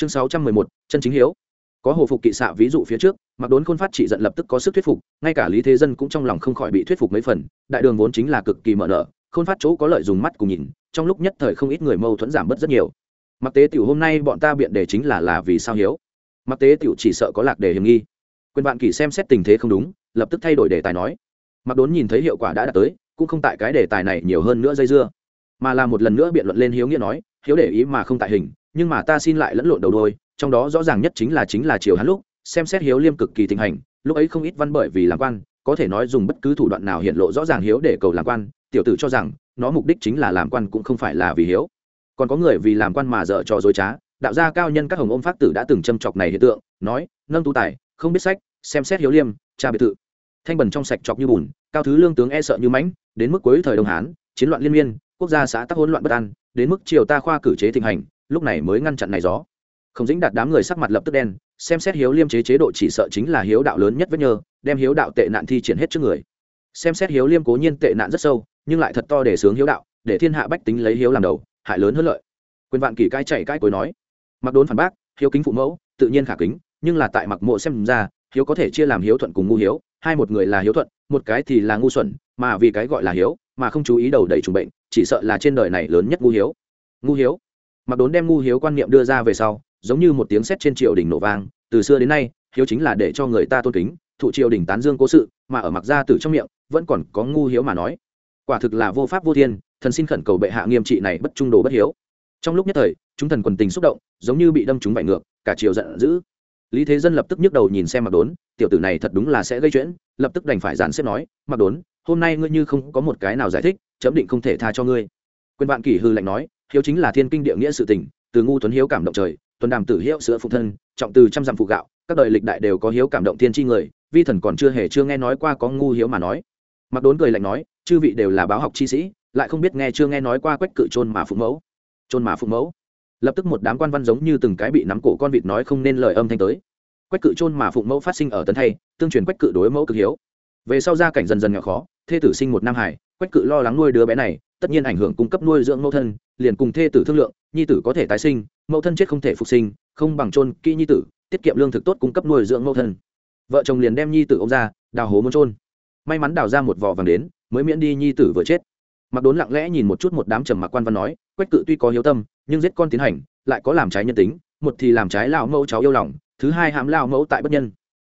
chương sáu trăm mười một, chân chính hiếu. Có hồ phục kỵ xạ ví dụ phía trước, mặc đốn khôn phát chỉ giận lập tức có sức thuyết phục, ngay cả lý thế dân cũng trong lòng không khỏi bị thuyết phục mấy phần, đại đường vốn chính là cực kỳ mở nở, khôn phát chỗ có lợi dùng mắt cùng nhìn, trong lúc nhất thời không ít người mâu thuẫn giảm bớt rất nhiều. Mặc tế tiểu hôm nay bọn ta biện đề chính là là vì sao hiếu. Mặc tế tiểu chỉ sợ có lạc đề hiểm nghi. Quyền bạn kỳ xem xét tình thế không đúng, lập tức thay đổi đề tài nói. Mặc đốn nhìn thấy hiệu quả đã đạt tới, cũng không tại cái đề tài này nhiều hơn nữa dây dưa, mà là một lần nữa biện luận lên hiếu nghĩa nói, hiếu để ý mà không tại hình nhưng mà ta xin lại lẫn lộn đầu đôi, trong đó rõ ràng nhất chính là chính là triều hắn lúc, xem xét hiếu liêm cực kỳ thịnh hành, lúc ấy không ít văn bởi vì làm quan, có thể nói dùng bất cứ thủ đoạn nào hiện lộ rõ ràng hiếu để cầu làm quan, tiểu tử cho rằng, nó mục đích chính là làm quan cũng không phải là vì hiếu. Còn có người vì làm quan mà dở trò dối trá, đạo gia cao nhân các hồng ôm pháp tử đã từng châm chọc này hiện tượng, nói, nâng tu tài, không biết sách, xem xét hiếu liêm, cha biệt thự. Thanh bần trong sạch chọc như bùn, cao thứ lương tướng e sợ như mãnh, đến mức cuối thời đông hán, chiến loạn liên miên, quốc gia xã tắc hỗn loạn bất an, đến mức triều ta khoa cử chế thịnh hành lúc này mới ngăn chặn này gió. Không dính đạt đám người sắc mặt lập tức đen, xem xét hiếu liêm chế chế độ chỉ sợ chính là hiếu đạo lớn nhất vết nhơ, đem hiếu đạo tệ nạn thi triển hết trước người. Xem xét hiếu liêm cố nhiên tệ nạn rất sâu, nhưng lại thật to để sướng hiếu đạo, để thiên hạ bách tính lấy hiếu làm đầu, hại lớn hơn lợi. Quyền vạn kỷ cai chạy cai cối nói, mặc đốn phản bác, hiếu kính phụ mẫu, tự nhiên khả kính, nhưng là tại mặc mộ xem ra, hiếu có thể chia làm hiếu thuận cùng ngu hiếu, hai một người là hiếu thuận, một cái thì là ngu xuẩn, mà vì cái gọi là hiếu, mà không chú ý đầu đầy trùng bệnh, chỉ sợ là trên đời này lớn nhất ngu hiếu. Ngu hiếu mặc đốn đem ngu hiếu quan niệm đưa ra về sau, giống như một tiếng sét trên triều đình nổ vang, từ xưa đến nay, hiếu chính là để cho người ta tôn kính, thụ triều đình tán dương cố sự, mà ở mặc gia tử trong miệng, vẫn còn có ngu hiếu mà nói. Quả thực là vô pháp vô thiên, thần xin khẩn cầu bệ hạ nghiêm trị này bất trung đồ bất hiếu. Trong lúc nhất thời, chúng thần quần tình xúc động, giống như bị đâm chúng vải ngược, cả triều giận dữ. Lý thế dân lập tức nhức đầu nhìn xem mặc đốn, tiểu tử này thật đúng là sẽ gây chuyện, lập tức đành phải dàn xếp nói, mặc đốn, hôm nay ngươi như không có một cái nào giải thích, chấm định không thể tha cho ngươi. Quyền vạn kỷ hư lạnh nói hiếu chính là thiên kinh địa nghĩa sự tình, từ ngu tuấn hiếu cảm động trời tuần đàm tử hiệu sữa phụ thân, trọng từ trăm dặm phụ gạo, các đời lịch đại đều có hiếu cảm động thiên tri người, vi thần còn chưa hề chưa nghe nói qua có ngu hiếu mà nói. Mặc đốn cười lạnh nói, chư vị đều là báo học chi sĩ, lại không biết nghe chưa nghe nói qua quách cự trôn mà phụ mẫu. Trôn mà phụ mẫu. Lập tức một đám quan văn giống như từng cái bị nắm cổ con vịt nói không nên lời âm thanh tới. Quách cự trôn mà phụ mẫu phát sinh ở tấn thay, tương truyền quách cự đối mẫu cực hiếu. Về sau gia cảnh dần dần nhỏ khó, thê tử sinh một nam hải quách cự lo lắng nuôi đứa bé này tất nhiên ảnh hưởng cung cấp nuôi dưỡng mẫu thân, liền cùng thê tử thương lượng, nhi tử có thể tái sinh, mẫu thân chết không thể phục sinh, không bằng trôn kỹ nhi tử, tiết kiệm lương thực tốt cung cấp nuôi dưỡng mẫu thân. Vợ chồng liền đem nhi tử ông ra, đào hố muốn trôn may mắn đào ra một vỏ vàng đến, mới miễn đi nhi tử vừa chết. Mặc đốn lặng lẽ nhìn một chút một đám trầm mặc quan văn nói, quách cự tuy có hiếu tâm, nhưng giết con tiến hành, lại có làm trái nhân tính, một thì làm trái lao mẫu cháu yêu lòng, thứ hai hãm lao mẫu tại bất nhân.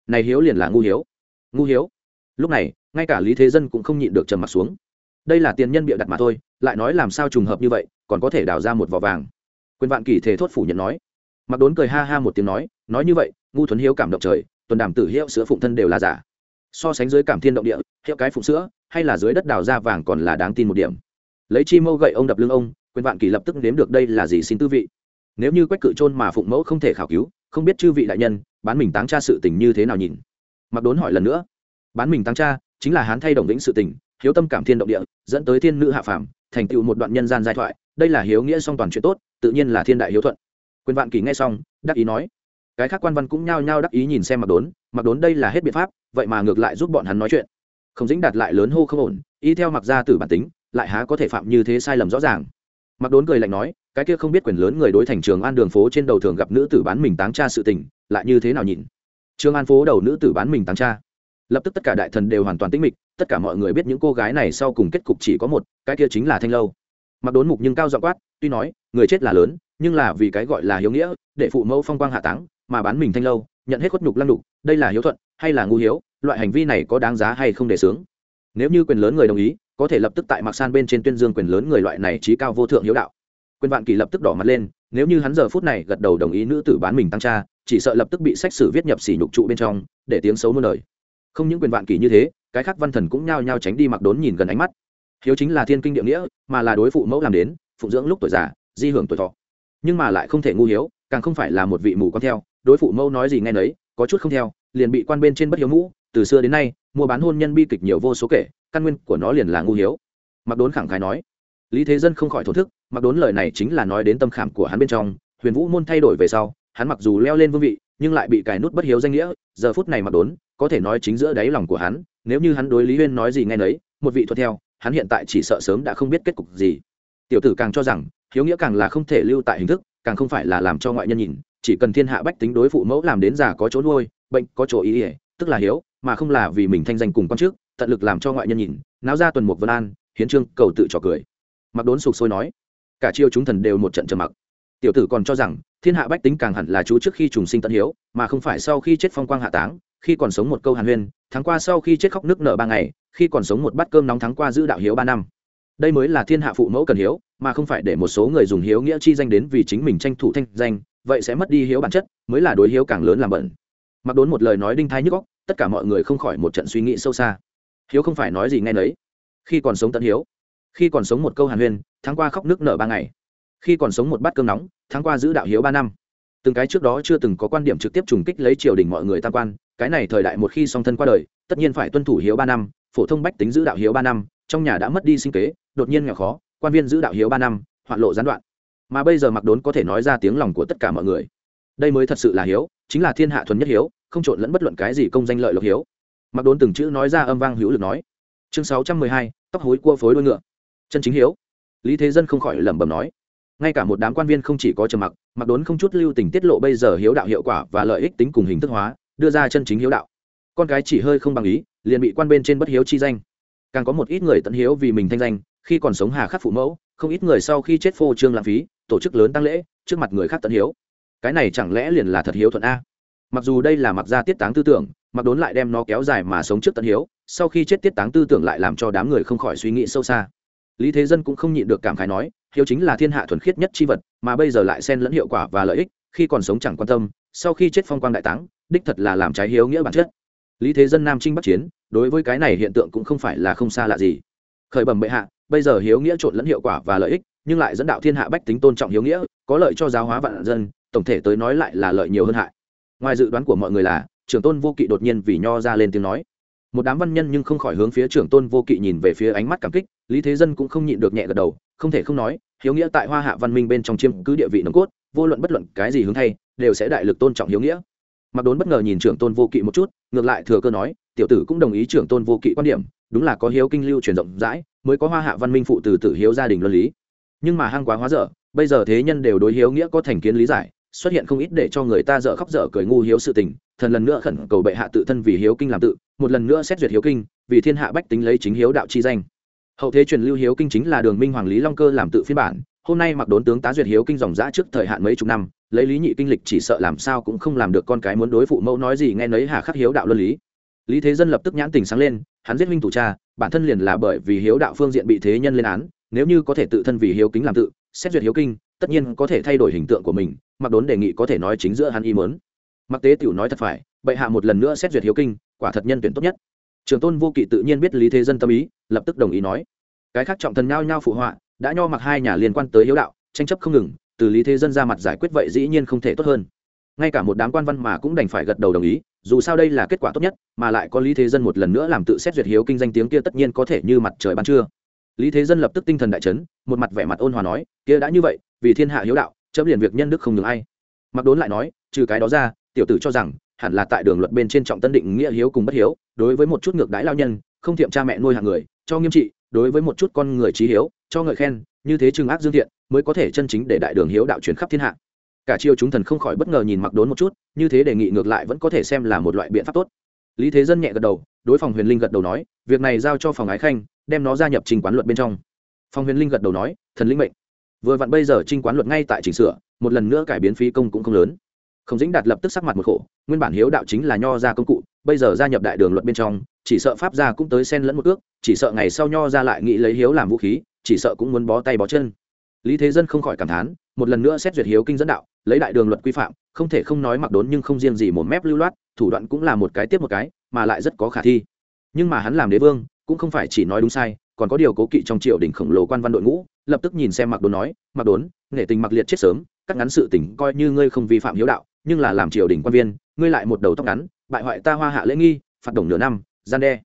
Này hiếu liền là ngu hiếu. Ngu hiếu. Lúc này, ngay cả lý thế dân cũng không nhịn được trầm mặc xuống đây là tiền nhân bịa đặt mà thôi, lại nói làm sao trùng hợp như vậy, còn có thể đào ra một vỏ vàng. Quyền vạn kỳ thể thốt phủ nhận nói. Mặc đốn cười ha ha một tiếng nói nói như vậy, ngu thuấn hiếu cảm động trời, tuần đàm tử hiệu sữa phụng thân đều là giả. So sánh dưới cảm thiên động địa, hiệu cái phụng sữa, hay là dưới đất đào ra vàng còn là đáng tin một điểm. Lấy chi mâu gậy ông đập lưng ông, quyền vạn kỳ lập tức nếm được đây là gì xin tư vị. Nếu như quách cự trôn mà phụng mẫu không thể khảo cứu, không biết chư vị đại nhân, bán mình táng cha sự tình như thế nào nhìn. Mặc đốn hỏi lần nữa. Bán mình táng cha, chính là hán thay đồng lĩnh sự tình hiếu tâm cảm thiên động địa, dẫn tới thiên nữ hạ phàm, thành tựu một đoạn nhân gian giai thoại. Đây là hiếu nghĩa song toàn chuyện tốt, tự nhiên là thiên đại hiếu thuận. Quyền vạn kỳ nghe xong, đắc ý nói. Cái khác quan văn cũng nhao nhao đắc ý nhìn xem mặc đốn. Mặc đốn đây là hết biện pháp, vậy mà ngược lại giúp bọn hắn nói chuyện. Không dính đạt lại lớn hô không ổn, y theo mặc gia tử bản tính, lại há có thể phạm như thế sai lầm rõ ràng. Mặc đốn cười lạnh nói, cái kia không biết quyền lớn người đối thành trường an đường phố trên đầu thường gặp nữ tử bán mình táng cha sự tình, lại như thế nào nhìn? Trường an phố đầu nữ tử bán mình táng cha. Lập tức tất cả đại thần đều hoàn toàn tĩnh mịch tất cả mọi người biết những cô gái này sau cùng kết cục chỉ có một, cái kia chính là thanh lâu. Mặc đốn mục nhưng cao dọn quát, tuy nói, người chết là lớn, nhưng là vì cái gọi là hiếu nghĩa, để phụ mẫu phong quang hạ táng, mà bán mình thanh lâu, nhận hết khuất nhục lăng đục đây là hiếu thuận, hay là ngu hiếu, loại hành vi này có đáng giá hay không để sướng? Nếu như quyền lớn người đồng ý, có thể lập tức tại mặc san bên trên tuyên dương quyền lớn người loại này trí cao vô thượng hiếu đạo. Quyền vạn kỳ lập tức đỏ mặt lên, nếu như hắn giờ phút này gật đầu đồng ý nữ tử bán mình tăng cha, chỉ sợ lập tức bị sách sử viết nhập sỉ nhục trụ bên trong, để tiếng xấu muôn đời không những quyền vạn kỳ như thế, cái khác văn thần cũng nhao nhao tránh đi mặc đốn nhìn gần ánh mắt. Hiếu chính là thiên kinh địa nghĩa, mà là đối phụ mẫu làm đến phụng dưỡng lúc tuổi già, di hưởng tuổi thọ. Nhưng mà lại không thể ngu hiếu, càng không phải là một vị mù con theo, đối phụ mẫu nói gì nghe nấy, có chút không theo, liền bị quan bên trên bất hiếu mũ, từ xưa đến nay, mua bán hôn nhân bi kịch nhiều vô số kể, căn nguyên của nó liền là ngu hiếu. Mặc đốn khẳng khái nói, lý thế dân không khỏi thổ thức, mặc đốn lời này chính là nói đến tâm khảm của hắn bên trong, huyền vũ môn thay đổi về sau, hắn mặc dù leo lên vương vị, nhưng lại bị cài nút bất hiếu danh nghĩa, giờ phút này mặc đốn có thể nói chính giữa đáy lòng của hắn, nếu như hắn đối lý huyên nói gì nghe nấy, một vị thuận theo, hắn hiện tại chỉ sợ sớm đã không biết kết cục gì. Tiểu tử càng cho rằng, hiếu nghĩa càng là không thể lưu tại hình thức, càng không phải là làm cho ngoại nhân nhìn, chỉ cần thiên hạ bách tính đối phụ mẫu làm đến già có chỗ nuôi, bệnh có chỗ ý ỉa tức là hiếu, mà không là vì mình thanh danh cùng con trước tận lực làm cho ngoại nhân nhìn, náo ra tuần mục vân an, hiến trương cầu tự trò cười. Mặc đốn sục sôi nói, cả chiêu chúng thần đều một trận trầm mặc. Tiểu tử còn cho rằng, thiên hạ bách tính càng hẳn là chú trước khi trùng sinh tận hiếu, mà không phải sau khi chết phong quang hạ táng khi còn sống một câu hàn huyên, tháng qua sau khi chết khóc nước nở ba ngày, khi còn sống một bát cơm nóng tháng qua giữ đạo hiếu ba năm. Đây mới là thiên hạ phụ mẫu cần hiếu, mà không phải để một số người dùng hiếu nghĩa chi danh đến vì chính mình tranh thủ thanh danh, vậy sẽ mất đi hiếu bản chất, mới là đối hiếu càng lớn làm bẩn. Mặc đốn một lời nói đinh thái nhức góc tất cả mọi người không khỏi một trận suy nghĩ sâu xa. Hiếu không phải nói gì ngay nấy. Khi còn sống tận hiếu, khi còn sống một câu hàn huyên, tháng qua khóc nước nở ba ngày, khi còn sống một bát cơm nóng, tháng qua giữ đạo hiếu ba năm. Từng cái trước đó chưa từng có quan điểm trực tiếp trùng kích lấy triều đình mọi người tam quan cái này thời đại một khi song thân qua đời, tất nhiên phải tuân thủ hiếu ba năm, phổ thông bách tính giữ đạo hiếu ba năm, trong nhà đã mất đi sinh kế, đột nhiên nghèo khó, quan viên giữ đạo hiếu ba năm, hoạn lộ gián đoạn. Mà bây giờ mặc đốn có thể nói ra tiếng lòng của tất cả mọi người. Đây mới thật sự là hiếu, chính là thiên hạ thuần nhất hiếu, không trộn lẫn bất luận cái gì công danh lợi lộc hiếu. Mặc đốn từng chữ nói ra âm vang hữu lực nói. Chương sáu trăm mười hai, tóc hối cua phối đôi ngựa. Chân chính hiếu. Lý thế dân không khỏi lẩm bẩm nói. Ngay cả một đám quan viên không chỉ có trầm mặc mặc đốn không chút lưu tình tiết lộ bây giờ hiếu đạo hiệu quả và lợi ích tính cùng hình thức hóa đưa ra chân chính hiếu đạo. Con cái chỉ hơi không bằng ý, liền bị quan bên trên bất hiếu chi danh. Càng có một ít người tận hiếu vì mình thanh danh, khi còn sống hà khắc phụ mẫu, không ít người sau khi chết phô trương lãng phí, tổ chức lớn tăng lễ, trước mặt người khác tận hiếu. Cái này chẳng lẽ liền là thật hiếu thuận a? Mặc dù đây là mặc gia tiết táng tư tưởng, mặc đốn lại đem nó kéo dài mà sống trước tận hiếu, sau khi chết tiết táng tư tưởng lại làm cho đám người không khỏi suy nghĩ sâu xa. Lý thế dân cũng không nhịn được cảm khái nói, hiếu chính là thiên hạ thuần khiết nhất c h i vật, mà bây giờ lại xen lẫn hiệu quả và lợi ích, khi còn sống chẳng quan tâm sau khi chết phong quang đại táng, đích thật là làm trái hiếu nghĩa bản chất. Lý thế dân nam trinh bắc chiến, đối với cái này hiện tượng cũng không phải là không xa lạ gì. Khởi bẩm bệ hạ, bây giờ hiếu nghĩa trộn lẫn hiệu quả và lợi ích, nhưng lại dẫn đạo thiên hạ bách tính tôn trọng hiếu nghĩa, có lợi cho giáo hóa vạn dân, tổng thể tới nói lại là lợi nhiều hơn hại. Ngoài dự đoán của mọi người là, trưởng tôn vô kỵ đột nhiên vì nho ra lên tiếng nói. Một đám văn nhân nhưng không khỏi hướng phía trưởng tôn vô kỵ nhìn về phía ánh mắt cảm kích, lý thế dân cũng không nhịn được nhẹ gật đầu, không thể không nói, hiếu nghĩa tại hoa hạ văn minh bên trong chiêm cứ địa vị nồng cốt vô luận bất luận cái gì hướng thay, đều sẽ đại lực tôn trọng hiếu nghĩa. Mặc đốn bất ngờ nhìn trưởng tôn vô kỵ một chút, ngược lại thừa cơ nói, tiểu tử cũng đồng ý trưởng tôn vô kỵ quan điểm, đúng là có hiếu kinh lưu truyền rộng rãi, mới có hoa hạ văn minh phụ từ tử hiếu gia đình luân lý. Nhưng mà hang quá hóa dở, bây giờ thế nhân đều đối hiếu nghĩa có thành kiến lý giải, xuất hiện không ít để cho người ta dở khóc dở cười ngu hiếu sự tình, thần lần nữa khẩn cầu bệ hạ tự thân vì hiếu kinh làm tự, một lần nữa xét duyệt hiếu kinh, vì thiên hạ bách tính lấy chính hiếu đạo chi danh. Hậu thế truyền lưu hiếu kinh chính là đường minh hoàng lý long cơ làm tự phiên bản hôm nay mặc đốn tướng tá duyệt hiếu kinh dòng giã trước thời hạn mấy chục năm, lấy lý nhị kinh lịch chỉ sợ làm sao cũng không làm được con cái muốn đối phụ mẫu nói gì nghe nấy hà khắc hiếu đạo luân lý. Lý thế dân lập tức nhãn tình sáng lên, hắn giết huynh thủ cha, bản thân liền là bởi vì hiếu đạo phương diện bị thế nhân lên án, nếu như có thể tự thân vì hiếu kính làm tự, xét duyệt hiếu kinh, tất nhiên có thể thay đổi hình tượng của mình, mặc đốn đề nghị có thể nói chính giữa hắn y mớn mặc tế tiểu nói thật phải, bệ hạ một lần nữa xét duyệt hiếu kinh, quả thật nhân tuyển tốt nhất. Trường tôn vô kỵ tự nhiên biết lý thế dân tâm ý, lập tức đồng ý nói. Cái khác trọng thần nhao nhao phụ họa đã nho mặc hai nhà liên quan tới hiếu đạo, tranh chấp không ngừng, từ lý thế dân ra mặt giải quyết vậy dĩ nhiên không thể tốt hơn. Ngay cả một đám quan văn mà cũng đành phải gật đầu đồng ý, dù sao đây là kết quả tốt nhất, mà lại có lý thế dân một lần nữa làm tự xét duyệt hiếu kinh danh tiếng kia tất nhiên có thể như mặt trời ban trưa. Lý thế dân lập tức tinh thần đại chấn, một mặt vẻ mặt ôn hòa nói, kia đã như vậy, vì thiên hạ hiếu đạo, chấm liền việc nhân đức không ngừng ai. Mặc đốn lại nói, trừ cái đó ra, tiểu tử cho rằng, hẳn là tại đường luật bên trên trọng tân định nghĩa hiếu cùng bất hiếu, đối với một chút ngược đãi lao nhân, không thiệm cha mẹ nuôi hàng người, cho nghiêm trị, đối với một chút con người trí hiếu cho ngợi khen, như thế trừng ác dương thiện, mới có thể chân chính để đại đường hiếu đạo truyền khắp thiên hạ. Cả triều chúng thần không khỏi bất ngờ nhìn mặc đốn một chút, như thế đề nghị ngược lại vẫn có thể xem là một loại biện pháp tốt. Lý thế dân nhẹ gật đầu, đối phòng huyền linh gật đầu nói, việc này giao cho phòng ái khanh, đem nó gia nhập trình quán luật bên trong. Phòng huyền linh gật đầu nói, thần linh mệnh. Vừa vặn bây giờ trình quán luật ngay tại chỉnh sửa, một lần nữa cải biến phí công cũng không lớn. Không dĩnh đạt lập tức sắc mặt một khổ, nguyên bản hiếu đạo chính là nho ra công cụ, bây giờ gia nhập đại đường luật bên trong, chỉ sợ pháp gia cũng tới xen lẫn một ước chỉ sợ ngày sau nho ra lại nghĩ lấy hiếu làm vũ khí chỉ sợ cũng muốn bó tay bó chân. Lý thế dân không khỏi cảm thán, một lần nữa xét duyệt hiếu kinh dẫn đạo, lấy đại đường luật quy phạm, không thể không nói mặc đốn nhưng không riêng gì một mép lưu loát, thủ đoạn cũng là một cái tiếp một cái, mà lại rất có khả thi. Nhưng mà hắn làm đế vương, cũng không phải chỉ nói đúng sai, còn có điều cố kỵ trong triều đình khổng lồ quan văn đội ngũ, lập tức nhìn xem mặc đốn nói, mặc đốn, nghệ tình mặc liệt chết sớm cắt ngắn sự tỉnh coi như ngươi không vi phạm hiếu đạo, nhưng là làm triều đình quan viên, ngươi lại một đầu tóc ngắn, bại hoại ta hoa hạ lễ nghi, phạt đồng nửa năm, gian đe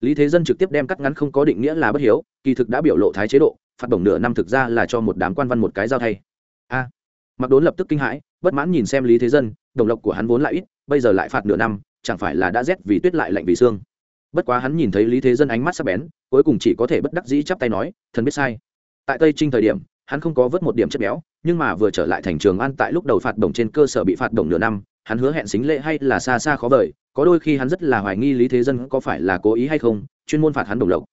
lý thế dân trực tiếp đem cắt ngắn không có định nghĩa là bất hiếu, kỳ thực đã biểu lộ thái chế độ, phạt bổng nửa năm thực ra là cho một đám quan văn một cái giao thay. A. Mặc đốn lập tức kinh hãi, bất mãn nhìn xem lý thế dân, đồng lộc của hắn vốn lại ít, bây giờ lại phạt nửa năm, chẳng phải là đã rét vì tuyết lại lạnh vì xương bất quá hắn nhìn thấy lý thế dân ánh mắt sắp bén, cuối cùng chỉ có thể bất đắc dĩ chắp tay nói, thần biết sai. Tại tây trinh thời điểm, hắn không có vớt một điểm chất béo, nhưng mà vừa trở lại thành trường an tại lúc đầu phạt đồng trên cơ sở bị phạt đồng nửa năm hắn hứa hẹn xính lễ hay là xa xa khó vời, có đôi khi hắn rất là hoài nghi lý thế dân có phải là cố ý hay không, chuyên môn phạt hắn đồng lộc.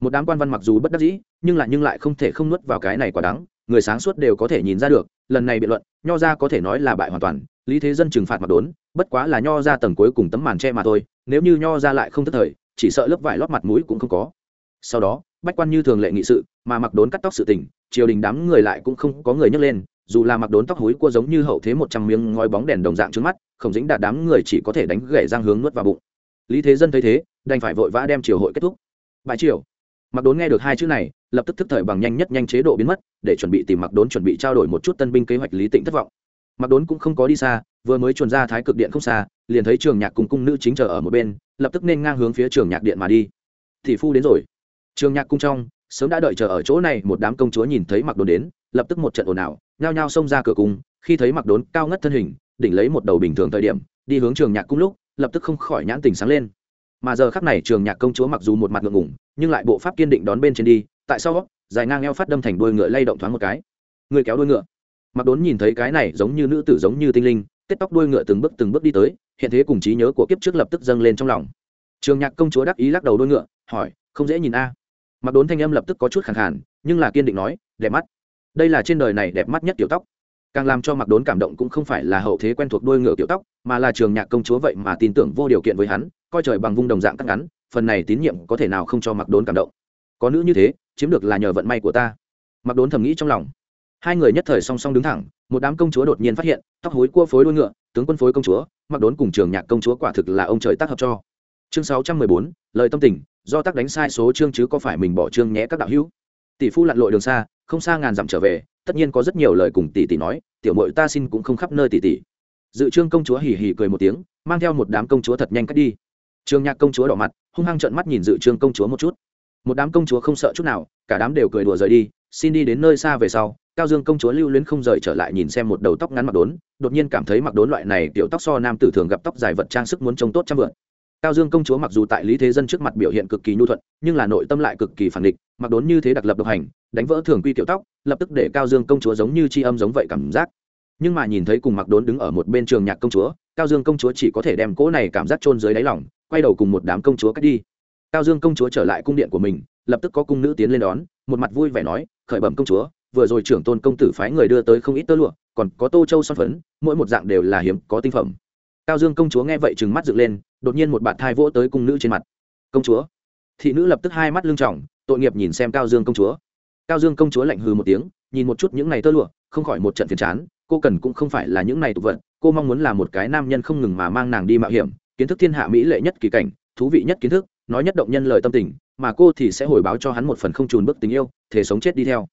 Một đám quan văn mặc dù bất đắc dĩ, nhưng lại nhưng lại không thể không nuốt vào cái này quả đắng, người sáng suốt đều có thể nhìn ra được, lần này biện luận, nho ra có thể nói là bại hoàn toàn, lý thế dân trừng phạt mặc đốn, bất quá là nho ra tầng cuối cùng tấm màn che mà thôi, nếu như nho ra lại không thất thời, chỉ sợ lớp vải lót mặt mũi cũng không có. Sau đó, bách quan như thường lệ nghị sự, mà mặc đốn cắt tóc sự tình, triều đình đám người lại cũng không có người nhấc lên dù là mặc đốn tóc húi cua giống như hậu thế một trăm miếng ngói bóng đèn đồng dạng trước mắt, không dính đạt đám người chỉ có thể đánh gậy răng hướng nuốt vào bụng. Lý thế dân thấy thế, đành phải vội vã đem triều hội kết thúc. Bãi triều. Mặc đốn nghe được hai chữ này, lập tức thức thời bằng nhanh nhất nhanh chế độ biến mất, để chuẩn bị tìm mặc đốn chuẩn bị trao đổi một chút tân binh kế hoạch lý tịnh thất vọng. Mặc đốn cũng không có đi xa, vừa mới chuồn ra thái cực điện không xa, liền thấy trường nhạc cùng cung nữ chính chờ ở một bên, lập tức nên ngang hướng phía trường nhạc điện mà đi. Thị phu đến rồi. Trường nhạc cung trong, sớm đã đợi chờ ở chỗ này, một đám công chúa nhìn thấy mặc đốn đến lập tức một trận ồn ào, nhao nhao xông ra cửa cung, khi thấy mặc đốn cao ngất thân hình, đỉnh lấy một đầu bình thường thời điểm, đi hướng trường nhạc cung lúc, lập tức không khỏi nhãn tình sáng lên. Mà giờ khắc này trường nhạc công chúa mặc dù một mặt ngượng ngủng nhưng lại bộ pháp kiên định đón bên trên đi, tại sao? Dài ngang eo phát đâm thành đuôi ngựa lay động thoáng một cái. Người kéo đuôi ngựa. Mặc đốn nhìn thấy cái này giống như nữ tử giống như tinh linh, tết tóc đuôi ngựa từng bước từng bước đi tới, hiện thế cùng trí nhớ của kiếp trước lập tức dâng lên trong lòng. Trường nhạc công chúa đắc ý lắc đầu đuôi ngựa, hỏi, không dễ nhìn a? Mặc đốn thanh âm lập tức có chút khẳng khàn, nhưng là kiên định nói, đẹp mắt đây là trên đời này đẹp mắt nhất kiểu tóc. Càng làm cho mặc đốn cảm động cũng không phải là hậu thế quen thuộc đuôi ngựa kiểu tóc, mà là trường nhạc công chúa vậy mà tin tưởng vô điều kiện với hắn, coi trời bằng vung đồng dạng cắt ngắn, phần này tín nhiệm có thể nào không cho mặc đốn cảm động. Có nữ như thế, chiếm được là nhờ vận may của ta. Mặc đốn thầm nghĩ trong lòng. Hai người nhất thời song song đứng thẳng, một đám công chúa đột nhiên phát hiện, tóc hối cua phối đuôi ngựa, tướng quân phối công chúa mặc đốn cùng trường nhạc công chúa quả thực là ông trời tác hợp cho. Chương sáu trăm mười bốn, lời tâm tình, do tác đánh sai số chương chứ có phải mình bỏ chương nhé các đạo hữu. Tỷ phu lặn lội đường xa không xa ngàn dặm trở về, tất nhiên có rất nhiều lời cùng tỷ tỷ nói, tiểu mội ta xin cũng không khắp nơi tỷ tỷ. Dự trương công chúa hì hì cười một tiếng, mang theo một đám công chúa thật nhanh cách đi. Trương nhạc công chúa đỏ mặt, hung hăng trợn mắt nhìn dự trương công chúa một chút. Một đám công chúa không sợ chút nào, cả đám đều cười đùa rời đi, xin đi đến nơi xa về sau. Cao dương công chúa lưu luyến không rời trở lại nhìn xem một đầu tóc ngắn mặc đốn, đột nhiên cảm thấy mặc đốn loại này tiểu tóc so nam tử thường gặp tóc dài vật trang sức muốn trông tốt trăm vượn cao dương công chúa mặc dù tại lý thế dân trước mặt biểu hiện cực kỳ nhu thuận, nhưng là nội tâm lại cực kỳ phản địch mặc đốn như thế đặc lập độc hành, đánh vỡ thường quy tiểu tóc, lập tức để cao dương công chúa giống như c h i âm giống vậy cảm giác. Nhưng mà nhìn thấy cùng mặc đốn đứng ở một bên trường nhạc công chúa, cao dương công chúa chỉ có thể đem cỗ này cảm giác trôn dưới đáy lỏng quay đầu cùng một đám công chúa cách đi. Cao dương công chúa trở lại cung điện của mình, lập tức có cung nữ tiến lên đón, một mặt vui vẻ nói, khởi bẩm công chúa, vừa rồi trưởng tôn công tử phái người đưa tới không ít tơ lụa, còn có tô châu son phấn, mỗi một dạng đều là hiếm có tinh phẩm. Cao dương công chúa nghe vậy trừng mắt dựng lên đột nhiên một bạt thai vỗ tới cung nữ trên mặt. Công chúa. Thị nữ lập tức hai mắt lưng trọng tội nghiệp nhìn xem cao dương công chúa. Cao dương công chúa lạnh hừ một tiếng, nhìn một chút những này tơ lụa, không khỏi một trận phiền chán, cô cần cũng không phải là những này tục vận cô mong muốn là một cái nam nhân không ngừng mà mang nàng đi mạo hiểm, kiến thức thiên hạ mỹ lệ nhất kỳ cảnh, thú vị nhất kiến thức, nói nhất động nhân lời tâm tình, mà cô thì sẽ hồi báo cho hắn một phần không trùn bước tình yêu, thể sống chết đi theo.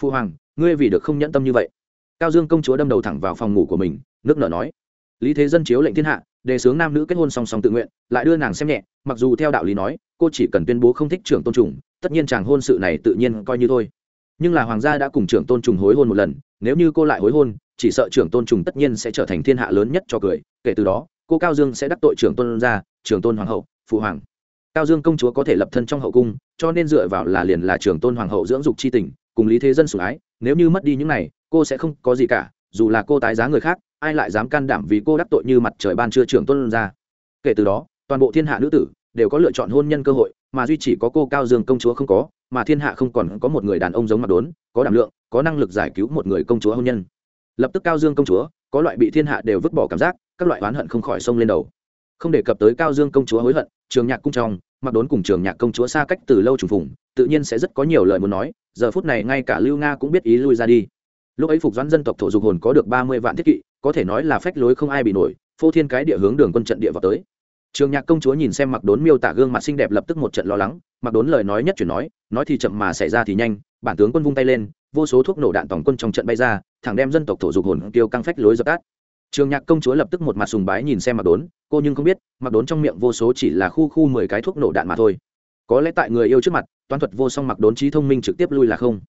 Phu hoàng, ngươi vì được không nhẫn tâm như vậy. Cao dương công chúa đâm đầu thẳng vào phòng ngủ của mình, nước nở nói lý thế dân chiếu lệnh thiên hạ, đề xướng nam nữ kết hôn song song tự nguyện, lại đưa nàng xem nhẹ, mặc dù theo đạo lý nói, cô chỉ cần tuyên bố không thích trưởng tôn trùng, tất nhiên chàng hôn sự này tự nhiên coi như thôi. Nhưng là hoàng gia đã cùng trưởng tôn trùng hối hôn một lần, nếu như cô lại hối hôn, chỉ sợ trưởng tôn trùng tất nhiên sẽ trở thành thiên hạ lớn nhất cho cười. Kể từ đó, cô cao dương sẽ đắc tội trưởng tôn gia, trưởng tôn hoàng hậu, phụ hoàng. Cao dương công chúa có thể lập thân trong hậu cung, cho nên dựa vào là liền là trưởng tôn hoàng hậu dưỡng dục c h i tình, cùng lý thế dân sủng ái, nếu như mất đi những này, cô sẽ không có gì cả, dù là cô tái giá người khác ai lại dám can đảm vì cô đắc tội như mặt trời ban trưa trưởng tuân ra? Kể từ đó, toàn bộ thiên hạ nữ tử đều có lựa chọn hôn nhân cơ hội, mà duy chỉ có cô cao dương công chúa không có, mà thiên hạ không còn có một người đàn ông giống mặt đốn, có đảm lượng, có năng lực giải cứu một người công chúa hôn nhân. Lập tức cao dương công chúa, có loại bị thiên hạ đều vứt bỏ cảm giác, các loại oán hận không khỏi sông lên đầu. Không đề cập tới cao dương công chúa hối hận, trường nhạc cung trong mặc đốn cùng trường nhạc công chúa xa cách từ lâu trùng phùng, tự nhiên sẽ rất có nhiều lời muốn nói, giờ phút này ngay cả lưu nga cũng biết ý lui ra đi. Lúc ấy phục doãn dân tộc thổ dục hồn có được ba mươi vạn thiết kỵ có thể nói là phách lối không ai bị nổi, phô thiên cái địa hướng đường quân trận địa vào tới. Trường nhạc công chúa nhìn xem mặc đốn miêu tả gương mặt xinh đẹp lập tức một trận lo lắng mặc đốn lời nói nhất chuyển nói nói thì chậm mà xảy ra thì nhanh, bản tướng quân vung tay lên, vô số thuốc nổ đạn tổng quân trong trận bay ra, thẳng đem dân tộc thổ dục hồn tiêu căng phách lối dập tắt. Trường nhạc công chúa lập tức một mặt sùng bái nhìn xem mặc đốn, cô nhưng không biết mặc đốn trong miệng vô số chỉ là khu khu mười cái thuốc nổ đạn mà thôi. Có lẽ tại người yêu trước mặt, toán thuật vô song mặc đốn trí thông minh trực tiếp lui là không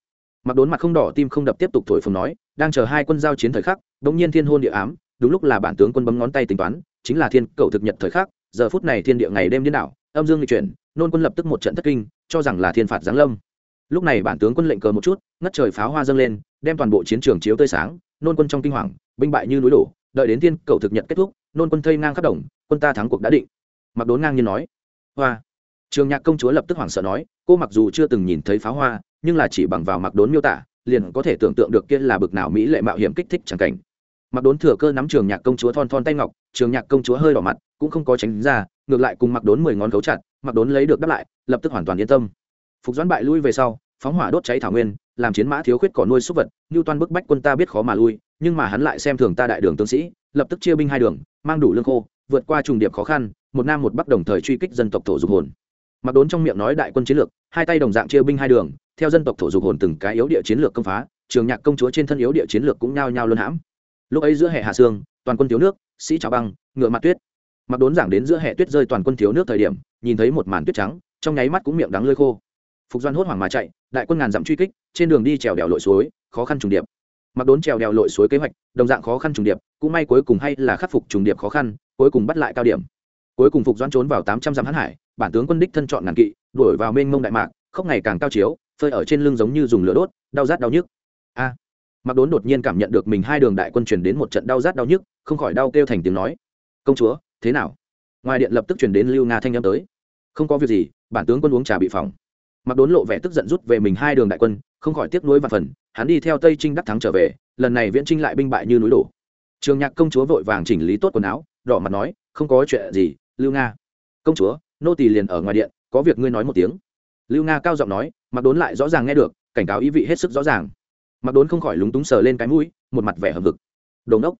mặc đốn mặt không đỏ tim không đập tiếp tục thổi phồng nói, đang chờ hai quân giao chiến thời khắc đ ỗ n g nhiên thiên hôn địa ám, đúng lúc là bản tướng quân bấm ngón tay tính toán, chính là thiên cầu thực nhật thời khắc, giờ phút này thiên địa ngày đêm điên đảo, âm dương lịch chuyển, nôn quân lập tức một trận thất kinh, cho rằng là thiên phạt giáng lâm. Lúc này bản tướng quân lệnh cờ một chút, ngất trời pháo hoa dâng lên, đem toàn bộ chiến trường chiếu tươi sáng, nôn quân trong kinh hoàng, binh bại như núi đổ, đợi đến thiên cầu thực nhận kết thúc, nôn quân thây ngang khắp đồng, quân ta thắng cuộc đã định. Mặc đốn ngang như nói, hoa trường nhạc công chúa lập tức hoảng sợ nói, cô mặc dù chưa từng nhìn thấy pháo hoa, nhưng là chỉ bằng vào mặc đốn miêu tả, liền có thể tưởng tượng được kia là bực nào mỹ lệ mạo hiểm kích thích chẳng cảnh. Mặc đốn thừa cơ nắm trường nhạc công chúa thon thon tay ngọc, trường nhạc công chúa hơi đỏ mặt, cũng không có tránh ra, ngược lại cùng mặc đốn mười ngón cấu chặt mặc đốn lấy được đáp lại, lập tức hoàn toàn yên tâm. Phục doãn bại lui về sau, phóng hỏa đốt cháy thảo nguyên, làm chiến mã thiếu khuyết cỏ nuôi súc vật như toàn bức bách quân ta biết khó mà lui, nhưng mà hắn lại xem thường ta đại đường tướng sĩ, lập tức chia binh hai đường, mang đủ lương khô, vượt qua trùng điệp khó khăn, một nam một bắc đồng thời truy kích dân tộc thổ dục hồn mặc đốn trong miệng nói đại quân chiến lược, hai tay đồng dạng chia binh hai đường, theo dân tộc thổ dục hồn từng cái yếu địa chiến lược công phá, trường nhạc công chúa trên thân yếu địa chiến lược cũng nhao nhao luân hãm. Lúc ấy giữa hệ hạ sương, toàn quân thiếu nước, sĩ trào băng, ngựa mặt tuyết. Mặc đốn giảng đến giữa hệ tuyết rơi toàn quân thiếu nước thời điểm, nhìn thấy một màn tuyết trắng, trong nháy mắt cũng miệng đắng lơi khô. Phục doan hốt hoảng mà chạy, đại quân ngàn dặm truy kích, trên đường đi trèo đèo lội suối, khó khăn trùng điệp. Mặc đốn trèo đèo lội suối kế hoạch, đồng dạng khó khăn trùng điệp, cũng may cuối cùng hay là khắc phục trùng điệp khó khăn, cuối cùng bắt lại cao điểm. Cuối cùng phục doan trốn vào tám trăm dặm hãn hải bản tướng quân đích thân chọn ngàn kỵ, đuổi vào mênh mông đại mạc, khóc ngày càng cao chiếu, phơi ở trên lưng giống như dùng lửa đốt, đau rát đau nhức. A. Mặc đốn đột nhiên cảm nhận được mình hai đường đại quân chuyển đến một trận đau rát đau nhức, không khỏi đau kêu thành tiếng nói. Công chúa, thế nào? Ngoài điện lập tức chuyển đến lưu nga thanh â m tới. Không có việc gì, bản tướng quân uống trà bị phòng mặc đốn lộ vẻ tức giận rút về mình hai đường đại quân, không khỏi tiếc nuối và phần, hắn đi theo tây trinh đắc thắng trở về, lần này viễn trinh lại binh bại như núi đổ. Trường nhạc công chúa vội vàng chỉnh lý tốt quần áo, đỏ mặt nói, không có chuyện gì, lưu nga. Công chúa nô tỳ liền ở ngoài điện, có việc ngươi nói một tiếng. Lưu nga cao giọng nói mặc đốn lại rõ ràng nghe được, cảnh cáo ý vị hết sức rõ ràng. Mặc đốn không khỏi lúng túng sờ lên cái mũi, một mặt vẻ hầm vực đồn đốc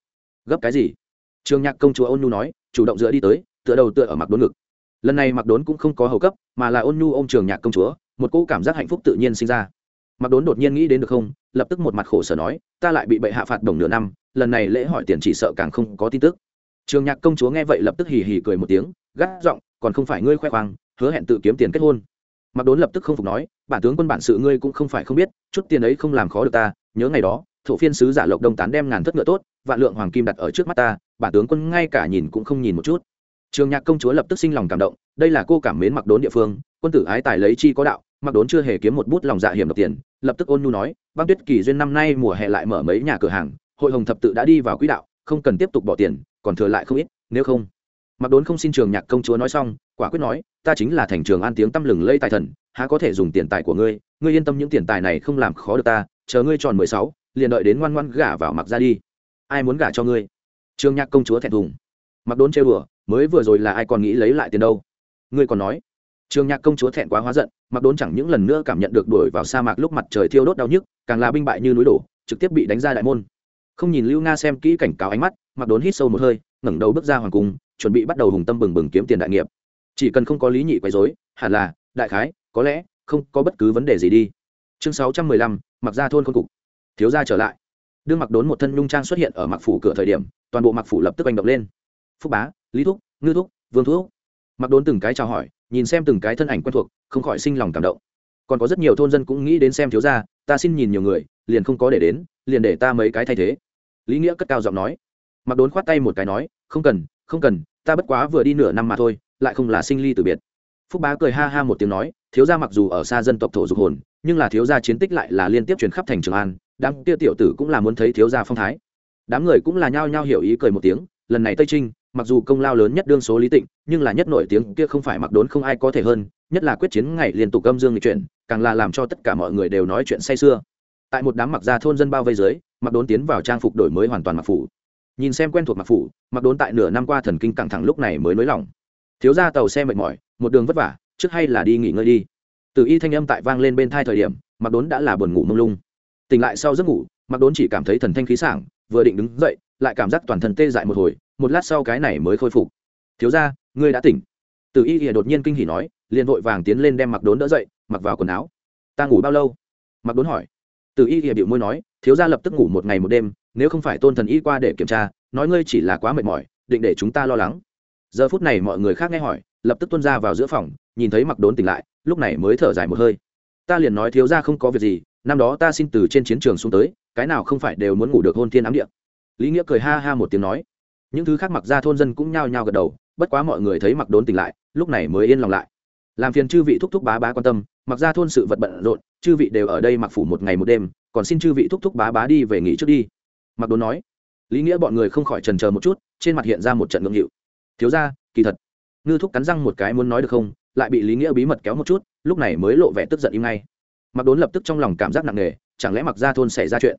gấp cái gì? Trường nhạc công chúa ôn nhu nói, chủ động dựa đi tới, tựa đầu tựa ở mặc đốn ngực. Lần này mặc đốn cũng không có hầu cấp, mà là ôn nhu ô m trường nhạc công chúa, một cỗ cảm giác hạnh phúc tự nhiên sinh ra. Mặc đốn đột nhiên nghĩ đến được không, lập tức một mặt khổ sở nói, ta lại bị bệ hạ phạt đồng nửa năm, lần này lễ hỏi tiền chỉ sợ càng không có tin tức. Trường nhạc công chúa nghe vậy lập tức hì hì cười một tiếng, gắt giọng còn không phải ngươi khoe khoang, hứa hẹn tự kiếm tiền kết hôn. Mặc đốn lập tức không phục nói, bản tướng quân bản sự ngươi cũng không phải không biết, chút tiền ấy không làm khó được ta, nhớ ngày đó, thổ phiên sứ giả lộc đông tán đem ngàn thất ngựa tốt, vạn lượng hoàng kim đặt ở trước mắt ta, bản tướng quân ngay cả nhìn cũng không nhìn một chút. Trường nhạc công chúa lập tức sinh lòng cảm động, đây là cô cảm mến mặc đốn địa phương, quân tử ái tài lấy chi có đạo, mặc đốn chưa hề kiếm một bút lòng dạ hiểm độc tiền, lập tức ôn nhu nói, băng tuyết kỳ duyên năm nay mùa hè lại mở mấy nhà cửa hàng, hội hồng thập tự đã đi vào quỹ đạo, không cần tiếp tục bỏ tiền, còn thừa lại không ít, nếu không mặc đốn không xin trường nhạc công chúa nói xong, quả quyết nói, ta chính là thành trường an tiếng tăm lừng lây tài thần, há có thể dùng tiền tài của ngươi? Ngươi yên tâm những tiền tài này không làm khó được ta, chờ ngươi tròn mười sáu, liền đợi đến ngoan ngoan gả vào mặc ra đi. Ai muốn gả cho ngươi? Trường nhạc công chúa thẹn thùng. Mặc đốn trêu đùa, mới vừa rồi là ai còn nghĩ lấy lại tiền đâu? Ngươi còn nói. Trường nhạc công chúa thẹn quá hóa giận, mặc đốn chẳng những lần nữa cảm nhận được đuổi vào sa mạc lúc mặt trời thiêu đốt đau nhức, càng là binh bại như núi đổ, trực tiếp bị đánh ra đại môn. Không nhìn lưu nga xem kỹ cảnh cáo ánh mắt, mặc đốn hít sâu một hơi, ngẩng đầu bước ra hoàng cung chuẩn bị bắt đầu hùng tâm bừng bừng kiếm tiền đại nghiệp. Chỉ cần không có lý nhị quấy rối, hẳn là, đại khái, có lẽ, không có bất cứ vấn đề gì đi. Chương sáu trăm mười lăm mặc ra thôn khôn cục. Thiếu gia trở lại. Đương mặc đốn một thân nhung trang xuất hiện ở mặc phủ cửa thời điểm, toàn bộ mặc phủ lập tức hành động lên. Phúc bá, lý thúc, ngư thúc, vương thúc. Mặc đốn từng cái chào hỏi, nhìn xem từng cái thân ảnh quen thuộc, không khỏi sinh lòng cảm động. Còn có rất nhiều thôn dân cũng nghĩ đến xem thiếu gia, ta xin nhìn nhiều người, liền không có để đến, liền để ta mấy cái thay thế. Lý nghĩa cất cao giọng nói. Mặc đốn khoát tay một cái nói, không cần không cần, ta bất quá vừa đi nửa năm mà thôi, lại không là sinh ly từ biệt. Phúc bá cười ha ha một tiếng nói, thiếu gia mặc dù ở xa dân tộc thổ dục hồn, nhưng là thiếu gia chiến tích lại là liên tiếp truyền khắp thành trường an, đám kia tiểu tử cũng là muốn thấy thiếu gia phong thái. Đám người cũng là nhao nhao hiểu ý cười một tiếng, lần này tây trinh, mặc dù công lao lớn nhất đương số lý tịnh, nhưng là nhất nổi tiếng kia không phải mặc đốn không ai có thể hơn, nhất là quyết chiến ngày liên tục âm dương nghị chuyển, càng là làm cho tất cả mọi người đều nói chuyện say sưa. Tại một đám mặc gia thôn dân bao vây dưới, mặc đốn tiến vào trang phục đổi mới hoàn toàn mặc phủ nhìn xem quen thuộc mặc phủ mặc đốn tại nửa năm qua thần kinh căng thẳng lúc này mới nới lỏng. Thiếu ra tàu xe mệt mỏi, một đường vất vả, trước hay là đi nghỉ ngơi đi. Từ y thanh âm tại vang lên bên thai thời điểm mặc đốn đã là buồn ngủ mông lung. Tỉnh lại sau giấc ngủ mặc đốn chỉ cảm thấy thần thanh khí sảng, vừa định đứng dậy, lại cảm giác toàn thân tê dại một hồi, một lát sau cái này mới khôi phục. Thiếu ra ngươi đã tỉnh. Từ y ỉa đột nhiên kinh hỉ nói, liền vội vàng tiến lên đem mặc đốn đỡ dậy, mặc vào quần áo. Ta ngủ bao lâu? Mặc đốn hỏi. Từ y ỉa điệu môi nói thiếu gia lập tức ngủ một ngày một đêm, nếu không phải tôn thần y qua để kiểm tra, nói ngươi chỉ là quá mệt mỏi, định để chúng ta lo lắng. Giờ phút này mọi người khác nghe hỏi, lập tức tuân ra vào giữa phòng, nhìn thấy mặc đốn tỉnh lại, lúc này mới thở dài một hơi. Ta liền nói thiếu gia không có việc gì, năm đó ta xin từ trên chiến trường xuống tới, cái nào không phải đều muốn ngủ được hôn thiên ám địa. Lý nghĩa cười ha ha một tiếng nói. Những thứ khác mặc ra thôn dân cũng nhao nhao gật đầu, bất quá mọi người thấy mặc đốn tỉnh lại, lúc này mới yên lòng lại. Làm phiền chư vị thúc thúc bá bá quan tâm, mặc ra thôn sự vật bận rộn, chư vị đều ở đây mặc phủ một ngày một đêm còn xin chư vị thúc thúc bá bá đi về nghỉ trước đi. Mặc đốn nói. Lý nghĩa bọn người không khỏi trần chờ một chút, trên mặt hiện ra một trận ngượng nghịu. Thiếu ra kỳ thật. Ngư thúc cắn răng một cái muốn nói được không, lại bị lý nghĩa bí mật kéo một chút, lúc này mới lộ vẻ tức giận im ngay. Mặc đốn lập tức trong lòng cảm giác nặng nề, chẳng lẽ mặc ra thôn xảy ra chuyện?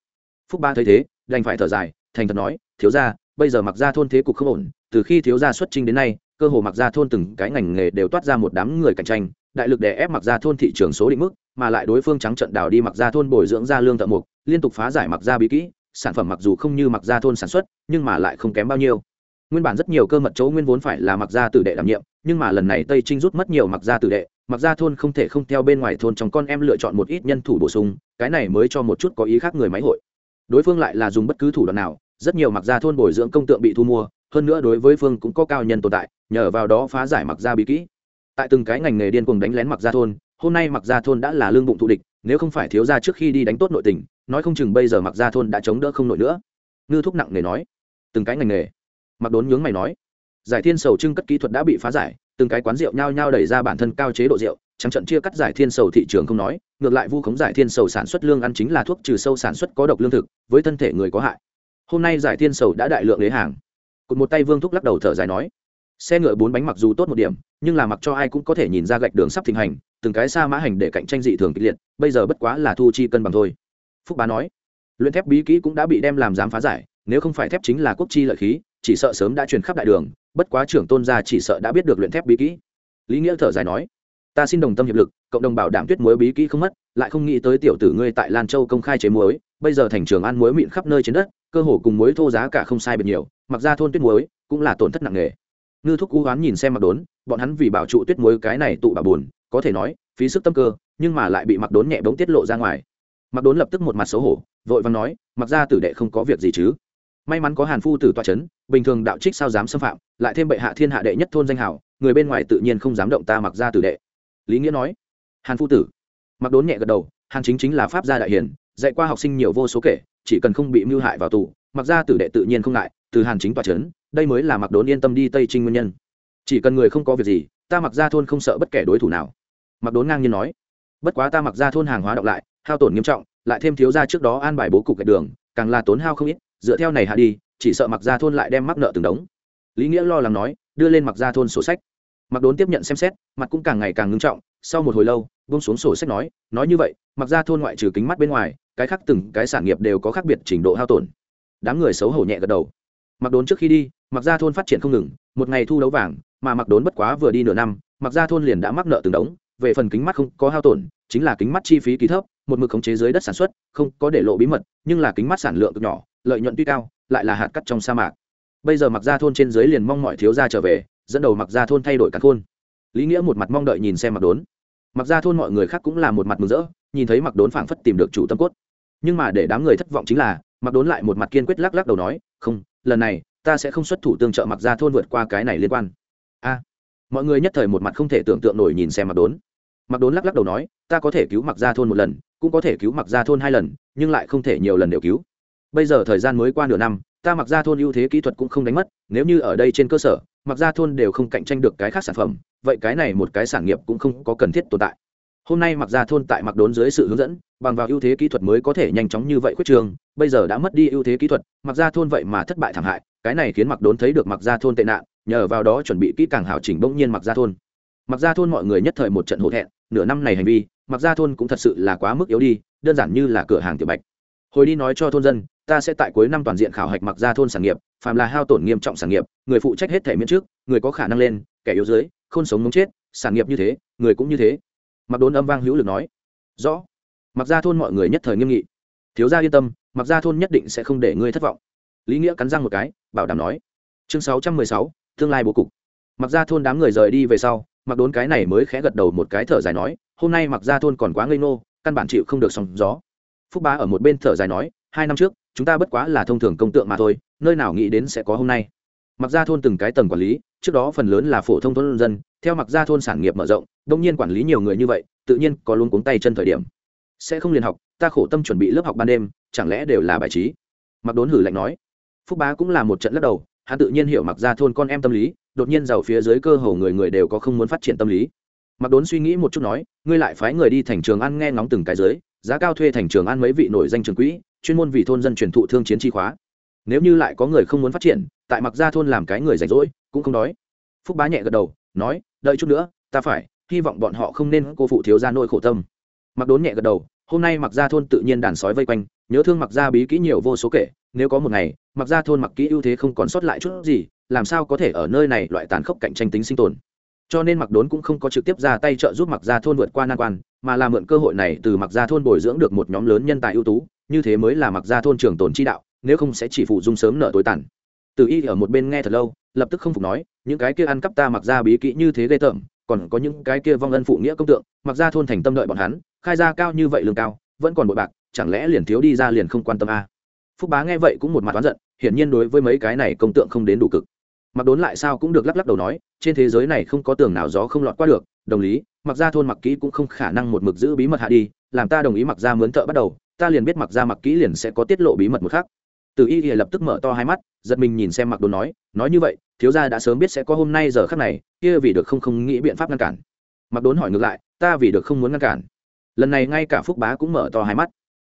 Phúc ba thấy thế, đành phải thở dài, thành thật nói, thiếu ra bây giờ mặc ra thôn thế cục không ổn, từ khi thiếu gia xuất trình đến nay, cơ hồ mặc ra thôn từng cái ngành nghề đều toát ra một đám người cạnh tranh, đại lực đè ép mặc ra thôn thị trường số định mức mà lại đối phương trắng trận đào đi mặc ra thôn bồi dưỡng ra lương thợ mục liên tục phá giải mặc ra bí kỹ, sản phẩm mặc dù không như mặc ra thôn sản xuất, nhưng mà lại không kém bao nhiêu. Nguyên bản rất nhiều cơ mật chỗ nguyên vốn phải là mặc ra tử đệ đảm nhiệm, nhưng mà lần này tây trinh rút mất nhiều mặc ra tử đệ, mặc ra thôn không thể không theo bên ngoài thôn trong con em lựa chọn một ít nhân thủ bổ sung, cái này mới cho một chút có ý khác người máy hội. Đối phương lại là dùng bất cứ thủ đoạn nào, rất nhiều mặc ra thôn bồi dưỡng công tượng bị thu mua, hơn nữa đối với phương cũng có cao nhân tồn tại, nhờ vào đó phá giải mặc ra bí kỹ. Tại từng cái ngành nghề điên cuồng đánh lén mặc ra thôn hôm nay mặc Gia thôn đã là lương bụng thụ địch, nếu không phải thiếu gia trước khi đi đánh tốt nội tình, nói không chừng bây giờ mặc Gia thôn đã chống đỡ không nổi nữa. Ngư thúc nặng nề nói. Từng cái ngành nghề. Mặc đốn nhướng mày nói. Giải thiên sầu trưng cất kỹ thuật đã bị phá giải, từng cái quán rượu nhao nhao đẩy ra bản thân cao chế độ rượu, trắng trận chia cắt giải thiên sầu thị trường không nói, ngược lại vu khống giải thiên sầu sản xuất lương ăn chính là thuốc trừ sâu sản xuất có độc lương thực, với thân thể người có hại. Hôm nay giải thiên sầu đã đại lượng lấy hàng. Cụt một tay vương thúc lắc đầu thở dài nói xe ngựa bốn bánh mặc dù tốt một điểm, nhưng là mặc cho ai cũng có thể nhìn ra gạch đường sắp thịnh hành, từng cái xa mã hành để cạnh tranh dị thường kịch liệt, bây giờ bất quá là thu chi cân bằng thôi. Phúc bá nói. Luyện thép bí kỹ cũng đã bị đem làm dám phá giải, nếu không phải thép chính là quốc chi lợi khí, chỉ sợ sớm đã truyền khắp đại đường, bất quá trưởng tôn gia chỉ sợ đã biết được luyện thép bí kỹ. Lý nghĩa thở dài nói. Ta xin đồng tâm hiệp lực, cộng đồng bảo đảm tuyết muối bí kỹ không mất, lại không nghĩ tới tiểu tử ngươi tại lan châu công khai chế muối, bây giờ thành trường ăn muối mịn khắp nơi trên đất, cơ hồ cùng muối thô giá cả không sai biệt nhiều, mặc ra thôn tuyết muối, cũng là tổn thất nặng nề ngư thúc cú hoán nhìn xem mặc đốn, bọn hắn vì bảo trụ tuyết muối cái này tụ bà buồn, có thể nói, phí sức tâm cơ, nhưng mà lại bị mặc đốn nhẹ bóng tiết lộ ra ngoài. Mặc đốn lập tức một mặt xấu hổ, vội vàng nói mặc ra tử đệ không có việc gì chứ? May mắn có hàn phu tử toa c h ấ n bình thường đạo trích sao dám xâm phạm, lại thêm bệ hạ thiên hạ đệ nhất thôn danh hảo người bên ngoài tự nhiên không dám động ta mặc ra tử đệ. Lý nghĩa nói, hàn phu tử. Mặc đốn nhẹ gật đầu, hàn chính chính là pháp gia đại hiền, dạy qua học sinh nhiều vô số kể, chỉ cần không bị mưu hại vào tù mặc ra tử đệ tự nhiên không ngại, từ hàn chính toa c h ấ n đây mới là mặc đốn yên tâm đi tây trinh nguyên nhân chỉ cần người không có việc gì ta mặc ra thôn không sợ bất kể đối thủ nào mặc đốn ngang nhiên nói bất quá ta mặc ra thôn hàng hóa đọc lại hao tổn nghiêm trọng lại thêm thiếu ra trước đó an bài bố cục gạch đường càng là tốn hao không ít dựa theo này hạ đi chỉ sợ mặc ra thôn lại đem mắc nợ từng đống lý nghĩa lo lắng nói đưa lên mặc ra thôn sổ sách mặc đốn tiếp nhận xem xét mặt cũng càng ngày càng ngưng trọng sau một hồi lâu bông xuống sổ sách nói nói như vậy mặc ra thôn ngoại trừ kính mắt bên ngoài cái khác từng cái sản nghiệp đều có khác biệt trình độ hao tổn đám người xấu hổ nhẹ gật đầu mặc đốn trước khi đi mặc ra thôn phát triển không ngừng, một ngày thu đấu vàng, mà mặc đốn bất quá vừa đi nửa năm, mặc ra thôn liền đã mắc nợ từng đống, về phần kính mắt không có hao tổn, chính là kính mắt chi phí kỳ thấp, một mực khống chế dưới đất sản xuất, không có để lộ bí mật, nhưng là kính mắt sản lượng cực nhỏ, lợi nhuận tuy cao, lại là hạt cắt trong sa mạc. Bây giờ mặc ra thôn trên dưới liền mong mọi thiếu gia trở về, dẫn đầu mặc ra thôn thay đổi cắt khôn lý nghĩa một mặt mong đợi nhìn xem mặc đốn. Mặc ra thôn mọi người khác cũng là một mặt mừng rỡ, nhìn thấy mặc đốn phảng phất tìm được chủ tâm cốt. Nhưng mà để đám người thất vọng chính là, mặc đốn lại một mặt kiên quyết lắc lắc đầu nói, không, lần này ta sẽ không xuất thủ tương trợ mặc ra thôn vượt qua cái này liên quan. A. Mọi người nhất thời một mặt không thể tưởng tượng nổi nhìn xem mặc đốn. Mặc đốn lắc lắc đầu nói, ta có thể cứu mặc ra thôn một lần, cũng có thể cứu mặc ra thôn hai lần, nhưng lại không thể nhiều lần đều cứu. Bây giờ thời gian mới qua nửa năm, ta mặc ra thôn ưu thế kỹ thuật cũng không đánh mất, nếu như ở đây trên cơ sở mặc ra thôn đều không cạnh tranh được cái khác sản phẩm, vậy cái này một cái sản nghiệp cũng không có cần thiết tồn tại. Hôm nay mặc ra thôn tại mặc đốn dưới sự hướng dẫn, bằng vào ưu thế kỹ thuật mới có thể nhanh chóng như vậy khuyết trường, bây giờ đã mất đi ưu thế kỹ thuật mặc ra thôn vậy mà thất bại thảm hại cái này khiến mặc đốn thấy được mặc gia thôn tệ nạn, nhờ vào đó chuẩn bị kỹ càng hảo chỉnh bỗng nhiên mặc gia thôn. Mặc gia thôn mọi người nhất thời một trận hổ thẹn, nửa năm này hành vi mặc gia thôn cũng thật sự là quá mức yếu đi, đơn giản như là cửa hàng tiểu bạch. Hồi đi nói cho thôn dân, ta sẽ tại cuối năm toàn diện khảo hạch mặc gia thôn sản nghiệp, phàm là hao tổn nghiêm trọng sản nghiệp, người phụ trách hết thể miễn trước, người có khả năng lên, kẻ yếu dưới không sống mống chết, sản nghiệp như thế, người cũng như thế. Mặc đốn âm vang hữu lực nói. Rõ. Mặc gia thôn mọi người nhất thời nghiêm nghị. Thiếu gia yên tâm mặc gia thôn nhất định sẽ không để ngươi thất vọng lý nghĩa cắn răng một cái, bảo đảm nói. Chương sáu trăm mười sáu, tương lai bố cục. Mặc ra thôn đám người rời đi về sau, mặc đốn cái này mới khẽ gật đầu một cái thở dài nói, hôm nay mặc ra thôn còn quá ngây ngô, căn bản chịu không được sóng gió. Phúc bá ở một bên thở dài nói, hai năm trước, chúng ta bất quá là thông thường công tượng mà thôi, nơi nào nghĩ đến sẽ có hôm nay. Mặc ra thôn từng cái tầng quản lý, trước đó phần lớn là phổ thông thôn dân, theo mặc ra thôn sản nghiệp mở rộng, đông nhiên quản lý nhiều người như vậy, tự nhiên có luôn cuống tay chân thời điểm. Sẽ không liền học, ta khổ tâm chuẩn bị lớp học ban đêm, chẳng lẽ đều là bài trí? Mặc đốn hử lạnh nói phúc bá cũng là một trận lắc đầu, hắn tự nhiên hiểu mặc ra thôn con em tâm lý, đột nhiên giàu phía dưới cơ hồ người người đều có không muốn phát triển tâm lý. Mặc đốn suy nghĩ một chút nói, ngươi lại phái người đi thành trường ăn nghe ngóng từng cái dưới, giá cao thuê thành trường ăn mấy vị nổi danh trường quỹ, chuyên môn vì thôn dân truyền thụ thương chiến chi khóa. Nếu như lại có người không muốn phát triển, tại mặc gia thôn làm cái người rảnh rỗi, cũng không đói. Phúc bá nhẹ gật đầu, nói, đợi chút nữa, ta phải, hy vọng bọn họ không nên cô phụ thiếu ra nỗi khổ tâm. Mặc đốn nhẹ gật đầu, hôm nay mặc gia thôn tự nhiên đàn sói vây quanh nhớ thương mặc gia bí kỹ nhiều vô số kể, nếu có một ngày, mặc gia thôn mặc kỹ ưu thế không còn sót lại chút gì, làm sao có thể ở nơi này loại tàn khốc cạnh tranh tính sinh tồn? Cho nên mặc đốn cũng không có trực tiếp ra tay trợ giúp mặc gia thôn vượt qua nan quan, mà là mượn cơ hội này từ mặc gia thôn bồi dưỡng được một nhóm lớn nhân tài ưu tú, như thế mới là mặc gia thôn trường tồn chi đạo, nếu không sẽ chỉ phụ dung sớm nợ tối tàn. Từ y ở một bên nghe thật lâu, lập tức không phục nói, những cái kia ăn cắp ta mặc Gia bí kỹ như thế ghê tởm, còn có những cái kia vong ân phụ nghĩa công tượng, mặc Gia thôn thành tâm đợi bọn hắn, khai ra cao như vậy lương cao, vẫn còn bội bạc chẳng lẽ liền thiếu đi ra liền không quan tâm a? À. phúc bá nghe vậy cũng một mặt oán giận, hiển nhiên đối với mấy cái này công tượng không đến đủ cực. Mặc đốn lại sao cũng được lắc lắc đầu nói, trên thế giới này không có tường nào gió không lọt qua được, đồng lý, mặc ra thôn mặc kỹ cũng không khả năng một mực giữ bí mật hạ đi, làm ta đồng ý mặc ra mướn thợ bắt đầu, ta liền biết mặc ra mặc kỹ liền sẽ có tiết lộ bí mật một khác từ y thì lập tức mở to hai mắt, giật mình nhìn xem mặc đốn nói nói như vậy, thiếu gia đã sớm biết sẽ có hôm nay giờ khắc này, kia vì được không không nghĩ biện pháp ngăn cản. Mặc đốn hỏi ngược lại, ta vì được không muốn ngăn cản. Lần này ngay cả phúc bá cũng mở to hai mắt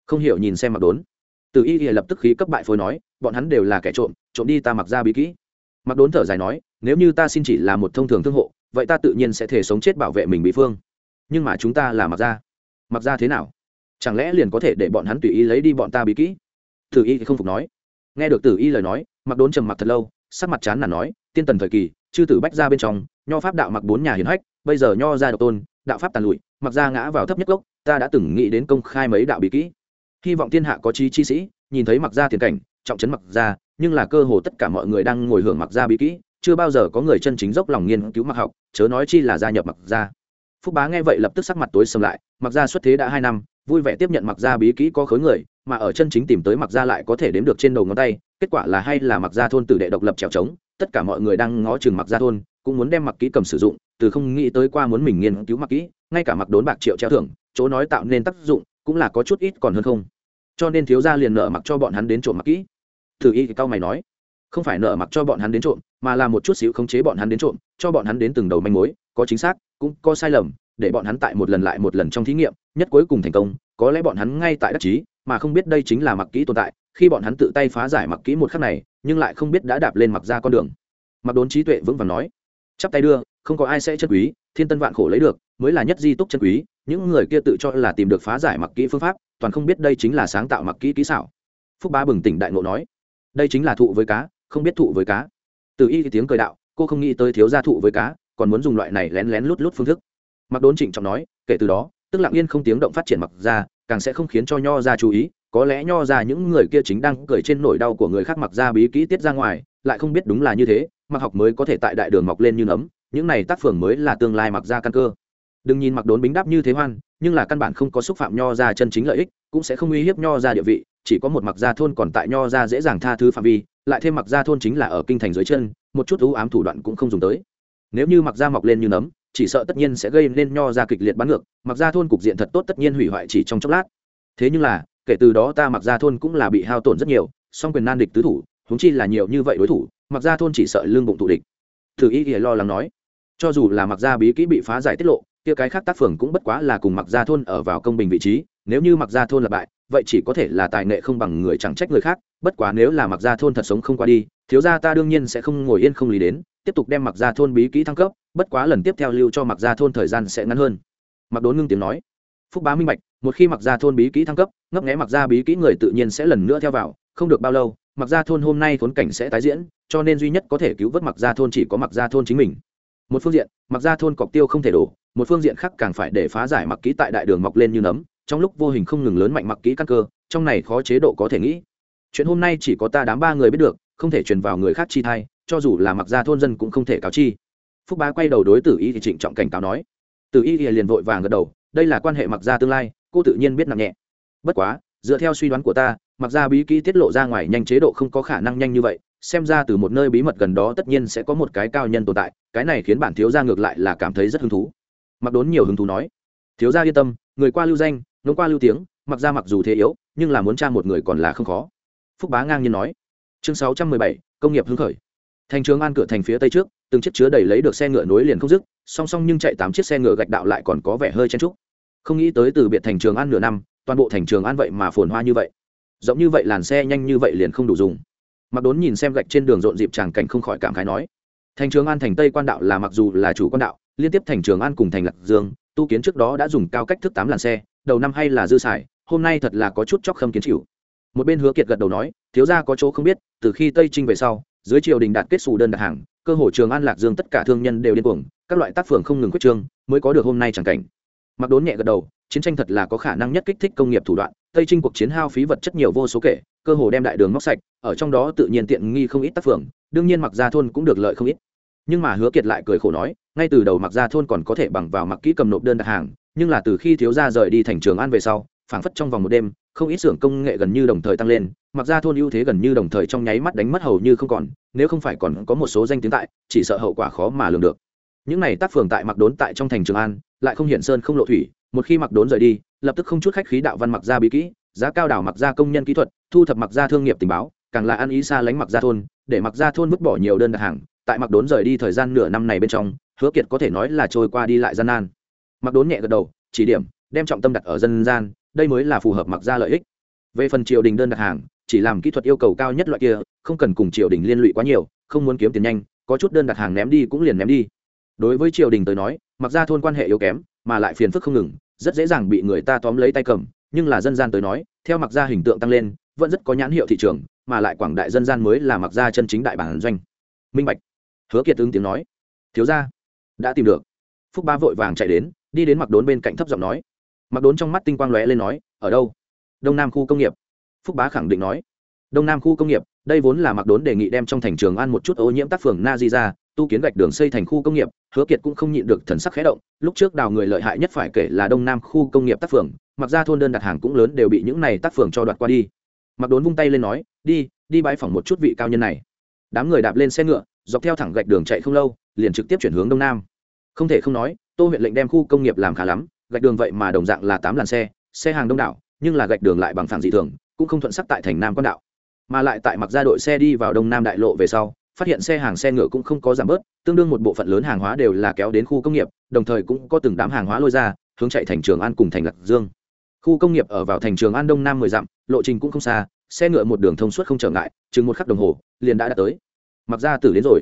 không hiểu nhìn xem mặc đốn. Từ y y lập tức khí cấp bại phối nói, bọn hắn đều là kẻ trộm trộm đi ta mặc ra bí kỹ. Mặc đốn thở dài nói, nếu như ta xin chỉ là một thông thường thương hộ, vậy ta tự nhiên sẽ thể sống chết bảo vệ mình bị phương. Nhưng mà chúng ta là mặc ra. Mặc ra thế nào? Chẳng lẽ liền có thể để bọn hắn tùy ý lấy đi bọn ta bí kỹ? Tử y không phục nói. Nghe được tử y lời nói, mặc đốn trầm mặc thật lâu, sắc mặt chán là nói, tiên tần thời kỳ, chư tử bách ra bên trong, nho pháp đạo mặc bốn nhà hiền hách, bây giờ nho ra độc tôn, đạo pháp tàn lụi, mặc ra ngã vào thấp nhất gốc, ta đã từng nghĩ đến công khai mấy đạo bí kỹ hy vọng thiên hạ có chi chi sĩ nhìn thấy mặc gia tiền cảnh trọng trấn mặc gia, nhưng là cơ hồ tất cả mọi người đang ngồi hưởng mặc gia bí kỹ chưa bao giờ có người chân chính dốc lòng nghiên cứu mặc học chớ nói chi là gia nhập mặc gia. phúc bá nghe vậy lập tức sắc mặt tối sầm lại mặc gia xuất thế đã hai năm vui vẻ tiếp nhận mặc gia bí kỹ có khối người mà ở chân chính tìm tới mặc gia lại có thể đếm được trên đầu ngón tay kết quả là hay là mặc gia thôn tử đệ độc lập trèo trống tất cả mọi người đang ngó chừng mặc gia thôn cũng muốn đem mặc kỹ cầm sử dụng từ không nghĩ tới qua muốn mình nghiên cứu mặc kỹ ngay cả mặc đốn bạc triệu treo thưởng chỗ nói tạo nên tác dụng cũng là có chút ít còn hơn không cho nên thiếu gia liền nợ mặc cho bọn hắn đến trộm mặc kỹ. Thử y cao mày nói, không phải nợ mặc cho bọn hắn đến trộm, mà là một chút xíu khống chế bọn hắn đến trộm, cho bọn hắn đến từng đầu manh mối, có chính xác, cũng có sai lầm, để bọn hắn tại một lần lại một lần trong thí nghiệm, nhất cuối cùng thành công, có lẽ bọn hắn ngay tại đắc chí, mà không biết đây chính là mặc kỹ tồn tại, khi bọn hắn tự tay phá giải mặc kỹ một khắc này, nhưng lại không biết đã đạp lên mặc ra con đường. Mặc đốn trí tuệ vững vàng nói, chắp tay đưa không có ai sẽ chân quý, thiên tân vạn khổ lấy được, mới là nhất di túc chân quý, những người kia tự cho là tìm được phá giải mặc kỹ phương pháp, toàn không biết đây chính là sáng tạo mặc kỹ kỹ xảo. Phúc ba bừng tỉnh đại ngộ nói, đây chính là thụ với cá, không biết thụ với cá. Từ y tiếng cười đạo, cô không nghĩ tới thiếu gia thụ với cá, còn muốn dùng loại này lén lén lút lút phương thức. Mặc đốn trịnh trọng nói, kể từ đó, tức lặng yên không tiếng động phát triển mặc ra, càng sẽ không khiến cho nho ra chú ý, có lẽ nho ra những người kia chính đang cười trên nỗi đau của người khác mặc ra bí kỹ tiết ra ngoài, lại không biết đúng là như thế, mặc học mới có thể tại đại đường mọc lên như nấm những này tác phường mới là tương lai mặc ra căn cơ. Đừng nhìn mặc đốn bính đáp như thế hoan, nhưng là căn bản không có xúc phạm nho ra chân chính lợi ích, cũng sẽ không uy hiếp nho ra địa vị, chỉ có một mặc gia thôn còn tại nho ra dễ dàng tha thứ phạm vi, lại thêm mặc gia thôn chính là ở kinh thành dưới chân, một chút ưu ám thủ đoạn cũng không dùng tới. Nếu như mặc gia mọc lên như nấm, chỉ sợ tất nhiên sẽ gây nên nho ra kịch liệt bắn ngược, mặc gia thôn cục diện thật tốt tất nhiên hủy hoại chỉ trong chốc lát. Thế nhưng là, kể từ đó ta mặc gia thôn cũng là bị hao tổn rất nhiều, song quyền nan địch tứ thủ húng chi là nhiều như vậy đối thủ, mặc gia thôn chỉ sợ lương bụng thủ địch. Thử ý lo lắng nói cho dù là mặc gia bí kỹ bị phá giải tiết lộ kia cái khác tác phường cũng bất quá là cùng mặc gia thôn ở vào công bình vị trí nếu như mặc gia thôn là bại vậy chỉ có thể là tài nghệ không bằng người chẳng trách người khác bất quá nếu là mặc gia thôn thật sống không qua đi thiếu gia ta đương nhiên sẽ không ngồi yên không lý đến tiếp tục đem mặc gia thôn bí kỹ thăng cấp bất quá lần tiếp theo lưu cho mặc gia thôn thời gian sẽ ngắn hơn mặc đốn ngưng tiếng nói phúc bá minh bạch một khi mặc gia thôn bí kỹ thăng cấp ngấp nghẽ mặc gia bí kỹ người tự nhiên sẽ lần nữa theo vào không được bao lâu mặc gia thôn hôm nay thốn cảnh sẽ tái diễn cho nên duy nhất có thể cứu vớt mặc gia thôn chỉ có mặc gia thôn chính mình một phương diện, mặc ra thôn cọc tiêu không thể đổ, một phương diện khác càng phải để phá giải mặc ký tại đại đường mọc lên như nấm, trong lúc vô hình không ngừng lớn mạnh mặc ký căn cơ, trong này khó chế độ có thể nghĩ. Chuyện hôm nay chỉ có ta đám ba người biết được, không thể truyền vào người khác chi thai, cho dù là mặc gia thôn dân cũng không thể cáo chi. Phúc bá quay đầu đối tử y thì trịnh trọng cảnh cáo nói. Tử y thì liền vội vàng gật đầu, đây là quan hệ mặc gia tương lai, cô tự nhiên biết nặng nhẹ. Bất quá, dựa theo suy đoán của ta, mặc gia bí kỹ tiết lộ ra ngoài nhanh chế độ không có khả năng nhanh như vậy xem ra từ một nơi bí mật gần đó tất nhiên sẽ có một cái cao nhân tồn tại, cái này khiến bản thiếu gia ngược lại là cảm thấy rất hứng thú. Mặc đốn nhiều hứng thú nói, thiếu gia yên tâm, người qua lưu danh, ngôn qua lưu tiếng, mặc ra mặc dù thế yếu, nhưng là muốn tra một người còn là không khó. Phúc bá ngang nhiên nói, chương sáu trăm mười bảy, công nghiệp hưng khởi. Thành trường an cửa thành phía tây trước, từng chiếc chứa đầy lấy được xe ngựa nối liền không dứt, song song nhưng chạy tám chiếc xe ngựa gạch đạo lại còn có vẻ hơi chen trúc không nghĩ tới từ biệt thành trường an nửa năm, toàn bộ thành trường an vậy mà phồn hoa như vậy. Rộng như vậy, làn xe nhanh như vậy liền không đủ dùng mặc đốn nhìn xem gạch trên đường rộn dịp tràng cảnh không khỏi cảm khái nói, thành trường an thành tây quan đạo là mặc dù là chủ quan đạo, liên tiếp thành trường an cùng thành lạc dương, tu kiến trước đó đã dùng cao cách thức tám làn xe, đầu năm hay là dư xài, hôm nay thật là có chút chóc khâm kiến chịu. Một bên hứa kiệt gật đầu nói, thiếu ra có chỗ không biết, từ khi tây trinh về sau, dưới triều đình đạt kết xù đơn đặt hàng, cơ hội trường an, lạc dương tất cả thương nhân đều điên cuồng, các loại tác phường không ngừng quyết trương, mới có được hôm nay chẳng cảnh. Mặc đốn nhẹ gật đầu, chiến tranh thật là có khả năng nhất kích thích công nghiệp thủ đoạn, tây trinh cuộc chiến hao phí vật chất nhiều vô số kể cơ hồ đem đại đường móc sạch, ở trong đó tự nhiên tiện nghi không ít tác phường đương nhiên mặc gia thôn cũng được lợi không ít. Nhưng mà hứa kiệt lại cười khổ nói, ngay từ đầu mặc gia thôn còn có thể bằng vào mặc kỹ cầm nộp đơn đặt hàng, nhưng là từ khi thiếu gia rời đi thành trường an về sau, phảng phất trong vòng một đêm, không ít xưởng công nghệ gần như đồng thời tăng lên, mặc gia thôn ưu thế gần như đồng thời trong nháy mắt đánh mất hầu như không còn, nếu không phải còn có một số danh tiếng tại, chỉ sợ hậu quả khó mà lường được. Những này tác phường tại mặc đốn tại trong thành trường an, lại không hiện sơn không lộ thủy, một khi mặc đốn rời đi, lập tức không chút khách khí đạo văn mặc gia bí kỹ giá cao đảo mặc gia công nhân kỹ thuật, thu thập mặc gia thương nghiệp tình báo, càng là ăn ý xa lánh mặc gia thôn, để mặc gia thôn vứt bỏ nhiều đơn đặt hàng, tại mặc đốn rời đi thời gian nửa năm này bên trong, hứa kiệt có thể nói là trôi qua đi lại gian nan. Mặc đốn nhẹ gật đầu, chỉ điểm, đem trọng tâm đặt ở dân gian, đây mới là phù hợp mặc gia lợi ích. Về phần triều đình đơn đặt hàng, chỉ làm kỹ thuật yêu cầu cao nhất loại kia, không cần cùng triều đình liên lụy quá nhiều, không muốn kiếm tiền nhanh, có chút đơn đặt hàng ném đi cũng liền ném đi. Đối với triều đình tới nói, mặc ra thôn quan hệ yếu kém, mà lại phiền phức không ngừng, rất dễ dàng bị người ta tóm lấy tay cầm nhưng là dân gian tới nói, theo mặc gia hình tượng tăng lên, vẫn rất có nhãn hiệu thị trường, mà lại quảng đại dân gian mới là mặc gia chân chính đại bản doanh. Minh bạch. Hứa kiệt ứng tiếng nói. Thiếu ra đã tìm được. Phúc ba vội vàng chạy đến, đi đến mặc đốn bên cạnh thấp giọng nói. Mặc đốn trong mắt tinh quang lóe lên nói, ở đâu? Đông nam khu công nghiệp. Phúc bá khẳng định nói. Đông nam khu công nghiệp đây vốn là mặc đốn đề nghị đem trong thành trường ăn một chút ô nhiễm tác phường na di ra tu kiến gạch đường xây thành khu công nghiệp, hứa kiệt cũng không nhịn được thần sắc khé động, lúc trước đào người lợi hại nhất phải kể là đông nam khu công nghiệp tác phường, mặc ra thôn đơn đặt hàng cũng lớn đều bị những này tác phường cho đoạt qua đi. Mặc đốn vung tay lên nói, đi đi bãi phỏng một chút vị cao nhân này. Đám người đạp lên xe ngựa, dọc theo thẳng gạch đường chạy không lâu, liền trực tiếp chuyển hướng đông nam. Không thể không nói, tô huyện lệnh đem khu công nghiệp làm khá lắm, gạch đường vậy mà đồng dạng là tám làn xe xe hàng đông đảo, nhưng là gạch đường lại bằng phẳng dị thường, cũng không thuận sắc tại thành nam quan đạo mà lại tại mặc ra đội xe đi vào đông nam đại lộ về sau, phát hiện xe hàng xe ngựa cũng không có giảm bớt, tương đương một bộ phận lớn hàng hóa đều là kéo đến khu công nghiệp, đồng thời cũng có từng đám hàng hóa lôi ra, hướng chạy thành trường an cùng thành lạc dương. Khu công nghiệp ở vào thành trường an đông nam mười dặm, lộ trình cũng không xa, xe ngựa một đường thông suốt không trở ngại, chừng một khắc đồng hồ, liền đã đạt tới. Mặc ra tử đến rồi.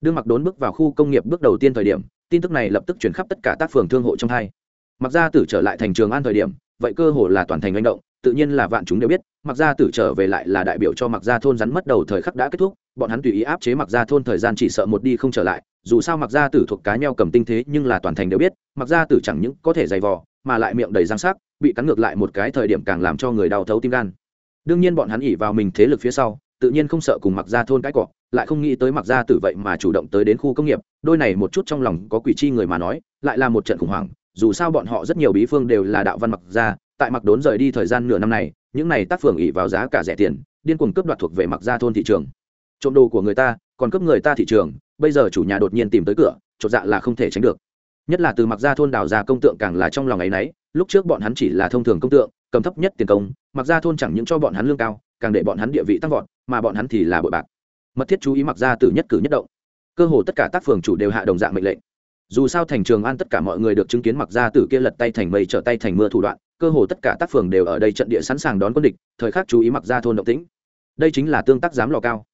Đương mặc đốn bước vào khu công nghiệp bước đầu tiên thời điểm, tin tức này lập tức chuyển khắp tất cả tác phường thương hộ trong hai. Mặc ra tử trở lại thành trường an thời điểm, vậy cơ hồ là toàn thành manh động, tự nhiên là vạn chúng đều biết mặc gia tử trở về lại là đại biểu cho mặc gia thôn rắn mất đầu thời khắc đã kết thúc, bọn hắn tùy ý áp chế mặc gia thôn thời gian chỉ sợ một đi không trở lại, dù sao mặc gia tử thuộc cá nheo cầm tinh thế nhưng là toàn thành đều biết, mặc gia tử chẳng những có thể dày vò, mà lại miệng đầy răng sắc, bị cắn ngược lại một cái thời điểm càng làm cho người đau thấu tim gan. Đương nhiên bọn hắn ỉ vào mình thế lực phía sau, tự nhiên không sợ cùng mặc gia thôn cãi cọ, lại không nghĩ tới mặc gia tử vậy mà chủ động tới đến khu công nghiệp, đôi này một chút trong lòng có quỷ chi người mà nói, lại là một trận khủng hoảng, dù sao bọn họ rất nhiều bí phương đều là đạo văn mặc gia tại mặc đốn rời đi thời gian nửa năm này, những này tác phường ỉ vào giá cả rẻ tiền, điên cuồng cướp đoạt thuộc về mặc gia thôn thị trường. Trộm đồ của người ta, còn cướp người ta thị trường, bây giờ chủ nhà đột nhiên tìm tới cửa, chột dạ là không thể tránh được. Nhất là từ mặc gia thôn đào ra công tượng càng là trong lòng ấy nấy, lúc trước bọn hắn chỉ là thông thường công tượng, cầm thấp nhất tiền công, mặc gia thôn chẳng những cho bọn hắn lương cao, càng để bọn hắn địa vị tăng vọt, mà bọn hắn thì là bội bạc. Mật thiết chú ý mặc gia từ nhất cử nhất động. Cơ hồ tất cả tác phường chủ đều hạ đồng dạng mệnh lệnh. Dù sao thành trường an tất cả mọi người được chứng kiến mặc gia tử kia lật tay thành mây, trở tay thành mưa thủ đoạn cơ hồ tất cả tác phường đều ở đây trận địa sẵn sàng đón quân địch, thời khắc chú ý mặc ra thôn động tĩnh. Đây chính là tương tác giám lò cao.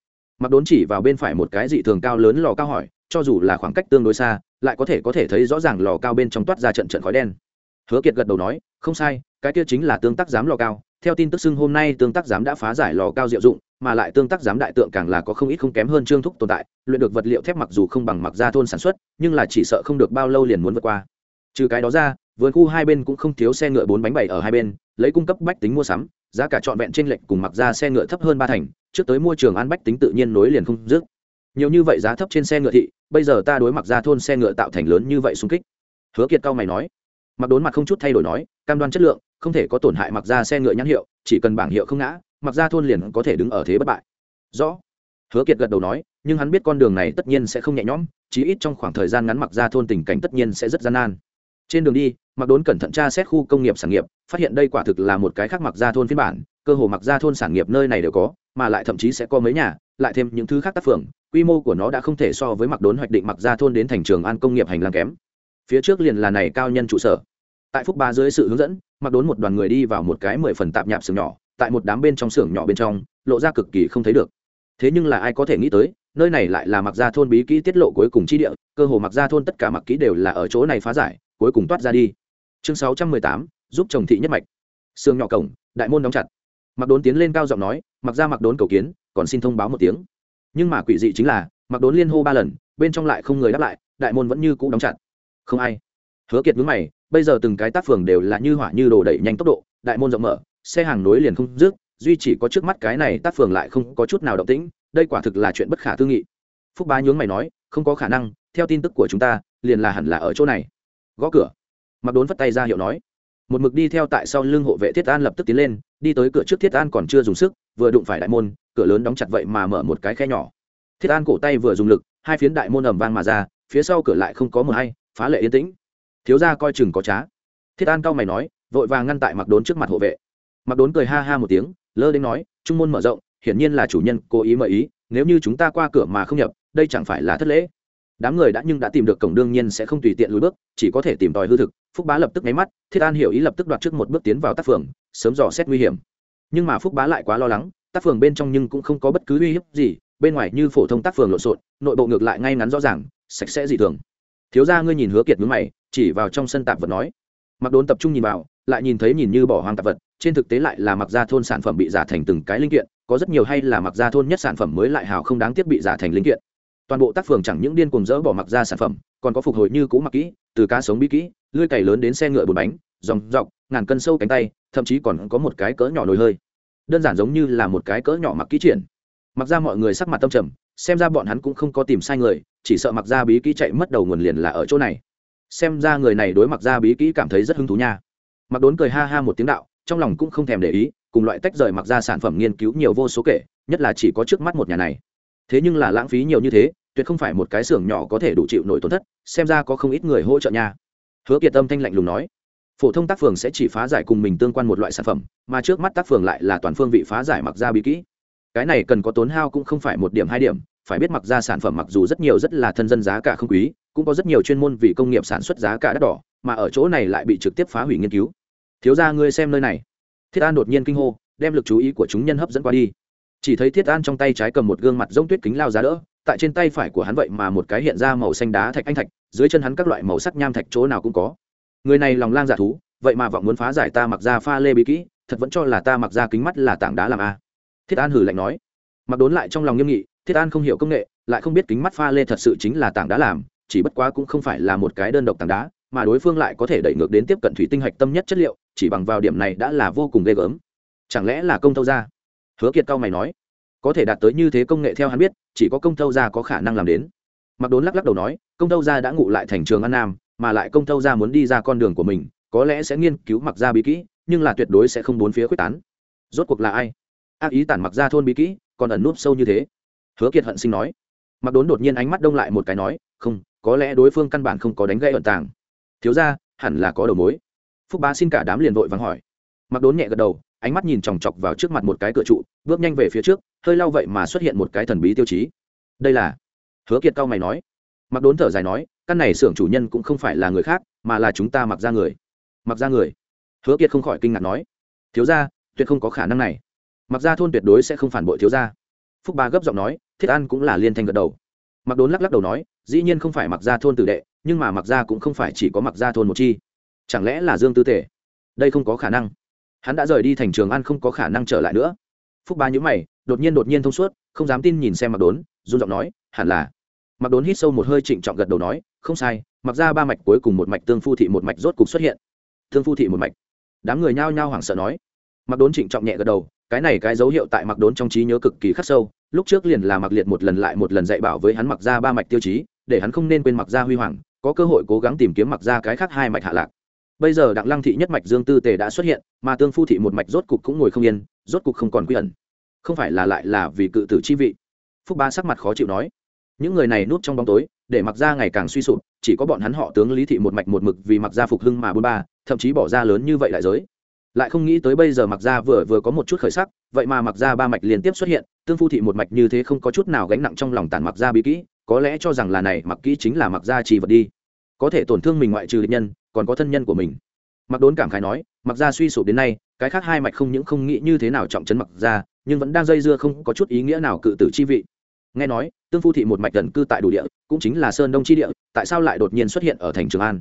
Mặc đốn chỉ vào bên phải một cái dị thường cao lớn lò cao hỏi, cho dù là khoảng cách tương đối xa, lại có thể có thể thấy rõ ràng lò cao bên trong toát ra trận trận khói đen. Hứa kiệt gật đầu nói, không sai, cái kia chính là tương tác giám lò cao. Theo tin tức xưng hôm nay tương tác giám đã phá giải lò cao diệu dụng, mà lại tương tác giám đại tượng càng là có không ít không kém hơn trương thúc tồn tại, luyện được vật liệu thép mặc dù không bằng mặc ra thôn sản xuất, nhưng là chỉ sợ không được bao lâu liền muốn vượt qua. Trừ cái đó ra vườn khu hai bên cũng không thiếu xe ngựa bốn bánh bảy ở hai bên, lấy cung cấp bách tính mua sắm, giá cả trọn vẹn trên lệnh cùng mặc ra xe ngựa thấp hơn ba thành, trước tới mua trường an bách tính tự nhiên nối liền không dứt. Nhiều như vậy giá thấp trên xe ngựa thị, bây giờ ta đối mặc ra thôn xe ngựa tạo thành lớn như vậy xung kích. Hứa kiệt cao mày nói. Mặc đốn mặt không chút thay đổi nói, cam đoan chất lượng, không thể có tổn hại mặc ra xe ngựa nhãn hiệu, chỉ cần bảng hiệu không ngã, mặc ra thôn liền có thể đứng ở thế bất bại. Rõ. Hứa kiệt gật đầu nói, nhưng hắn biết con đường này tất nhiên sẽ không nhẹ nhõm, chí ít trong khoảng thời gian ngắn mặc ra thôn tình cảnh tất nhiên sẽ rất gian nan. Trên đường đi mặc đốn cẩn thận tra xét khu công nghiệp sản nghiệp, phát hiện đây quả thực là một cái khác mặc ra thôn phiên bản, cơ hồ mặc ra thôn sản nghiệp nơi này đều có, mà lại thậm chí sẽ có mấy nhà, lại thêm những thứ khác tác phường, quy mô của nó đã không thể so với mặc đốn hoạch định mặc ra thôn đến thành trường an công nghiệp hành lang kém. Phía trước liền là này cao nhân trụ sở. Tại phúc ba dưới sự hướng dẫn, mặc đốn một đoàn người đi vào một cái mười phần tạp nhạp xưởng nhỏ, tại một đám bên trong xưởng nhỏ bên trong, lộ ra cực kỳ không thấy được. Thế nhưng là ai có thể nghĩ tới, nơi này lại là mặc gia thôn bí kỹ tiết lộ cuối cùng chi địa, cơ hồ mặc gia thôn tất cả mặc kỹ đều là ở chỗ này phá giải, cuối cùng toát ra đi chương sáu trăm mười tám, giúp chồng thị nhất mạch. Sương nhỏ cổng, đại môn đóng chặt. Mặc đốn tiến lên cao giọng nói mặc ra mặc đốn cầu kiến, còn xin thông báo một tiếng. Nhưng mà quỷ dị chính là mặc đốn liên hô ba lần, bên trong lại không người đáp lại, đại môn vẫn như cũ đóng chặt. Không ai. Hứa kiệt mướn mày, bây giờ từng cái tác phường đều là như hỏa như đồ đẩy nhanh tốc độ, đại môn rộng mở, xe hàng nối liền không dứt, duy chỉ có trước mắt cái này tác phường lại không có chút nào động tĩnh, đây quả thực là chuyện bất khả tư nghị. Phúc bá nhướng mày nói, không có khả năng, theo tin tức của chúng ta, liền là hẳn là ở chỗ này. Gõ cửa mặc đốn phất tay ra hiệu nói. Một mực đi theo tại sau lưng hộ vệ thiết an lập tức tiến lên, đi tới cửa trước thiết an còn chưa dùng sức, vừa đụng phải đại môn, cửa lớn đóng chặt vậy mà mở một cái khe nhỏ. Thiết an cổ tay vừa dùng lực, hai phiến đại môn ầm vang mà ra, phía sau cửa lại không có mờ hay, phá lệ yên tĩnh. Thiếu ra coi chừng có trá. Thiết an cau mày nói, vội vàng ngăn tại mặc đốn trước mặt hộ vệ. Mặc đốn cười ha ha một tiếng, lơ đến nói, trung môn mở rộng, hiển nhiên là chủ nhân cố ý mời ý, nếu như chúng ta qua cửa mà không nhập, đây chẳng phải là thất lễ. Đám người đã nhưng đã tìm được cổng đương nhiên sẽ không tùy tiện lùi bước, chỉ có thể tìm tòi hư thực phúc bá lập tức nháy mắt, thiết an hiểu ý lập tức đoạt trước một bước tiến vào tác phường, sớm dò xét nguy hiểm. Nhưng mà phúc bá lại quá lo lắng tác phường bên trong nhưng cũng không có bất cứ uy hiếp gì, bên ngoài như phổ thông tác phường lộn xộn, nội bộ ngược lại ngay ngắn rõ ràng, sạch sẽ dị thường. Thiếu ra ngươi nhìn hứa kiệt mướn mày, chỉ vào trong sân tạp vật nói. Mặc đốn tập trung nhìn vào, lại nhìn thấy nhìn như bỏ hoang tạp vật, trên thực tế lại là mặc ra thôn sản phẩm bị giả thành từng cái linh kiện, có rất nhiều hay là mặc ra thôn nhất sản phẩm mới lại hào không đáng tiếc bị giả thành linh kiện. Toàn bộ tác phường chẳng những điên cùng dỡ bỏ mặc ra sản phẩm, còn có phục hồi như cũ mặc kỹ, từ cá sống bí kỹ lưới cày lớn đến xe ngựa bốn bánh, dòng dọc, ngàn cân sâu cánh tay, thậm chí còn có một cái cỡ nhỏ nồi hơi. Đơn giản giống như là một cái cỡ nhỏ mặc kỹ triển. Mặc ra mọi người sắc mặt tâm trầm, xem ra bọn hắn cũng không có tìm sai người, chỉ sợ mặc ra bí kỹ chạy mất đầu nguồn liền là ở chỗ này. Xem ra người này đối mặc ra bí kỹ cảm thấy rất hứng thú nha. Mặc đốn cười ha ha một tiếng đạo, trong lòng cũng không thèm để ý, cùng loại tách rời mặc ra sản phẩm nghiên cứu nhiều vô số kể, nhất là chỉ có trước mắt một nhà này. Thế nhưng là lãng phí nhiều như thế, tuyệt không phải một cái xưởng nhỏ có thể đủ chịu nổi tổn thất, xem ra có không ít người hỗ trợ nha hứa kiệt tâm thanh lạnh lùng nói, phổ thông tác phường sẽ chỉ phá giải cùng mình tương quan một loại sản phẩm, mà trước mắt tác phường lại là toàn phương vị phá giải mặc ra bí kỹ. Cái này cần có tốn hao cũng không phải một điểm hai điểm, phải biết mặc ra sản phẩm mặc dù rất nhiều rất là thân dân giá cả không quý, cũng có rất nhiều chuyên môn vì công nghiệp sản xuất giá cả đắt đỏ, mà ở chỗ này lại bị trực tiếp phá hủy nghiên cứu. Thiếu ra ngươi xem nơi này. Thiết an đột nhiên kinh hô, đem lực chú ý của chúng nhân hấp dẫn qua đi. Chỉ thấy thiết an trong tay trái cầm một gương mặt rông tuyết kính lao giá đỡ, tại trên tay phải của hắn vậy mà một cái hiện ra màu xanh đá thạch anh thạch dưới chân hắn các loại màu sắc nham thạch chỗ nào cũng có. Người này lòng lang dạ thú, vậy mà vọng muốn phá giải ta mặc ra pha lê bí kỹ, thật vẫn cho là ta mặc ra kính mắt là tảng đá làm a. Thiết an hử lạnh nói. Mặc đốn lại trong lòng nghiêm nghị, thiết an không hiểu công nghệ, lại không biết kính mắt pha lê thật sự chính là tảng đá làm, chỉ bất quá cũng không phải là một cái đơn độc tảng đá, mà đối phương lại có thể đẩy ngược đến tiếp cận thủy tinh hạch tâm nhất chất liệu, chỉ bằng vào điểm này đã là vô cùng ghê gớm. Chẳng lẽ là công tâu gia? Hứa kiệt cao mày nói. Có thể đạt tới như thế công nghệ theo hắn biết, chỉ có công tâu gia có khả năng làm đến mặc đốn lắc lắc đầu nói, công tâu gia đã ngụ lại thành trường an nam, mà lại công tâu gia muốn đi ra con đường của mình, có lẽ sẽ nghiên cứu mặc gia bí kỹ, nhưng là tuyệt đối sẽ không bốn phía quyết tán. Rốt cuộc là ai? Ác ý tản mặc gia thôn bí kỹ, còn ẩn núp sâu như thế. Hứa kiệt hận sinh nói. Mặc đốn đột nhiên ánh mắt đông lại một cái nói, không, có lẽ đối phương căn bản không có đánh gây ẩn tàng. Thiếu ra hẳn là có đầu mối. Phúc bá xin cả đám liền vội vắng hỏi. Mặc đốn nhẹ gật đầu, ánh mắt nhìn chòng chọc vào trước mặt một cái cửa trụ, bước nhanh về phía trước, hơi lau vậy mà xuất hiện một cái thần bí tiêu chí. Đây là hứa kiệt cao mày nói. Mặc đốn thở dài nói, căn này xưởng chủ nhân cũng không phải là người khác, mà là chúng ta mặc ra người. Mặc ra người? Hứa kiệt không khỏi kinh ngạc nói. Thiếu ra tuyệt không có khả năng này. Mặc ra thôn tuyệt đối sẽ không phản bội thiếu ra phúc ba gấp giọng nói, thiết an cũng là liên thanh gật đầu. Mặc đốn lắc lắc đầu nói, dĩ nhiên không phải mặc ra thôn tử đệ, nhưng mà mặc ra cũng không phải chỉ có mặc ra thôn một chi. Chẳng lẽ là dương tư tể? Đây không có khả năng. Hắn đã rời đi thành trường ăn không có khả năng trở lại nữa. Phúc ba nhữ mày, đột nhiên đột nhiên thông suốt, không dám tin nhìn xem mặc đốn, run giọng nói, hẳn là mặc đốn hít sâu một hơi trịnh trọng gật đầu nói, không sai, mặc ra ba mạch cuối cùng một mạch tương phu thị một mạch rốt cục xuất hiện. Thương phu thị một mạch. Đám người nhao nhao hoảng sợ nói. Mặc đốn trịnh trọng nhẹ gật đầu, cái này cái dấu hiệu tại mặc đốn trong trí nhớ cực kỳ khắc sâu, lúc trước liền là mặc liệt một lần lại một lần dạy bảo với hắn mặc ra ba mạch tiêu chí, để hắn không nên quên mặc ra huy hoàng, có cơ hội cố gắng tìm kiếm mặc ra cái khác hai mạch hạ lạc. Bây giờ đặng lăng thị nhất mạch dương tư tề đã xuất hiện, mà tương phu thị một mạch rốt cục cũng ngồi không yên, rốt cục không còn quy ẩn. Không phải là lại là vì cự tử chi vị. Phúc ba sắc mặt khó chịu nói những người này núp trong bóng tối, để mặc ra ngày càng suy sụp, chỉ có bọn hắn họ tướng lý thị một mạch một mực vì mặc ra phục hưng mà bôn ba, thậm chí bỏ ra lớn như vậy đại giới. Lại không nghĩ tới bây giờ mặc ra vừa vừa có một chút khởi sắc, vậy mà mặc ra ba mạch liên tiếp xuất hiện, tương phu thị một mạch như thế không có chút nào gánh nặng trong lòng tàn mặc ra bí kỹ, có lẽ cho rằng là này mặc kỹ chính là mặc ra trì vật đi. Có thể tổn thương mình ngoại trừ địch nhân, còn có thân nhân của mình. Mặc đốn cảm khái nói, mặc ra suy sụp đến nay, cái khác hai mạch không những không nghĩ như thế nào trọng chấn mặc ra, nhưng vẫn đang dây dưa không có chút ý nghĩa nào cự tử chi vị nghe nói, tương phu thị một mạch gần cư tại đủ địa, cũng chính là sơn đông chi địa, tại sao lại đột nhiên xuất hiện ở thành trường an?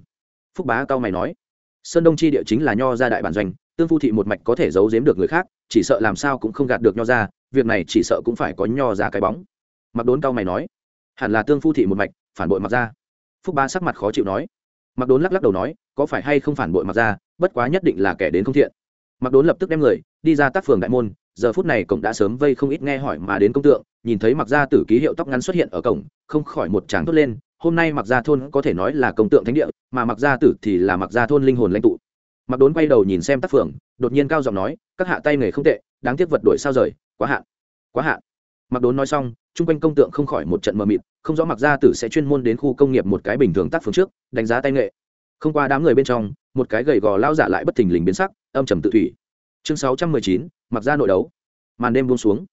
Phúc bá cao mày nói. Sơn đông chi địa chính là nho gia đại bản doanh, tương phu thị một mạch có thể giấu giếm được người khác, chỉ sợ làm sao cũng không gạt được nho gia, việc này chỉ sợ cũng phải có nho ra cái bóng. Mặc đốn cao mày nói. Hẳn là tương phu thị một mạch, phản bội mặc ra phúc bá sắc mặt khó chịu nói. Mặc đốn lắc lắc đầu nói, có phải hay không phản bội mặc ra bất quá nhất định là kẻ đến không thiện. Mặc đốn lập tức đem người, đi ra tác phường đại môn giờ phút này cổng đã sớm vây không ít nghe hỏi mà đến công tượng, nhìn thấy mặc gia tử ký hiệu tóc ngắn xuất hiện ở cổng, không khỏi một tràng thốt lên, hôm nay mặc gia thôn có thể nói là công tượng thánh địa, mà mặc gia tử thì là mặc gia thôn linh hồn lãnh tụ. Mặc đốn quay đầu nhìn xem tác phường, đột nhiên cao giọng nói, các hạ tay nghề không tệ, đáng tiếc vật đổi sao rời, quá hạn quá hạn. Mặc đốn nói xong, chung quanh công tượng không khỏi một trận mờ mịt, không rõ mặc gia tử sẽ chuyên môn đến khu công nghiệp một cái bình thường tác phường trước, đánh giá tay nghệ không qua đám người bên trong, một cái gầy gò lao giả lại bất thình lình biến sắc, âm trầm tự thủy. Chương sáu trăm mười chín mặc ra nội đấu. Màn đêm buông xuống.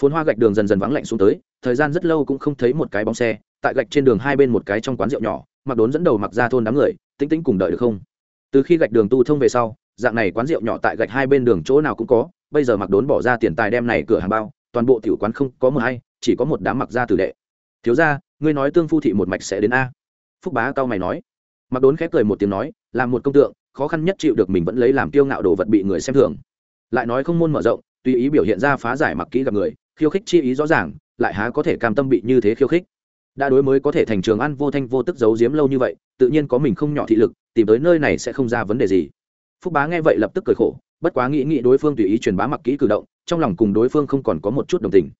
Phốn hoa gạch đường dần dần vắng lạnh xuống tới, thời gian rất lâu cũng không thấy một cái bóng xe, tại gạch trên đường hai bên một cái trong quán rượu nhỏ, mặc đốn dẫn đầu mặc ra thôn đám người, tĩnh tĩnh cùng đợi được không? Từ khi gạch đường tu thông về sau, dạng này quán rượu nhỏ tại gạch hai bên đường chỗ nào cũng có, bây giờ mặc đốn bỏ ra tiền tài đem này cửa hàng bao, toàn bộ tiểu quán không có mờ hay, chỉ có một đám mặc ra tử đệ. Thiếu ra ngươi nói tương phu thị một mạch sẽ đến a? Phúc bá cao mày nói. Mặc đốn khép cười một tiếng nói là một công tượng, khó khăn nhất chịu được mình vẫn lấy làm kiêu ngạo đồ vật bị người xem thường lại nói không môn mở rộng, tùy ý biểu hiện ra phá giải mặc kỹ gặp người, khiêu khích chi ý rõ ràng, lại há có thể cam tâm bị như thế khiêu khích. Đã đối mới có thể thành trường ăn vô thanh vô tức giấu giếm lâu như vậy, tự nhiên có mình không nhỏ thị lực, tìm tới nơi này sẽ không ra vấn đề gì. Phúc bá nghe vậy lập tức cười khổ, bất quá nghĩ nghĩ đối phương tùy ý truyền bá mặc kỹ cử động, trong lòng cùng đối phương không còn có một chút đồng tình.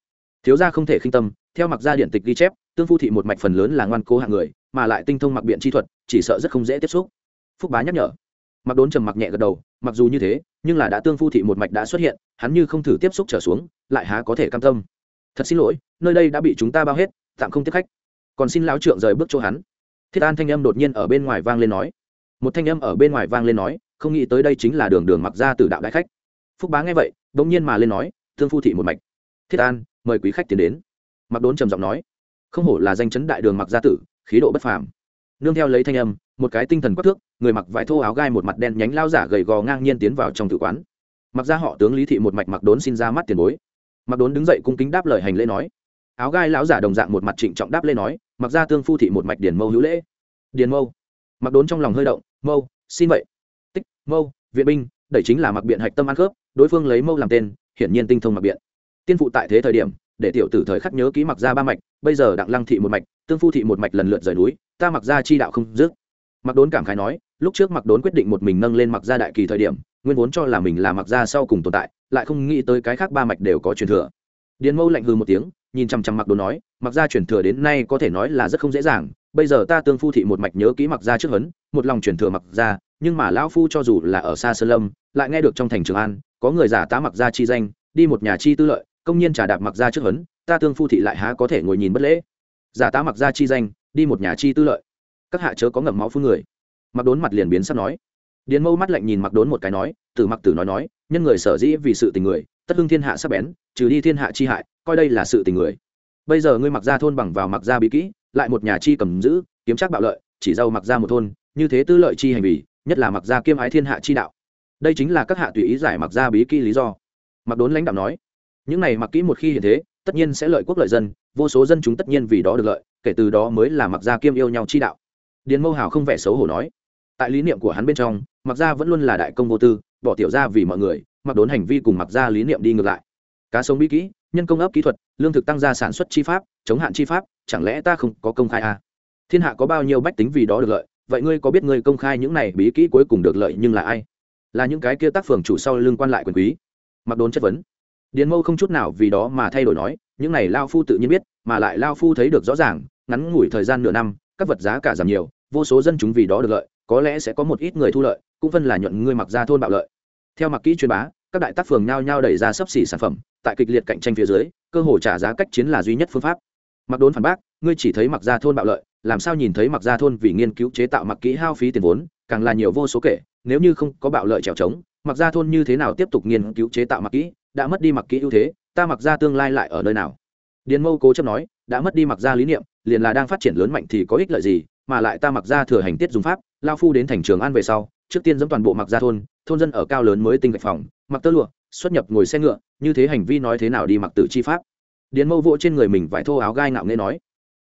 Thiếu gia không thể khinh tâm, theo mặc gia điện tịch ghi chép, tương phu thị một mạch phần lớn là ngoan cố hạng người, mà lại tinh thông mặc biện chi thuật, chỉ sợ rất không dễ tiếp xúc. Phúc bá nhắc nhở mặc đốn trầm mặc nhẹ gật đầu, mặc dù như thế, nhưng là đã tương phu thị một mạch đã xuất hiện, hắn như không thử tiếp xúc trở xuống, lại há có thể cam tâm. Thật xin lỗi, nơi đây đã bị chúng ta bao hết, tạm không tiếp khách. Còn xin lão trượng rời bước chỗ hắn. Thiết an thanh âm đột nhiên ở bên ngoài vang lên nói. Một thanh âm ở bên ngoài vang lên nói, không nghĩ tới đây chính là đường đường mặc ra từ đạo đại khách. Phúc bá nghe vậy đ ỗ n g nhiên mà lên nói thương phu thị một mạch. Thiết an, mời quý khách tiến đến. Mặc đốn trầm giọng nói, không hổ là danh chấn đại đường mặc gia tử, khí độ bất phàm nương theo lấy thanh âm, một cái tinh thần quắc thước, người mặc vải thô áo gai một mặt đen nhánh lao giả gầy gò ngang nhiên tiến vào trong tử quán. Mặc ra họ tướng lý thị một mạch mặc đốn xin ra mắt tiền bối. Mặc đốn đứng dậy cung kính đáp lời hành lễ nói. Áo gai lão giả đồng dạng một mặt trịnh trọng đáp lễ nói, mặc ra tương phu thị một mạch điền mâu hữu lễ. Điền mâu. Mặc đốn trong lòng hơi động, mâu, xin vậy. Tích, mâu, viện binh, đẩy chính là mặc biện hạch tâm ăn khớp, đối phương lấy mâu làm tên, hiển nhiên tinh thông mặc biện. Tiên phụ tại thế thời điểm để tiểu tử thời khắc nhớ ký mặc ra ba mạch, bây giờ đặng lăng thị một mạch, tương phu thị một mạch lần lượt rời núi, ta mặc ra chi đạo không dứt. Mặc đốn cảm khái nói, lúc trước mặc đốn quyết định một mình nâng lên mặc ra đại kỳ thời điểm, nguyên vốn cho là mình là mặc ra sau cùng tồn tại, lại không nghĩ tới cái khác ba mạch đều có truyền thừa. Điền mâu lạnh hư một tiếng, nhìn chăm chăm mặc đốn nói mặc ra truyền thừa đến nay có thể nói là rất không dễ dàng, bây giờ ta tương phu thị một mạch nhớ kỹ mặc ra trước hấn một lòng truyền thừa mặc ra nhưng mà lão phu cho dù là ở xa sơn lâm, lại nghe được trong thành trường an, có người giả tá mặc ra chi danh, đi một nhà chi tư lợi công nhân trà đạp mặc ra trước hấn, ta tương phu thị lại há có thể ngồi nhìn bất lễ. Giả tá mặc ra chi danh, đi một nhà chi tư lợi. Các hạ chớ có ngậm máu phun người. Mặc đốn mặt liền biến sắp nói. Điền mâu mắt lạnh nhìn mặc đốn một cái nói từ mặc tử nói nói, nhân người sở dĩ vì sự tình người, tất hưng thiên hạ sắp bén, trừ đi thiên hạ chi hại, coi đây là sự tình người. Bây giờ ngươi mặc ra thôn bằng vào mặc ra bí kỹ, lại một nhà chi cầm giữ, kiếm chắc bạo lợi, chỉ giàu mặc ra một thôn, như thế tư lợi chi hành vi nhất là mặc ra kiêm ái thiên hạ chi đạo. Đây chính là các hạ tùy ý giải mặc ra bí kỹ lý do. Mặc đốn lãnh đạo nói những này mặc kỹ một khi hiện thế, tất nhiên sẽ lợi quốc lợi dân, vô số dân chúng tất nhiên vì đó được lợi, kể từ đó mới là mặc gia kiêm yêu nhau chi đạo. Điền mâu hào không vẻ xấu hổ nói. Tại lý niệm của hắn bên trong, mặc gia vẫn luôn là đại công vô tư, bỏ tiểu ra vì mọi người, mặc đốn hành vi cùng mặc gia lý niệm đi ngược lại. Cá sống bí kỹ, nhân công ấp kỹ thuật, lương thực tăng gia sản xuất chi pháp, chống hạn chi pháp, chẳng lẽ ta không có công khai à? thiên hạ có bao nhiêu bách tính vì đó được lợi, vậy ngươi có biết ngươi công khai những này bí kỹ cuối cùng được lợi nhưng là ai? Là những cái kia tác phường chủ sau lương quan lại quyền quý. Mặc đốn chất vấn điền mâu không chút nào vì đó mà thay đổi nói, những này lao phu tự nhiên biết, mà lại lao phu thấy được rõ ràng, ngắn ngủi thời gian nửa năm, các vật giá cả giảm nhiều, vô số dân chúng vì đó được lợi, có lẽ sẽ có một ít người thu lợi, cũng phân là nhuận ngươi mặc ra thôn bạo lợi. Theo mặc kỹ truyền bá, các đại tác phường nhao nhao đẩy ra sấp xỉ sản phẩm, tại kịch liệt cạnh tranh phía dưới, cơ hồ trả giá cách chiến là duy nhất phương pháp. Mặc đốn phản bác, ngươi chỉ thấy mặc ra thôn bạo lợi, làm sao nhìn thấy mặc ra thôn vì nghiên cứu chế tạo mặc kỹ hao phí tiền vốn, càng là nhiều vô số kể, nếu như không có bạo lợi trèo trống, mặc ra thôn như thế nào tiếp tục nghiên cứu chế tạo mặc kỹ đã mất đi mặc kỹ ưu thế, ta mặc ra tương lai lại ở nơi nào? Điền mâu cố chấp nói, đã mất đi mặc ra lý niệm, liền là đang phát triển lớn mạnh thì có ích lợi gì, mà lại ta mặc ra thừa hành tiết dùng pháp, lao phu đến thành trường an về sau, trước tiên dẫm toàn bộ mặc ra thôn thôn dân ở cao lớn mới tinh gạch phòng, mặc tơ lụa, xuất nhập ngồi xe ngựa, như thế hành vi nói thế nào đi mặc tử chi pháp. Điền mâu vỗ trên người mình vải thô áo gai ngạo nghê nói,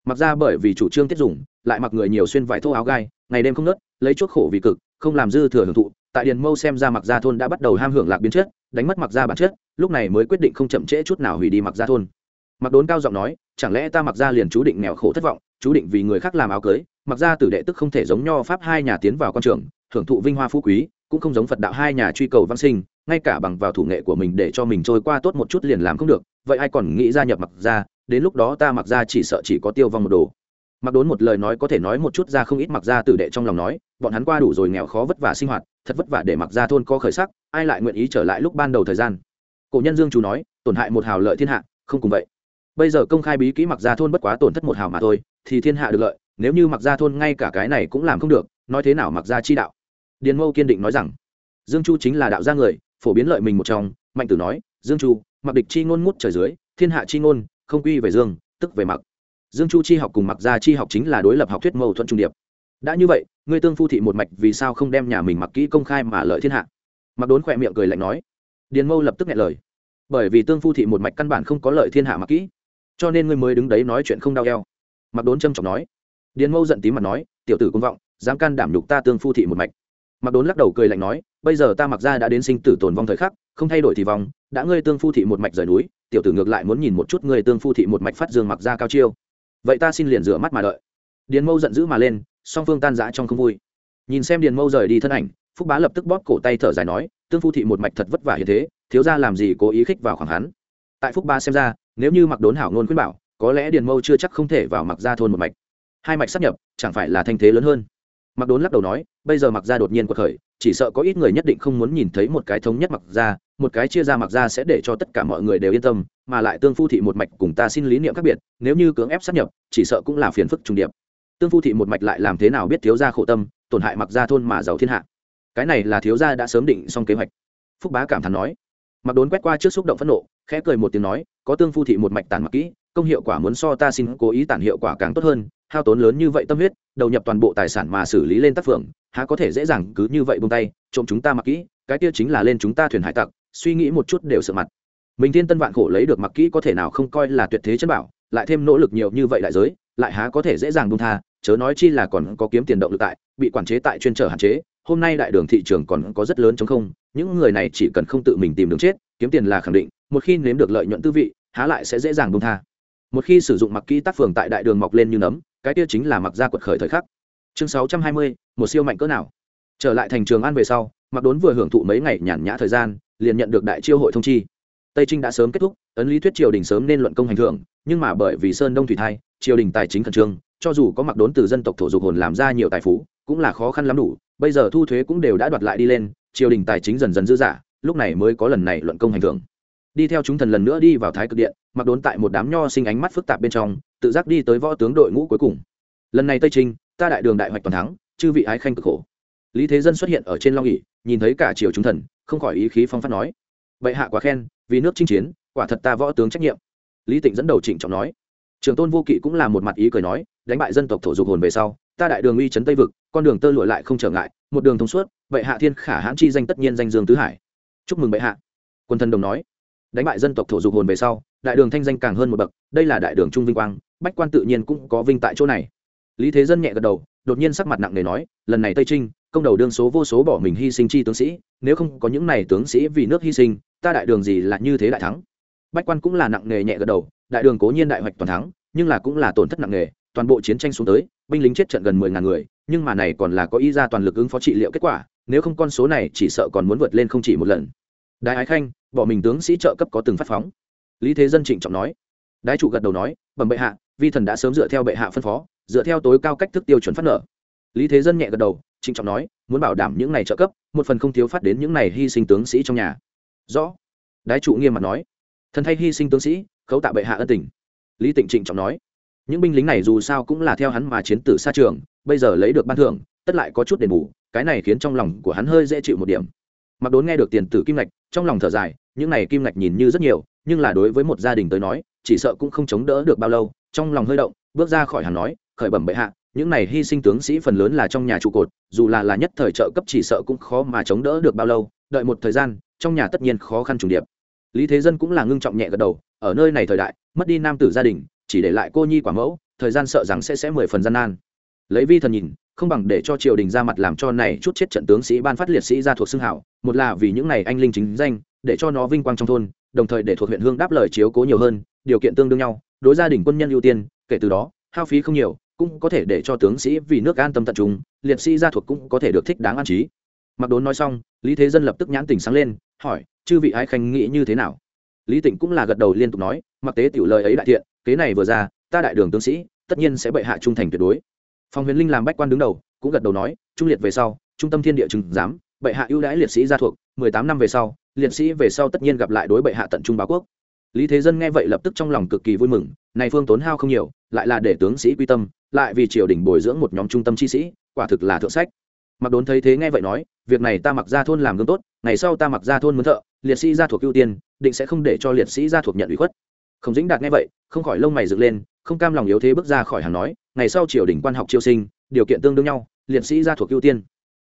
mặc ra bởi vì chủ trương tiết dùng, lại mặc người nhiều xuyên vải thô áo gai, ngày đêm không nớt, lấy chuốc khổ vì cực không làm dư thừa hưởng thụ, tại điền mâu xem ra mặc gia thôn đã bắt đầu ham hưởng lạc biến chất, đánh mất mặc gia bản chất, lúc này mới quyết định không chậm trễ chút nào hủy đi mặc gia thôn. Mặc đốn cao giọng nói, chẳng lẽ ta mặc gia liền chú định nghèo khổ thất vọng, chú định vì người khác làm áo cưới mặc gia tử đệ tức không thể giống nho pháp hai nhà tiến vào con trường, hưởng thụ vinh hoa phú quý, cũng không giống phật đạo hai nhà truy cầu văn sinh, ngay cả bằng vào thủ nghệ của mình để cho mình trôi qua tốt một chút liền làm không được, vậy ai còn nghĩ gia nhập mặc gia, đến lúc đó ta mặc gia chỉ sợ chỉ có tiêu vong một đồ mặc đốn một lời nói có thể nói một chút ra không ít mặc gia tử đệ trong lòng nói, bọn hắn qua đủ rồi nghèo khó vất vả sinh hoạt, thật vất vả để mặc gia thôn có khởi sắc, ai lại nguyện ý trở lại lúc ban đầu thời gian? Cổ nhân dương chú nói, tổn hại một hào lợi thiên hạ, không cùng vậy. Bây giờ công khai bí kỹ mặc gia thôn bất quá tổn thất một hào mà thôi, thì thiên hạ được lợi, nếu như mặc gia thôn ngay cả cái này cũng làm không được, nói thế nào mặc gia chi đạo? Điền mâu kiên định nói rằng, dương chu chính là đạo gia người, phổ biến lợi mình một trong, mạnh tử nói, dương chu mặc địch chi ngôn ngút trời dưới, thiên hạ chi ngôn, không quy về dương, tức về mặc dương chu chi học cùng mặc gia chi học chính là đối lập học thuyết mâu thuẫn trung điệp. Đã như vậy, ngươi tương phu thị một mạch vì sao không đem nhà mình mặc kỹ công khai mà lợi thiên hạ? Mặc đốn khỏe miệng cười lạnh nói. Điền mâu lập tức nghe lời. Bởi vì tương phu thị một mạch căn bản không có lợi thiên hạ mặc kỹ, cho nên ngươi mới đứng đấy nói chuyện không đau eo. Mặc đốn trâm trọng nói. Điền mâu giận tím mặt nói, tiểu tử công vọng, dám can đảm nhục ta tương phu thị một mạch. Mặc đốn lắc đầu cười lạnh nói, bây giờ ta mặc ra đã đến sinh tử tồn vong thời khắc, không thay đổi thì vong đã ngươi tương phu thị một mạch rời núi, tiểu tử ngược lại muốn nhìn một chút ngươi tương phu thị một mạch phát dương mặc ra cao chiêu vậy ta xin liền rửa mắt mà đợi. Điền mâu giận dữ mà lên, song phương tan rã trong không vui. Nhìn xem điền mâu rời đi thân ảnh, phúc bá lập tức bóp cổ tay thở dài nói, tương phu thị một mạch thật vất vả như thế, thiếu ra làm gì cố ý khích vào khoảng hắn? Tại phúc ba xem ra, nếu như mặc đốn hảo ngôn khuyên bảo, có lẽ điền mâu chưa chắc không thể vào mặc ra thôn một mạch. Hai mạch sắp nhập, chẳng phải là thanh thế lớn hơn mặc đốn lắc đầu nói, bây giờ mặc ra đột nhiên quật khởi, chỉ sợ có ít người nhất định không muốn nhìn thấy một cái thống nhất mặc ra một cái chia ra mặc ra sẽ để cho tất cả mọi người đều yên tâm, mà lại tương phu thị một mạch cùng ta xin lý niệm khác biệt, nếu như cưỡng ép sát nhập, chỉ sợ cũng là phiền phức trùng điệp. Tương phu thị một mạch lại làm thế nào biết thiếu gia khổ tâm, tổn hại mặc gia thôn mà giàu thiên hạ. Cái này là thiếu gia đã sớm định xong kế hoạch. Phúc bá cảm thán nói. Mặc đốn quét qua trước xúc động phẫn nộ, khẽ cười một tiếng nói, có tương phu thị một mạch tàn mặc kỹ công hiệu quả muốn so ta xin cố ý tản hiệu quả càng tốt hơn, hao tốn lớn như vậy tâm huyết, đầu nhập toàn bộ tài sản mà xử lý lên tác phượng há có thể dễ dàng cứ như vậy buông tay, trộm chúng ta mặc kỹ, cái kia chính là lên chúng ta thuyền hải tặc, suy nghĩ một chút đều sợ mặt. Mình thiên tân vạn khổ lấy được mặc kỹ có thể nào không coi là tuyệt thế chân bảo, lại thêm nỗ lực nhiều như vậy đại giới, lại há có thể dễ dàng buông tha, chớ nói chi là còn có kiếm tiền động lực tại, bị quản chế tại chuyên trở hạn chế, hôm nay đại đường thị trường còn có rất lớn chống không, những người này chỉ cần không tự mình tìm đường chết, kiếm tiền là khẳng định, một khi nếm được lợi nhuận tư vị, há lại sẽ dễ dàng buông tha một khi sử dụng mặc kỹ tác phường tại đại đường mọc lên như nấm, cái kia chính là mặc ra quật khởi thời khắc. Chương sáu trăm hai mươi, một siêu mạnh cỡ nào? Trở lại thành trường an về sau, mặc đốn vừa hưởng thụ mấy ngày nhàn nhã thời gian, liền nhận được đại chiêu hội thông chi. Tây trinh đã sớm kết thúc, ấn lý thuyết triều đình sớm nên luận công hành thưởng, nhưng mà bởi vì sơn đông thủy thai, triều đình tài chính khẩn trương, cho dù có mặc đốn từ dân tộc thổ dục hồn làm ra nhiều tài phú, cũng là khó khăn lắm đủ. Bây giờ thu thuế cũng đều đã đoạt lại đi lên, triều đình tài chính dần dần dư dả, lúc này mới có lần này luận công hành thưởng đi theo chúng thần lần nữa đi vào thái cực điện, mặc đốn tại một đám nho sinh ánh mắt phức tạp bên trong, tự giác đi tới võ tướng đội ngũ cuối cùng. Lần này tây trinh, ta đại đường đại hoạch toàn thắng, chư vị ái khanh cực khổ. Lý thế dân xuất hiện ở trên long ỉ nhìn thấy cả triều chúng thần, không khỏi ý khí phong phát nói. Bệ hạ quá khen, vì nước chinh chiến, quả thật ta võ tướng trách nhiệm. Lý tịnh dẫn đầu trịnh trọng nói. Trường tôn vô kỵ cũng là một mặt ý cười nói, đánh bại dân tộc thổ dục hồn về sau, ta đại đường uy trấn tây vực, con đường tơ lụa lại không trở ngại, một đường thông suốt vậy hạ thiên khả hãn chi danh tất nhiên danh dương tứ hải. Chúc mừng bệ hạ. Quân thần đồng nói đánh bại dân tộc thổ dục hồn về sau, đại đường thanh danh càng hơn một bậc, đây là đại đường trung vinh quang, bách quan tự nhiên cũng có vinh tại chỗ này. Lý thế dân nhẹ gật đầu, đột nhiên sắc mặt nặng nề nói, lần này tây trinh, công đầu đương số vô số bỏ mình hy sinh chi tướng sĩ, nếu không có những này tướng sĩ vì nước hy sinh, ta đại đường gì là như thế đại thắng? Bách quan cũng là nặng nề nhẹ gật đầu, đại đường cố nhiên đại hoạch toàn thắng, nhưng là cũng là tổn thất nặng nề, toàn bộ chiến tranh xuống tới, binh lính chết trận gần mười ngàn người, nhưng mà này còn là có ý ra toàn lực ứng phó trị liệu kết quả, nếu không con số này chỉ sợ còn muốn vượt lên không chỉ một lần đại ái khanh, bỏ mình tướng sĩ trợ cấp có từng phát phóng. Lý thế dân trịnh trọng nói. Đái chủ gật đầu nói, bẩm bệ hạ, vi thần đã sớm dựa theo bệ hạ phân phó, dựa theo tối cao cách thức tiêu chuẩn phát nợ. Lý thế dân nhẹ gật đầu, trịnh trọng nói, muốn bảo đảm những này trợ cấp, một phần không thiếu phát đến những này hy sinh tướng sĩ trong nhà. Rõ. Đái trụ nghiêm mặt nói. Thần thay hy sinh tướng sĩ, khấu tạ bệ hạ ân tình. Lý tịnh trịnh trọng nói. Những binh lính này dù sao cũng là theo hắn mà chiến tử xa trường, bây giờ lấy được ban thưởng, tất lại có chút đền bù, cái này khiến trong lòng của hắn hơi dễ chịu một điểm mặc đốn nghe được tiền tử kim ngạch, trong lòng thở dài, những này kim ngạch nhìn như rất nhiều, nhưng là đối với một gia đình tới nói, chỉ sợ cũng không chống đỡ được bao lâu, trong lòng hơi động, bước ra khỏi hàn nói, khởi bẩm bệ hạ, những này hy sinh tướng sĩ phần lớn là trong nhà trụ cột, dù là là nhất thời trợ cấp chỉ sợ cũng khó mà chống đỡ được bao lâu, đợi một thời gian, trong nhà tất nhiên khó khăn trùng điệp. Lý thế dân cũng là ngưng trọng nhẹ gật đầu, ở nơi này thời đại, mất đi nam tử gia đình, chỉ để lại cô nhi quả mẫu, thời gian sợ rằng sẽ sẽ mười phần gian nan. Lấy vi thần nhìn không bằng để cho triều đình ra mặt làm cho này chút chết trận tướng sĩ ban phát liệt sĩ ra thuộc xưng hảo, một là vì những này anh linh chính danh, để cho nó vinh quang trong thôn, đồng thời để thuộc huyện hương đáp lời chiếu cố nhiều hơn, điều kiện tương đương nhau, đối gia đình quân nhân ưu tiên, kể từ đó, hao phí không nhiều, cũng có thể để cho tướng sĩ vì nước an tâm tận trung, liệt sĩ gia thuộc cũng có thể được thích đáng an trí. Mặc đốn nói xong, lý thế dân lập tức nhãn tình sáng lên, hỏi, chư vị ái khanh nghĩ như thế nào? Lý tịnh cũng là gật đầu liên tục nói mặc tế tiểu lời ấy đại thiện, kế này vừa ra, ta đại đường tướng sĩ, tất nhiên sẽ bệ hạ trung thành tuyệt đối phòng huyền linh làm bách quan đứng đầu, cũng gật đầu nói, trung liệt về sau, trung tâm thiên địa chứng giám, bệ hạ ưu đãi liệt sĩ gia thuộc, mười tám năm về sau, liệt sĩ về sau tất nhiên gặp lại đối bệ hạ tận trung báo quốc. Lý thế dân nghe vậy lập tức trong lòng cực kỳ vui mừng, này phương tốn hao không nhiều, lại là để tướng sĩ quy tâm, lại vì triều đình bồi dưỡng một nhóm trung tâm chi sĩ, quả thực là thượng sách. Mặc đốn thấy thế nghe vậy nói, việc này ta mặc ra thôn làm gương tốt, ngày sau ta mặc ra thôn mướn thợ, liệt sĩ gia thuộc ưu tiên, định sẽ không để cho liệt sĩ gia thuộc nhận ủy khuất. Không dính đạt nghe vậy, không khỏi lông mày dựng lên, không cam lòng yếu thế bước ra khỏi hàng nói ngày sau triều đình quan học triều sinh, điều kiện tương đương nhau, liệt sĩ gia thuộc ưu tiên.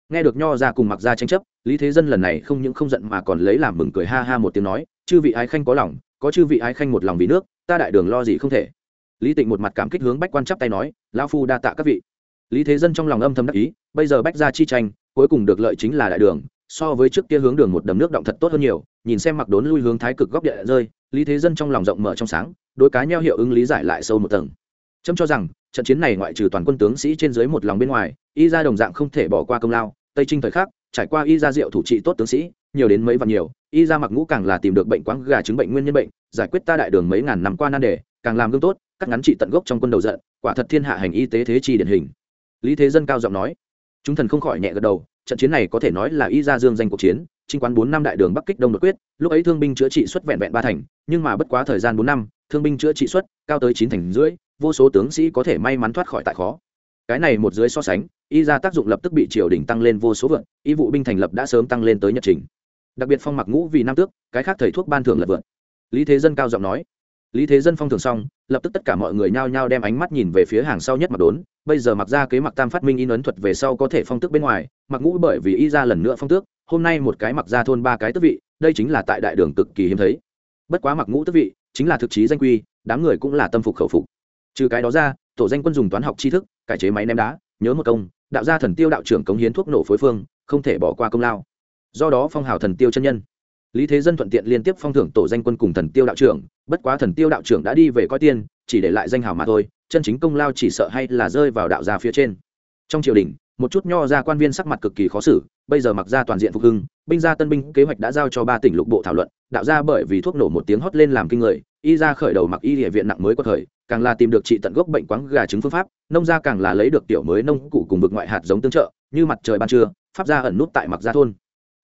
Nghe được nho ra cùng mặc ra tranh chấp, lý thế dân lần này không những không giận mà còn lấy làm mừng cười ha ha một tiếng nói, chư vị ái khanh có lòng, có chư vị ái khanh một lòng vì nước, ta đại đường lo gì không thể. Lý tịnh một mặt cảm kích hướng bách quan chắp tay nói, lão phu đa tạ các vị. Lý thế dân trong lòng âm thầm đắc ý, bây giờ bách ra chi tranh, cuối cùng được lợi chính là đại đường, so với trước kia hướng đường một đầm nước động thật tốt hơn nhiều, nhìn xem mặc đốn lui hướng thái cực góc địa rơi, lý thế dân trong lòng rộng mở trong sáng đôi cá nheo hiệu ứng lý giải lại sâu một tầng. Trâm cho rằng trận chiến này ngoại trừ toàn quân tướng sĩ trên dưới một lòng bên ngoài, y ra đồng dạng không thể bỏ qua công lao. Tây trinh thời khắc, trải qua y ra rượu thủ trị tốt tướng sĩ, nhiều đến mấy vạn nhiều, y ra mặc ngũ càng là tìm được bệnh quáng gà chứng bệnh nguyên nhân bệnh, giải quyết ta đại đường mấy ngàn năm qua nan đề, càng làm gương tốt, cắt ngắn trị tận gốc trong quân đầu giận, quả thật thiên hạ hành y tế thế chi điển hình. Lý thế dân cao giọng nói. Chúng thần không khỏi nhẹ gật đầu, trận chiến này có thể nói là y ra dương danh cuộc chiến, trinh quán bốn năm đại đường bắc kích đông đột quyết, lúc ấy thương binh chữa trị xuất vẹn vẹn ba thành, nhưng mà bất quá thời gian bốn năm, thương binh chữa trị xuất cao tới chín thành rưỡi vô số tướng sĩ có thể may mắn thoát khỏi tại khó. Cái này một dưới so sánh, y ra tác dụng lập tức bị triều đình tăng lên vô số vượt, y vụ binh thành lập đã sớm tăng lên tới nhật trình. Đặc biệt phong mặc ngũ vì nam tước, cái khác thầy thuốc ban thưởng lật vượt. Lý thế dân cao giọng nói. Lý thế dân phong thường xong, lập tức tất cả mọi người nhao nhao đem ánh mắt nhìn về phía hàng sau nhất mặc đốn, bây giờ mặc ra kế mặc tam phát minh in ấn thuật về sau có thể phong tước bên ngoài, mặc ngũ bởi vì y ra lần nữa phong tước, hôm nay một cái mặc ra thôn ba cái tước vị, đây chính là tại đại đường cực kỳ hiếm thấy. Bất quá mặc ngũ tước vị, chính là thực chí danh quy, đám người cũng là tâm phục khẩu phục trừ cái đó ra, tổ danh quân dùng toán học tri thức, cải chế máy ném đá, nhớ một công, đạo gia thần tiêu đạo trưởng cống hiến thuốc nổ phối phương, không thể bỏ qua công lao. Do đó phong hào thần tiêu chân nhân. Lý thế dân thuận tiện liên tiếp phong thưởng tổ danh quân cùng thần tiêu đạo trưởng, bất quá thần tiêu đạo trưởng đã đi về coi tiên, chỉ để lại danh hào mà thôi, chân chính công lao chỉ sợ hay là rơi vào đạo gia phía trên. Trong triều đình, một chút nho ra quan viên sắc mặt cực kỳ khó xử bây giờ mặc ra toàn diện phục hưng, binh gia tân binh kế hoạch đã giao cho ba tỉnh lục bộ thảo luận, đạo ra bởi vì thuốc nổ một tiếng hót lên làm kinh người, y ra khởi đầu mặc y địa viện nặng mới có thời càng là tìm được trị tận gốc bệnh quáng gà trứng phương pháp, nông gia càng là lấy được tiểu mới nông cụ cùng vực ngoại hạt giống tương trợ, như mặt trời ban trưa, pháp gia ẩn nút tại mặc gia thôn.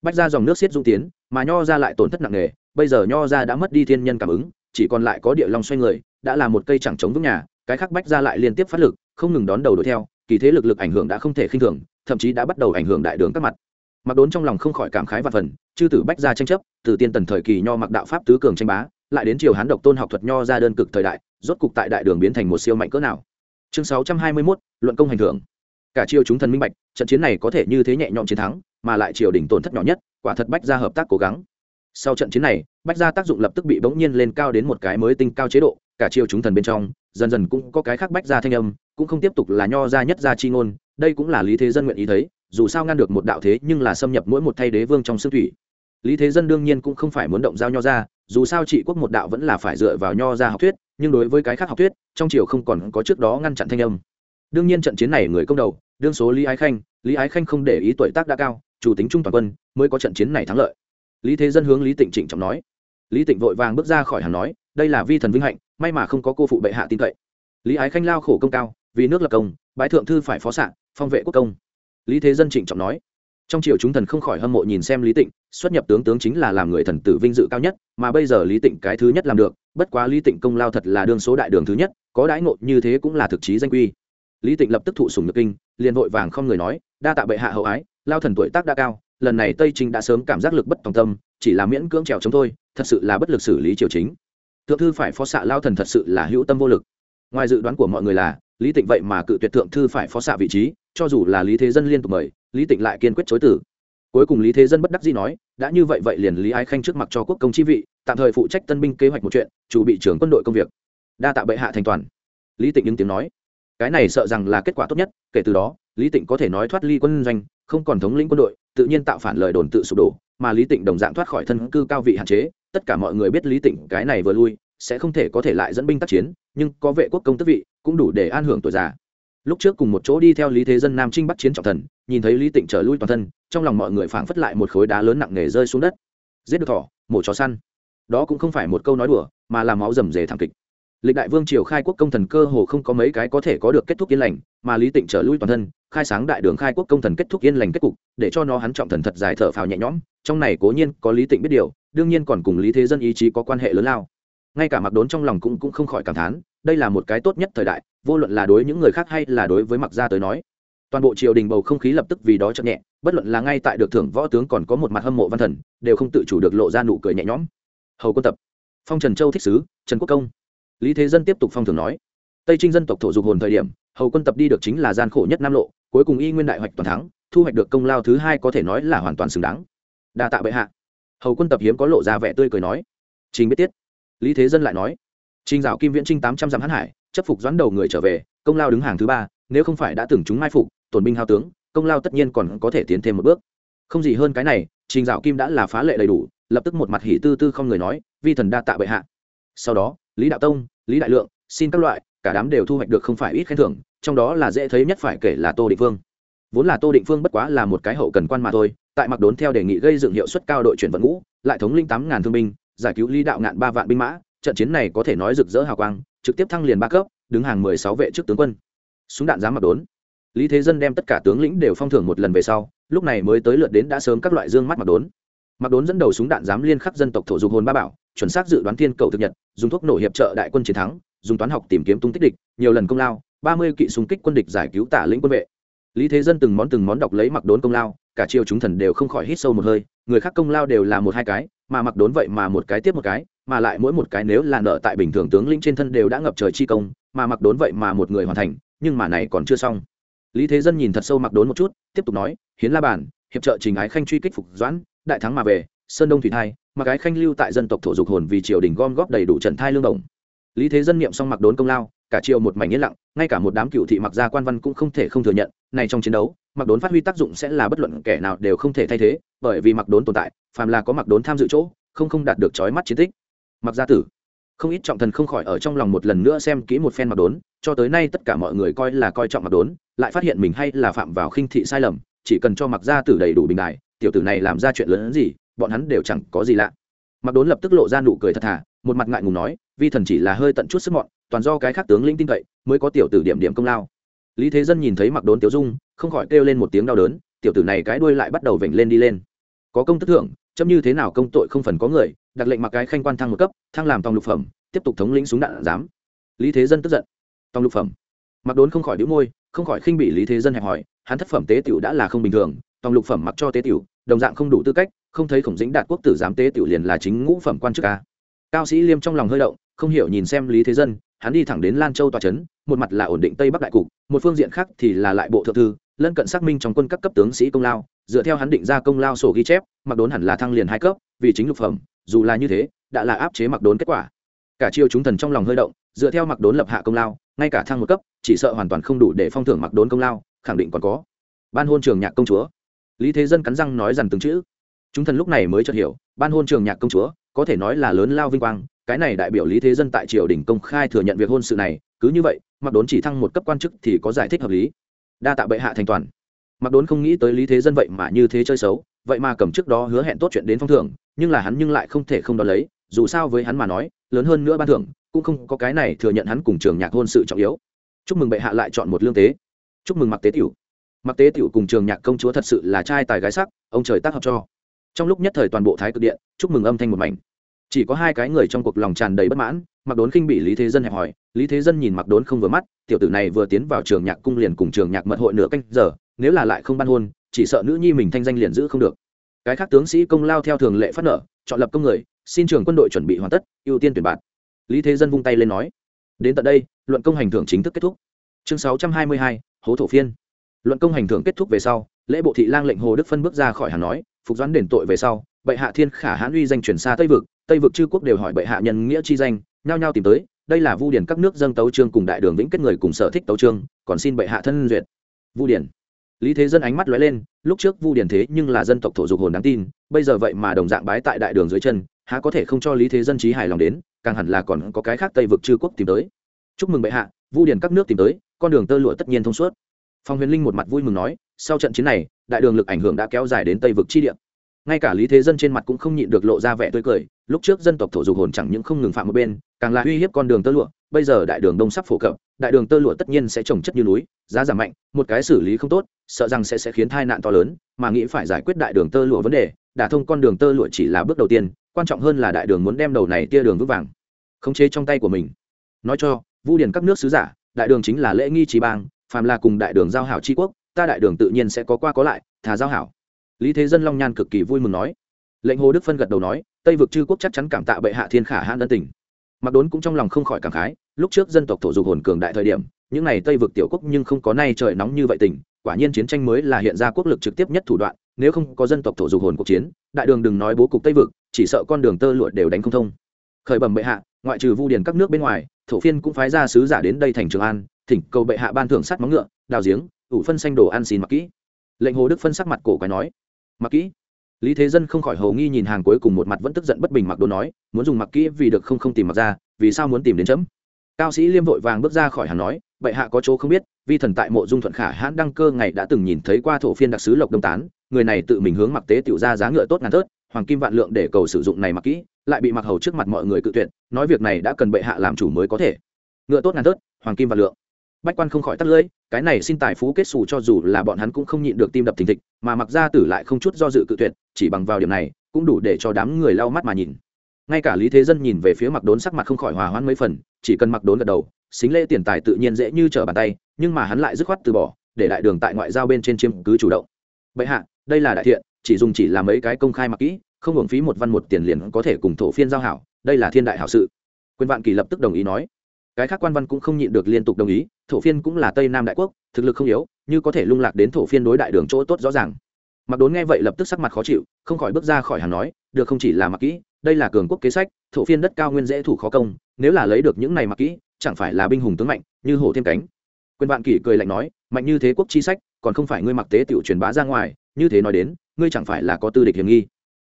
Bách ra dòng nước xiết dung tiến, mà nho ra lại tổn thất nặng nề, bây giờ nho ra đã mất đi thiên nhân cảm ứng, chỉ còn lại có địa long xoay người, đã là một cây chẳng chống vững nhà, cái khác bách ra lại liên tiếp phát lực, không ngừng đón đầu đuổi theo, kỳ thế lực lực ảnh hưởng đã không thể khinh thường, thậm chí đã bắt đầu ảnh hưởng đại đường các mặt mặc đốn trong lòng không khỏi cảm khái và phần chư tử bách ra tranh chấp từ tiên tần thời kỳ nho mặc đạo pháp tứ cường tranh bá lại đến triều hán độc tôn học thuật nho ra đơn cực thời đại rốt cục tại đại đường biến thành một siêu mạnh cỡ nào. Chương sáu trăm hai mươi 621, luận công hành thưởng. Cả triều chúng thần minh bạch trận chiến này có thể như thế nhẹ nhõm chiến thắng mà lại triều đỉnh tổn thất nhỏ nhất quả thật bách ra hợp tác cố gắng. Sau trận chiến này bách ra tác dụng lập tức bị bỗng nhiên lên cao đến một cái mới tinh cao chế độ cả triều chúng thần bên trong dần dần cũng có cái khác bách ra thanh âm cũng không tiếp tục là nho ra nhất gia chi ngôn đây cũng là lý thế dân nguyện ý thấy dù sao ngăn được một đạo thế nhưng là xâm nhập mỗi một thay đế vương trong xương thủy. Lý thế dân đương nhiên cũng không phải muốn động giao nho ra, dù sao trị quốc một đạo vẫn là phải dựa vào nho ra học thuyết, nhưng đối với cái khác học thuyết, trong triều không còn có trước đó ngăn chặn thanh âm. Đương nhiên trận chiến này người công đầu, đương số lý ái khanh, lý ái khanh không để ý tuổi tác đã cao, chủ tính trung toàn quân, mới có trận chiến này thắng lợi. Lý thế dân hướng lý tịnh trịnh trọng nói. Lý tịnh vội vàng bước ra khỏi hàng nói, đây là vi thần vinh hạnh, may mà không có cô phụ bệ hạ tin cậy. Lý ái khanh lao khổ công cao, vì nước lập công, bái thượng thư phải phó s phong vệ quốc công lý thế dân trịnh trọng nói. Trong triều chúng thần không khỏi hâm mộ nhìn xem lý tịnh, xuất nhập tướng tướng chính là làm người thần tử vinh dự cao nhất, mà bây giờ lý tịnh cái thứ nhất làm được, bất quá lý tịnh công lao thật là đương số đại đường thứ nhất, có đãi ngộ như thế cũng là thực chí danh quy. Lý tịnh lập tức thụ sùng nhược kinh, liền vội vàng không người nói, đa tạ bệ hạ hậu ái, lao thần tuổi tác đã cao, lần này tây trinh đã sớm cảm giác lực bất tòng tâm, chỉ là miễn cưỡng trèo chống thôi, thật sự là bất lực xử lý triều chính. Thượng thư phải phó xạ lao thần thật sự là hữu tâm vô lực. Ngoài dự đoán của mọi người là, lý tịnh vậy mà cự tuyệt thượng thư phải phó xạ vị trí cho dù là lý thế dân liên tục mời, lý tịnh lại kiên quyết chối tử cuối cùng lý thế dân bất đắc dĩ nói, đã như vậy vậy liền lý ái khanh trước mặt cho quốc công chi vị, tạm thời phụ trách tân binh kế hoạch một chuyện, chủ bị trưởng quân đội công việc. Đa tạ bệ hạ thành toàn. Lý tịnh những tiếng nói. Cái này sợ rằng là kết quả tốt nhất, kể từ đó, lý tịnh có thể nói thoát ly quân doanh, không còn thống lĩnh quân đội, tự nhiên tạo phản lời đồn tự sụp đổ, mà lý tịnh đồng dạng thoát khỏi thân cư cao vị hạn chế, tất cả mọi người biết lý tịnh cái này vừa lui, sẽ không thể có thể lại dẫn binh tác chiến, nhưng có vệ quốc công tức vị, cũng đủ để an hưởng tuổi già lúc trước cùng một chỗ đi theo lý thế dân nam trinh bắt chiến trọng thần, nhìn thấy lý tịnh trở lui toàn thân, trong lòng mọi người phảng phất lại một khối đá lớn nặng nề rơi xuống đất. Giết được thỏ, mổ chó săn. Đó cũng không phải một câu nói đùa, mà là máu rầm rề thảm kịch. Lịch đại vương triều khai quốc công thần cơ hồ không có mấy cái có thể có được kết thúc yên lành, mà lý tịnh trở lui toàn thân, khai sáng đại đường khai quốc công thần kết thúc yên lành kết cục, để cho nó hắn trọng thần thật dài thở phào nhẹ nhõm. Trong này cố nhiên có lý tịnh biết điều, đương nhiên còn cùng lý thế dân ý chí có quan hệ lớn lao. Ngay cả mặc đốn trong lòng cũng cũng không khỏi cảm thán, đây là một cái tốt nhất thời đại vô luận là đối những người khác hay là đối với mặc gia tới nói. Toàn bộ triều đình bầu không khí lập tức vì đó chậm nhẹ, bất luận là ngay tại được thưởng võ tướng còn có một mặt hâm mộ văn thần, đều không tự chủ được lộ ra nụ cười nhẹ nhõm. Hầu quân tập. Phong trần châu thích sứ, trần quốc công. Lý thế dân tiếp tục phong thường nói. Tây trinh dân tộc thổ dục hồn thời điểm, hầu quân tập đi được chính là gian khổ nhất nam lộ, cuối cùng y nguyên đại hoạch toàn thắng, thu hoạch được công lao thứ hai có thể nói là hoàn toàn xứng đáng. Đa tạ bệ hạ. Hầu quân tập hiếm có lộ ra vẻ tươi cười nói. Trình biết tiết. Lý thế dân lại nói. Trình dạo kim viễn trinh tám trăm dặm hãn hải chấp phục doãn đầu người trở về, công lao đứng hàng thứ ba, nếu không phải đã từng chúng mai phục, tổn binh hao tướng, công lao tất nhiên còn có thể tiến thêm một bước. Không gì hơn cái này, trình dạo kim đã là phá lệ đầy đủ, lập tức một mặt hỉ tư tư không người nói, vi thần đa tạ bệ hạ. Sau đó, lý đạo tông, lý đại lượng, xin các loại, cả đám đều thu hoạch được không phải ít khen thưởng, trong đó là dễ thấy nhất phải kể là tô định phương. Vốn là tô định phương bất quá là một cái hậu cần quan mà thôi, tại mặc đốn theo đề nghị gây dựng hiệu suất cao đội chuyển vận ngũ, lại thống linh tám ngàn thương binh, giải cứu lý đạo ngạn ba vạn binh mã trận chiến này có thể nói rực rỡ hào quang, trực tiếp thăng liền ba cấp, đứng hàng mười sáu vệ trước tướng quân. Súng đạn dám mặc đốn. Lý thế dân đem tất cả tướng lĩnh đều phong thưởng một lần về sau, lúc này mới tới lượt đến đã sớm các loại dương mắt mặc đốn. Mặc đốn dẫn đầu súng đạn dám liên khắc dân tộc thổ dục hồn ba bảo, chuẩn xác dự đoán thiên cầu thực nhật, dùng thuốc nổ hiệp trợ đại quân chiến thắng, dùng toán học tìm kiếm tung tích địch, nhiều lần công lao, ba mươi kỵ súng kích quân địch giải cứu tả lĩnh quân vệ. Lý thế dân từng món từng món đọc lấy mặc đốn công lao, cả triều chúng thần đều không khỏi hít sâu một hơi, người khác công lao đều là một hai cái mà mặc đốn vậy mà một cái tiếp một cái, mà lại mỗi một cái nếu là nợ tại bình thường tướng lĩnh trên thân đều đã ngập trời chi công, mà mặc đốn vậy mà một người hoàn thành, nhưng mà này còn chưa xong. Lý thế dân nhìn thật sâu mặc đốn một chút, tiếp tục nói, hiến la bàn hiệp trợ trình ái khanh truy kích phục doãn, đại thắng mà về, sơn đông thủy thai mặc ái khanh lưu tại dân tộc thổ dục hồn vì triều đình gom góp đầy đủ trận thai lương đồng lý thế dân niệm xong mặc đốn công lao, cả triều một mảnh yên lặng, ngay cả một đám cựu thị mặc gia quan văn cũng không thể không thừa nhận, này trong chiến đấu mặc đốn phát huy tác dụng sẽ là bất luận kẻ nào đều không thể thay thế, bởi vì mặc đốn tồn tại, phàm là có mặc đốn tham dự chỗ, không không đạt được trói mắt chiến tích. Mặc gia tử, không ít trọng thần không khỏi ở trong lòng một lần nữa xem kỹ một phen mặc đốn, cho tới nay tất cả mọi người coi là coi trọng mặc đốn, lại phát hiện mình hay là phạm vào khinh thị sai lầm, chỉ cần cho mặc gia tử đầy đủ bình đại, tiểu tử này làm ra chuyện lớn hơn gì, bọn hắn đều chẳng có gì lạ. Mặc đốn lập tức lộ ra nụ cười thật thà, một mặt ngại ngùng nói, vi thần chỉ là hơi tận chút sức mọn, toàn do cái khác tướng linh tin cậy, mới có tiểu tử điểm điểm công lao lý thế dân nhìn thấy mặc đốn tiểu dung, không khỏi kêu lên một tiếng đau đớn, tiểu tử này cái đuôi lại bắt đầu vểnh lên đi lên. Có công tức thưởng, chấm như thế nào công tội không phần có người đặt lệnh mặc cái khanh quan thăng một cấp, thăng làm tòng lục phẩm, tiếp tục thống lĩnh súng đạn giám. Lý thế dân tức giận. Tòng lục phẩm. Mặc đốn không khỏi đĩu môi, không khỏi khinh bị lý thế dân hẹp hỏi, hắn thất phẩm tế tiểu đã là không bình thường, tòng lục phẩm mặc cho tế tiểu, đồng dạng không đủ tư cách, không thấy khổng dĩnh đạt quốc tử giám tế tiểu liền là chính ngũ phẩm quan chức ca cao sĩ liêm trong lòng hơi động, không hiểu nhìn xem lý thế dân hắn đi thẳng đến lan châu tòa trấn một mặt là ổn định tây bắc đại cục, một phương diện khác thì là lại bộ thượng thư, lân cận xác minh trong quân các cấp tướng sĩ công lao, dựa theo hắn định ra công lao sổ ghi chép, mặc đốn hẳn là thăng liền hai cấp, vì chính lục phẩm, dù là như thế, đã là áp chế mặc đốn kết quả. Cả chiêu chúng thần trong lòng hơi động, dựa theo mặc đốn lập hạ công lao, ngay cả thăng một cấp, chỉ sợ hoàn toàn không đủ để phong thưởng mặc đốn công lao, khẳng định còn có. Ban hôn trường nhạc công chúa. Lý thế dân cắn răng nói rằng từng chữ. Chúng thần lúc này mới chợt hiểu, ban hôn trường nhạc công chúa, có thể nói là lớn lao vinh quang cái này đại biểu lý thế dân tại triều đình công khai thừa nhận việc hôn sự này, cứ như vậy mặc đốn chỉ thăng một cấp quan chức thì có giải thích hợp lý. Đa tạ bệ hạ thành toàn. Mặc đốn không nghĩ tới lý thế dân vậy mà như thế chơi xấu, vậy mà cầm trước đó hứa hẹn tốt chuyện đến phong thưởng, nhưng là hắn nhưng lại không thể không đo lấy, dù sao với hắn mà nói, lớn hơn nữa ban thưởng, cũng không có cái này thừa nhận hắn cùng trường nhạc hôn sự trọng yếu. Chúc mừng bệ hạ lại chọn một lương tế. Chúc mừng mặc tế tiểu. Mặc tế tiểu cùng trường nhạc công chúa thật sự là trai tài gái sắc, ông trời tác hợp cho. Trong lúc nhất thời toàn bộ thái cực điện, chúc mừng âm thanh một mảnh chỉ có hai cái người trong cuộc lòng tràn đầy bất mãn mặc đốn khinh bị lý thế dân hẹp hỏi lý thế dân nhìn mặc đốn không vừa mắt, tiểu tử này vừa tiến vào trường nhạc cung liền cùng trường nhạc mật hội nửa canh giờ, nếu là lại không ban hôn, chỉ sợ nữ nhi mình thanh danh liền giữ không được. Cái khác tướng sĩ công lao theo thường lệ phát nợ chọn lập công người, xin trường quân đội chuẩn bị hoàn tất, ưu tiên tuyển bạn. lý thế dân vung tay lên nói, đến tận đây, luận công hành thưởng chính thức kết thúc. Chương sáu trăm hai mươi hai, hố thổ phiên. Luận công hành thưởng kết thúc về sau, lễ bộ thị lang lệnh hồ đức phân bước ra khỏi hà nói, phục doãn đền tội về sau bệ hạ thiên khả hãn uy danh chuyển xa tây vực tây vực chư quốc đều hỏi bệ hạ nhân nghĩa chi danh, nhao nhao tìm tới, đây là vu điển các nước dâng tấu trương cùng đại đường vĩnh kết người cùng sở thích tấu trương còn xin bệ hạ thân duyệt. Vu điển. Lý thế dân ánh mắt lóe lên, lúc trước vu điển thế nhưng là dân tộc thổ dục hồn đáng tin, bây giờ vậy mà đồng dạng bái tại đại đường dưới chân, há có thể không cho lý thế dân trí hài lòng đến, càng hẳn là còn có cái khác tây vực chư quốc tìm tới. Chúc mừng bệ hạ, vu điển các nước tìm tới, con đường tơ lụa tất nhiên thông suốt. Phong huyền linh một mặt vui mừng nói, sau trận chiến này, đại đường lực ảnh hưởng đã kéo dài đến tây vực chi địa ngay cả lý thế dân trên mặt cũng không nhịn được lộ ra vẻ tươi cười, lúc trước dân tộc thổ dục hồn chẳng những không ngừng phạm một bên, càng là uy hiếp con đường tơ lụa, bây giờ đại đường đông sắp phổ cập, đại đường tơ lụa tất nhiên sẽ trồng chất như núi, giá giảm mạnh, một cái xử lý không tốt, sợ rằng sẽ sẽ khiến tai nạn to lớn, mà nghĩ phải giải quyết đại đường tơ lụa vấn đề, đả thông con đường tơ lụa chỉ là bước đầu tiên, quan trọng hơn là đại đường muốn đem đầu này tia đường vững vàng, khống chế trong tay của mình. Nói cho, vu điển các nước sứ giả, đại đường chính là lễ nghi trí bang, phàm là cùng đại đường giao hảo tri quốc, ta đại đường tự nhiên sẽ có qua có lại, thà giao hảo lý thế dân long nhan cực kỳ vui mừng nói. Lệnh hồ đức phân gật đầu nói, tây vực chư quốc chắc chắn cảm tạ bệ hạ thiên khả hãn ân tình. Mặc đốn cũng trong lòng không khỏi cảm khái, lúc trước dân tộc thổ dục hồn cường đại thời điểm, những n à y tây vực tiểu quốc nhưng không có nay trời nóng như vậy tình, quả nhiên chiến tranh mới là hiện ra quốc lực trực tiếp nhất thủ đoạn, nếu không có dân tộc thổ dục hồn cuộc chiến, đại đường đừng nói bố cục tây vực, chỉ sợ con đường tơ lụa đều đánh không thông. Khởi bẩm bệ hạ, ngoại trừ vu điền các nước bên ngoài, thổ phiên cũng phái ra sứ giả đến đây thành trường an, thỉnh cầu bệ hạ ban thưởng sắt móng ngựa, đào giếng, ủ phân xanh đồ ăn xin mặc kỹ. Lệnh hồ đức phân sắc mặt cổ quái nói mặc kỹ. Lý thế dân không khỏi hầu nghi nhìn hàng cuối cùng một mặt vẫn tức giận bất bình mặc đồ nói, muốn dùng mặc kỹ vì được không không tìm mặc ra, vì sao muốn tìm đến chấm? Cao sĩ liêm vội vàng bước ra khỏi hàng nói, bệ hạ có chỗ không biết, vi thần tại mộ dung thuận khả hãn đăng cơ ngày đã từng nhìn thấy qua thổ phiên đặc sứ lộc đông tán, người này tự mình hướng mặc tế tiểu ra giá ngựa tốt ngàn tớt hoàng kim vạn lượng để cầu sử dụng này mặc kỹ, lại bị mặc hầu trước mặt mọi người cự tuyệt, nói việc này đã cần bệ hạ làm chủ mới có thể. Ngựa tốt ngàn tớt hoàng kim vạn lượng. Bách quan không khỏi tắt lưỡi cái này xin tài phú kết xù cho dù là bọn hắn cũng không nhịn được tim đập thình thịch, mà mặc gia tử lại không chút do dự cự tuyệt, chỉ bằng vào điểm này, cũng đủ để cho đám người lau mắt mà nhìn. Ngay cả lý thế dân nhìn về phía mặc đốn sắc mặt không khỏi hòa hoãn mấy phần, chỉ cần mặc đốn gật đầu, xính lễ tiền tài tự nhiên dễ như trở bàn tay, nhưng mà hắn lại dứt khoát từ bỏ, để đại đường tại ngoại giao bên trên chiếm cứ chủ động. Bệ hạ, đây là đại thiện, chỉ dùng chỉ là mấy cái công khai mặc kỹ, không hưởng phí một văn một tiền liền có thể cùng thổ phiên giao hảo, đây là thiên đại hảo sự. Quyền vạn kỳ lập tức đồng ý nói cái khác quan văn cũng không nhịn được liên tục đồng ý, thổ phiên cũng là tây nam đại quốc, thực lực không yếu, như có thể lung lạc đến thổ phiên đối đại đường chỗ tốt rõ ràng. Mặc đốn nghe vậy lập tức sắc mặt khó chịu, không khỏi bước ra khỏi hàng nói, được không chỉ là mặc kỹ, đây là cường quốc kế sách, thổ phiên đất cao nguyên dễ thủ khó công, nếu là lấy được những này mặc kỹ, chẳng phải là binh hùng tướng mạnh, như hổ thêm cánh. Quyền vạn kỷ cười lạnh nói, mạnh như thế quốc chi sách, còn không phải ngươi mặc tế tiểu truyền bá ra ngoài, như thế nói đến, ngươi chẳng phải là có tư địch hiểm nghi.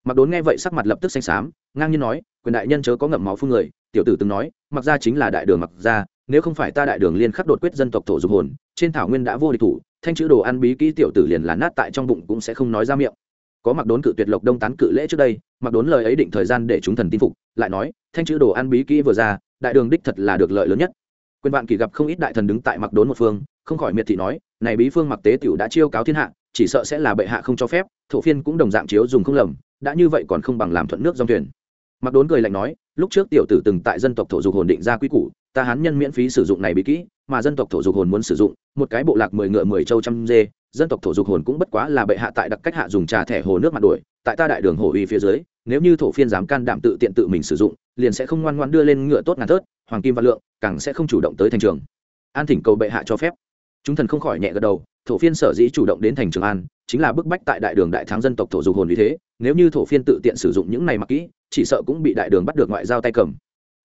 Mặc đốn nghe vậy sắc mặt lập tức xanh xám, ngang nhiên nói, quyền đại nhân chớ có ngậm máu phun người tiểu tử từng nói, mặc ra chính là đại đường mặc ra, nếu không phải ta đại đường liên khắc đột quyết dân tộc thổ dục hồn, trên thảo nguyên đã vô địch thủ, thanh chữ đồ ăn bí kỹ tiểu tử liền là nát tại trong bụng cũng sẽ không nói ra miệng. Có mặc đốn cự tuyệt lộc đông tán cự lễ trước đây, mặc đốn lời ấy định thời gian để chúng thần tin phục, lại nói, thanh chữ đồ ăn bí kỹ vừa ra, đại đường đích thật là được lợi lớn nhất. Quyền vạn kỳ gặp không ít đại thần đứng tại mặc đốn một phương, không khỏi miệt thị nói, này bí phương mặc tế tiểu đã chiêu cáo thiên hạ, chỉ sợ sẽ là bệ hạ không cho phép, thổ phiên cũng đồng dạng chiếu dùng không lầm, đã như vậy còn không bằng làm thuận nước dòng thuyền mặc đốn cười lạnh nói, lúc trước tiểu tử từng tại dân tộc thổ dục hồn định ra quy củ, ta hán nhân miễn phí sử dụng này bí kỹ, mà dân tộc thổ dục hồn muốn sử dụng, một cái bộ lạc mười ngựa mười châu trăm dê, dân tộc thổ dục hồn cũng bất quá là bệ hạ tại đặc cách hạ dùng trà thẻ hồ nước mặt đuổi, tại ta đại đường hồ uy phía dưới, nếu như thổ phiên dám can đảm tự tiện tự mình sử dụng, liền sẽ không ngoan ngoan đưa lên ngựa tốt ngàn thớt, hoàng kim văn lượng, càng sẽ không chủ động tới thành trường. An thỉnh cầu bệ hạ cho phép. Chúng thần không khỏi nhẹ gật đầu, thổ phiên sở dĩ chủ động đến thành trường an chính là bức bách tại đại đường đại thắng dân tộc thổ dục hồn vì thế, nếu như thổ phiên tự tiện sử dụng những này mặc kỹ, chỉ sợ cũng bị đại đường bắt được ngoại giao tay cầm.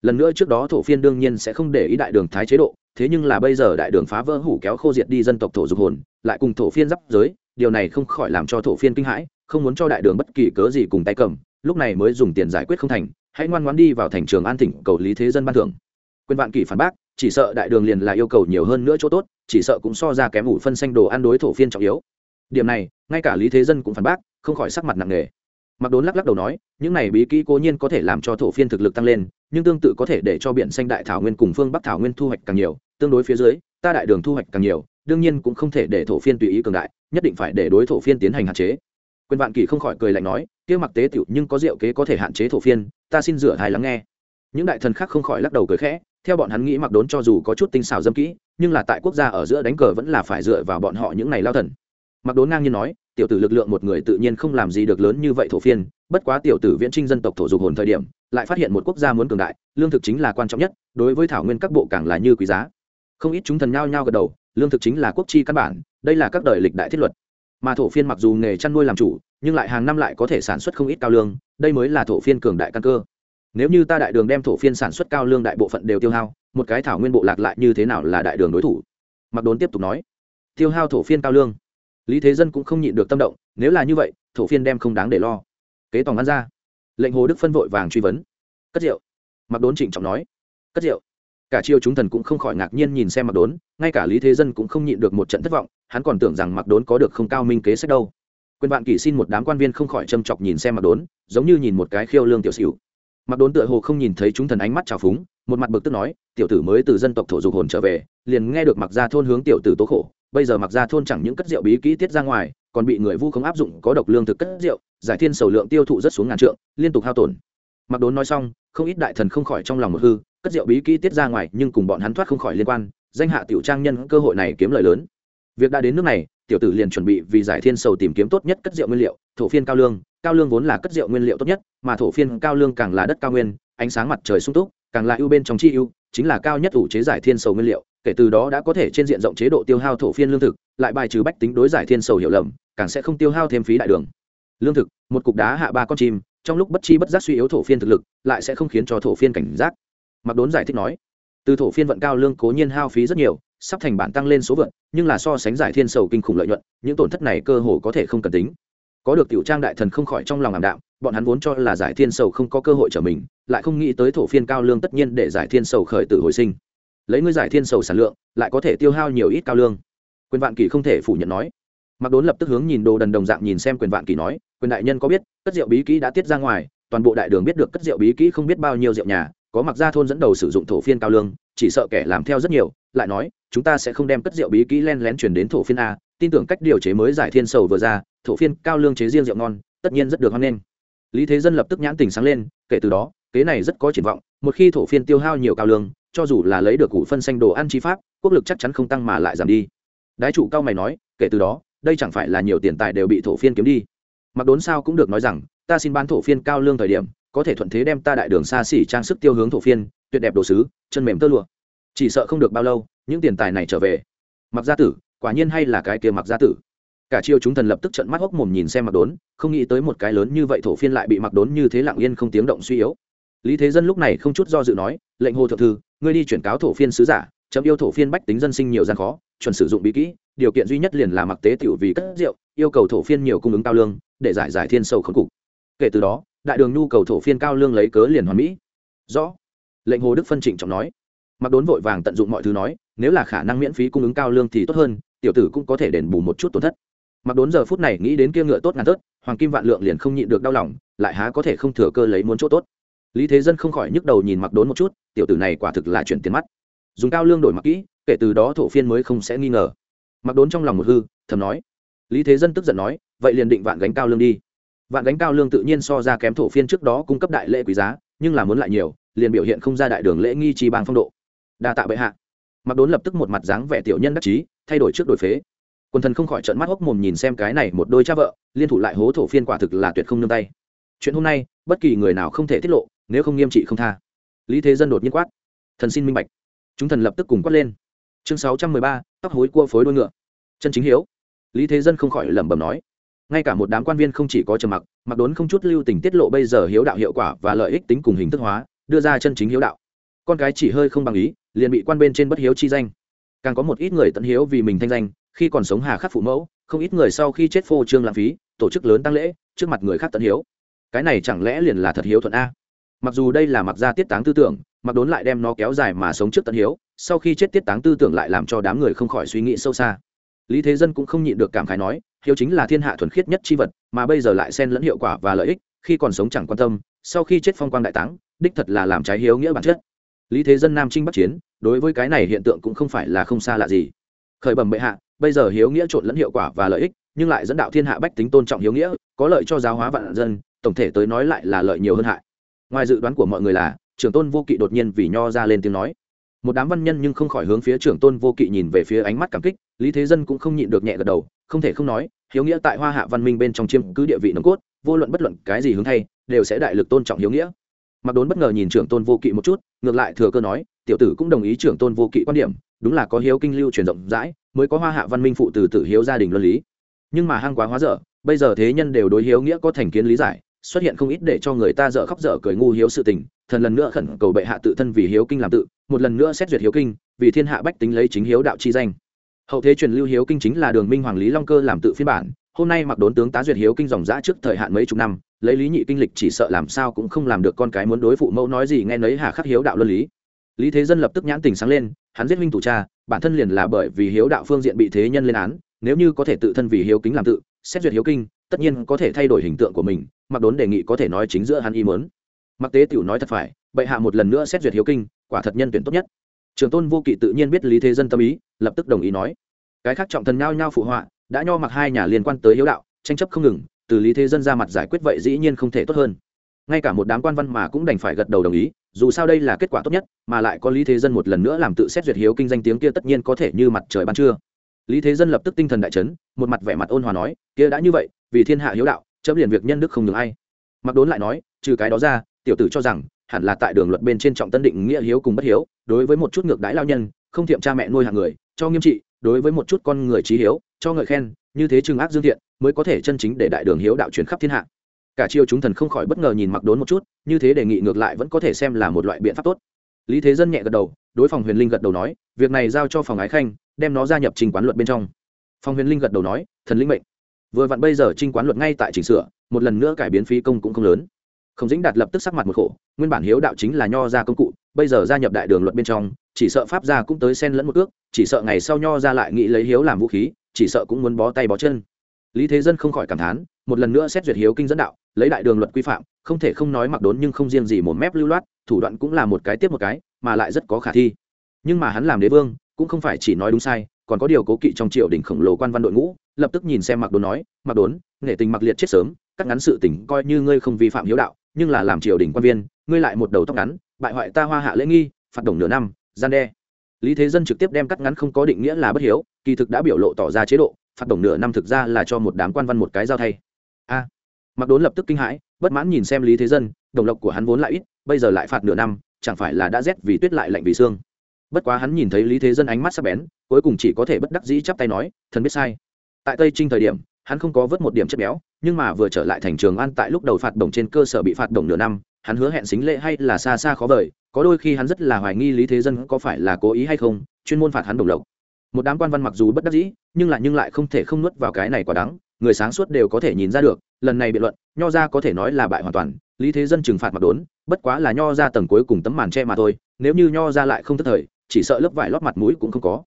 Lần nữa trước đó thổ phiên đương nhiên sẽ không để ý đại đường thái chế độ, thế nhưng là bây giờ đại đường phá vỡ hủ kéo khô diệt đi dân tộc thổ dục hồn, lại cùng thổ phiên giáp giới, điều này không khỏi làm cho thổ phiên kinh hãi, không muốn cho đại đường bất kỳ cớ gì cùng tay cầm, lúc này mới dùng tiền giải quyết không thành, hãy ngoan ngoãn đi vào thành trường an thỉnh cầu lý thế dân ban thưởng. Quyền vạn kỷ phản bác, chỉ sợ đại đường liền là yêu cầu nhiều hơn nữa chỗ tốt, chỉ sợ cũng so ra kém ủ phân xanh đồ ăn đối thổ phiên trọng yếu điểm này, ngay cả lý thế dân cũng phản bác, không khỏi sắc mặt nặng nề. Mặc đốn lắc lắc đầu nói, những này bí kỹ cố nhiên có thể làm cho thổ phiên thực lực tăng lên, nhưng tương tự có thể để cho biển xanh đại thảo nguyên cùng phương bắc thảo nguyên thu hoạch càng nhiều, tương đối phía dưới, ta đại đường thu hoạch càng nhiều, đương nhiên cũng không thể để thổ phiên tùy ý cường đại, nhất định phải để đối thổ phiên tiến hành hạn chế. Quyền vạn kỳ không khỏi cười lạnh nói, kia mặc tế tiểu nhưng có diệu kế có thể hạn chế thổ phiên, ta xin rửa hài lắng nghe. Những đại thần khác không khỏi lắc đầu cười khẽ, theo bọn hắn nghĩ mặc đốn cho dù có chút tinh xảo dâm kỹ, nhưng là tại quốc gia ở giữa đánh cờ vẫn là phải dựa vào bọn họ những này lao thần mặc đốn ngang nhiên nói, tiểu tử lực lượng một người tự nhiên không làm gì được lớn như vậy thổ phiên, bất quá tiểu tử viễn trinh dân tộc thổ dục hồn thời điểm, lại phát hiện một quốc gia muốn cường đại, lương thực chính là quan trọng nhất, đối với thảo nguyên các bộ càng là như quý giá. Không ít chúng thần nhao nhao gật đầu, lương thực chính là quốc chi căn bản, đây là các đời lịch đại thiết luật. Mà thổ phiên mặc dù nghề chăn nuôi làm chủ, nhưng lại hàng năm lại có thể sản xuất không ít cao lương, đây mới là thổ phiên cường đại căn cơ. Nếu như ta đại đường đem thổ phiên sản xuất cao lương đại bộ phận đều tiêu hao, một cái thảo nguyên bộ lạc lại như thế nào là đại đường đối thủ? Mặc đốn tiếp tục nói, tiêu hao thổ phiên cao lương lý thế dân cũng không nhịn được tâm động, nếu là như vậy, thổ phiên đem không đáng để lo. Kế tòng ăn ra. Lệnh hồ đức phân vội vàng truy vấn. Cất rượu. Mặc đốn trịnh trọng nói. Cất rượu. Cả chiêu chúng thần cũng không khỏi ngạc nhiên nhìn xem mặc đốn, ngay cả lý thế dân cũng không nhịn được một trận thất vọng, hắn còn tưởng rằng mặc đốn có được không cao minh kế sách đâu. Quyền vạn kỷ xin một đám quan viên không khỏi châm chọc nhìn xem mặc đốn, giống như nhìn một cái khiêu lương tiểu xỉu. Mặc đốn tựa hồ không nhìn thấy chúng thần ánh mắt trào phúng, một mặt bực tức nói, tiểu tử mới từ dân tộc thổ dục hồn trở về, liền nghe được mặc ra thôn hướng tiểu tử tố khổ bây giờ mặc ra thôn chẳng những cất rượu bí kỹ tiết ra ngoài, còn bị người vu không áp dụng có độc lương thực cất rượu, giải thiên sầu lượng tiêu thụ rất xuống ngàn trượng, liên tục hao tổn. Mặc đốn nói xong, không ít đại thần không khỏi trong lòng một hư, cất rượu bí kỹ tiết ra ngoài nhưng cùng bọn hắn thoát không khỏi liên quan, danh hạ tiểu trang nhân cơ hội này kiếm lời lớn. Việc đã đến nước này, tiểu tử liền chuẩn bị vì giải thiên sầu tìm kiếm tốt nhất cất rượu nguyên liệu, thổ phiên cao lương cao lương vốn là cất rượu nguyên liệu tốt nhất, mà thổ phiên cao lương càng là đất cao nguyên, ánh sáng mặt trời sung túc càng là ưu bên trong chi ưu, chính là cao nhất ủ chế giải thiên sầu nguyên liệu, kể từ đó đã có thể trên diện rộng chế độ tiêu hao thổ phiên lương thực, lại bài trừ bách tính đối giải thiên sầu hiểu lầm, càng sẽ không tiêu hao thêm phí đại đường. Lương thực, một cục đá hạ ba con chim, trong lúc bất chi bất giác suy yếu thổ phiên thực lực, lại sẽ không khiến cho thổ phiên cảnh giác. Mặc đốn giải thích nói, từ thổ phiên vận cao lương cố nhiên hao phí rất nhiều, sắp thành bản tăng lên số vận nhưng là so sánh giải thiên sầu kinh khủng lợi nhuận, những tổn thất này cơ hồ có thể không cần tính có được tiểu trang đại thần không khỏi trong lòng ảm đạm, bọn hắn vốn cho là giải thiên sầu không có cơ hội trở mình, lại không nghĩ tới thổ phiên cao lương tất nhiên để giải thiên sầu khởi tử hồi sinh. Lấy ngươi giải thiên sầu sản lượng, lại có thể tiêu hao nhiều ít cao lương. Quyền vạn kỳ không thể phủ nhận nói. Mặc đốn lập tức hướng nhìn đồ đần đồng dạng nhìn xem quyền vạn kỳ nói, quyền đại nhân có biết, cất rượu bí kỹ đã tiết ra ngoài, toàn bộ đại đường biết được cất rượu bí kỹ không biết bao nhiêu rượu nhà, có mặc gia thôn dẫn đầu sử dụng thổ phiên cao lương, chỉ sợ kẻ làm theo rất nhiều, lại nói, chúng ta sẽ không đem cất rượu bí kỹ len lén chuyển đến thổ phiên a, tin tưởng cách điều chế mới giải thiên sầu vừa ra thổ phiên cao lương chế riêng rượu ngon, tất nhiên rất được hoan nghênh. Lý thế dân lập tức nhãn tình sáng lên, kể từ đó, kế này rất có triển vọng, một khi thổ phiên tiêu hao nhiều cao lương, cho dù là lấy được củ phân xanh đồ ăn chi pháp, quốc lực chắc chắn không tăng mà lại giảm đi. Đái chủ cao mày nói, kể từ đó, đây chẳng phải là nhiều tiền tài đều bị thổ phiên kiếm đi. Mặc đốn sao cũng được nói rằng, ta xin bán thổ phiên cao lương thời điểm, có thể thuận thế đem ta đại đường xa xỉ trang sức tiêu hướng thổ phiên, tuyệt đẹp đồ sứ, chân mềm tơ lụa. Chỉ sợ không được bao lâu, những tiền tài này trở về. Mặc gia tử, quả nhiên hay là cái kia mặc gia tử? Cả chiêu chúng thần lập tức trận mắt hốc mồm nhìn xem mặc đốn, không nghĩ tới một cái lớn như vậy thổ phiên lại bị mặc đốn như thế lặng yên không tiếng động suy yếu. Lý thế dân lúc này không chút do dự nói, lệnh hồ thượng thư, ngươi đi chuyển cáo thổ phiên sứ giả, chấm yêu thổ phiên bách tính dân sinh nhiều gian khó, chuẩn sử dụng bí kỹ, điều kiện duy nhất liền là mặc tế tiểu vì cất rượu, yêu cầu thổ phiên nhiều cung ứng cao lương, để giải giải thiên sâu khốn cục. Kể từ đó, đại đường nhu cầu thổ phiên cao lương lấy cớ liền hoàn mỹ. Rõ. Lệnh hồ đức phân trịnh trọng nói. Mặc đốn vội vàng tận dụng mọi thứ nói, nếu là khả năng miễn phí cung ứng cao lương thì tốt hơn, tiểu tử cũng có thể đền bù một chút tổn thất mặc đốn giờ phút này nghĩ đến kia ngựa tốt ngàn tớt, hoàng kim vạn lượng liền không nhịn được đau lòng, lại há có thể không thừa cơ lấy muốn chỗ tốt. Lý thế dân không khỏi nhức đầu nhìn mặc đốn một chút, tiểu tử này quả thực là chuyển tiền mắt. Dùng cao lương đổi mặc kỹ, kể từ đó thổ phiên mới không sẽ nghi ngờ. Mặc đốn trong lòng một hư, thầm nói. Lý thế dân tức giận nói, vậy liền định vạn gánh cao lương đi. Vạn gánh cao lương tự nhiên so ra kém thổ phiên trước đó cung cấp đại lễ quý giá, nhưng là muốn lại nhiều, liền biểu hiện không ra đại đường lễ nghi chi bằng phong độ. Đa tạ bệ hạ. Mặc đốn lập tức một mặt dáng vẻ tiểu nhân đắc chí, thay đổi trước đổi phế quần thần không khỏi trợn mắt hốc mồm nhìn xem cái này một đôi cha vợ, liên thủ lại hố thổ phiên quả thực là tuyệt không nương tay. Chuyện hôm nay, bất kỳ người nào không thể tiết lộ, nếu không nghiêm trị không tha. Lý thế dân đột nhiên quát. Thần xin minh bạch. Chúng thần lập tức cùng quát lên. Chương sáu trăm mười ba, tóc hối cua phối đôi ngựa. Chân chính hiếu. Lý thế dân không khỏi lẩm bẩm nói. Ngay cả một đám quan viên không chỉ có trầm mặc mặc đốn không chút lưu tình tiết lộ bây giờ hiếu đạo hiệu quả và lợi ích tính cùng hình thức hóa, đưa ra chân chính hiếu đạo. Con cái chỉ hơi không bằng ý, liền bị quan bên trên bất hiếu chi danh. Càng có một ít người tận hiếu vì mình thanh danh khi còn sống hà khắc phụ mẫu, không ít người sau khi chết phô trương lãng phí, tổ chức lớn tăng lễ trước mặt người khác tận hiếu. Cái này chẳng lẽ liền là thật hiếu thuận a? Mặc dù đây là mặc ra tiết táng tư tưởng, mặc đốn lại đem nó kéo dài mà sống trước tận hiếu, sau khi chết tiết táng tư tưởng lại làm cho đám người không khỏi suy nghĩ sâu xa. Lý thế dân cũng không nhịn được cảm khái nói, hiếu chính là thiên hạ thuần khiết nhất c h i vật, mà bây giờ lại xen lẫn hiệu quả và lợi ích, khi còn sống chẳng quan tâm, sau khi chết phong quang đại táng, đích thật là làm trái hiếu nghĩa bản chất. Lý thế dân nam trinh bắc chiến, đối với cái này hiện tượng cũng không phải là không xa lạ gì khởi bẩm bệ hạ, bây giờ hiếu nghĩa trộn lẫn hiệu quả và lợi ích, nhưng lại dẫn đạo thiên hạ bách tính tôn trọng hiếu nghĩa, có lợi cho giáo hóa vạn dân, tổng thể tới nói lại là lợi nhiều hơn hại. Ngoài dự đoán của mọi người là, trưởng tôn vô kỵ đột nhiên vì nho ra lên tiếng nói. Một đám văn nhân nhưng không khỏi hướng phía trưởng tôn vô kỵ nhìn về phía ánh mắt cảm kích, lý thế dân cũng không nhịn được nhẹ gật đầu, không thể không nói, hiếu nghĩa tại hoa hạ văn minh bên trong chiêm cứ địa vị nồng cốt, vô luận bất luận cái gì hướng thay, đều sẽ đại lực tôn trọng hiếu nghĩa. Mặc đốn bất ngờ nhìn trưởng tôn vô kỵ một chút, ngược lại thừa cơ nói, tiểu tử cũng đồng ý trưởng tôn vô kỵ quan điểm đúng là có hiếu kinh lưu truyền rộng rãi, mới có hoa hạ văn minh phụ từ tử hiếu gia đình luân lý. Nhưng mà hăng quá hóa dở, bây giờ thế nhân đều đối hiếu nghĩa có thành kiến lý giải, xuất hiện không ít để cho người ta dở khóc dở cười ngu hiếu sự tình, thần lần nữa khẩn cầu bệ hạ tự thân vì hiếu kinh làm tự, một lần nữa xét duyệt hiếu kinh, vì thiên hạ bách tính lấy chính hiếu đạo chi danh. Hậu thế truyền lưu hiếu kinh chính là đường minh hoàng lý long cơ làm tự phiên bản, hôm nay mặc đốn tướng tá duyệt hiếu kinh dòng giã trước thời hạn mấy chục năm, lấy lý nhị kinh lịch chỉ sợ làm sao cũng không làm được con cái muốn đối phụ mẫu nói gì nghe nấy hà khắc hiếu đạo luân lý lý thế dân lập tức nhãn tình sáng lên, hắn giết huynh thủ cha, bản thân liền là bởi vì hiếu đạo phương diện bị thế nhân lên án, nếu như có thể tự thân vì hiếu kính làm tự, xét duyệt hiếu kinh, tất nhiên có thể thay đổi hình tượng của mình, mặc đốn đề nghị có thể nói chính giữa hắn Y mớn mặc tế tiểu nói thật phải, bệ hạ một lần nữa xét duyệt hiếu kinh, quả thật nhân tuyển tốt nhất. Trường tôn vô kỵ tự nhiên biết lý thế dân tâm ý, lập tức đồng ý nói. Cái khác trọng thần nhao nhao phụ họa, đã nho mặc hai nhà liên quan tới hiếu đạo, tranh chấp không ngừng, từ lý thế dân ra mặt giải quyết vậy dĩ nhiên không thể tốt hơn ngay cả một đám quan văn mà cũng đành phải gật đầu đồng ý, dù sao đây là kết quả tốt nhất, mà lại có lý thế dân một lần nữa làm tự xét duyệt hiếu kinh danh tiếng kia tất nhiên có thể như mặt trời ban trưa. Lý thế dân lập tức tinh thần đại chấn, một mặt vẻ mặt ôn hòa nói, kia đã như vậy, vì thiên hạ hiếu đạo, chấm liền việc nhân đức không ngừng ai. Mặc đốn lại nói, trừ cái đó ra, tiểu tử cho rằng, hẳn là tại đường luật bên trên trọng tân định nghĩa hiếu cùng bất hiếu, đối với một chút ngược đãi lao nhân, không thiệm cha mẹ nuôi hạng người, cho nghiêm trị, đối với một chút con người trí hiếu, cho ngợi khen, như thế trừng ác dương thiện, mới có thể chân chính để đại đường hiếu đạo truyền khắp thiên hạ cả chiêu chúng thần không khỏi bất ngờ nhìn mặc đốn một chút, như thế đề nghị ngược lại vẫn có thể xem là một loại biện pháp tốt. Lý thế dân nhẹ gật đầu, đối phòng huyền linh gật đầu nói, việc này giao cho phòng ái khanh, đem nó gia nhập trình quán luật bên trong. Phòng huyền linh gật đầu nói, thần linh mệnh. Vừa vặn bây giờ trình quán luật ngay tại chỉnh sửa, một lần nữa cải biến phí công cũng không lớn. Không dĩnh đạt lập tức sắc mặt một khổ, nguyên bản hiếu đạo chính là nho ra công cụ, bây giờ gia nhập đại đường luật bên trong, chỉ sợ pháp gia cũng tới xen lẫn một ước, chỉ sợ ngày sau nho ra lại nghĩ lấy hiếu làm vũ khí, chỉ sợ cũng muốn bó tay bó chân. Lý thế dân không khỏi cảm thán, một lần nữa xét duyệt hiếu kinh dẫn đạo lấy đại đường luật quy phạm, không thể không nói mặc đốn nhưng không riêng gì một mép lưu loát, thủ đoạn cũng là một cái tiếp một cái, mà lại rất có khả thi. Nhưng mà hắn làm đế vương, cũng không phải chỉ nói đúng sai, còn có điều cố kỵ trong triều đình khổng lồ quan văn đội ngũ, lập tức nhìn xem mặc đốn nói, mặc đốn, nghệ tình mặc liệt chết sớm, cắt ngắn sự tình coi như ngươi không vi phạm hiếu đạo, nhưng là làm triều đình quan viên, ngươi lại một đầu tóc ngắn, bại hoại ta hoa hạ lễ nghi, phạt đồng nửa năm, gian đe. Lý thế dân trực tiếp đem cắt ngắn không có định nghĩa là bất hiếu, kỳ thực đã biểu lộ tỏ ra chế độ, phạt đồng nửa năm thực ra là cho một đám quan văn một cái giao thay. A mặc đốn lập tức kinh hãi, bất mãn nhìn xem lý thế dân, đồng lộc của hắn vốn lại ít, bây giờ lại phạt nửa năm, chẳng phải là đã rét vì tuyết lại lạnh vì xương bất quá hắn nhìn thấy lý thế dân ánh mắt sắc bén, cuối cùng chỉ có thể bất đắc dĩ chắp tay nói, thần biết sai. Tại tây trinh thời điểm, hắn không có vớt một điểm chất béo, nhưng mà vừa trở lại thành trường an tại lúc đầu phạt đồng trên cơ sở bị phạt đồng nửa năm, hắn hứa hẹn xính lệ hay là xa xa khó vời, có đôi khi hắn rất là hoài nghi lý thế dân có phải là cố ý hay không, chuyên môn phạt hắn đồng lộc. Một đám quan văn mặc dù bất đắc dĩ, nhưng lại nhưng lại không thể không nuốt vào cái này quả đắng người sáng suốt đều có thể nhìn ra được, lần này biện luận, nho ra có thể nói là bại hoàn toàn, lý thế dân trừng phạt mặc đốn, bất quá là nho ra tầng cuối cùng tấm màn che mà thôi, nếu như nho ra lại không thất thời, chỉ sợ lớp vải lót mặt mũi cũng không có.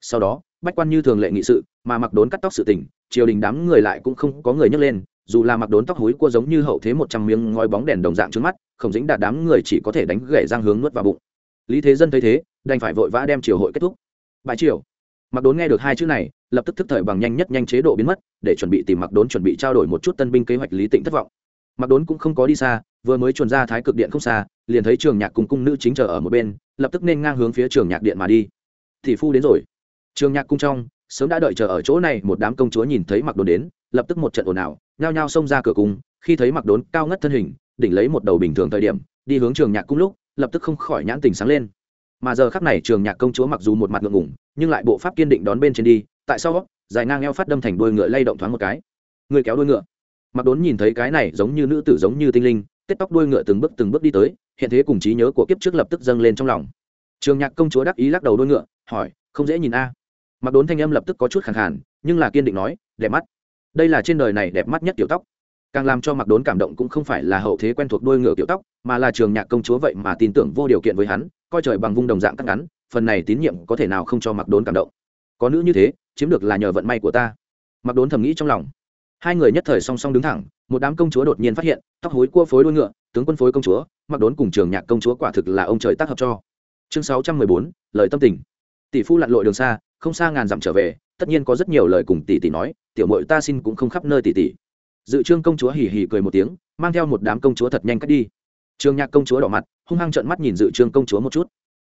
Sau đó, bách quan như thường lệ nghị sự, mà mặc đốn cắt tóc sự tình, triều đình đám người lại cũng không có người nhấc lên, dù là mặc đốn tóc húi cua giống như hậu thế một trăm miếng ngói bóng đèn đồng dạng trước mắt, không dính đạt đám người chỉ có thể đánh gậy răng hướng nuốt vào bụng. Lý thế dân thấy thế, đành phải vội vã đem triều hội kết thúc. Bãi triều. Mặc đốn nghe được hai chữ này lập tức thức thời bằng nhanh nhất nhanh chế độ biến mất, để chuẩn bị tìm mặc đốn chuẩn bị trao đổi một chút tân binh kế hoạch lý tịnh thất vọng. Mặc đốn cũng không có đi xa, vừa mới chuồn ra thái cực điện không xa, liền thấy trường nhạc cùng cung nữ chính chờ ở một bên, lập tức nên ngang hướng phía trường nhạc điện mà đi. Thì phu đến rồi. Trường nhạc cung trong, sớm đã đợi chờ ở chỗ này, một đám công chúa nhìn thấy mặc đốn đến, lập tức một trận ồn ào, nhao nhao xông ra cửa cung. Khi thấy mặc đốn cao ngất thân hình, đỉnh lấy một đầu bình thường thời điểm, đi hướng trường nhạc cung lúc, lập tức không khỏi nhãn tình sáng lên. Mà giờ khắc này trường nhạc công chúa mặc dù một mặt ngượng ngủng nhưng lại bộ pháp kiên định đón bên trên đi tại sau dài ngang eo phát đâm thành đuôi ngựa lay động thoáng một cái. Người kéo đuôi ngựa. Mặc đốn nhìn thấy cái này giống như nữ tử giống như tinh linh tết tóc đuôi ngựa từng bước từng bước đi tới, hiện thế cùng trí nhớ của kiếp trước lập tức dâng lên trong lòng. Trường nhạc công chúa đắc ý lắc đầu đuôi ngựa, hỏi, không dễ nhìn a? Mặc đốn thanh âm lập tức có chút khẳng khàn, nhưng là kiên định nói, đẹp mắt. Đây là trên đời này đẹp mắt nhất kiểu tóc. Càng làm cho mặc đốn cảm động cũng không phải là hậu thế quen thuộc đuôi ngựa kiểu tóc, mà là trường nhạc công chúa vậy mà tin tưởng vô điều kiện với hắn, coi trời bằng vung đồng dạng cắt ngắn, phần này tín nhiệm có thể nào không cho mặc đốn cảm động. Có nữ như thế chiếm được là nhờ vận may của ta. Mặc đốn thầm nghĩ trong lòng. Hai người nhất thời song song đứng thẳng, một đám công chúa đột nhiên phát hiện, tóc hối cua phối đuôi ngựa, tướng quân phối công chúa, mặc đốn cùng trường nhạc công chúa quả thực là ông trời tác hợp cho. Chương sáu trăm mười bốn, lời tâm tình. Tỷ phu lặn lội đường xa, không xa ngàn dặm trở về, tất nhiên có rất nhiều lời cùng tỷ tỷ nói, tiểu mội ta xin cũng không khắp nơi tỷ tỷ. Dự trương công chúa hì hì cười một tiếng, mang theo một đám công chúa thật nhanh cách đi. Trường nhạc công chúa đỏ mặt, hung hăng trợn mắt nhìn dự trương công chúa một chút.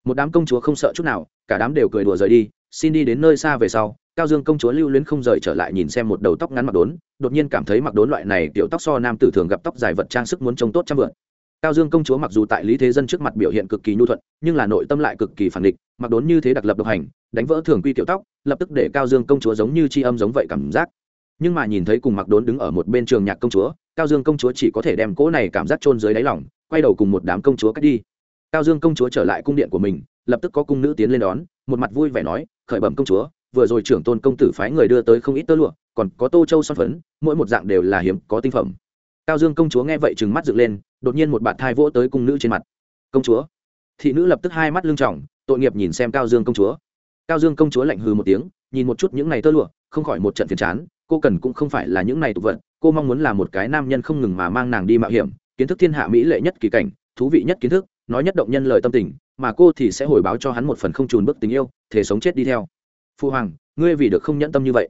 Một đám công chúa không sợ chút nào, cả đám đều cười đùa rời đi, xin đi đến nơi xa về sau cao dương công chúa lưu luyến không rời trở lại nhìn xem một đầu tóc ngắn mặc đốn, đột nhiên cảm thấy mặc đốn loại này kiểu tóc so nam tử thường gặp tóc dài vật trang sức muốn trông tốt trăm vượn cao dương công chúa mặc dù tại lý thế dân trước mặt biểu hiện cực kỳ nhu thuận, nhưng là nội tâm lại cực kỳ phản địch mặc đốn như thế đặc lập độc hành, đánh vỡ thường quy kiểu tóc, lập tức để cao dương công chúa giống như c âm giống vậy cảm giác. Nhưng mà nhìn thấy cùng mặc đốn đứng ở một bên trường nhạc công chúa, cao dương công chúa chỉ có thể đem cỗ này cảm giác trôn dưới đáy lòng, quay đầu cùng một đám công chúa cách đi. Cao dương công chúa trở lại cung điện của mình, lập tức có cung nữ tiến lên đón, một mặt vui vẻ nói, khởi bẩm công chúa vừa rồi trưởng tôn công tử phái người đưa tới không ít tơ lụa, còn có tô châu son phấn, mỗi một dạng đều là hiếm có tinh phẩm. Cao dương công chúa nghe vậy trừng mắt dựng lên, đột nhiên một bạt thai vỗ tới cung nữ trên mặt. Công chúa. Thị nữ lập tức hai mắt lưng trọng, tội nghiệp nhìn xem cao dương công chúa. Cao dương công chúa lạnh hừ một tiếng, nhìn một chút những này tơ lụa, không khỏi một trận phiền chán, cô cần cũng không phải là những này tục vật, cô mong muốn là một cái nam nhân không ngừng mà mang nàng đi mạo hiểm, kiến thức thiên hạ mỹ lệ nhất kỳ cảnh, thú vị nhất kiến thức, nói nhất động nhân lời tâm tình, mà cô thì sẽ hồi báo cho hắn một phần không trùn bức tình yêu thể sống chết đi theo phu hoàng, ngươi vì được không nhẫn tâm như vậy.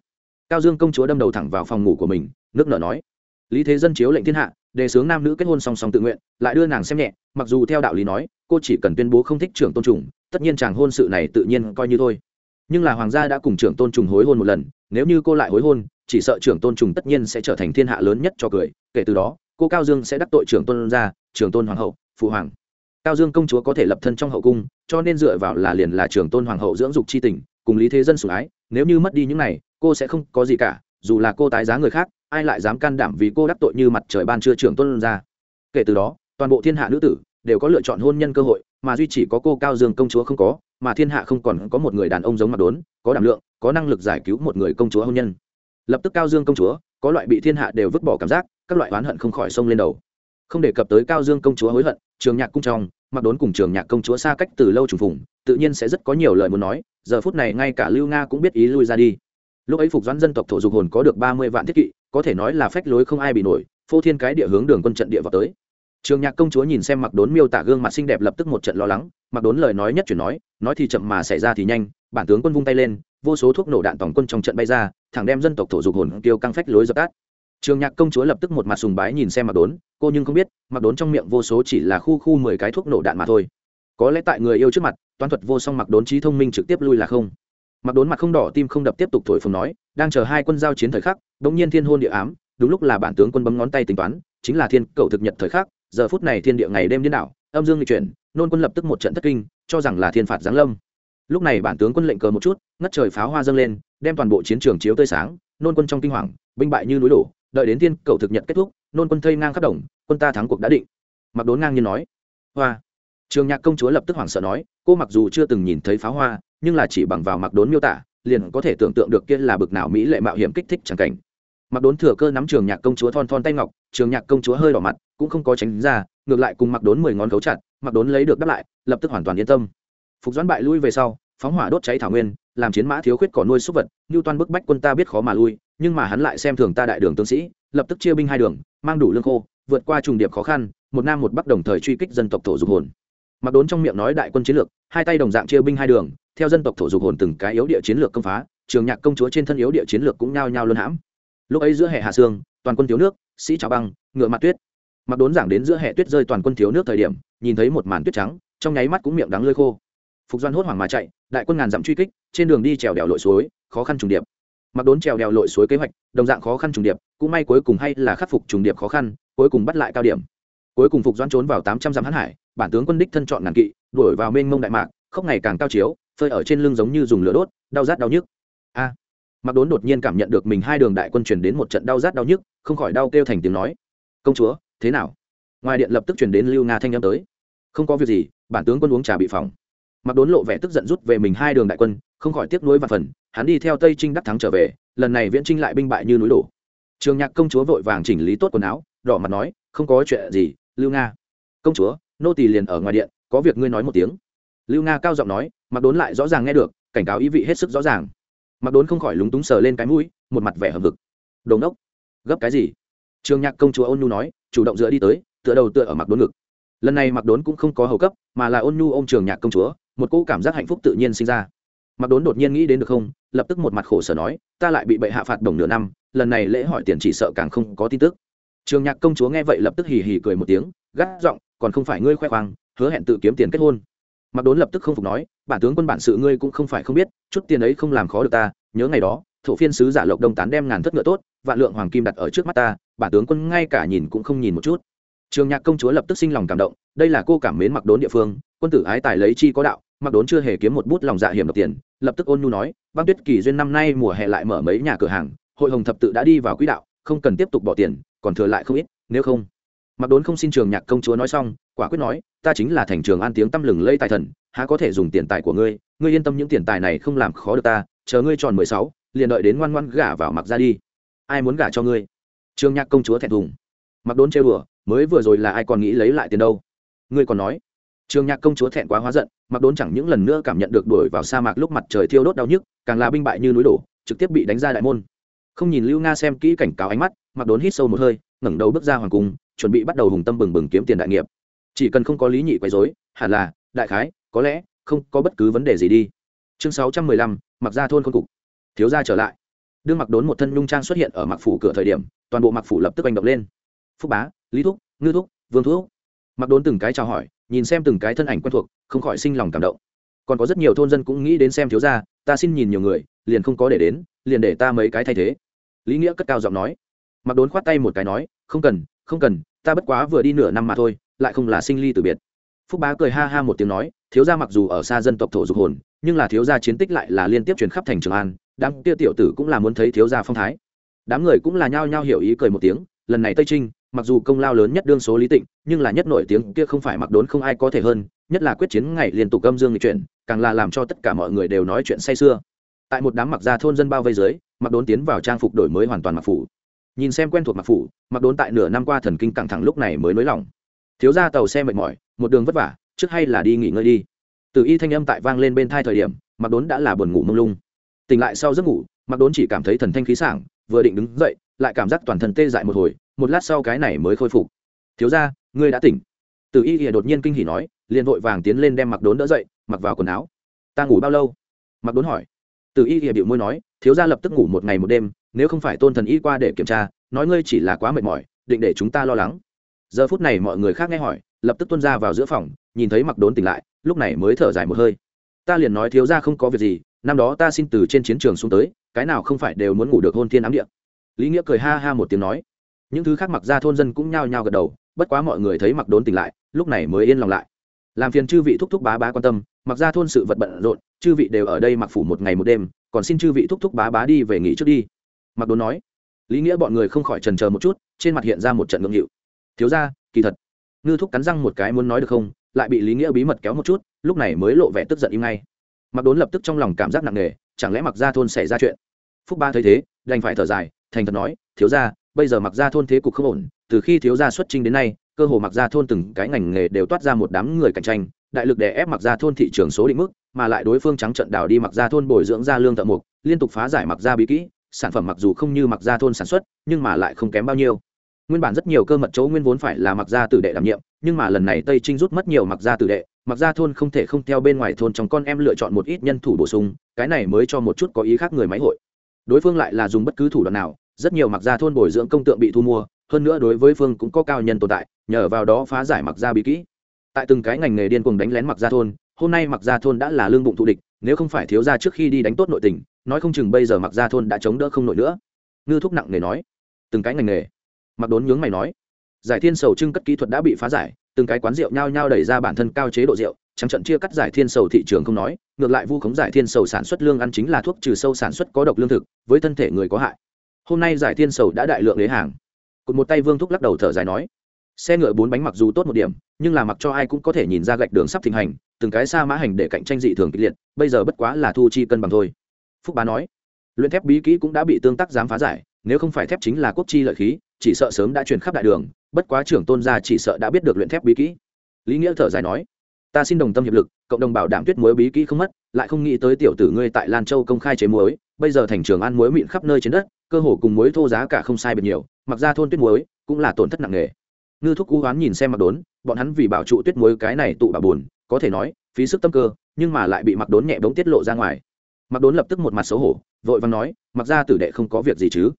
Cao dương công chúa đâm đầu thẳng vào phòng ngủ của mình, nước nở nói, lý thế dân chiếu lệnh thiên hạ, đề xướng nam nữ kết hôn song song tự nguyện, lại đưa nàng xem nhẹ, mặc dù theo đạo lý nói, cô chỉ cần tuyên bố không thích trưởng tôn trùng, tất nhiên chàng hôn sự này tự nhiên coi như thôi. Nhưng là hoàng gia đã cùng trưởng tôn trùng hối hôn một lần, nếu như cô lại hối hôn, chỉ sợ trưởng tôn trùng tất nhiên sẽ trở thành thiên hạ lớn nhất cho cười, kể từ đó, cô cao dương sẽ đắc tội trưởng tôn gia, trưởng tôn hoàng hậu phụ hoàng. Cao dương công chúa có thể lập thân trong hậu cung, cho nên dựa vào là liền là trưởng tôn hoàng hậu dưỡng dục c h i tình cùng lý thế dân sủng ái, nếu như mất đi những này, cô sẽ không có gì cả, dù là cô tái giá người khác, ai lại dám can đảm vì cô đắc tội như mặt trời ban chưa trưởng tôn ra. Kể từ đó, toàn bộ thiên hạ nữ tử đều có lựa chọn hôn nhân cơ hội, mà duy chỉ có cô cao dương công chúa không có, mà thiên hạ không còn có một người đàn ông giống mặt đốn, có đảm lượng, có năng lực giải cứu một người công chúa hôn nhân. Lập tức cao dương công chúa, có loại bị thiên hạ đều vứt bỏ cảm giác, các loại oán hận không khỏi sông lên đầu. Không đề cập tới cao dương công chúa hối hận, trường nhạc cung trong mặc đốn cùng trường nhạc công chúa xa cách từ lâu trùng phùng, tự nhiên sẽ rất có nhiều lời muốn nói, giờ phút này ngay cả lưu nga cũng biết ý lui ra đi. Lúc ấy phục doãn dân tộc thổ dục hồn có được ba mươi vạn thiết kỵ, có thể nói là phách lối không ai bị nổi, phô thiên cái địa hướng đường quân trận địa vào tới. Trường nhạc công chúa nhìn xem mặc đốn miêu tả gương mặt xinh đẹp lập tức một trận lo lắng, mặc đốn lời nói nhất chuyển nói nói thì chậm mà xảy ra thì nhanh, bản tướng quân vung tay lên, vô số thuốc nổ đạn tổng quân trong trận bay ra, thẳng đem dân tộc thổ dục hồn tiêu căng phách lối dập tắt trường nhạc công chúa lập tức một mặt sùng bái nhìn xem mặc đốn, cô nhưng không biết mặc đốn trong miệng vô số chỉ là khu khu mười cái thuốc nổ đạn mà thôi. Có lẽ tại người yêu trước mặt, toán thuật vô song mặc đốn trí thông minh trực tiếp lui là không. Mặc đốn mặt không đỏ tim không đập tiếp tục thổi phồng nói, đang chờ hai quân giao chiến thời khắc đống nhiên thiên hôn địa ám, đúng lúc là bản tướng quân bấm ngón tay tính toán, chính là thiên cầu thực nhật thời khắc, giờ phút này thiên địa ngày đêm điên đảo, âm dương lịch chuyển, nôn quân lập tức một trận thất kinh, cho rằng là thiên phạt giáng lâm. Lúc này bản tướng quân lệnh cờ một chút, ngất trời pháo hoa dâng lên, đem toàn bộ chiến trường chiếu tươi sáng, nôn quân trong kinh hoàng, binh bại như núi đổ đợi đến thiên cầu thực nhận kết thúc, nôn quân thây ngang khắp đồng, quân ta thắng cuộc đã định. Mặc đốn ngang nhiên nói, hoa. Trường nhạc công chúa lập tức hoảng sợ nói, cô mặc dù chưa từng nhìn thấy pháo hoa, nhưng là chỉ bằng vào mặc đốn miêu tả, liền có thể tưởng tượng được kia là bực nào mỹ lệ mạo hiểm kích thích chẳng cảnh. Mặc đốn thừa cơ nắm trường nhạc công chúa thon thon tay ngọc, trường nhạc công chúa hơi đỏ mặt, cũng không có tránh ra, ngược lại cùng mặc đốn mười ngón cấu chặt mặc đốn lấy được đáp lại, lập tức hoàn toàn yên tâm. Phục doãn bại lui về sau, phóng hỏa đốt cháy thảo nguyên làm chiến mã thiếu khuyết cỏ nuôi súc vật như toàn bức bách quân ta biết khó mà lui, nhưng mà hắn lại xem thường ta đại đường tướng sĩ, lập tức chia binh hai đường, mang đủ lương khô, vượt qua trùng điệp khó khăn, một nam một bắc đồng thời truy kích dân tộc thổ dục hồn. Mặc đốn trong miệng nói đại quân chiến lược, hai tay đồng dạng chia binh hai đường, theo dân tộc thổ dục hồn từng cái yếu địa chiến lược công phá, trường nhạc công chúa trên thân yếu địa chiến lược cũng nhao nhao luân hãm. Lúc ấy giữa hệ hạ sương, toàn quân thiếu nước, sĩ trào băng, ngựa mặt tuyết. Mặc đốn giảng đến giữa hệ tuyết rơi toàn quân thiếu nước thời điểm, nhìn thấy một màn tuyết trắng, trong nháy mắt cũng miệng đắng lơi khô. Phục doan hốt hoảng mà chạy đại quân ngàn dặm truy kích, trên đường đi trèo đèo lội suối, khó khăn trùng điệp. Mặc đốn trèo đèo lội suối kế hoạch, đồng dạng khó khăn trùng điệp, cũng may cuối cùng hay là khắc phục trùng điệp khó khăn, cuối cùng bắt lại cao điểm. Cuối cùng phục doan trốn vào tám trăm dặm hãn hải, bản tướng quân đích thân chọn ngàn kỵ, đuổi vào mênh mông đại mạc không ngày càng cao chiếu, phơi ở trên lưng giống như dùng lửa đốt, đau rát đau nhức. A! Mặc đốn đột nhiên cảm nhận được mình hai đường đại quân truyền đến một trận đau rát đau nhức, không khỏi đau kêu thành tiếng nói. Công chúa, thế nào? Ngoài điện lập tức truyền đến lưu nga thanh âm tới. Không có việc gì, bản tướng quân uống trà bị phòng mặc đốn lộ vẻ tức giận rút về mình hai đường đại quân, không khỏi tiếc nuối và phần, hắn đi theo tây trinh đắc thắng trở về, lần này viễn trinh lại binh bại như núi đổ. Trường nhạc công chúa vội vàng chỉnh lý tốt quần áo, đỏ mặt nói, không có chuyện gì, lưu nga. Công chúa, nô tỳ liền ở ngoài điện, có việc ngươi nói một tiếng. Lưu nga cao giọng nói, mặc đốn lại rõ ràng nghe được, cảnh cáo ý vị hết sức rõ ràng. Mặc đốn không khỏi lúng túng sờ lên cái mũi, một mặt vẻ hầm vực đồn đốc gấp cái gì? Trường nhạc công chúa ôn nhu nói, chủ động dựa đi tới, tựa đầu tựa ở mặc đốn ngực. Lần này mặc đốn cũng không có hầu cấp, mà là ôn nhu ô m trường nhạc công chúa một cỗ cảm giác hạnh phúc tự nhiên sinh ra. Mặc đốn đột nhiên nghĩ đến được không, lập tức một mặt khổ sở nói, ta lại bị bệ hạ phạt đồng nửa năm, lần này lễ hỏi tiền chỉ sợ càng không có tin tức. Trường nhạc công chúa nghe vậy lập tức hì hì cười một tiếng, gắt giọng, còn không phải ngươi khoe khoang, hứa hẹn tự kiếm tiền kết hôn. Mặc đốn lập tức không phục nói, bản tướng quân bản sự ngươi cũng không phải không biết, chút tiền ấy không làm khó được ta, nhớ ngày đó, thổ phiên sứ giả lộc đông tán đem ngàn thất ngựa tốt, vạn lượng hoàng kim đặt ở trước mắt ta, bản tướng quân ngay cả nhìn cũng không nhìn một chút trường nhạc công chúa lập tức sinh lòng cảm động, đây là cô cảm mến mặc đốn địa phương, quân tử ái tài lấy chi có đạo, mặc đốn chưa hề kiếm một bút lòng dạ hiểm độc tiền, lập tức ôn nhu nói, băng tuyết kỳ duyên năm nay mùa hè lại mở mấy nhà cửa hàng, hội hồng thập tự đã đi vào quỹ đạo, không cần tiếp tục bỏ tiền, còn thừa lại không ít, nếu không. Mặc đốn không xin trường nhạc công chúa nói xong, quả quyết nói, ta chính là thành trường an tiếng tăm lừng lây tài thần, há có thể dùng tiền tài của ngươi ngươi yên tâm những tiền tài này không làm khó được ta, chờ ngươi tròn mười sáu, liền đợi đến ngoan ngoan gả vào mặc ra đi. Ai muốn gả cho ngươi? Trường nhạc công chúa thẹn thùng. Mặc đốn trêu đùa mới vừa rồi là ai còn nghĩ lấy lại tiền đâu? Ngươi còn nói. Trường nhạc công chúa thẹn quá hóa giận, mặc đốn chẳng những lần nữa cảm nhận được đuổi vào sa mạc lúc mặt trời thiêu đốt đau nhức, càng là binh bại như núi đổ, trực tiếp bị đánh ra đại môn. Không nhìn lưu nga xem kỹ cảnh cáo ánh mắt, mặc đốn hít sâu một hơi, ngẩng đầu bước ra hoàng cung, chuẩn bị bắt đầu hùng tâm bừng bừng kiếm tiền đại nghiệp. Chỉ cần không có lý nhị quấy dối hẳn là, đại khái, có lẽ, không có bất cứ vấn đề gì đi. Chương sáu trăm mười lăm, mặc ra thôn khôn cục. Thiếu gia trở lại. Đương mặc đốn một thân nhung trang xuất hiện ở mặc phủ cửa thời điểm, toàn bộ mặc phủ lập tức hành động lên phúc bá, lý thúc, ngư thúc, vương thúc. Mặc đốn từng cái chào hỏi, nhìn xem từng cái thân ảnh quen thuộc, không khỏi sinh lòng cảm động. Còn có rất nhiều thôn dân cũng nghĩ đến xem thiếu gia, ta xin nhìn nhiều người, liền không có để đến, liền để ta mấy cái thay thế. Lý nghĩa cất cao giọng nói. Mặc đốn khoát tay một cái nói, không cần không cần, ta bất quá vừa đi nửa năm mà thôi, lại không là sinh ly từ biệt. Phúc bá cười ha ha một tiếng nói, thiếu gia mặc dù ở xa dân tộc thổ dục hồn, nhưng là thiếu gia chiến tích lại là liên tiếp truyền khắp thành trường an, đám kia tiểu tử cũng là muốn thấy thiếu gia phong thái. Đám người cũng là nhao nhao hiểu ý cười một tiếng, lần này tây trinh mặc dù công lao lớn nhất đương số lý tịnh, nhưng là nhất nổi tiếng kia không phải mặc đốn không ai có thể hơn, nhất là quyết chiến ngày liên tục âm dương lịch chuyển, càng là làm cho tất cả mọi người đều nói chuyện say sưa. Tại một đám mặc gia thôn dân bao vây dưới, mặc đốn tiến vào trang phục đổi mới hoàn toàn mặc phủ. Nhìn xem quen thuộc mặc phủ, mặc đốn tại nửa năm qua thần kinh căng thẳng lúc này mới nới lỏng. Thiếu ra tàu xe mệt mỏi, một đường vất vả, trước hay là đi nghỉ ngơi đi. Từ y thanh âm tại vang lên bên thai thời điểm, mặc đốn đã là buồn ngủ mông lung. Tỉnh lại sau giấc ngủ, mặc đốn chỉ cảm thấy thần thanh khí sảng, vừa định đứng dậy lại cảm giác toàn thân tê dại một hồi, một lát sau cái này mới khôi phục. Thiếu ra ngươi đã tỉnh. Từ y thì đột nhiên kinh hỉ nói, liền vội vàng tiến lên đem mặc đốn đỡ dậy, mặc vào quần áo. Ta ngủ bao lâu? Mặc đốn hỏi. Từ y thì điệu môi nói, thiếu ra lập tức ngủ một ngày một đêm, nếu không phải tôn thần y qua để kiểm tra, nói ngươi chỉ là quá mệt mỏi, định để chúng ta lo lắng. Giờ phút này mọi người khác nghe hỏi, lập tức tuân ra vào giữa phòng, nhìn thấy mặc đốn tỉnh lại, lúc này mới thở dài một hơi. Ta liền nói thiếu ra không có việc gì, năm đó ta xin từ trên chiến trường xuống tới, cái nào không phải đều muốn ngủ được hôn thiên ám địa lý nghĩa cười ha ha một tiếng nói. Những thứ khác mặc ra thôn dân cũng nhao nhao gật đầu, bất quá mọi người thấy mặc đốn tỉnh lại, lúc này mới yên lòng lại. Làm phiền chư vị thúc thúc bá bá quan tâm, mặc ra thôn sự vật bận rộn, chư vị đều ở đây mặc phủ một ngày một đêm, còn xin chư vị thúc thúc bá bá đi về nghỉ trước đi. Mặc đốn nói. Lý nghĩa bọn người không khỏi trần chờ một chút, trên mặt hiện ra một trận ngưỡng hiệu thiếu ra kỳ thật, ngư thúc cắn răng một cái muốn nói được không, lại bị lý nghĩa bí mật kéo một chút, lúc này mới lộ vẻ tức giận im ngay. Mặc đốn lập tức trong lòng cảm giác nặng nề, chẳng lẽ mặc ra thôn xảy ra chuyện? Phúc ba thấy thế, đành phải thở dài thành thật nói, thiếu ra bây giờ mặc ra thôn thế cục không ổn, từ khi thiếu gia xuất trình đến nay, cơ hồ mặc ra thôn từng cái ngành nghề đều toát ra một đám người cạnh tranh, đại lực đè ép mặc ra thôn thị trường số định mức, mà lại đối phương trắng trận đảo đi mặc ra thôn bồi dưỡng ra lương thợ mục liên tục phá giải mặc ra bí kỹ, sản phẩm mặc dù không như mặc ra thôn sản xuất, nhưng mà lại không kém bao nhiêu. Nguyên bản rất nhiều cơ mật chỗ nguyên vốn phải là mặc ra tử đệ đảm nhiệm, nhưng mà lần này tây trinh rút mất nhiều mặc ra tử đệ, mặc ra thôn không thể không theo bên ngoài thôn trong con em lựa chọn một ít nhân thủ bổ sung, cái này mới cho một chút có ý khác người máy hội. Đối phương lại là dùng bất cứ thủ đoạn nào rất nhiều mặc gia thôn bồi dưỡng công tượng bị thu mua, hơn nữa đối với phương cũng có cao nhân tồn tại, nhờ vào đó phá giải mặc gia bí kỹ. Tại từng cái ngành nghề điên cuồng đánh lén mặc gia thôn, hôm nay mặc gia thôn đã là lương bụng thù địch, nếu không phải thiếu gia trước khi đi đánh tốt nội tình, nói không chừng bây giờ mặc gia thôn đã chống đỡ không nổi nữa. Ngư thúc nặng nghề nói. Từng cái ngành nghề. Mặc đốn nhướng mày nói. Giải thiên sầu trưng cất kỹ thuật đã bị phá giải, từng cái quán rượu nhao nhao đẩy ra bản thân cao chế độ rượu, trắng trận chia cắt giải thiên sầu thị trường không nói, ngược lại vu khống giải thiên sầu sản xuất lương ăn chính là thuốc trừ sâu sản xuất có độc lương thực, với thân thể người có hại hôm nay giải thiên sầu đã đại lượng lấy hàng. Cụt một tay vương thúc lắc đầu thở dài nói, xe ngựa bốn bánh mặc dù tốt một điểm, nhưng là mặc cho ai cũng có thể nhìn ra gạch đường sắp thịnh hành, từng cái xa mã hành để cạnh tranh dị thường kịch liệt, bây giờ bất quá là thu chi cân bằng thôi. Phúc bá nói, luyện thép bí kỹ cũng đã bị tương tác dám phá giải, nếu không phải thép chính là quốc chi lợi khí, chỉ sợ sớm đã truyền khắp đại đường, bất quá trưởng tôn gia chỉ sợ đã biết được luyện thép bí kỹ. Lý nghĩa thở dài nói, ta xin đồng tâm hiệp lực, cộng đồng bảo đảm tuyết muối bí kỹ không mất, lại không nghĩ tới tiểu tử ngươi tại lan châu công khai chế muối, bây giờ thành trường ăn muối mịn khắp nơi trên đất cơ hồ cùng muối thô giá cả không sai biệt nhiều, mặc ra thôn tuyết muối cũng là tổn thất nặng nề. Ngư thúc cú hoán nhìn xem mặc đốn, bọn hắn vì bảo trụ tuyết muối cái này tụ bà buồn, có thể nói, phí sức tâm cơ, nhưng mà lại bị mặc đốn nhẹ bóng tiết lộ ra ngoài. Mặc đốn lập tức một mặt xấu hổ, vội vàng nói, mặc ra tử đệ không có việc gì chứ.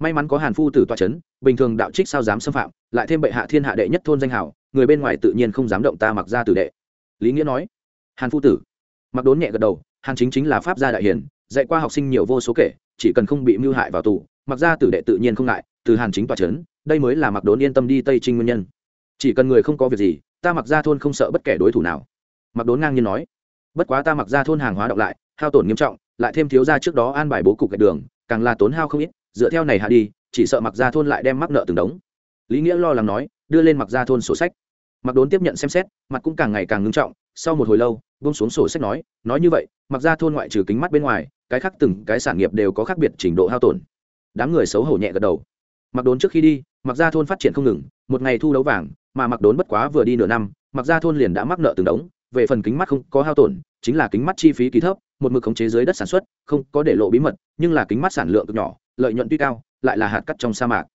May mắn có hàn phu tử toa c h ấ n bình thường đạo trích sao dám xâm phạm, lại thêm bệ hạ thiên hạ đệ nhất thôn danh hảo, người bên ngoài tự nhiên không dám động ta mặc ra tử đệ. Lý nghĩa nói, hàn phu tử. Mặc đốn nhẹ gật đầu, hàn chính chính là pháp gia đại hiền, dạy qua học sinh nhiều vô số kể chỉ cần không bị mưu hại vào tù, mặc ra tử đệ tự nhiên không ngại, từ hàn chính tòa c h ấ n đây mới là mặc đốn yên tâm đi tây trinh nguyên nhân. Chỉ cần người không có việc gì, ta mặc ra thôn không sợ bất kể đối thủ nào. Mặc đốn ngang nhiên nói. Bất quá ta mặc ra thôn hàng hóa đọc lại, hao tổn nghiêm trọng, lại thêm thiếu ra trước đó an bài bố cục gạch đường, càng là tốn hao không ít, dựa theo này hạ đi, chỉ sợ mặc ra thôn lại đem mắc nợ từng đống. Lý nghĩa lo lắng nói, đưa lên mặc ra thôn sổ sách. Mặc đốn tiếp nhận xem xét, mặt cũng càng ngày càng ngưng trọng, sau một hồi lâu bông xuống sổ sách nói nói như vậy mặc ra thôn ngoại trừ kính mắt bên ngoài cái khác từng cái sản nghiệp đều có khác biệt trình độ hao tổn. Đám người xấu hổ nhẹ gật đầu. Mặc đốn trước khi đi, mặc ra thôn phát triển không ngừng, một ngày thu đấu vàng, mà mặc đốn bất quá vừa đi nửa năm, mặc ra thôn liền đã mắc nợ từng đống, về phần kính mắt không có hao tổn, chính là kính mắt chi phí kỳ thấp, một mực khống chế dưới đất sản xuất, không có để lộ bí mật, nhưng là kính mắt sản lượng cực nhỏ, lợi nhuận tuy cao, lại là hạt cắt trong sa mạc.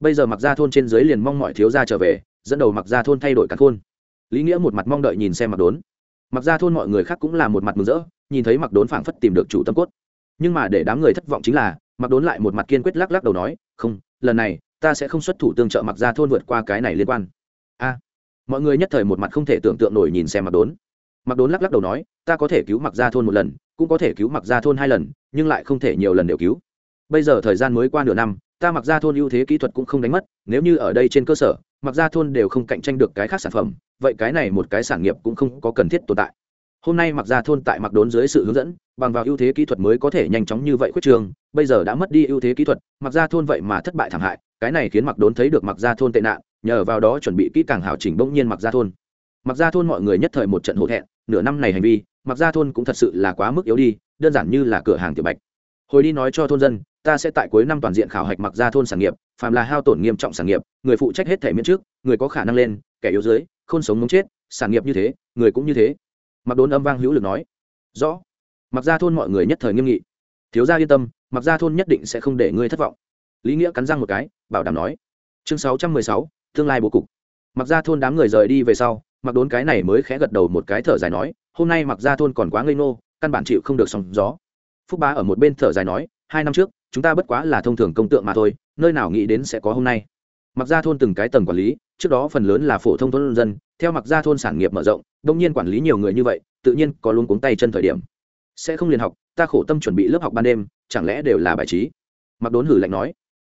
Bây giờ mặc ra thôn trên dưới liền mong mọi thiếu gia trở về, dẫn đầu mặc ra thôn thay đổi cả thôn. Lý nghĩa một mặt mong đợi nhìn xem mặc đốn. Mặc ra thôn mọi người khác cũng là một mặt mừng rỡ, nhìn thấy mặc đốn phảng phất tìm được chủ tâm cốt nhưng mà để đám người thất vọng chính là mặc đốn lại một mặt kiên quyết lắc lắc đầu nói, không, lần này, ta sẽ không xuất thủ tương trợ mặc ra thôn vượt qua cái này liên quan. A. Mọi người nhất thời một mặt không thể tưởng tượng nổi nhìn xem mặc đốn. Mặc đốn lắc lắc đầu nói, ta có thể cứu mặc ra thôn một lần, cũng có thể cứu mặc ra thôn hai lần, nhưng lại không thể nhiều lần đều cứu. Bây giờ thời gian mới qua nửa năm, ta mặc ra thôn ưu thế kỹ thuật cũng không đánh mất, nếu như ở đây trên cơ sở mặc ra thôn đều không cạnh tranh được cái khác sản phẩm, vậy cái này một cái sản nghiệp cũng không có cần thiết tồn tại. Hôm nay mặc ra thôn tại mặc đốn dưới sự hướng dẫn bằng vào ưu thế kỹ thuật mới có thể nhanh chóng như vậy khuyết trường, bây giờ đã mất đi ưu thế kỹ thuật, mặc ra thôn vậy mà thất bại thảm hại, cái này khiến mặc đốn thấy được mặc ra thôn tệ nạn, nhờ vào đó chuẩn bị kỹ càng hảo chỉnh bỗng nhiên mặc ra thôn. Mặc ra thôn mọi người nhất thời một trận hổ thẹn, nửa năm này hành vi, mặc ra thôn cũng thật sự là quá mức yếu đi, đơn giản như là cửa hàng tiểu bạch. Hồi đi nói cho thôn dân, ta sẽ tại cuối năm toàn diện khảo hạch mặc ra thôn sản nghiệp, phàm là hao tổn nghiêm trọng sản nghiệp, người phụ trách hết thể miễn trước, người có khả năng lên, kẻ yếu dưới không sống muốn chết, sản nghiệp như thế, người cũng như thế. Mặc đốn âm vang hữu lực nói, rõ mặc ra thôn mọi người nhất thời nghiêm nghị. Thiếu gia yên tâm, mặc ra thôn nhất định sẽ không để ngươi thất vọng. Lý nghĩa cắn răng một cái, bảo đảm nói. Chương sáu trăm mười sáu, tương lai bố cục. Mặc ra thôn đám người rời đi về sau, mặc đốn cái này mới khẽ gật đầu một cái thở dài nói, hôm nay mặc ra thôn còn quá ngây ngô, căn bản chịu không được sóng gió. Phúc bá ở một bên thở dài nói, hai năm trước, chúng ta bất quá là thông thường công tượng mà thôi, nơi nào nghĩ đến sẽ có hôm nay. Mặc ra thôn từng cái tầng quản lý, trước đó phần lớn là phổ thông thôn dân, theo mặc ra thôn sản nghiệp mở rộng, đông nhiên quản lý nhiều người như vậy, tự nhiên có luôn cuống tay chân thời điểm sẽ không liền học, ta khổ tâm chuẩn bị lớp học ban đêm, chẳng lẽ đều là bài trí? Mặc đốn hử lạnh nói.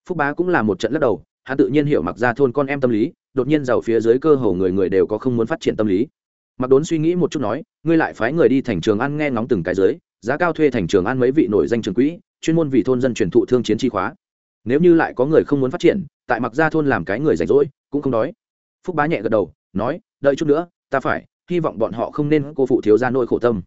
Phúc bá cũng là một trận lắc đầu, hắn tự nhiên hiểu mặc ra thôn con em tâm lý, đột nhiên giàu phía dưới cơ hồ người người đều có không muốn phát triển tâm lý. Mặc đốn suy nghĩ một chút nói, ngươi lại phái người đi thành trường ăn nghe ngóng từng cái dưới giá cao thuê thành trường ăn mấy vị nổi danh trường quỹ, chuyên môn vì thôn dân truyền thụ thương chiến chi khóa. Nếu như lại có người không muốn phát triển, tại mặc ra thôn làm cái người rảnh rỗi, cũng không đói. Phúc bá nhẹ gật đầu, nói, đợi chút nữa, ta phải, hy vọng bọn họ không nên cô phụ thiếu ra nỗi khổ tâm.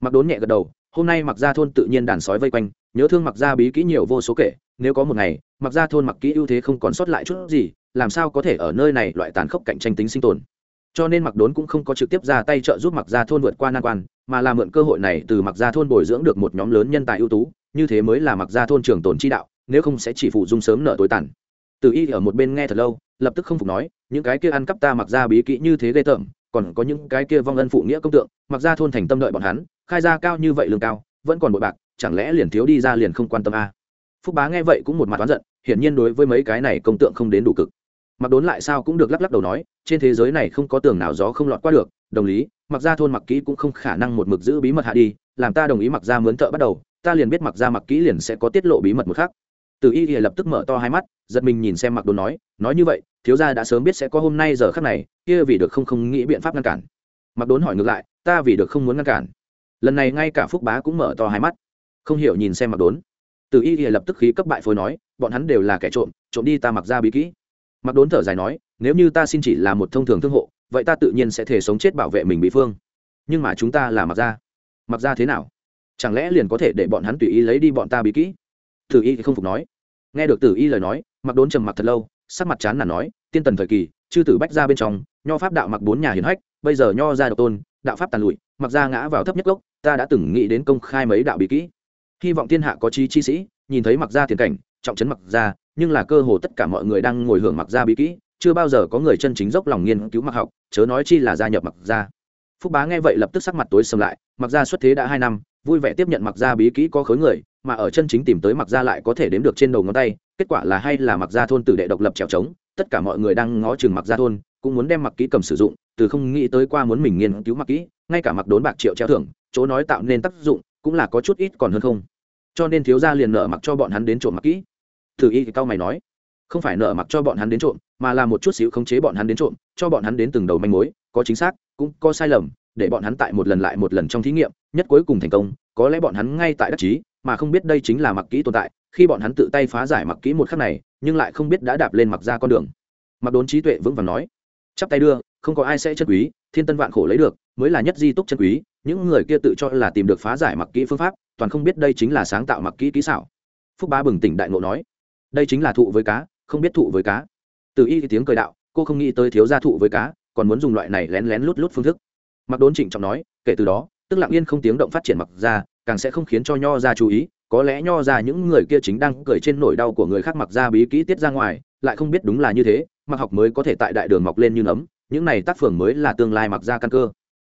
Mặc đốn nhẹ gật đầu hôm nay mặc ra thôn tự nhiên đàn sói vây quanh, nhớ thương mặc ra bí kỹ nhiều vô số kể, nếu có một ngày, mặc ra thôn mặc kỹ ưu thế không còn sót lại chút gì, làm sao có thể ở nơi này loại tàn khốc cạnh tranh tính sinh tồn. Cho nên mặc đốn cũng không có trực tiếp ra tay trợ giúp mặc ra thôn vượt qua nan quan, mà là mượn cơ hội này từ mặc ra thôn bồi dưỡng được một nhóm lớn nhân tài ưu tú, như thế mới là mặc ra thôn trường tồn chi đạo, nếu không sẽ chỉ phụ dung sớm nợ tối tàn. Từ y ở một bên nghe thật lâu, lập tức không phục nói, những cái kia ăn cắp ta mặc ra bí kỹ như thế ghê tởm, còn có những cái kia vong ân phụ nghĩa công tượng, mặc ra thôn thành tâm đợi bọn hắn khai ra cao như vậy lương cao, vẫn còn bội bạc, chẳng lẽ liền thiếu đi ra liền không quan tâm a à. phúc bá nghe vậy cũng một mặt oán giận, hiển nhiên đối với mấy cái này công tượng không đến đủ cực. Mặc đốn lại sao cũng được lắc lắc đầu nói, trên thế giới này không có tường nào gió không lọt qua được, đồng lý, mặc ra thôn mặc kỹ cũng không khả năng một mực giữ bí mật hạ đi, làm ta đồng ý mặc ra mướn thợ bắt đầu, ta liền biết mặc ra mặc kỹ liền sẽ có tiết lộ bí mật một khác. Từ y lập tức mở to hai mắt, giật mình nhìn xem mặc đốn nói nói như vậy, thiếu gia đã sớm biết sẽ có hôm nay giờ khắc này, kia vì được không không nghĩ biện pháp ngăn cản. Mặc đốn hỏi ngược lại, ta vì được không muốn ngăn cản lần này ngay cả phúc bá cũng mở to hai mắt. Không hiểu nhìn xem mặc đốn. Từ y lập tức khí cấp bại phối nói, bọn hắn đều là kẻ trộm trộm đi ta mặc ra bí kỹ. Mặc đốn thở dài nói, nếu như ta xin chỉ là một thông thường thương hộ, vậy ta tự nhiên sẽ thể sống chết bảo vệ mình bị phương. Nhưng mà chúng ta là mặc ra. Mặc ra thế nào? Chẳng lẽ liền có thể để bọn hắn tùy ý lấy đi bọn ta bí kỹ? Tử y thì không phục nói. Nghe được tử y lời nói mặc đốn trầm mặc thật lâu, sắc mặt chán là nói, tiên tần thời kỳ, chư tử bách ra bên trong, nho pháp đạo mặc bốn nhà hiền hách, bây giờ nho ra độc tôn đạo pháp tàn lụi, mặc ra ngã vào thấp nhất gốc, ta đã từng nghĩ đến công khai mấy đạo bí kỹ. Hy vọng thiên hạ có trí chi sĩ, nhìn thấy mặc ra tiền cảnh, trọng trấn mặc ra, nhưng là cơ hồ tất cả mọi người đang ngồi hưởng mặc ra bí kỹ, chưa bao giờ có người chân chính dốc lòng nghiên cứu mặc học, chớ nói chi là gia nhập mặc ra. Phúc bá nghe vậy lập tức sắc mặt tối sầm lại, mặc ra xuất thế đã hai năm, vui vẻ tiếp nhận mặc ra bí kỹ có khối người, mà ở chân chính tìm tới mặc ra lại có thể đếm được trên đầu ngón tay, kết quả là hay là mặc ra thôn tử đệ độc lập trèo trống tất cả mọi người đang ngó chừng mặc ra thôn, cũng muốn đem mặc kỹ cầm sử dụng, từ không nghĩ tới qua muốn mình nghiên cứu mặc kỹ, ngay cả mặc đốn bạc triệu treo thưởng, chỗ nói tạo nên tác dụng, cũng là có chút ít còn hơn không. Cho nên thiếu gia liền nợ mặc cho bọn hắn đến trộm mặc kỹ. Thử y thì cao mày nói, không phải nợ mặc cho bọn hắn đến trộm, mà là một chút xíu khống chế bọn hắn đến trộm, cho bọn hắn đến từng đầu manh mối, có chính xác, cũng có sai lầm, để bọn hắn tại một lần lại một lần trong thí nghiệm, nhất cuối cùng thành công, có lẽ bọn hắn ngay tại đắc chí, mà không biết đây chính là mặc kỹ tồn tại, khi bọn hắn tự tay phá giải mặc kỹ một khắc này nhưng lại không biết đã đạp lên mặc ra con đường. Mặc đốn trí tuệ vững vàng nói, chắp tay đưa, không có ai sẽ chân quý, thiên tân vạn khổ lấy được, mới là nhất di túc chân quý, những người kia tự cho là tìm được phá giải mặc kỹ phương pháp, toàn không biết đây chính là sáng tạo mặc kỹ kỹ xảo. Phúc bá bừng tỉnh đại ngộ nói, đây chính là thụ với cá, không biết thụ với cá. Từ y tiếng cười đạo, cô không nghĩ tới thiếu gia thụ với cá, còn muốn dùng loại này lén lén lút lút phương thức. Mặc đốn trịnh trọng nói, kể từ đó, tức lặng yên không tiếng động phát triển mặc ra, càng sẽ không khiến cho nho ra chú ý có lẽ nho ra những người kia chính đang cười trên nỗi đau của người khác mặc ra bí kỹ tiết ra ngoài, lại không biết đúng là như thế, mặc học mới có thể tại đại đường mọc lên như nấm, những này tác phường mới là tương lai mặc ra căn cơ.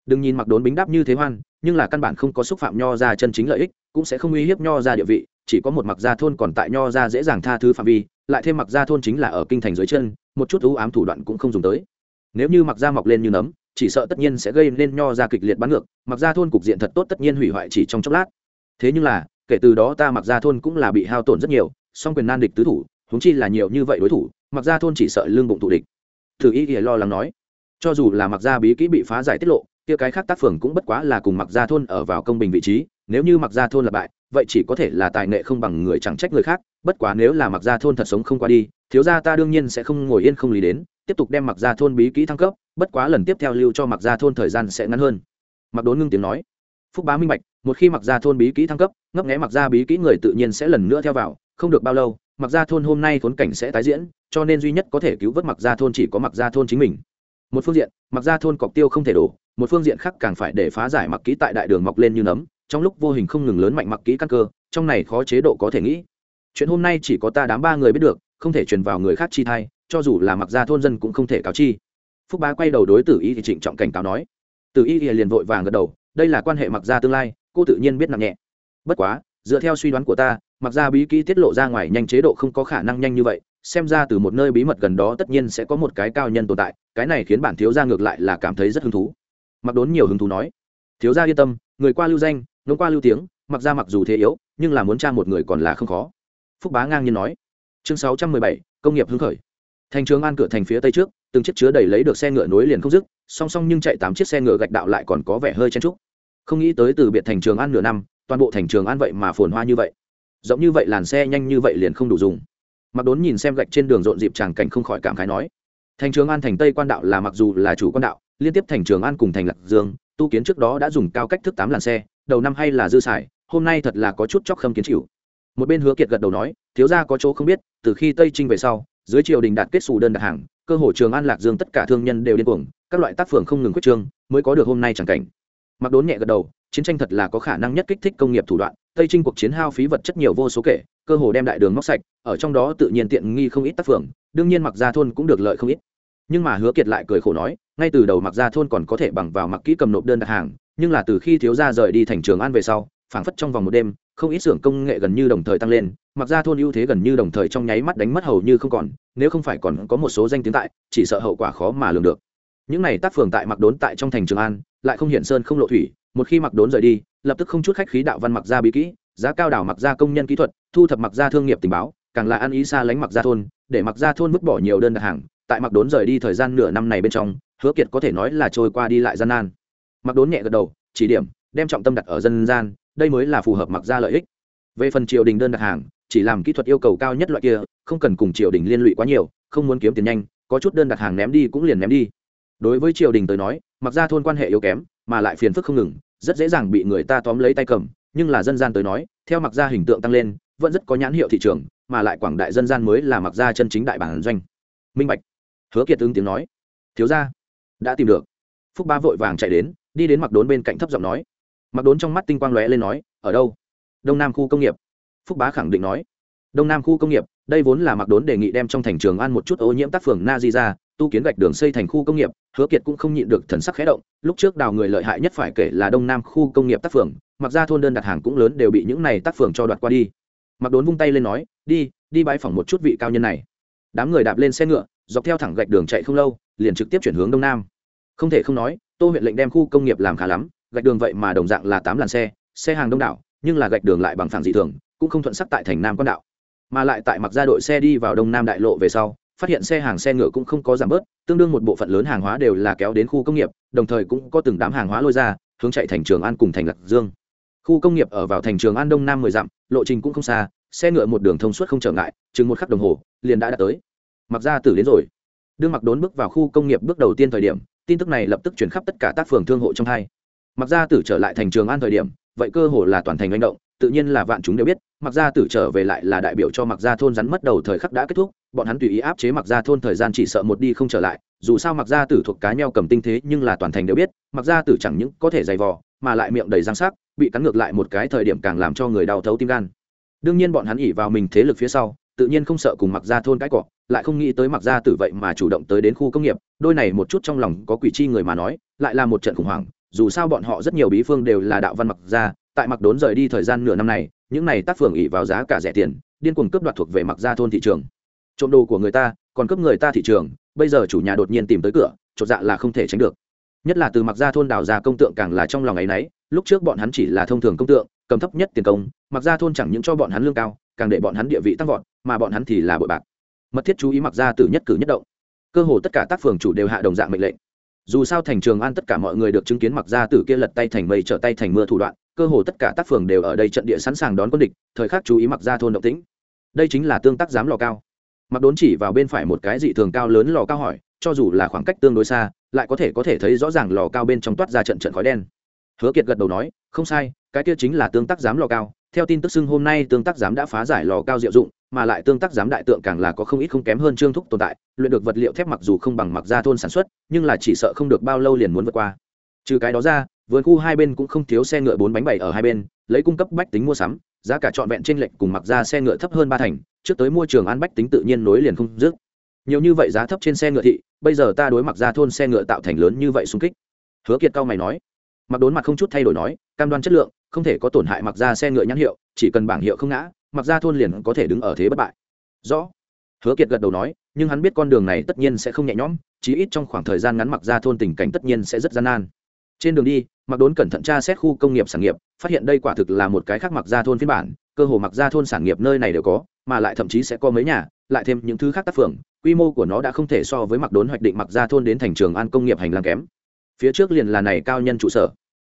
Đừng nhìn mặc đốn bính đáp như thế hoan, nhưng là căn bản không có xúc phạm nho ra chân chính lợi ích, cũng sẽ không uy hiếp nho ra địa vị, chỉ có một mặc gia thôn còn tại nho ra dễ dàng tha thứ phạm vi, lại thêm mặc gia thôn chính là ở kinh thành dưới chân, một chút ưu ám thủ đoạn cũng không dùng tới. Nếu như mặc gia mọc lên như nấm, chỉ sợ tất nhiên sẽ gây nên nho ra kịch liệt bắn ngược, mặc gia thôn cục diện thật tốt tất nhiên hủy hoại chỉ trong chốc lát. Thế nhưng là kể từ đó ta mặc gia thôn cũng là bị hao tổn rất nhiều, song quyền nan địch tứ thủ húng chi là nhiều như vậy đối thủ mặc gia thôn chỉ sợ lương bụng tụ địch. Thử y thì lo lắng nói, cho dù là mặc gia bí kỹ bị phá giải tiết lộ, kia cái khác tác phường cũng bất quá là cùng mặc gia thôn ở vào công bình vị trí, nếu như mặc gia thôn là bại, vậy chỉ có thể là tài nghệ không bằng người chẳng trách người khác, bất quá nếu là mặc gia thôn thật sống không qua đi, thiếu gia ta đương nhiên sẽ không ngồi yên không lý đến, tiếp tục đem mặc gia thôn bí kỹ thăng cấp, bất quá lần tiếp theo lưu cho mặc gia thôn thời gian sẽ ngắn hơn. Mặc đốn ngưng tiếng nói phúc bá minh bạch, một khi mặc gia thôn bí kỹ thăng cấp, ngấp nghẽ mặc gia bí kỹ người tự nhiên sẽ lần nữa theo vào, không được bao lâu, mặc gia thôn hôm nay khốn cảnh sẽ tái diễn, cho nên duy nhất có thể cứu vớt mặc gia thôn chỉ có mặc gia thôn chính mình. Một phương diện, mặc gia thôn cọc tiêu không thể đổ, một phương diện khác càng phải để phá giải mặc kỹ tại đại đường mọc lên như nấm, trong lúc vô hình không ngừng lớn mạnh mặc kỹ căn cơ, trong này khó chế độ có thể nghĩ. Chuyện hôm nay chỉ có ta đám ba người biết được, không thể truyền vào người khác chi thai, cho dù là mặc gia thôn dân cũng không thể cáo chi. Phúc bá quay đầu đối tử y thì trịnh trọng cảnh cáo nói. Tử y thì liền vội vàng gật đầu đây là quan hệ mặc gia tương lai, cô tự nhiên biết nặng nhẹ. Bất quá, dựa theo suy đoán của ta, mặc gia bí kỹ tiết lộ ra ngoài nhanh chế độ không có khả năng nhanh như vậy, xem ra từ một nơi bí mật gần đó tất nhiên sẽ có một cái cao nhân tồn tại, cái này khiến bản thiếu gia ngược lại là cảm thấy rất hứng thú. Mặc đốn nhiều hứng thú nói, thiếu gia yên tâm, người qua lưu danh nông qua lưu tiếng, mặc ra mặc dù thế yếu, nhưng là muốn tra một người còn là không khó. Phúc bá ngang nhiên nói. Chương sáu trăm mười bảy, công nghiệp hứng khởi. Thành trường an cửa thành phía tây trước từng chiếc chứa đầy lấy được xe ngựa nối liền không dứt, song song nhưng chạy tám chiếc xe ngựa gạch đạo lại còn có vẻ hơi chen trúc không nghĩ tới từ biệt thành trường an nửa năm, toàn bộ thành trường an vậy mà phồn hoa như vậy. Rộng như vậy làn xe nhanh như vậy liền không đủ dùng. Mặc đốn nhìn xem gạch trên đường rộn dịp tràng cảnh không khỏi cảm khái nói, thành trường an thành tây quan đạo là mặc dù là chủ quan đạo, liên tiếp thành trường an cùng thành lạc dương, tu kiến trước đó đã dùng cao cách thức tám làn xe, đầu năm hay là dư xài, hôm nay thật là có chút chóc khâm kiến chịu. Một bên hứa kiệt gật đầu nói, thiếu ra có chỗ không biết, từ khi tây trinh về sau dưới triều đình đạt kết xù đơn đặt hàng, cơ hội trường an, lạc dương tất cả thương nhân đều điên cuồng, các loại tác phường không ngừng quyết trương, mới có được hôm nay chẳng cảnh. Mặc đốn nhẹ gật đầu, chiến tranh thật là có khả năng nhất kích thích công nghiệp thủ đoạn, tây trinh cuộc chiến hao phí vật chất nhiều vô số kể, cơ hồ đem đại đường móc sạch, ở trong đó tự nhiên tiện nghi không ít tác phường, đương nhiên mặc gia thôn cũng được lợi không ít. Nhưng mà hứa kiệt lại cười khổ nói, ngay từ đầu mặc gia thôn còn có thể bằng vào mặc kỹ cầm nộp đơn đặt hàng, nhưng là từ khi thiếu gia rời đi thành trường an về sau, phảng phất trong vòng một đêm không ít xưởng công nghệ gần như đồng thời tăng lên, mặc ra thôn ưu thế gần như đồng thời trong nháy mắt đánh mất hầu như không còn, nếu không phải còn có một số danh tiếng tại, chỉ sợ hậu quả khó mà lường được. Những này tác phường tại mặc đốn tại trong thành trường an, lại không hiện sơn không lộ thủy, một khi mặc đốn rời đi, lập tức không chút khách khí đạo văn mặc ra bí kỹ, giá cao đảo mặc ra công nhân kỹ thuật, thu thập mặc ra thương nghiệp tình báo, càng là ăn ý xa lánh mặc ra thôn, để mặc ra thôn vứt bỏ nhiều đơn đặt hàng, tại mặc đốn rời đi thời gian nửa năm này bên trong, hứa kiệt có thể nói là trôi qua đi lại gian nan. Mặc đốn nhẹ gật đầu, chỉ điểm, đem trọng tâm đặt ở dân gian đây mới là phù hợp mặc ra lợi ích. Về phần triều đình đơn đặt hàng, chỉ làm kỹ thuật yêu cầu cao nhất loại kia, không cần cùng triều đình liên lụy quá nhiều, không muốn kiếm tiền nhanh, có chút đơn đặt hàng ném đi cũng liền ném đi. Đối với triều đình tới nói, mặc ra thôn quan hệ yếu kém, mà lại phiền phức không ngừng, rất dễ dàng bị người ta tóm lấy tay cầm, nhưng là dân gian tới nói, theo mặc ra hình tượng tăng lên, vẫn rất có nhãn hiệu thị trường, mà lại quảng đại dân gian mới là mặc ra chân chính đại bản doanh. Minh bạch. Hứa kiệt ứng tiếng nói. Thiếu ra đã tìm được. Phúc ba vội vàng chạy đến, đi đến mặc đốn bên cạnh thấp giọng nói mặc đốn trong mắt tinh quang lóe lên nói, ở đâu? Đông nam khu công nghiệp. Phúc bá khẳng định nói. Đông nam khu công nghiệp, đây vốn là mặc đốn đề nghị đem trong thành trường ăn một chút ô nhiễm tác phường na di ra, tu kiến gạch đường xây thành khu công nghiệp, hứa kiệt cũng không nhịn được thần sắc khé động, lúc trước đào người lợi hại nhất phải kể là đông nam khu công nghiệp tác phường, mặc ra thôn đơn đặt hàng cũng lớn đều bị những này tác phường cho đoạt qua đi. Mặc đốn vung tay lên nói, đi đi bãi phỏng một chút vị cao nhân này. Đám người đạp lên xe ngựa, dọc theo thẳng gạch đường chạy không lâu, liền trực tiếp chuyển hướng đông nam. Không thể không nói, tô huyện lệnh đem khu công nghiệp làm khá lắm gạch đường vậy mà đồng dạng là tám làn xe xe hàng đông đảo, nhưng là gạch đường lại bằng phẳng dị thường, cũng không thuận sắc tại thành nam quan đạo. Mà lại tại mặc ra đội xe đi vào đông nam đại lộ về sau, phát hiện xe hàng xe ngựa cũng không có giảm bớt, tương đương một bộ phận lớn hàng hóa đều là kéo đến khu công nghiệp, đồng thời cũng có từng đám hàng hóa lôi ra, hướng chạy thành trường an cùng thành lạc dương. Khu công nghiệp ở vào thành trường an đông nam mười dặm, lộ trình cũng không xa, xe ngựa một đường thông suốt không trở ngại, chừng một khắc đồng hồ, liền đã đạt tới. Mặc ra tử đến rồi. Đương mặc đốn bước vào khu công nghiệp bước đầu tiên thời điểm, tin tức này lập tức chuyển khắp tất cả tác phường thương hộ trong hai mặc Gia tử trở lại thành trường an thời điểm, vậy cơ hồ là toàn thành manh động, tự nhiên là vạn chúng đều biết, mặc gia tử trở về lại là đại biểu cho mặc gia thôn rắn mất đầu thời khắc đã kết thúc, bọn hắn tùy ý áp chế mặc gia thôn thời gian chỉ sợ một đi không trở lại, dù sao mặc gia tử thuộc cá nhau cầm tinh thế nhưng là toàn thành đều biết, mặc gia tử chẳng những có thể dày vò, mà lại miệng đầy răng sắc, bị cắn ngược lại một cái thời điểm càng làm cho người đau thấu tim gan. Đương nhiên bọn hắn ỉ vào mình thế lực phía sau, tự nhiên không sợ cùng mặc gia thôn cãi cọ, lại không nghĩ tới mặc gia tử vậy mà chủ động tới đến khu công nghiệp, đôi này một chút trong lòng có quỷ chi người mà nói, lại là một trận khủng hoảng dù sao bọn họ rất nhiều bí phương đều là đạo văn mặc gia tại mặc đốn rời đi thời gian nửa năm này, những này tác phường ỉ vào giá cả rẻ tiền, điên cuồng cướp đoạt thuộc về mặc gia thôn thị trường. Trộm đồ của người ta, còn cướp người ta thị trường, bây giờ chủ nhà đột nhiên tìm tới cửa, chột dạ là không thể tránh được. Nhất là từ mặc gia thôn đào ra công tượng càng là trong lòng ấy nấy, lúc trước bọn hắn chỉ là thông thường công tượng, cầm thấp nhất tiền công, mặc gia thôn chẳng những cho bọn hắn lương cao, càng để bọn hắn địa vị tăng vọt, mà bọn hắn thì là bội bạc. Mật thiết chú ý mặc gia từ nhất cử nhất động. Cơ hồ tất cả tác phường chủ đều hạ đồng dạng mệnh lệnh dù sao thành trường an tất cả mọi người được chứng kiến mặc gia tử kia lật tay thành mây trở tay thành mưa thủ đoạn, cơ hồ tất cả tác phường đều ở đây trận địa sẵn sàng đón quân địch, thời khắc chú ý mặc gia thôn động tĩnh. Đây chính là tương tác giám lò cao. Mặc đốn chỉ vào bên phải một cái dị thường cao lớn lò cao hỏi, cho dù là khoảng cách tương đối xa, lại có thể có thể thấy rõ ràng lò cao bên trong toát ra trận trận khói đen. Hứa kiệt gật đầu nói, không sai, cái kia chính là tương tác giám lò cao. Theo tin tức xưng hôm nay tương tác giám đã phá giải lò cao diệu dụng mà lại tương tác giám đại tượng càng là có không ít không kém hơn trương thúc tồn tại, luyện được vật liệu thép mặc dù không bằng mặc ra thôn sản xuất, nhưng là chỉ sợ không được bao lâu liền muốn vượt qua. Trừ cái đó ra, vườn khu hai bên cũng không thiếu xe ngựa bốn bánh bảy ở hai bên, lấy cung cấp bách tính mua sắm, giá cả trọn vẹn trên lệnh cùng mặc ra xe ngựa thấp hơn ba thành, trước tới mua trường an bách tính tự nhiên nối liền không dứt. Nhiều như vậy giá thấp trên xe ngựa thị, bây giờ ta đối mặc ra thôn xe ngựa tạo thành lớn như vậy xung kích. Hứa kiệt cao mày nói. Mặc đốn mặt không chút thay đổi nói, cam đoan chất lượng, không thể có tổn hại mặc ra xe ngựa nhãn hiệu, chỉ cần bảng hiệu không ngã mặc ra thôn liền có thể đứng ở thế bất bại. Rõ. Hứa kiệt gật đầu nói, nhưng hắn biết con đường này tất nhiên sẽ không nhẹ nhõm, chí ít trong khoảng thời gian ngắn mặc ra thôn tình cảnh tất nhiên sẽ rất gian nan. Trên đường đi, mặc đốn cẩn thận tra xét khu công nghiệp sản nghiệp, phát hiện đây quả thực là một cái khác mặc ra thôn phiên bản, cơ hồ mặc ra thôn sản nghiệp nơi này đều có, mà lại thậm chí sẽ có mấy nhà, lại thêm những thứ khác tác phường, quy mô của nó đã không thể so với mặc đốn hoạch định mặc ra thôn đến thành trường an công nghiệp hành lang kém. Phía trước liền là này cao nhân trụ sở.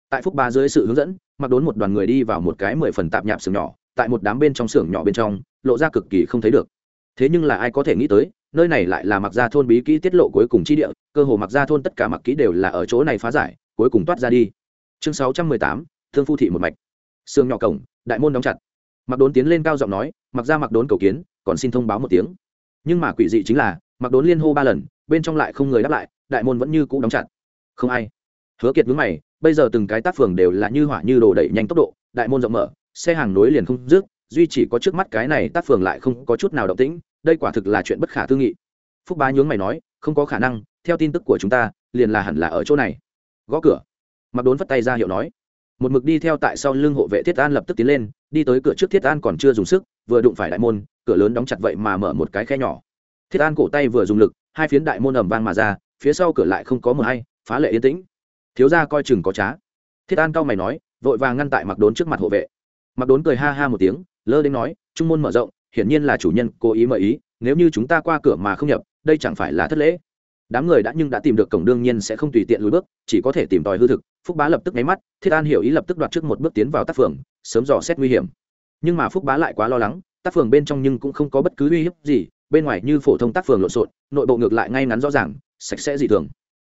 Tại phúc ba dưới sự hướng dẫn, mặc đốn một đoàn người đi vào một cái mười phần tạp nhạp sừng nhỏ tại một đám bên trong xưởng nhỏ bên trong, lộ ra cực kỳ không thấy được. Thế nhưng là ai có thể nghĩ tới, nơi này lại là mặc gia thôn bí kỹ tiết lộ cuối cùng chi địa, cơ hồ mặc gia thôn tất cả mặc kỹ đều là ở chỗ này phá giải, cuối cùng toát ra đi. Chương sáu trăm mười tám, thương phu thị một mạch. Xương nhỏ cổng, đại môn đóng chặt. Mặc đốn tiến lên cao giọng nói mặc ra mặc đốn cầu kiến, còn xin thông báo một tiếng. Nhưng mà quỷ dị chính là mặc đốn liên hô ba lần, bên trong lại không người đáp lại, đại môn vẫn như cũ đóng chặt. Không ai. Hứa kiệt vướng mày, bây giờ từng cái tác phường đều là như hỏa như đồ đẩy nhanh tốc độ, đại môn rộng mở xe hàng nối liền không dứt, duy chỉ có trước mắt cái này tác phường lại không có chút nào động tĩnh, đây quả thực là chuyện bất khả tư nghị. Phúc bá nhướng mày nói, không có khả năng, theo tin tức của chúng ta, liền là hẳn là ở chỗ này. Gõ cửa. Mặc đốn vất tay ra hiệu nói. Một mực đi theo tại sau lưng hộ vệ thiết an lập tức tiến lên, đi tới cửa trước thiết an còn chưa dùng sức, vừa đụng phải đại môn, cửa lớn đóng chặt vậy mà mở một cái khe nhỏ. Thiết an cổ tay vừa dùng lực, hai phiến đại môn ẩm vang mà ra, phía sau cửa lại không có mờ hay, phá lệ yên tĩnh. Thiếu ra coi chừng có trá. Thiết an cao mày nói, vội vàng ngăn tại mặc đốn trước mặt hộ vệ mặc đốn cười ha ha một tiếng, lơ đến nói, trung môn mở rộng, hiển nhiên là chủ nhân cố ý mời ý, nếu như chúng ta qua cửa mà không nhập, đây chẳng phải là thất lễ. Đám người đã nhưng đã tìm được cổng đương nhiên sẽ không tùy tiện lùi bước, chỉ có thể tìm tòi hư thực, phúc bá lập tức nháy mắt, thiết an hiểu ý lập tức đoạt trước một bước tiến vào tác phường, sớm dò xét nguy hiểm. Nhưng mà phúc bá lại quá lo lắng tác phường bên trong nhưng cũng không có bất cứ uy hiếp gì, bên ngoài như phổ thông tác phường lộn xộn, nội bộ ngược lại ngay ngắn rõ ràng, sạch sẽ dị thường.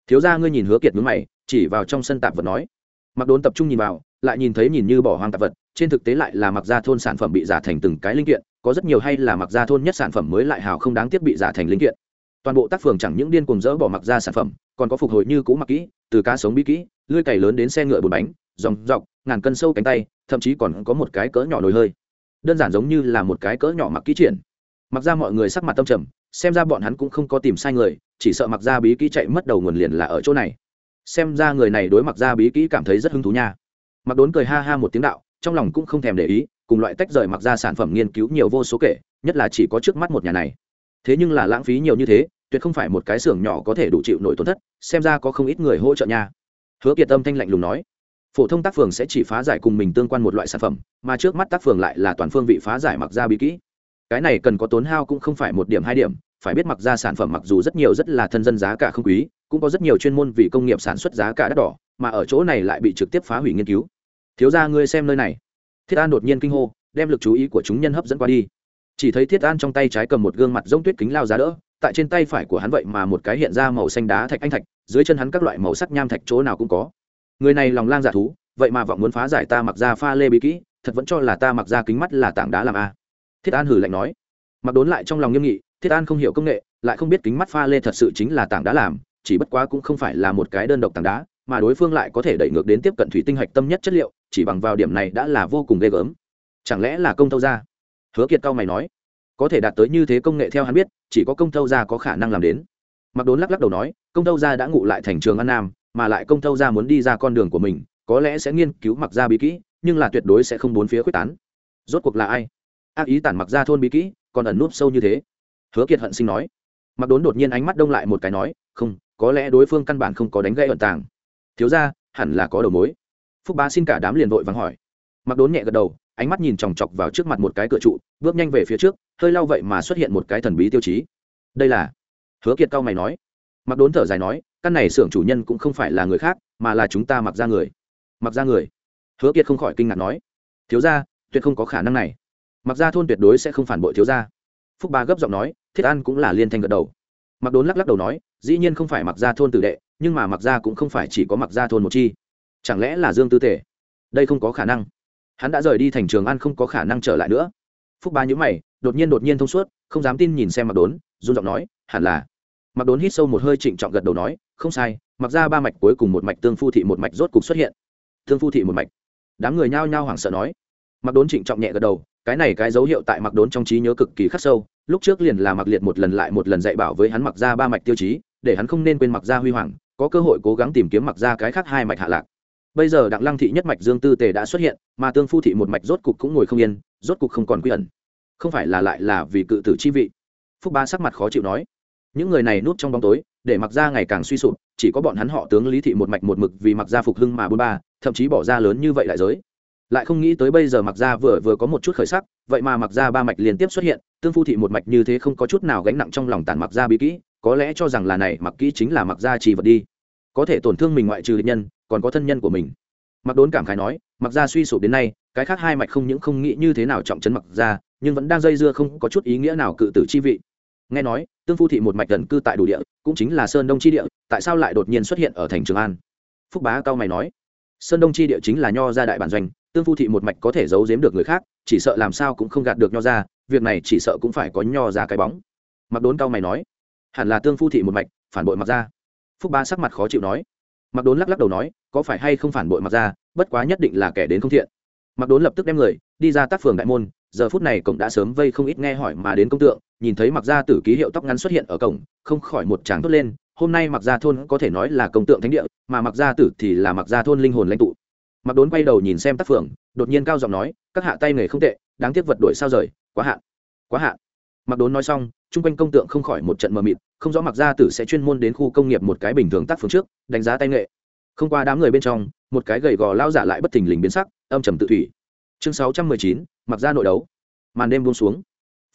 Thiếu ra ngươi nhìn hứa kiệt mướn mày, chỉ vào trong sân tạp vật nói mặc đốn tập trung nhìn vào, lại nhìn thấy nhìn như bỏ hoang tạp vật, trên thực tế lại là mặc gia thôn sản phẩm bị giả thành từng cái linh kiện, có rất nhiều hay là mặc gia thôn nhất sản phẩm mới lại hào không đáng tiếc bị giả thành linh kiện. Toàn bộ tác phường chẳng những điên cùng dỡ bỏ mặc gia sản phẩm, còn có phục hồi như cũ mặc kỹ, từ cá sống bí kỹ, lưới cày lớn đến xe ngựa bùn bánh, dòng dọc, ngàn cân sâu cánh tay, thậm chí còn có một cái cỡ nhỏ nồi hơi. Đơn giản giống như là một cái cỡ nhỏ mặc kỹ triển. Mặc ra mọi người sắc mặt tâm trầm, xem ra bọn hắn cũng không có tìm sai người, chỉ sợ mặc ra bí kỹ chạy mất đầu nguồn liền là ở chỗ này xem ra người này đối mặc ra bí kỹ cảm thấy rất hứng thú nha. Mặc đốn cười ha ha một tiếng đạo, trong lòng cũng không thèm để ý, cùng loại tách rời mặc ra sản phẩm nghiên cứu nhiều vô số kể, nhất là chỉ có trước mắt một nhà này. Thế nhưng là lãng phí nhiều như thế, tuyệt không phải một cái xưởng nhỏ có thể đủ chịu nổi tổn thất, xem ra có không ít người hỗ trợ nha. Hứa kiệt tâm thanh lạnh lùng nói, phổ thông tác phường sẽ chỉ phá giải cùng mình tương quan một loại sản phẩm, mà trước mắt tác phường lại là toàn phương vị phá giải mặc ra bí kỹ. Cái này cần có tốn hao cũng không phải một điểm hai điểm, phải biết mặc ra sản phẩm mặc dù rất nhiều rất là thân dân giá cả không quý cũng có rất nhiều chuyên môn vì công nghiệp sản xuất giá cả đắt đỏ, mà ở chỗ này lại bị trực tiếp phá hủy nghiên cứu. Thiếu ra ngươi xem nơi này. Thiết an đột nhiên kinh hô, đem lực chú ý của chúng nhân hấp dẫn qua đi. Chỉ thấy thiết an trong tay trái cầm một gương mặt rông tuyết kính lao giá đỡ, tại trên tay phải của hắn vậy mà một cái hiện ra màu xanh đá thạch anh thạch, dưới chân hắn các loại màu sắc nham thạch chỗ nào cũng có. Người này lòng lang giả thú, vậy mà vọng muốn phá giải ta mặc ra pha lê bí kỹ, thật vẫn cho là ta mặc ra kính mắt là tảng đá làm a. Thiết an hử lạnh nói. Mặc đốn lại trong lòng nghiêm nghị, thiết an không hiểu công nghệ, lại không biết kính mắt pha lê thật sự chính là tảng đá làm chỉ bất quá cũng không phải là một cái đơn độc tảng đá, mà đối phương lại có thể đẩy ngược đến tiếp cận thủy tinh hạch tâm nhất chất liệu, chỉ bằng vào điểm này đã là vô cùng ghê gớm. Chẳng lẽ là công tâu ra hứa kiệt cao mày nói. Có thể đạt tới như thế công nghệ theo hắn biết, chỉ có công tâu ra có khả năng làm đến. Mặc đốn lắc lắc đầu nói, công tâu ra đã ngụ lại thành trường an nam, mà lại công tâu ra muốn đi ra con đường của mình, có lẽ sẽ nghiên cứu mặc ra bí kỹ, nhưng là tuyệt đối sẽ không bốn phía quyết tán. Rốt cuộc là ai? Ác ý tản mặc ra thôn bí kỹ, còn ẩn núp sâu như thế. Hứa kiệt hận sinh nói. Mặc đốn đột nhiên ánh mắt đông lại một cái nói, không có lẽ đối phương căn bản không có đánh gãy ẩn tàng. Thiếu ra hẳn là có đầu mối. Phúc bá xin cả đám liền vội vắng hỏi. Mặc đốn nhẹ gật đầu, ánh mắt nhìn chòng chọc vào trước mặt một cái cửa trụ, bước nhanh về phía trước, hơi lau vậy mà xuất hiện một cái thần bí tiêu chí. Đây là? Hứa kiệt cao mày nói. Mặc đốn thở dài nói, căn này xưởng chủ nhân cũng không phải là người khác, mà là chúng ta mặc ra người. Mặc ra người? Hứa kiệt không khỏi kinh ngạc nói. Thiếu ra tuyệt không có khả năng này. Mặc ra thôn tuyệt đối sẽ không phản bội thiếu ra phúc ba gấp giọng nói, thiết an cũng là liên thanh gật đầu. Mặc đốn lắc lắc đầu nói dĩ nhiên không phải mặc gia thôn tử đệ, nhưng mà mặc gia cũng không phải chỉ có mặc gia thôn một chi. Chẳng lẽ là dương tư tể? Đây không có khả năng. Hắn đã rời đi thành trường an không có khả năng trở lại nữa. Phúc ba nhữ mày, đột nhiên đột nhiên thông suốt, không dám tin nhìn xem mặc đốn, run giọng nói, hẳn là. Mặc đốn hít sâu một hơi trịnh trọng gật đầu nói, không sai, mặc ra ba mạch cuối cùng một mạch tương phu thị một mạch rốt cục xuất hiện. Tương phu thị một mạch. Đám người nhao nhao hoảng sợ nói. Mặc đốn trịnh trọng nhẹ gật đầu, cái này cái dấu hiệu tại mặc đốn trong trí nhớ cực kỳ khắc sâu, lúc trước liền là mặc liệt một lần lại một lần dạy bảo với hắn mặc ra ba mạch tiêu chí để hắn không nên quên mặc gia huy hoàng, có cơ hội cố gắng tìm kiếm mặc gia cái khác hai mạch hạ lạc. Bây giờ đặng lăng thị nhất mạch dương tư tề đã xuất hiện, mà tương phu thị một mạch rốt cục cũng ngồi không yên, rốt cục không còn quy ẩn. Không phải là lại là vì cự tử chi vị. Phúc ba sắc mặt khó chịu nói, những người này núp trong bóng tối, để mặc gia ngày càng suy sụp, chỉ có bọn hắn họ tướng lý thị một mạch một mực vì mặc gia phục hưng mà bôn ba, thậm chí bỏ ra lớn như vậy lại giới. Lại không nghĩ tới bây giờ mặc gia vừa vừa có một chút khởi sắc, vậy mà mặc gia ba mạch liên tiếp xuất hiện, tương phu thị một mạch như thế không có chút nào gánh nặng trong lòng tàn mặc gia bí kỹ có lẽ cho rằng là này mặc kỹ chính là mặc gia trì vật đi. Có thể tổn thương mình ngoại trừ địch nhân, còn có thân nhân của mình. Mặc đốn cảm khái nói, mặc gia suy sụp đến nay, cái khác hai mạch không những không nghĩ như thế nào trọng chấn mặc gia nhưng vẫn đang dây dưa không có chút ý nghĩa nào cự tử chi vị. Nghe nói, tương phu thị một mạch gần cư tại đủ địa, cũng chính là sơn đông chi địa, tại sao lại đột nhiên xuất hiện ở thành trường an? Phúc bá cao mày nói, sơn đông chi địa chính là nho gia đại bản doanh, tương phu thị một mạch có thể giấu giếm được người khác, chỉ sợ làm sao cũng không gạt được nho gia, việc này chỉ sợ cũng phải có nho gia cái bóng. Mặc đốn cao mày nói hẳn là tương phu thị một mạch, phản bội mặc ra. Phúc ba sắc mặt khó chịu nói. Mặc đốn lắc lắc đầu nói, có phải hay không phản bội mặc ra, bất quá nhất định là kẻ đến không thiện. Mặc đốn lập tức đem người, đi ra tác phường đại môn, giờ phút này cổng đã sớm vây không ít nghe hỏi mà đến công tượng, nhìn thấy mặc ra tử ký hiệu tóc ngắn xuất hiện ở cổng, không khỏi một tràng thốt lên, hôm nay mặc ra thôn có thể nói là công tượng thánh địa, mà mặc ra tử thì là mặc ra thôn linh hồn lãnh tụ. Mặc đốn quay đầu nhìn xem tác phường, đột nhiên cao giọng nói, các hạ tay nghề không tệ, đáng tiếc vật đổi sao rời, quá hạn quá hạn. Mặc đốn nói xong chung quanh công tượng không khỏi một trận mờ mịt, không rõ mặc gia tử sẽ chuyên môn đến khu công nghiệp một cái bình thường tác phương trước, đánh giá tay nghệ. Không qua đám người bên trong, một cái gầy gò lao giả lại bất thình lình biến sắc, âm trầm tự thủy. Chương sáu trăm mười chín, mặc ra nội đấu. Màn đêm buông xuống.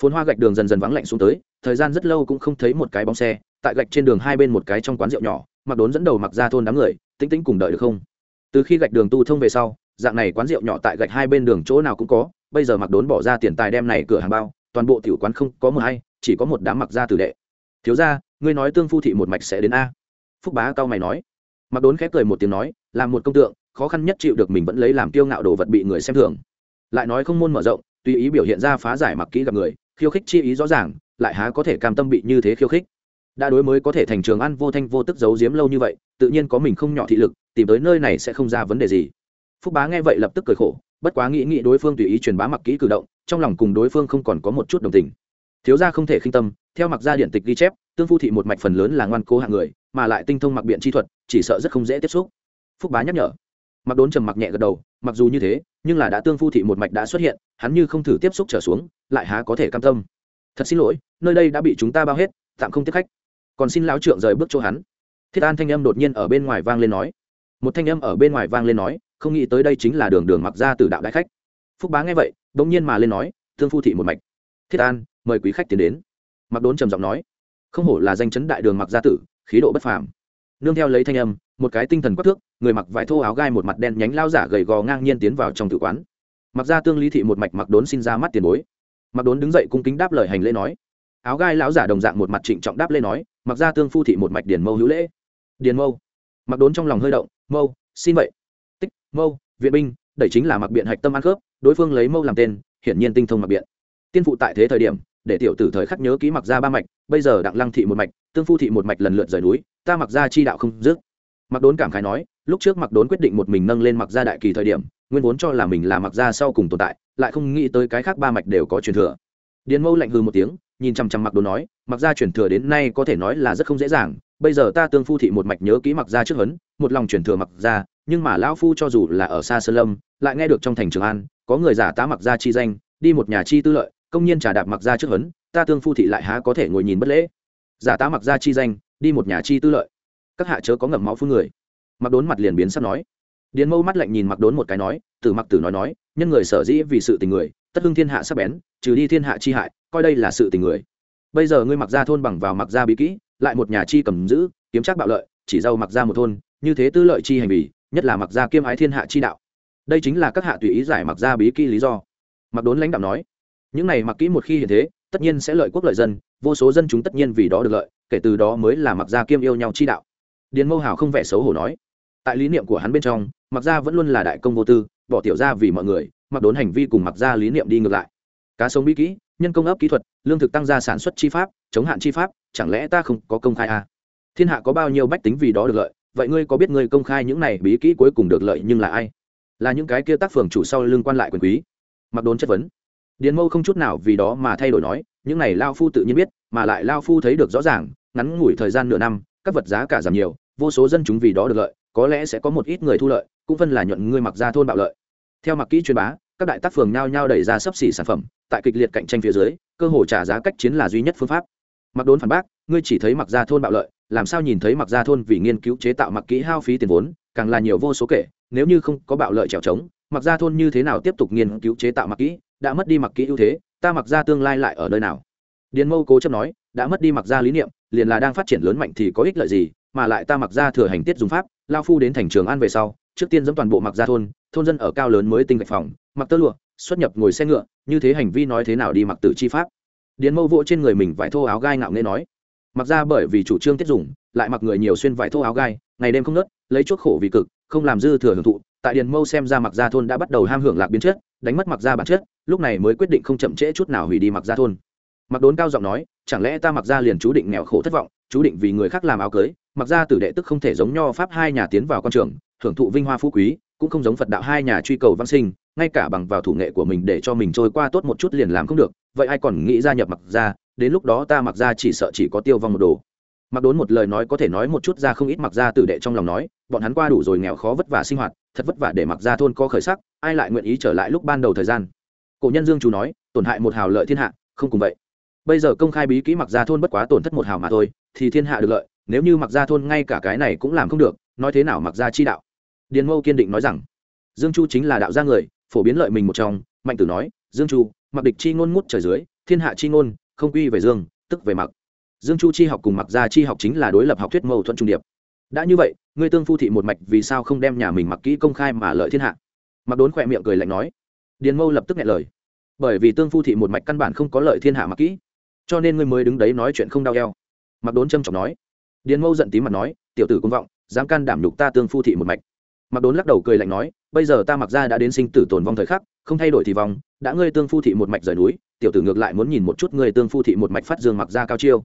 Phốn hoa gạch đường dần dần vắng lạnh xuống tới, thời gian rất lâu cũng không thấy một cái bóng xe, tại gạch trên đường hai bên một cái trong quán rượu nhỏ, mặc đốn dẫn đầu mặc ra thôn đám người, tĩnh tĩnh cùng đợi được không? Từ khi gạch đường tu thông về sau, dạng này quán rượu nhỏ tại gạch hai bên đường chỗ nào cũng có, bây giờ mặc đốn bỏ ra tiền tài đem này cửa hàng bao, toàn bộ tiểu quán không có mờ hay chỉ có một đám mặc ra tử đệ. Thiếu ra ngươi nói tương phu thị một mạch sẽ đến a? Phúc bá cao mày nói. Mặc đốn khép cười một tiếng nói là một công tượng, khó khăn nhất chịu được mình vẫn lấy làm tiêu ngạo đồ vật bị người xem thường. Lại nói không môn mở rộng, tùy ý biểu hiện ra phá giải mặc kỹ gặp người, khiêu khích chi ý rõ ràng, lại há có thể cam tâm bị như thế khiêu khích. Đã đối mới có thể thành trường ăn vô thanh vô tức giấu giếm lâu như vậy, tự nhiên có mình không nhỏ thị lực, tìm tới nơi này sẽ không ra vấn đề gì. Phúc bá nghe vậy lập tức cười khổ, bất quá nghĩ nghĩ đối phương tùy ý truyền bá mặc kỹ cử động, trong lòng cùng đối phương không còn có một chút đồng tình thiếu gia không thể khinh tâm, theo mặc gia điện tịch ghi chép, tương phu thị một mạch phần lớn là ngoan cố hạng người, mà lại tinh thông mặc biện chi thuật, chỉ sợ rất không dễ tiếp xúc. Phúc bá nhắc nhở. Mặc đốn trầm mặc nhẹ gật đầu, mặc dù như thế, nhưng là đã tương phu thị một mạch đã xuất hiện, hắn như không thử tiếp xúc trở xuống, lại há có thể cam tâm. Thật xin lỗi, nơi đây đã bị chúng ta bao hết, tạm không tiếp khách. Còn xin lão trượng rời bước chỗ hắn. Thiết an thanh âm đột nhiên ở bên ngoài vang lên nói. Một thanh âm ở bên ngoài vang lên nói, không nghĩ tới đây chính là đường đường mặc ra từ đạo đại khách. Phúc bá nghe vậy, bỗng nhiên mà lên nói thương phu thị một mạch. Thiết an mời quý khách tiến đến. Mặc đốn trầm giọng nói, không hổ là danh chấn đại đường mặc gia tử, khí độ bất phàm. Nương theo lấy thanh âm, một cái tinh thần quắc thước, người mặc vải thô áo gai một mặt đen nhánh lao giả gầy gò ngang nhiên tiến vào trong tử quán. Mặc ra tương lý thị một mạch mặc đốn xin ra mắt tiền bối. Mặc đốn đứng dậy cung kính đáp lời hành lễ nói, áo gai lão giả đồng dạng một mặt trịnh trọng đáp lễ nói mặc ra tương phu thị một mạch điền mâu hữu lễ. Điền mâu? Mặc đốn trong lòng hơi động, mâu, xin vậy. Tích, mâu, viện binh đẩy chính là mặc biện hạch tâm ăn khớp, đối phương lấy mâu làm tên, hiển nhiên tinh thông mặc biện. Tiên phụ tại thế thời điểm để tiểu tử thời khắc nhớ ký mặc ra ba mạch, bây giờ đặng lăng thị một mạch, tương phu thị một mạch lần lượt rời núi, ta mặc ra chi đạo không dứt. Mặc đốn cảm khái nói, lúc trước mặc đốn quyết định một mình nâng lên mặc ra đại kỳ thời điểm, nguyên vốn cho là mình là mặc ra sau cùng tồn tại, lại không nghĩ tới cái khác ba mạch đều có truyền thừa. Điền mâu lạnh hư một tiếng, nhìn chăm chăm mặc đốn nói mặc ra truyền thừa đến nay có thể nói là rất không dễ dàng, bây giờ ta tương phu thị một mạch nhớ ký mặc ra trước hấn một lòng truyền thừa mặc ra nhưng mà lão phu cho dù là ở xa sơn lâm, lại nghe được trong thành trường an, có người giả tá mặc ra chi danh, đi một nhà chi tư lợi công nhiên trà đạp mặc ra trước hấn ta tương phu thị lại há có thể ngồi nhìn bất lễ. Giả tá mặc ra chi danh, đi một nhà chi tư lợi. Các hạ chớ có ngậm máu phun người. Mặc đốn mặt liền biến sắp nói. Điền mâu mắt lạnh nhìn mặc đốn một cái nói từ mặc tử nói nói, nhân người sở dĩ vì sự tình người, tất hưng thiên hạ sắp bén, trừ đi thiên hạ chi hại, coi đây là sự tình người. Bây giờ ngươi mặc ra thôn bằng vào mặc ra bí kỹ, lại một nhà chi cầm giữ, kiếm chắc bạo lợi, chỉ giàu mặc ra một thôn, như thế tư lợi chi hành vi nhất là mặc ra kiêm ái thiên hạ chi đạo. Đây chính là các hạ tùy ý giải mặc ra bí kỹ lý do. Mặc đốn lãnh đạo nói những này mặc kỹ một khi hiện thế, tất nhiên sẽ lợi quốc lợi dân, vô số dân chúng tất nhiên vì đó được lợi, kể từ đó mới là mặc gia kiêm yêu nhau chi đạo. Điền mâu hào không vẻ xấu hổ nói, tại lý niệm của hắn bên trong, mặc gia vẫn luôn là đại công vô tư, bỏ tiểu ra vì mọi người, mặc đốn hành vi cùng mặc gia lý niệm đi ngược lại. Cá sống bí kỹ, nhân công ấp kỹ thuật, lương thực tăng gia sản xuất chi pháp, chống hạn chi pháp, chẳng lẽ ta không có công khai à? thiên hạ có bao nhiêu bách tính vì đó được lợi, vậy ngươi có biết ngươi công khai những này bí kỹ cuối cùng được lợi nhưng là ai? Là những cái kia tác phường chủ sau lương quan lại quyền quý. Mặc đốn chất vấn điền mâu không chút nào vì đó mà thay đổi nói, những này lao phu tự nhiên biết, mà lại lao phu thấy được rõ ràng, ngắn ngủi thời gian nửa năm, các vật giá cả giảm nhiều, vô số dân chúng vì đó được lợi, có lẽ sẽ có một ít người thu lợi, cũng phân là nhuận ngươi mặc ra thôn bạo lợi. Theo mặc kỹ truyền bá, các đại tác phường nhao nhao đẩy ra sấp xỉ sản phẩm, tại kịch liệt cạnh tranh phía dưới, cơ hội trả giá cách chiến là duy nhất phương pháp. Mặc đốn phản bác, ngươi chỉ thấy mặc ra thôn bạo lợi, làm sao nhìn thấy mặc ra thôn vì nghiên cứu chế tạo mặc kỹ hao phí tiền vốn, càng là nhiều vô số kể, nếu như không có bạo lợi trèo trống, mặc ra thôn như thế nào tiếp tục nghiên cứu chế tạo mặc kỹ đã mất đi mặc kỹ ưu thế, ta mặc ra tương lai lại ở nơi nào? Điền mâu cố chấp nói, đã mất đi mặc ra lý niệm, liền là đang phát triển lớn mạnh thì có ích lợi gì, mà lại ta mặc ra thừa hành tiết dùng pháp, lao phu đến thành trường an về sau, trước tiên dẫm toàn bộ mặc ra thôn thôn dân ở cao lớn mới tinh gạch phòng, mặc tơ lụa, xuất nhập ngồi xe ngựa, như thế hành vi nói thế nào đi mặc tử chi pháp. Điền mâu vỗ trên người mình vải thô áo gai ngạo nghê nói, mặc ra bởi vì chủ trương tiết dùng, lại mặc người nhiều xuyên vải thô áo gai, ngày đêm không nớt lấy chuốc khổ vì cực, không làm dư thừa hưởng thụ, tại điền mâu xem ra mặc ra thôn đã bắt đầu ham hưởng lạc biến chất, đánh mất mặc ra bản chất lúc này mới quyết định không chậm trễ chút nào hủy đi mặc ra thôn. Mặc đốn cao giọng nói, chẳng lẽ ta mặc ra liền chú định nghèo khổ thất vọng, chú định vì người khác làm áo cưới mặc ra tử đệ tức không thể giống nho pháp hai nhà tiến vào con trường, thưởng thụ vinh hoa phú quý, cũng không giống phật đạo hai nhà truy cầu văn sinh, ngay cả bằng vào thủ nghệ của mình để cho mình trôi qua tốt một chút liền làm không được, vậy ai còn nghĩ gia nhập mặc ra đến lúc đó ta mặc ra chỉ sợ chỉ có tiêu vong một đồ. Mặc đốn một lời nói có thể nói một chút ra không ít mặc ra tử đệ trong lòng nói, bọn hắn qua đủ rồi nghèo khó vất vả sinh hoạt, thật vất vả để mặc ra thôn có khởi sắc, ai lại nguyện ý trở lại lúc ban đầu thời gian? Cổ nhân dương chủ nói, tổn hại một hào lợi thiên hạ, không cùng vậy. Bây giờ công khai bí kỹ mặc ra thôn bất quá tổn thất một hào mà thôi, thì thiên hạ được lợi, nếu như mặc ra thôn ngay cả cái này cũng làm không được, nói thế nào mặc ra chi đạo? Điền mâu kiên định nói rằng, dương chu chính là đạo gia người, phổ biến lợi mình một trong, mạnh tử nói, dương chu mặc địch chi ngôn ngút trời dưới, thiên hạ chi ngôn, không quy về dương, tức về mặc dương chu chi học cùng mặc gia chi học chính là đối lập học thuyết mâu thuẫn trung điệp. Đã như vậy, ngươi tương phu thị một mạch vì sao không đem nhà mình mặc kỹ công khai mà lợi thiên hạ? Mặc đốn khỏe miệng cười lạnh nói điền mâu lập tức nghe lời. Bởi vì tương phu thị một mạch căn bản không có lợi thiên hạ mặc kỹ, cho nên ngươi mới đứng đấy nói chuyện không đau eo. Mặc đốn trâm trọng nói. Điền mâu giận tí mặt nói, tiểu tử công vọng, dám can đảm nhục ta tương phu thị một mạch. Mặc đốn lắc đầu cười lạnh nói, bây giờ ta mặc ra đã đến sinh tử tồn vong thời khắc, không thay đổi thì vong đã ngươi tương phu thị một mạch rời núi, tiểu tử ngược lại muốn nhìn một chút ngươi tương phu thị một mạch phát dương mặc ra cao chiêu.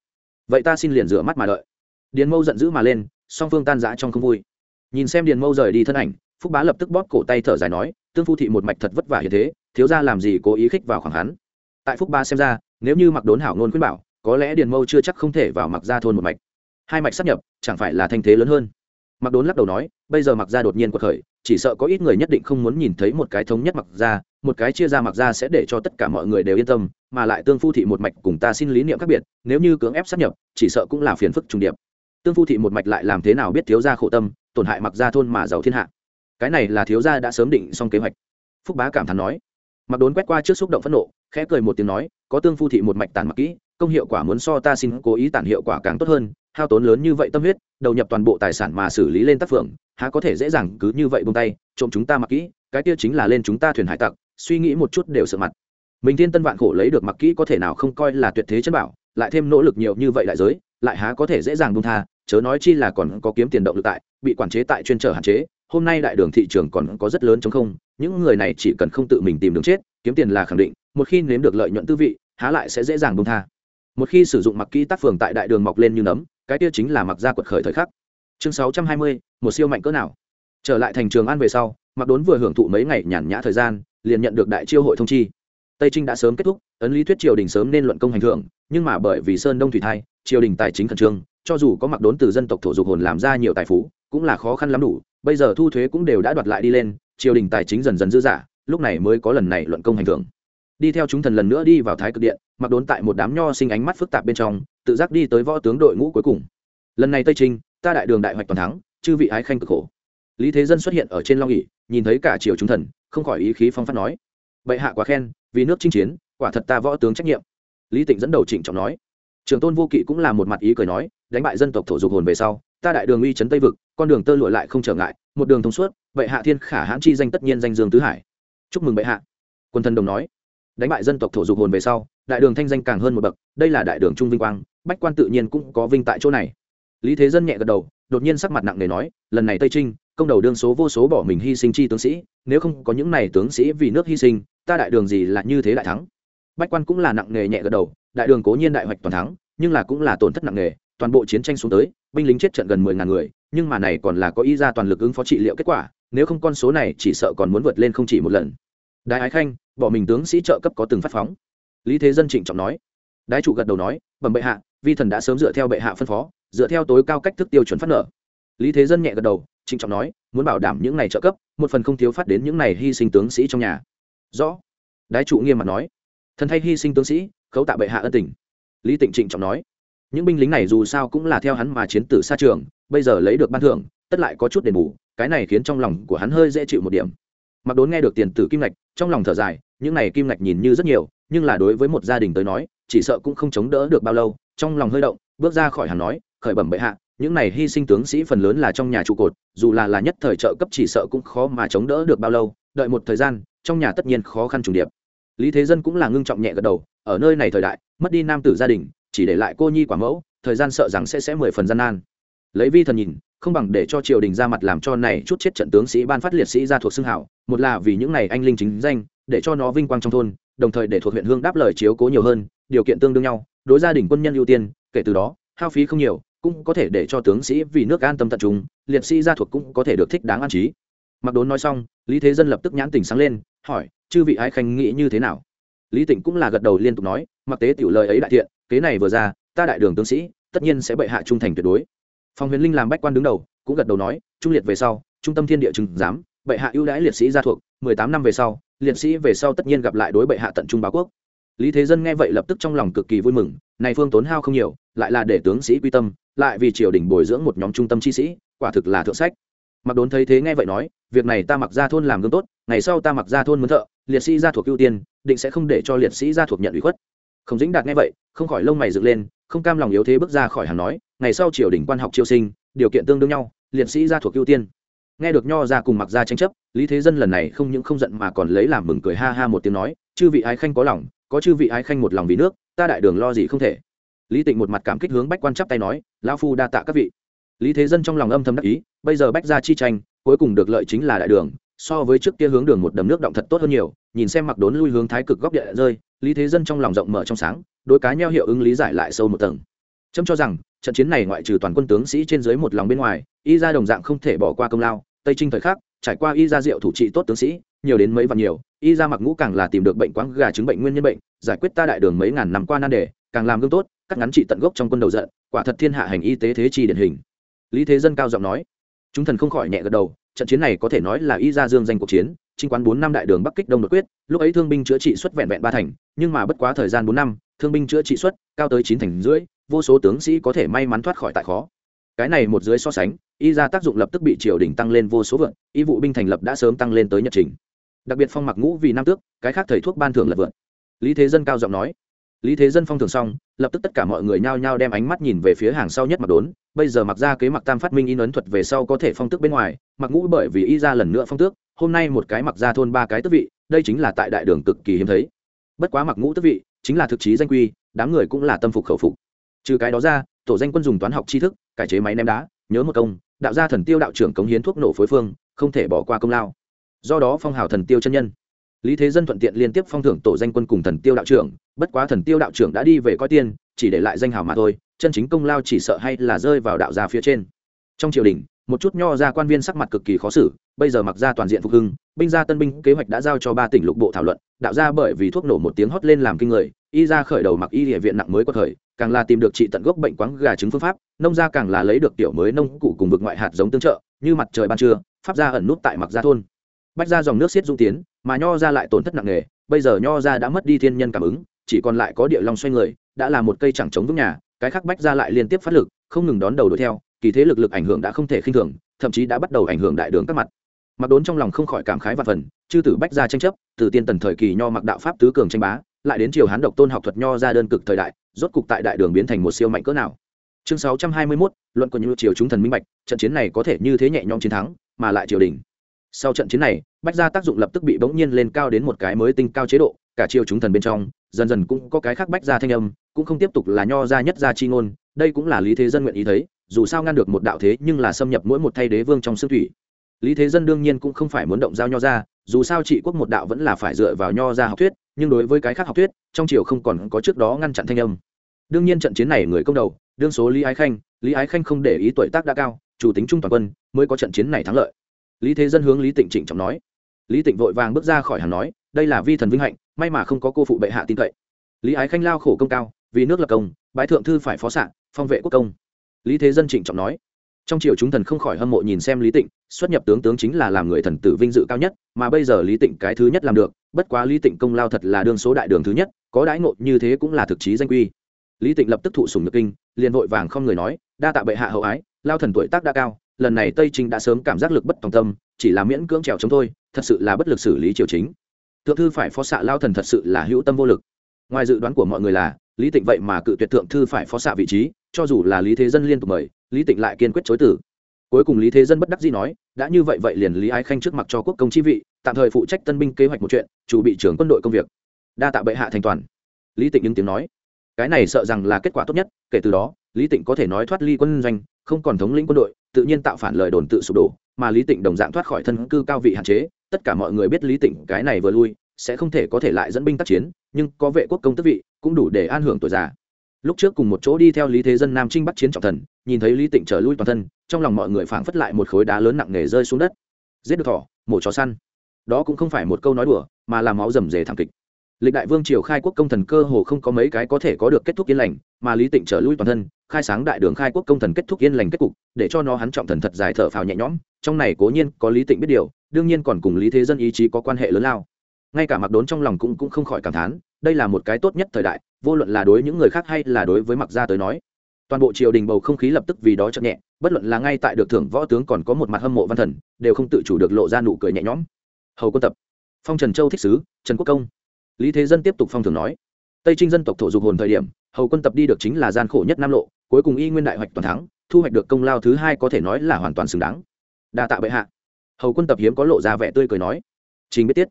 Vậy ta xin liền rửa mắt mà đợi. Điền mâu giận dữ mà lên, song phương tan rã trong không vui. Nhìn xem điền mâu rời đi thân ảnh, phúc bá lập tức bóp cổ tay thở dài nói tương phu thị một mạch thật vất vả như thế, thiếu ra làm gì cố ý khích vào khoảng hắn? Tại phúc ba xem ra, nếu như mặc đốn hảo ngôn khuyên bảo, có lẽ điền mâu chưa chắc không thể vào mặc ra thôn một mạch. Hai mạch sắp nhập, chẳng phải là thanh thế lớn hơn? Mặc đốn lắc đầu nói, bây giờ mặc ra đột nhiên cuộc khởi, chỉ sợ có ít người nhất định không muốn nhìn thấy một cái thống nhất mặc ra một cái chia ra mặc ra sẽ để cho tất cả mọi người đều yên tâm, mà lại tương phu thị một mạch cùng ta xin lý niệm khác biệt, nếu như cưỡng ép sắp nhập, chỉ sợ cũng là phiền phức trùng điệp. Tương phu thị một mạch lại làm thế nào biết thiếu gia khổ tâm, tổn hại mặc ra thôn mà giàu thiên hạ? Cái này là thiếu gia đã sớm định xong kế hoạch. Phúc bá cảm thán nói. Mặc đốn quét qua trước xúc động phẫn nộ, khẽ cười một tiếng nói, có tương phu thị một mạch tàn mặc kỹ, công hiệu quả muốn so ta xin cố ý tản hiệu quả càng tốt hơn, hao tốn lớn như vậy tâm huyết, đầu nhập toàn bộ tài sản mà xử lý lên tác phượng, há có thể dễ dàng cứ như vậy buông tay, trộm chúng ta mặc kỹ, cái kia chính là lên chúng ta thuyền hải tặc, suy nghĩ một chút đều sợ mặt. Mình thiên tân vạn khổ lấy được mặc kỹ có thể nào không coi là tuyệt thế chân bảo, lại thêm nỗ lực nhiều như vậy đại giới, lại há có thể dễ dàng buông tha, chớ nói chi là còn có kiếm tiền động lực tại, bị quản chế tại chuyên trở hạn chế hôm nay đại đường thị trường còn có rất lớn chống không, những người này chỉ cần không tự mình tìm đường chết, kiếm tiền là khẳng định, một khi nếm được lợi nhuận tư vị, há lại sẽ dễ dàng buông tha. Một khi sử dụng mặc kỹ tác phường tại đại đường mọc lên như nấm, cái kia chính là mặc ra quật khởi thời khắc. Chương sáu trăm hai mươi, một siêu mạnh cỡ nào. Trở lại thành trường an về sau, mặc đốn vừa hưởng thụ mấy ngày nhàn nhã thời gian, liền nhận được đại chiêu hội thông chi. Tây trinh đã sớm kết thúc, ấn lý thuyết triều đình sớm nên luận công hành thưởng nhưng mà bởi vì sơn đông thủy thai, triều đình tài chính khẩn trương, cho dù có mặc đốn từ dân tộc thổ dục hồn làm ra nhiều tài phú, cũng là khó khăn lắm đủ bây giờ thu thuế cũng đều đã đoạt lại đi lên, triều đình tài chính dần dần dư dả, lúc này mới có lần này luận công hành thưởng. Đi theo chúng thần lần nữa đi vào thái cực điện, mặc đốn tại một đám nho sinh ánh mắt phức tạp bên trong, tự giác đi tới võ tướng đội ngũ cuối cùng. Lần này tây trinh, ta đại đường đại hoạch toàn thắng, chư vị ái khanh cực khổ. Lý thế dân xuất hiện ở trên long ỉ nhìn thấy cả triều chúng thần, không khỏi ý khí phong phát nói, bệ hạ quá khen, vì nước chinh chiến, quả thật ta võ tướng trách nhiệm. Lý tịnh dẫn đầu trịnh trọng nói. Trường tôn vô kỵ cũng là một mặt ý cười nói, đánh bại dân tộc thổ dục hồn về sau ta đại đường uy chấn tây vực, con đường tơ lụa lại không trở ngại, một đường thông suốt bệ hạ thiên khả hãn chi danh tất nhiên danh dương tứ hải. Chúc mừng bệ hạ. Quân thần đồng nói. Đánh bại dân tộc thổ dục hồn về sau, đại đường thanh danh càng hơn một bậc, đây là đại đường trung vinh quang, bách quan tự nhiên cũng có vinh tại chỗ này. Lý thế dân nhẹ gật đầu, đột nhiên sắc mặt nặng nề nói, lần này tây trinh, công đầu đương số vô số bỏ mình hy sinh chi tướng sĩ, nếu không có những này tướng sĩ vì nước hy sinh, ta đại đường gì là như thế đại thắng? Bách quan cũng là nặng nề nhẹ gật đầu, đại đường cố nhiên đại hoạch toàn thắng, nhưng là cũng là tổn thất nặng nề toàn bộ chiến tranh xuống tới, binh lính chết trận gần mười ngàn người, nhưng mà này còn là có ý ra toàn lực ứng phó trị liệu kết quả, nếu không con số này chỉ sợ còn muốn vượt lên không chỉ một lần. Đại ái khanh, bỏ mình tướng sĩ trợ cấp có từng phát phóng. Lý thế dân trịnh trọng nói. Đái trụ gật đầu nói, bẩm bệ hạ, vi thần đã sớm dựa theo bệ hạ phân phó, dựa theo tối cao cách thức tiêu chuẩn phát nợ. Lý thế dân nhẹ gật đầu, trịnh trọng nói, muốn bảo đảm những này trợ cấp, một phần không thiếu phát đến những này hy sinh tướng sĩ trong nhà. Rõ. Đái trụ nghiêm mặt nói. Thần thay hy sinh tướng sĩ, khấu tạ bệ hạ ân tình. Lý tịnh trịnh trọng nói những binh lính này dù sao cũng là theo hắn mà chiến tử xa trường, bây giờ lấy được ban thưởng, tất lại có chút đền bù, cái này khiến trong lòng của hắn hơi dễ chịu một điểm. Mặc đốn nghe được tiền tử kim ngạch, trong lòng thở dài, những này kim ngạch nhìn như rất nhiều, nhưng là đối với một gia đình tới nói, chỉ sợ cũng không chống đỡ được bao lâu, trong lòng hơi động, bước ra khỏi hàng nói, khởi bẩm bệ hạ, những này hy sinh tướng sĩ phần lớn là trong nhà trụ cột, dù là là nhất thời trợ cấp chỉ sợ cũng khó mà chống đỡ được bao lâu, đợi một thời gian, trong nhà tất nhiên khó khăn trùng điệp. Lý thế dân cũng là ngưng trọng nhẹ gật đầu, ở nơi này thời đại, mất đi nam tử gia đình chỉ để lại cô nhi quả mẫu, thời gian sợ rằng sẽ sẽ mười phần gian nan. Lấy vi thần nhìn, không bằng để cho triều đình ra mặt làm cho này chút chết trận tướng sĩ ban phát liệt sĩ ra thuộc xưng hảo, một là vì những này anh linh chính danh, để cho nó vinh quang trong thôn, đồng thời để thuộc huyện hương đáp lời chiếu cố nhiều hơn, điều kiện tương đương nhau, đối gia đình quân nhân ưu tiên, kể từ đó, hao phí không nhiều, cũng có thể để cho tướng sĩ vì nước an tâm tận trung, liệt sĩ gia thuộc cũng có thể được thích đáng an trí. Mặc đốn nói xong, lý thế dân lập tức nhãn tình sáng lên, hỏi, chư vị ái khanh nghĩ như thế nào? Lý tịnh cũng là gật đầu liên tục nói mặc tế tiểu lời ấy đại thiện kế này vừa ra, ta đại đường tướng sĩ, tất nhiên sẽ bệ hạ trung thành tuyệt đối. Phòng huyền linh làm bách quan đứng đầu, cũng gật đầu nói, trung liệt về sau, trung tâm thiên địa trừng giám, bệ hạ ưu đãi liệt sĩ gia thuộc, mười tám năm về sau, liệt sĩ về sau tất nhiên gặp lại đối bệ hạ tận trung báo quốc. Lý thế dân nghe vậy lập tức trong lòng cực kỳ vui mừng, này phương tốn hao không nhiều, lại là để tướng sĩ quy tâm, lại vì triều đình bồi dưỡng một nhóm trung tâm chi sĩ, quả thực là thượng sách. Mặc đốn thấy thế nghe vậy nói, việc này ta mặc ra thôn làm gương tốt, ngày sau ta mặc ra thôn muốn thợ, liệt sĩ gia thuộc ưu tiên, định sẽ không để cho liệt sĩ gia thuộc nhận ủy khuất không dĩnh đạt nghe vậy, không khỏi lông mày dựng lên, không cam lòng yếu thế bước ra khỏi hàng nói, ngày sau triều đình quan học triều sinh, điều kiện tương đương nhau, liệt sĩ gia thuộc ưu tiên. Nghe được nho ra cùng mặc ra tranh chấp, lý thế dân lần này không những không giận mà còn lấy làm mừng cười ha ha một tiếng nói, chư vị ái khanh có lòng, có chư vị ái khanh một lòng vì nước, ta đại đường lo gì không thể. Lý tịnh một mặt cảm kích hướng bách quan chắp tay nói, lão phu đa tạ các vị. Lý thế dân trong lòng âm thầm đắc ý, bây giờ bách ra chi tranh, cuối cùng được lợi chính là đại đường so với trước kia hướng đường một đầm nước động thật tốt hơn nhiều, nhìn xem mặc đốn lui hướng thái cực góc địa rơi, lý thế dân trong lòng rộng mở trong sáng đôi cá nheo hiệu ứng lý giải lại sâu một tầng. Trâm cho rằng, trận chiến này ngoại trừ toàn quân tướng sĩ trên dưới một lòng bên ngoài, y ra đồng dạng không thể bỏ qua công lao. Tây trinh thời khắc, trải qua y ra rượu thủ trị tốt tướng sĩ, nhiều đến mấy vạn nhiều, y ra mặc ngũ càng là tìm được bệnh quáng gà chứng bệnh nguyên nhân bệnh, giải quyết ta đại đường mấy ngàn năm qua nan đề, càng làm gương tốt, cắt ngắn trị tận gốc trong quân đầu giận, quả thật thiên hạ hành y tế thế chi điển hình. Lý thế dân cao giọng nói. Chúng thần không khỏi nhẹ gật đầu trận chiến này có thể nói là y ra dương danh cuộc chiến chính quán bốn năm đại đường bắc kích đông đột quyết, lúc ấy thương binh chữa trị xuất vẹn vẹn ba thành, nhưng mà bất quá thời gian bốn năm, thương binh chữa trị xuất cao tới chín thành rưỡi, vô số tướng sĩ có thể may mắn thoát khỏi tại khó. Cái này một dưới so sánh, y ra tác dụng lập tức bị triều đình tăng lên vô số vượn, y vụ binh thành lập đã sớm tăng lên tới nhật trình. Đặc biệt phong mặc ngũ vì nam tước, cái khác thầy thuốc ban thưởng lật vượn. Lý thế dân cao giọng nói lý thế dân phong thường xong, lập tức tất cả mọi người nhao nhao đem ánh mắt nhìn về phía hàng sau nhất mặc đốn. Bây giờ mặc ra kế mặc tam phát minh in ấn thuật về sau có thể phong tước bên ngoài, mặc ngũ bởi vì y ra lần nữa phong tước, hôm nay một cái mặc ra thôn ba cái tước vị, đây chính là tại đại đường cực kỳ hiếm thấy. Bất quá mặc ngũ tước vị, chính là thực chí danh quy, đám người cũng là tâm phục khẩu phục. Trừ cái đó ra, tổ danh quân dùng toán học tri thức, cải chế máy ném đá, nhớ một công, đạo gia thần tiêu đạo trưởng cống hiến thuốc nổ phối phương, không thể bỏ qua công lao. Do đó phong hào thần tiêu chân nhân lý thế dân thuận tiện liên tiếp phong thưởng tổ danh quân cùng thần tiêu đạo trưởng, bất quá thần tiêu đạo trưởng đã đi về coi tiên, chỉ để lại danh hào mà thôi, chân chính công lao chỉ sợ hay là rơi vào đạo gia phía trên. Trong triều đình, một chút nho ra quan viên sắc mặt cực kỳ khó xử, bây giờ mặc ra toàn diện phục hưng, binh gia tân binh kế hoạch đã giao cho ba tỉnh lục bộ thảo luận, đạo ra bởi vì thuốc nổ một tiếng hót lên làm kinh người, y ra khởi đầu mặc y địa viện nặng mới có thời càng là tìm được trị tận gốc bệnh quáng gà trứng phương pháp, nông gia càng là lấy được tiểu mới nông cụ cùng vực ngoại hạt giống tương trợ, như mặt trời ban trưa, pháp gia ẩn nút tại mặc gia thôn. Bách ra dòng nước xiết dung tiến mà nho ra lại tổn thất nặng nề bây giờ nho ra đã mất đi thiên nhân cảm ứng chỉ còn lại có địa long xoay người đã là một cây chẳng chống vững nhà cái khác bách ra lại liên tiếp phát lực không ngừng đón đầu đuổi theo kỳ thế lực lực ảnh hưởng đã không thể khinh thường thậm chí đã bắt đầu ảnh hưởng đại đường các mặt. Mặc đốn trong lòng không khỏi cảm khái và phần chư tử bách ra tranh chấp từ tiên tần thời kỳ nho mặc đạo pháp tứ cường tranh bá lại đến triều hán độc tôn học thuật nho ra đơn cực thời đại rốt cục tại đại đường biến thành một siêu mạnh cỡ nào. Chương 621, luận của những triều chúng thần minh bạch trận chiến này có thể như thế nhẹ nhõm chiến thắng mà lại triều đình. Sau trận chiến này bách gia tác dụng lập tức bị bỗng nhiên lên cao đến một cái mới tinh cao chế độ, cả triều chúng thần bên trong, dần dần cũng có cái khác bách gia thanh âm, cũng không tiếp tục là nho gia nhất gia chi ngôn, đây cũng là lý thế dân nguyện ý thấy, dù sao ngăn được một đạo thế nhưng là xâm nhập mỗi một thay đế vương trong xương thủy. Lý thế dân đương nhiên cũng không phải muốn động giao nho gia, dù sao trị quốc một đạo vẫn là phải dựa vào nho gia học thuyết, nhưng đối với cái khác học thuyết, trong triều không còn có trước đó ngăn chặn thanh âm. Đương nhiên trận chiến này người công đầu, đương số lý ái khanh, lý ái khanh không để ý tuổi tác đã cao, chủ tính trung toàn quân, mới có trận chiến này thắng lợi. Lý thế dân hướng lý tịnh trịnh trọng nói lý tịnh vội vàng bước ra khỏi hàng nói, đây là vi thần vinh hạnh, may mà không có cô phụ bệ hạ tin cậy. Lý ái khanh lao khổ công cao, vì nước lập công, bái thượng thư phải phó s phong vệ quốc công. Lý thế dân trịnh trọng nói. Trong triều chúng thần không khỏi hâm mộ nhìn xem lý tịnh, xuất nhập tướng tướng chính là làm người thần tử vinh dự cao nhất, mà bây giờ lý tịnh cái thứ nhất làm được, bất quá lý tịnh công lao thật là đương số đại đường thứ nhất, có đãi ngộ như thế cũng là thực chí danh quy. Lý tịnh lập tức thụ sùng nhược kinh, liền vội vàng không người nói, đa tạ bệ hạ hậu ái, lao thần tuổi tác đã cao, lần này tây trinh đã sớm cảm giác lực bất tòng tâm, chỉ là miễn cưỡng trèo chống thôi thật sự là bất lực xử lý triều chính. Thượng thư phải phó xạ lao thần thật sự là hữu tâm vô lực. Ngoài dự đoán của mọi người là, lý tịnh vậy mà cự tuyệt thượng thư phải phó xạ vị trí, cho dù là lý thế dân liên tục mời, lý tịnh lại kiên quyết chối tử cuối cùng lý thế dân bất đắc dĩ nói, đã như vậy vậy liền lý ái khanh trước mặt cho quốc công chi vị, tạm thời phụ trách tân binh kế hoạch một chuyện, chủ bị trưởng quân đội công việc. Đa tạ bệ hạ thành toàn. Lý tịnh ứng tiếng nói, cái này sợ rằng là kết quả tốt nhất, kể từ đó, lý tịnh có thể nói thoát ly quân doanh, không còn thống lĩnh quân đội, tự nhiên tạo phản lời đồn tự sụp đổ mà lý tịnh đồng dạng thoát khỏi thân cư cao vị hạn chế, tất cả mọi người biết lý tịnh cái này vừa lui, sẽ không thể có thể lại dẫn binh tác chiến, nhưng có vệ quốc công tức vị, cũng đủ để an hưởng tuổi già. Lúc trước cùng một chỗ đi theo lý thế dân nam trinh bắt chiến trọng thần, nhìn thấy lý tịnh trở lui toàn thân, trong lòng mọi người phảng phất lại một khối đá lớn nặng nề rơi xuống đất. Giết được thỏ, mổ chó săn. Đó cũng không phải một câu nói đùa, mà là máu rầm rề thảm kịch lịch đại vương triều khai quốc công thần cơ hồ không có mấy cái có thể có được kết thúc yên lành, mà lý tịnh trở lui toàn thân, khai sáng đại đường khai quốc công thần kết thúc yên lành kết cục, để cho nó hắn trọng thần thật dài thở phào nhẹ nhõm, trong này cố nhiên có lý tịnh biết điều, đương nhiên còn cùng lý thế dân ý chí có quan hệ lớn lao. Ngay cả mặc đốn trong lòng cũng cũng không khỏi cảm thán, đây là một cái tốt nhất thời đại, vô luận là đối những người khác hay là đối với mặc gia tới nói. Toàn bộ triều đình bầu không khí lập tức vì đó chậm nhẹ, bất luận là ngay tại được thưởng võ tướng còn có một mặt hâm mộ văn thần, đều không tự chủ được lộ ra nụ cười nhẹ nhõm. Hầu quân tập. Phong trần châu thích sứ, trần quốc công lý thế dân tiếp tục phong thường nói, tây trinh dân tộc thổ dục hồn thời điểm, hầu quân tập đi được chính là gian khổ nhất nam lộ, cuối cùng y nguyên đại hoạch toàn thắng, thu hoạch được công lao thứ hai có thể nói là hoàn toàn xứng đáng. Đa tạ bệ hạ. Hầu quân tập hiếm có lộ ra vẻ tươi cười nói. Trình biết tiết.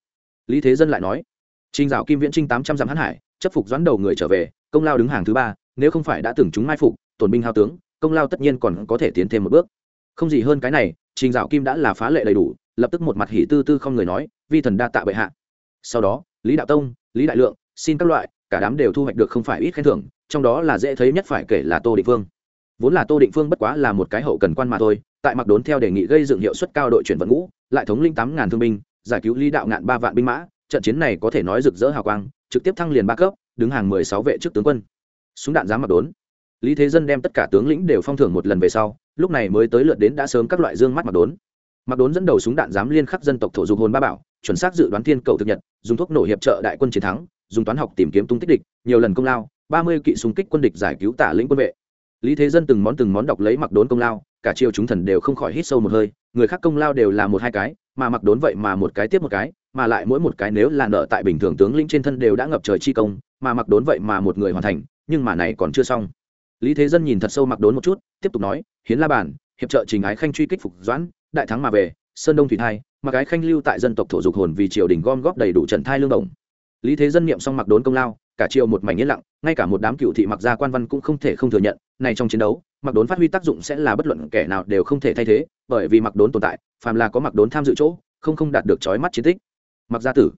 Lý thế dân lại nói. Trình dạo kim viễn trinh tám trăm dặm hãn hải, chấp phục doãn đầu người trở về, công lao đứng hàng thứ ba, nếu không phải đã từng chúng mai phục, tổn binh hao tướng, công lao tất nhiên còn có thể tiến thêm một bước. Không gì hơn cái này, trình dạo kim đã là phá lệ đầy đủ, lập tức một mặt hỉ tư tư không người nói, vi thần đa tạ bệ hạ. Sau đó lý đạo tông, lý đại lượng, xin các loại, cả đám đều thu hoạch được không phải ít khen thưởng, trong đó là dễ thấy nhất phải kể là tô định phương. Vốn là tô định phương bất quá là một cái hậu cần quan mà thôi, tại mặc đốn theo đề nghị gây dựng hiệu suất cao đội chuyển vận ngũ, lại thống linh tám ngàn thương binh, giải cứu lý đạo ngạn ba vạn binh mã, trận chiến này có thể nói rực rỡ hào quang, trực tiếp thăng liền ba cấp, đứng hàng mười sáu vệ trước tướng quân. Súng đạn giá mặc đốn. Lý thế dân đem tất cả tướng lĩnh đều phong thưởng một lần về sau, lúc này mới tới lượt đến đã sớm các loại dương mắt mặc đốn. Mặc đốn dẫn đầu súng đạn giám liên khắc dân tộc thổ dục hồn ba bảo chuẩn xác dự đoán thiên cầu thực nhật, dùng thuốc nổ hiệp trợ đại quân chiến thắng, dùng toán học tìm kiếm tung tích địch, nhiều lần công lao, ba mươi kỵ súng kích quân địch giải cứu tả lĩnh quân vệ. Lý thế dân từng món từng món đọc lấy mặc đốn công lao, cả triều chúng thần đều không khỏi hít sâu một hơi, người khác công lao đều là một hai cái, mà mặc đốn vậy mà một cái tiếp một cái, mà lại mỗi một cái nếu là nợ tại bình thường tướng lĩnh trên thân đều đã ngập trời chi công, mà mặc đốn vậy mà một người hoàn thành, nhưng mà này còn chưa xong. Lý thế dân nhìn thật sâu mặc đốn một chút, tiếp tục nói, hiến la bản hiệp trợ trình ái khanh truy kích phục doãn, đại thắng mà về, sơn đông thủy thai mà cái khanh lưu tại dân tộc thổ dục hồn vì triều đình gom góp đầy đủ trận thai lương đồng. Lý thế dân niệm xong mặc đốn công lao, cả triều một mảnh yên lặng, ngay cả một đám cựu thị mặc gia quan văn cũng không thể không thừa nhận, này trong chiến đấu, mặc đốn phát huy tác dụng sẽ là bất luận kẻ nào đều không thể thay thế, bởi vì mặc đốn tồn tại, phàm là có mặc đốn tham dự chỗ, không không đạt được trói mắt chiến tích. Mặc gia tử,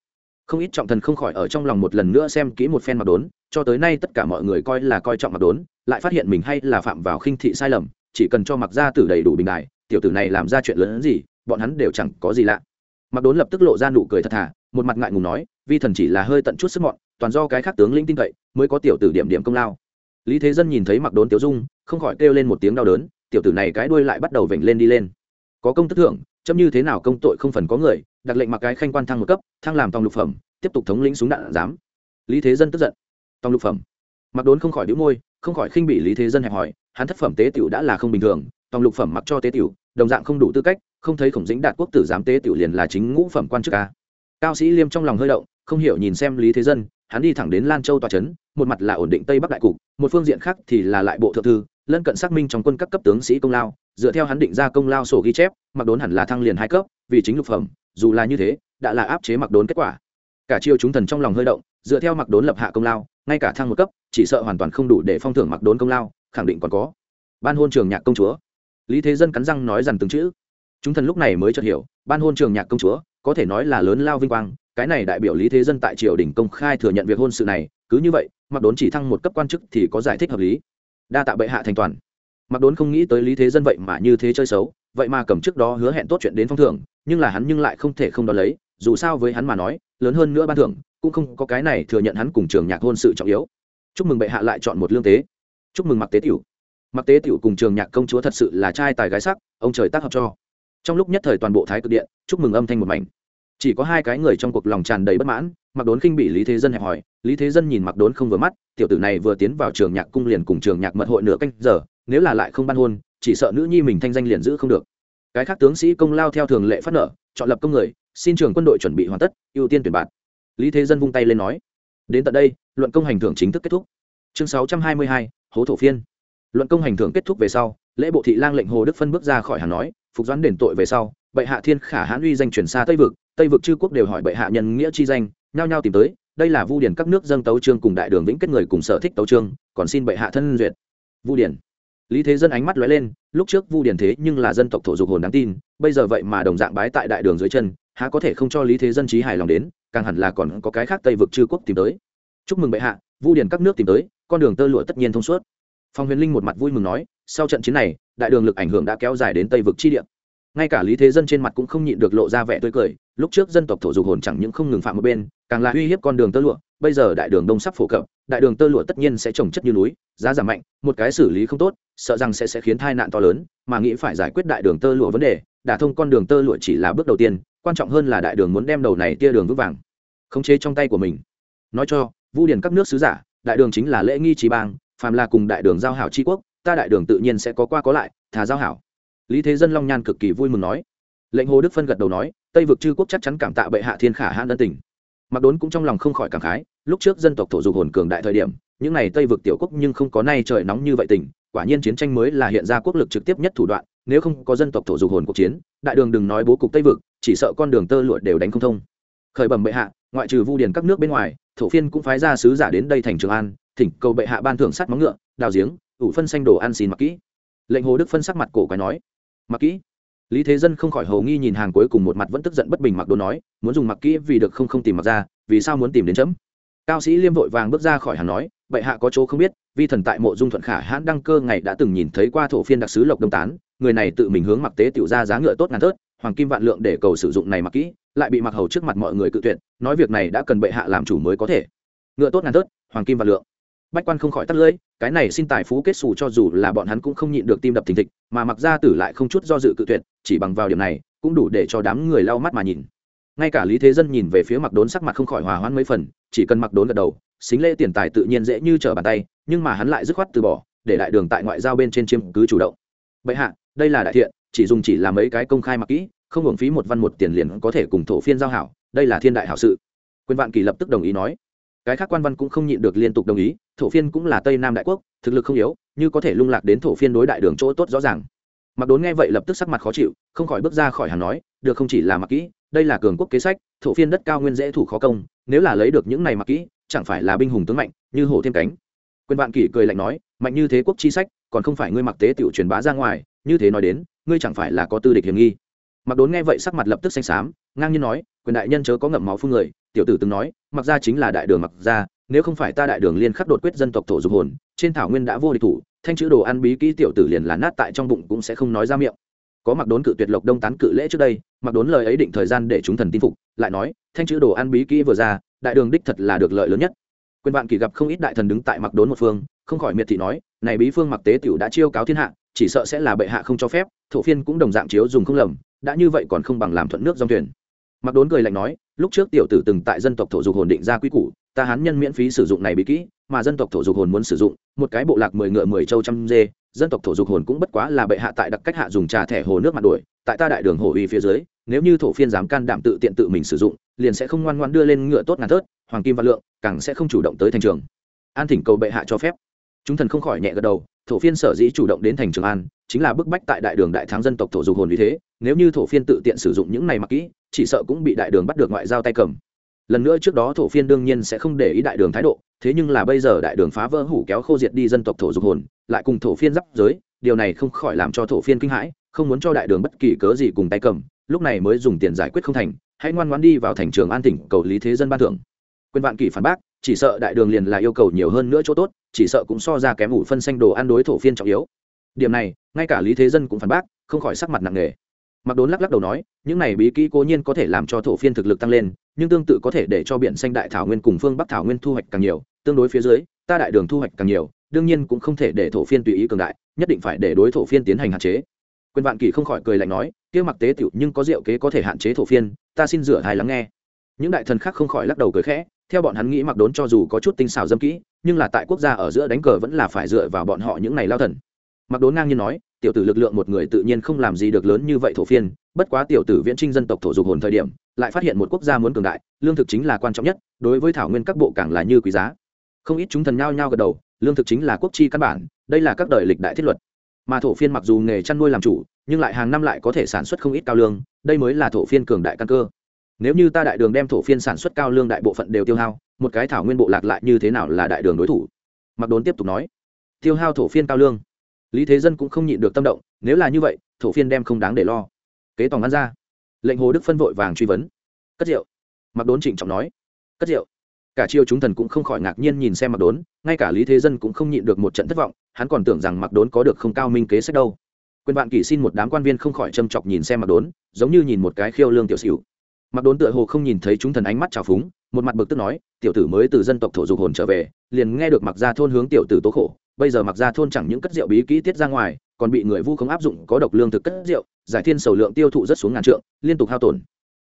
không ít trọng thần không khỏi ở trong lòng một lần nữa xem kỹ một phen mặc đốn, cho tới nay tất cả mọi người coi là coi trọng mặc đốn, lại phát hiện mình hay là phạm vào khinh thị sai lầm, chỉ cần cho mặc gia tử đầy đủ bình đại, tiểu tử này làm ra chuyện lớn hơn gì bọn hắn đều chẳng có gì lạ. Mặc đốn lập tức lộ ra nụ cười thật thà, một mặt ngại ngùng nói, vi thần chỉ là hơi tận chút sức mọn, toàn do cái khác tướng linh tin cậy, mới có tiểu tử điểm điểm công lao. Lý thế dân nhìn thấy mặc đốn tiểu dung, không khỏi kêu lên một tiếng đau đớn, tiểu tử này cái đuôi lại bắt đầu vểnh lên đi lên. Có công tức thưởng, chấm như thế nào công tội không phần có người đặt lệnh mặc cái khanh quan thăng một cấp, thăng làm tòng lục phẩm, tiếp tục thống lĩnh súng đạn giám. Lý thế dân tức giận. Tòng lục phẩm? Mặc đốn không khỏi đĩu môi, không khỏi khinh bị lý thế dân hẹp hỏi, hắn thất phẩm tế tiểu đã là không bình thường, tòng lục phẩm mặc cho tế tiểu, đồng dạng không đủ tư cách không thấy khổng dĩnh đạt quốc tử giám tế tiểu liền là chính ngũ phẩm quan chức ca. Cao sĩ liêm trong lòng hơi động, không hiểu nhìn xem lý thế dân, hắn đi thẳng đến lan châu tòa trấn một mặt là ổn định tây bắc đại cục, một phương diện khác thì là lại bộ thượng thư, lân cận xác minh trong quân các cấp tướng sĩ công lao, dựa theo hắn định ra công lao sổ ghi chép, mặc đốn hẳn là thăng liền hai cấp, vì chính lục phẩm, dù là như thế, đã là áp chế mặc đốn kết quả. Cả chiêu chúng thần trong lòng hơi động, dựa theo mặc đốn lập hạ công lao, ngay cả thăng một cấp, chỉ sợ hoàn toàn không đủ để phong thưởng mặc đốn công lao, khẳng định còn có. Ban hôn trường nhạc công chúa. Lý thế dân cắn răng nói rằng từng chữ chúng thần lúc này mới chợt hiểu, ban hôn trường nhạc công chúa, có thể nói là lớn lao vinh quang, cái này đại biểu lý thế dân tại triều đình công khai thừa nhận việc hôn sự này, cứ như vậy, mặc đốn chỉ thăng một cấp quan chức thì có giải thích hợp lý. Đa tạ bệ hạ thành toàn. Mặc đốn không nghĩ tới lý thế dân vậy mà như thế chơi xấu, vậy mà cầm trước đó hứa hẹn tốt chuyện đến phong thưởng, nhưng là hắn nhưng lại không thể không đo lấy, dù sao với hắn mà nói, lớn hơn nữa ban thưởng, cũng không có cái này thừa nhận hắn cùng trường nhạc hôn sự trọng yếu. Chúc mừng bệ hạ lại chọn một lương tế. Chúc mừng mặc tế tiểu. Mặc tế tiểu cùng trường nhạc công chúa thật sự là trai tài gái sắc, ông trời tác hợp cho trong lúc nhất thời toàn bộ thái cực điện, chúc mừng âm thanh một mảnh. Chỉ có hai cái người trong cuộc lòng tràn đầy bất mãn mặc đốn khinh bị lý thế dân hẹp hỏi lý thế dân nhìn mặc đốn không vừa mắt, tiểu tử này vừa tiến vào trường nhạc cung liền cùng trường nhạc mật hội nửa canh giờ, nếu là lại không ban hôn, chỉ sợ nữ nhi mình thanh danh liền giữ không được. Cái khác tướng sĩ công lao theo thường lệ phát nợ chọn lập công người, xin trường quân đội chuẩn bị hoàn tất, ưu tiên tuyển bạn. Lý thế dân vung tay lên nói, đến tận đây, luận công hành thưởng chính thức kết thúc. Chương sáu trăm hai mươi hai, hố thổ phiên. Luận công hành thưởng kết thúc về sau, lễ bộ thị lang lệnh hồ đức phân bước ra khỏi hà nói phục doãn đền tội về sau, bệ hạ thiên khả hãn uy danh chuyển xa tây vực tây vực chư quốc đều hỏi bệ hạ nhân nghĩa chi danh, nhao nhao tìm tới, đây là vu điển các nước dâng tấu trương cùng đại đường vĩnh kết người cùng sở thích tấu trương còn xin bệ hạ thân duyệt. Vu điển lý thế dân ánh mắt lóe lên, lúc trước vu điển thế nhưng là dân tộc thổ dục hồn đáng tin, bây giờ vậy mà đồng dạng bái tại đại đường dưới chân, há có thể không cho lý thế dân trí hài lòng đến, càng hẳn là còn có cái khác tây vực chư quốc tìm tới. Chúc mừng bệ hạ, vu điển các nước tìm tới, con đường tơ lụa tất nhiên thông suốt. Phong huyền linh một mặt vui mừng nói, sau trận chiến này đại đường lực ảnh hưởng đã kéo dài đến tây vực chi địa. Ngay cả lý thế dân trên mặt cũng không nhịn được lộ ra vẻ tươi cười, lúc trước dân tộc thổ dục hồn chẳng những không ngừng phạm một bên, càng là uy hiếp con đường tơ lụa, bây giờ đại đường đông sắp phổ cập, đại đường tơ lụa tất nhiên sẽ trồng chất như núi, giá giảm mạnh, một cái xử lý không tốt, sợ rằng sẽ sẽ khiến tai nạn to lớn, mà nghĩ phải giải quyết đại đường tơ lụa vấn đề, đả thông con đường tơ lụa chỉ là bước đầu tiên, quan trọng hơn là đại đường muốn đem đầu này tia đường vững vàng, khống chế trong tay của mình. Nói cho, vu điển các nước sứ giả, đại đường chính là lễ nghi trí bang, phàm là cùng đại đường giao hảo tri quốc ta đại đường tự nhiên sẽ có qua có lại, thà giao hảo. Lý thế dân long nhan cực kỳ vui mừng nói. Lệnh hồ đức phân gật đầu nói, tây vực chư quốc chắc chắn cảm tạ bệ hạ thiên khả hãn ân tình. Mặc đốn cũng trong lòng không khỏi cảm khái, lúc trước dân tộc thổ dục hồn cường đại thời điểm, những n à y tây vực tiểu quốc nhưng không có nay trời nóng như vậy tình, quả nhiên chiến tranh mới là hiện ra quốc lực trực tiếp nhất thủ đoạn, nếu không có dân tộc thổ dục hồn cuộc chiến, đại đường đừng nói bố cục tây vực, chỉ sợ con đường tơ lụa đều đánh không thông. Khởi bẩm bệ hạ, ngoại trừ vu điền các nước bên ngoài, thổ phiên cũng phái ra sứ giả đến đây thành trường an, thỉnh cầu bệ hạ ban thưởng sắt móng ngựa, đào giếng ủ phân xanh đồ ăn xin mặc kỹ. Lệnh hồ đức phân sắc mặt cổ quái nói, mặc kỹ. Lý thế dân không khỏi hầu nghi nhìn hàng cuối cùng một mặt vẫn tức giận bất bình mặc đồ nói, muốn dùng mặc kỹ vì được không không tìm mặc ra, vì sao muốn tìm đến chấm? Cao sĩ liêm vội vàng bước ra khỏi hàng nói, bệ hạ có chỗ không biết, vi thần tại mộ dung thuận khả hãn đăng cơ ngày đã từng nhìn thấy qua thổ phiên đặc sứ lộc đông tán, người này tự mình hướng mặc tế tiểu ra giá ngựa tốt ngàn thớt, hoàng kim vạn lượng để cầu sử dụng này mặc kỹ, lại bị mặc hầu trước mặt mọi người cự tuyệt, nói việc này đã cần bệ hạ làm chủ mới có thể. Ngựa tốt ngàn thớt, hoàng kim vạn lượng bách quan không khỏi tắt lưỡi, cái này xin tài phú kết xù cho dù là bọn hắn cũng không nhịn được tim đập thình thịch, mà mặc gia tử lại không chút do dự cự tuyệt, chỉ bằng vào điểm này, cũng đủ để cho đám người lau mắt mà nhìn. Ngay cả lý thế dân nhìn về phía mặc đốn sắc mặt không khỏi hòa hoãn mấy phần, chỉ cần mặc đốn gật đầu, xính lễ tiền tài tự nhiên dễ như trở bàn tay, nhưng mà hắn lại dứt khoát từ bỏ, để đại đường tại ngoại giao bên trên chiêm cứ chủ động. Bệ hạ, đây là đại thiện, chỉ dùng chỉ là mấy cái công khai mặc kỹ, không hưởng phí một văn một tiền liền có thể cùng thổ phiên giao hảo, đây là thiên đại hảo sự. Quyền vạn kỳ lập tức đồng ý nói cái khác quan văn cũng không nhịn được liên tục đồng ý, thổ phiên cũng là tây nam đại quốc, thực lực không yếu, như có thể lung lạc đến thổ phiên đối đại đường chỗ tốt rõ ràng. Mặc đốn nghe vậy lập tức sắc mặt khó chịu, không khỏi bước ra khỏi hàng nói, được không chỉ là mặc kỹ, đây là cường quốc kế sách, thổ phiên đất cao nguyên dễ thủ khó công, nếu là lấy được những này mặc kỹ, chẳng phải là binh hùng tướng mạnh, như hổ thêm cánh. Quyền vạn kỷ cười lạnh nói, mạnh như thế quốc chi sách, còn không phải ngươi mặc tế tiểu truyền bá ra ngoài, như thế nói đến, ngươi chẳng phải là có tư địch hiểm nghi. Mặc đốn nghe vậy sắc mặt lập tức xanh xám, ngang nhiên nói quyền đại nhân chớ có ngậm máu phun người, tiểu tử từng nói, mặc ra chính là đại đường mặc ra, nếu không phải ta đại đường liên khắc đột quyết dân tộc thổ dục hồn, trên thảo nguyên đã vô địch thủ, thanh chữ đồ ăn bí kỹ tiểu tử liền là nát tại trong bụng cũng sẽ không nói ra miệng. Có mặc đốn cự tuyệt lộc đông tán cự lễ trước đây, mặc đốn lời ấy định thời gian để chúng thần tin phục, lại nói, thanh chữ đồ ăn bí kỹ vừa ra, đại đường đích thật là được lợi lớn nhất. Quyền vạn kỳ gặp không ít đại thần đứng tại mặc đốn một phương, không khỏi miệt thị nói, này bí phương mặc tế tiểu đã chiêu cáo thiên hạ, chỉ sợ sẽ là bệ hạ không cho phép, thổ phiên cũng đồng dạng chiếu dùng không lầm, đã như vậy còn không bằng làm thuận nước dòng thuyền mặc đốn cười lạnh nói, lúc trước tiểu tử từng tại dân tộc thổ dục hồn định ra quy củ, ta hán nhân miễn phí sử dụng này bí kỹ, mà dân tộc thổ dục hồn muốn sử dụng, một cái bộ lạc mười ngựa mười châu trăm dê, dân tộc thổ dục hồn cũng bất quá là bệ hạ tại đặc cách hạ dùng trà thẻ hồ nước mặt đuổi, tại ta đại đường hồ uy phía dưới, nếu như thổ phiên dám can đảm tự tiện tự mình sử dụng, liền sẽ không ngoan ngoan đưa lên ngựa tốt ngàn thớt, hoàng kim văn lượng, càng sẽ không chủ động tới thành trường. An thỉnh cầu bệ hạ cho phép. Chúng thần không khỏi nhẹ gật đầu, thổ phiên sở dĩ chủ động đến thành trường an, chính là bức bách tại đại đường đại thắng dân tộc thổ dục hồn vì thế, nếu như thổ phiên tự tiện sử dụng những này mặc kỹ chỉ sợ cũng bị đại đường bắt được ngoại giao tay cầm. Lần nữa trước đó thổ phiên đương nhiên sẽ không để ý đại đường thái độ, thế nhưng là bây giờ đại đường phá vỡ hủ kéo khô diệt đi dân tộc thổ dục hồn, lại cùng thổ phiên giáp giới, điều này không khỏi làm cho thổ phiên kinh hãi, không muốn cho đại đường bất kỳ cớ gì cùng tay cầm, lúc này mới dùng tiền giải quyết không thành, hãy ngoan ngoãn đi vào thành trường an tỉnh cầu lý thế dân ban thưởng. Quyền vạn kỷ phản bác, chỉ sợ đại đường liền là yêu cầu nhiều hơn nữa chỗ tốt, chỉ sợ cũng so ra kém ủ phân xanh đồ ăn đối thổ phiên trọng yếu. Điểm này, ngay cả lý thế dân cũng phản bác, không khỏi sắc mặt nặng nề mặc đốn lắc lắc đầu nói, những này bí kỹ cố nhiên có thể làm cho thổ phiên thực lực tăng lên, nhưng tương tự có thể để cho biển xanh đại thảo nguyên cùng phương bắc thảo nguyên thu hoạch càng nhiều, tương đối phía dưới, ta đại đường thu hoạch càng nhiều, đương nhiên cũng không thể để thổ phiên tùy ý cường đại, nhất định phải để đối thổ phiên tiến hành hạn chế. Quyền vạn kỳ không khỏi cười lạnh nói, kia mặc tế tiểu nhưng có diệu kế có thể hạn chế thổ phiên, ta xin rửa hài lắng nghe. Những đại thần khác không khỏi lắc đầu cười khẽ, theo bọn hắn nghĩ mặc đốn cho dù có chút tinh xảo dâm kỹ, nhưng là tại quốc gia ở giữa đánh cờ vẫn là phải dựa vào bọn họ những này lao thần. Mặc đốn ngang nhiên nói tiểu tử lực lượng một người tự nhiên không làm gì được lớn như vậy thổ phiên, bất quá tiểu tử viễn trinh dân tộc thổ dục hồn thời điểm, lại phát hiện một quốc gia muốn cường đại, lương thực chính là quan trọng nhất, đối với thảo nguyên các bộ càng là như quý giá. Không ít chúng thần nhao nhao gật đầu, lương thực chính là quốc chi căn bản, đây là các đời lịch đại thiết luật. Mà thổ phiên mặc dù nghề chăn nuôi làm chủ, nhưng lại hàng năm lại có thể sản xuất không ít cao lương, đây mới là thổ phiên cường đại căn cơ. Nếu như ta đại đường đem thổ phiên sản xuất cao lương đại bộ phận đều tiêu hao, một cái thảo nguyên bộ lạc lại như thế nào là đại đường đối thủ? Mặc đốn tiếp tục nói. Tiêu hao thổ phiên cao lương lý thế dân cũng không nhịn được tâm động, nếu là như vậy, thổ phiên đem không đáng để lo. Kế tòng ăn ra. Lệnh hồ đức phân vội vàng truy vấn. Cất rượu. Mặc đốn trịnh trọng nói. Cất rượu. Cả chiêu chúng thần cũng không khỏi ngạc nhiên nhìn xem mặc đốn, ngay cả lý thế dân cũng không nhịn được một trận thất vọng, hắn còn tưởng rằng mặc đốn có được không cao minh kế sách đâu. Quyền bạn kỷ xin một đám quan viên không khỏi châm chọc nhìn xem mặc đốn, giống như nhìn một cái khiêu lương tiểu xỉu. Mặc đốn tựa hồ không nhìn thấy chúng thần ánh mắt trào phúng, một mặt bực tức nói, tiểu tử mới từ dân tộc thổ dục hồn trở về, liền nghe được mặc ra thôn hướng tiểu tử tố khổ bây giờ mặc ra thôn chẳng những cất rượu bí kỹ tiết ra ngoài, còn bị người vu không áp dụng có độc lương thực cất rượu, giải thiên sầu lượng tiêu thụ rất xuống ngàn trượng, liên tục hao tổn.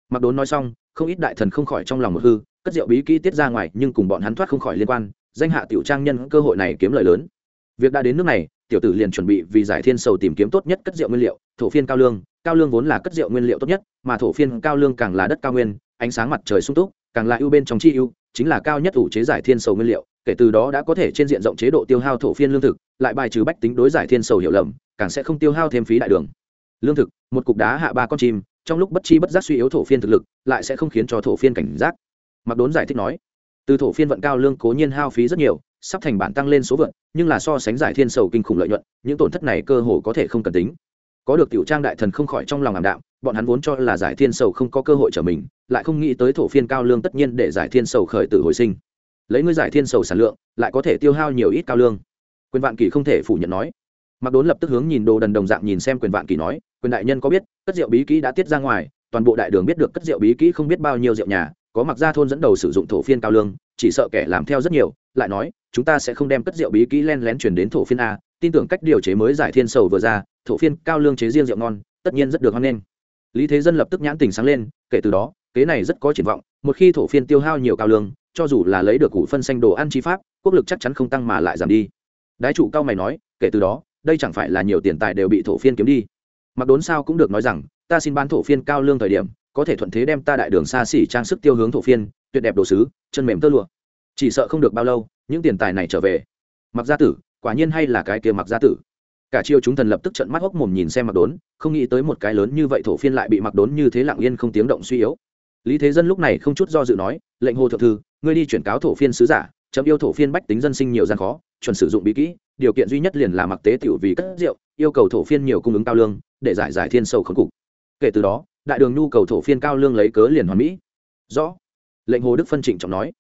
Mặc đốn nói xong, không ít đại thần không khỏi trong lòng một hư, cất rượu bí kỹ tiết ra ngoài nhưng cùng bọn hắn thoát không khỏi liên quan, danh hạ tiểu trang nhân cơ hội này kiếm lời lớn. Việc đã đến nước này, tiểu tử liền chuẩn bị vì giải thiên sầu tìm kiếm tốt nhất cất rượu nguyên liệu, thổ phiên cao lương cao lương vốn là cất rượu nguyên liệu tốt nhất, mà thổ phiên cao lương càng là đất cao nguyên, ánh sáng mặt trời sung túc, càng là ưu bên trong chi ưu, chính là cao nhất ủ chế giải thiên sầu nguyên liệu kể từ đó đã có thể trên diện rộng chế độ tiêu hao thổ phiên lương thực, lại bài trừ bách tính đối giải thiên sầu hiểu lầm, càng sẽ không tiêu hao thêm phí đại đường. Lương thực, một cục đá hạ ba con chim, trong lúc bất chi bất giác suy yếu thổ phiên thực lực, lại sẽ không khiến cho thổ phiên cảnh giác. Mặc đốn giải thích nói, từ thổ phiên vận cao lương cố nhiên hao phí rất nhiều, sắp thành bản tăng lên số vượn, nhưng là so sánh giải thiên sầu kinh khủng lợi nhuận, những tổn thất này cơ hồ có thể không cần tính. Có được tiểu trang đại thần không khỏi trong lòng ảm đạm, bọn hắn vốn cho là giải thiên sầu không có cơ hội trở mình, lại không nghĩ tới thổ phiên cao lương tất nhiên để giải thiên sầu khởi tử hồi sinh lấy ngươi giải thiên sầu sản lượng, lại có thể tiêu hao nhiều ít cao lương. Quyền vạn kỳ không thể phủ nhận nói. Mặc đốn lập tức hướng nhìn đồ đần đồng dạng nhìn xem quyền vạn kỳ nói, quyền đại nhân có biết, cất rượu bí kỹ đã tiết ra ngoài, toàn bộ đại đường biết được cất rượu bí kỹ không biết bao nhiêu rượu nhà, có mặc gia thôn dẫn đầu sử dụng thổ phiên cao lương, chỉ sợ kẻ làm theo rất nhiều, lại nói, chúng ta sẽ không đem cất rượu bí kỹ len lén chuyển đến thổ phiên a, tin tưởng cách điều chế mới giải thiên sầu vừa ra, thổ phiên cao lương chế riêng rượu ngon, tất nhiên rất được hoan nghênh. Lý thế dân lập tức nhãn tình sáng lên, kể từ đó, kế này rất có triển vọng, một khi thổ phiên tiêu hao nhiều cao lương cho dù là lấy được củ phân xanh đồ ăn chi pháp, quốc lực chắc chắn không tăng mà lại giảm đi. Đái chủ cao mày nói, kể từ đó, đây chẳng phải là nhiều tiền tài đều bị thổ phiên kiếm đi. Mặc đốn sao cũng được nói rằng, ta xin bán thổ phiên cao lương thời điểm, có thể thuận thế đem ta đại đường xa xỉ trang sức tiêu hướng thổ phiên, tuyệt đẹp đồ sứ, chân mềm tơ lụa. Chỉ sợ không được bao lâu, những tiền tài này trở về. Mặc gia tử, quả nhiên hay là cái kia mặc gia tử. Cả chiêu chúng thần lập tức trận mắt hốc mồm nhìn xem mặc đốn, không nghĩ tới một cái lớn như vậy thổ phiên lại bị mặc đốn như thế lặng yên không tiếng động suy yếu. Lý thế dân lúc này không chút do dự nói, lệnh hồ thượng thư ngươi đi chuyển cáo thổ phiên sứ giả, chấm yêu thổ phiên bách tính dân sinh nhiều gian khó, chuẩn sử dụng bí kỹ, điều kiện duy nhất liền là mặc tế tiểu vì cất rượu, yêu cầu thổ phiên nhiều cung ứng cao lương, để giải giải thiên sâu khốn cục. Kể từ đó, đại đường nhu cầu thổ phiên cao lương lấy cớ liền hoàn mỹ. Rõ. Lệnh hồ đức phân trịnh trọng nói.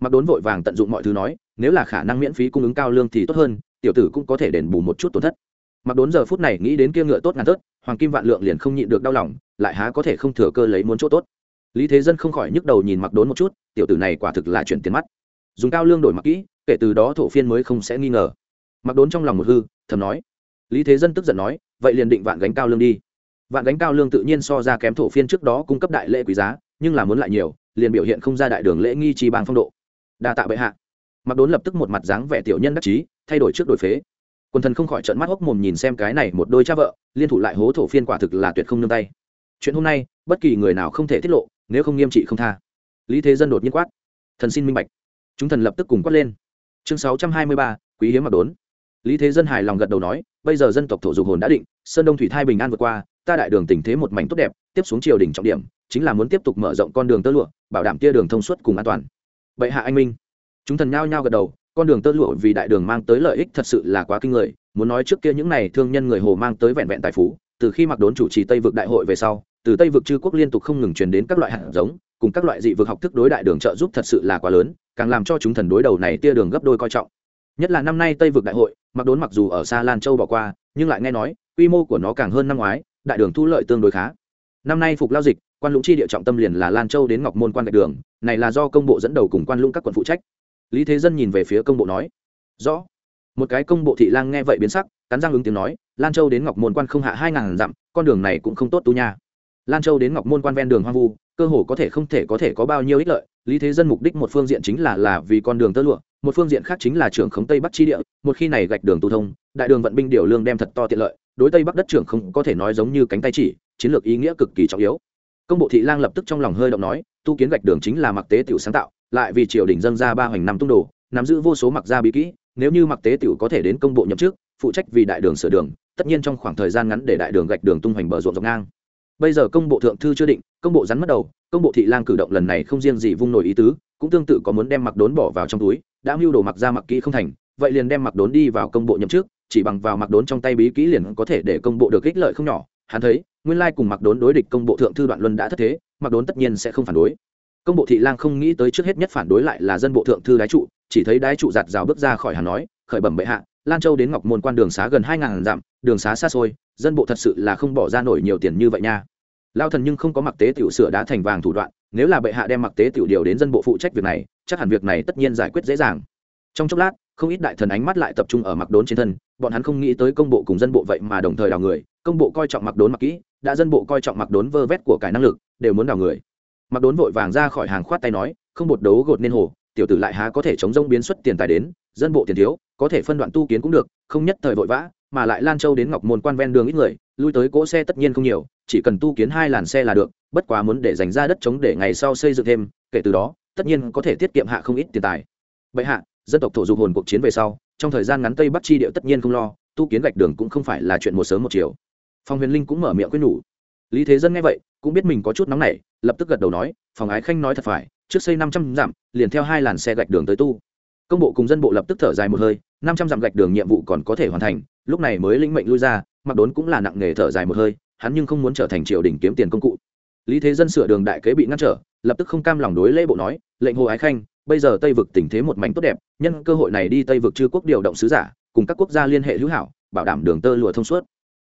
Mặc đốn vội vàng tận dụng mọi thứ nói, nếu là khả năng miễn phí cung ứng cao lương thì tốt hơn, tiểu tử cũng có thể đền bù một chút tổn thất. Mặc đốn giờ phút này nghĩ đến kia ngựa tốt ngàn tớt hoàng kim vạn lượng liền không nhịn được đau lòng, lại há có thể không thừa cơ lấy muốn chỗ tốt. Lý thế dân không khỏi nhức đầu nhìn mặc đốn một chút tiểu tử này quả thực là chuyển tiền mắt. Dùng cao lương đổi mặc kỹ, kể từ đó thổ phiên mới không sẽ nghi ngờ. Mặc đốn trong lòng một hư, thầm nói. Lý thế dân tức giận nói, vậy liền định vạn gánh cao lương đi. Vạn gánh cao lương tự nhiên so ra kém thổ phiên trước đó cung cấp đại lễ quý giá, nhưng là muốn lại nhiều, liền biểu hiện không ra đại đường lễ nghi chi bang phong độ. Đa tạ bệ hạ. Mặc đốn lập tức một mặt dáng vẻ tiểu nhân đắc chí, thay đổi trước đổi phế. Quần thần không khỏi trận mắt hốc mồm nhìn xem cái này một đôi cha vợ, liên thủ lại hố thổ phiên quả thực là tuyệt không nương tay. Chuyện hôm nay, bất kỳ người nào không thể tiết lộ, nếu không nghiêm trị không tha lý thế dân đột nhiên quát. Thần xin minh bạch. Chúng thần lập tức cùng quát lên. Chương sáu trăm hai mươi ba, quý hiếm mặc đốn. Lý thế dân hài lòng gật đầu nói, bây giờ dân tộc thổ dục hồn đã định, sơn đông thủy thai bình an vượt qua, ta đại đường tình thế một mảnh tốt đẹp, tiếp xuống triều đình trọng điểm, chính là muốn tiếp tục mở rộng con đường tơ lụa, bảo đảm tia đường thông suốt cùng an toàn. Bệ hạ anh minh. Chúng thần nhao nhao gật đầu, con đường tơ lụa vì đại đường mang tới lợi ích thật sự là quá kinh người, muốn nói trước kia những này thương nhân người hồ mang tới vẹn vẹn tài phú, từ khi mặc đốn chủ trì tây vực đại hội về sau, từ tây vực chư quốc liên tục không ngừng truyền đến các loại hạt giống cùng các loại dị vực học thức đối đại đường trợ giúp thật sự là quá lớn, càng làm cho chúng thần đối đầu này tia đường gấp đôi coi trọng. Nhất là năm nay tây vực đại hội mặc đốn mặc dù ở xa lan châu bỏ qua, nhưng lại nghe nói, quy mô của nó càng hơn năm ngoái, đại đường thu lợi tương đối khá. Năm nay phục lao dịch, quan lũng chi địa trọng tâm liền là lan châu đến ngọc môn quan đại đường, này là do công bộ dẫn đầu cùng quan lũng các quận phụ trách. Lý thế dân nhìn về phía công bộ nói, rõ. Một cái công bộ thị lang nghe vậy biến sắc, cắn răng ứng tiếng nói, lan châu đến ngọc môn quan không hạ hai ngàn dặm, con đường này cũng không tốt tu nha. Lan châu đến ngọc môn quan ven đường hoang vu cơ hồ có thể không thể có thể có bao nhiêu ích lợi, lý thế dân mục đích một phương diện chính là là vì con đường tơ lụa, một phương diện khác chính là trưởng khống tây bắc chi địa, một khi này gạch đường tu thông, đại đường vận binh điều lương đem thật to tiện lợi, đối tây bắc đất trưởng không có thể nói giống như cánh tay chỉ, chiến lược ý nghĩa cực kỳ trọng yếu. Công bộ thị lang lập tức trong lòng hơi động nói, tu kiến gạch đường chính là mặc tế tiểu sáng tạo, lại vì triều đình dân ra ba hoành năm tung đồ, nắm giữ vô số mặc gia bí kỹ, nếu như mặc tế tiểu có thể đến công bộ nhậm chức, phụ trách vì đại đường sửa đường, tất nhiên trong khoảng thời gian ngắn để đại đường gạch đường tung hoành bờ ruộng dọc ngang bây giờ công bộ thượng thư chưa định, công bộ rắn mất đầu, công bộ thị lang cử động lần này không riêng gì vung nổi ý tứ, cũng tương tự có muốn đem mặc đốn bỏ vào trong túi, đã mưu đồ mặc ra mặc kỹ không thành, vậy liền đem mặc đốn đi vào công bộ nhậm chức, chỉ bằng vào mặc đốn trong tay bí kỹ liền có thể để công bộ được ích lợi không nhỏ. Hắn thấy, nguyên lai cùng mặc đốn đối địch công bộ thượng thư đoạn luân đã thất thế, mặc đốn tất nhiên sẽ không phản đối. Công bộ thị lang không nghĩ tới trước hết nhất phản đối lại là dân bộ thượng thư đái trụ, chỉ thấy đái trụ giạt rào bước ra khỏi hà nói, khởi bẩm bệ hạ, lan châu đến ngọc môn quan đường xá gần hai ngàn dặm, đường xá xa xôi, dân bộ thật sự là không bỏ ra nổi nhiều tiền như vậy nha lao thần nhưng không có mặc tế tiểu sửa đá thành vàng thủ đoạn, nếu là bệ hạ đem mặc tế tiểu điều đến dân bộ phụ trách việc này, chắc hẳn việc này tất nhiên giải quyết dễ dàng. Trong chốc lát, không ít đại thần ánh mắt lại tập trung ở mặc đốn trên thân, bọn hắn không nghĩ tới công bộ cùng dân bộ vậy mà đồng thời đào người, công bộ coi trọng mặc đốn mặc kỹ, đã dân bộ coi trọng mặc đốn vơ vét của cải năng lực, đều muốn đào người. Mặc đốn vội vàng ra khỏi hàng khoát tay nói, không bột đấu gột nên hồ, tiểu tử lại há có thể chống rông biến xuất tiền tài đến, dân bộ tiền thiếu, có thể phân đoạn tu kiến cũng được, không nhất thời vội vã mà lại lan châu đến ngọc môn quan ven đường ít người, lui tới cỗ xe tất nhiên không nhiều, chỉ cần tu kiến hai làn xe là được, bất quá muốn để dành ra đất trống để ngày sau xây dựng thêm, kể từ đó, tất nhiên có thể tiết kiệm hạ không ít tiền tài. Vậy hạ, dân tộc thổ dục hồn cuộc chiến về sau, trong thời gian ngắn tây bắc chi điệu tất nhiên không lo, tu kiến gạch đường cũng không phải là chuyện một sớm một chiều. Phong huyền linh cũng mở miệng quyết nhủ. Lý thế dân nghe vậy, cũng biết mình có chút nóng nảy, lập tức gật đầu nói, phòng ái khanh nói thật phải, trước xây năm trăm dặm, liền theo hai làn xe gạch đường tới tu công bộ cùng dân bộ lập tức thở dài một hơi, năm trăm dặm gạch đường nhiệm vụ còn có thể hoàn thành, lúc này mới lĩnh mệnh lui ra mặc đốn cũng là nặng nghề thở dài một hơi, hắn nhưng không muốn trở thành triều đình kiếm tiền công cụ. Lý thế dân sửa đường đại kế bị ngăn trở, lập tức không cam lòng đối lễ bộ nói, lệnh hồ ái khanh, bây giờ tây vực tình thế một mảnh tốt đẹp, nhân cơ hội này đi tây vực chư quốc điều động sứ giả, cùng các quốc gia liên hệ hữu hảo, bảo đảm đường tơ lụa thông suốt.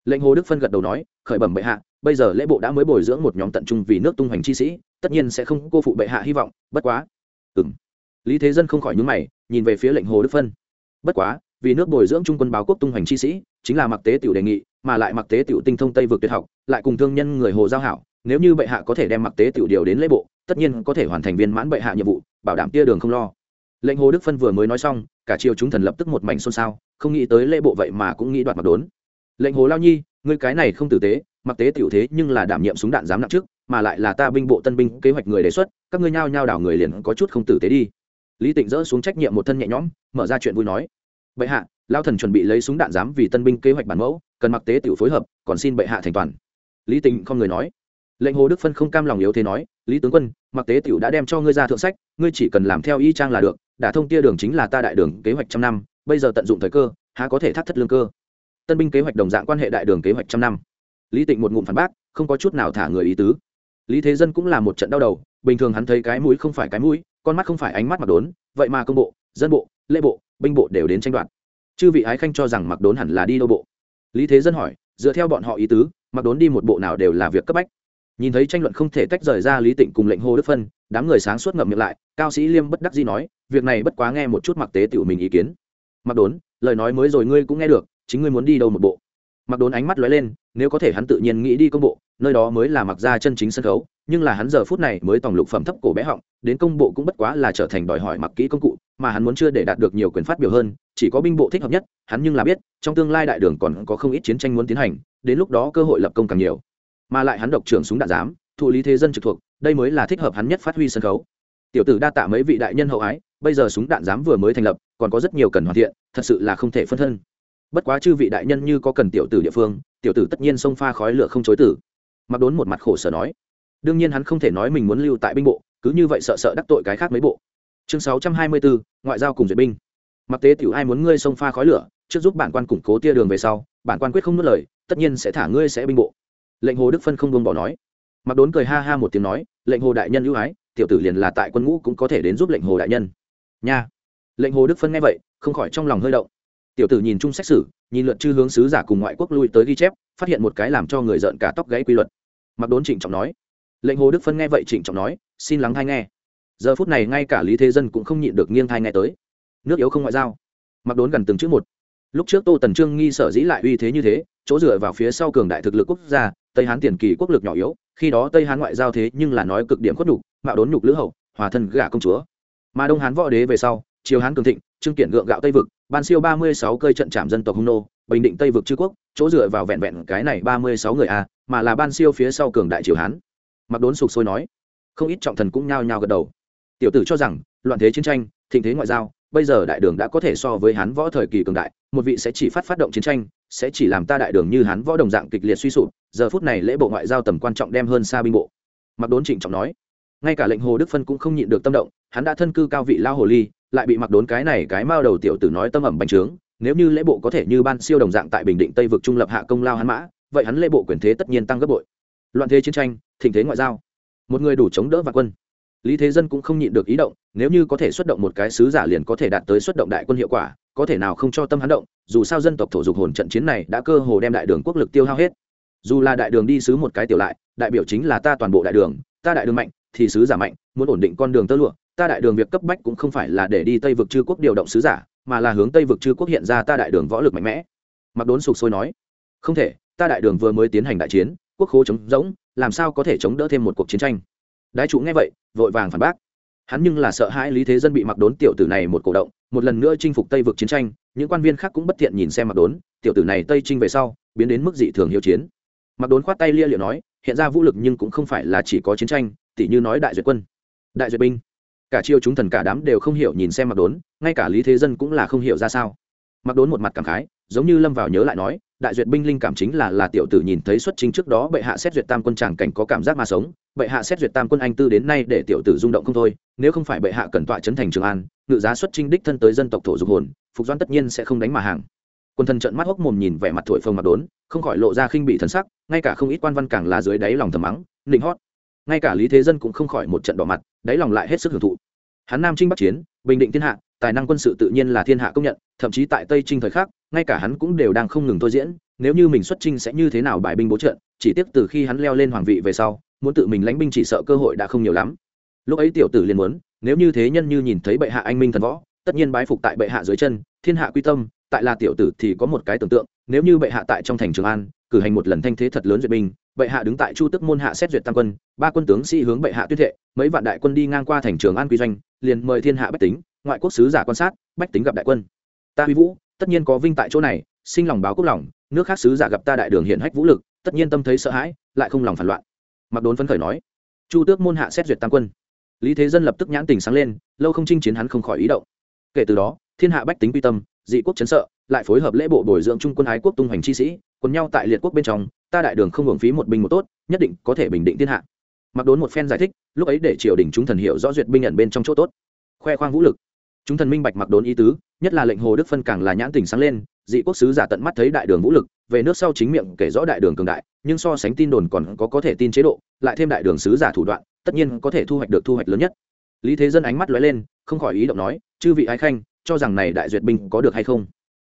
Lệnh hồ đức phân gật đầu nói, khởi bẩm bệ hạ, bây giờ lễ bộ đã mới bồi dưỡng một nhóm tận trung vì nước tung hoành chi sĩ, tất nhiên sẽ không cô phụ bệ hạ hy vọng, bất quá. Ừ m lý thế dân không khỏi nhúng mày, nhìn về phía lệnh hồ đức phân. Bất quá, vì nước bồi dưỡng trung quân báo quốc tung hoành chi sĩ, chính là mặc tế tiểu đề nghị, mà lại mặc tế tiểu tinh thông tây vực tuyệt học, lại cùng thương nhân người hồ giao hảo, nếu như bệ hạ có thể đem mặc tế tiểu điều đến lễ bộ, tất nhiên có thể hoàn thành viên mãn bệ hạ nhiệm vụ, bảo đảm tia đường không lo. Lệnh hồ đức phân vừa mới nói xong, cả triều chúng thần lập tức một mảnh xôn xao, không nghĩ tới lễ bộ vậy mà cũng nghĩ đoạt mặc đốn. Lệnh hồ lao nhi, ngươi cái này không tử tế mặc tế tiểu thế nhưng là đảm nhiệm súng đạn giám nặng trước, mà lại là ta binh bộ tân binh kế hoạch người đề xuất, các ngươi nhao nhao đảo người liền có chút không tử tế đi lý tịnh dỡ xuống trách nhiệm một thân nhẹ nhõm, mở ra chuyện vui nói. Bệ hạ lao thần chuẩn bị lấy súng đạn giám vì tân binh kế hoạch bản mẫu, cần mặc tế tiểu phối hợp, còn xin bệ hạ thành toàn. Lý tịnh không người nói. Lệnh hồ đức phân không cam lòng yếu thế nói, lý tướng quân, mặc tế tiểu đã đem cho ngươi ra thượng sách, ngươi chỉ cần làm theo y trang là được đã thông tia đường chính là ta đại đường kế hoạch trăm năm, bây giờ tận dụng thời cơ, há có thể thắt thất lương cơ. Tân binh kế hoạch đồng dạng quan hệ đại đường kế hoạch trăm năm. Lý tịnh một ngụm phản bác, không có chút nào thả người ý tứ. Lý thế dân cũng là một trận đau đầu, bình thường hắn thấy cái mũi không phải cái mũi con mắt không phải ánh mắt mặc đốn, vậy mà công bộ, dân bộ, lễ bộ, binh bộ đều đến tranh đoạt. Chư vị ái khanh cho rằng mặc đốn hẳn là đi đâu bộ? Lý thế dân hỏi, dựa theo bọn họ ý tứ, mặc đốn đi một bộ nào đều là việc cấp bách. Nhìn thấy tranh luận không thể tách rời ra lý tịnh cùng lệnh hô đức phân, đám người sáng suốt ngậm miệng lại, cao sĩ liêm bất đắc dĩ nói, việc này bất quá nghe một chút mặc tế tiểu mình ý kiến. Mặc đốn, lời nói mới rồi ngươi cũng nghe được, chính ngươi muốn đi đâu một bộ? Mặc đốn ánh mắt lóe lên, nếu có thể hắn tự nhiên nghĩ đi công bộ nơi đó mới là mặc ra chân chính sân khấu, nhưng là hắn giờ phút này mới tòng lục phẩm thấp cổ bé họng, đến công bộ cũng bất quá là trở thành đòi hỏi mặc kỹ công cụ, mà hắn muốn chưa để đạt được nhiều quyền phát biểu hơn, chỉ có binh bộ thích hợp nhất, hắn nhưng là biết, trong tương lai đại đường còn có không ít chiến tranh muốn tiến hành, đến lúc đó cơ hội lập công càng nhiều. Mà lại hắn độc trưởng súng đạn giám thụ lý thế dân trực thuộc, đây mới là thích hợp hắn nhất phát huy sân khấu. Tiểu tử đa tạ mấy vị đại nhân hậu ái, bây giờ súng đạn giám vừa mới thành lập, còn có rất nhiều cần hoàn thiện, thật sự là không thể phân thân. Bất quá chư vị đại nhân như có cần tiểu tử địa phương, tiểu tử tất nhiên xông pha khói lửa không chối tử mặc đốn một mặt khổ sở nói. Đương nhiên hắn không thể nói mình muốn lưu tại binh bộ, cứ như vậy sợ sợ đắc tội cái khác mấy bộ. Chương sáu trăm hai mươi bốn ngoại giao cùng duyệt binh. Mặc tế tiểu ai muốn ngươi xông pha khói lửa, trước giúp bản quan củng cố tia đường về sau, bản quan quyết không nuốt lời, tất nhiên sẽ thả ngươi sẽ binh bộ. Lệnh hồ đức phân không buông bỏ nói. Mặc đốn cười ha ha một tiếng nói, lệnh hồ đại nhân ưu ái, tiểu tử liền là tại quân ngũ cũng có thể đến giúp lệnh hồ đại nhân. Nha. Lệnh hồ đức phân nghe vậy, không khỏi trong lòng hơi động. Tiểu tử nhìn chung xét xử, nhìn luận chư hướng sứ giả cùng ngoại quốc lui tới ghi chép phát hiện một cái làm cho người giận cả tóc gãy quy luật. Mặc đốn trịnh trọng nói. Lệnh hồ đức phân nghe vậy trịnh trọng nói, xin lắng thai nghe. Giờ phút này ngay cả lý thế dân cũng không nhịn được nghiêng thai nghe tới. Nước yếu không ngoại giao. Mặc đốn gần từng chữ một. Lúc trước tô tần trương nghi sở dĩ lại uy thế như thế, chỗ dựa vào phía sau cường đại thực lực quốc gia, tây hán tiền kỳ quốc lực nhỏ yếu, khi đó tây hán ngoại giao thế nhưng là nói cực điểm khuất nhục mạo đốn nhục lữ hậu, hòa thân gả công chúa. Mà đông hán võ đế về sau, triều hán cường thịnh, trương kiện gượng gạo tây vực, ban siêu ba mươi sáu cơi trận trạm dân tộc hung nô bình định tây vực chư quốc, chỗ dựa vào vẹn vẹn cái này ba mươi sáu người a mà là ban siêu phía sau cường đại triều hán. Mặc đốn sục sôi nói, không ít trọng thần cũng nhao nhao gật đầu. Tiểu tử cho rằng, loạn thế chiến tranh, thịnh thế ngoại giao, bây giờ đại đường đã có thể so với hán võ thời kỳ cường đại, một vị sẽ chỉ phát phát động chiến tranh, sẽ chỉ làm ta đại đường như hán võ đồng dạng kịch liệt suy sụp, giờ phút này lễ bộ ngoại giao tầm quan trọng đem hơn xa binh bộ. Mặc đốn trịnh trọng nói, ngay cả lệnh hồ đức phân cũng không nhịn được tâm động, hắn đã thân cư cao vị lao hồ ly, lại bị mặc đốn cái này cái mao đầu tiểu tử nói tâm ẩm bành trướng nếu như lễ bộ có thể như ban siêu đồng dạng tại bình định tây vực trung lập hạ công lao hắn mã, vậy hắn lễ bộ quyền thế tất nhiên tăng gấp bội. Loạn thế chiến tranh, thịnh thế ngoại giao. Một người đủ chống đỡ vạn quân. Lý thế dân cũng không nhịn được ý động, nếu như có thể xuất động một cái sứ giả liền có thể đạt tới xuất động đại quân hiệu quả, có thể nào không cho tâm hắn động, dù sao dân tộc thổ dục hồn trận chiến này đã cơ hồ đem đại đường quốc lực tiêu hao hết. Dù là đại đường đi sứ một cái tiểu lại, đại biểu chính là ta toàn bộ đại đường, ta đại đường mạnh, thì sứ giả mạnh, muốn ổn định con đường tơ lụa, ta đại đường việc cấp bách cũng không phải là để đi tây vực chư quốc điều động sứ giả mà là hướng tây vực chư quốc hiện ra ta đại đường võ lực mạnh mẽ. Mặc đốn sục sôi nói, không thể, ta đại đường vừa mới tiến hành đại chiến, quốc khố chống rỗng, làm sao có thể chống đỡ thêm một cuộc chiến tranh? Đái chủ nghe vậy, vội vàng phản bác, hắn nhưng là sợ hãi lý thế dân bị mặc đốn tiểu tử này một cổ động, một lần nữa chinh phục tây vực chiến tranh, những quan viên khác cũng bất thiện nhìn xem mặc đốn, tiểu tử này tây trinh về sau, biến đến mức dị thường hiếu chiến. Mặc đốn khoát tay lia liệu nói, hiện ra vũ lực nhưng cũng không phải là chỉ có chiến tranh, tỉ như nói đại duyệt quân. Đại duyệt binh cả chiêu chúng thần cả đám đều không hiểu nhìn xem mặc đốn, ngay cả lý thế dân cũng là không hiểu ra sao. Mặc đốn một mặt cảm khái, giống như lâm vào nhớ lại nói, đại duyệt binh linh cảm chính là là tiểu tử nhìn thấy xuất chính trước đó bệ hạ xét duyệt tam quân tràng cảnh có cảm giác mà sống, bệ hạ xét duyệt tam quân anh tư đến nay để tiểu tử rung động không thôi, nếu không phải bệ hạ cần tọa chấn thành trường an, ngự giá xuất trinh đích thân tới dân tộc thổ dục hồn, phục doan tất nhiên sẽ không đánh mà hàng. Quân thần trận mắt hốc mồm nhìn vẻ mặt thổi phồng mặc đốn, không khỏi lộ ra khinh bị thần sắc, ngay cả không ít quan văn càng là dưới đáy lòng thầm mắng, nịnh hót ngay cả lý thế dân cũng không khỏi một trận đỏ mặt, đáy lòng lại hết sức hưởng thụ. Hắn nam trinh bắc chiến, bình định thiên hạ, tài năng quân sự tự nhiên là thiên hạ công nhận, thậm chí tại tây trinh thời khắc, ngay cả hắn cũng đều đang không ngừng thôi diễn, nếu như mình xuất trinh sẽ như thế nào bài binh bố trận, chỉ tiếc từ khi hắn leo lên hoàng vị về sau, muốn tự mình lãnh binh chỉ sợ cơ hội đã không nhiều lắm. Lúc ấy tiểu tử liền muốn, nếu như thế nhân như nhìn thấy bệ hạ anh minh thần võ, tất nhiên bái phục tại bệ hạ dưới chân, thiên hạ quy tâm, tại là tiểu tử thì có một cái tưởng tượng, nếu như bệ hạ tại trong thành trường an cử hành một lần thanh thế thật lớn duyệt binh, bệ hạ đứng tại chu tức môn hạ xét duyệt tam quân, ba quân tướng sĩ hướng bệ hạ tuyên thệ, mấy vạn đại quân đi ngang qua thành trường an quy doanh, liền mời thiên hạ bách tính, ngoại quốc sứ giả quan sát, bách tính gặp đại quân. Ta huy vũ, tất nhiên có vinh tại chỗ này, sinh lòng báo quốc lòng, nước khác sứ giả gặp ta đại đường hiện hách vũ lực, tất nhiên tâm thấy sợ hãi, lại không lòng phản loạn. Mặc đốn phấn khởi nói. Chu tước môn hạ xét duyệt tam quân. Lý thế dân lập tức nhãn tình sáng lên, lâu không chinh chiến hắn không khỏi ý động. Kể từ đó, thiên hạ bách tính quy tâm, dị quốc chấn sợ, lại phối hợp lễ bộ bồi dưỡng trung quân ái quốc tung hoành chi sĩ quần nhau tại liệt quốc bên trong, ta đại đường không hưởng phí một binh một tốt, nhất định có thể bình định thiên hạ. Mặc đốn một phen giải thích, lúc ấy để triều đình chúng thần hiểu rõ duyệt binh nhận bên trong chỗ tốt. Khoe khoang vũ lực. Chúng thần minh bạch mặc đốn ý tứ, nhất là lệnh hồ đức phân càng là nhãn tình sáng lên, dị quốc sứ giả tận mắt thấy đại đường vũ lực, về nước sau chính miệng kể rõ đại đường cường đại, nhưng so sánh tin đồn còn có có thể tin chế độ, lại thêm đại đường sứ giả thủ đoạn, tất nhiên có thể thu hoạch được thu hoạch lớn nhất. Lý thế dân ánh mắt lóe lên, không khỏi ý động nói, chư vị ái khanh, cho rằng này đại duyệt binh có được hay không?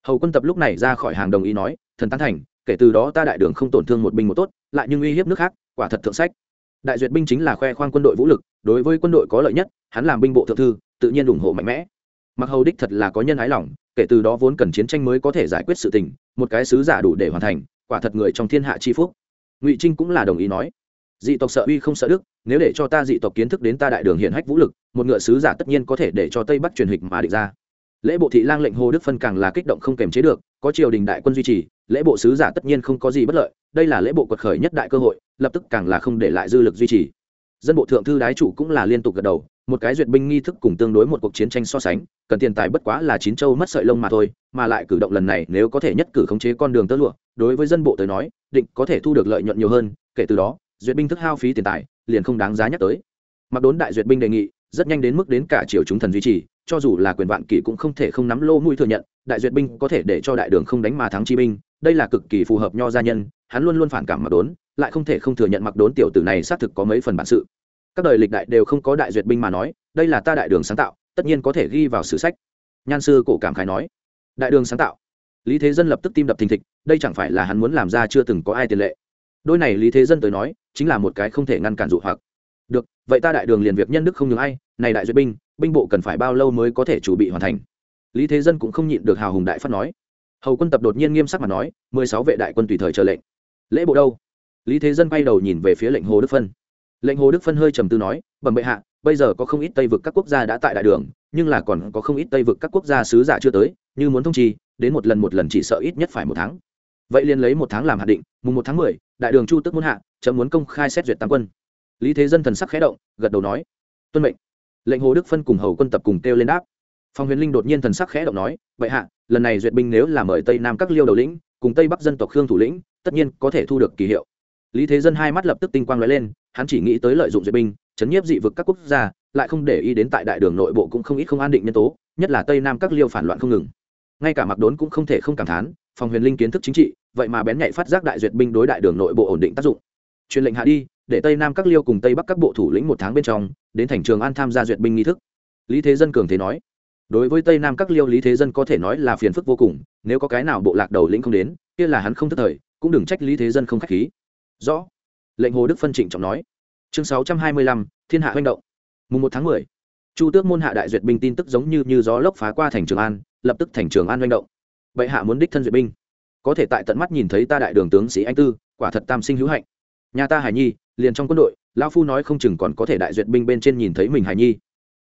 Hầu quân tập lúc này ra khỏi hàng đồng ý nói, thần tán thành kể từ đó ta đại đường không tổn thương một binh một tốt, lại nhưng uy hiếp nước khác, quả thật thượng sách. Đại duyệt binh chính là khoe khoang quân đội vũ lực, đối với quân đội có lợi nhất, hắn làm binh bộ thượng thư, tự nhiên ủng hộ mạnh mẽ. Mặc hầu đích thật là có nhân ái lòng, kể từ đó vốn cần chiến tranh mới có thể giải quyết sự tình, một cái sứ giả đủ để hoàn thành, quả thật người trong thiên hạ chi phúc. Ngụy trinh cũng là đồng ý nói, dị tộc sợ uy không sợ đức, nếu để cho ta dị tộc kiến thức đến ta đại đường hiển hách vũ lực, một ngựa sứ giả tất nhiên có thể để cho tây bắc truyền hịch mà địch ra lễ bộ thị lang lệnh hồ đức phân càng là kích động không kềm chế được, có triều đình đại quân duy trì, lễ bộ sứ giả tất nhiên không có gì bất lợi, đây là lễ bộ quật khởi nhất đại cơ hội, lập tức càng là không để lại dư lực duy trì. Dân bộ thượng thư đái chủ cũng là liên tục gật đầu, một cái duyệt binh nghi thức cùng tương đối một cuộc chiến tranh so sánh, cần tiền tài bất quá là chín châu mất sợi lông mà thôi, mà lại cử động lần này nếu có thể nhất cử khống chế con đường tơ lụa, đối với dân bộ tới nói, định có thể thu được lợi nhuận nhiều hơn, kể từ đó, duyệt binh thức hao phí tiền tài, liền không đáng giá nhắc tới. Mặc đốn đại duyệt binh đề nghị, rất nhanh đến mức đến cả triều chúng thần duy trì cho dù là quyền vạn kỷ cũng không thể không nắm lô mũi thừa nhận, đại duyệt binh có thể để cho đại đường không đánh mà thắng chi binh, đây là cực kỳ phù hợp nho gia nhân, hắn luôn luôn phản cảm mặc đốn, lại không thể không thừa nhận mặc đốn tiểu tử này xác thực có mấy phần bản sự. Các đời lịch đại đều không có đại duyệt binh mà nói, đây là ta đại đường sáng tạo, tất nhiên có thể ghi vào sử sách. Nhan sư cổ cảm khái nói. Đại đường sáng tạo. Lý thế dân lập tức tim đập thình thịch, đây chẳng phải là hắn muốn làm ra chưa từng có ai tiền lệ. Đôi này lý thế dân tới nói, chính là một cái không thể ngăn cản dụ hoặc. Được, vậy ta đại đường liền việc nhân đức không nhường ai, này đại duyệt binh binh bộ cần phải bao lâu mới có thể chuẩn bị hoàn thành? Lý thế dân cũng không nhịn được hào hùng đại phát nói. Hầu quân tập đột nhiên nghiêm sắc mà nói, mười sáu vệ đại quân tùy thời chờ lệnh. Lễ bộ đâu? Lý thế dân bay đầu nhìn về phía lệnh hồ đức phân. Lệnh hồ đức phân hơi trầm tư nói, bẩm bệ hạ, bây giờ có không ít tây vực các quốc gia đã tại đại đường, nhưng là còn có không ít tây vực các quốc gia sứ giả chưa tới, như muốn thông trì, đến một lần một lần chỉ sợ ít nhất phải một tháng. Vậy liền lấy một tháng làm hạ định, mùng một tháng mười, đại đường chu tức muốn hạ, chấm muốn công khai xét duyệt tam quân. Lý thế dân thần sắc khẽ động, gật đầu nói, tuân mệnh lệnh hồ đức phân cùng hầu quân tập cùng kêu lên đáp. Phong huyền linh đột nhiên thần sắc khẽ động nói, vậy hạ, lần này duyệt binh nếu là mời tây nam các liêu đầu lĩnh, cùng tây bắc dân tộc khương thủ lĩnh, tất nhiên có thể thu được kỳ hiệu. Lý thế dân hai mắt lập tức tinh quang lóe lên, hắn chỉ nghĩ tới lợi dụng duyệt binh, chấn nhiếp dị vực các quốc gia, lại không để ý đến tại đại đường nội bộ cũng không ít không an định nhân tố, nhất là tây nam các liêu phản loạn không ngừng. Ngay cả mặc đốn cũng không thể không cảm thán phòng huyền linh kiến thức chính trị, vậy mà bén nhạy phát giác đại duyệt binh đối đại đường nội bộ ổn định tác dụng. Truyền lệnh hạ đi để tây nam các liêu cùng tây bắc các bộ thủ lĩnh một tháng bên trong, đến thành trường an tham gia duyệt binh nghi thức. Lý thế dân cường thế nói. Đối với tây nam các liêu, lý thế dân có thể nói là phiền phức vô cùng, nếu có cái nào bộ lạc đầu lĩnh không đến, kia là hắn không thất thời, cũng đừng trách lý thế dân không k h á c h khí. Rõ. Lệnh hồ đức phân trịnh trọng nói. Chương sáu trăm hai mươi lăm, thiên hạ manh động. Mùng một tháng mười, chu tước môn hạ đại duyệt binh tin tức giống như như gió lốc phá qua thành trường an, lập tức thành trường an manh động. Bệ hạ muốn đích thân duyệt binh. Có thể tại tận mắt nhìn thấy ta đại đường tướng sĩ anh tư, quả thật tam sinh hữu hạnh. Nhà ta hải nhi liền trong quân đội lao phu nói không chừng còn có thể đại duyệt binh bên trên nhìn thấy mình hải nhi.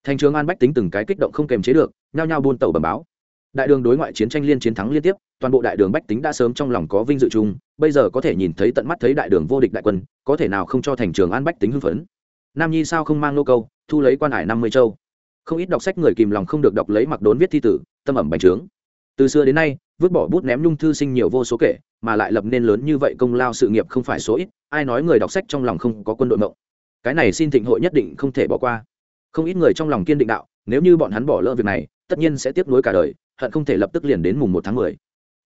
Thành trường an bách tính từng cái kích động không kềm chế được, nhao nhao buôn tàu bẩm báo. Đại đường đối ngoại chiến tranh liên chiến thắng liên tiếp, toàn bộ đại đường bách tính đã sớm trong lòng có vinh dự chung, bây giờ có thể nhìn thấy tận mắt thấy đại đường vô địch đại quân, có thể nào không cho thành trường an bách tính hưng phấn. Nam nhi sao không mang nô câu, thu lấy quan hải năm mươi châu. Không ít đọc sách người kìm lòng không được đọc lấy mặc đốn viết thi tử, tâm ẩm bành trướng. Từ xưa đến nay vứt bỏ bút ném nhung thư sinh nhiều vô số kể, mà lại lập nên lớn như vậy công lao sự nghiệp không phải số ít, ai nói người đọc sách trong lòng không có quân đội mộng. Cái này xin thịnh hội nhất định không thể bỏ qua. Không ít người trong lòng kiên định đạo, nếu như bọn hắn bỏ lỡ việc này, tất nhiên sẽ tiếp nối cả đời, hận không thể lập tức liền đến mùng một tháng mười.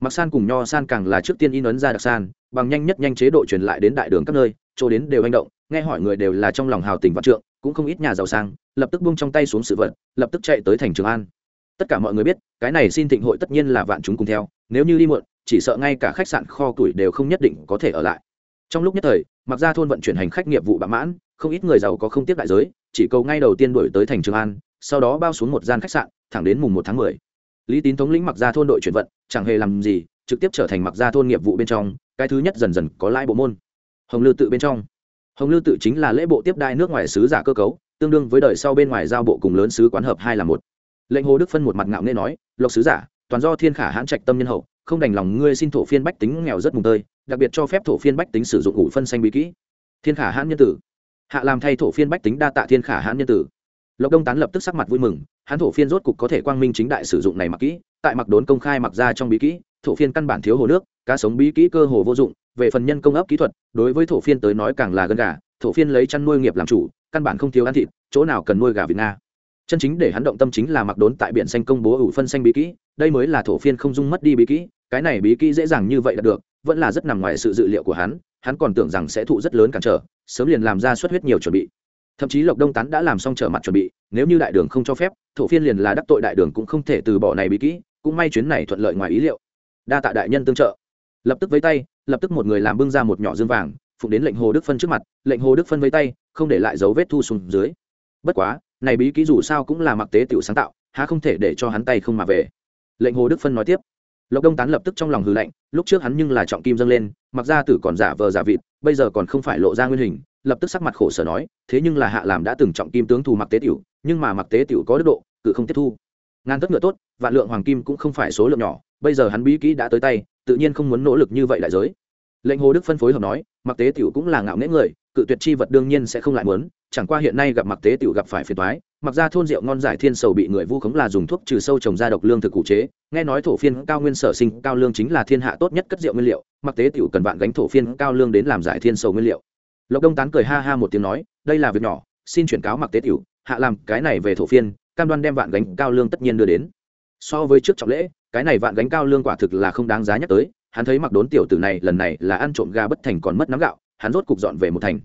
Mặc san cùng nho san càng là trước tiên in ấn ra đặc san, bằng nhanh nhất nhanh chế độ truyền lại đến đại đường các nơi, chỗ đến đều hành động, nghe hỏi người đều là trong lòng hào tình vạn trượng, cũng không ít nhà giàu sang, lập tức buông trong tay xuống sự vật, lập tức chạy tới thành trường an tất cả mọi người biết, cái này xin thịnh hội tất nhiên là vạn chúng cùng theo, nếu như đi muộn, chỉ sợ ngay cả khách sạn kho tuổi đều không nhất định có thể ở lại. Trong lúc nhất thời, mặc ra thôn vận chuyển hành khách nghiệp vụ bạ mãn, không ít người giàu có không tiếp đại giới, chỉ cầu ngay đầu tiên đổi tới thành trường an, sau đó bao xuống một gian khách sạn, thẳng đến mùng một tháng mười. Lý tín thống lĩnh mặc ra thôn đội chuyển vận, chẳng hề làm gì, trực tiếp trở thành mặc ra thôn nghiệp vụ bên trong, cái thứ nhất dần dần có lãi bộ môn. Hồng lư tự bên trong. Hồng lư tự chính là lễ bộ tiếp đai nước ngoài sứ giả cơ cấu, tương đương với đời sau bên ngoài giao bộ cùng lớn sứ quán hợp hai là một lệnh hồ đức phân một mặt ngạo nghê nói, lộc sứ giả, toàn do thiên khả hãn trạch tâm nhân hậu, không đành lòng ngươi xin thổ phiên bách tính nghèo rất mùng tơi, đặc biệt cho phép thổ phiên bách tính sử dụng ủ phân xanh bí kỹ. Thiên khả hãn nhân tử. Hạ làm thay thổ phiên bách tính đa tạ thiên khả hãn nhân tử. Lộc đông tán lập tức sắc mặt vui mừng hãn thổ phiên rốt cục có thể quang minh chính đại sử dụng này mặc kỹ, tại mặc đốn công khai mặc ra trong bí kỹ, thổ phiên căn bản thiếu hồ nước, cá sống bí kỹ cơ hồ vô dụng, về phần nhân công ấp kỹ thuật, đối với thổ phiên tới nói càng là gần gà, thổ phiên lấy chăn nuôi nghiệp làm chủ, căn bản không thiếu ăn thịt, chỗ nào cần nuôi gà việt nga chân chính để hắn động tâm chính là mặc đốn tại biển xanh công bố ủ phân xanh bí kỹ, đây mới là thổ phiên không dung mất đi bí kỹ, cái này bí kỹ dễ dàng như vậy đạt được, vẫn là rất nằm ngoài sự dự liệu của hắn hắn còn tưởng rằng sẽ thụ rất lớn cản trở, sớm liền làm ra xuất huyết nhiều chuẩn bị. Thậm chí lộc đông tán đã làm xong trở mặt chuẩn bị, nếu như đại đường không cho phép, thổ phiên liền là đắc tội đại đường cũng không thể từ bỏ này bí kỹ, cũng may chuyến này thuận lợi ngoài ý liệu. Đa tạ đại nhân tương trợ. Lập tức với tay, lập tức một người làm bưng ra một nhỏ dương vàng, phụng đến lệnh hồ đức phân trước mặt, lệnh hồ đức phân với tay, không để lại dấu vết thu xuống dưới. Bất quá này bí kỹ dù sao cũng là mặc tế tiểu sáng tạo, há không thể để cho hắn tay không mà về. Lệnh hồ đức phân nói tiếp. Lộc đông tán lập tức trong lòng hư lạnh, lúc trước hắn nhưng là trọng kim dâng lên, mặc ra tử còn giả vờ giả vịt, bây giờ còn không phải lộ ra nguyên hình, lập tức sắc mặt khổ sở nói, thế nhưng là hạ làm đã từng trọng kim tướng thù mặc tế tiểu, nhưng mà mặc tế tiểu có đức độ, cự không tiếp thu. Ngàn tất ngựa tốt, vạn lượng hoàng kim cũng không phải số lượng nhỏ, bây giờ hắn bí kỹ đã tới tay, tự nhiên không muốn nỗ lực như vậy đại giới. Lệnh hồ đức phân phối hợp nói, mặc tế tiểu cũng là ngạo nghễ người, cự tuyệt chi vật đương nhiên sẽ không lại muốn chẳng qua hiện nay gặp mặc tế tiểu gặp phải phiền toái mặc ra thôn rượu ngon giải thiên sầu bị người vu khống là dùng thuốc trừ sâu trồng ra độc lương thực cụ chế. Nghe nói thổ phiên cao nguyên sở sinh cao lương chính là thiên hạ tốt nhất cất rượu nguyên liệu mặc tế tiểu cần vạn gánh thổ phiên cao lương đến làm giải thiên sầu nguyên liệu. Lộc đông tán cười ha ha một tiếng nói, đây là việc nhỏ, xin chuyển cáo mặc tế tiểu, hạ làm cái này về thổ phiên, cam đoan đem vạn gánh cao lương tất nhiên đưa đến. So với trước trọng lễ, cái này vạn gánh cao lương quả thực là không đáng giá nhắc tới, hắn thấy mặc đốn tiểu tử này lần này là ăn trộm gà bất thành còn mất nắm gạo, hắn rốt cục dọn về một thành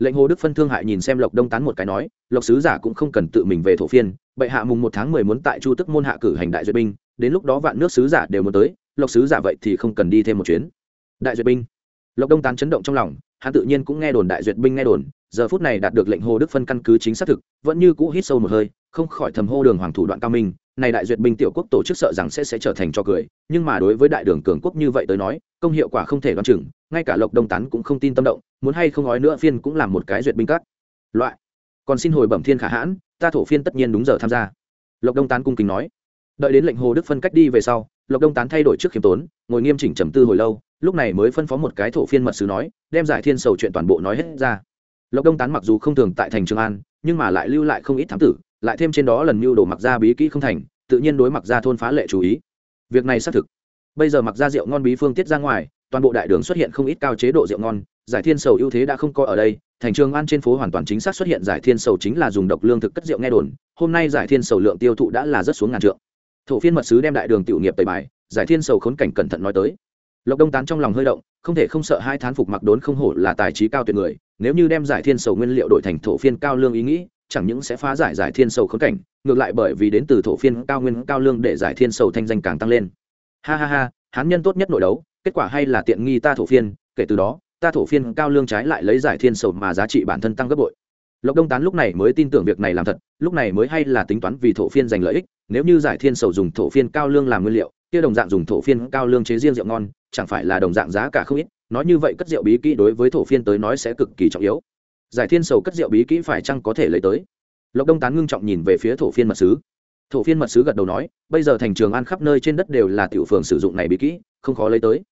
lệnh hồ đức phân thương hại nhìn xem lộc đông tán một cái nói, lộc sứ giả cũng không cần tự mình về thổ phiên, bệ hạ mùng một tháng mười muốn tại chu tức môn hạ cử hành đại duyệt binh, đến lúc đó vạn nước sứ giả đều muốn tới, lộc sứ giả vậy thì không cần đi thêm một chuyến. Đại duyệt binh. Lộc đông tán chấn động trong lòng, hắn tự nhiên cũng nghe đồn đại duyệt binh nghe đồn, giờ phút này đạt được lệnh hồ đức phân căn cứ chính xác thực, vẫn như cũ hít sâu một hơi không khỏi thầm hô đường hoàng thủ đoạn cao minh, này đại duyệt binh tiểu quốc tổ chức sợ rằng sẽ sẽ trở thành cho cười, nhưng mà đối với đại đường cường quốc như vậy tới nói, công hiệu quả không thể đoán chừng, ngay cả lộc đông tán cũng không tin tâm động, muốn hay không nói nữa phiên cũng làm một cái duyệt binh các loại. Còn xin hồi bẩm thiên khả hãn, ta thổ phiên tất nhiên đúng giờ tham gia. Lộc đông tán cung kính nói. Đợi đến lệnh hồ đức phân cách đi về sau, lộc đông tán thay đổi trước khiêm tốn, ngồi nghiêm chỉnh trầm tư hồi lâu, lúc này mới phân phó một cái thổ phiên mật sứ nói, đem giải thiên sầu chuyện toàn bộ nói hết ra. Lộc đông tán mặc dù không thường tại thành trường an, nhưng mà lại lưu lại không ít thám tử lại thêm trên đó lần mưu đồ mặc ra bí kỹ không thành, tự nhiên đối mặc ra thôn phá lệ chú ý. Việc này xác thực. Bây giờ mặc ra rượu ngon bí phương tiết ra ngoài, toàn bộ đại đường xuất hiện không ít cao chế độ rượu ngon, giải thiên sầu ưu thế đã không có ở đây, thành trường an trên phố hoàn toàn chính xác xuất hiện giải thiên sầu chính là dùng độc lương thực cất rượu nghe đồn, hôm nay giải thiên sầu lượng tiêu thụ đã là rất xuống ngàn trượng. Thổ phiên mật sứ đem đại đường tiểu nghiệp tẩy bài, giải thiên sầu khốn cảnh cẩn thận nói tới. Lộc đông tán trong lòng hơi động, không thể không sợ hai thán phục mặc đốn không hổ là tài trí cao tuyệt người, nếu như đem giải thiên sầu nguyên liệu đổi thành thổ phiên cao lương ý nghĩ chẳng những sẽ phá giải giải thiên sầu khốn cảnh, ngược lại bởi vì đến từ thổ phiên cao nguyên, cao lương để giải thiên sầu thanh danh càng tăng lên. Ha ha ha, hán nhân tốt nhất nội đấu, kết quả hay là tiện nghi ta thổ phiên, kể từ đó, ta thổ phiên cao lương trái lại lấy giải thiên sầu mà giá trị bản thân tăng gấp bội. Lộc đông tán lúc này mới tin tưởng việc này làm thật, lúc này mới hay là tính toán vì thổ phiên giành lợi ích, nếu như giải thiên sầu dùng thổ phiên cao lương làm nguyên liệu, kia đồng dạng dùng thổ phiên cao lương chế riêng rượu ngon, chẳng phải là đồng dạng giá cả không ít, nói như vậy cất rượu bí kỹ đối với thổ phiên tới nói sẽ cực kỳ trọng yếu giải thiên sầu cất rượu bí kỹ phải chăng có thể lấy tới? Lộc đông tán ngưng trọng nhìn về phía thổ phiên mật sứ. Thổ phiên mật sứ gật đầu nói, bây giờ thành trường an khắp nơi trên đất đều là tiểu phường sử dụng này bí kỹ, không khó lấy tới.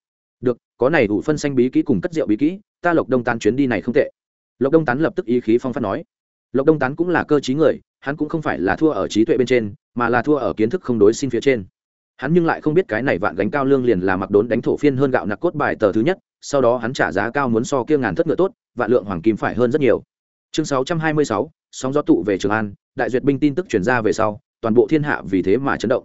Được, có này đủ phân xanh bí kỹ cùng cất rượu bí kỹ, ta lộc đông tán chuyến đi này không tệ. Lộc đông tán lập tức ý khí phong phát nói. Lộc đông tán cũng là cơ t người, hắn cũng không phải là thua ở trí tuệ bên trên, mà là thua ở kiến thức không đối xin phía trên. Hắn nhưng lại không biết cái này vạn gánh cao lương liền là mặc đốn đánh thổ phiên hơn gạo nặc cốt bài tờ thứ nhất, sau đó hắn trả giá cao muốn so kia ngàn thất ngựa tốt vạn lượng hoàng kim phải hơn rất nhiều. Chương sáu trăm hai mươi sáu, sóng gió tụ về trường an, đại duyệt binh tin tức chuyển ra về sau, toàn bộ thiên hạ vì thế mà chấn động.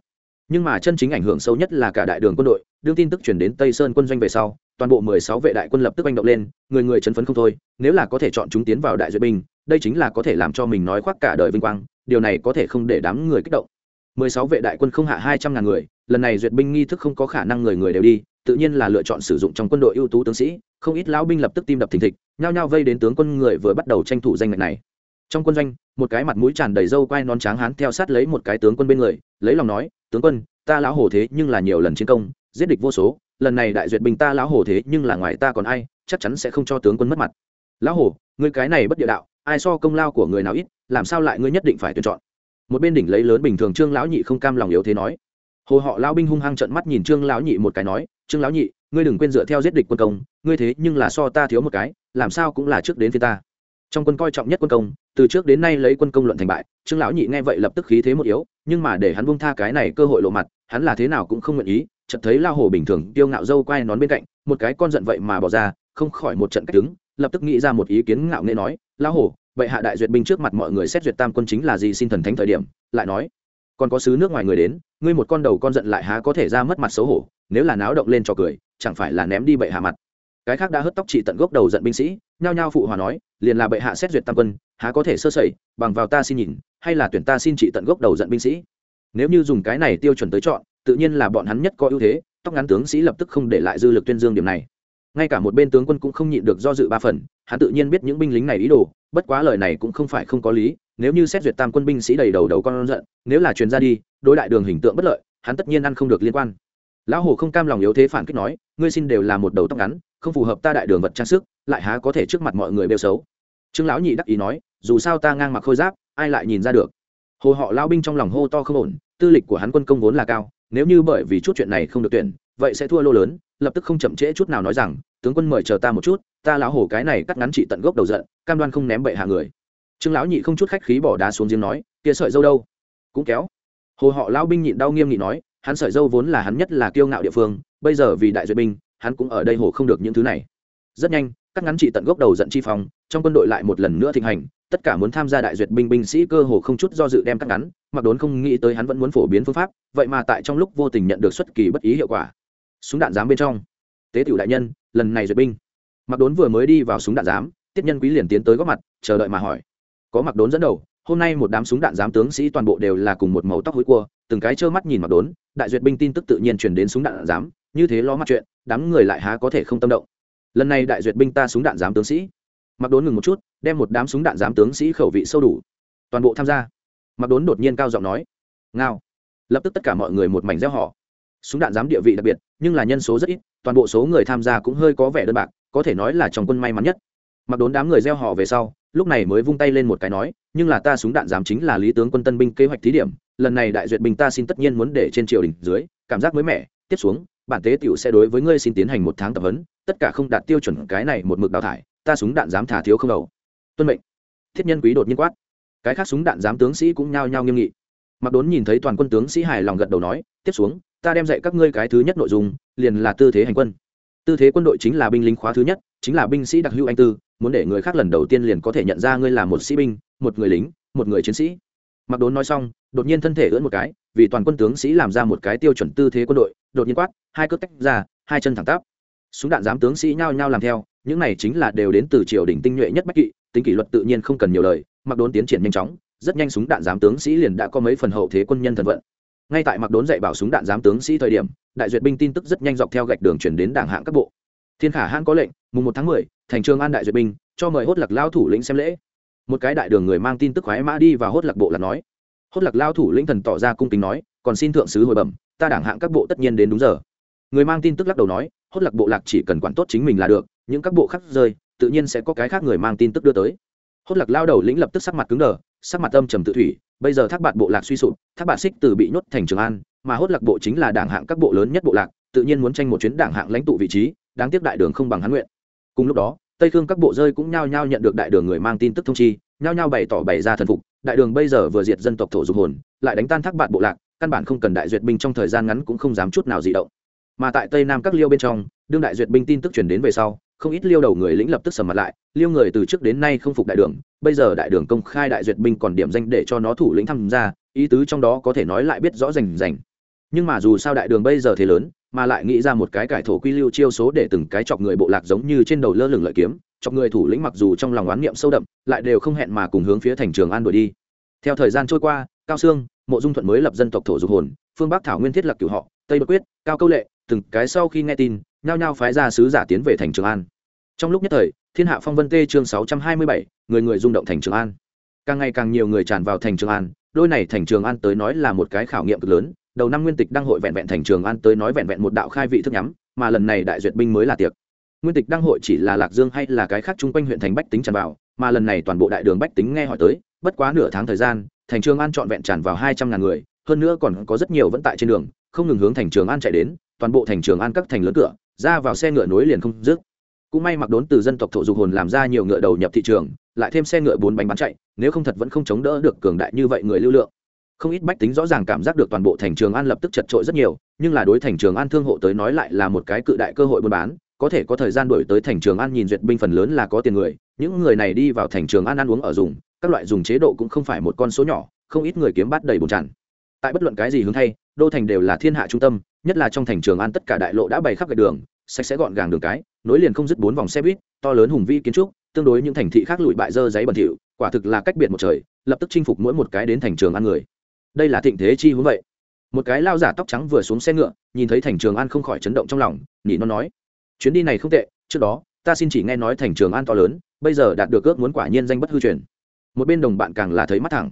Nhưng mà chân chính ảnh hưởng sâu nhất là cả đại đường quân đội, đương tin tức chuyển đến tây sơn quân doanh về sau, toàn bộ mười sáu vệ đại quân lập tức hành động lên, người người chấn phấn không thôi, nếu là có thể chọn chúng tiến vào đại duyệt binh, đây chính là có thể làm cho mình nói khoác cả đời vinh quang, điều này có thể không để đám người kích động. mười sáu vệ đại quân không hạ hai trăm ngàn người, lần này duyệt binh nghi thức không có khả năng người người đều đi tự nhiên là lựa chọn sử dụng trong quân đội ưu tú tướng sĩ, không ít lão binh lập tức tim đập thình thịch, nhao nhao vây đến tướng quân người vừa bắt đầu tranh thủ danh ngạch này. Trong quân doanh, một cái mặt mũi tràn đầy râu quai non tráng hán theo sát lấy một cái tướng quân bên người, lấy lòng nói, tướng quân, ta lão hổ thế nhưng là nhiều lần chiến công, giết địch vô số, lần này đại duyệt binh ta lão hổ thế nhưng là ngoài ta còn ai, chắc chắn sẽ không cho tướng quân mất mặt. Lão hổ ngươi cái này bất địa đạo, ai so công lao của người nào ít, làm sao lại ngươi nhất định phải tuyển chọn? Một bên đỉnh lấy lớn bình thường trương lão nhị không cam lòng yếu thế nói. Hồ họ lão binh hung hăng trận mắt nhìn trương lão nhị một cái nói trương lão nhị, ngươi đừng quên dựa theo giết địch quân công, ngươi thế nhưng là so ta thiếu một cái, làm sao cũng là trước đến phía ta. Trong quân coi trọng nhất quân công, từ trước đến nay lấy quân công luận thành bại, trương lão nhị nghe vậy lập tức khí thế một yếu, nhưng mà để hắn bung tha cái này cơ hội lộ mặt, hắn là thế nào cũng không nguyện ý, chợt thấy lao hồ bình thường tiêu ngạo dâu quay nón bên cạnh, một cái con giận vậy mà bỏ ra, không khỏi một trận cách đứng, lập tức nghĩ ra một ý kiến ngạo nghệ nói, lao hồ vậy hạ đại duyệt binh trước mặt mọi người xét duyệt tam quân chính là gì xin thần thánh thời điểm? Lại nói còn có sứ nước ngoài người đến, ngươi một con đầu con giận lại há có thể ra mất mặt xấu hổ, nếu là náo động lên cho cười, chẳng phải là ném đi bệ hạ mặt. Cái khác đã hớt tóc chỉ tận gốc đầu giận binh sĩ, nhao nhao phụ hòa nói, liền là bệ hạ xét duyệt tam quân, há có thể sơ sẩy, bằng vào ta xin nhìn, hay là tuyển ta xin trị tận gốc đầu giận binh sĩ. Nếu như dùng cái này tiêu chuẩn tới chọn, tự nhiên là bọn hắn nhất có ưu thế, tóc ngắn tướng sĩ lập tức không để lại dư lực tuyên dương điểm này. Ngay cả một bên tướng quân cũng không nhịn được do dự ba phần hắn tự nhiên biết những binh lính này ý đồ, bất quá lời này cũng không phải không có lý, nếu như xét duyệt tam quân binh sĩ đầy đầu đầu con giận, nếu là truyền ra đi, đối đại đường hình tượng bất lợi, hắn tất nhiên ăn không được liên quan. Lão hồ không cam lòng yếu thế phản kích nói, ngươi xin đều là một đầu tóc ngắn, không phù hợp ta đại đường vật trang sức, lại há có thể trước mặt mọi người bêu xấu. Trương lão nhị đắc ý nói, dù sao ta ngang mặc khôi giáp, ai lại nhìn ra được. Hồ họ lao binh trong lòng hô to không ổn, tư lịch của hắn quân công vốn là cao, nếu như bởi vì chút chuyện này không được tuyển, vậy sẽ thua lô lớn, lập tức không chậm trễ chút nào nói rằng, tướng quân mời chờ ta một chút ta lão hổ cái này cắt ngắn trị tận gốc đầu giận, cam đoan không ném bậy hạ người. Trương lão nhị không chút khách khí bỏ đá xuống giếng nói, kia sợi dâu đâu? Cũng kéo. Hồ họ lao binh nhịn đau nghiêm nghị nói, hắn sợi dâu vốn là hắn nhất là kiêu ngạo địa phương, bây giờ vì đại duyệt binh, hắn cũng ở đây hồ không được những thứ này. Rất nhanh, cắt ngắn trị tận gốc đầu giận chi phòng trong quân đội lại một lần nữa thịnh hành, tất cả muốn tham gia đại duyệt binh binh sĩ cơ hồ không chút do dự đem cắt ngắn, mặc đốn không nghĩ tới hắn vẫn muốn phổ biến phương pháp, vậy mà tại trong lúc vô tình nhận được xuất kỳ bất ý hiệu quả. Súng đạn giám bên trong. Tế tiểu đại nhân, lần này duyệt binh mặc đốn vừa mới đi vào súng đạn giám, tiết nhân quý liền tiến tới góp mặt, chờ đợi mà hỏi. Có mặc đốn dẫn đầu, hôm nay một đám súng đạn giám tướng sĩ toàn bộ đều là cùng một màu tóc hối cua, từng cái trơ mắt nhìn mặc đốn, đại duyệt binh tin tức tự nhiên truyền đến súng đạn giám, như thế lo mặt chuyện, đám người lại há có thể không tâm động. Lần này đại duyệt binh ta súng đạn giám tướng sĩ. Mặc đốn ngừng một chút, đem một đám súng đạn giám tướng sĩ khẩu vị sâu đủ. Toàn bộ tham gia. Mặc đốn đột nhiên cao giọng nói. Ngao. Lập tức tất cả mọi người một mảnh gieo họ súng đạn giám địa vị đặc biệt, nhưng là nhân số rất ít, toàn bộ số người tham gia cũng hơi có vẻ đơn bạc có thể nói là trong quân may mắn nhất. Mặc đốn đám người gieo họ về sau, lúc này mới vung tay lên một cái nói, nhưng là ta súng đạn dám chính là lý tướng quân tân binh kế hoạch thí điểm, lần này đại duyệt binh ta xin tất nhiên muốn để trên triều đình dưới, cảm giác mới mẻ, tiếp xuống, bản tế tiểu sẽ đối với ngươi xin tiến hành một tháng tập huấn, tất cả không đạt tiêu chuẩn cái này một mực đào thải, ta súng đạn dám thả thiếu không đầu. Tuân mệnh. Thiết nhân quý đột nhiên quát. Cái khác súng đạn dám tướng sĩ cũng nhao nhao nghiêm nghị. Mặc đốn nhìn thấy toàn quân tướng sĩ hài lòng gật đầu nói, tiếp xuống, ta đem dạy các ngươi cái thứ nhất nội dung, liền là tư thế hành quân tư thế quân đội chính là binh lính khóa thứ nhất, chính là binh sĩ đặc hữu anh tư, muốn để người khác lần đầu tiên liền có thể nhận ra ngươi là một sĩ binh, một người lính, một người chiến sĩ. Mặc đốn nói xong, đột nhiên thân thể ưỡn một cái, vì toàn quân tướng sĩ làm ra một cái tiêu chuẩn tư thế quân đội, đột nhiên quát, hai cước tách ra, hai chân thẳng tắp. Súng đạn giám tướng sĩ nhao nhao làm theo, những này chính là đều đến từ triều đình tinh nhuệ nhất bách kỵ, tính kỷ luật tự nhiên không cần nhiều lời mặc đốn tiến triển nhanh chóng, rất nhanh súng đạn giám tướng sĩ liền đã có mấy phần hậu thế quân nhân thần vận ngay tại mặc đốn dạy bảo súng đạn giám tướng sĩ thời điểm, đại duyệt binh tin tức rất nhanh dọc theo gạch đường chuyển đến đảng hạng các bộ. Thiên khả hãn có lệnh, mùng một tháng mười, thành trường an đại duyệt binh, cho mời hốt lạc lao thủ lĩnh xem lễ. Một cái đại đường người mang tin tức khoái mã đi và hốt lạc bộ là nói, hốt lạc lao thủ lĩnh thần tỏ ra cung kính nói, còn xin thượng sứ hồi bẩm, ta đảng hạng các bộ tất nhiên đến đúng giờ. Người mang tin tức lắc đầu nói, hốt lạc bộ lạc chỉ cần quản tốt chính mình là được, những các bộ khác rơi, tự nhiên sẽ có cái khác người mang tin tức đưa tới. Hốt lạc lao đầu lĩnh lập tức sắc mặt cứng đờ sắc mặt âm trầm tự thủy, bây giờ thác bạn bộ lạc suy sụp, thác bạn xích từ bị nhốt thành trường an, mà hốt lạc bộ chính là đảng hạng các bộ lớn nhất bộ lạc, tự nhiên muốn tranh một chuyến đảng hạng lãnh tụ vị trí, đáng tiếc đại đường không bằng hắn nguyện. Cùng lúc đó, tây khương các bộ rơi cũng nhao nhao nhận được đại đường người mang tin tức thông chi, nhao nhao bày tỏ bày ra thần phục, đại đường bây giờ vừa diệt dân tộc thổ dục hồn, lại đánh tan thác bạn bộ lạc, căn bản không cần đại duyệt binh trong thời gian ngắn cũng không dám chút nào dị động. Mà tại tây nam các liêu bên trong, đương đại duyệt binh tin tức truyền đến về sau không ít liêu đầu người lĩnh lập tức sầm mặt lại, liêu người từ trước đến nay không phục đại đường, bây giờ đại đường công khai đại duyệt binh còn điểm danh để cho nó thủ lĩnh tham gia, ý tứ trong đó có thể nói lại biết rõ rành rành. Nhưng mà dù sao đại đường bây giờ thế lớn, mà lại nghĩ ra một cái cải thổ quy lưu chiêu số để từng cái chọc người bộ lạc giống như trên đầu lơ lửng lợi kiếm, chọc người thủ lĩnh mặc dù trong lòng oán niệm sâu đậm, lại đều không hẹn mà cùng hướng phía thành trường an đuổi đi. Theo thời gian trôi qua, cao sương, mộ dung thuận mới lập dân tộc thổ dục hồn, phương bắc thảo nguyên thiết lập cửu họ, tây bất quyết, cao câu lệ, từng cái sau khi nghe tin, nhao nhao phái ra sứ giả tiến về thành trường an trong lúc nhất thời, thiên hạ phong vân tê chương sáu trăm hai mươi bảy, người người rung động thành trường an. Càng ngày càng nhiều người tràn vào thành trường an, đôi này thành trường an tới nói là một cái khảo nghiệm cực lớn, đầu năm nguyên tịch đăng hội vẹn vẹn thành trường an tới nói vẹn vẹn một đạo khai vị thức nhắm, mà lần này đại duyệt binh mới là tiệc. Nguyên tịch đăng hội chỉ là lạc dương hay là cái khác chung quanh huyện thành bách tính tràn vào, mà lần này toàn bộ đại đường bách tính nghe hỏi tới, bất quá nửa tháng thời gian, thành trường an trọn vẹn tràn vào hai trăm ngàn người, hơn nữa còn có rất nhiều vẫn tại trên đường, không ngừng hướng thành trường an chạy đến, toàn bộ thành trường an các thành lớn cửa, ra vào xe ngựa nối liền không dứt cũng may mặc đốn từ dân tộc thổ dục hồn làm ra nhiều ngựa đầu nhập thị trường, lại thêm xe ngựa bốn bánh bán chạy, nếu không thật vẫn không chống đỡ được cường đại như vậy người lưu lượng. Không ít bách tính rõ ràng cảm giác được toàn bộ thành trường an lập tức chật trội rất nhiều, nhưng là đối thành trường an thương hộ tới nói lại là một cái cự đại cơ hội buôn bán, có thể có thời gian đổi tới thành trường an nhìn duyệt binh phần lớn là có tiền người, những người này đi vào thành trường an ăn uống ở dùng, các loại dùng chế độ cũng không phải một con số nhỏ, không ít người kiếm bát đầy bùn tràn. Tại bất luận cái gì hướng thay, đô thành đều là thiên hạ trung tâm, nhất là trong thành trường an tất cả đại lộ đã bày khắp gạch đường, sạch sẽ gọn gàng đường cái nối liền không dứt bốn vòng xe buýt, to lớn hùng vi kiến trúc, tương đối những thành thị khác lụi bại dơ giấy bẩn thỉu, quả thực là cách biệt một trời, lập tức chinh phục mỗi một cái đến thành trường an người. Đây là thịnh thế chi hướng vậy. Một cái lao giả tóc trắng vừa xuống xe ngựa, nhìn thấy thành trường an không khỏi chấn động trong lòng nhỉ nó nói, chuyến đi này không tệ, trước đó, ta xin chỉ nghe nói thành trường an to lớn, bây giờ đạt được ước muốn quả nhiên danh bất hư truyền. Một bên đồng bạn càng là thấy mắt thẳng.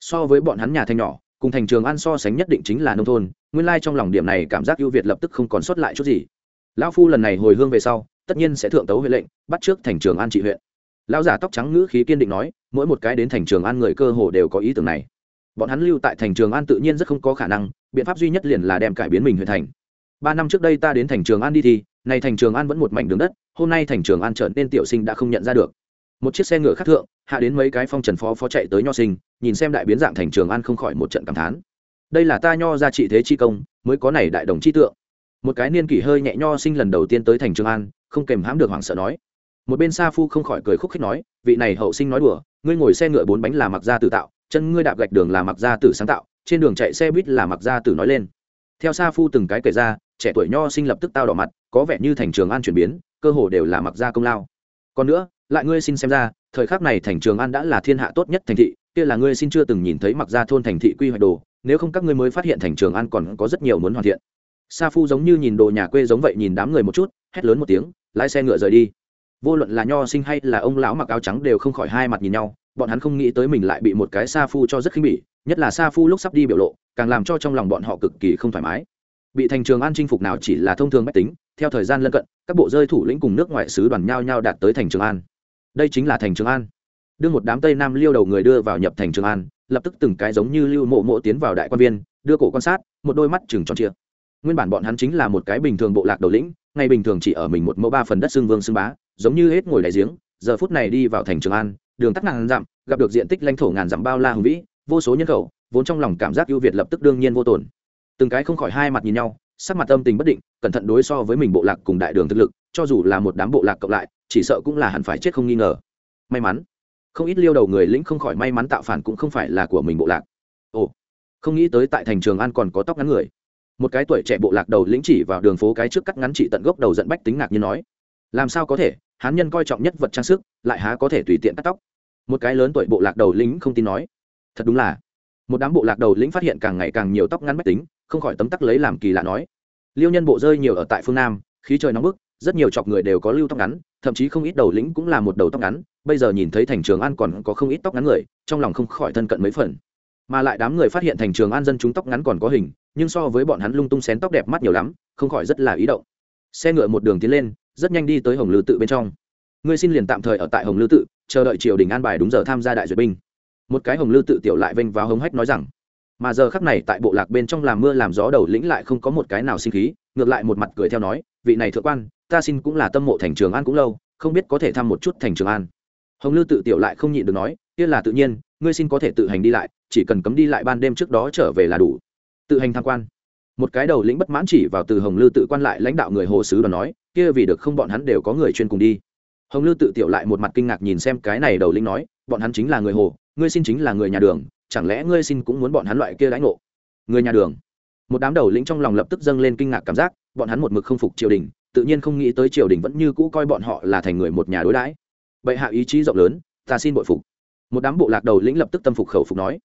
So với bọn hắn nhà thanh nhỏ, cùng thành trường an so sánh nhất định chính là nông thôn, nguyên lai trong lòng điểm này cảm giác ưu việt lập tức không còn sót lại chút gì lão phu lần này hồi hương về sau, tất nhiên sẽ thượng tấu huệ lệnh, bắt trước thành trường an trị huyện. Lão giả tóc trắng ngữ khí kiên định nói, mỗi một cái đến thành trường an người cơ hồ đều có ý tưởng này. Bọn hắn lưu tại thành trường an tự nhiên rất không có khả năng, biện pháp duy nhất liền là đem cải biến mình huyện thành. Ba năm trước đây ta đến thành trường an đi thì, nay thành trường an vẫn một mảnh đường đất, hôm nay thành trường an trở nên tiểu sinh đã không nhận ra được. Một chiếc xe ngựa khác thượng, hạ đến mấy cái phong trần phó phó chạy tới nho sinh, nhìn xem đại biến dạng thành trường an không khỏi một trận cảm thán. Đây là ta nho ra trị thế chi công, mới có này đại đồng chi tượng một cái niên kỷ hơi nhẹ nho sinh lần đầu tiên tới thành trường an, không kèm hãm được hoảng sợ nói. Một bên sa phu không khỏi cười khúc khích nói, vị này hậu sinh nói đùa, ngươi ngồi xe ngựa bốn bánh là mặc gia tử tạo, chân ngươi đạp gạch đường là mặc gia tử sáng tạo, trên đường chạy xe buýt là mặc gia tử nói lên. Theo sa phu từng cái kể ra, trẻ tuổi nho sinh lập tức tao đỏ mặt, có vẻ như thành trường an chuyển biến, cơ hồ đều là mặc gia công lao. Còn nữa, lại ngươi xin xem ra, thời khắc này thành trường an đã là thiên hạ tốt nhất thành thị, kia là ngươi xin chưa từng nhìn thấy mặc gia thôn thành thị quy hoạch đồ, nếu không các ngươi mới phát hiện thành trường an còn có rất nhiều muốn hoàn thiện sa phu giống như nhìn đồ nhà quê giống vậy nhìn đám người một chút, hét lớn một tiếng, lái xe ngựa rời đi. Vô luận là nho sinh hay là ông lão mặc áo trắng đều không khỏi hai mặt nhìn nhau, bọn hắn không nghĩ tới mình lại bị một cái sa phu cho rất khinh bỉ, nhất là sa phu lúc sắp đi biểu lộ, càng làm cho trong lòng bọn họ cực kỳ không thoải mái. Bị thành trường an chinh phục nào chỉ là thông thường bách tính, theo thời gian lân cận, các bộ rơi thủ lĩnh cùng nước ngoại sứ đoàn nhau nhau đạt tới thành trường an. Đây chính là thành trường an. Đưa một đám tây nam liêu đầu người đưa vào nhập thành trường an, lập tức từng cái giống như lưu mộ mộ tiến vào đại quan viên, đưa cổ quan sát, một đôi mắt chừng tròn chia nguyên bản bọn hắn chính là một cái bình thường bộ lạc đầu lĩnh, ngay bình thường chỉ ở mình một mẫu ba phần đất xương vương xương bá, giống như hết ngồi đại giếng, giờ phút này đi vào thành trường an, đường tắt ngàn dặm, gặp được diện tích lãnh thổ ngàn dặm bao la hùng vĩ, vô số nhân khẩu, vốn trong lòng cảm giác ưu việt lập tức đương nhiên vô tổn từng cái không khỏi hai mặt nhìn nhau, sắc mặt âm tình bất định, cẩn thận đối so với mình bộ lạc cùng đại đường thực lực, cho dù là một đám bộ lạc cộng lại, chỉ sợ cũng là hẳn phải chết không nghi ngờ. May mắn, không ít liêu đầu người lĩnh không khỏi may mắn tạo phản cũng không phải là của mình bộ lạc. Ồ, không nghĩ tới tại thành trường an còn có tóc ngắn người một cái tuổi trẻ bộ lạc đầu lĩnh chỉ vào đường phố cái trước cắt ngắn trị tận gốc đầu giận bách tính ngạc như nói, làm sao có thể? Hán nhân coi trọng nhất vật trang sức, lại há có thể tùy tiện cắt tóc? Một cái lớn tuổi bộ lạc đầu lĩnh không tin nói, thật đúng là. Một đám bộ lạc đầu lĩnh phát hiện càng ngày càng nhiều tóc ngắn bách tính, không khỏi tấm tắc lấy làm kỳ lạ nói, liêu nhân bộ rơi nhiều ở tại phương nam, khí trời nóng bức, rất nhiều chọc người đều có lưu tóc ngắn, thậm chí không ít đầu lĩnh cũng là một đầu tóc ngắn, bây giờ nhìn thấy thành trường an còn có không ít tóc ngắn người, trong lòng không khỏi thân cận mấy phần. Mà lại đám người phát hiện thành trường an dân chúng tóc ngắn còn có hình nhưng so với bọn hắn lung tung xén tóc đẹp mắt nhiều lắm, không khỏi rất là ý động. Xe ngựa một đường tiến lên, rất nhanh đi tới hồng lư tự bên trong. Ngươi xin liền tạm thời ở tại hồng lư tự, chờ đợi triều đình an bài đúng giờ tham gia đại duyệt binh. Một cái hồng lư tự tiểu lại vênh vào hống hách nói rằng, mà giờ khắc này tại bộ lạc bên trong làm mưa làm gió đầu lĩnh lại không có một cái nào sinh khí, ngược lại một mặt cười theo nói, vị này thượng quan, ta xin cũng là tâm mộ thành trường an cũng lâu, không biết có thể thăm một chút thành trường an. Hồng lư tự tiểu lại không nhịn được nói, kia là tự nhiên, ngươi xin có thể tự hành đi lại, chỉ cần cấm đi lại ban đêm trước đó trở về là đủ tự hành tham quan. Một cái đầu lĩnh bất mãn chỉ vào từ hồng lư tự quan lại lãnh đạo người hồ sứ đoàn nói, kia vì được không bọn hắn đều có người chuyên cùng đi. Hồng lư tự tiểu lại một mặt kinh ngạc nhìn xem cái này đầu lĩnh nói, bọn hắn chính là người hồ, ngươi xin chính là người nhà đường, chẳng lẽ ngươi xin cũng muốn bọn hắn loại kia lãnh ngộ? Người nhà đường? Một đám đầu lĩnh trong lòng lập tức dâng lên kinh ngạc cảm giác, bọn hắn một mực không phục triều đình, tự nhiên không nghĩ tới triều đình vẫn như cũ coi bọn họ là thành người một nhà đối đãi. Vậy hạ ý chí rộng lớn, ta xin bội phục. Một đám bộ lạc đầu lĩnh lập tức tâm phục khẩu phục nói.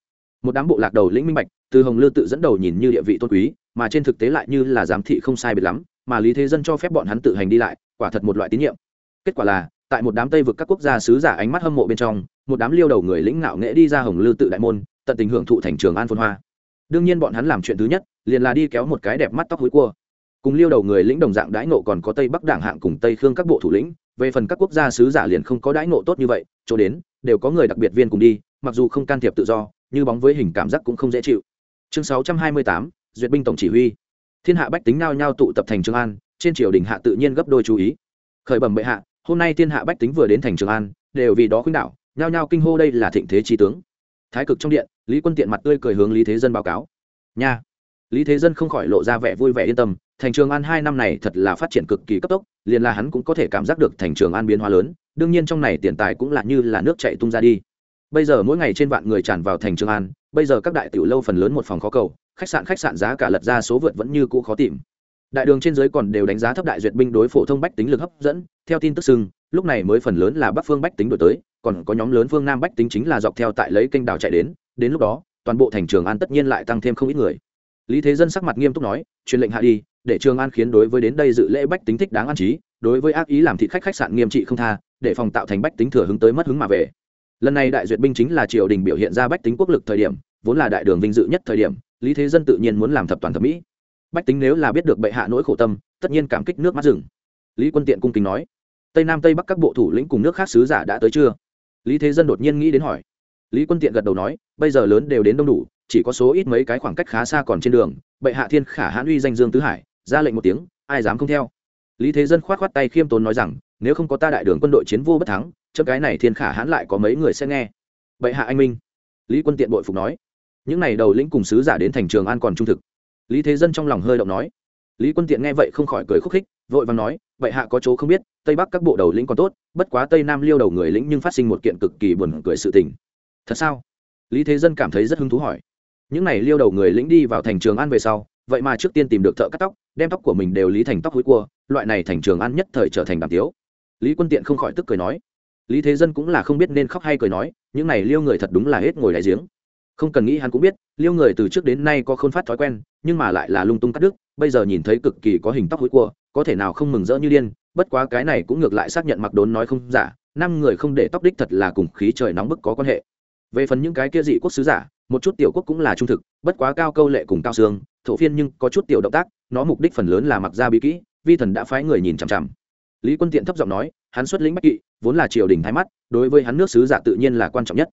Một đám bộ lạc đầu lĩnh minh bạch từ hồng lư tự dẫn đầu nhìn như địa vị tôn quý, mà trên thực tế lại như là giám thị không sai biệt lắm, mà lý thế dân cho phép bọn hắn tự hành đi lại, quả thật một loại tín nhiệm. Kết quả là, tại một đám tây vực các quốc gia sứ giả ánh mắt hâm mộ bên trong, một đám liêu đầu người lĩnh ngạo nghệ đi ra hồng lư tự đại môn, tận tình hưởng thụ thành trường an phôn hoa. Đương nhiên bọn hắn làm chuyện thứ nhất, liền là đi kéo một cái đẹp mắt tóc hối cua. Cùng liêu đầu người lĩnh đồng dạng đãi nộ còn có tây bắc đảng hạng cùng tây khương các bộ thủ lĩnh, về phần các quốc gia sứ giả liền không có đãi nộ tốt như vậy, chỗ đến, đều có người đặc biệt viên cùng đi, mặc dù không can thiệp tự do, như bóng với hình cảm giác cũng không dễ chịu chương 628, duyệt binh tổng chỉ huy. Thiên hạ bách tính nao nhau tụ tập thành trường an trên triều đình hạ tự nhiên gấp đôi chú ý. Khởi bẩm bệ hạ hôm nay thiên hạ bách tính vừa đến thành trường an đều vì đó khuynh đạo nhao nhao kinh hô đây là thịnh thế trí tướng. Thái cực trong điện lý quân tiện mặt tươi cười hướng lý thế dân báo cáo. Nha! Lý thế dân không khỏi lộ ra vẻ vui vẻ yên tâm thành trường an hai năm này thật là phát triển cực kỳ cấp tốc liền là hắn cũng có thể cảm giác được thành trường an biến hóa lớn đương nhiên trong này tiền tài cũng là như là nước chạy tung ra đi bây giờ mỗi ngày trên vạn người tràn vào thành trường an, bây giờ các đại tiểu lâu phần lớn một phòng khó cầu, khách sạn khách sạn giá cả lật ra số vượt vẫn như cũ khó tìm. Đại đường trên giới còn đều đánh giá thấp đại duyệt binh đối phổ thông bách tính lực hấp dẫn, theo tin tức sưng lúc này mới phần lớn là bắc phương bách tính đổi tới, còn có nhóm lớn phương nam bách tính chính là dọc theo tại lấy kênh đào chạy đến đến lúc đó, toàn bộ thành trường an tất nhiên lại tăng thêm không ít người. Lý thế dân sắc mặt nghiêm túc nói, truyền lệnh hạ đi, để trường an khiến đối với đến đây dự lễ bách tính thích đáng an trí, đối với ác ý làm thị khách khách sạn nghiêm trị không tha, để phòng tạo thành bách tính thừa hứng tới mất hứng mà về lần này đại duyệt binh chính là triều đình biểu hiện ra bách tính quốc lực thời điểm, vốn là đại đường vinh dự nhất thời điểm, lý thế dân tự nhiên muốn làm thập toàn thẩm mỹ. Bách tính nếu là biết được bệ hạ nỗi khổ tâm, tất nhiên cảm kích nước mắt rừng. Lý quân tiện cung kính nói, tây nam, tây bắc các bộ thủ lĩnh cùng nước khác sứ giả đã tới chưa? Lý thế dân đột nhiên nghĩ đến hỏi. Lý quân tiện gật đầu nói, bây giờ lớn đều đến đông đủ, chỉ có số ít mấy cái khoảng cách khá xa còn trên đường, bệ hạ thiên khả hãn uy danh dương tứ hải, ra lệnh một tiếng, ai dám không theo? Lý thế dân k h o á t k h o á t tay khiêm tốn nói rằng, nếu không có ta đại đường quân đội chiến vô bất thắng chấp cái này thiên khả hãn lại có mấy người sẽ nghe. Bệ hạ anh minh. Lý quân tiện bội phục nói. Những n à y đầu lĩnh cùng sứ giả đến thành trường an còn trung thực. Lý thế dân trong lòng hơi động nói. Lý quân tiện nghe vậy không khỏi cười khúc khích, vội và nói, bệ hạ có chỗ không biết, tây bắc các bộ đầu lĩnh còn tốt, bất quá tây nam liêu đầu người lĩnh nhưng phát sinh một kiện cực kỳ buồn cười sự tình. Thật sao? Lý thế dân cảm thấy rất hứng thú hỏi. Những này liêu đầu người lĩnh đi vào thành trường an về sau, vậy mà trước tiên tìm được thợ cắt tóc, đem tóc của mình đều lý thành tóc hối cua, loại này thành trường an nhất thời trở thành đàm tiếu. Lý quân tiện không khỏi tức cười nói lý thế dân cũng là không biết nên khóc hay cười nói, những này liêu người thật đúng là hết ngồi đại giếng. Không cần nghĩ hắn cũng biết, liêu người từ trước đến nay có khôn phát thói quen, nhưng mà lại là lung tung cắt đứt, bây giờ nhìn thấy cực kỳ có hình tóc hối cua có thể nào không mừng rỡ như điên, bất quá cái này cũng ngược lại xác nhận mặc đốn nói không giả, năm người không để tóc đích thật là cùng khí trời nóng bức có quan hệ. Về phần những cái kia dị quốc sứ giả, một chút tiểu quốc cũng là trung thực, bất quá cao câu lệ cùng cao xương, thổ phiên nhưng có chút tiểu động tác, nó mục đích phần lớn là mặc ra bí kỹ, vi thần đã phái người nhìn chằm chằm. Lý quân tiện thấp giọng nói, hắn xuất lĩnh bách kỵ vốn là triều đình thái mắt, đối với hắn nước sứ giả tự nhiên là quan trọng nhất.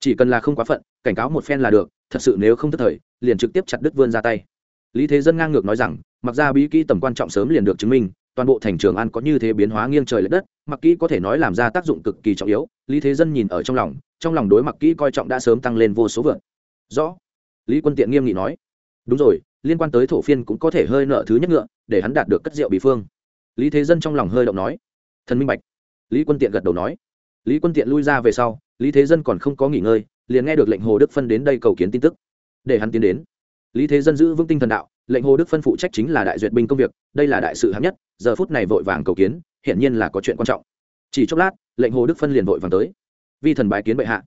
Chỉ cần là không quá phận, cảnh cáo một phen là được, thật sự nếu không thất thời, liền trực tiếp chặt đứt vươn ra tay. Lý thế dân ngang ngược nói rằng, mặc ra bí kỹ tầm quan trọng sớm liền được chứng minh, toàn bộ thành trường an có như thế biến hóa nghiêng trời l ệ đất, mặc kỹ có thể nói làm ra tác dụng cực kỳ trọng yếu, lý thế dân nhìn ở trong lòng trong lòng đối mặc kỹ coi trọng đã sớm tăng lên vô số vượt. Rõ. Lý quân tiện nghiêm nghị nói. Đúng rồi, liên quan tới thổ phiên cũng có thể hơi nợ thứ nhất ngựa, để hắn đạt được cất rượu bị phương. Lý thế dân trong lòng hơi động nói. Thần minh bạch lý quân tiện gật đầu nói. Lý quân tiện lui ra về sau, lý thế dân còn không có nghỉ ngơi, liền nghe được lệnh hồ đức phân đến đây cầu kiến tin tức. Để hắn tiến đến. Lý thế dân giữ vững tinh thần đạo, lệnh hồ đức phân phụ trách chính là đại duyệt binh công việc, đây là đại sự hạng nhất, giờ phút này vội vàng cầu kiến, hiển nhiên là có chuyện quan trọng. Chỉ chốc lát, lệnh hồ đức phân liền vội vàng tới. Vi thần bái kiến bệ hạ.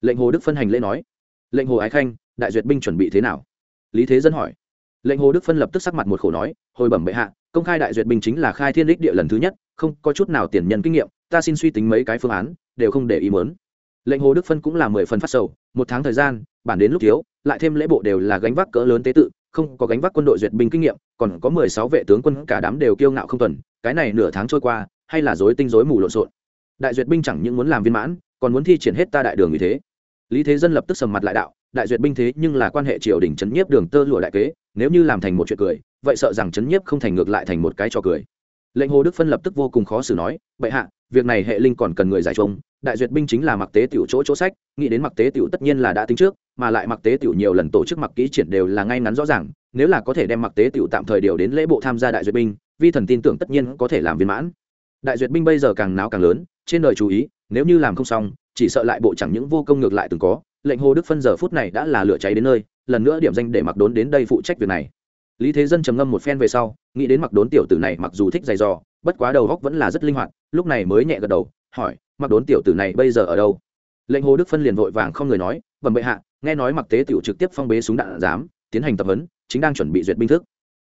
Lệnh hồ đức phân hành lễ nói. Lệnh hồ ái khanh, đại duyệt binh chuẩn bị thế nào? Lý thế dân hỏi. Lệnh hồ đức phân lập tức sắc mặt một khổ nói, hồi bẩm bệ hạ, công khai đại duyệt binh chính là khai thiên đích địa lần thứ nhất không có chút nào tiền nhân kinh nghiệm, ta xin suy tính mấy cái phương án, đều không để ý mớn lệnh hồ đức phân cũng là mười phần phát sầu, một tháng thời gian, bản đến lúc thiếu, lại thêm lễ bộ đều là gánh vác cỡ lớn tế tự, không có gánh vác quân đội duyệt binh kinh nghiệm, còn có mười sáu vệ tướng quân cả đám đều kiêu ngạo không tuần cái này nửa tháng trôi qua, hay là dối tinh dối mù lộn xộn. Đại duyệt binh chẳng những muốn làm viên mãn, còn muốn thi triển hết ta đại đường như thế. Lý thế dân lập tức sầm mặt lại đạo, đại duyệt binh thế nhưng là quan hệ triều đình chấn nhiếp đường tơ lụa đại kế, nếu như làm thành một chuyện cười, vậy sợ rằng chấn nhiếp không thành ngược lại thành một cái trò cười lệnh hồ đức phân lập tức vô cùng khó xử nói, bệ hạ, việc này hệ linh còn cần người giải trông, đại duyệt binh chính là mặc tế tiểu chỗ chỗ sách, nghĩ đến mặc tế tiểu tất nhiên là đã tính trước, mà lại mặc tế tiểu nhiều lần tổ chức mặc kỹ triển đều là ngay ngắn rõ ràng, nếu là có thể đem mặc tế tiểu tạm thời điều đến lễ bộ tham gia đại duyệt binh, vi thần tin tưởng tất nhiên có thể làm viên mãn. Đại duyệt binh bây giờ càng náo càng lớn, trên đời chú ý, nếu như làm không xong, chỉ sợ lại bộ chẳng những vô công ngược lại từng có. Lệnh hồ đức phân giờ phút này đã là lửa cháy đến nơi, lần nữa điểm danh để mặc đốn đến đây phụ trách việc này lý thế dân trầm ngâm một phen về sau, nghĩ đến mặc đốn tiểu tử này mặc dù thích giày dò bất quá đầu góc vẫn là rất linh hoạt, lúc này mới nhẹ gật đầu, hỏi mặc đốn tiểu tử này bây giờ ở đâu? Lệnh hồ đức phân liền vội vàng không người nói bẩm bệ hạ, nghe nói mặc tế tiểu trực tiếp phong bế súng đạn giám, tiến hành tập huấn, chính đang chuẩn bị duyệt binh thức.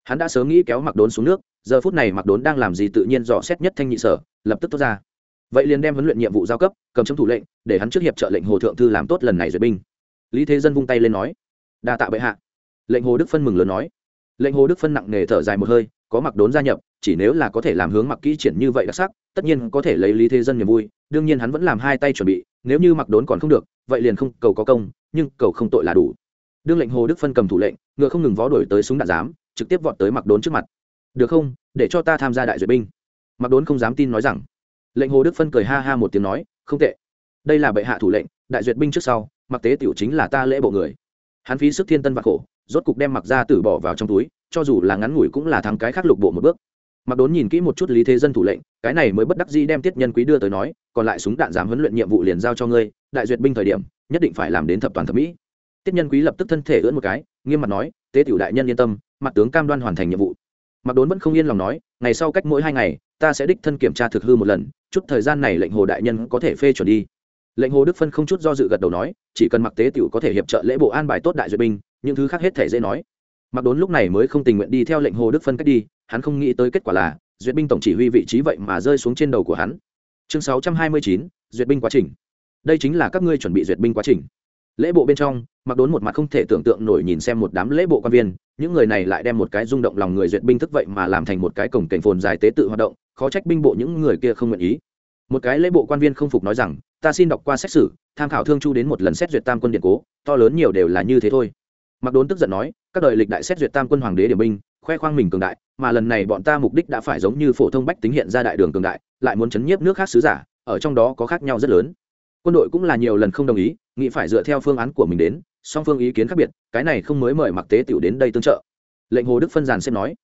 Hắn đã sớm nghĩ kéo mặc đốn xuống nước, giờ phút này mặc đốn đang làm gì tự nhiên dò xét nhất thanh nhị sở, lập tức tốt ra. Vậy liền đem huấn luyện nhiệm vụ giao cấp, cầm chấm thủ lệnh, để hắn trước hiệp trợ lệnh hồ thượng thư làm tốt lần này duyệt binh. Lý thế dân vung tay lên nói, đa tạ bệ hạ. Lệnh hồ đức phân mừng lớn nói lệnh hồ đức phân nặng nề thở dài một hơi, có mặc đốn gia nhập, chỉ nếu là có thể làm hướng mặc kỹ triển như vậy đặc sắc, tất nhiên có thể lấy lý thế dân niềm vui, đương nhiên hắn vẫn làm hai tay chuẩn bị, nếu như mặc đốn còn không được, vậy liền không, cầu có công, nhưng cầu không tội là đủ. Đương lệnh hồ đức phân cầm thủ lệnh, ngựa không ngừng vó đổi tới súng đạn giám, trực tiếp vọt tới mặc đốn trước mặt. Được không, để cho ta tham gia đại duyệt binh. Mặc đốn không dám tin nói rằng. Lệnh hồ đức phân cười ha ha một tiếng nói, không tệ. Đây là bệ hạ thủ lệnh, đại duyệt binh trước sau, mặc tế tiểu chính là ta lễ bộ người. Hắn phí sức thiên tân và khổ rốt cục đem mặc ra tử bỏ vào trong túi, cho dù là ngắn ngủi cũng là thắng cái khác lục bộ một bước. Mặc đốn nhìn kỹ một chút lý thế dân thủ lệnh, cái này mới bất đắc dĩ đem tiết nhân quý đưa tới nói, còn lại súng đạn dám huấn luyện nhiệm vụ liền giao cho ngươi, đại duyệt binh thời điểm, nhất định phải làm đến thập toàn thập mỹ. Tiết nhân quý lập tức thân thể ưỡn một cái, nghiêm mặt nói, tế tiểu đại nhân yên tâm, mặt tướng cam đoan hoàn thành nhiệm vụ. Mặc đốn vẫn không yên lòng nói, ngày sau cách mỗi hai ngày, ta sẽ đích thân kiểm tra thực hư một lần, chút thời gian này lệnh hồ đại nhân có thể phê chuẩn đi. Lệnh hồ đức phân không chút do dự gật đầu nói, chỉ cần mặc tế tiểu có thể hiệp trợ lễ bộ an bài tốt đại duyệt binh những thứ khác hết thể dễ nói. Mặc đốn lúc này mới không tình nguyện đi theo lệnh hồ đức phân cách đi, hắn không nghĩ tới kết quả là, duyệt binh tổng chỉ huy vị trí vậy mà rơi xuống trên đầu của hắn. Chương sáu trăm hai mươi chín, duyệt binh quá trình. Đây chính là các ngươi chuẩn bị duyệt binh quá trình. Lễ bộ bên trong, mặc đốn một mặt không thể tưởng tượng nổi nhìn xem một đám lễ bộ quan viên, những người này lại đem một cái rung động lòng người duyệt binh thức vậy mà làm thành một cái cổng cảnh phồn dài tế tự hoạt động, khó trách binh bộ những người kia không nguyện ý. Một cái lễ bộ quan viên không phục nói rằng, ta xin đọc qua xét xử, tham khảo thương chu đến một lần xét duyệt tam quân điện cố, to lớn nhiều đều là như thế thôi mặc đốn tức giận nói, các đời lịch đại xét duyệt tam quân hoàng đế điểm binh, khoe khoang mình cường đại, mà lần này bọn ta mục đích đã phải giống như phổ thông bách tính hiện ra đại đường cường đại, lại muốn chấn nhiếp nước khác sứ giả, ở trong đó có khác nhau rất lớn. Quân đội cũng là nhiều lần không đồng ý, nghĩ phải dựa theo phương án của mình đến, song phương ý kiến khác biệt, cái này không mới mời mặc tế tiểu đến đây tương trợ. Lệnh hồ đức phân giàn xem nói.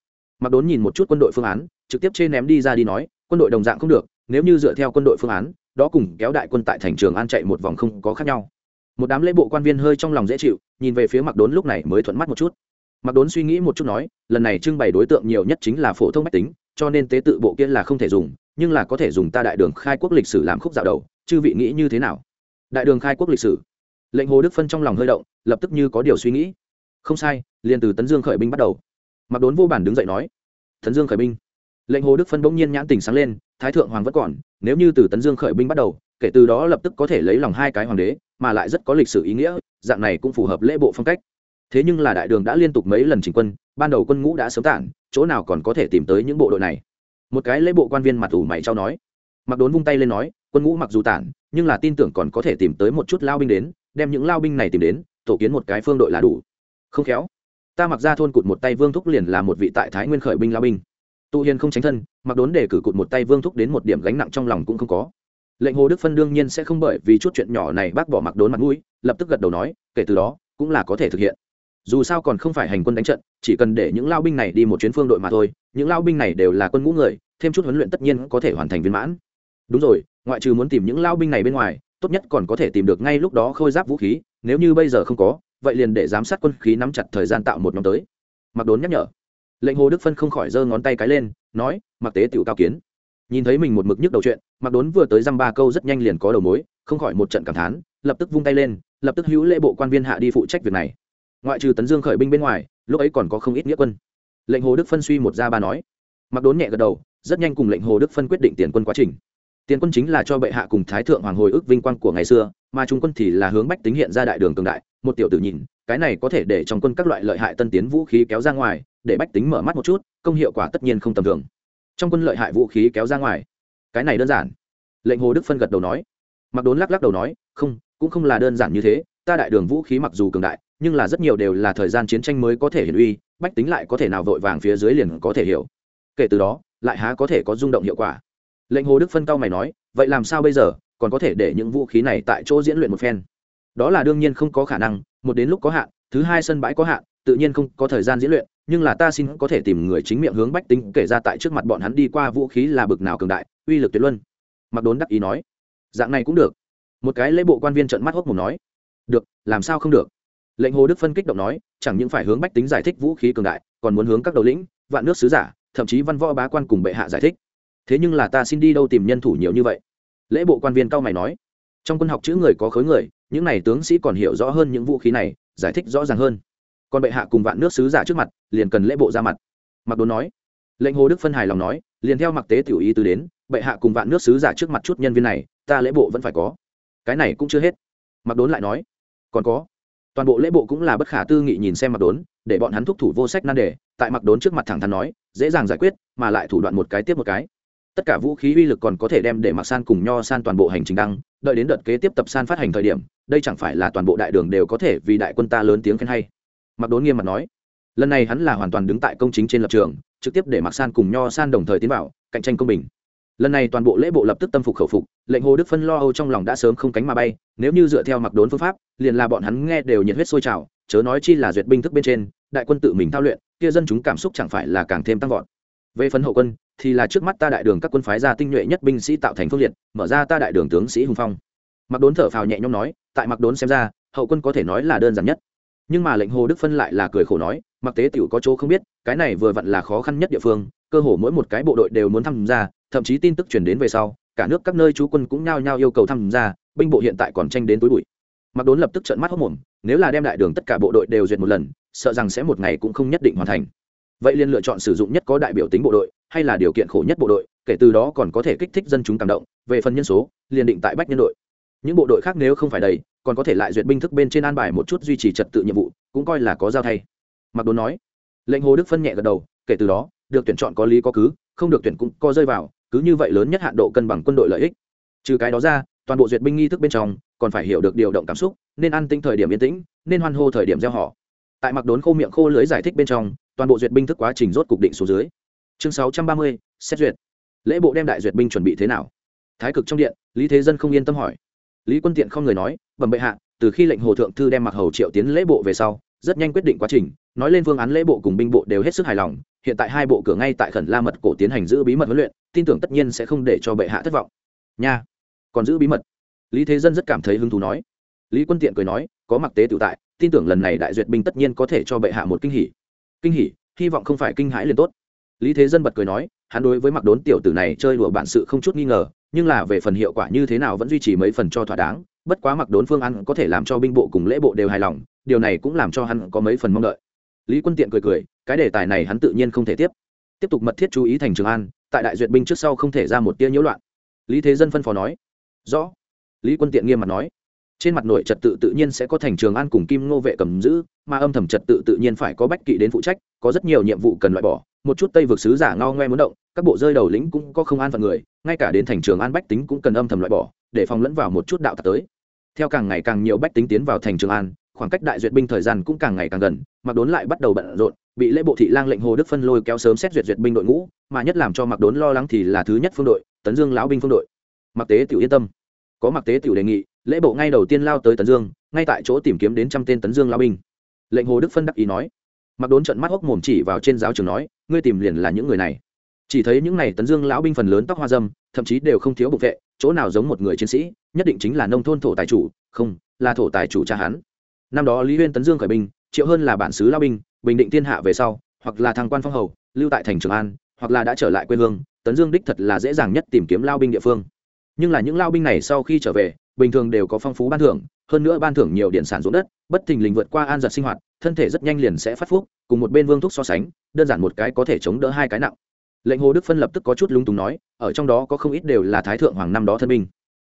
Mặc đốn nhìn một chút quân đội phương án, trực tiếp trên ném đi ra đi nói, quân đội đồng dạng không được, nếu như dựa theo quân đội phương án, đó cùng kéo đại quân tại thành trường an chạy một vòng không có khác nhau một đám lễ bộ quan viên hơi trong lòng dễ chịu, nhìn về phía mặc đốn lúc này mới thuận mắt một chút. Mặc đốn suy nghĩ một chút nói, lần này trưng bày đối tượng nhiều nhất chính là phổ thông mách tính, cho nên tế tự bộ kia là không thể dùng, nhưng là có thể dùng ta đại đường khai quốc lịch sử làm khúc dạo đầu, chư vị nghĩ như thế nào? Đại đường khai quốc lịch sử. Lệnh hồ đức phân trong lòng hơi động, lập tức như có điều suy nghĩ. Không sai, liền từ tấn dương khởi binh bắt đầu. Mặc đốn vô bản đứng dậy nói, tấn dương khởi binh. Lệnh hồ đức phân bỗng nhiên nhãn tình sáng lên, thái thượng hoàng vẫn còn, nếu như từ tấn dương khởi binh bắt đầu kể từ đó lập tức có thể lấy lòng hai cái hoàng đế, mà lại rất có lịch sử ý nghĩa, dạng này cũng phù hợp lễ bộ phong cách. Thế nhưng là đại đường đã liên tục mấy lần chỉnh quân, ban đầu quân ngũ đã sớm tản, chỗ nào còn có thể tìm tới những bộ đội này? Một cái lễ bộ quan viên mặt ủ mày trao nói. Mặc đốn vung tay lên nói, quân ngũ mặc dù tản, nhưng là tin tưởng còn có thể tìm tới một chút lao binh đến, đem những lao binh này tìm đến, tổ kiến một cái phương đội là đủ. Không khéo. Ta mặc ra thôn cụt một tay vương thúc liền là một vị tại thái nguyên khởi binh lao binh. Tụ hiền không tránh thân, mặc đốn để cử cụt một tay vương thúc đến một điểm gánh nặng trong lòng cũng không có lệnh hồ đức phân đương nhiên sẽ không bởi vì chút chuyện nhỏ này bác bỏ mặc đốn mặt mũi, lập tức gật đầu nói, kể từ đó, cũng là có thể thực hiện. Dù sao còn không phải hành quân đánh trận, chỉ cần để những lao binh này đi một chuyến phương đội mà thôi, những lao binh này đều là quân ngũ người, thêm chút huấn luyện tất nhiên có thể hoàn thành viên mãn. Đúng rồi, ngoại trừ muốn tìm những lao binh này bên ngoài, tốt nhất còn có thể tìm được ngay lúc đó khôi giáp vũ khí, nếu như bây giờ không có, vậy liền để giám sát quân khí nắm chặt thời gian tạo một nhóm tới. Mặc đốn nhắc nhở. Lệnh hồ đức phân không khỏi giơ ngón tay cái lên, nói, mặc tế tiểu cao kiến nhìn thấy mình một mực nhức đầu chuyện mặc đốn vừa tới dăm ba câu rất nhanh liền có đầu mối, không khỏi một trận cảm thán, lập tức vung tay lên, lập tức hữu lễ bộ quan viên hạ đi phụ trách việc này. Ngoại trừ tấn dương khởi binh bên ngoài, lúc ấy còn có không ít nghĩa quân. Lệnh hồ đức phân suy một ra ba nói. Mặc đốn nhẹ gật đầu, rất nhanh cùng lệnh hồ đức phân quyết định tiền quân quá trình. Tiền quân chính là cho bệ hạ cùng thái thượng hoàng hồi ức vinh quang của ngày xưa, mà trung quân thì là hướng bách tính hiện ra đại đường cường đại, một tiểu tử nhìn, cái này có thể để trong quân các loại lợi hại tân tiến vũ khí kéo ra ngoài, để bách tính mở mắt một chút, công hiệu quả tất nhiên không tầm thường trong quân lợi hại vũ khí kéo ra ngoài. Cái này đơn giản. Lệnh hồ đức phân gật đầu nói. Mặc đốn lắc lắc đầu nói, không, cũng không là đơn giản như thế. Ta đại đường vũ khí mặc dù cường đại, nhưng là rất nhiều đều là thời gian chiến tranh mới có thể hiển uy, bách tính lại có thể nào vội vàng phía dưới liền có thể hiểu. Kể từ đó, lại há có thể có rung động hiệu quả. Lệnh hồ đức phân cao mày nói, vậy làm sao bây giờ? Còn có thể để những vũ khí này tại chỗ diễn luyện một phen. Đó là đương nhiên không có khả năng, một đến lúc có hạn, thứ hai sân bãi có hạn tự nhiên không có thời gian diễn luyện, nhưng là ta xin có thể tìm người chính miệng hướng bách tính kể ra tại trước mặt bọn hắn đi qua vũ khí là bực nào cường đại, uy lực tuyệt luân. Mặc đốn đắc ý nói, dạng này cũng được. Một cái lễ bộ quan viên trận mắt hốc mồm nói, được, làm sao không được? Lệnh hồ đức phân kích động nói, chẳng những phải hướng bách tính giải thích vũ khí cường đại, còn muốn hướng các đầu lĩnh, vạn nước sứ giả, thậm chí văn võ bá quan cùng bệ hạ giải thích. Thế nhưng là ta xin đi đâu tìm nhân thủ nhiều như vậy? Lễ bộ quan viên cao mày nói, trong quân học chữ người có khối người, những này tướng sĩ còn hiểu rõ hơn những vũ khí này, giải thích rõ ràng hơn còn bệ hạ cùng vạn nước sứ giả trước mặt, liền cần lễ bộ ra mặt. Mặc đốn nói, lệnh hồ đức phân hài lòng nói, liền theo mặc tế tiểu ý tứ đến, bệ hạ cùng vạn nước sứ giả trước mặt chút nhân viên này, ta lễ bộ vẫn phải có. Cái này cũng chưa hết. Mặc đốn lại nói, còn có. Toàn bộ lễ bộ cũng là bất khả tư nghị nhìn xem mặc đốn, để bọn hắn thúc thủ vô sách nan đề, tại mặc đốn trước mặt thẳng thắn nói, dễ dàng giải quyết, mà lại thủ đoạn một cái tiếp một cái. Tất cả vũ khí uy lực còn có thể đem để mặc san cùng nho san toàn bộ hành trình đăng, đợi đến đợt kế tiếp tập san phát hành thời điểm, đây chẳng phải là toàn bộ đại đường đều có thể vì đại quân ta lớn tiếng khen hay mặc đốn nghiêm mặt nói, lần này hắn là hoàn toàn đứng tại công chính trên lập trường, trực tiếp để mặc san cùng nho san đồng thời tiến vào, cạnh tranh công bình. Lần này toàn bộ lễ bộ lập tức tâm phục khẩu phục, lệnh hồ đức phân lo âu trong lòng đã sớm không cánh mà bay, nếu như dựa theo mặc đốn phương pháp, liền là bọn hắn nghe đều nhiệt huyết sôi trào, chớ nói chi là duyệt binh thức bên trên, đại quân tự mình thao luyện, kia dân chúng cảm xúc chẳng phải là càng thêm tăng vọt. Về phần hậu quân, thì là trước mắt ta đại đường các quân phái ra tinh nhuệ nhất binh sĩ tạo thành phương liệt, mở ra ta đại đường tướng sĩ hùng phong. Mặc đốn thở phào nhẹ nhõm nói, tại mặc đốn xem ra, hậu quân có thể nói là đơn giản nhất nhưng mà lệnh hồ đức phân lại là cười khổ nói, mặc tế tiểu có chỗ không biết, cái này vừa vặn là khó khăn nhất địa phương, cơ hồ mỗi một cái bộ đội đều muốn tham gia, thậm chí tin tức truyền đến về sau, cả nước các nơi chú quân cũng nhao nhao yêu cầu tham gia, binh bộ hiện tại còn tranh đến túi bụi. Mặc đốn lập tức trợn mắt hốc mồm, nếu là đem đại đường tất cả bộ đội đều duyệt một lần, sợ rằng sẽ một ngày cũng không nhất định hoàn thành. Vậy liền lựa chọn sử dụng nhất có đại biểu tính bộ đội, hay là điều kiện khổ nhất bộ đội, kể từ đó còn có thể kích thích dân chúng cảm động, về phần nhân số, liền định tại bách nhân đội những bộ đội khác nếu không phải đầy, còn có thể lại duyệt binh thức bên trên an bài một chút duy trì trật tự nhiệm vụ, cũng coi là có giao thay. Mặc đốn nói. Lệnh hồ đức phân nhẹ gật đầu, kể từ đó, được tuyển chọn có lý có cứ, không được tuyển cũng co rơi vào, cứ như vậy lớn nhất hạn độ cân bằng quân đội lợi ích. Trừ cái đó ra, toàn bộ duyệt binh nghi thức bên trong, còn phải hiểu được điều động cảm xúc, nên ăn tinh thời điểm yên tĩnh, nên hoan hô thời điểm gieo họ. Tại mặc đốn khô miệng khô lưới giải thích bên trong, toàn bộ duyệt binh thức quá trình rốt cục định số dưới. Chương sáu trăm ba mươi, xét duyệt. Lễ bộ đem đại duyệt binh chuẩn bị thế nào? Thái cực trong điện, lý thế dân không yên tâm hỏi lý quân tiện không người nói, bẩm bệ hạ, từ khi lệnh hồ thượng thư đem mặc hầu triệu tiến lễ bộ về sau, rất nhanh quyết định quá trình, nói lên phương án lễ bộ cùng binh bộ đều hết sức hài lòng, hiện tại hai bộ cửa ngay tại khẩn la mật cổ tiến hành giữ bí mật huấn luyện, tin tưởng tất nhiên sẽ không để cho bệ hạ thất vọng. Nha, còn giữ bí mật? Lý thế dân rất cảm thấy hứng thú nói. Lý quân tiện cười nói, có mặc tế tự tại, tin tưởng lần này đại duyệt binh tất nhiên có thể cho bệ hạ một kinh hỉ. Kinh hỉ? Hy vọng không phải kinh hãi liền tốt. Lý thế dân bật cười nói, hắn đối với mặc đốn tiểu tử này chơi đùa bản sự không chút nghi ngờ nhưng là về phần hiệu quả như thế nào vẫn duy trì mấy phần cho thỏa đáng, bất quá mặc đốn phương ăn có thể làm cho binh bộ cùng lễ bộ đều hài lòng, điều này cũng làm cho hắn có mấy phần mong đợi. Lý quân tiện cười cười, cái đề tài này hắn tự nhiên không thể tiếp. Tiếp tục mật thiết chú ý thành trường an, tại đại duyệt binh trước sau không thể ra một tia nhiễu loạn. Lý thế dân phân phó nói, rõ. Lý quân tiện nghiêm mặt nói, trên mặt nội trật tự tự nhiên sẽ có thành trường an cùng kim ngô vệ cầm giữ, mà âm thầm trật tự tự nhiên phải có bách kỵ đến phụ trách, có rất nhiều nhiệm vụ cần loại bỏ một chút tây vực sứ giả ngao ngoe muốn động, các bộ rơi đầu lĩnh cũng có không an phận người, ngay cả đến thành trường an bách tính cũng cần âm thầm loại bỏ, để phòng lẫn vào một chút đạo tặc tới. Theo càng ngày càng nhiều bách tính tiến vào thành trường an, khoảng cách đại duyệt binh thời gian cũng càng ngày càng gần, mặc đốn lại bắt đầu bận rộn, bị lễ bộ thị lang lệnh hồ đức phân lôi kéo sớm xét duyệt duyệt binh đội ngũ, mà nhất làm cho mặc đốn lo lắng thì là thứ nhất phương đội, tấn dương lão binh phương đội. Mặc tế tiểu yên tâm. Có mặc tế tiểu đề nghị, lễ bộ ngay đầu tiên lao tới tấn dương, ngay tại chỗ tìm kiếm đến trăm tên tấn dương lão binh. Lệnh hồ đức phân đắc ý nói mặc đốn trận mắt hốc mồm chỉ vào trên giáo trường nói, ngươi tìm liền là những người này. Chỉ thấy những này tấn dương lão binh phần lớn tóc hoa dâm, thậm chí đều không thiếu bục vệ, chỗ nào giống một người chiến sĩ, nhất định chính là nông thôn thổ tài chủ, không, là thổ tài chủ cha hắn. Năm đó lý huyên tấn dương khởi binh, triệu hơn là bản xứ lao binh, bình định thiên hạ về sau, hoặc là thăng quan phong hầu, lưu tại thành trường an, hoặc là đã trở lại quê hương, tấn dương đích thật là dễ dàng nhất tìm kiếm lao binh địa phương. Nhưng là những lao binh này sau khi trở về, bình thường đều có phong phú ban thưởng, hơn nữa ban thưởng nhiều điện sản ruộng đất, bất thình lình vượt qua an giật sinh hoạt thân thể rất nhanh liền sẽ phát phúc, cùng một bên vương thúc so sánh, đơn giản một cái có thể chống đỡ hai cái nặng. Lệnh hồ đức phân lập tức có chút lung túng nói, ở trong đó có không ít đều là thái thượng hoàng năm đó thân binh.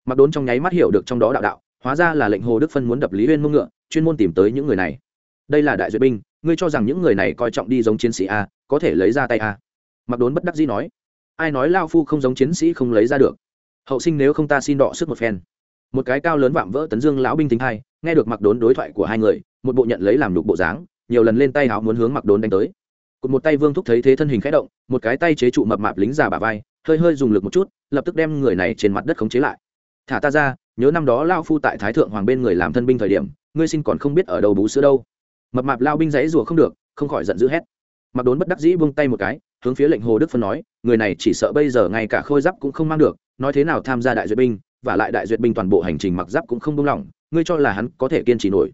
Mặc đốn trong nháy mắt hiểu được trong đó đạo đạo, hóa ra là lệnh hồ đức phân muốn đập lý uyên mông ngựa, chuyên môn tìm tới những người này. Đây là đại duyệt binh, ngươi cho rằng những người này coi trọng đi giống chiến sĩ a, có thể lấy ra tay a. Mặc đốn bất đắc dĩ nói, ai nói lao phu không giống chiến sĩ không lấy ra được. Hậu sinh nếu không ta xin đọ sức một phen một cái cao lớn vạm vỡ tấn dương lão binh thính hai nghe được mặc đốn đối thoại của hai người, một bộ nhận lấy làm đục bộ dáng, nhiều lần lên tay áo muốn hướng mặc đốn đánh tới. Cụt một tay vương thúc thấy thế thân hình khẽ động, một cái tay chế trụ mập mạp lính già bà vai, hơi hơi dùng lực một chút, lập tức đem người này trên mặt đất khống chế lại. Thả ta ra, nhớ năm đó lao phu tại thái thượng hoàng bên người làm thân binh thời điểm, ngươi xin còn không biết ở đâu bú sữa đâu. Mập mạp lao binh dãy rủa không được, không khỏi giận dữ hét. Mặc đốn bất đắc dĩ buông tay một cái, hướng phía lệnh hồ đức phân nói, người này chỉ sợ bây giờ ngay cả khôi giáp cũng không mang được, nói thế nào tham gia đại duyệt binh và lại đại duyệt binh toàn bộ hành trình mặc giáp cũng không buông lỏng, ngươi cho là hắn có thể kiên trì nổi.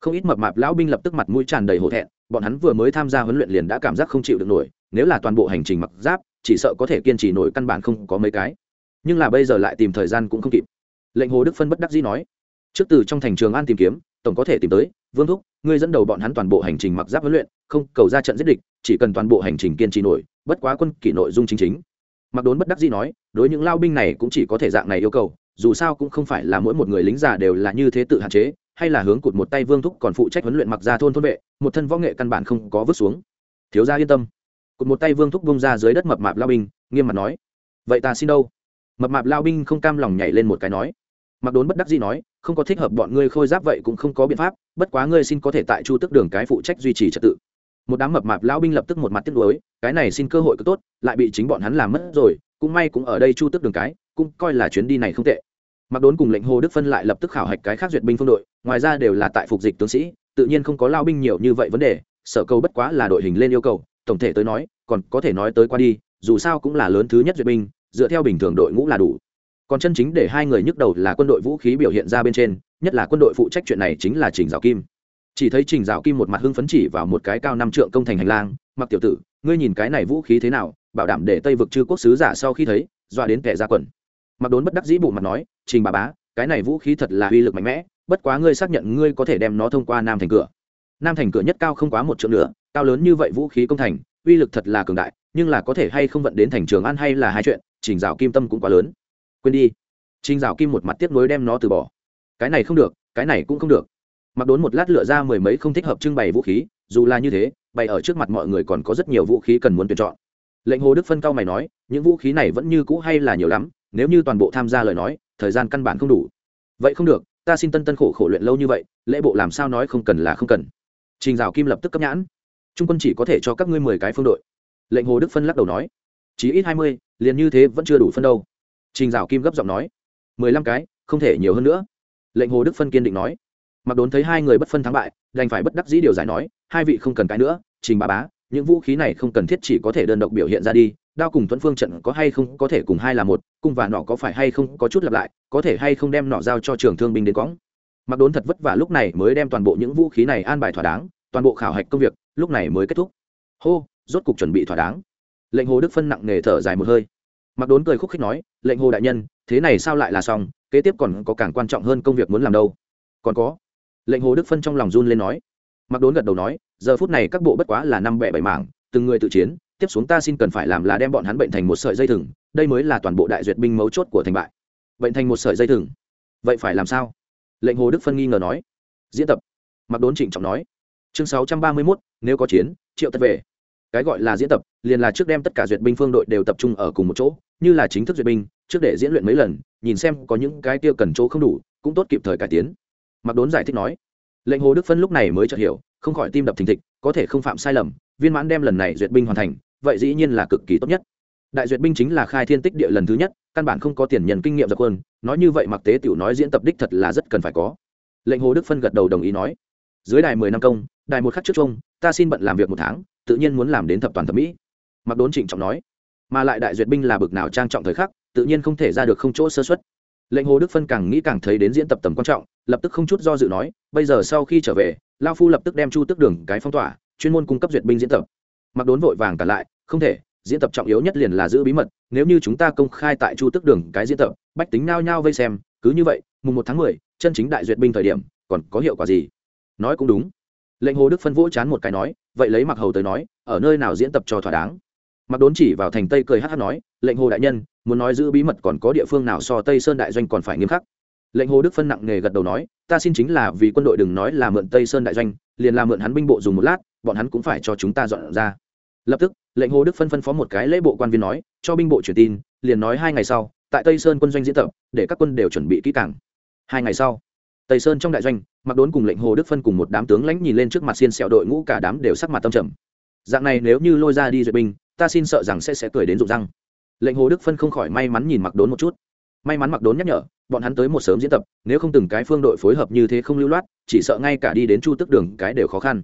Không ít mập mạp lão binh lập tức mặt mũi tràn đầy hổ thẹn, bọn hắn vừa mới tham gia huấn luyện liền đã cảm giác không chịu được nổi, nếu là toàn bộ hành trình mặc giáp, chỉ sợ có thể kiên trì nổi căn bản không có mấy cái. Nhưng là bây giờ lại tìm thời gian cũng không kịp. Lệnh hồ đức phân bất đắc dĩ nói, trước từ trong thành trường an tìm kiếm, tổng có thể tìm tới, vương thúc, ngươi dẫn đầu bọn hắn toàn bộ hành trình mặc giáp huấn luyện, không, cầu ra trận giết địch, chỉ cần toàn bộ hành trình kiên trì nổi, bất quá quân kỷ nội dung chính chính. Mặc đốn bất đắc dĩ nói, đối những lao binh này cũng chỉ có thể dạng này yêu cầu dù sao cũng không phải là mỗi một người lính già đều là như thế tự hạn chế, hay là hướng cụt một tay vương thúc còn phụ trách huấn luyện mặc ra thôn thôn vệ, một thân võ nghệ căn bản không có vứt xuống. Thiếu gia yên tâm. Cụt một tay vương thúc bông ra dưới đất mập mạp lao binh, nghiêm mặt nói, vậy ta xin đâu? Mập mạp lao binh không cam lòng nhảy lên một cái nói, mặc đốn bất đắc dĩ nói, không có thích hợp bọn ngươi khôi giáp vậy cũng không có biện pháp, bất quá ngươi xin có thể tại chu tức đường cái phụ trách duy trì trật tự. Một đám mập mạp lão binh lập tức một mặt tiếc nuối, cái này xin cơ hội cứ tốt, lại bị chính bọn hắn làm mất rồi cũng may cũng ở đây chu tức đường cái, cũng coi là chuyến đi này không tệ. Mặc đốn cùng lệnh hồ đức phân lại lập tức khảo hạch cái khác duyệt binh phương đội, ngoài ra đều là tại phục dịch tướng sĩ, tự nhiên không có lao binh nhiều như vậy vấn đề, sở cầu bất quá là đội hình lên yêu cầu, tổng thể tới nói, còn có thể nói tới qua đi, dù sao cũng là lớn thứ nhất duyệt binh, dựa theo bình thường đội ngũ là đủ. Còn chân chính để hai người nhức đầu là quân đội vũ khí biểu hiện ra bên trên, nhất là quân đội phụ trách chuyện này chính là trình giáo kim. Chỉ thấy trình giáo kim một mặt hưng phấn chỉ vào một cái cao năm trượng công thành hành lang, mặc tiểu tử, ngươi nhìn cái này vũ khí thế nào bảo đảm để tây vực chư quốc sứ giả sau khi thấy, dọa đến kẻ ra quần. Mặc đốn bất đắc dĩ bụng mặt nói, trình bà bá, cái này vũ khí thật là uy lực mạnh mẽ, bất quá ngươi xác nhận ngươi có thể đem nó thông qua nam thành cửa. Nam thành cửa nhất cao không quá một triệu nữa, cao lớn như vậy vũ khí công thành, uy lực thật là cường đại, nhưng là có thể hay không vận đến thành trường an hay là hai chuyện, trình rào kim tâm cũng quá lớn. Quên đi. Trình rào kim một mặt tiếp nối đem nó từ bỏ. Cái này không được, cái này cũng không được. Mặc đốn một lát lựa ra mười mấy không thích hợp trưng bày vũ khí, dù là như thế, bày ở trước mặt mọi người còn có rất nhiều vũ khí cần muốn tuyển chọn lệnh hồ đức phân cao mày nói, những vũ khí này vẫn như cũ hay là nhiều lắm, nếu như toàn bộ tham gia lời nói, thời gian căn bản không đủ. Vậy không được, ta xin tân tân khổ khổ luyện lâu như vậy, lễ bộ làm sao nói không cần là không cần. Trình dạo kim lập tức cấp nhãn. Trung quân chỉ có thể cho các ngươi mười cái phương đội. Lệnh hồ đức phân lắc đầu nói. Chỉ ít hai mươi, liền như thế vẫn chưa đủ phân đâu. Trình dạo kim gấp giọng nói. Mười lăm cái, không thể nhiều hơn nữa. Lệnh hồ đức phân kiên định nói. Mặc đốn thấy hai người bất phân thắng bại, đành phải bất đắc dĩ điều giải nói, hai vị không cần cái nữa, trình bà bá những vũ khí này không cần thiết chỉ có thể đơn độc biểu hiện ra đi, đao cùng thuẫn phương trận có hay không có thể cùng hai là một, cung và nọ có phải hay không có chút lặp lại, có thể hay không đem nọ giao cho trường thương binh đến cõng. Mặc đốn thật vất vả lúc này mới đem toàn bộ những vũ khí này an bài thỏa đáng, toàn bộ khảo hạch công việc lúc này mới kết thúc. Hô, rốt cục chuẩn bị thỏa đáng. Lệnh hồ đức phân nặng nề thở dài một hơi. Mặc đốn cười khúc khích nói, lệnh hồ đại nhân, thế này sao lại là xong, kế tiếp còn có càng quan trọng hơn công việc muốn làm đâu. Còn có. Lệnh hồ đức phân trong lòng run lên nói mặc đốn gật đầu nói, giờ phút này các bộ bất quá là năm bẻ bảy mảng, từng người tự chiến, tiếp xuống ta xin cần phải làm là đem bọn hắn bệnh thành một sợi dây thừng, đây mới là toàn bộ đại duyệt binh mấu chốt của thành bại. Bệnh thành một sợi dây thừng? Vậy phải làm sao? Lệnh hồ đức phân nghi ngờ nói. Diễn tập. Mặc đốn trịnh trọng nói. Chương sáu trăm ba mươi mốt, nếu có chiến, triệu tất về. Cái gọi là diễn tập, liền là trước đem tất cả duyệt binh phương đội đều tập trung ở cùng một chỗ, như là chính thức duyệt binh, trước để diễn luyện mấy lần, nhìn xem có những cái tiêu cần chỗ không đủ, cũng tốt kịp thời cải tiến. Mặc đốn giải thích nói lệnh hồ đức phân lúc này mới chợt hiểu, không khỏi tim đập thình thịch, có thể không phạm sai lầm, viên mãn đem lần này duyệt binh hoàn thành, vậy dĩ nhiên là cực kỳ tốt nhất. Đại duyệt binh chính là khai thiên tích địa lần thứ nhất, căn bản không có tiền nhân kinh nghiệm dập quân, nói như vậy mặc tế tiểu nói diễn tập đích thật là rất cần phải có. Lệnh hồ đức phân gật đầu đồng ý nói, dưới đài mười năm công, đài một khắc trước chung ta xin bận làm việc một tháng, tự nhiên muốn làm đến thập toàn thẩm mỹ. Mặc đốn trịnh trọng nói, mà lại đại duyệt binh là bực nào trang trọng thời khắc, tự nhiên không thể ra được không chỗ sơ xuất lệnh hồ đức phân càng nghĩ càng thấy đến diễn tập tầm quan trọng lập tức không chút do dự nói, bây giờ sau khi trở về lao phu lập tức đem chu tức đường cái phong tỏa, chuyên môn cung cấp duyệt binh diễn tập. Mặc đốn vội vàng cả lại, không thể, diễn tập trọng yếu nhất liền là giữ bí mật, nếu như chúng ta công khai tại chu tức đường cái diễn tập, bách tính nao nhao vây xem, cứ như vậy, mùng một tháng mười, chân chính đại duyệt binh thời điểm, còn có hiệu quả gì? Nói cũng đúng. Lệnh hồ đức phân vỗ chán một cái nói, vậy lấy mặc hầu tới nói, ở nơi nào diễn tập cho thỏa đáng? Mặc đốn chỉ vào thành tây cười hát hát nói, lệnh hồ đại nhân, muốn nói giữ bí mật còn có địa phương nào so tây sơn đại doanh còn phải nghiêm khắc? Lệnh hồ đức phân nặng nề gật đầu nói, ta xin chính là vì quân đội đừng nói là mượn tây sơn đại doanh, liền là mượn hắn binh bộ dùng một lát, bọn hắn cũng phải cho chúng ta dọn ra. Lập tức, lệnh hồ đức phân phân phó một cái lễ bộ quan viên nói, cho binh bộ truyền tin, liền nói hai ngày sau, tại tây sơn quân doanh diễn tập, để các quân đều chuẩn bị kỹ càng. Hai ngày sau, tây sơn trong đại doanh mặc đốn cùng lệnh hồ đức phân cùng một đám tướng lãnh nhìn lên trước mặt xiên sẹo đội ngũ cả đám đều sắc mặt tâm trầm. Dạng này nếu như lôi ra đi duyệt binh, ta xin sợ rằng sẽ sẽ cười đến rụng răng. Lệnh hồ đức phân không khỏi may mắn nhìn mặc đốn một chút. May mắn mặc đốn nhắc nhở bọn hắn tới một sớm diễn tập, nếu không từng cái phương đội phối hợp như thế không lưu loát, chỉ sợ ngay cả đi đến chu tức đường cái đều khó khăn.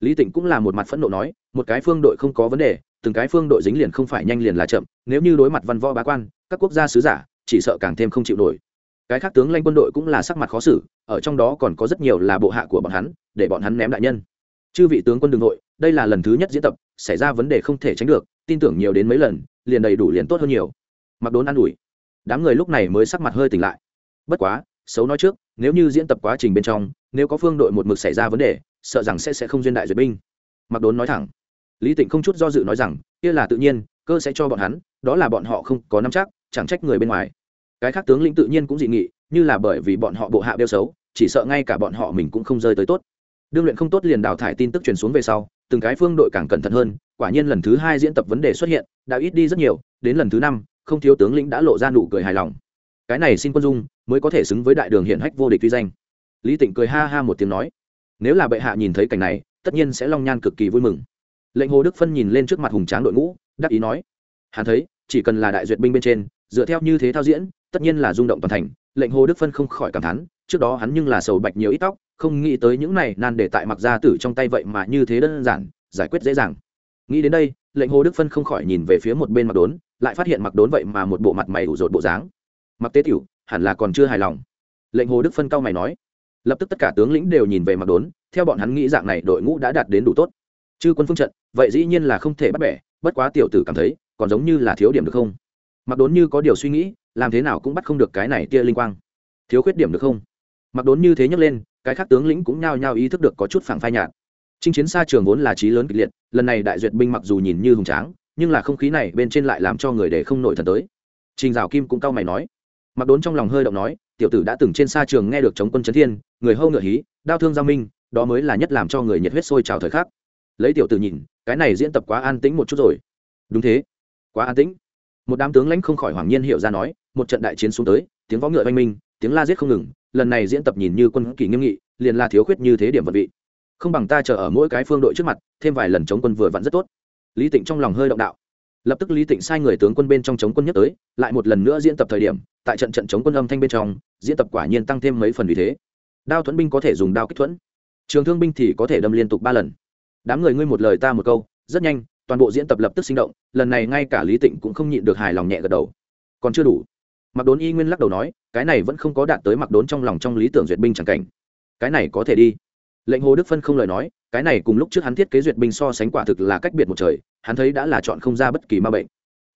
Lý tịnh cũng là một mặt phẫn nộ nói, một cái phương đội không có vấn đề, từng cái phương đội dính liền không phải nhanh liền là chậm, nếu như đối mặt văn võ bá quan, các quốc gia sứ giả, chỉ sợ càng thêm không chịu nổi. Cái khác tướng lãnh quân đội cũng là sắc mặt khó xử, ở trong đó còn có rất nhiều là bộ hạ của bọn hắn, để bọn hắn ném đại nhân. Chư vị tướng quân đường nội, đây là lần thứ nhất diễn tập, xảy ra vấn đề không thể tránh được, tin tưởng nhiều đến mấy lần, liền đầy đủ liền tốt hơn nhiều. Mặc đốn an ủi đám người lúc này mới sắc mặt hơi tỉnh lại. Bất quá, xấu nói trước, nếu như diễn tập quá trình bên trong, nếu có phương đội một mực xảy ra vấn đề, sợ rằng sẽ sẽ không duyên đại duyệt binh. Mặc đốn nói thẳng. Lý tịnh không chút do dự nói rằng, kia là tự nhiên, cơ sẽ cho bọn hắn, đó là bọn họ không có nắm chắc, chẳng trách người bên ngoài. Cái khác tướng lĩnh tự nhiên cũng dị nghị, như là bởi vì bọn họ bộ hạ đeo xấu, chỉ sợ ngay cả bọn họ mình cũng không rơi tới tốt. Đương luyện không tốt liền đào thải tin tức truyền xuống về sau, từng cái phương đội càng cẩn thận hơn, quả nhiên lần thứ hai diễn tập vấn đề xuất hiện, đã ít đi rất nhiều, đến lần thứ năm không thiếu tướng lĩnh đã lộ ra nụ cười hài lòng. Cái này xin quân dung mới có thể xứng với đại đường hiện hách vô địch uy danh. Lý tịnh cười ha ha một tiếng nói, nếu là bệ hạ nhìn thấy cảnh này, tất nhiên sẽ long nhan cực kỳ vui mừng. Lệnh hồ đức phân nhìn lên trước mặt hùng tráng đội ngũ, đắc ý nói, hắn thấy, chỉ cần là đại duyệt binh bên trên, dựa theo như thế thao diễn, tất nhiên là rung động toàn thành. Lệnh hồ đức phân không khỏi cảm thán, trước đó hắn nhưng là sầu bạch nhiều ít tóc, không nghĩ tới những này nan để tại mặc gia tử trong tay vậy mà như thế đơn giản, giải quyết dễ dàng. Nghĩ đến đây, lệnh hồ đức phân không khỏi nhìn về phía một bên mặc đốn lại phát hiện mặc đốn vậy mà một bộ mặt mày ủ rột bộ dáng. Mặc tế tiểu, hẳn là còn chưa hài lòng. Lệnh hồ đức phân cao mày nói. Lập tức tất cả tướng lĩnh đều nhìn về mặc đốn, theo bọn hắn nghĩ dạng này đội ngũ đã đạt đến đủ tốt. Chư quân phương trận, vậy dĩ nhiên là không thể bắt bẻ, bất quá tiểu tử cảm thấy, còn giống như là thiếu điểm được không? Mặc đốn như có điều suy nghĩ, làm thế nào cũng bắt không được cái này tia linh quang. Thiếu khuyết điểm được không? Mặc đốn như thế nhấc lên, cái khác tướng lĩnh cũng nhao nhao ý thức được có chút phảng phai nhạt. Chinh chiến xa trường vốn là trí lớn kịch liệt, lần này đại duyệt binh mặc dù nhìn như hùng tráng nhưng là không khí này bên trên lại làm cho người để không nổi thần tới. Trình dạo kim cũng cau mày nói. Mặc đốn trong lòng hơi động nói, tiểu tử đã từng trên xa trường nghe được chống quân trấn thiên, người hâu ngựa hí, đao thương giao minh, đó mới là nhất làm cho người nhiệt huyết sôi trào thời khắc. Lấy tiểu tử nhìn, cái này diễn tập quá an tĩnh một chút rồi. Đúng thế. Quá an tĩnh. Một đám tướng lãnh không khỏi hoàng nhiên hiểu ra nói, một trận đại chiến xuống tới, tiếng võ ngựa oanh minh, tiếng la giết không ngừng, lần này diễn tập nhìn như quân kỳ nghiêm nghị, liền là thiếu khuyết như thế điểm vật vị. Không bằng ta chờ ở mỗi cái phương đội trước mặt, thêm vài lần chống quân vừa vặn rất tốt lý tịnh trong lòng hơi động đạo. Lập tức lý tịnh sai người tướng quân bên trong chống quân nhất tới, lại một lần nữa diễn tập thời điểm, tại trận trận chống quân âm thanh bên trong, diễn tập quả nhiên tăng thêm mấy phần vì thế. Đao thuẫn binh có thể dùng đao kích thuẫn. Trường thương binh thì có thể đâm liên tục ba lần. Đám người ngươi một lời ta một câu, rất nhanh, toàn bộ diễn tập lập tức sinh động, lần này ngay cả lý tịnh cũng không nhịn được hài lòng nhẹ gật đầu. Còn chưa đủ. Mặc đốn y nguyên lắc đầu nói, cái này vẫn không có đạt tới mặc đốn trong lòng trong lý tưởng duyệt binh c cảnh. Cái này có thể đi lệnh hồ đức phân không lời nói, cái này cùng lúc trước hắn thiết kế duyệt binh so sánh quả thực là cách biệt một trời, hắn thấy đã là chọn không ra bất kỳ ma bệnh.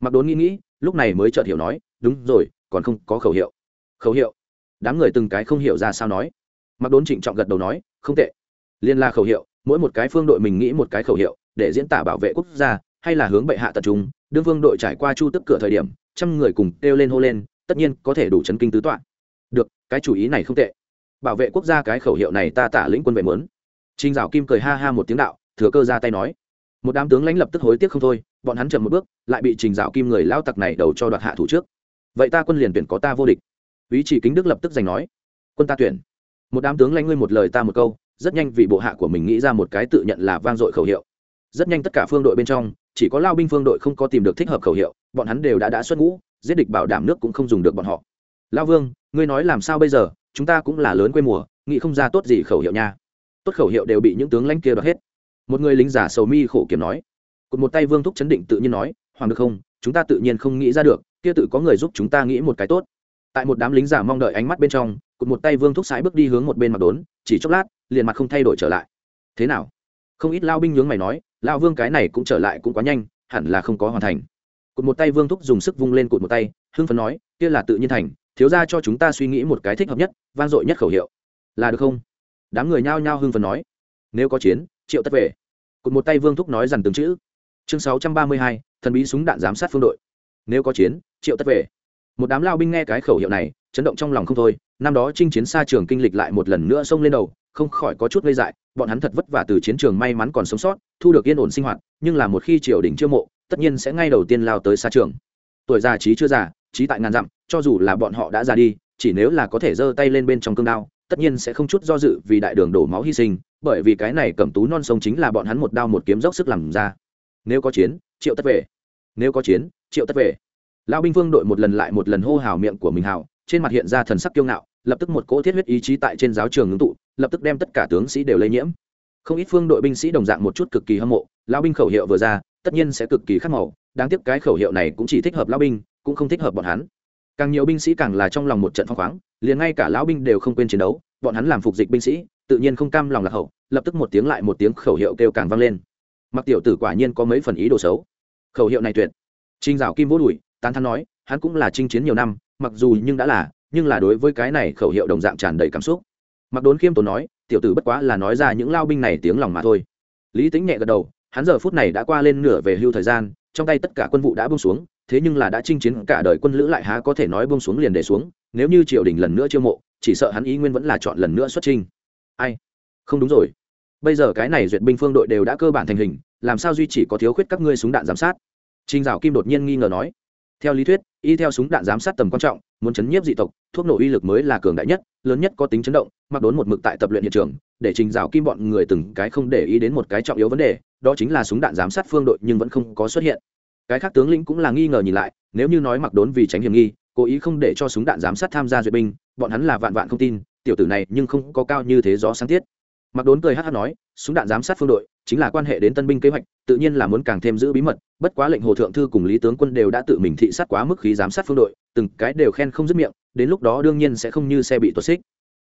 Mặc đốn nghĩ nghĩ, lúc này mới chợt hiểu nói, đúng rồi, còn không có khẩu hiệu. Khẩu hiệu? Đám người từng cái không hiểu ra sao nói. Mặc đốn trịnh trọng gật đầu nói, không tệ. Liên la khẩu hiệu, mỗi một cái phương đội mình nghĩ một cái khẩu hiệu, để diễn tả bảo vệ quốc gia, hay là hướng bệ hạ tập trung, đương phương đội trải qua chu tức cửa thời điểm, trăm người cùng kêu lên hô lên, tất nhiên có thể đủ chấn kinh tứ tọa. Được, cái chủ ý này không tệ bảo vệ quốc gia cái khẩu hiệu này ta tả lĩnh quân vệ muốn Trình Dạo Kim cười ha ha một tiếng đạo, thừa cơ ra tay nói. Một đám tướng lãnh lập tức hối tiếc không thôi, bọn hắn chậm một bước, lại bị Trình Dạo Kim người lao tặc này đầu cho đoạt hạ thủ trước. Vậy ta quân liền tuyển có ta vô địch. ý chỉ kính đức lập tức giành nói, quân ta tuyển. Một đám tướng lãnh ngươi một lời ta một câu, rất nhanh vị bộ hạ của mình nghĩ ra một cái tự nhận là vang dội khẩu hiệu. Rất nhanh tất cả phương đội bên trong, chỉ có lao binh phương đội không có tìm được thích hợp khẩu hiệu, bọn hắn đều đã đã xuất ngũ, giết địch bảo đảm nước cũng không dùng được bọn họ. Lao Vương, ngươi nói làm sao bây giờ, chúng ta cũng là lớn quê mùa, nghĩ không ra tốt gì khẩu hiệu nha. Tốt khẩu hiệu đều bị những tướng lãnh kia đoạt hết. Một người lính giả sầu mi khổ kiếm nói. Cụt một tay vương thúc chấn định tự nhiên nói hoàng được không? Chúng ta tự nhiên không nghĩ ra được kia tự có người giúp chúng ta nghĩ một cái tốt. Tại một đám lính giả mong đợi ánh mắt bên trong cụt một tay vương thúc sái bước đi hướng một bên mặt đốn chỉ chốc lát liền mặt không thay đổi trở lại. Thế nào? Không ít lao binh nhướng mày nói lao vương cái này cũng trở lại cũng quá nhanh hẳn là không có hoàn thành. Cụt một tay vương thúc dùng sức vung lên cụt một tay hưng phấn nói kia là tự nhiên thành thiếu ra cho chúng ta suy nghĩ một cái thích hợp nhất, vang dội nhất khẩu hiệu. Là được không? Đám người nhao nhao hưng phấn nói. Nếu có chiến, triệu tất về. Cụt một tay vương thúc nói dằn từng chữ. Chương sáu trăm ba mươi hai, thần bí súng đạn giám sát phương đội. Nếu có chiến, triệu tất về. Một đám lao binh nghe cái khẩu hiệu này, chấn động trong lòng không thôi. Năm đó chinh chiến xa trường kinh lịch lại một lần nữa xông lên đầu, không khỏi có chút ngây dại. Bọn hắn thật vất vả từ chiến trường may mắn còn sống sót, thu được yên ổn sinh hoạt, nhưng là một khi triều đình chiêu mộ, tất nhiên sẽ ngay đầu tiên lao tới xa trường. Tuổi già trí chưa già, trí tại ngàn dặm cho dù là bọn họ đã ra đi, chỉ nếu là có thể giơ tay lên bên trong cương đao, tất nhiên sẽ không chút do dự vì đại đường đổ máu hy sinh, bởi vì cái này cẩm tú non sông chính là bọn hắn một đao một kiếm dốc sức làm ra. Nếu có chiến, triệu tất về. Nếu có chiến, triệu tất về. Lão binh vương đội một lần lại một lần hô hào miệng của mình hào, trên mặt hiện ra thần sắc kiêu ngạo, lập tức một cỗ thiết huyết ý chí tại trên giáo trường ngưng tụ, lập tức đem tất cả tướng sĩ đều lây nhiễm. Không ít phương đội binh sĩ đồng dạng một chút cực kỳ hâm mộ, lão binh khẩu hiệu vừa ra, tất nhiên sẽ cực kỳ khắc màu đáng tiếc cái khẩu hiệu này cũng chỉ thích hợp lão binh, cũng không thích hợp bọn hắn càng nhiều binh sĩ càng là trong lòng một trận phong khoáng, liền ngay cả lão binh đều không quên chiến đấu, bọn hắn làm phục dịch binh sĩ, tự nhiên không cam lòng lạc hậu, lập tức một tiếng lại một tiếng khẩu hiệu kêu càng vang lên. Mặc tiểu tử quả nhiên có mấy phần ý đồ xấu. Khẩu hiệu này tuyệt. Trinh dạo kim vô đùi, tán thắn nói, hắn cũng là chinh chiến nhiều năm, mặc dù nhưng đã là, nhưng là đối với cái này khẩu hiệu đồng dạng tràn đầy cảm xúc. Mặc đốn khiêm tốn nói, tiểu tử bất quá là nói ra những lao binh này tiếng lòng mà thôi. Lý tính nhẹ gật đầu hắn giờ phút này đã qua lên nửa về hưu thời gian, trong tay tất cả quân vụ đã bông xuống, thế nhưng là đã chinh chiến cả đời quân lữ lại há có thể nói bông xuống liền để xuống, nếu như triều đình lần nữa chiêu mộ, chỉ sợ hắn ý nguyên vẫn là chọn lần nữa xuất trinh ai? Không đúng rồi. Bây giờ cái này duyệt binh phương đội đều đã cơ bản thành hình, làm sao duy chỉ có thiếu khuyết các ngươi súng đạn giám sát? Trinh dạo kim đột nhiên nghi ngờ nói theo lý thuyết, y theo súng đạn giám sát tầm quan trọng, muốn chấn nhiếp dị tộc, thuốc nổ uy lực mới là cường đại nhất, lớn nhất có tính chấn động, mặc đốn một mực tại tập luyện hiện trường, để trình rào kim bọn người từng cái không để ý đến một cái trọng yếu vấn đề, đó chính là súng đạn giám sát phương đội nhưng vẫn không có xuất hiện. Cái khác tướng lĩnh cũng là nghi ngờ nhìn lại, nếu như nói mặc đốn vì tránh hiểm nghi, cố ý không để cho súng đạn giám sát tham gia duyệt binh, bọn hắn là vạn vạn không tin, tiểu tử này nhưng không có cao như thế gió sáng tiết. Mặc đốn cười hát hát nói, súng đạn giám sát phương đội chính là quan hệ đến tân binh kế hoạch, tự nhiên là muốn càng thêm giữ bí mật bất quá lệnh hồ thượng thư cùng lý tướng quân đều đã tự mình thị sát quá mức khí giám sát phương đội, từng cái đều khen không dứt miệng, đến lúc đó đương nhiên sẽ không như xe bị tuột xích.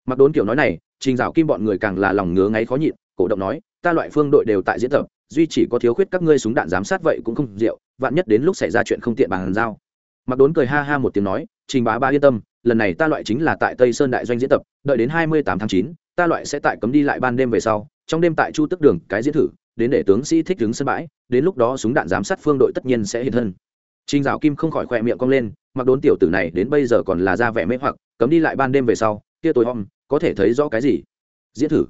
Mặc đốn kiểu nói này, trình dạo kim bọn người càng là lòng ngứa ngáy khó nhịn, cổ động nói, ta loại phương đội đều tại diễn tập, duy chỉ có thiếu khuyết các ngươi súng đạn giám sát vậy cũng không rượu, vạn nhất đến lúc xảy ra chuyện không tiện bàn giao. Mặc đốn cười ha ha một tiếng nói, trình bá ba yên tâm, lần này ta loại chính là tại tây sơn đại doanh diễn tập, đợi đến hai mươi tám tháng chín, ta loại sẽ tại cấm đi lại ban đêm về sau, trong đêm tại chu tức đường cái diễn thử đến để tướng sĩ thích đứng sân bãi đến lúc đó súng đạn giám sát phương đội tất nhiên sẽ hiện thân Trình Dạo Kim không khỏi khỏe miệng cong lên, mặc đốn tiểu tử này đến bây giờ còn là ra vẻ mê hoặc, cấm đi lại ban đêm về sau, kia tối om, có thể thấy rõ cái gì? Diễn thử.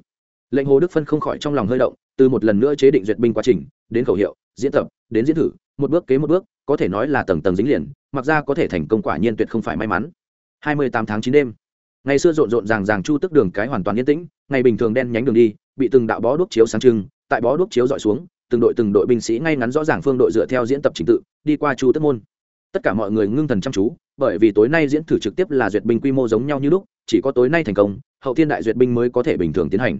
Lệnh Hồ Đức Phân không khỏi trong lòng hơi động, từ một lần nữa chế định duyệt binh quá trình, đến khẩu hiệu, diễn tập, đến diễn thử, một bước kế một bước, có thể nói là tầng tầng dính liền, mặc ra có thể thành công quả nhiên tuyệt không phải may mắn. 28 tháng 9 đêm. Ngày xưa rộn rộn ràng ràng chu tức đường cái hoàn toàn yên tĩnh, ngày bình thường đen nhánh đường đi, bị từng đạo bó đuốc chiếu sáng trưng, tại bó đuốc chiếu dọi xuống, từng đội từng đội binh sĩ ngay ngắn rõ ràng phương đội dựa theo diễn tập trình tự, đi qua chu tất môn. Tất cả mọi người ngưng thần chăm chú, bởi vì tối nay diễn thử trực tiếp là duyệt binh quy mô giống nhau như lúc, chỉ có tối nay thành công, hậu thiên đại duyệt binh mới có thể bình thường tiến hành.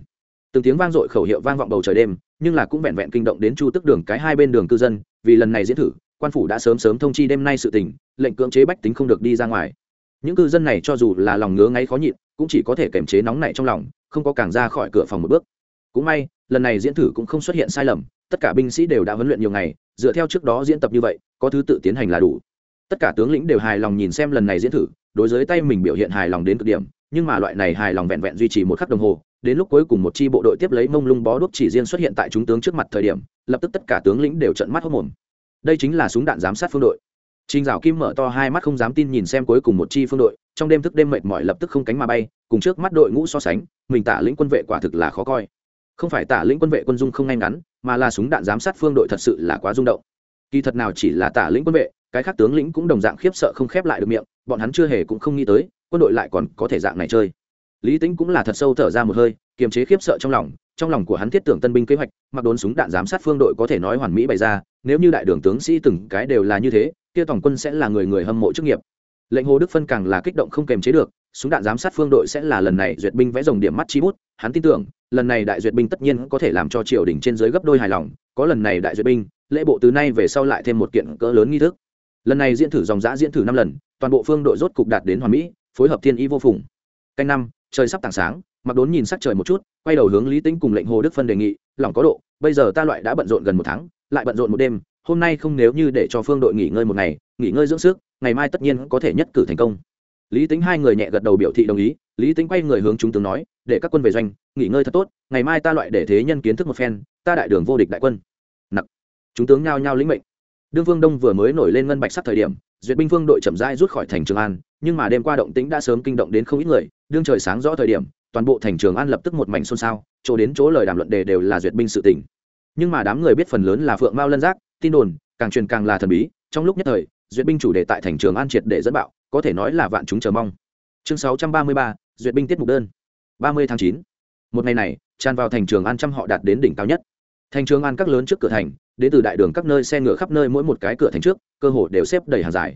Từng tiếng vang dội khẩu hiệu vang vọng bầu trời đêm, nhưng là cũng vẹn vẹn kinh động đến chu tức đường cái hai bên đường cư dân, vì lần này diễn thử, quan phủ đã sớm sớm thông chi đêm nay sự tình, lệnh cưỡng chế bách tính không được đi ra ngoài. Những cư dân này cho dù là lòng ngứa ngáy khó nhịn, cũng chỉ có thể kềm chế nóng này trong lòng, không có càng ra khỏi cửa phòng một bước. Cũng may, lần này diễn thử cũng không xuất hiện sai lầm, tất cả binh sĩ đều đã huấn luyện nhiều ngày, dựa theo trước đó diễn tập như vậy, có thứ tự tiến hành là đủ. Tất cả tướng lĩnh đều hài lòng nhìn xem lần này diễn thử, đối với tay mình biểu hiện hài lòng đến cực điểm, nhưng mà loại này hài lòng vẹn vẹn duy trì một khắc đồng hồ, đến lúc cuối cùng một chi bộ đội tiếp lấy mông lung bó đuốc chỉ riêng xuất hiện tại chúng tướng trước mặt thời điểm, lập tức tất cả tướng lĩnh đều trợn mắt hốc mồm. Đây chính là súng đạn giám sát phương đội. Trình Dạo Kim mở to hai mắt không dám tin nhìn xem cuối cùng một chi phương đội, trong đêm thức đêm mệt mỏi lập tức không cánh mà bay, cùng trước mắt đội ngũ so sánh, mình Tả lĩnh quân vệ quả thực là khó coi. Không phải Tả lĩnh quân vệ quân dung không ngay ngắn, mà là súng đạn giám sát phương đội thật sự là quá rung động. Kỳ thật nào chỉ là Tả lĩnh quân vệ, cái khác tướng lĩnh cũng đồng dạng khiếp sợ không khép lại được miệng, bọn hắn chưa hề cũng không nghĩ tới, quân đội lại còn có thể dạng này chơi. Lý Tĩnh cũng là thật sâu thở ra một hơi, kiềm chế khiếp sợ trong lòng, trong lòng của hắn thiết tưởng tân binh kế hoạch, mặc đốn súng đạn giám sát phương đội có thể nói hoàn mỹ bày ra, nếu như đại đường tướng sĩ từng cái đều là như thế, kia tổng quân sẽ là người người hâm mộ chức nghiệp lệnh hồ đức phân càng là kích động không kềm chế được súng đạn giám sát phương đội sẽ là lần này duyệt binh vẽ dòng điểm mắt chi bút. Hắn tin tưởng, lần này đại duyệt binh tất nhiên có thể làm cho triều đình trên dưới gấp đôi hài lòng. Có lần này đại duyệt binh, lễ bộ từ nay về sau lại thêm một kiện cỡ lớn nghi thức. Lần này diễn thử dòng giã diễn thử năm lần, toàn bộ phương đội rốt cục đạt đến hoàn mỹ, phối hợp thiên y vô phùng. Canh năm, trời sắp tảng sáng, mặc đốn nhìn sắc trời một chút, quay đầu hướng lý tĩnh cùng lệnh hồ đức phân đề nghị, lòng có độ, bây giờ ta loại đã bận rộn gần một tháng, lại bận rộn một đêm, hôm nay không nếu như để cho phương đội nghỉ ngơi một ngày, nghỉ ngơi dưỡng sức, ngày mai tất nhiên có thể nhất cử thành công lý tính hai người nhẹ gật đầu biểu thị đồng ý, lý tính quay người hướng chúng tướng nói, để các quân về doanh, nghỉ ngơi thật tốt, ngày mai ta loại để thế nhân kiến thức một phen, ta đại đường vô địch đại quân. Nặc. Chúng tướng nhao nhao lĩnh mệnh. Đương phương đông vừa mới nổi lên ngân bạch sắc thời điểm, duyệt binh phương đội chậm rãi rút khỏi thành trường an, nhưng mà đêm qua động tĩnh đã sớm kinh động đến không ít người, đương trời sáng rõ thời điểm, toàn bộ thành trường an lập tức một mảnh xôn xao, chỗ đến chỗ lời đàm luận đề đều là duyệt binh sự tỉnh nhưng mà đám người biết phần lớn là phượng mao lân giác, tin đồn, càng truyền càng là thần bí, trong lúc nhất thời duyệt binh chủ đề tại thành trường an triệt để dẫn bạo, có thể nói là vạn chúng chờ mong. Chương sáu trăm ba mươi ba, duyệt binh tiết mục đơn. ba mươi tháng chín. Một ngày này, tràn vào thành trường an trăm họ đạt đến đỉnh cao nhất. Thành trường an các lớn trước cửa thành, đến từ đại đường các nơi xe ngựa khắp nơi mỗi một cái cửa thành trước, cơ hồ đều xếp đầy hàng dài.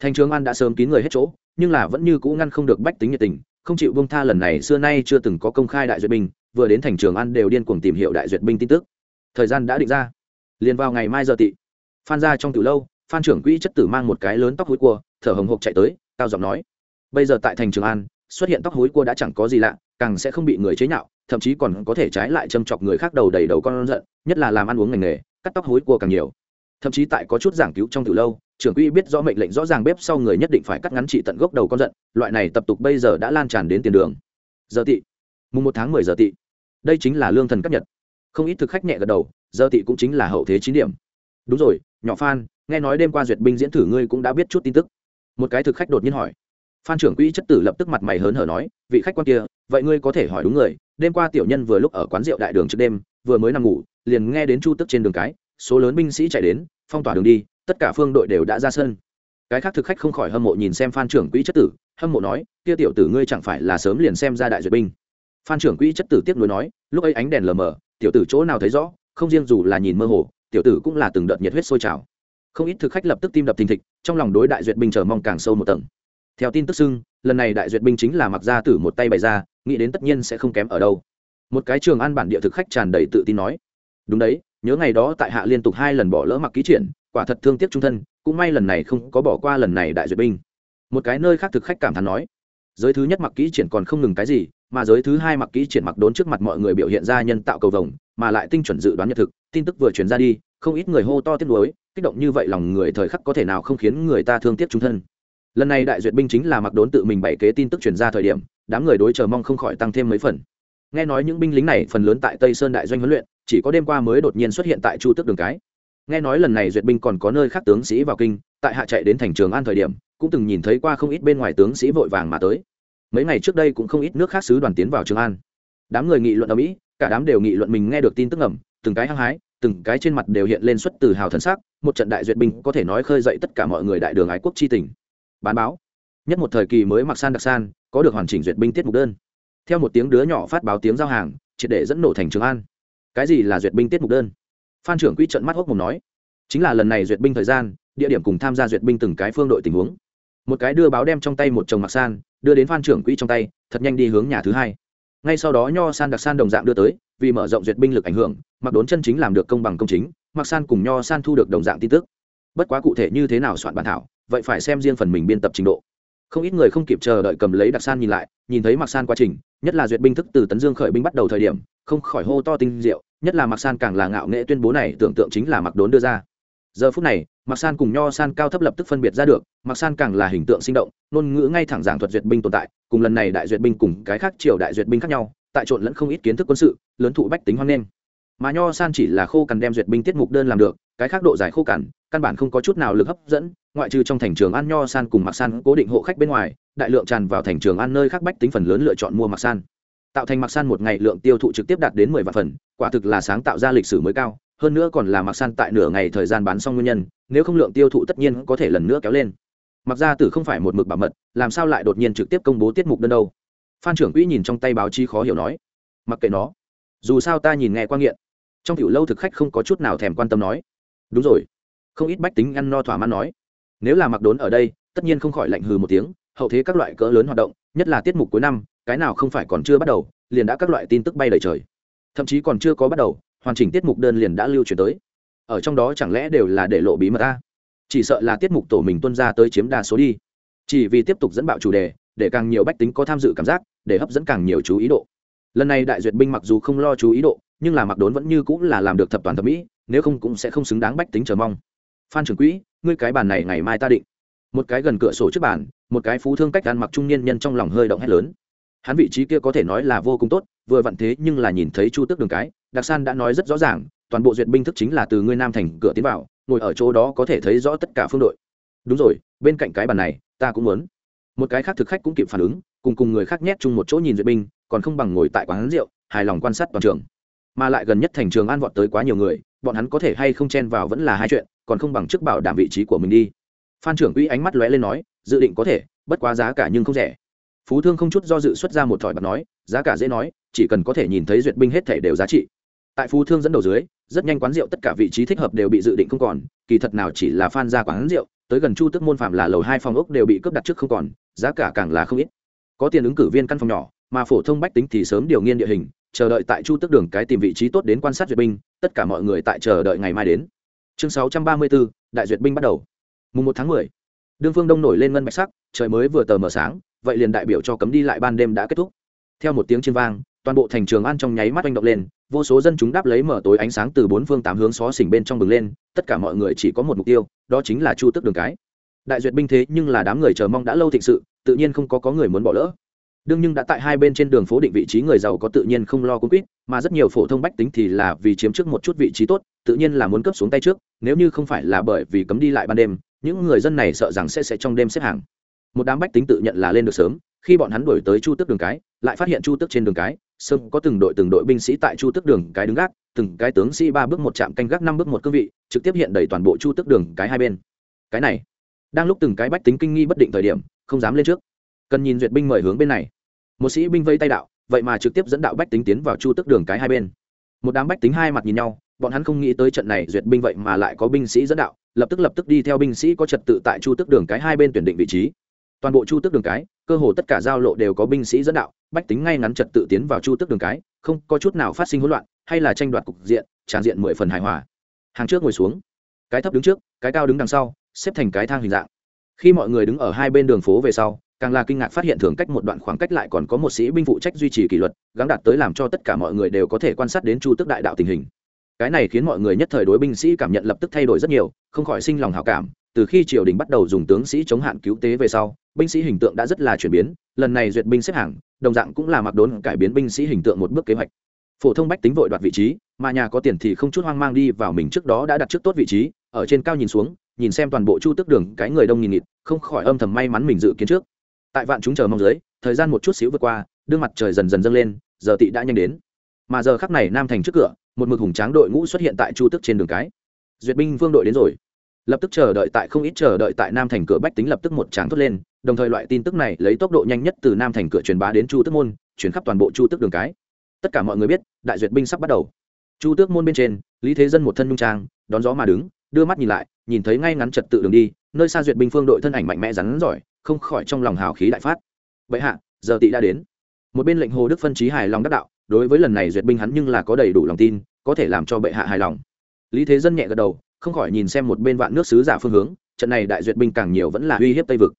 Thành trường an đã sớm kín người hết chỗ, nhưng là vẫn như cũ ngăn không được bách tính nhiệt tình, không chịu bông tha lần này xưa nay chưa từng có công khai đại duyệt binh, vừa đến thành trường an đều điên cuồng tìm hiểu đại duyệt binh tin tức. Thời gian đã định ra. Liền vào ngày mai giờ tị, phan ra trong từ lâu phan trưởng quỹ chất tử mang một cái lớn tóc hối cua, thở hồng hộc chạy tới, cao giọng nói, bây giờ tại thành trường an, xuất hiện tóc hối cua đã chẳng có gì lạ, càng sẽ không bị người chế nhạo, thậm chí còn có thể trái lại châm chọc người khác đầu đầy đầu con giận, nhất là làm ăn uống ngành nghề, cắt tóc hối cua càng nhiều. Thậm chí tại có chút giảng cứu trong từ lâu, trưởng quỹ biết rõ mệnh lệnh rõ ràng bếp sau người nhất định phải cắt ngắn trị tận gốc đầu con giận, loại này tập tục bây giờ đã lan tràn đến tiền đường. Giờ tị, mùng một tháng mười giờ tị, đây chính là lương thần cấp nhật. Không ít thực khách nhẹ gật đầu, giờ tị cũng chính là hậu thế chín điểm. Đúng rồi, nhỏ phan nghe nói đêm qua duyệt binh diễn thử ngươi cũng đã biết chút tin tức. Một cái thực khách đột nhiên hỏi. Phan trưởng quỹ chất tử lập tức mặt mày hớn hở nói, vị khách quan kia, vậy ngươi có thể hỏi đúng người, đêm qua tiểu nhân vừa lúc ở quán rượu đại đường trước đêm, vừa mới nằm ngủ, liền nghe đến chu tức trên đường cái, số lớn binh sĩ chạy đến, phong tỏa đường đi, tất cả phương đội đều đã ra sân. Cái khác thực khách không khỏi hâm mộ nhìn xem phan trưởng quỹ chất tử, hâm mộ nói, kia tiểu tử ngươi chẳng phải là sớm liền xem ra đại duyệt binh? Phan trưởng quỹ chất tử tiếp nối nói, lúc ấy ánh đèn lờ mờ, tiểu tử chỗ nào thấy rõ, không riêng dù là nhìn mơ hồ, tiểu tử cũng là từng đợt nhiệt huyết sôi trào không ít thực khách lập tức tim đập thình thịch, trong lòng đối đại duyệt binh chờ mong càng sâu một tầng. Theo tin tức xưng, lần này đại duyệt binh chính là mặc gia tử một tay bày ra, nghĩ đến tất nhiên sẽ không kém ở đâu. Một cái trường an bản địa thực khách tràn đầy tự tin nói, đúng đấy, nhớ ngày đó tại hạ liên tục hai lần bỏ lỡ mặc ký triển, quả thật thương tiếc trung thân, cũng may lần này không có bỏ qua lần này đại duyệt binh. Một cái nơi khác thực khách cảm thán nói, giới thứ nhất mặc kỹ triển còn không ngừng cái gì, mà giới thứ hai mặc kỹ triển mặc đốn trước mặt mọi người biểu hiện ra nhân tạo cầu vồng, mà lại tinh chuẩn dự đoán nhật thực, tin tức vừa truyền ra đi, không ít người hô to tiếc nuối kích động như vậy lòng người thời khắc có thể nào không khiến người ta thương tiếc trung thân. Lần này đại duyệt binh chính là mặc đốn tự mình bày kế tin tức truyền ra thời điểm đám người đối chờ mong không khỏi tăng thêm mấy phần. Nghe nói những binh lính này phần lớn tại tây sơn đại doanh huấn luyện chỉ có đêm qua mới đột nhiên xuất hiện tại chu tước đường cái. Nghe nói lần này duyệt binh còn có nơi khác tướng sĩ vào kinh tại hạ chạy đến thành trường an thời điểm cũng từng nhìn thấy qua không ít bên ngoài tướng sĩ vội vàng mà tới. Mấy ngày trước đây cũng không ít nước khác sứ đoàn tiến vào trường an. Đám người nghị luận ở mỹ cả đám đều nghị luận mình nghe được tin tức ngầm, từng cái hăng hái từng cái trên mặt đều hiện lên xuất từ hào thần sắc, một trận đại duyệt binh có thể nói khơi dậy tất cả mọi người đại đường ái quốc chi tình. Bán báo. Nhất một thời kỳ mới mặc san đặc san, có được hoàn chỉnh duyệt binh tiết mục đơn. Theo một tiếng đứa nhỏ phát báo tiếng giao hàng, triệt để dẫn nổ thành trường an. Cái gì là duyệt binh tiết mục đơn? Phan trưởng quỹ trận mắt hốc mồm nói. Chính là lần này duyệt binh thời gian, địa điểm cùng tham gia duyệt binh từng cái phương đội tình huống. Một cái đưa báo đem trong tay một chồng mặc san, đưa đến phan trưởng quỹ trong tay, thật nhanh đi hướng nhà thứ hai. Ngay sau đó nho san đặc san đồng dạng đưa tới vì mở rộng duyệt binh lực ảnh hưởng, mặc đốn chân chính làm được công bằng công chính, mặc san cùng nho san thu được đồng dạng tin tức. Bất quá cụ thể như thế nào soạn bản thảo, vậy phải xem riêng phần mình biên tập trình độ. Không ít người không kịp chờ đợi cầm lấy đặc san nhìn lại, nhìn thấy mặc san quá trình, nhất là duyệt binh thức từ tấn dương khởi binh bắt đầu thời điểm, không khỏi hô to tinh diệu, nhất là mặc san càng là ngạo nghệ tuyên bố này tưởng tượng chính là mặc đốn đưa ra. Giờ phút này, mặc san cùng nho san cao thấp lập tức phân biệt ra được, mặc san càng là hình tượng sinh động, ngôn ngữ ngay thẳng giảng thuật duyệt binh tồn tại, cùng lần này đại duyệt binh cùng cái khác triều đại duyệt binh khác nhau tại trộn lẫn không ít kiến thức quân sự, lớn thụ bách tính hoang nghênh. Mà nho san chỉ là khô cằn đem duyệt binh tiết mục đơn làm được, cái khác độ dài khô cằn, căn bản không có chút nào lực hấp dẫn, ngoại trừ trong thành trường ăn nho san cùng mặc san cố định hộ khách bên ngoài, đại lượng tràn vào thành trường ăn nơi khác bách tính phần lớn lựa chọn mua mặc san. Tạo thành mặc san một ngày lượng tiêu thụ trực tiếp đạt đến mười vạn phần, quả thực là sáng tạo ra lịch sử mới cao, hơn nữa còn là mặc san tại nửa ngày thời gian bán xong nguyên nhân, nếu không lượng tiêu thụ tất nhiên có thể lần nữa kéo lên. Mặc ra tử không phải một mực bảo mật, làm sao lại đột nhiên trực tiếp công bố tiết mục đơn đâu? Phan trưởng quỹ nhìn trong tay báo chí khó hiểu nói, mặc kệ nó, dù sao ta nhìn nghe quan nghiện. Trong tiểu lâu thực khách không có chút nào thèm quan tâm nói, đúng rồi. Không ít bách tính ăn no thỏa mãn nói, nếu là mặc đốn ở đây, tất nhiên không khỏi lạnh hừ một tiếng, hậu thế các loại cỡ lớn hoạt động, nhất là tiết mục cuối năm, cái nào không phải còn chưa bắt đầu, liền đã các loại tin tức bay đầy trời. Thậm chí còn chưa có bắt đầu, hoàn chỉnh tiết mục đơn liền đã lưu truyền tới. Ở trong đó chẳng lẽ đều là để lộ bí mật ta? Chỉ sợ là tiết mục tổ mình tuân ra tới chiếm đa số đi. Chỉ vì tiếp tục dẫn bạo chủ đề, để càng nhiều bách tính có tham dự cảm giác để hấp dẫn càng nhiều chú ý độ. Lần này đại duyệt binh mặc dù không lo chú ý độ, nhưng là mặc đốn vẫn như cũng là làm được thập toàn thẩm mỹ, nếu không cũng sẽ không xứng đáng bách tính chờ mong. Phan trưởng quỹ, ngươi cái bàn này ngày mai ta định. Một cái gần cửa sổ trước bàn, một cái phú thương cách ăn mặc trung niên nhân trong lòng hơi động hét lớn. Hắn vị trí kia có thể nói là vô cùng tốt, vừa vặn thế nhưng là nhìn thấy chu tước đường cái, đặc san đã nói rất rõ ràng, toàn bộ duyệt binh thức chính là từ ngươi nam thành cửa tiến vào, ngồi ở chỗ đó có thể thấy rõ tất cả phương đội. Đúng rồi, bên cạnh cái bàn này, ta cũng muốn một cái khác thực khách cũng kịp phản ứng, cùng cùng người khác nhét chung một chỗ nhìn duyệt binh, còn không bằng ngồi tại quán rượu, hài lòng quan sát toàn trường. Mà lại gần nhất thành trường an vọt tới quá nhiều người, bọn hắn có thể hay không chen vào vẫn là hai chuyện, còn không bằng trước bảo đảm vị trí của mình đi. Phan trưởng quỹ ánh mắt lóe lên nói, dự định có thể, bất quá giá cả nhưng không rẻ. Phú thương không chút do dự xuất ra một thỏi bạc nói, giá cả dễ nói, chỉ cần có thể nhìn thấy duyệt binh hết thể đều giá trị. Tại phú thương dẫn đầu dưới, rất nhanh quán rượu tất cả vị trí thích hợp đều bị dự định không còn, kỳ thật nào chỉ là phan ra quán rượu tới gần chu tức môn phạm là lầu hai phòng ốc đều bị cướp đặt trước không còn, giá cả càng là không ít. Có tiền ứng cử viên căn phòng nhỏ, mà phổ thông bách tính thì sớm điều nghiên địa hình, chờ đợi tại chu tức đường cái tìm vị trí tốt đến quan sát duyệt binh, tất cả mọi người tại chờ đợi ngày mai đến. Chương sáu trăm ba mươi bốn đại duyệt binh bắt đầu. Mùng một tháng mười, đương phương đông nổi lên ngân bạch sắc, trời mới vừa tờ mờ sáng, vậy liền đại biểu cho cấm đi lại ban đêm đã kết thúc. Theo một tiếng chiên vang, toàn bộ thành trường an trong nháy mắt oanh động lên vô số dân chúng đáp lấy mở tối ánh sáng từ bốn phương tám hướng xó xỉnh bên trong bừng lên, tất cả mọi người chỉ có một mục tiêu, đó chính là chu tức đường cái. Đại duyệt binh thế nhưng là đám người chờ mong đã lâu thịnh sự, tự nhiên không có có người muốn bỏ lỡ. Đương nhưng đã tại hai bên trên đường phố định vị trí người giàu có tự nhiên không lo cung quýt, mà rất nhiều phổ thông bách tính thì là vì chiếm trước một chút vị trí tốt, tự nhiên là muốn cấp xuống tay trước, nếu như không phải là bởi vì cấm đi lại ban đêm, những người dân này sợ rằng sẽ sẽ trong đêm xếp hàng. Một đám bách tính tự nhận là lên được sớm, khi bọn hắn đuổi tới chu tước đường cái, lại phát hiện chu tước trên đường cái sớm có từng đội từng đội binh sĩ tại chu tước đường cái đứng gác, từng cái tướng sĩ ba bước một chạm canh gác, năm bước một cương vị, trực tiếp hiện đầy toàn bộ chu tước đường cái hai bên. Cái này, đang lúc từng cái bách tính kinh nghi bất định thời điểm, không dám lên trước. Cần nhìn duyệt binh mời hướng bên này. Một sĩ binh vây tay đạo, vậy mà trực tiếp dẫn đạo bách tính tiến vào chu tức đường cái hai bên. Một đám bách tính hai mặt nhìn nhau, bọn hắn không nghĩ tới trận này duyệt binh vậy mà lại có binh sĩ dẫn đạo, lập tức lập tức đi theo binh sĩ có trật tự tại chu tức đường cái hai bên tuyển định vị trí. Toàn bộ chu tức đường cái, cơ hồ tất cả giao lộ đều có binh sĩ dẫn đạo bách tính ngay ngắn trật tự tiến vào chu tức đường cái, không có chút nào phát sinh hỗn loạn, hay là tranh đoạt cục diện, tràn diện mười phần hài hòa. Hàng trước ngồi xuống, cái thấp đứng trước, cái cao đứng đằng sau, xếp thành cái thang hình dạng. Khi mọi người đứng ở hai bên đường phố về sau, càng là kinh ngạc phát hiện thường cách một đoạn khoảng cách lại còn có một sĩ binh phụ trách duy trì kỷ luật gắn đạt tới làm cho tất cả mọi người đều có thể quan sát đến chu tức đại đạo tình hình. Cái này khiến mọi người nhất thời đối binh sĩ cảm nhận lập tức thay đổi rất nhiều, không khỏi sinh lòng hào cảm. Từ khi triều đình bắt đầu dùng tướng sĩ chống hạn cứu tế về sau, binh sĩ hình tượng đã rất là chuyển biến, lần này duyệt binh xếp hàng đồng dạng cũng là mặc đốn cải biến binh sĩ hình tượng một bước kế hoạch. Phổ thông bách tính vội đoạt vị trí, mà nhà có tiền thì không chút hoang mang đi vào mình trước đó đã đặt trước tốt vị trí, ở trên cao nhìn xuống, nhìn xem toàn bộ chu tức đường, cái người đông nghìn nghịt, không khỏi âm thầm may mắn mình dự kiến trước. Tại vạn chúng chờ mong dưới, thời gian một chút xíu vượt qua, đương mặt trời dần dần dâng lên, giờ tị đã nhanh đến. Mà giờ khắc này nam thành trước cửa, một mực hùng tráng đội ngũ xuất hiện tại chu tức trên đường cái. Duyệt binh vương đội đến rồi lập tức chờ đợi tại không ít chờ đợi tại nam thành cửa bách tính lập tức một tráng thốt lên, đồng thời loại tin tức này lấy tốc độ nhanh nhất từ nam thành cửa truyền bá đến chu Tước môn, chuyển khắp toàn bộ chu Tước đường cái. Tất cả mọi người biết, đại duyệt binh sắp bắt đầu. Chu tước môn bên trên, lý thế dân một thân nhung trang, đón gió mà đứng, đưa mắt nhìn lại, nhìn thấy ngay ngắn trật tự đường đi, nơi xa duyệt binh phương đội thân ảnh mạnh mẽ rắn giỏi, không khỏi trong lòng hào khí đại phát. Vậy hạ, giờ tị đã đến. Một bên lệnh hồ đức phân trí hài lòng đắc đạo, đối với lần này duyệt binh hắn nhưng là có đầy đủ lòng tin, có thể làm cho bệ hạ hài lòng. Lý thế dân nhẹ gật đầu không khỏi nhìn xem một bên vạn nước sứ giả phương hướng, trận này đại duyệt binh càng nhiều vẫn là uy hiếp tây vực.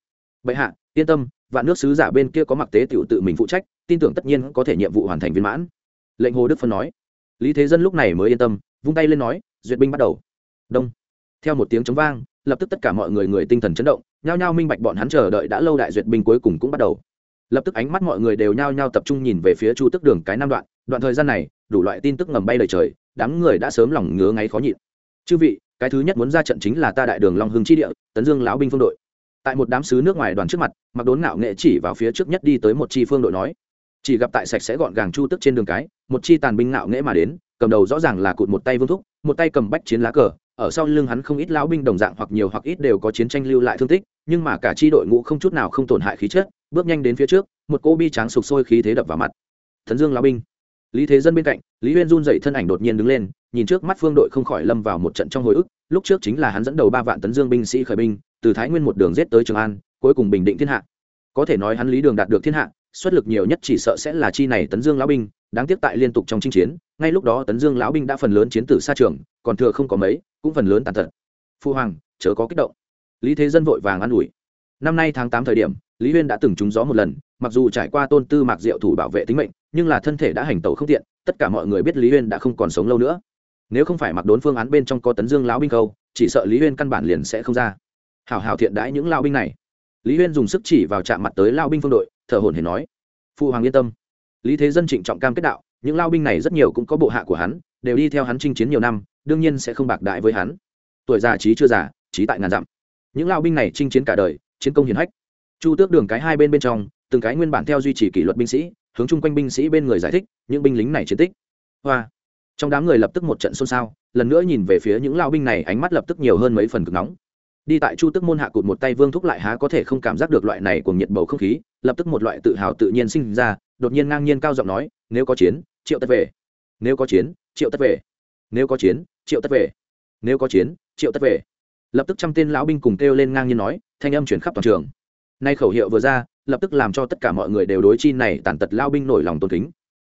Bệ hạ, yên tâm, vạn nước sứ giả bên kia có mặc tế tiểu tự mình phụ trách, tin tưởng tất nhiên có thể nhiệm vụ hoàn thành viên mãn. Lệnh hồ đức phân nói. Lý thế dân lúc này mới yên tâm, vung tay lên nói, duyệt binh bắt đầu. Đông. Theo một tiếng chống vang, lập tức tất cả mọi người người tinh thần chấn động, nhao nhao minh bạch bọn hắn chờ đợi đã lâu đại duyệt binh cuối cùng cũng bắt đầu. Lập tức ánh mắt mọi người đều nhao nhao tập trung nhìn về phía chu tức đường cái nam đoạn đoạn thời gian này, đủ loại tin tức ngầm bay lời trời, đám người đã sớm lòng ngứa ngáy khó nhịn. Chư vị cái thứ nhất muốn ra trận chính là ta đại đường long hưng chi địa, tấn dương lão binh phương đội. Tại một đám sứ nước ngoài đoàn trước mặt mặc đốn ngạo nghệ chỉ vào phía trước nhất đi tới một chi phương đội nói, chỉ gặp tại sạch sẽ gọn gàng chu tức trên đường cái, một chi tàn binh ngạo nghệ mà đến, cầm đầu rõ ràng là cụt một tay vương thúc, một tay cầm bách chiến lá cờ, ở sau lưng hắn không ít lão binh đồng dạng hoặc nhiều hoặc ít đều có chiến tranh lưu lại thương tích, nhưng mà cả chi đội ngũ không chút nào không tổn hại khí chất, bước nhanh đến phía trước, một cô bi tráng sục sôi khí thế đập vào mặt. Thần dương lão binh lý thế dân bên cạnh, lý huyên run dậy thân ảnh đột nhiên đứng lên, nhìn trước mắt phương đội không khỏi lâm vào một trận trong hồi ức, lúc trước chính là hắn dẫn đầu ba vạn tấn dương binh sĩ khởi binh, từ thái nguyên một đường rết tới trường an, cuối cùng bình định thiên hạ. Có thể nói hắn lý đường đạt được thiên hạ, xuất lực nhiều nhất chỉ sợ sẽ là chi này tấn dương lão binh, đáng tiếc tại liên tục trong chinh chiến, ngay lúc đó tấn dương lão binh đã phần lớn chiến tử xa trường, còn thừa không có mấy, cũng phần lớn tàn tật. Phu hoàng, chớ có kích động. Lý thế dân vội vàng an ủi. Năm nay tháng tám thời điểm lý huyên đã từng trúng gió một lần, mặc dù trải qua tôn tư mạc diệu thủ bảo vệ tính mệnh, nhưng là thân thể đã hành tẩu không tiện, tất cả mọi người biết lý huyên đã không còn sống lâu nữa. Nếu không phải mặc đốn phương án bên trong có tấn dương lão binh câu, chỉ sợ lý huyên căn bản liền sẽ không ra. Hảo hảo thiện đãi những lao binh này. Lý huyên dùng sức chỉ vào chạm mặt tới lao binh phương đội, thở hồn hển nói phụ hoàng yên tâm. Lý thế dân trịnh trọng cam kết đạo, những lao binh này rất nhiều cũng có bộ hạ của hắn, đều đi theo hắn chinh chiến nhiều năm, đương nhiên sẽ không bạc đại với hắn. Tuổi già trí chưa già, trí tại ngàn dặm. Những lao binh này chinh chiến cả đời, chiến công hiền hách chu tước đường cái hai bên bên trong, từng cái nguyên bản theo duy trì kỷ luật binh sĩ, hướng chung quanh binh sĩ bên người giải thích những binh lính này chiến tích. Hoa. Trong đám người lập tức một trận xôn xao, lần nữa nhìn về phía những lao binh này, ánh mắt lập tức nhiều hơn mấy phần cực nóng. Đi tại chu tức môn hạ cụt một tay vương thúc lại há có thể không cảm giác được loại này của nhiệt bầu không khí, lập tức một loại tự hào tự nhiên sinh ra, đột nhiên ngang nhiên cao giọng nói, nếu có chiến, triệu tất về. Nếu có chiến, triệu tất về. Nếu có chiến, triệu tất về. Nếu có chiến, triệu tất về. Lập tức trăm tên lão binh cùng kêu lên ngang nhiên nói, thanh âm chuyển khắp toàn trường nay khẩu hiệu vừa ra, lập tức làm cho tất cả mọi người đều đối chi này tàn tật lao binh nổi lòng tôn kính.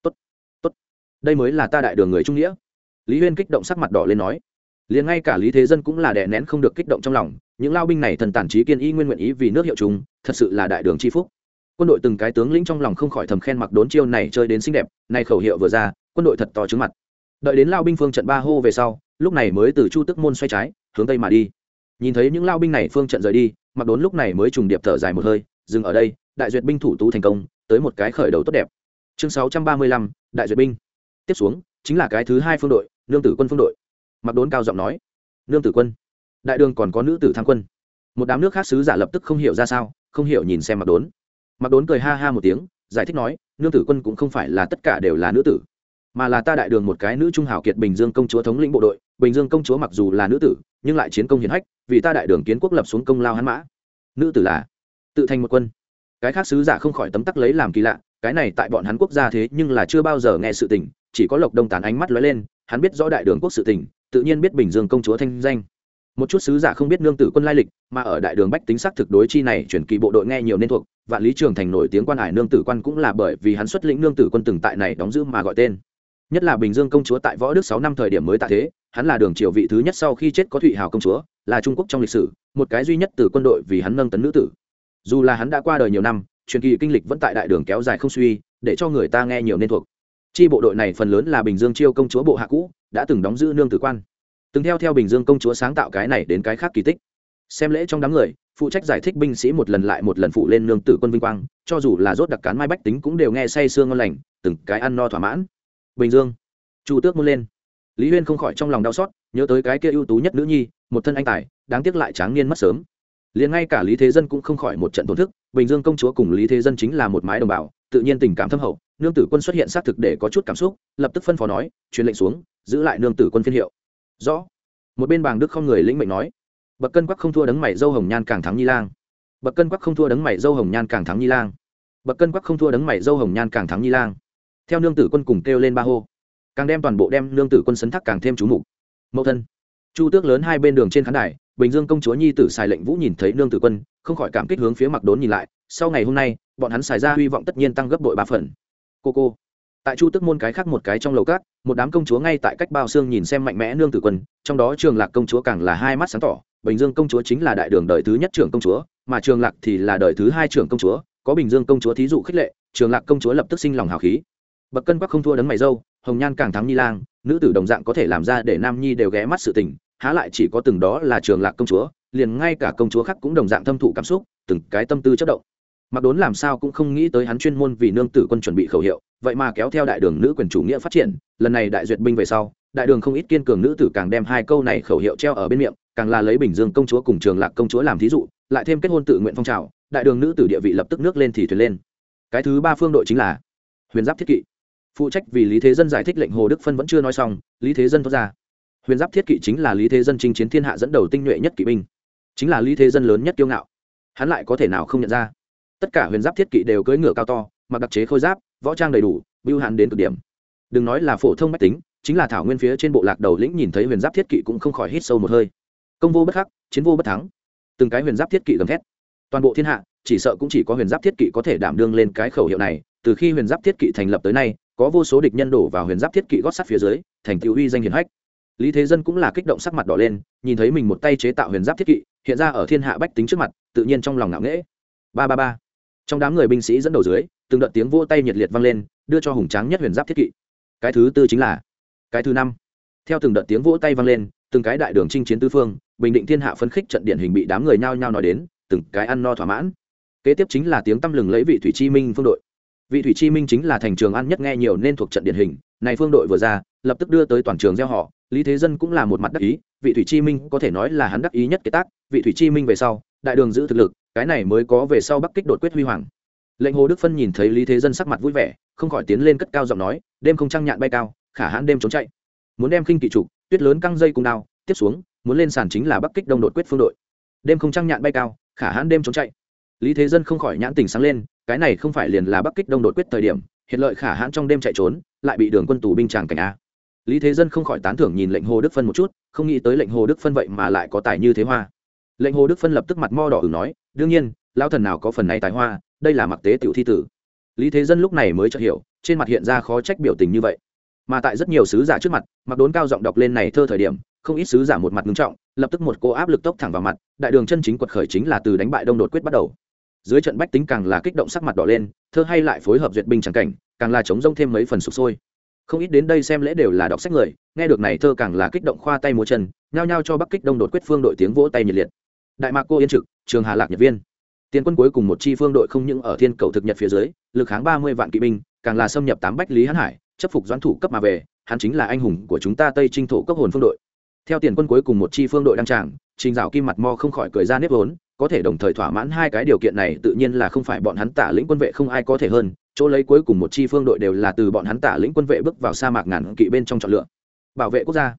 Tốt tốt, đây mới là ta đại đường người trung nghĩa. Lý huyên kích động sắc mặt đỏ lên nói. Liền ngay cả lý thế dân cũng là đè nén không được kích động trong lòng, những lao binh này thần tản trí kiên y nguyên nguyện ý vì nước hiệu chúng, thật sự là đại đường c phúc. Quân đội từng cái tướng lĩnh trong lòng không khỏi thầm khen mặc đốn chiêu này chơi đến xinh đẹp, nay khẩu hiệu vừa ra, quân đội thật to trứng mặt. Đợi đến lao binh phương trận ba hô về sau, lúc này mới từ chu tức môn xoay trái, hướng tây mà đi nhìn thấy những lao binh này phương trận rời đi mặc đốn lúc này mới trùng điệp thở dài một hơi, dừng ở đây, đại duyệt binh thủ tú thành công, tới một cái khởi đầu tốt đẹp. Chương sáu trăm ba mươi lăm, đại duyệt binh. Tiếp xuống, chính là cái thứ hai phương đội, nương tử quân phương đội. Mặc đốn cao giọng nói, nương tử quân, đại đường còn có nữ tử tham quân. Một đám nước khác sứ giả lập tức không hiểu ra sao, không hiểu nhìn xem mặc đốn. Mặc đốn cười ha ha một tiếng, giải thích nói, nương tử quân cũng không phải là tất cả đều là nữ tử mà là ta đại đường một cái nữ trung hào kiệt bình dương công chúa thống lĩnh bộ đội. Bình dương công chúa mặc dù là nữ tử, nhưng lại chiến công hiển hách, vì ta đại đường kiến quốc lập xuống công lao hắn mã. Nữ tử là tự thành một quân. Cái khác sứ giả không khỏi tấm tắc lấy làm kỳ lạ, cái này tại bọn hắn quốc gia thế nhưng là chưa bao giờ nghe sự tình, chỉ có lộc đông tán ánh mắt lóe lên, hắn biết rõ đại đường quốc sự tình, tự nhiên biết bình dương công chúa thanh danh. Một chút sứ giả không biết nương tử quân lai lịch, mà ở đại đường bách tính sắc thực đối chi này chuyển kỳ bộ đội nghe nhiều nên thuộc, vạn lý trường thành nổi tiếng quan hải nương tử quan cũng là bởi vì hắn xuất lĩnh nương tử quân từng tại này đóng giữ mà gọi tên nhất là bình dương công chúa tại võ đức sáu năm thời điểm mới tạ thế, hắn là đường triều vị thứ nhất sau khi chết có thụy hào công chúa, là trung quốc trong lịch sử, một cái duy nhất từ quân đội vì hắn nâng tấn nữ tử. Dù là hắn đã qua đời nhiều năm, truyền kỳ kinh lịch vẫn tại đại đường kéo dài không suy, để cho người ta nghe nhiều nên thuộc. Chi bộ đội này phần lớn là bình dương chiêu công chúa bộ hạ cũ, đã từng đóng giữ nương tử quan. Từng theo theo bình dương công chúa sáng tạo cái này đến cái khác kỳ tích. Xem lễ trong đám người, phụ trách giải thích binh sĩ một lần lại một lần phụ lên nương tử quân vinh quang, cho dù là rốt đặc cán mai bách tính cũng đều nghe say sương ngon lành, từng cái ăn no thỏa mãn bình dương. Chu tước muốn lên. Lý huyên không khỏi trong lòng đau xót, nhớ tới cái kia ưu tú nhất nữ nhi, một thân anh tài, đáng tiếc lại tráng niên mất sớm. Liền ngay cả lý thế dân cũng không khỏi một trận tổn thức, bình dương công chúa cùng lý thế dân chính là một mái đồng bào, tự nhiên tình cảm thâm hậu, nương tử quân xuất hiện xác thực để có chút cảm xúc, lập tức phân phó nói, truyền lệnh xuống, giữ lại nương tử quân phiên hiệu. Rõ. Một bên bàng đức không người lĩnh mệnh nói, bậc cân quắc không thua đấng mày dâu hồng nhan càng thắng nhi lang. Bậc cân quắc không thua đấng mày dâu hồng nhan càng thắng nhi lang. Bậc cân quắc không thua đấng mày dâu hồng nhan càng thắng nhi lang theo nương tử quân cùng kêu lên ba hô. Càng đem toàn bộ đem nương tử quân sấn thắc càng thêm chú mục. Mẫu thân, chu tước lớn hai bên đường trên khán đài, bình dương công chúa nhi tử xài lệnh vũ nhìn thấy nương tử quân, không khỏi cảm kích hướng phía mặc đốn nhìn lại. Sau ngày hôm nay, bọn hắn xài ra hy vọng tất nhiên tăng gấp đội ba phần. Cô cô, tại chu tước môn cái khác một cái trong lầu cát một đám công chúa ngay tại cách bao xương nhìn xem mạnh mẽ nương tử quân, trong đó trường lạc công chúa càng là hai mắt sáng tỏ. Bình dương công chúa chính là đại đường đời thứ nhất trưởng công chúa, mà trường lạc thì là đời thứ hai trưởng công chúa. Có bình dương công chúa thí dụ khích lệ, trường lạc công chúa lập tức sinh lòng hào khí bậc cân quắc không thua đấng mày dâu, hồng nhan càng thắng nhi lang, nữ tử đồng dạng có thể làm ra để nam nhi đều ghé mắt sự tình, há lại chỉ có từng đó là trường lạc công chúa, liền ngay cả công chúa khác cũng đồng dạng thâm thụ cảm xúc, từng cái tâm tư chất động. Mặc đốn làm sao cũng không nghĩ tới hắn chuyên môn vì nương tử quân chuẩn bị khẩu hiệu, vậy mà kéo theo đại đường nữ quyền chủ nghĩa phát triển, lần này đại duyệt binh về sau, đại đường không ít kiên cường nữ tử càng đem hai câu này khẩu hiệu treo ở bên miệng, càng là lấy bình dương công chúa cùng trường lạc công chúa làm thí dụ, lại thêm kết hôn tự nguyện phong trào, đại đường nữ tử địa vị lập tức nước lên thì thuyền lên. Cái thứ ba phương đội chính là huyền giáp thiết kỵ phụ trách vì lý thế dân giải thích lệnh hồ đức phân vẫn chưa nói xong, lý thế dân thoát ra. Huyền giáp thiết kỵ chính là lý thế dân chinh chiến thiên hạ dẫn đầu tinh nhuệ nhất kỵ binh. Chính là lý thế dân lớn nhất kiêu ngạo. Hắn lại có thể nào không nhận ra? Tất cả huyền giáp thiết kỵ đều cưỡi ngựa cao to, mặc đặc chế khôi giáp, võ trang đầy đủ, bưu hạn đến cực điểm. Đừng nói là phổ thông mách tính, chính là thảo nguyên phía trên bộ lạc đầu lĩnh nhìn thấy huyền giáp thiết kỵ cũng không khỏi hít sâu một hơi. Công vô bất khắc, chiến vô bất thắng. Từng cái huyền giáp thiết kỵ gầm thét. Toàn bộ thiên hạ, chỉ sợ cũng chỉ có huyền giáp thiết kỵ có thể đảm đương lên cái khẩu hiệu này, từ khi huyền giáp thiết kỵ thành lập tới nay có vô số địch nhân đổ vào huyền giáp thiết kỵ gót sắt phía dưới, thành tựu uy danh hiển hách. Lý thế dân cũng là kích động sắc mặt đỏ lên, nhìn thấy mình một tay chế tạo huyền giáp thiết kỵ, hiện ra ở thiên hạ bách tính trước mặt, tự nhiên trong lòng ngạo nghễ. Ba ba ba. Trong đám người binh sĩ dẫn đầu dưới, từng đợt tiếng vô tay nhiệt liệt vang lên, đưa cho hùng tráng nhất huyền giáp thiết kỵ. Cái thứ tư chính là, cái thứ năm. Theo từng đợt tiếng vỗ tay vang lên, từng cái đại đường chinh chiến tư phương, bình định thiên hạ phấn khích trận điển hình bị đám người nhao nhao nói đến, từng cái ăn no thỏa mãn. Kế tiếp chính là tiếng tăm lừng lấy vị thủy chi minh phương đội vị thủy chi minh chính là thành trường ăn nhất nghe nhiều nên thuộc trận điển hình, này phương đội vừa ra, lập tức đưa tới toàn trường gieo họ. Lý thế dân cũng là một mặt đắc ý, vị thủy chi minh có thể nói là hắn đắc ý nhất kế tác, vị thủy chi minh về sau, đại đường giữ thực lực, cái này mới có về sau bắc kích đột quyết huy hoàng. Lệnh hồ đức phân nhìn thấy lý thế dân sắc mặt vui vẻ, không khỏi tiến lên cất cao giọng nói, đêm không trăng nhạn bay cao, khả hãn đêm trốn chạy. Muốn đem khinh kỵ trục tuyết lớn căng dây cùng đao, tiếp xuống, muốn lên sàn chính là bắc kích đông đột quyết phương đội. Đêm không trăng nhạn bay cao, khả hãn đêm trốn chạy lý thế dân không khỏi nhãn tình sáng lên, cái này không phải liền là bắc kích đông đột quyết thời điểm, hiện lợi khả hãn trong đêm chạy trốn, lại bị đường quân tù binh tràng cảnh a. Lý thế dân không khỏi tán thưởng nhìn lệnh hồ đức phân một chút, không nghĩ tới lệnh hồ đức phân vậy mà lại có tài như thế hoa. Lệnh hồ đức phân lập tức mặt mo đỏ ử nói, đương nhiên, lão thần nào có phần này tài hoa, đây là mặc tế tiểu thi tử. Lý thế dân lúc này mới chợt hiểu, trên mặt hiện ra khó trách biểu tình như vậy. Mà tại rất nhiều sứ giả trước mặt, mặc đốn cao giọng đọc lên này thơ thời điểm, không ít sứ giả một mặt ngưng trọng, lập tức một cô áp lực tốc thẳng vào mặt, đại đường chân chính quật khởi chính là từ đánh bại đông đột quyết bắt đầu dưới trận bách tính càng là kích động sắc mặt đỏ lên, thơ hay lại phối hợp duyệt binh trắng cảnh, càng là chống rông thêm mấy phần sụp sôi. Không ít đến đây xem lễ đều là đọc sách người, nghe được này thơ càng là kích động khoa tay múa chân, nhao nhao cho bắc kích đông đột quyết phương đội tiếng vỗ tay nhiệt liệt. Đại mạc cô yên trực, trường hà lạc nhật viên. Tiền quân cuối cùng một chi phương đội không những ở thiên cầu thực nhật phía dưới, lực kháng ba mươi vạn kỵ binh, càng là xâm nhập tám bách lý hán hải, chấp phục doãn thủ cấp mà về, hắn chính là anh hùng của chúng ta tây trinh thổ cấp hồn phương đội. Theo tiền quân cuối cùng một chi phương đội đăng tràng, trình dạo kim mặt mo không khỏi cười ra nếp vốn có thể đồng thời thỏa mãn hai cái điều kiện này tự nhiên là không phải bọn hắn tả lĩnh quân vệ không ai có thể hơn chỗ lấy cuối cùng một chi phương đội đều là từ bọn hắn tả lĩnh quân vệ bước vào sa mạc ngàn kỵ bên trong chọn lựa. Bảo vệ quốc gia.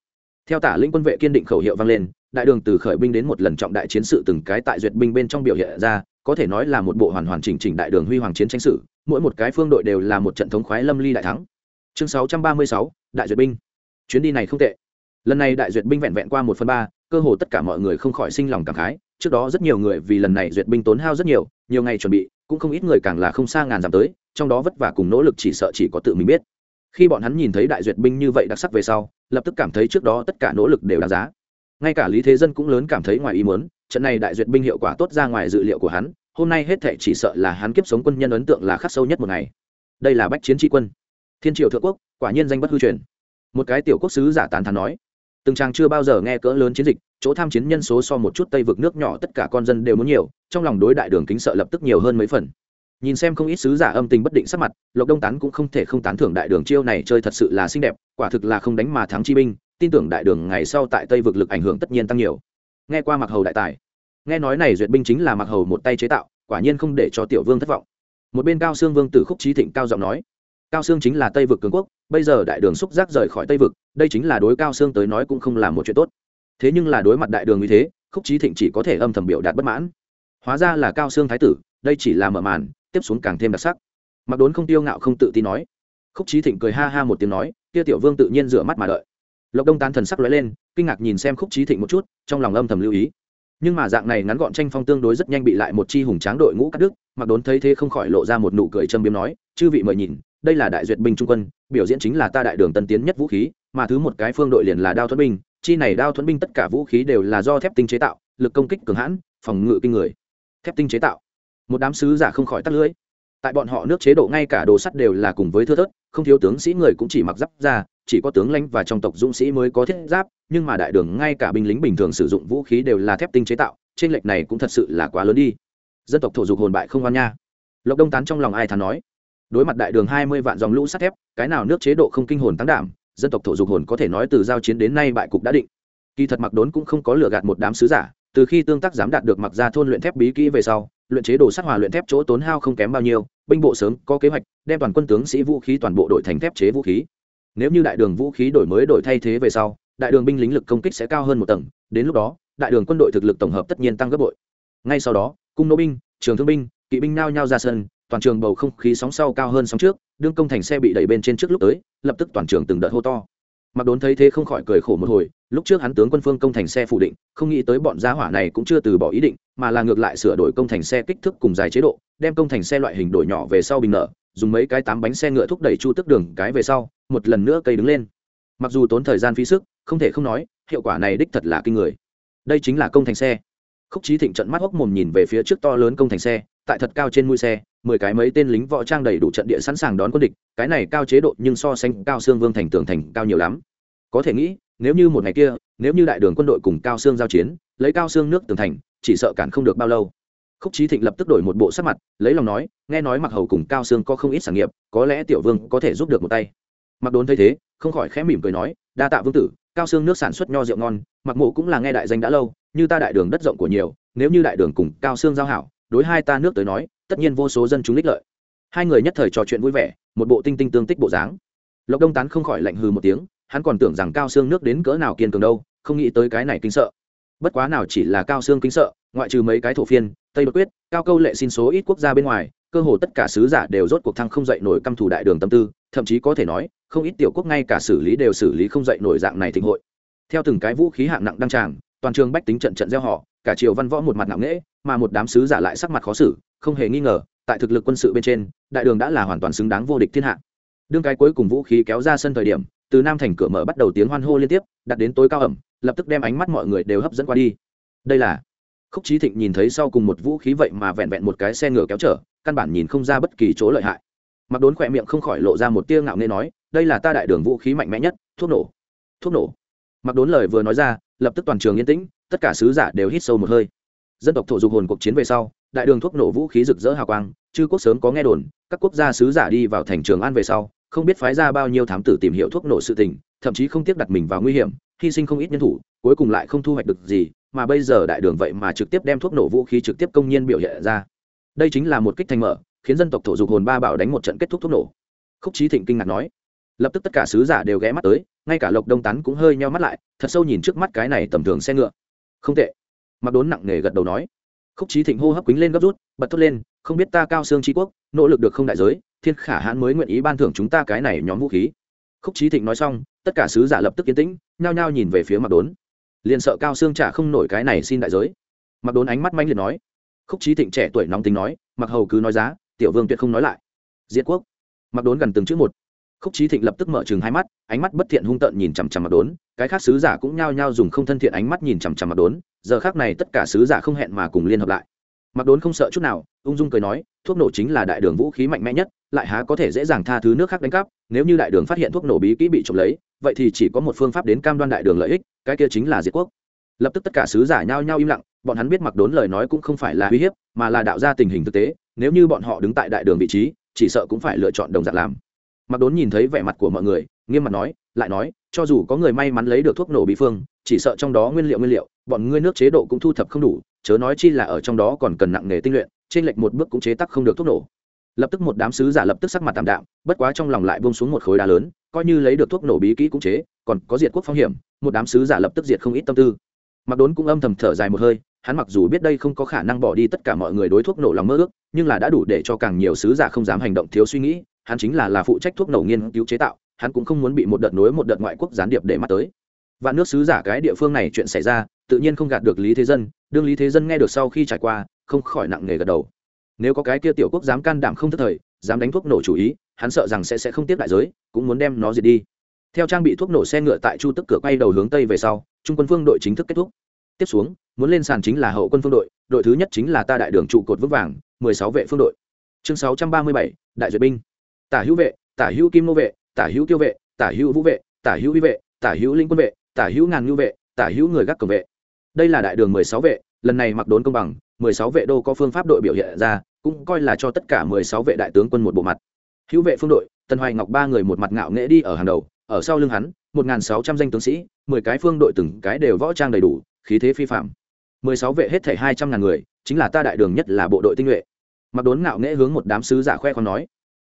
Theo tả lĩnh quân vệ kiên định khẩu hiệu vang lên đại đường từ khởi binh đến một lần trọng đại chiến sự từng cái tại duyệt binh bên trong biểu hiện ra có thể nói là một bộ hoàn hoàn chỉnh chỉnh đại đường huy hoàng chiến tranh sử mỗi một cái phương đội đều là một trận thống khoái lâm ly đại thắng. Chương 636, đại duyệt binh. Chuyến đi này không tệ. Lần này đại duyệt binh vẹn vẹn qua một phần ba cơ hồ tất cả mọi người không khỏi sinh lòng cảm khái trước đó rất nhiều người vì lần này duyệt binh tốn hao rất nhiều nhiều ngày chuẩn bị, cũng không ít người càng là không xa ngàn dặm tới, trong đó vất vả cùng nỗ lực chỉ sợ chỉ có tự mình biết. Khi bọn hắn nhìn thấy đại duyệt binh như vậy đặc sắc về sau, lập tức cảm thấy trước đó tất cả nỗ lực đều đáng giá. Ngay cả lý thế dân cũng lớn cảm thấy ngoài ý muốn, trận này đại duyệt binh hiệu quả tốt ra ngoài dự liệu của hắn, hôm nay hết thệ chỉ sợ là hắn kiếp sống quân nhân ấn tượng là khắc sâu nhất một ngày. Đây là bách chiến tri quân. Thiên triều thượng quốc, quả nhiên danh bất hư truyền. Một cái tiểu quốc sứ giả tán thán nói từng trang chưa bao giờ nghe cỡ lớn chiến dịch, chỗ tham chiến nhân số so một chút tây vực nước nhỏ tất cả con dân đều muốn nhiều, trong lòng đối đại đường kính sợ lập tức nhiều hơn mấy phần. Nhìn xem không ít sứ giả âm tình bất định sắc mặt, lộc đông tán cũng không thể không tán thưởng đại đường chiêu này chơi thật sự là xinh đẹp, quả thực là không đánh mà thắng chi binh, tin tưởng đại đường ngày sau tại tây vực lực ảnh hưởng tất nhiên tăng nhiều. Nghe qua mặc hầu đại tài, nghe nói này duyệt binh chính là mặc hầu một tay chế tạo, quả nhiên không để cho tiểu vương thất vọng. Một bên cao xương vương tử khúc trí thịnh cao giọng nói, cao xương chính là tây vực cường quốc bây giờ đại đường xúc giác rời khỏi tây vực, đây chính là đối cao xương tới nói cũng không là một chuyện tốt. Thế nhưng là đối mặt đại đường như thế, khúc trí thịnh chỉ có thể âm thầm biểu đạt bất mãn. Hóa ra là cao xương thái tử, đây chỉ là mở màn, tiếp xuống càng thêm đặc sắc. Mặc đốn không tiêu ngạo không tự tin nói. Khúc trí thịnh cười ha ha một tiếng nói, kia tiểu vương tự nhiên rửa mắt mà đợi. Lộc đông tán thần sắc lóe lên, kinh ngạc nhìn xem khúc trí thịnh một chút, trong lòng âm thầm lưu ý. Nhưng mà dạng này ngắn gọn tranh phong tương đối rất nhanh bị lại một chi hùng tráng đội ngũ cắt đứt, mặc đốn thấy thế không khỏi lộ ra một nụ cười châm biếm nói, chư vị mời nhìn đây là đại duyệt binh trung quân, biểu diễn chính là ta đại đường tân tiến nhất vũ khí, mà thứ một cái phương đội liền là đao thuẫn binh, chi này đao thuẫn binh tất cả vũ khí đều là do thép tinh chế tạo, lực công kích cường hãn, phòng ngự kinh người. Thép tinh chế tạo. Một đám sứ giả không khỏi tắt lưỡi. Tại bọn họ nước chế độ ngay cả đồ sắt đều là cùng với thưa thớt, không thiếu tướng sĩ người cũng chỉ mặc giáp ra, chỉ có tướng lãnh và trong tộc dũng sĩ mới có thiết giáp, nhưng mà đại đường ngay cả binh lính bình thường sử dụng vũ khí đều là thép tinh chế tạo, trên lệch này cũng thật sự là quá lớn đi. Dân tộc thổ dục hồn bại không ngoan nha. Lộc đông tán trong lòng ai thán nói đối mặt đại đường hai mươi vạn dòng lũ sắt thép, cái nào nước chế độ không kinh hồn tăng đảm, dân tộc thổ dục hồn có thể nói từ giao chiến đến nay bại cục đã định. Kỳ thật mặc đốn cũng không có lừa gạt một đám sứ giả, từ khi tương tác dám đạt được mặc ra thôn luyện thép bí kỹ về sau, luyện chế đồ sắt hòa luyện thép chỗ tốn hao không kém bao nhiêu, binh bộ sớm có kế hoạch, đem toàn quân tướng sĩ vũ khí toàn bộ đội thành thép chế vũ khí. Nếu như đại đường vũ khí đổi mới đổi thay thế về sau, đại đường binh lính lực công kích sẽ cao hơn một tầng, đến lúc đó, đại đường quân đội thực lực tổng hợp tất nhiên tăng gấp bội. Ngay sau đó, cung nô binh, trường thương binh, kỵ binh nao nhau ra sân toàn trường bầu không khí sóng sau cao hơn sóng trước, đương công thành xe bị đẩy bên trên trước lúc tới, lập tức toàn trường từng đợt hô to. Mặc đốn thấy thế không khỏi cười khổ một hồi, lúc trước hắn tướng quân phương công thành xe phủ định, không nghĩ tới bọn gia hỏa này cũng chưa từ bỏ ý định, mà là ngược lại sửa đổi công thành xe kích thước cùng dài chế độ, đem công thành xe loại hình đổi nhỏ về sau bình nở dùng mấy cái tám bánh xe ngựa thúc đẩy chu tức đường cái về sau, một lần nữa cây đứng lên. Mặc dù tốn thời gian phí sức, không thể không nói, hiệu quả này đích thật là kinh người. Đây chính là công thành xe. Khúc trí thịnh trận mắt hốc mồm nhìn về phía trước to lớn công thành xe tại thật cao trên mũi xe, mười cái mấy tên lính võ trang đầy đủ trận địa sẵn sàng đón quân địch, cái này cao chế độ nhưng so sánh cao xương vương thành tường thành cao nhiều lắm. Có thể nghĩ, nếu như một ngày kia, nếu như đại đường quân đội cùng cao xương giao chiến, lấy cao xương nước tường thành, chỉ sợ cản không được bao lâu. Khúc trí thịnh lập tức đổi một bộ sắc mặt, lấy lòng nói, nghe nói mặc hầu cùng cao xương có không ít sản nghiệp, có lẽ tiểu vương có thể giúp được một tay. Mặc đốn thấy thế, không khỏi khẽ mỉm cười nói, đa tạ vương tử, cao xương nước sản xuất nho rượu ngon mặc mộ cũng là nghe đại danh đã lâu, như ta đại đường đất rộng của nhiều, nếu như đại đường cùng cao xương giao hảo đối hai ta nước tới nói, tất nhiên vô số dân chúng ích lợi. Hai người nhất thời trò chuyện vui vẻ, một bộ tinh tinh tương tích bộ dáng. Lộc đông tán không khỏi lạnh hừ một tiếng, hắn còn tưởng rằng cao xương nước đến cỡ nào kiên cường đâu, không nghĩ tới cái này kinh sợ. Bất quá nào chỉ là cao xương kinh sợ, ngoại trừ mấy cái thổ phiên, tây đột quyết, cao câu lệ xin số ít quốc gia bên ngoài, cơ hồ tất cả sứ giả đều rốt cuộc thăng không dậy nổi căm thủ đại đường tâm tư, thậm chí có thể nói, không ít tiểu quốc ngay cả xử lý đều xử lý không dậy nổi dạng này thịnh hội. Theo từng cái vũ khí hạng nặng đăng tràng, toàn trường bách tính trận trận gieo họ cả triều văn võ một mặt nặng nễ mà một đám sứ giả lại sắc mặt khó xử, không hề nghi ngờ, tại thực lực quân sự bên trên, đại đường đã là hoàn toàn xứng đáng vô địch thiên hạ. Đương cái cuối cùng vũ khí kéo ra sân thời điểm, từ nam thành cửa mở bắt đầu tiếng hoan hô liên tiếp, đặt đến tối cao ẩm, lập tức đem ánh mắt mọi người đều hấp dẫn qua đi. Đây là, khúc trí thịnh nhìn thấy sau cùng một vũ khí vậy mà vẹn vẹn một cái xe ngựa kéo chở, căn bản nhìn không ra bất kỳ chỗ lợi hại. Mặc đốn khỏe miệng không khỏi lộ ra một tia ngạo nghê nói, đây là ta đại đường vũ khí mạnh mẽ nhất, thuốc nổ. Thuốc nổ. Mặc đốn lời vừa nói ra, lập tức toàn trường yên tĩnh tất cả sứ giả đều hít sâu một hơi. Dân tộc thổ dục hồn cuộc chiến về sau, đại đường thuốc nổ vũ khí rực rỡ hào quang, chư quốc sớm có nghe đồn, các quốc gia sứ giả đi vào thành trường an về sau, không biết phái ra bao nhiêu thám tử tìm hiểu thuốc nổ sự tình, thậm chí không tiếc đặt mình vào nguy hiểm, hy sinh không ít nhân thủ, cuối cùng lại không thu hoạch được gì, mà bây giờ đại đường vậy mà trực tiếp đem thuốc nổ vũ khí trực tiếp công nhiên biểu hiện ra. Đây chính là một kích thành mở, khiến dân tộc thổ dục hồn ba bảo đánh một trận kết thúc thuốc nổ. Khúc trí thịnh kinh ngạc nói, lập tức tất cả sứ giả đều ghé mắt tới, ngay cả lộc đông tán cũng hơi nheo mắt lại, thật sâu nhìn trước mắt cái này tầm thường xe ngựa không tệ. Mặc đốn nặng nề gật đầu nói. Khúc trí thịnh hô hấp quýnh lên gấp rút, bật thốt lên, không biết ta cao xương tri quốc, nỗ lực được không đại giới, thiên khả hãn mới nguyện ý ban thưởng chúng ta cái này nhóm vũ khí. Khúc trí thịnh nói xong, tất cả sứ giả lập tức yên tĩnh, nhao nhao nhìn về phía mặc đốn. Liền sợ cao xương trả không nổi cái này xin đại giới. Mặc đốn ánh mắt manh liệt nói. Khúc trí thịnh trẻ tuổi nóng tính nói, mặc hầu cứ nói giá, tiểu vương tuyệt không nói lại. Diệt quốc. Mặc đốn gần từng chữ một khúc trí thịnh lập tức mở chừng hai mắt, ánh mắt bất thiện hung tợn nhìn chằm chằm mặt đốn, cái khác sứ giả cũng nhao nhao dùng không thân thiện ánh mắt nhìn chằm chằm mặt đốn, giờ khác này tất cả sứ giả không hẹn mà cùng liên hợp lại. Mặc đốn không sợ chút nào, ung dung cười nói, thuốc nổ chính là đại đường vũ khí mạnh mẽ nhất, lại há có thể dễ dàng tha thứ nước khác đánh cắp, nếu như đại đường phát hiện thuốc nổ bí kỹ bị trộm lấy, vậy thì chỉ có một phương pháp đến cam đoan đại đường lợi ích, cái kia chính là diệt quốc. Lập tức tất cả sứ giả nhao nhao im lặng, bọn hắn biết mặc đốn lời nói cũng không phải là uy hiếp, mà là đạo ra tình hình thực tế, nếu như bọn họ đứng tại đại đường vị trí, chỉ sợ cũng phải lựa chọn đồng dạng làm mặc đốn nhìn thấy vẻ mặt của mọi người, nghiêm mặt nói, lại nói, cho dù có người may mắn lấy được thuốc nổ bí phương, chỉ sợ trong đó nguyên liệu nguyên liệu, bọn ngươi nước chế độ cũng thu thập không đủ, chớ nói chi là ở trong đó còn cần nặng nghề tinh luyện, trên lệch một bước cũng chế tắc không được thuốc nổ. Lập tức một đám sứ giả lập tức sắc mặt tạm đạm, bất quá trong lòng lại buông xuống một khối đá lớn, coi như lấy được thuốc nổ bí kỹ cũng chế, còn có diệt quốc phong hiểm, một đám sứ giả lập tức diệt không ít tâm tư. Mặc đốn cũng âm thầm thở dài một hơi, hắn mặc dù biết đây không có khả năng bỏ đi tất cả mọi người đối thuốc nổ lòng mơ ước, nhưng là đã đủ để cho càng nhiều sứ giả không dám hành động thiếu suy nghĩ hắn chính là là phụ trách thuốc nổ nghiên cứu chế tạo, hắn cũng không muốn bị một đợt nối một đợt ngoại quốc gián điệp để mắt tới. Và nước sứ giả cái địa phương này chuyện xảy ra, tự nhiên không gạt được lý thế dân, đương lý thế dân nghe được sau khi trải qua, không khỏi nặng nề gật đầu. Nếu có cái kia tiểu quốc dám can đảm không thất thời, dám đánh thuốc nổ chủ ý, hắn sợ rằng sẽ sẽ không tiếp đại giới, cũng muốn đem nó diệt đi. Theo trang bị thuốc nổ xe ngựa tại chu tức cửa quay đầu hướng tây về sau, trung quân phương đội chính thức kết thúc. Tiếp xuống, muốn lên sàn chính là hậu quân phương đội đội thứ nhất chính là ta đại đường trụ cột vững vàng, mười sáu vệ phương đội. Chương sáu trăm ba mươi bảy, đại duyệt binh tả hữu vệ, tả hữu kim nô vệ, tả hữu tiêu vệ, tả hữu vũ vệ, tả hữu vi vệ, tả hữu linh quân vệ, tả hữu ngàn ngưu vệ, tả hữu người gác cổng vệ. Đây là đại đường mười sáu vệ, lần này mặc đốn công bằng, mười sáu vệ đô có phương pháp đội biểu hiện ra, cũng coi là cho tất cả mười sáu vệ đại tướng quân một bộ mặt. Hữu vệ phương đội, tần hoài ngọc ba người một mặt ngạo nghễ đi ở hàng đầu, ở sau lưng hắn, một n sáu trăm danh tướng sĩ, mười cái phương đội từng cái đều võ trang đầy đủ, khí thế phi phạm mười sáu vệ hết thảy hai trăm ngàn người, chính là ta đại đường nhất là bộ đội tinh nhuệ. Mặc đốn ngạo nghễ hướng một đám sứ giả khoe con nói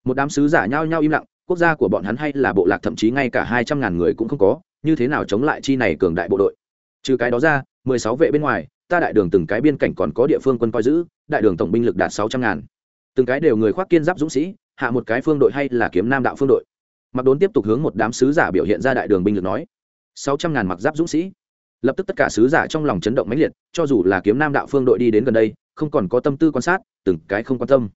một đám sứ giả nhao nhao im lặng, quốc gia của bọn hắn hay là bộ lạc thậm chí ngay cả hai trăm ngàn người cũng không có, như thế nào chống lại chi này cường đại bộ đội? Trừ cái đó ra, mười sáu vệ bên ngoài, ta đại đường từng cái biên cảnh còn có địa phương quân coi giữ, đại đường tổng binh lực đạt sáu trăm ngàn. Từng cái đều người khoác kiên giáp dũng sĩ, hạ một cái phương đội hay là kiếm nam đạo phương đội. Mặc đốn tiếp tục hướng một đám sứ giả biểu hiện ra đại đường binh lực nói, sáu trăm ngàn mặc giáp dũng sĩ. Lập tức tất cả sứ giả trong lòng chấn động mãnh liệt, cho dù là kiếm nam đạo phương đội đi đến gần đây, không còn có tâm tư quan sát, từng cái không quan tâm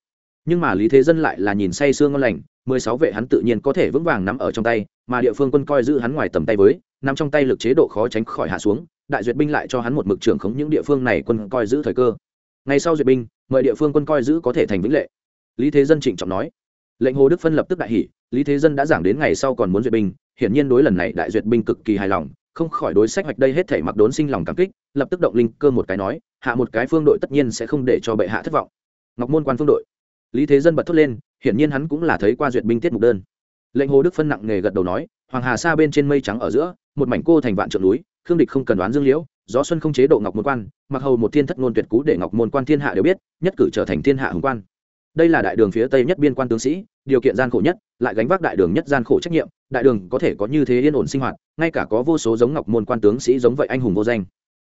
nhưng mà lý thế dân lại là nhìn say sương ngon lành, mười sáu vệ hắn tự nhiên có thể vững vàng nắm ở trong tay, mà địa phương quân coi giữ hắn ngoài tầm tay với nằm trong tay lực chế độ khó tránh khỏi hạ xuống, đại duyệt binh lại cho hắn một mực trưởng khống những địa phương này quân coi giữ thời cơ. Ngay sau duyệt binh, mời địa phương quân coi giữ có thể thành vĩnh lệ. Lý thế dân trịnh trọng nói. Lệnh hồ đức phân lập tức đại hỷ lý thế dân đã giảng đến ngày sau còn muốn duyệt binh, hiển nhiên đối lần này đại duyệt binh cực kỳ hài lòng, không khỏi đối sách hoạch đây hết thể mặc đốn sinh lòng cảm kích, lập tức động linh cơ một cái nói, hạ một cái phương đội tất nhiên sẽ không để cho bệ hạ thất vọng. Ngọc môn quan phương đội lý thế dân bật thốt lên, hiển nhiên hắn cũng là thấy qua duyệt binh tiết mục đơn. Lệnh hồ đức phân nặng nghề gật đầu nói, hoàng hà xa bên trên mây trắng ở giữa, một mảnh cô thành vạn trượng núi, khương địch không cần đoán dương liễu, gió xuân không chế độ ngọc môn quan, mặc hầu một thiên thất ngôn tuyệt cú để ngọc môn quan thiên hạ đều biết, nhất cử trở thành thiên hạ hùng quan. Đây là đại đường phía tây nhất biên quan tướng sĩ, điều kiện gian khổ nhất, lại gánh vác đại đường nhất gian khổ trách nhiệm, đại đường có thể có như thế yên ổn sinh hoạt, ngay cả có vô số giống ngọc môn quan tướng sĩ giống vậy anh hùng vô danh.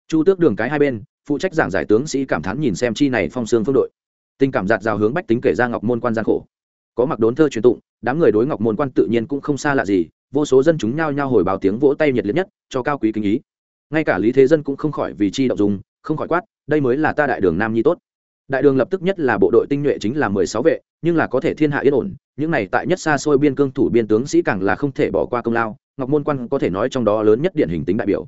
Chu tước đường cái hai bên, phụ trách giảng giải tướng sĩ cảm thán nhìn xem chi này phong xương phương đội tình cảm giạt rào hướng bách tính kể ra ngọc môn quan gian khổ. Có mặc đốn thơ truyền tụng, đám người đối ngọc môn quan tự nhiên cũng không xa lạ gì, vô số dân chúng nhao nhao hồi báo tiếng vỗ tay nhiệt liệt nhất, cho cao quý kinh ý. Ngay cả lý thế dân cũng không khỏi vì chi động dùng không khỏi quát, đây mới là ta đại đường nam nhi tốt. Đại đường lập tức nhất là bộ đội tinh nhuệ chính là mười sáu vệ, nhưng là có thể thiên hạ yên ổn, những này tại nhất xa xôi biên cương thủ biên tướng sĩ càng là không thể bỏ qua công lao, ngọc môn quan có thể nói trong đó lớn nhất điển hình tính đại biểu.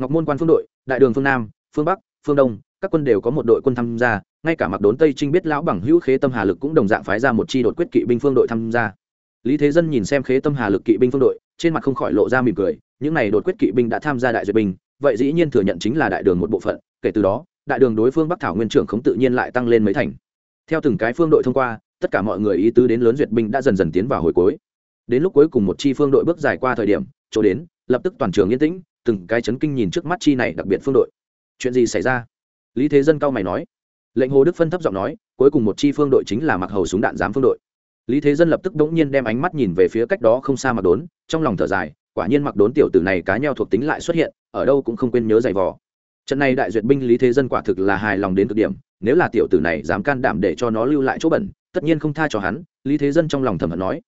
Ngọc môn quan phương đội, đại đường phương nam, phương bắc, phương đông các quân đều có một đội quân tham gia, ngay cả mặc đốn tây trinh biết lão bằng hữu khế tâm hà lực cũng đồng dạng phái ra một chi đột quyết kỵ binh phương đội tham gia. Lý thế dân nhìn xem khế tâm hà lực kỵ binh phương đội, trên mặt không khỏi lộ ra mỉm cười, những này đột quyết kỵ binh đã tham gia đại duyệt binh, vậy dĩ nhiên thừa nhận chính là đại đường một bộ phận, kể từ đó, đại đường đối phương bắc thảo nguyên trưởng không tự nhiên lại tăng lên mấy thành. Theo từng cái phương đội thông qua, tất cả mọi người ý tứ đến lớn duyệt binh đã dần dần tiến vào hồi cuối. Đến lúc cuối cùng một chi phương đội bước dài qua thời điểm, chỗ đến, lập tức toàn trường yên tĩnh, từng cái chấn kinh nhìn trước mắt chi này đặc biệt phương đội. Chuyện gì xảy ra? Lý thế dân cao mày nói. Lệnh hồ đức phân thấp giọng nói, cuối cùng một chi phương đội chính là mặc hầu súng đạn giám phương đội. Lý thế dân lập tức bỗng nhiên đem ánh mắt nhìn về phía cách đó không xa mặc đốn, trong lòng thở dài, quả nhiên mặc đốn tiểu tử này cá nheo thuộc tính lại xuất hiện, ở đâu cũng không quên nhớ giày vò. Trận này đại duyệt binh lý thế dân quả thực là hài lòng đến cực điểm, nếu là tiểu tử này dám can đảm để cho nó lưu lại chỗ bẩn, tất nhiên không tha cho hắn, lý thế dân trong lòng thầm hận nói.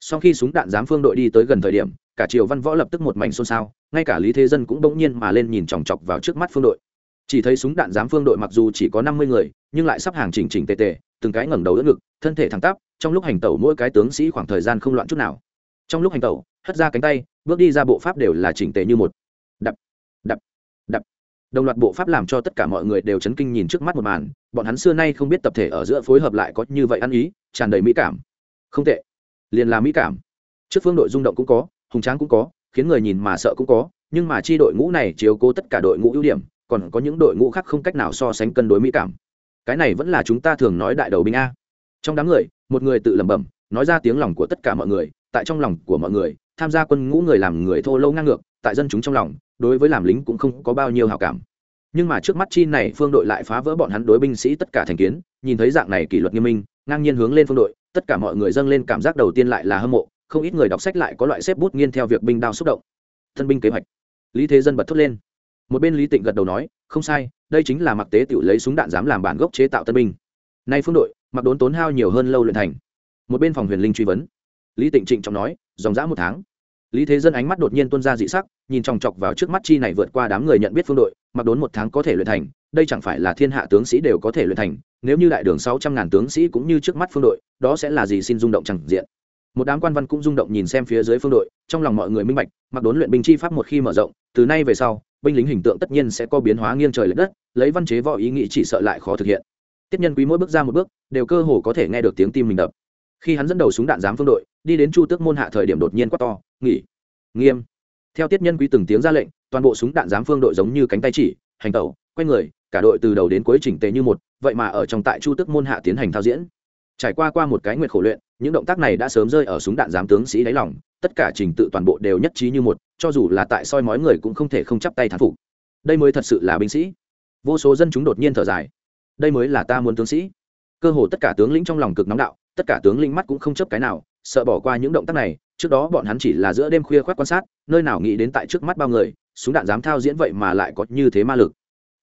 Sau khi súng đạn giám phương đội đi tới gần thời điểm, cả triều văn võ lập tức một mảnh xôn xao, ngay cả lý thế dân cũng bỗng nhiên mà lên nhìn chòng chọc vào trước mắt phương đội chỉ thấy súng đạn giám phương đội mặc dù chỉ có năm mươi người, nhưng lại sắp hàng chỉnh chỉnh tề tề, từng cái ngẩng đầu đỡ ngực, thân thể thẳng tắp, trong lúc hành tẩu mỗi cái tướng sĩ khoảng thời gian không loạn chút nào. Trong lúc hành tẩu, hất ra cánh tay, bước đi ra bộ pháp đều là chỉnh tề như một. Đập đập đập. Đồng loạt bộ pháp làm cho tất cả mọi người đều chấn kinh nhìn trước mắt một màn, bọn hắn xưa nay không biết tập thể ở giữa phối hợp lại có như vậy ăn ý, tràn đầy mỹ cảm. Không tệ. Liền là mỹ cảm. Trước phương đội rung động cũng có, hùng tráng cũng có, khiến người nhìn mà sợ cũng có, nhưng mà chi đội ngũ này chiếu cố tất cả đội ngũ ưu điểm còn có những đội ngũ khác không cách nào so sánh cân đối mỹ cảm. Cái này vẫn là chúng ta thường nói đại đầu binh a. Trong đám người, một người tự lẩm bẩm, nói ra tiếng lòng của tất cả mọi người, tại trong lòng của mọi người, tham gia quân ngũ người làm người thô lâu ngang ngược, tại dân chúng trong lòng, đối với làm lính cũng không có bao nhiêu hào cảm. Nhưng mà trước mắt chi này, phương đội lại phá vỡ bọn hắn đối binh sĩ tất cả thành kiến, nhìn thấy dạng này kỷ luật nghiêm minh, ngang nhiên hướng lên phương đội, tất cả mọi người dâng lên cảm giác đầu tiên lại là hâm mộ, không ít người đọc sách lại có loại xếp bút nghiên theo việc binh đao xúc động. Thân binh kế hoạch. Lý thế dân bật thốt lên một bên lý tịnh gật đầu nói, không sai, đây chính là mặc tế tự lấy súng đạn dám làm bản gốc chế tạo tân binh. Nay phương đội mặc đốn tốn hao nhiều hơn lâu luyện thành. Một bên phòng huyền linh truy vấn. Lý tịnh trịnh trọng nói, dòng dã một tháng. Lý thế dân ánh mắt đột nhiên tuôn ra dị sắc, nhìn chòng chọc vào trước mắt chi này vượt qua đám người nhận biết phương đội mặc đốn một tháng có thể luyện thành, đây chẳng phải là thiên hạ tướng sĩ đều có thể luyện thành, nếu như đại đường sáu trăm ngàn tướng sĩ cũng như trước mắt phương đội, đó sẽ là gì xin rung động chẳng diện. Một đám quan văn cũng rung động nhìn xem phía dưới phương đội, trong lòng mọi người minh bạch mặc đốn luyện binh chi pháp một khi mở rộng, từ nay về sau binh lính hình tượng tất nhiên sẽ có biến hóa nghiêng trời l ệ đất, lấy văn chế võ ý nghĩ chỉ sợ lại khó thực hiện. Tiết nhân quý mỗi bước ra một bước, đều cơ hồ có thể nghe được tiếng tim mình đập. Khi hắn dẫn đầu súng đạn giám phương đội, đi đến chu tước môn hạ thời điểm đột nhiên quát to, nghỉ! Nghiêm. Theo tiết nhân quý từng tiếng ra lệnh, toàn bộ súng đạn giám phương đội giống như cánh tay chỉ, hành tẩu, quay người, cả đội từ đầu đến cuối chỉnh tề như một, vậy mà ở trong tại chu tước môn hạ tiến hành thao diễn. Trải qua qua một cái nguyệt khổ luyện, những động tác này đã sớm rơi ở súng đạn giám tướng sĩ đáy lòng, tất cả trình tự toàn bộ đều nhất trí như một cho dù là tại soi mói người cũng không thể không chắp tay thán phục. Đây mới thật sự là binh sĩ. Vô số dân chúng đột nhiên thở dài. Đây mới là ta muốn tướng sĩ. Cơ hồ tất cả tướng lĩnh trong lòng cực nóng đạo, tất cả tướng lĩnh mắt cũng không chấp cái nào, sợ bỏ qua những động tác này, trước đó bọn hắn chỉ là giữa đêm khuya khoác quan sát, nơi nào nghĩ đến tại trước mắt bao người, súng đạn dám thao diễn vậy mà lại có như thế ma lực.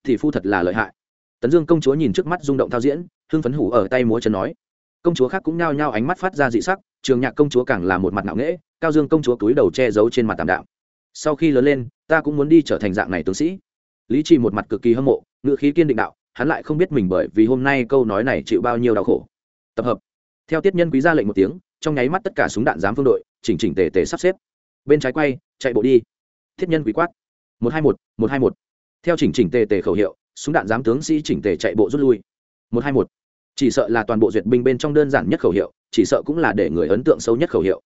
Thì phu thật là lợi hại. Tấn dương công chúa nhìn trước mắt rung động thao diễn, hưng phấn hủ ở tay múa chân nói. Công chúa khác cũng nhao nhao ánh mắt phát ra dị sắc, trường nhạc công chúa càng là một mặt nạo nghễ, cao dương công chúa túi đầu che giấu trên mặt tạm đạo sau khi lớn lên, ta cũng muốn đi trở thành dạng này tướng sĩ. Lý trì một mặt cực kỳ hâm mộ, ngựa khí kiên định đạo, hắn lại không biết mình bởi vì hôm nay câu nói này chịu bao nhiêu đau khổ. Tập hợp. Theo tiết nhân quý ra lệnh một tiếng, trong nháy mắt tất cả súng đạn giám phương đội, chỉnh chỉnh tề tề sắp xếp. Bên trái quay, chạy bộ đi. Thiết nhân quý quát. Một hai một một hai một. Theo chỉnh chỉnh tề tề khẩu hiệu, súng đạn giám tướng sĩ chỉnh tề chạy bộ rút lui. Một hai một. Chỉ sợ là toàn bộ duyệt binh bên trong đơn giản nhất khẩu hiệu, chỉ sợ cũng là để người ấn tượng sâu nhất khẩu hiệu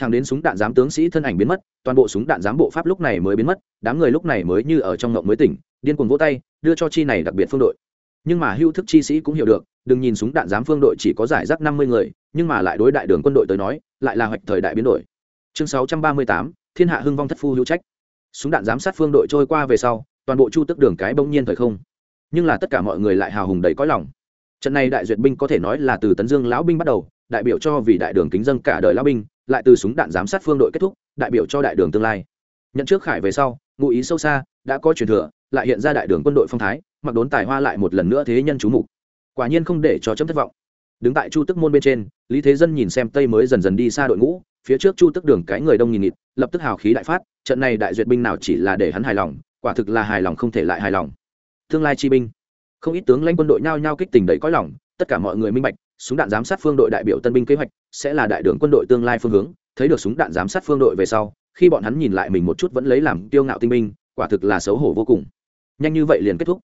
thằng đến súng đạn giám tướng sĩ thân ảnh biến mất, toàn bộ súng đạn giám bộ pháp lúc này mới biến mất, đám người lúc này mới như ở trong ngộng mới tỉnh, điên cuồng vỗ tay, đưa cho chi này đặc biệt phương đội. Nhưng mà hưu thức chi sĩ cũng hiểu được, đừng nhìn súng đạn giám phương đội chỉ có giải rác năm mươi người, nhưng mà lại đối đại đường quân đội tới nói, lại là hoạch thời đại biến đổi. Chương sáu trăm ba mươi tám, thiên hạ hưng vong thất phu hữu trách. Súng đạn giám sát phương đội trôi qua về sau, toàn bộ chu tức đường cái bỗng nhiên thời không. Nhưng là tất cả mọi người lại hào hùng đầy cõi lòng. Trận này đại duyệt binh có thể nói là từ tấn dương lão binh bắt đầu, đại biểu cho vì đại đường kính dân cả đời lão binh lại từ súng đạn giám sát phương đội kết thúc, đại biểu cho đại đường tương lai. Nhận trước khải về sau, ngụ ý sâu xa, đã có truyền thừa, lại hiện ra đại đường quân đội phong thái, mặc đốn tài hoa lại một lần nữa thế nhân chú mục. Quả nhiên không để cho chấm thất vọng. Đứng tại chu tức môn bên trên, lý thế dân nhìn xem tây mới dần dần đi xa đội ngũ, phía trước chu tức đường cái người đông nghìn nghịt, lập tức hào khí đại phát, trận này đại duyệt binh nào chỉ là để hắn hài lòng, quả thực là hài lòng không thể lại hài lòng. Tương lai chi binh. Không ít tướng lãnh quân đội nhao nhao kích tình đầy cõi lòng, tất cả mọi người minh bạch súng đạn giám sát phương đội đại biểu tân binh kế hoạch, sẽ là đại đường quân đội tương lai phương hướng. Thấy được súng đạn giám sát phương đội về sau, khi bọn hắn nhìn lại mình một chút vẫn lấy làm tiêu ngạo tinh binh, quả thực là xấu hổ vô cùng. Nhanh như vậy liền kết thúc.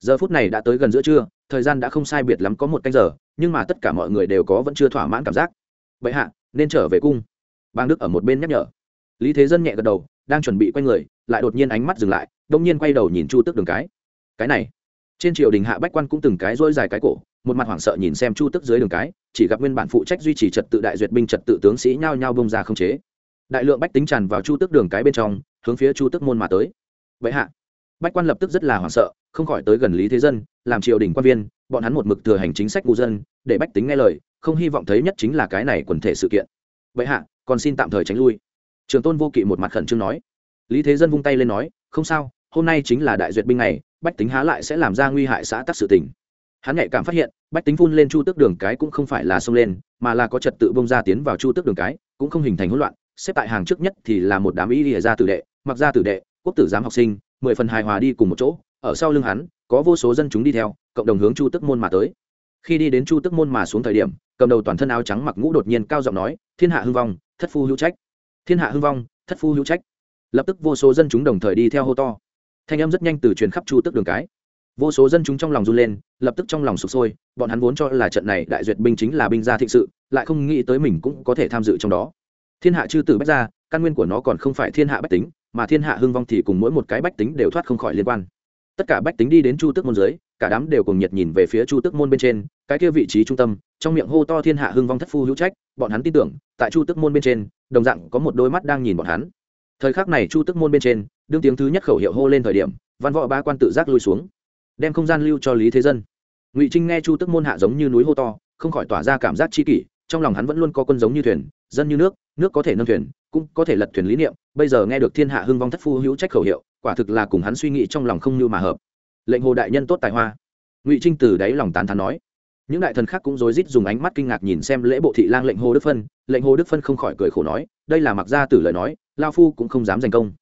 Giờ phút này đã tới gần giữa trưa, thời gian đã không sai biệt lắm có một canh giờ, nhưng mà tất cả mọi người đều có vẫn chưa thỏa mãn cảm giác. Vậy hạ, nên trở về cung. Bang đức ở một bên nhắc nhở. Lý thế dân nhẹ gật đầu, đang chuẩn bị quay người, lại đột nhiên ánh mắt dừng lại, đông nhiên quay đầu nhìn chu tức đường cái. Cái này, trên triều đình hạ bách quan cũng từng cái dỗi dài cái cổ một mặt hoảng sợ nhìn xem chu tức dưới đường cái, chỉ gặp nguyên bản phụ trách duy trì trật tự đại duyệt binh trật tự tướng sĩ nhao nhao bông ra không chế. Đại lượng bách tính tràn vào chu tức đường cái bên trong, hướng phía chu tức môn mà tới. Vậy hạ. Bách quan lập tức rất là hoảng sợ, không khỏi tới gần lý thế dân, làm triều đình quan viên, bọn hắn một mực thừa hành chính sách ngu dân, để bách tính nghe lời, không hy vọng thấy nhất chính là cái này quần thể sự kiện. Vậy hạ, còn xin tạm thời tránh lui. Trường tôn vô kỵ một mặt khẩn trương nói. Lý thế dân vung tay lên nói, không sao, hôm nay chính là đại duyệt binh này bách tính há lại sẽ làm ra nguy hại xã tắc sự tình hắn nhạy cảm phát hiện, bách tính phun lên chu tước đường cái cũng không phải là xông lên, mà là có trật tự bông ra tiến vào chu tước đường cái, cũng không hình thành hỗn loạn. Xếp tại hàng trước nhất thì là một đám ý lìa ra tử đệ, mặc ra tử đệ, quốc tử giám học sinh, mười phần hài hòa đi cùng một chỗ, ở sau lưng hắn, có vô số dân chúng đi theo, cộng đồng hướng chu tước môn mà tới. Khi đi đến chu tước môn mà xuống thời điểm, cầm đầu toàn thân áo trắng mặc ngũ đột nhiên cao giọng nói, thiên hạ hưng vong, thất phu hữu trách. Thiên hạ hưng vong, thất phu hữu trách. Lập tức vô số dân chúng đồng thời đi theo hô to. Thanh âm rất nhanh từ truyền khắp chu tước đường cái vô số dân chúng trong lòng run lên, lập tức trong lòng sụp sôi, bọn hắn vốn cho là trận này đại duyệt binh chính là binh gia thịnh sự, lại không nghĩ tới mình cũng có thể tham dự trong đó. Thiên hạ chư tử bách gia, căn nguyên của nó còn không phải thiên hạ bách tính, mà thiên hạ hưng vong thì cùng mỗi một cái bách tính đều thoát không khỏi liên quan. Tất cả bách tính đi đến chu tước môn dưới, cả đám đều cùng nhiệt nhìn về phía chu tước môn bên trên, cái kia vị trí trung tâm, trong miệng hô to thiên hạ hưng vong thất phu hữu trách, bọn hắn tin tưởng, tại chu tước môn bên trên, đồng dạng có một đôi mắt đang nhìn bọn hắn. Thời khắc này chu tước môn bên trên, đương tiếng thứ nhất khẩu hiệu hô lên thời điểm, văn võ ba quan tự giác lui xuống đem không gian lưu cho lý thế dân ngụy trinh nghe chu Tức môn hạ giống như núi hô to không khỏi tỏa ra cảm giác chi kỷ trong lòng hắn vẫn luôn có quân giống như thuyền dân như nước nước có thể nâng thuyền cũng có thể lật thuyền lý niệm bây giờ nghe được thiên hạ hưng vong thất phu hữu trách khẩu hiệu quả thực là cùng hắn suy nghĩ trong lòng không như mà hợp lệnh hồ đại nhân tốt tài hoa ngụy trinh từ đáy lòng tán thán nói những đại thần khác cũng rối rít dùng ánh mắt kinh ngạc nhìn xem lễ bộ thị lang lệnh hồ đức phân lệnh hồ đức phân không khỏi cười khổ nói đây là mặc gia tử lời nói lao phu cũng không dám giành công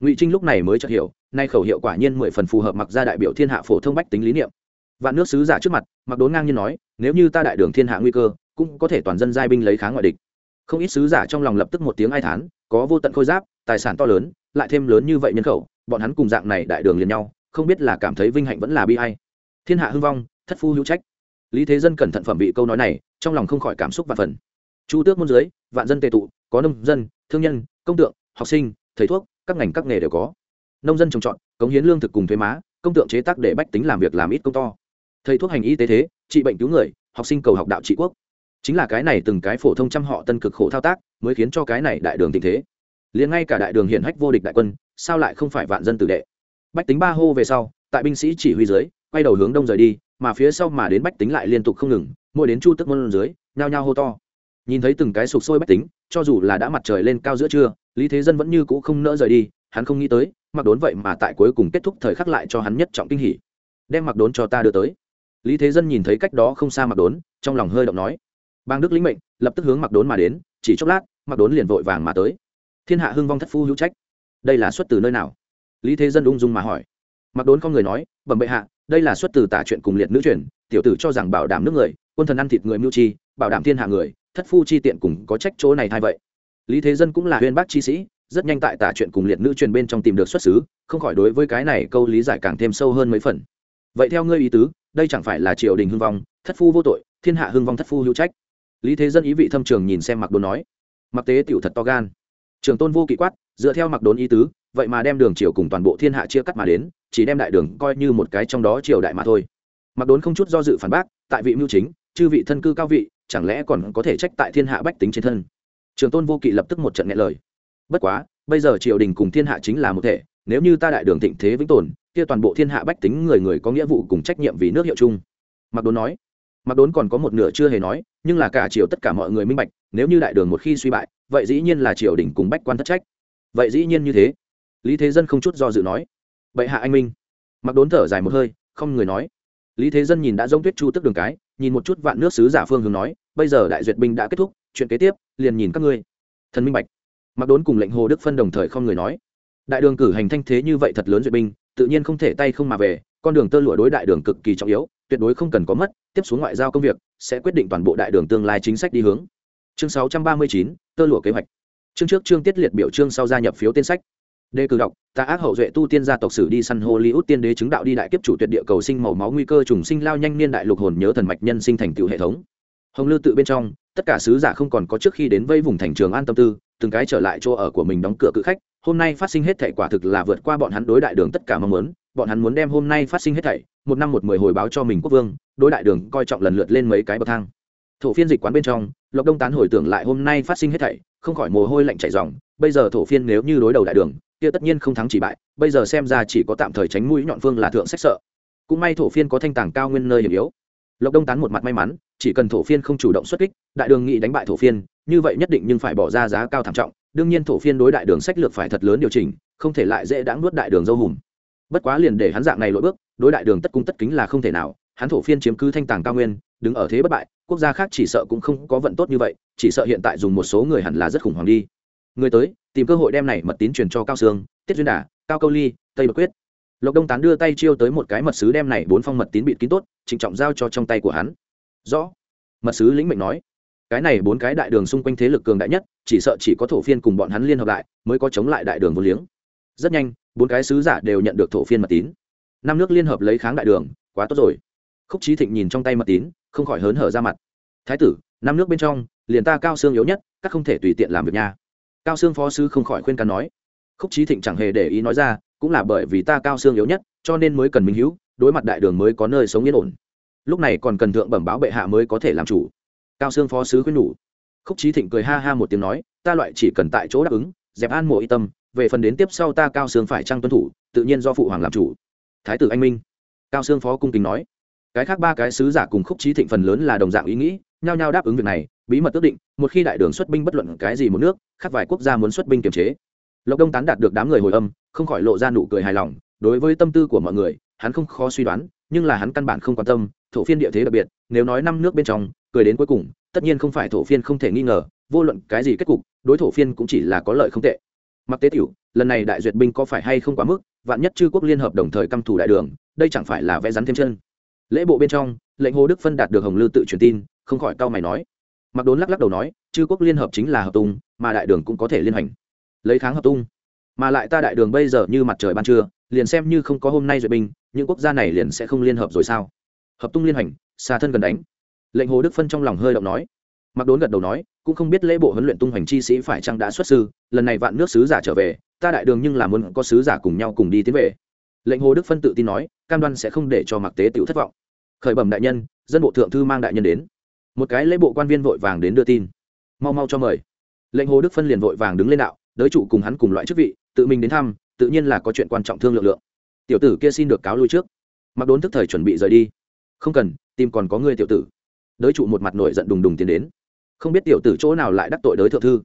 ngụy trinh lúc này mới chợt hiểu nay khẩu hiệu quả nhiên mười phần phù hợp mặc gia đại biểu thiên hạ phổ thông bách tính lý niệm. Vạn nước sứ giả trước mặt, mặc đốn ngang nhiên nói, nếu như ta đại đường thiên hạ nguy cơ, cũng có thể toàn dân giai binh lấy kháng ngoại địch. Không ít sứ giả trong lòng lập tức một tiếng ai thán, có vô tận khôi giáp, tài sản to lớn, lại thêm lớn như vậy nhân khẩu, bọn hắn cùng dạng này đại đường liền nhau, không biết là cảm thấy vinh hạnh vẫn là bi hay thiên hạ hưng vong, thất phu hữu trách. Lý thế dân cẩn thận phẩm bị câu nói này, trong lòng không khỏi cảm xúc và phần. Chu tước môn dưới, vạn dân tề tụ, có nông dân, thương nhân, công tượng, học sinh, thầy thuốc, các ngành các nghề đều có nông dân trồng trọt, cống hiến lương thực cùng thuế má, công tượng chế tác để bách tính làm việc làm ít công to. Thầy thuốc hành y tế thế, trị bệnh cứu người, học sinh cầu học đạo trị quốc. Chính là cái này từng cái phổ thông trăm họ tân cực khổ thao tác mới khiến cho cái này đại đường tình thế. Liền ngay cả đại đường hiển hách vô địch đại quân, sao lại không phải vạn dân tử đệ? Bách tính ba hô về sau, tại binh sĩ chỉ huy dưới, quay đầu hướng đông rời đi, mà phía sau mà đến bách tính lại liên tục không ngừng, mỗi đến chu tức môn dưới, nhao nhao hô to. Nhìn thấy từng cái sụp sôi bách tính, cho dù là đã mặt trời lên cao giữa trưa, lý thế dân vẫn như cũ không nỡ rời đi, hắn không nghĩ tới mặc đốn vậy mà tại cuối cùng kết thúc thời khắc lại cho hắn nhất trọng kinh hỉ. Đem mặc đốn cho ta đưa tới. Lý thế dân nhìn thấy cách đó không xa mặc đốn, trong lòng hơi động nói. Bang đức lĩnh mệnh, lập tức hướng mặc đốn mà đến, chỉ chốc lát, mặc đốn liền vội vàng mà tới. Thiên hạ hưng vong thất phu hữu trách. Đây là xuất từ nơi nào? Lý thế dân ung dung mà hỏi. Mặc đốn không người nói, bẩm bệ hạ, đây là xuất từ tả chuyện cùng liệt nữ truyền, tiểu tử cho rằng bảo đảm nước người, quân thần ăn thịt người mưu chi, bảo đảm thiên hạ người, thất phu chi tiện cùng có trách chỗ này thay vậy. Lý thế dân cũng là huyên bác chi sĩ rất nhanh tại tả chuyện cùng liệt nữ truyền bên trong tìm được xuất xứ, không khỏi đối với cái này câu lý giải càng thêm sâu hơn mấy phần. Vậy theo ngươi ý tứ, đây chẳng phải là triều đình hưng vong, thất phu vô tội, thiên hạ hưng vong thất phu hữu trách. Lý thế dân ý vị thâm trường nhìn xem mặc đốn nói. Mặc tế tiểu thật to gan. Trường tôn vô kỵ quát, dựa theo mặc đốn ý tứ, vậy mà đem đường triều cùng toàn bộ thiên hạ chia cắt mà đến, chỉ đem đại đường coi như một cái trong đó triều đại mà thôi. Mặc đốn không chút do dự phản bác, tại vị mưu chính, chư vị thân cư cao vị, chẳng lẽ còn có thể trách tại thiên hạ bách tính trên thân? Trường tôn vô kỵ lập tức một trận nghe lời bất quá, bây giờ triều đình cùng thiên hạ chính là một thể, nếu như ta đại đường thịnh thế vĩnh tồn, kia toàn bộ thiên hạ bách tính người người có nghĩa vụ cùng trách nhiệm vì nước hiệu chung. Mặc đốn nói. Mặc đốn còn có một nửa chưa hề nói, nhưng là cả triều tất cả mọi người minh bạch, nếu như đại đường một khi suy bại, vậy dĩ nhiên là triều đình cùng bách quan thất trách. Vậy dĩ nhiên như thế. Lý thế dân không chút do dự nói. Bệ hạ anh minh. Mặc đốn thở dài một hơi, không người nói. Lý thế dân nhìn đã giống tuyết chu tức đường cái, nhìn một chút vạn nước sứ giả phương hướng nói, bây giờ đại duyệt binh đã kết thúc, chuyện kế tiếp, liền nhìn các ngươi. Thần minh bạch mặc đốn cùng lệnh hồ đức phân đồng thời không người nói. Đại đường cử hành thanh thế như vậy thật lớn duyệt binh tự nhiên không thể tay không mà về con đường tơ lụa đối đại đường cực kỳ trọng yếu tuyệt đối không cần có mất tiếp xuống ngoại giao công việc sẽ quyết định toàn bộ đại đường tương lai chính sách đi hướng. Chương 639, tơ lụa kế hoạch. Chương trước chương tiết liệt biểu chương sau gia nhập phiếu tên sách. Đề cử đọc ta ác hậu duệ tu tiên gia tộc sử đi săn hollywood tiên đế chứng đạo đi đại kiếp chủ tuyệt địa cầu sinh màu máu nguy cơ trùng sinh lao nhanh niên đại lục hồn nhớ thần mạch nhân sinh thành tựu hệ thống. Hồng lư tự bên trong tất cả sứ giả không còn có trước khi đến vây vùng thành trường an tâm tư từng cái trở lại chỗ ở của mình đóng cửa cự khách, hôm nay phát sinh hết thảy quả thực là vượt qua bọn hắn đối đại đường tất cả mong muốn, bọn hắn muốn đem hôm nay phát sinh hết thảy, một năm một mười hồi báo cho mình quốc vương, đối đại đường coi trọng lần lượt lên mấy cái bậc thang. Thổ phiên dịch quán bên trong, lộc đông tán hồi tưởng lại hôm nay phát sinh hết thảy, không khỏi mồ hôi lạnh chảy ròng, bây giờ thổ phiên nếu như đối đầu đại đường, kia tất nhiên không thắng chỉ bại, bây giờ xem ra chỉ có tạm thời tránh mũi nhọn phương là thượng sách sợ. Cũng may thổ phiên có thanh tàng cao nguyên nơi hiểm yếu. Lộc đông tán một mặt may mắn chỉ cần thổ phiên không chủ động xuất kích, đại đường nghị đánh bại thổ phiên, như vậy nhất định nhưng phải bỏ ra giá cao thảm trọng. Đương nhiên thổ phiên đối đại đường sách lược phải thật lớn điều chỉnh, không thể lại dễ đáng nuốt đại đường dâu hùm. Bất quá liền để hắn dạng này lỗi bước, đối đại đường tất cung tất kính là không thể nào. Hắn thổ phiên chiếm cứ thanh tàng cao nguyên, đứng ở thế bất bại, quốc gia khác chỉ sợ cũng không có vận tốt như vậy, chỉ sợ hiện tại dùng một số người hẳn là rất khủng hoảng đi. Người tới, tìm cơ hội đem này mật tín truyền cho cao sương, tiết duyên đà, cao câu ly, tây bất quyết. Lộc đông tán đưa tay chiêu tới một cái mật sứ đem này bốn phong mật tín bịt kín tốt, trịnh trọng giao cho trong tay của hắn rõ. Mật sứ lĩnh mệnh nói, cái này bốn cái đại đường xung quanh thế lực cường đại nhất, chỉ sợ chỉ có thổ phiên cùng bọn hắn liên hợp lại, mới có chống lại đại đường vô liếng. Rất nhanh, bốn cái sứ giả đều nhận được thổ phiên mật tín. Năm nước liên hợp lấy kháng đại đường, quá tốt rồi. Khúc trí thịnh nhìn trong tay mật tín, không khỏi hớn hở ra mặt. Thái tử, năm nước bên trong, liền ta cao xương yếu nhất, các không thể tùy tiện làm việc nha. Cao xương phó sư không khỏi khuyên can nói. Khúc trí thịnh chẳng hề để ý nói ra, cũng là bởi vì ta cao xương yếu nhất, cho nên mới cần minh hữu, đối mặt đại đường mới có nơi sống yên ổn lúc này còn cần thượng bẩm báo bệ hạ mới có thể làm chủ. Cao xương phó sứ khuyên nhủ. Khúc trí thịnh cười ha ha một tiếng nói, ta loại chỉ cần tại chỗ đáp ứng, dẹp an mộ y tâm, về phần đến tiếp sau ta cao xương phải trăng tuân thủ, tự nhiên do phụ hoàng làm chủ. Thái tử anh minh. Cao xương phó cung kính nói, cái khác ba cái sứ giả cùng khúc trí thịnh phần lớn là đồng dạng ý nghĩ, nhao nhao đáp ứng việc này, bí mật ước định, một khi đại đường xuất binh bất luận cái gì một nước khác vài quốc gia muốn xuất binh kiềm chế. Lộc đông tán đạt được đám người hồi âm, không khỏi lộ ra nụ cười hài lòng, đối với tâm tư của mọi người, hắn không khó suy đoán, nhưng là hắn căn bản không quan tâm thổ phiên địa thế đặc biệt, nếu nói năm nước bên trong, cười đến cuối cùng, tất nhiên không phải thổ phiên không thể nghi ngờ, vô luận cái gì kết cục, đối thổ phiên cũng chỉ là có lợi không tệ. Mặc tế tiểu, lần này đại duyệt binh có phải hay không quá mức, vạn nhất chư quốc liên hợp đồng thời căm thủ đại đường, đây chẳng phải là vẽ rắn thêm chân. Lễ bộ bên trong, lệnh hồ đức phân đạt được hồng lư tự truyền tin, không khỏi cau mày nói. Mặc đốn lắc lắc đầu nói, chư quốc liên hợp chính là hợp tung, mà đại đường cũng có thể liên hành. Lấy kháng hợp tung. Mà lại ta đại đường bây giờ như mặt trời ban trưa, liền xem như không có hôm nay duyệt binh, những quốc gia này liền sẽ không liên hợp rồi sao? Hợp tung liên hành, xa thân gần đánh. Lệnh hồ đức phân trong lòng hơi động nói. Mặc đốn gật đầu nói, cũng không biết lễ bộ huấn luyện tung hoành chi sĩ phải chăng đã xuất sư, lần này vạn nước sứ giả trở về, ta đại đường nhưng là muốn có sứ giả cùng nhau cùng đi tiến về. Lệnh hồ đức phân tự tin nói, cam đoan sẽ không để cho mặc tế tiểu thất vọng. Khởi bẩm đại nhân, dân bộ thượng thư mang đại nhân đến. Một cái lễ bộ quan viên vội vàng đến đưa tin. Mau mau cho mời. Lệnh hồ đức phân liền vội vàng đứng lên đạo, đới chủ cùng hắn cùng loại chức vị, tự mình đến thăm, tự nhiên là có chuyện quan trọng thương lượng lượng. Tiểu tử kia xin được cáo lui trước. Mặc đốn thức thời chuẩn bị rời đi không cần, tìm còn có ngươi tiểu tử. Đới trụ một mặt nổi giận đùng đùng tiến đến. Không biết tiểu tử chỗ nào lại đắc tội đới thượng thư.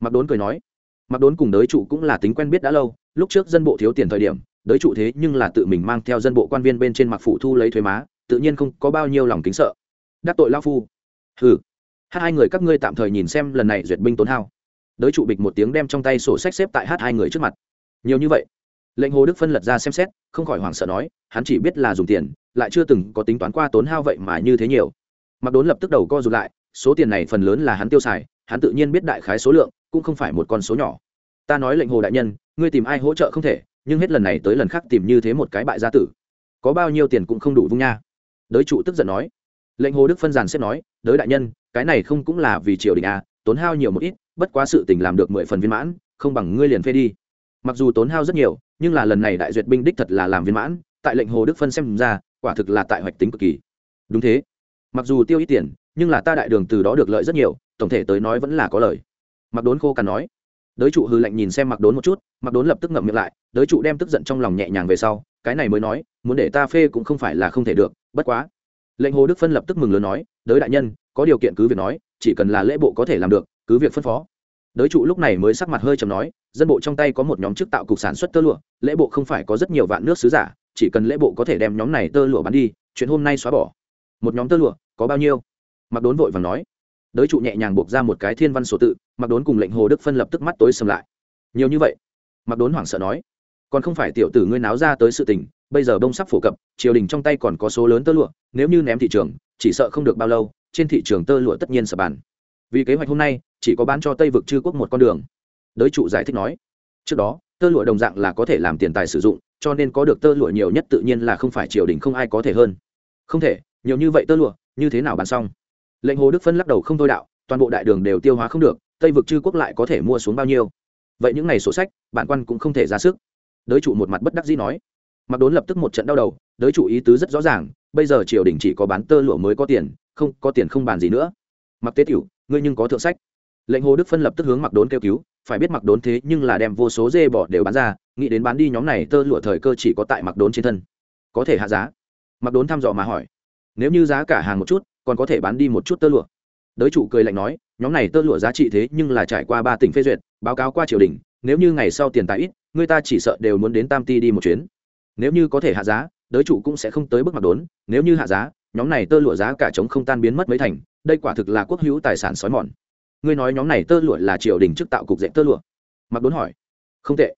Mặc đốn cười nói mặc đốn cùng đới trụ cũng là tính quen biết đã lâu, lúc trước dân bộ thiếu tiền thời điểm, đới trụ thế nhưng là tự mình mang theo dân bộ quan viên bên trên mặc phủ thu lấy thuế má, tự nhiên không có bao nhiêu lòng kính sợ. Đắc tội lao phu. Hừ. Hai người các ngươi tạm thời nhìn xem lần này duyệt binh tốn hao. Đới trụ bịch một tiếng đem trong tay sổ sách xếp tại hát hai người trước mặt. Nhiều như vậy. Lệnh hồ đức phân lật ra xem xét, không khỏi hoảng sợ nói, hắn chỉ biết là dùng tiền lại chưa từng có tính toán qua tốn hao vậy mà như thế nhiều. Mặc đốn lập tức đầu co rụt lại, số tiền này phần lớn là hắn tiêu xài, hắn tự nhiên biết đại khái số lượng, cũng không phải một con số nhỏ. Ta nói lệnh hồ đại nhân, ngươi tìm ai hỗ trợ không thể, nhưng hết lần này tới lần khác tìm như thế một cái bại gia tử. Có bao nhiêu tiền cũng không đủ vung nha. Đới trụ tức giận nói. Lệnh hồ đức phân giàn xếp nói, đới đại nhân, cái này không cũng là vì triều đình à tốn hao nhiều một ít, bất quá sự tình làm được mười phần viên mãn, không bằng ngươi liền phê đi. Mặc dù tốn hao rất nhiều, nhưng là lần này đại duyệt binh đích thật là làm viên mãn tại lệnh hồ đức phân xem ra, quả thực là tại hoạch tính cực kỳ. Đúng thế. Mặc dù tiêu ít tiền, nhưng là ta đại đường từ đó được lợi rất nhiều, tổng thể tới nói vẫn là có lời. Mặc đốn khô cằn nói. Đới trụ hư lệnh nhìn xem mặc đốn một chút mặc đốn lập tức ngậm miệng lại, đới trụ đem tức giận trong lòng nhẹ nhàng về sau, cái này mới nói, muốn để ta phê cũng không phải là không thể được, bất quá. Lệnh hồ đức phân lập tức mừng lớn nói, đới đại nhân, có điều kiện cứ việc nói, chỉ cần là lễ bộ có thể làm được, cứ việc phân phó. Đới trụ lúc này mới sắc mặt hơi chầm nói, dân bộ trong tay có một nhóm chức tạo cục sản xuất tơ lụa, lễ bộ không phải có rất nhiều vạn nước sứ giả chỉ cần lễ bộ có thể đem nhóm này tơ lụa bán đi, chuyện hôm nay xóa bỏ. Một nhóm tơ lụa, có bao nhiêu? Mặc đốn vội và nói. Đới trụ nhẹ nhàng buộc ra một cái thiên văn sổ tự mặc đốn cùng lệnh hồ đức phân lập tức mắt tối sầm lại. Nhiều như vậy? Mặc đốn hoảng sợ nói. Còn không phải tiểu tử ngươi náo ra tới sự tình, bây giờ bông sắp phổ cập, triều đình trong tay còn có số lớn tơ lụa, nếu như ném thị trường, chỉ sợ không được bao lâu, trên thị trường tơ lụa tất nhiên sập bàn. Vì kế hoạch hôm nay, chỉ có bán cho tây vực chư quốc một con đường. Đới trụ giải thích nói. Trước đó, tơ lụa đồng dạng là có thể làm tiền tài sử dụng cho nên có được tơ lụa nhiều nhất tự nhiên là không phải triều đình không ai có thể hơn. Không thể, nhiều như vậy tơ lụa, như thế nào bán xong? Lệnh hồ đức phân lắc đầu không thôi đạo, toàn bộ đại đường đều tiêu hóa không được, tây vực chư quốc lại có thể mua xuống bao nhiêu? Vậy những ngày sổ sách, bản quan cũng không thể ra sức. Đới trụ một mặt bất đắc dĩ nói. Mặc đốn lập tức một trận đau đầu, đới trụ ý tứ rất rõ ràng, bây giờ triều đình chỉ có bán tơ lụa mới có tiền, không, có tiền không bàn gì nữa. Mặc tế tiểu, ngươi nhưng có thượng sách. Lệnh hồ đức phân lập tức hướng mặc đốn kêu cứu, phải biết mặc đốn thế nhưng là đem vô số dê bỏ đều bán ra nghĩ đến bán đi nhóm này, tơ lụa thời cơ chỉ có tại mặc đốn trên thân. Có thể hạ giá. Mặc đốn thăm dò mà hỏi. Nếu như giá cả hàng một chút, còn có thể bán đi một chút tơ lụa. Đới chủ cười lạnh nói, nhóm này tơ lụa giá trị thế nhưng là trải qua ba tỉnh phê duyệt, báo cáo qua triều đình, nếu như ngày sau tiền tài ít, người ta chỉ sợ đều muốn đến tam ti đi một chuyến. Nếu như có thể hạ giá, đới chủ cũng sẽ không tới bước mặc đốn. Nếu như hạ giá, nhóm này tơ lụa giá cả chống không tan biến mất mấy thành, đây quả thực là quốc hữu tài sản sói mòn. Ngươi nói nhóm này tơ lụa là triều đình chức tạo cục dạy tơ lụa? Mặc đốn hỏi. Không tệ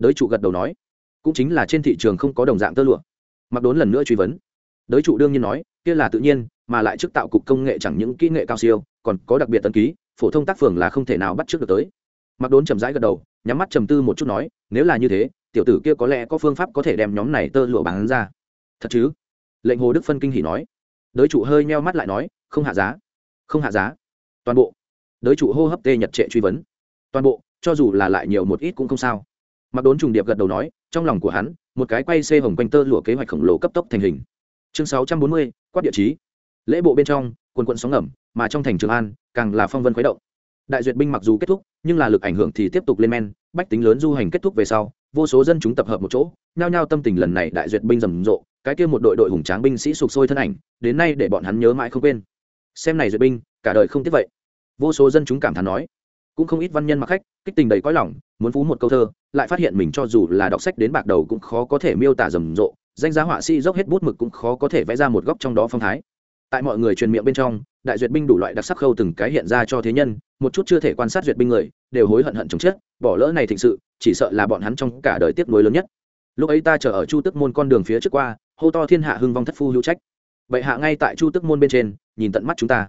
đới chủ gật đầu nói, cũng chính là trên thị trường không có đồng dạng tơ lụa. Mặc đốn lần nữa truy vấn. Đới chủ đương nhiên nói, kia là tự nhiên, mà lại trước tạo cục công nghệ chẳng những kỹ nghệ cao siêu, còn có đặc biệt tân ký, phổ thông tác phường là không thể nào bắt trước được tới. Mặc đốn chầm rãi gật đầu, nhắm mắt trầm tư một chút nói, nếu là như thế, tiểu tử kia có lẽ có phương pháp có thể đem nhóm này tơ lụa bán ra. Thật chứ? Lệnh hồ đức phân kinh hỉ nói. Đới chủ hơi meo mắt lại nói, không hạ giá. Không hạ giá. Toàn bộ. Đới chủ hô hấp tê nhật trệ truy vấn. Toàn bộ, cho dù là lại nhiều một ít cũng không sao mặc đốn trùng điệp gật đầu nói, trong lòng của hắn, một cái quay xê hồng quanh tơ lụa kế hoạch khổng lồ cấp tốc thành hình. Chương sáu trăm bốn mươi, quát địa chí lễ bộ bên trong, quần quận sóng ngầm, mà trong thành trường an, càng là phong vân khuấy động. Đại duyệt binh mặc dù kết thúc, nhưng là lực ảnh hưởng thì tiếp tục lên men, bách tính lớn du hành kết thúc về sau, vô số dân chúng tập hợp một chỗ, nhao nhao tâm tình lần này đại duyệt binh rầm rộ, cái kia một đội đội hùng tráng binh sĩ sụp sôi thân ảnh, đến nay để bọn hắn nhớ mãi không quên. Xem này duyệt binh, cả đời không tiếc vậy. Vô số dân chúng cảm thán nói, cũng không ít văn nhân mặc khách kích tình đầy cõi lòng, muốn phú một câu thơ, lại phát hiện mình cho dù là đọc sách đến bạc đầu cũng khó có thể miêu tả rầm rộ, danh giá họa sĩ dốc hết bút mực cũng khó có thể vẽ ra một góc trong đó phong thái. Tại mọi người truyền miệng bên trong, đại duyệt binh đủ loại đặc sắc khâu từng cái hiện ra cho thế nhân, một chút chưa thể quan sát duyệt binh người, đều hối hận hận chồng chết, bỏ lỡ này thịnh sự, chỉ sợ là bọn hắn trong cả đời tiếc nuối lớn nhất. Lúc ấy ta chờ ở chu tức môn con đường phía trước qua, hô to thiên hạ hưng vong thất phu hữu trách. Bệ hạ ngay tại chu tức môn bên trên, nhìn tận mắt chúng ta.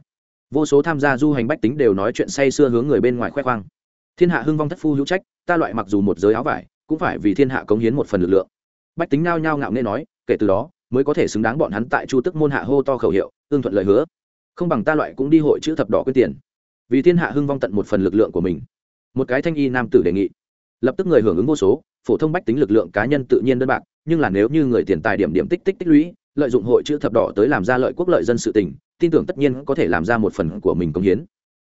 Vô số tham gia du hành bách tính đều nói chuyện say sưa hướng người bên ngoài khoe khoang thiên hạ hưng vong thất phu hữu trách, ta loại mặc dù một giới áo vải, cũng phải vì thiên hạ cống hiến một phần lực lượng. Bách tính nao nhao ngạo nghe nói, kể từ đó, mới có thể xứng đáng bọn hắn tại chu tức môn hạ hô to khẩu hiệu tương thuận lời hứa. Không bằng ta loại cũng đi hội chữ thập đỏ quyên tiền. Vì thiên hạ hưng vong tận một phần lực lượng của mình. Một cái thanh y nam tử đề nghị. Lập tức người hưởng ứng vô số, phổ thông bách tính lực lượng cá nhân tự nhiên đơn bạc, nhưng là nếu như người tiền tài điểm điểm tích tích tích lũy, lợi dụng hội chữ thập đỏ tới làm ra lợi quốc lợi dân sự tình, tin tưởng tất nhiên có thể làm ra một phần của mình công hiến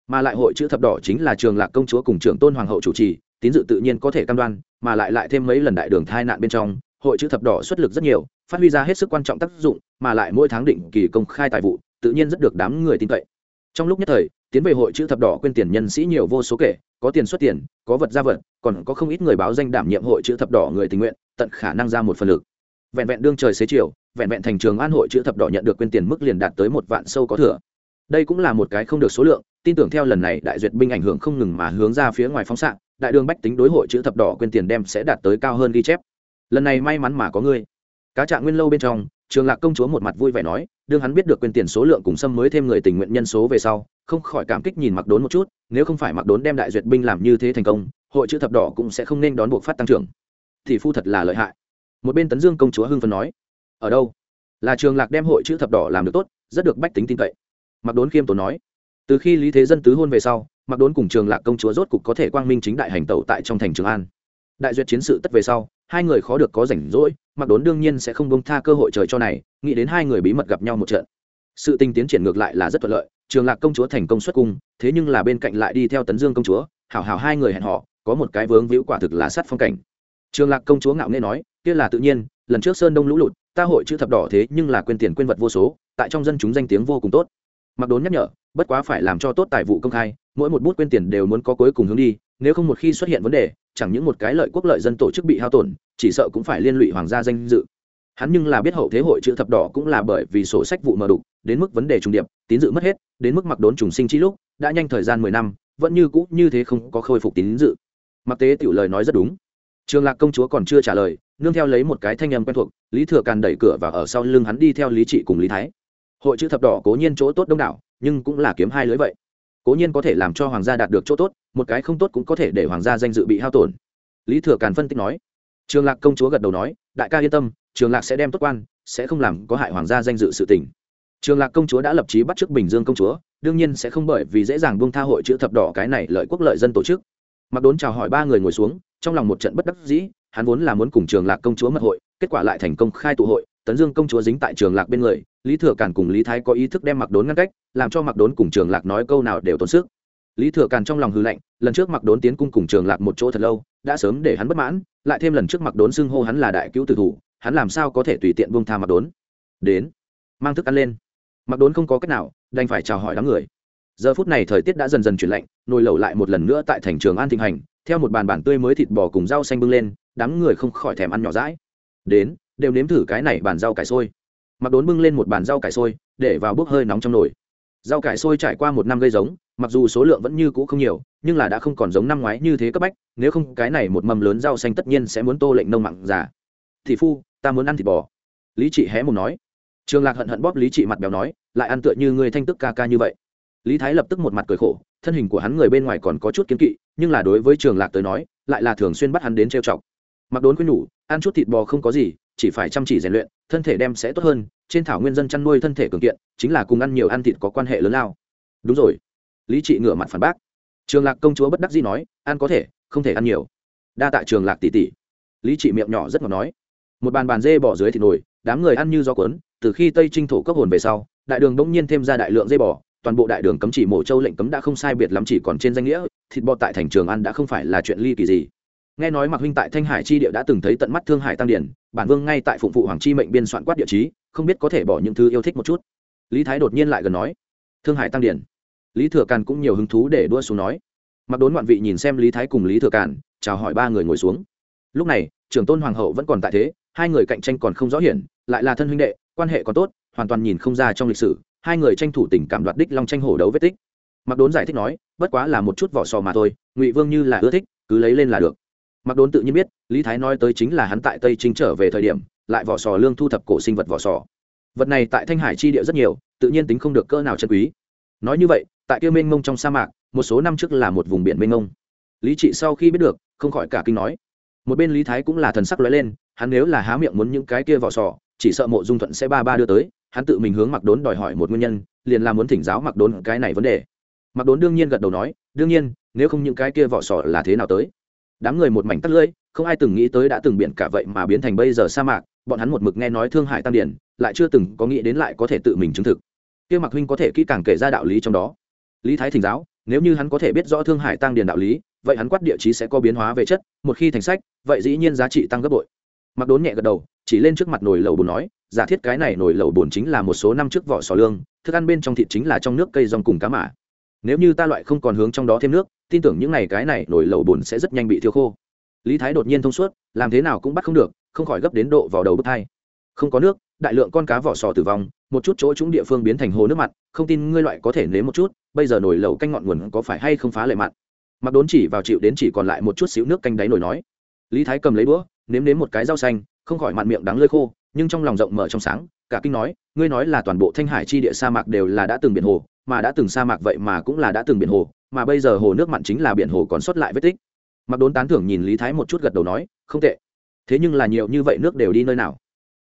mà lại hội chữ thập đỏ chính là trường lạc công chúa cùng trưởng tôn hoàng hậu chủ trì, tín dự tự nhiên có thể cam đoan, mà lại lại thêm mấy lần đại đường thai nạn bên trong, hội chữ thập đỏ xuất lực rất nhiều, phát huy ra hết sức quan trọng tác dụng, mà lại mỗi tháng định kỳ công khai tài vụ, tự nhiên rất được đám người tin cậy. Trong lúc nhất thời, tiến về hội chữ thập đỏ quên tiền nhân sĩ nhiều vô số kể, có tiền xuất tiền, có vật ra vật, còn có không ít người báo danh đảm nhiệm hội chữ thập đỏ người tình nguyện, tận khả năng ra một phần lực. Vẹn vẹn đương trời xế chiều, vẹn vẹn thành trường an hội chữ thập đỏ nhận được quên tiền mức liền đạt tới một vạn sâu có thừa đây cũng là một cái không được số lượng, tin tưởng theo lần này đại duyệt binh ảnh hưởng không ngừng mà hướng ra phía ngoài phóng xạ, đại đường bách tính đối hội chữ thập đỏ quên tiền đem sẽ đạt tới cao hơn ghi chép. Lần này may mắn mà có ngươi. Cá trạng nguyên lâu bên trong, trường lạc công chúa một mặt vui vẻ nói, đương hắn biết được quên tiền số lượng cùng xâm mới thêm người tình nguyện nhân số về sau, không khỏi cảm kích nhìn mặc đốn một chút, nếu không phải mặc đốn đem đại duyệt binh làm như thế thành công, hội chữ thập đỏ cũng sẽ không nên đón buộc phát tăng trưởng. Thì phu thật là lợi hại. Một bên tấn dương công chúa hưng phấn nói, ở đâu? Là trường lạc đem hội chữ thập đỏ làm được tốt, rất được bách tính tin cậy mặc đốn khiêm tốn nói. Từ khi lý thế dân tứ hôn về sau mặc đốn cùng trường lạc công chúa rốt cục có thể quang minh chính đại hành tẩu tại trong thành trường an. Đại duyệt chiến sự tất về sau, hai người khó được có rảnh rỗi mặc đốn đương nhiên sẽ không bông tha cơ hội trời cho này, nghĩ đến hai người bí mật gặp nhau một trận. Sự tình tiến triển ngược lại là rất thuận lợi, trường lạc công chúa thành công xuất cung, thế nhưng là bên cạnh lại đi theo tấn dương công chúa, hảo hảo hai người hẹn họ có một cái vướng víu quả thực là sát phong cảnh. Trường lạc công chúa ngạo nghê nói, kia là tự nhiên, lần trước sơn đông lũ lụt, ta hội chữ thập đỏ thế nhưng là quên tiền quên vật vô số, tại trong dân chúng danh tiếng vô cùng tốt mặc đốn nhắc nhở, bất quá phải làm cho tốt tài vụ công khai, mỗi một bút quên tiền đều muốn có cuối cùng hướng đi, nếu không một khi xuất hiện vấn đề, chẳng những một cái lợi quốc lợi dân tổ chức bị hao tổn, chỉ sợ cũng phải liên lụy hoàng gia danh dự. Hắn nhưng là biết hậu thế hội chữ thập đỏ cũng là bởi vì sổ sách vụ mờ đục, đến mức vấn đề trùng điệp, tín dự mất hết, đến mức mặc đốn trùng sinh chi lúc, đã nhanh thời gian mười năm, vẫn như cũ, như thế không có khôi phục tín dự. Mặc tế tiểu lời nói rất đúng. Trường lạc công chúa còn chưa trả lời, nương theo lấy một cái thanh âm quen thuộc, lý thừa càn đẩy cửa và ở sau lưng hắn đi theo lý trị cùng lý thái hội chữ thập đỏ cố nhiên chỗ tốt đông đảo, nhưng cũng là kiếm hai lưới vậy. Cố nhiên có thể làm cho hoàng gia đạt được chỗ tốt, một cái không tốt cũng có thể để hoàng gia danh dự bị hao tổn. Lý thừa càn phân tích nói. Trường lạc công chúa gật đầu nói, đại ca yên tâm, trường lạc sẽ đem tốt quan, sẽ không làm có hại hoàng gia danh dự sự tình. Trường lạc công chúa đã lập trí bắt chước bình dương công chúa, đương nhiên sẽ không bởi vì dễ dàng buông tha hội chữ thập đỏ cái này lợi quốc lợi dân tổ chức. Mặc đốn chào hỏi ba người ngồi xuống, trong lòng một trận bất đắc dĩ, hắn vốn là muốn cùng trường lạc công chúa mật hội, kết quả lại thành công khai tụ hội tấn dương công chúa dính tại trường lạc bên người, lý thừa càn cùng lý thái có ý thức đem mặc đốn ngăn cách, làm cho mặc đốn cùng trường lạc nói câu nào đều tốn sức. Lý thừa càn trong lòng hư lạnh, lần trước mặc đốn tiến cung cùng trường lạc một chỗ thật lâu, đã sớm để hắn bất mãn, lại thêm lần trước mặc đốn xưng hô hắn là đại cứu tử thủ, hắn làm sao có thể tùy tiện buông tha mặc đốn? Đến, mang thức ăn lên. Mặc đốn không có cách nào, đành phải chào hỏi đám người. Giờ phút này thời tiết đã dần dần chuyển lạnh, nồi lẩu lại một lần nữa tại thành trường an thịnh hành, theo một bàn bản tươi mới thịt bò cùng rau xanh bưng lên, đám người không khỏi thèm ăn nhỏ rãi đến đều nếm thử cái này bàn rau cải sôi mặc đốn bưng lên một bàn rau cải sôi để vào bốc hơi nóng trong nồi. Rau cải sôi trải qua một năm gây giống, mặc dù số lượng vẫn như cũ không nhiều, nhưng là đã không còn giống năm ngoái như thế cấp bách, nếu không cái này một mầm lớn rau xanh tất nhiên sẽ muốn tô lệnh nông mặn giả thị phu, ta muốn ăn thịt bò. Lý trị hé một nói. Trường lạc hận hận bóp lý trị mặt béo nói, lại ăn tựa như người thanh tức ca ca như vậy. Lý thái lập tức một mặt cười khổ, thân hình của hắn người bên ngoài còn có chút kiếm kỵ, nhưng là đối với trường lạc tới nói, lại là thường xuyên bắt hắn đến trêu chọc. Mặc đốn khuyên nhủ, ăn chút thịt bò không có gì chỉ phải chăm chỉ rèn luyện, thân thể đem sẽ tốt hơn, trên thảo nguyên dân chăn nuôi thân thể cường kiện, chính là cùng ăn nhiều ăn thịt có quan hệ lớn lao. Đúng rồi. Lý trị ngửa mặt phản bác. Trường lạc công chúa bất đắc dĩ nói, ăn có thể, không thể ăn nhiều. Đa tạ trường lạc tỷ tỷ. Lý trị miệng nhỏ rất ngọt nói. Một bàn bàn dê bỏ dưới thịt nồi, đám người ăn như gió cuốn, từ khi tây trinh thổ cấp hồn về sau, đại đường bỗng nhiên thêm ra đại lượng dê bò, toàn bộ đại đường cấm chỉ mổ châu lệnh cấm đã không sai biệt lắm chỉ còn trên danh nghĩa, thịt bò tại thành trường ăn đã không phải là chuyện ly kỳ gì nghe nói mạc huynh tại thanh hải chi địa đã từng thấy tận mắt thương hải tăng điển bản vương ngay tại phụng phụ hoàng chi mệnh biên soạn quát địa chí, không biết có thể bỏ những thứ yêu thích một chút. Lý thái đột nhiên lại gần nói, thương hải tăng điển lý thừa càn cũng nhiều hứng thú để đua xuống nói mặc đốn ngoạn vị nhìn xem lý thái cùng lý thừa càn, chào hỏi ba người ngồi xuống. Lúc này, trưởng tôn hoàng hậu vẫn còn tại thế, hai người cạnh tranh còn không rõ hiển, lại là thân huynh đệ, quan hệ còn tốt, hoàn toàn nhìn không ra trong lịch sử, hai người tranh thủ tình cảm đoạt đích long tranh hổ đấu vết tích. Mặc đốn giải thích nói, bất quá là một chút vỏ sò mà thôi, ngụy vương như là ưa thích, cứ lấy lên là được mặc đốn tự nhiên biết, lý thái nói tới chính là hắn tại tây chính trở về thời điểm, lại vỏ sò lương thu thập cổ sinh vật vỏ sò. Vật này tại thanh hải chi địa rất nhiều, tự nhiên tính không được cỡ nào chân quý. Nói như vậy, tại kia mênh mông trong sa mạc, một số năm trước là một vùng biển mênh mông. Lý trị sau khi biết được, không khỏi cả kinh nói. Một bên lý thái cũng là thần sắc lóe lên, hắn nếu là há miệng muốn những cái kia vỏ sò, chỉ sợ mộ dung thuận sẽ ba ba đưa tới, hắn tự mình hướng mặc đốn đòi hỏi một nguyên nhân, liền là muốn thỉnh giáo mặc đốn cái này vấn đề. Mặc đốn đương nhiên gật đầu nói, đương nhiên, nếu không những cái kia vỏ sò là thế nào tới? Đám người một mảnh tắt lưỡi, không ai từng nghĩ tới đã từng biển cả vậy mà biến thành bây giờ sa mạc, bọn hắn một mực nghe nói thương hải tăng điển lại chưa từng có nghĩ đến lại có thể tự mình chứng thực. Kia mặc huynh có thể kỹ càng kể ra đạo lý trong đó. Lý thái thỉnh giáo, nếu như hắn có thể biết rõ thương hải tăng điển đạo lý, vậy hắn quát địa chí sẽ có biến hóa về chất, một khi thành sách, vậy dĩ nhiên giá trị tăng gấp bội. Mặc đốn nhẹ gật đầu, chỉ lên trước mặt nồi lẩu bùn nói, giả thiết cái này nồi lẩu bùn chính là một số năm trước vỏ sò lương, thức ăn bên trong thịt chính là trong nước cây rong cùng cá mả nếu như ta loại không còn hướng trong đó thêm nước tin tưởng những ngày cái này nồi lẩu bùn sẽ rất nhanh bị thiêu khô. Lý thái đột nhiên thông suốt làm thế nào cũng bắt không được không khỏi gấp đến độ vào đầu bức thai không có nước đại lượng con cá vỏ sò tử vong một chút chỗ chúng địa phương biến thành hồ nước mặt, không tin ngươi loại có thể nếm một chút bây giờ nồi lẩu canh ngọn nguồn có phải hay không phá lệ mặn? Mặc đốn chỉ vào chịu đến chỉ còn lại một chút xíu nước canh đáy nổi nói. Lý thái cầm lấy đũa nếm nếm một cái rau xanh không khỏi mặn miệng đắng lơi khô nhưng trong lòng rộng mở trong sáng cả kinh nói ngươi nói là toàn bộ thanh hải chi địa sa mạc đều là đã từng biển hồ mà đã từng sa mạc vậy mà cũng là đã từng biển hồ, mà bây giờ hồ nước mặn chính là biển hồ còn sót lại vết tích. Mặc đốn tán thưởng nhìn lý thái một chút gật đầu nói, không tệ. Thế nhưng là nhiều như vậy nước đều đi nơi nào?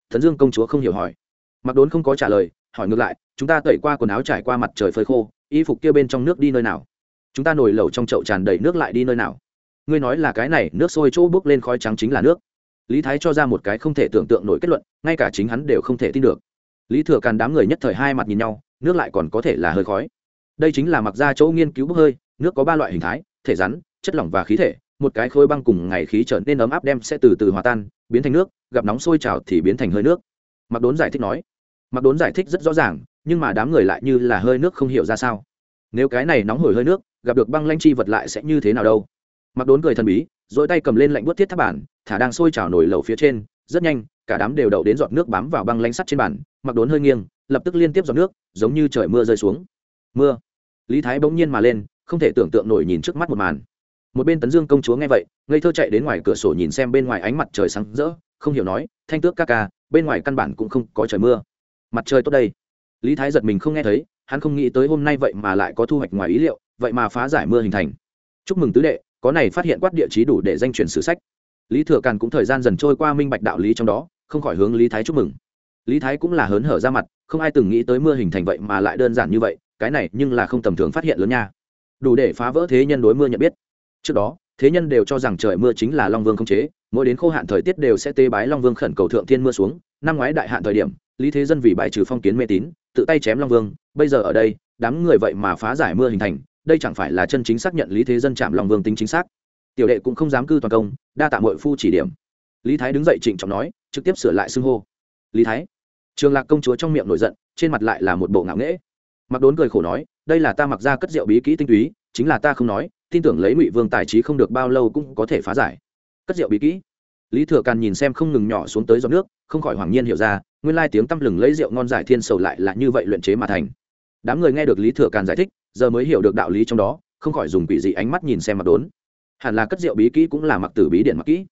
Thần dương công chúa không hiểu hỏi. Mặc đốn không có trả lời, hỏi ngược lại, chúng ta tẩy qua quần áo trải qua mặt trời phơi khô, y phục kia bên trong nước đi nơi nào? Chúng ta nổi lẩu trong chậu tràn đầy nước lại đi nơi nào? Ngươi nói là cái này, nước sôi chỗ bước lên khói trắng chính là nước. Lý thái cho ra một cái không thể tưởng tượng nổi kết luận, ngay cả chính hắn đều không thể tin được. Lý thừa càn đám người nhất thời hai mặt nhìn nhau nước lại còn có thể là hơi khói. Đây chính là mặc ra chỗ nghiên cứu bốc hơi, nước có ba loại hình thái, thể rắn, chất lỏng và khí thể. Một cái khối băng cùng ngày khí trở nên ấm áp đem sẽ từ từ hòa tan, biến thành nước, gặp nóng sôi trào thì biến thành hơi nước. Mặc đốn giải thích nói mặc đốn giải thích rất rõ ràng, nhưng mà đám người lại như là hơi nước không hiểu ra sao. Nếu cái này nóng hổi hơi nước, gặp được băng lanh chi vật lại sẽ như thế nào đâu? Mặc đốn cười thần bí dỗi tay cầm lên lạnh bút thiết tháp bản, thả đang sôi trào nổi lầu phía trên. Rất nhanh, cả đám đều đậu đến giọt nước bám vào băng lanh sắt trên bản mặc đốn hơi nghiêng lập tức liên tiếp giọt nước, giống như trời mưa rơi xuống. Mưa. Lý thái bỗng nhiên mà lên, không thể tưởng tượng nổi nhìn trước mắt một màn. Một bên tấn dương công chúa nghe vậy, ngây thơ chạy đến ngoài cửa sổ nhìn xem bên ngoài ánh mặt trời sáng rỡ, không hiểu nói, thanh tước ca ca, bên ngoài căn bản cũng không có trời mưa. Mặt trời tốt đây. Lý thái giật mình không nghe thấy, hắn không nghĩ tới hôm nay vậy mà lại có thu hoạch ngoài ý liệu, vậy mà phá giải mưa hình thành. Chúc mừng tứ đệ, có này phát hiện quát địa chí đủ để danh chuyển sử sách. Lý thừa càn cũng thời gian dần trôi qua minh bạch đạo lý trong đó, không khỏi hướng lý thái chúc mừng. Lý thái cũng là hớn hở ra mặt không ai từng nghĩ tới mưa hình thành vậy mà lại đơn giản như vậy, cái này nhưng là không tầm thường phát hiện lớn nha. Đủ để phá vỡ thế nhân đối mưa nhận biết. Trước đó, thế nhân đều cho rằng trời mưa chính là long vương không chế, mỗi đến khô hạn thời tiết đều sẽ tê bái long vương khẩn cầu thượng thiên mưa xuống. Năm ngoái đại hạn thời điểm, lý thế dân vì bài trừ phong kiến mê tín, tự tay chém long vương. Bây giờ ở đây, đám người vậy mà phá giải mưa hình thành, đây chẳng phải là chân chính xác nhận lý thế dân chạm long vương tính chính xác. Tiểu đệ cũng không dám cư toàn công, đa tạ mội phu chỉ điểm. Lý thái đứng dậy trịnh trọng nói, trực tiếp sửa lại xưng hô. Lý thái trường lạc công chúa trong miệng nổi giận, trên mặt lại là một bộ ngạo nghễ. Mặc đốn cười khổ nói, đây là ta mặc ra cất rượu bí kỹ tinh túy, chính là ta không nói, tin tưởng lấy ngụy vương tài trí không được bao lâu cũng có thể phá giải. Cất rượu bí kỹ. Lý thừa càn nhìn xem không ngừng nhỏ xuống tới giọt nước, không khỏi hoàng nhiên hiểu ra, nguyên lai tiếng tăm lừng lấy rượu ngon giải thiên sầu lại là như vậy luyện chế mà thành. Đám người nghe được lý thừa càn giải thích, giờ mới hiểu được đạo lý trong đó, không khỏi dùng quỷ dị ánh mắt nhìn xem mặc đốn. Hẳn là cất rượu bí kỹ cũng là mặc tử bí điện mặc kỹ.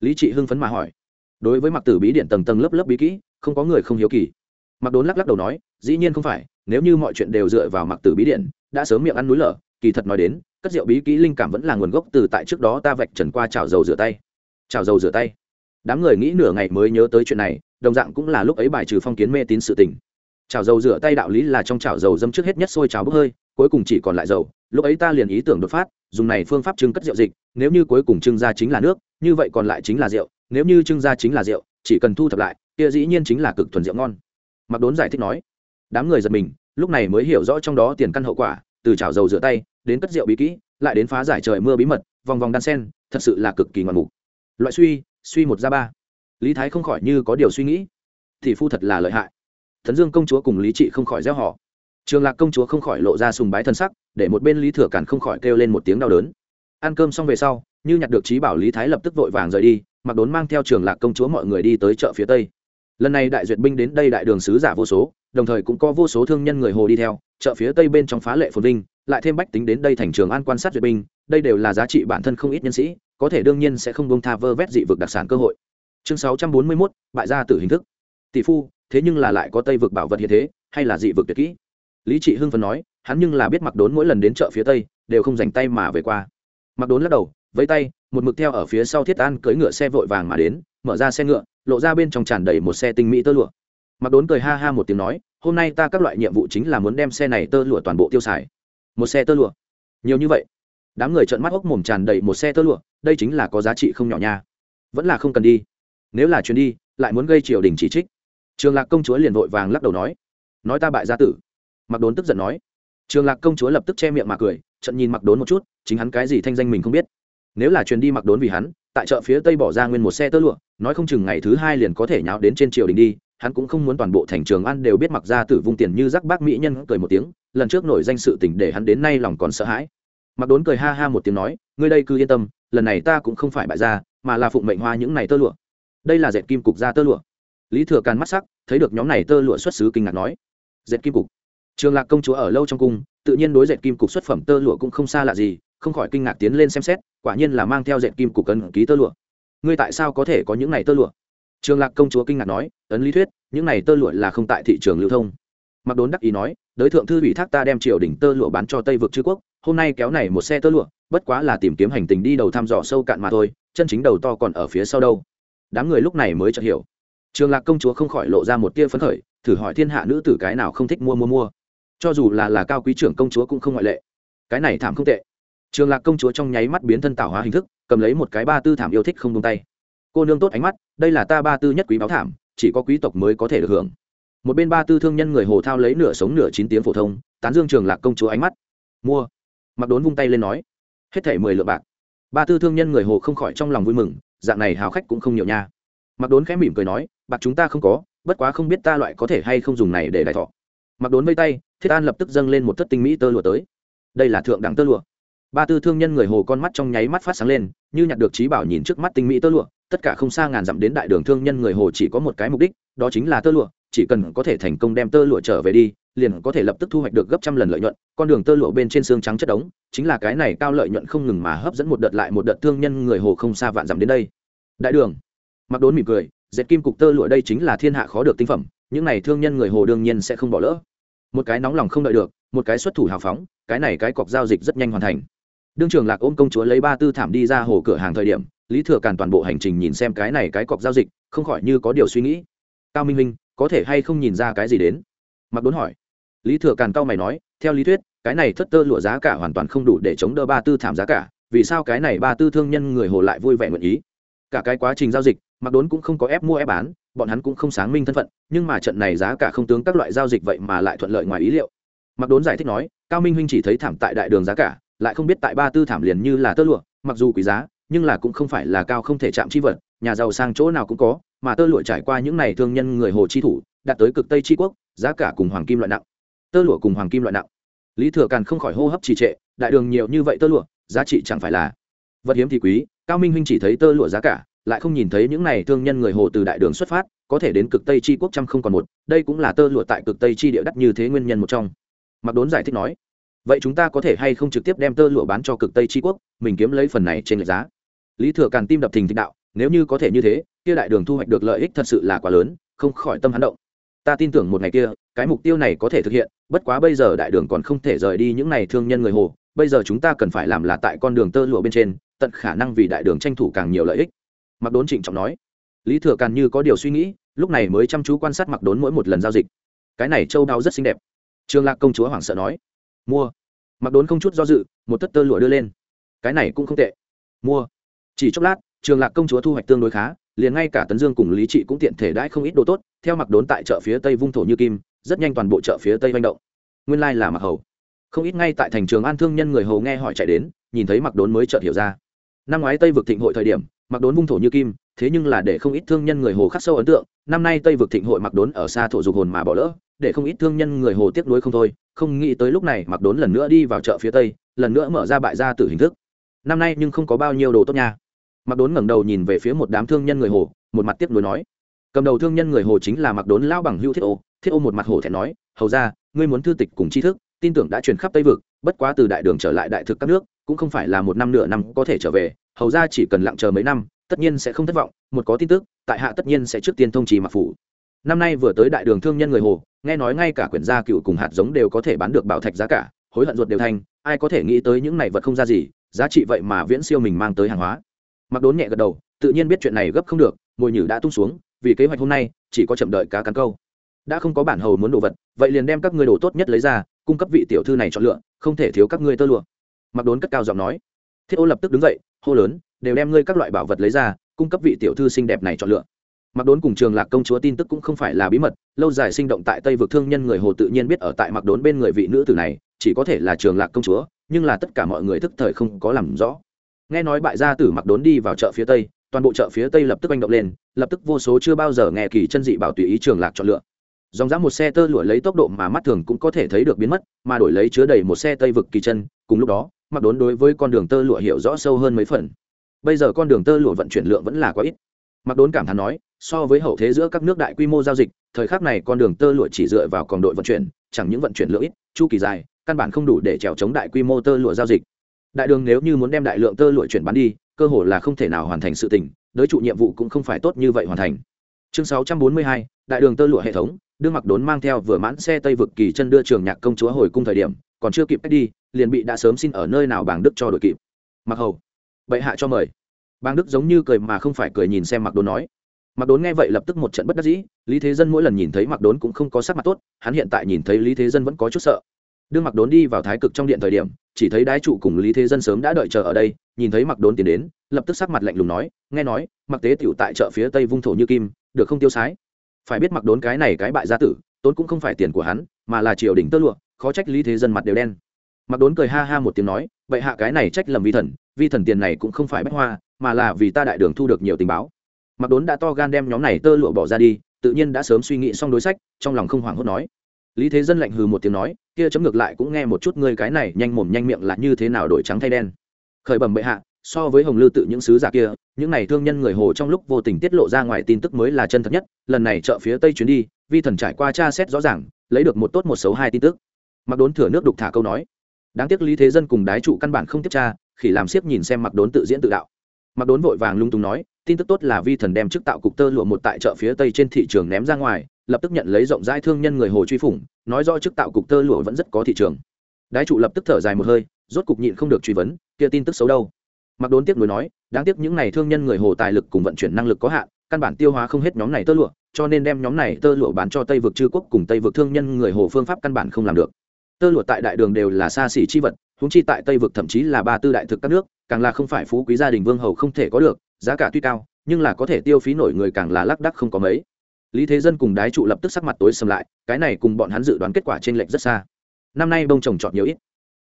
Lý trị hưng phấn mà hỏi, đối với mặc tử bí điện tầng tầng lớp lớp bí kỹ không có người không hiếu kỳ. Mặc đốn lắc lắc đầu nói, dĩ nhiên không phải, nếu như mọi chuyện đều dựa vào mặc tử bí điện, đã sớm miệng ăn núi lở, kỳ thật nói đến, cất rượu bí kỹ linh cảm vẫn là nguồn gốc từ tại trước đó ta vạch trần qua chảo dầu rửa tay. Chảo dầu rửa tay? Đám người nghĩ nửa ngày mới nhớ tới chuyện này, đồng dạng cũng là lúc ấy bài trừ phong kiến mê tín sự tình. Chảo dầu rửa tay đạo lý là trong chảo dầu dâm trước hết nhất sôi chảo bốc hơi, cuối cùng chỉ còn lại dầu, lúc ấy ta liền ý tưởng đột phát, dùng này phương pháp trưng cất rượu dịch, nếu như cuối cùng trưng ra chính là nước, như vậy còn lại chính là rượu, nếu như trưng ra chính là rượu, chỉ cần thu thập lại kia dĩ nhiên chính là cực thuần rượu ngon. Mặc đốn giải thích nói, đám người giật mình, lúc này mới hiểu rõ trong đó tiền căn hậu quả, từ chảo dầu rửa tay, đến cất rượu bí kỹ, lại đến phá giải trời mưa bí mật, vòng vòng đan sen, thật sự là cực kỳ ngoạn mục. Loại suy suy một ra ba. Lý thái không khỏi như có điều suy nghĩ. Thì phu thật là lợi hại. Thần dương công chúa cùng lý trị không khỏi gieo họ. Trường lạc công chúa không khỏi lộ ra sùng bái thân sắc, để một bên lý thừa càn không khỏi kêu lên một tiếng đau đớn. Ăn cơm xong về sau, như nhặt được trí bảo lý thái lập tức vội vàng rời đi mặc đốn mang theo trường lạc công chúa mọi người đi tới chợ phía tây lần này đại duyệt binh đến đây đại đường sứ giả vô số đồng thời cũng có vô số thương nhân người hồ đi theo chợ phía tây bên trong phá lệ phồn vinh lại thêm bách tính đến đây thành trường an quan sát duyệt binh đây đều là giá trị bản thân không ít nhân sĩ có thể đương nhiên sẽ không bông tha vơ vét dị vực đặc sản cơ hội. Chương sáu trăm bốn mươi 641, bại gia tử hình thức. Tỷ phu thế nhưng là lại có tây vực bảo vật hiện thế hay là dị vực tuyệt kỹ? Lý trị hưng phấn nói hắn nhưng là biết mặc đốn mỗi lần đến chợ phía tây đều không dành tay mà về qua. Mặc đốn lắc đầu với tay một mực theo ở phía sau thiết an cưỡi ngựa xe vội vàng mà đến mở ra xe ngựa lộ ra bên trong tràn đầy một xe tinh mỹ tơ lụa. Mặc đốn cười ha ha một tiếng nói, hôm nay ta các loại nhiệm vụ chính là muốn đem xe này tơ lụa toàn bộ tiêu xài. Một xe tơ lụa? Nhiều như vậy? Đám người trợn mắt hốc mồm tràn đầy một xe tơ lụa, đây chính là có giá trị không nhỏ nha. Vẫn là không cần đi. Nếu là chuyến đi, lại muốn gây triều đình chỉ trích. Trường lạc công chúa liền vội vàng lắc đầu nói nói ta bại gia tử. Mặc đốn tức giận nói, trường lạc công chúa lập tức che miệng mà cười, trận nhìn mặc đốn một chút, chính hắn cái gì thanh danh mình không biết. Nếu là chuyến đi mặc đốn vì hắn tại chợ phía tây bỏ ra nguyên một xe tơ lụa, nói không chừng ngày thứ hai liền có thể nháo đến trên triều đình đi, hắn cũng không muốn toàn bộ thành trường ăn đều biết mặc ra tử vung tiền như rắc bác mỹ nhân cười một tiếng, lần trước nổi danh sự tỉnh để hắn đến nay lòng còn sợ hãi. Mặc đốn cười ha ha một tiếng nói, ngươi đây cứ yên tâm, lần này ta cũng không phải bại gia, mà là phụng mệnh hoa những này tơ lụa. Đây là dệt kim cục ra tơ lụa. Lý thừa càn mắt sắc, thấy được nhóm này tơ lụa xuất xứ kinh ngạc nói, dệt kim cục? Trường lạc công chúa ở lâu trong cung, tự nhiên đối dệt kim cục xuất phẩm tơ lụa cũng không xa lạ gì, không khỏi kinh ngạc tiến lên xem xét quả nhiên là mang theo dệt kim cục cần ký tơ lụa. Ngươi tại sao có thể có những này tơ lụa? Trường lạc công chúa kinh ngạc nói, ấn lý thuyết, những này tơ lụa là không tại thị trường lưu thông. Mặc đốn đắc ý nói, đới thượng thư ủy thác ta đem triều đỉnh tơ lụa bán cho tây vực chư quốc, hôm nay kéo này một xe tơ lụa, bất quá là tìm kiếm hành tình đi đầu thăm dò sâu cạn mà thôi, chân chính đầu to còn ở phía sau đâu. Đám người lúc này mới chợt hiểu. Trường lạc công chúa không khỏi lộ ra một tia phấn khởi, thử hỏi thiên hạ nữ tử cái nào không thích mua mua mua. Cho dù là là cao quý trưởng công chúa cũng không ngoại lệ. Cái này thảm không tệ trường lạc công chúa trong nháy mắt biến thân tạo hóa hình thức, cầm lấy một cái ba tư thảm yêu thích không tung tay. Cô nương tốt ánh mắt, đây là ta ba tư nhất quý báo thảm, chỉ có quý tộc mới có thể được hưởng. Một bên ba tư thương nhân người hồ thao lấy nửa sống nửa chín tiếng phổ thông, tán dương trường lạc công chúa ánh mắt. Mua. Mặc đốn vung tay lên nói. Hết thảy mười lượng bạc. Ba tư thương nhân người hồ không khỏi trong lòng vui mừng, dạng này hào khách cũng không nhiều nha. Mặc đốn khẽ mỉm cười nói, bạc chúng ta không có, bất quá không biết ta loại có thể hay không dùng này để đại thọ. Mặc đốn vây tay, thiết an lập tức dâng lên một thất tinh mỹ tơ lụa tới. Đây là thượng đẳng tơ lụa ba tư thương nhân người hồ con mắt trong nháy mắt phát sáng lên, như nhặt được trí bảo nhìn trước mắt tinh mỹ tơ lụa, tất cả không xa ngàn dặm đến đại đường thương nhân người hồ chỉ có một cái mục đích, đó chính là tơ lụa, chỉ cần có thể thành công đem tơ lụa trở về đi, liền có thể lập tức thu hoạch được gấp trăm lần lợi nhuận, con đường tơ lụa bên trên xương trắng chất đống, chính là cái này cao lợi nhuận không ngừng mà hấp dẫn một đợt lại một đợt thương nhân người hồ không xa vạn dặm đến đây. Đại đường. Mặc đốn mỉm cười, dệt kim cục tơ lụa đây chính là thiên hạ khó được tinh phẩm, những này thương nhân người hồ đương nhiên sẽ không bỏ lỡ. Một cái nóng lòng không đợi được, một cái xuất thủ hào phóng, cái này cái cọc giao dịch rất nhanh hoàn thành đương trường lạc ôm công chúa lấy ba tư thảm đi ra hồ cửa hàng thời điểm, lý thừa càn toàn bộ hành trình nhìn xem cái này cái cọc giao dịch, không khỏi như có điều suy nghĩ. Cao minh minh, có thể hay không nhìn ra cái gì đến? Mặc đốn hỏi. Lý thừa càn cao mày nói, theo lý thuyết, cái này thất tơ lụa giá cả hoàn toàn không đủ để chống đỡ ba tư thảm giá cả, vì sao cái này ba tư thương nhân người hồ lại vui vẻ nguyện ý? Cả cái quá trình giao dịch mặc đốn cũng không có ép mua ép bán, bọn hắn cũng không sáng minh thân phận, nhưng mà trận này giá cả không tướng các loại giao dịch vậy mà lại thuận lợi ngoài ý liệu. Mặc đốn giải thích nói, cao minh huynh chỉ thấy thảm tại đại đường giá cả lại không biết tại ba tư thảm liền như là tơ lụa, mặc dù quý giá, nhưng là cũng không phải là cao không thể chạm chi vật, nhà giàu sang chỗ nào cũng có, mà tơ lụa trải qua những này thương nhân người hồ chi thủ, đạt tới cực tây chi quốc, giá cả cùng hoàng kim loại nặng. Tơ lụa cùng hoàng kim loại nặng. Lý thừa càn không khỏi hô hấp trì trệ, đại đường nhiều như vậy tơ lụa, giá trị chẳng phải là vật hiếm thì quý, cao minh huynh chỉ thấy tơ lụa giá cả, lại không nhìn thấy những này thương nhân người hồ từ đại đường xuất phát, có thể đến cực tây chi quốc trăm không còn một, đây cũng là tơ lụa tại cực tây chi địa đắt như thế nguyên nhân một trong. Mặc đốn giải thích nói vậy chúng ta có thể hay không trực tiếp đem tơ lụa bán cho cực tây chi quốc, mình kiếm lấy phần này trên lệch giá. Lý thừa càn tim đập thình thịch đạo, nếu như có thể như thế, kia đại đường thu hoạch được lợi ích thật sự là quá lớn, không khỏi tâm hắn động. Ta tin tưởng một ngày kia, cái mục tiêu này có thể thực hiện, bất quá bây giờ đại đường còn không thể rời đi những này thương nhân người hồ, bây giờ chúng ta cần phải làm là tại con đường tơ lụa bên trên, tận khả năng vì đại đường tranh thủ càng nhiều lợi ích. Mặc đốn trịnh trọng nói. Lý thừa càn như có điều suy nghĩ, lúc này mới chăm chú quan sát mặc đốn mỗi một lần giao dịch. Cái này châu đao rất xinh đẹp. Trương lạc công chúa hoảng sợ nói mua. Mặc đốn không chút do dự, một tất tơ lụa đưa lên. Cái này cũng không tệ. Mua. Chỉ chốc lát, trường lạc công chúa thu hoạch tương đối khá, liền ngay cả tấn dương cùng lý trị cũng tiện thể đãi không ít đồ tốt, theo mặc đốn tại chợ phía tây vung thổ như kim, rất nhanh toàn bộ chợ phía tây manh động. Nguyên lai là mặc hầu. Không ít ngay tại thành trường an thương nhân người hầu nghe hỏi chạy đến, nhìn thấy mặc đốn mới chợt hiểu ra. Năm ngoái tây vực thịnh hội thời điểm, mặc đốn vung thổ như kim, thế nhưng là để không ít thương nhân người hồ khắc sâu ấn tượng, năm nay tây vực thịnh hội mặc đốn ở xa thổ dục hồn mà bỏ lỡ để không ít thương nhân người hồ tiếc nuối không thôi, không nghĩ tới lúc này mặc đốn lần nữa đi vào chợ phía tây, lần nữa mở ra bại gia tử hình thức. Năm nay nhưng không có bao nhiêu đồ tốt nha. Mặc đốn ngẩng đầu nhìn về phía một đám thương nhân người hồ, một mặt tiếc nuối nói. Cầm đầu thương nhân người hồ chính là mặc đốn lão bằng hưu thiết ô. Thiết ô một mặt hồ thẹn nói, hầu ra ngươi muốn thư tịch cùng tri thức, tin tưởng đã truyền khắp tây vực, bất quá từ đại đường trở lại đại thực các nước, cũng không phải là một năm nửa năm có thể trở về, hầu ra chỉ cần lặng chờ mấy năm, tất nhiên sẽ không thất vọng, một có tin tức, tại hạ tất nhiên sẽ trước tiên thông trì mặc phủ năm nay vừa tới đại đường thương nhân người hồ, nghe nói ngay cả quyển gia cựu cùng hạt giống đều có thể bán được bảo thạch giá cả, hối hận ruột đều thành, ai có thể nghĩ tới những này vật không ra gì, giá trị vậy mà viễn siêu mình mang tới hàng hóa. Mặc đốn nhẹ gật đầu, tự nhiên biết chuyện này gấp không được, mồi nhử đã tung xuống, vì kế hoạch hôm nay, chỉ có chậm đợi cá cắn câu. Đã không có bản hầu muốn đồ vật, vậy liền đem các ngươi đồ tốt nhất lấy ra, cung cấp vị tiểu thư này chọn lựa, không thể thiếu các ngươi tơ lụa. Mặc đốn cất cao giọng nói. Thiết ô lập tức đứng dậy, hô lớn, đều đem ngươi các loại bảo vật lấy ra, cung cấp vị tiểu thư xinh đẹp này chọn lựa mặc đốn cùng trường lạc công chúa tin tức cũng không phải là bí mật, lâu dài sinh động tại tây vực thương nhân người hồ tự nhiên biết ở tại mặc đốn bên người vị nữ tử này, chỉ có thể là trường lạc công chúa, nhưng là tất cả mọi người thức thời không có làm rõ. Nghe nói bại gia tử mặc đốn đi vào chợ phía tây, toàn bộ chợ phía tây lập tức manh động lên, lập tức vô số chưa bao giờ nghe kỳ chân dị bảo tùy ý trường lạc chọn lựa. Dòng dã một xe tơ lụa lấy tốc độ mà mắt thường cũng có thể thấy được biến mất, mà đổi lấy chứa đầy một xe tây vực kỳ chân, cùng lúc đó, mặc đốn đối với con đường tơ lụa hiểu rõ sâu hơn mấy phần. Bây giờ con đường tơ lụa vận chuyển lượng vẫn là quá ít mặc đốn cảm thán nói so với hậu thế giữa các nước đại quy mô giao dịch thời khắc này con đường tơ lụa chỉ dựa vào còn đội vận chuyển chẳng những vận chuyển lượng ít chu kỳ dài căn bản không đủ để trèo chống đại quy mô tơ lụa giao dịch. Đại đường nếu như muốn đem đại lượng tơ lụa chuyển bán đi cơ hội là không thể nào hoàn thành sự tình đối trụ nhiệm vụ cũng không phải tốt như vậy hoàn thành. Chương 642, đại đường tơ lụa hệ thống đương mặc đốn mang theo vừa mãn xe tây vực kỳ chân đưa trường nhạc công chúa hồi cung thời điểm còn chưa kịp cách đi liền bị đã sớm xin ở nơi nào bảng đức cho đội kịp. Mặc hầu bệ hạ cho mời bang đức giống như cười mà không phải cười nhìn xem mặc đốn nói. Mặc đốn nghe vậy lập tức một trận bất đắc dĩ, lý thế dân mỗi lần nhìn thấy mặc đốn cũng không có sắc mặt tốt, hắn hiện tại nhìn thấy lý thế dân vẫn có chút sợ. Đương mặc đốn đi vào thái cực trong điện thời điểm, chỉ thấy đái trụ cùng lý thế dân sớm đã đợi chờ ở đây, nhìn thấy mặc đốn tiến đến, lập tức sắc mặt lạnh lùng nói, nghe nói mặc tế tiểu tại chợ phía tây vung thổ như kim, được không tiêu sái? Phải biết mặc đốn cái này cái bại gia tử, tốn cũng không phải tiền của hắn, mà là triều đình tơ lụa, khó trách lý thế dân mặt đều đen. Mặc đốn cười ha ha một tiếng nói vậy hạ cái này trách lầm vi thần vi thần tiền này cũng không phải bách hoa mà là vì ta đại đường thu được nhiều tình báo. Mặc đốn đã to gan đem nhóm này tơ lụa bỏ ra đi, tự nhiên đã sớm suy nghĩ xong đối sách, trong lòng không hoảng hốt nói. Lý thế dân lạnh hừ một tiếng nói, kia chấm ngược lại cũng nghe một chút ngươi cái này nhanh mồm nhanh miệng là như thế nào đổi trắng thay đen. Khởi bẩm bệ hạ, so với hồng lư tự những sứ giả kia, những này thương nhân người hồ trong lúc vô tình tiết lộ ra ngoài tin tức mới là chân thật nhất, lần này chợ phía tây chuyến đi, vi thần trải qua tra xét rõ ràng, lấy được một tốt một xấu hai tin tức. Mặc đốn thừa nước đục thả câu nói. Đáng tiếc lý thế dân cùng đái trụ căn bản không tiếp tra, khỉ làm siếp nhìn xem mặc đốn tự diễn tự đạo mặc đốn vội vàng lung tung nói, tin tức tốt là vi thần đem chức tạo cục tơ lụa một tại chợ phía tây trên thị trường ném ra ngoài, lập tức nhận lấy rộng rãi thương nhân người hồ truy phủng, nói do chức tạo cục tơ lụa vẫn rất có thị trường. Đái trụ lập tức thở dài một hơi, rốt cục nhịn không được truy vấn, kia tin tức xấu đâu? Mặc đốn tiếp nối nói, đáng tiếc những này thương nhân người hồ tài lực cùng vận chuyển năng lực có hạn, căn bản tiêu hóa không hết nhóm này tơ lụa, cho nên đem nhóm này tơ lụa bán cho tây vực chư quốc cùng tây vực thương nhân người hồ phương pháp căn bản không làm được. Tơ lụa tại đại đường đều là xa xỉ chi vật huống chi tại tây vực thậm chí là ba tư đại thực các nước, càng là không phải phú quý gia đình vương hầu không thể có được, giá cả tuy cao, nhưng là có thể tiêu phí nổi người càng là lác đắc không có mấy. Lý thế dân cùng đái trụ lập tức sắc mặt tối sầm lại, cái này cùng bọn hắn dự đoán kết quả trên lệch rất xa. Năm nay bông trồng trọt nhiều ít.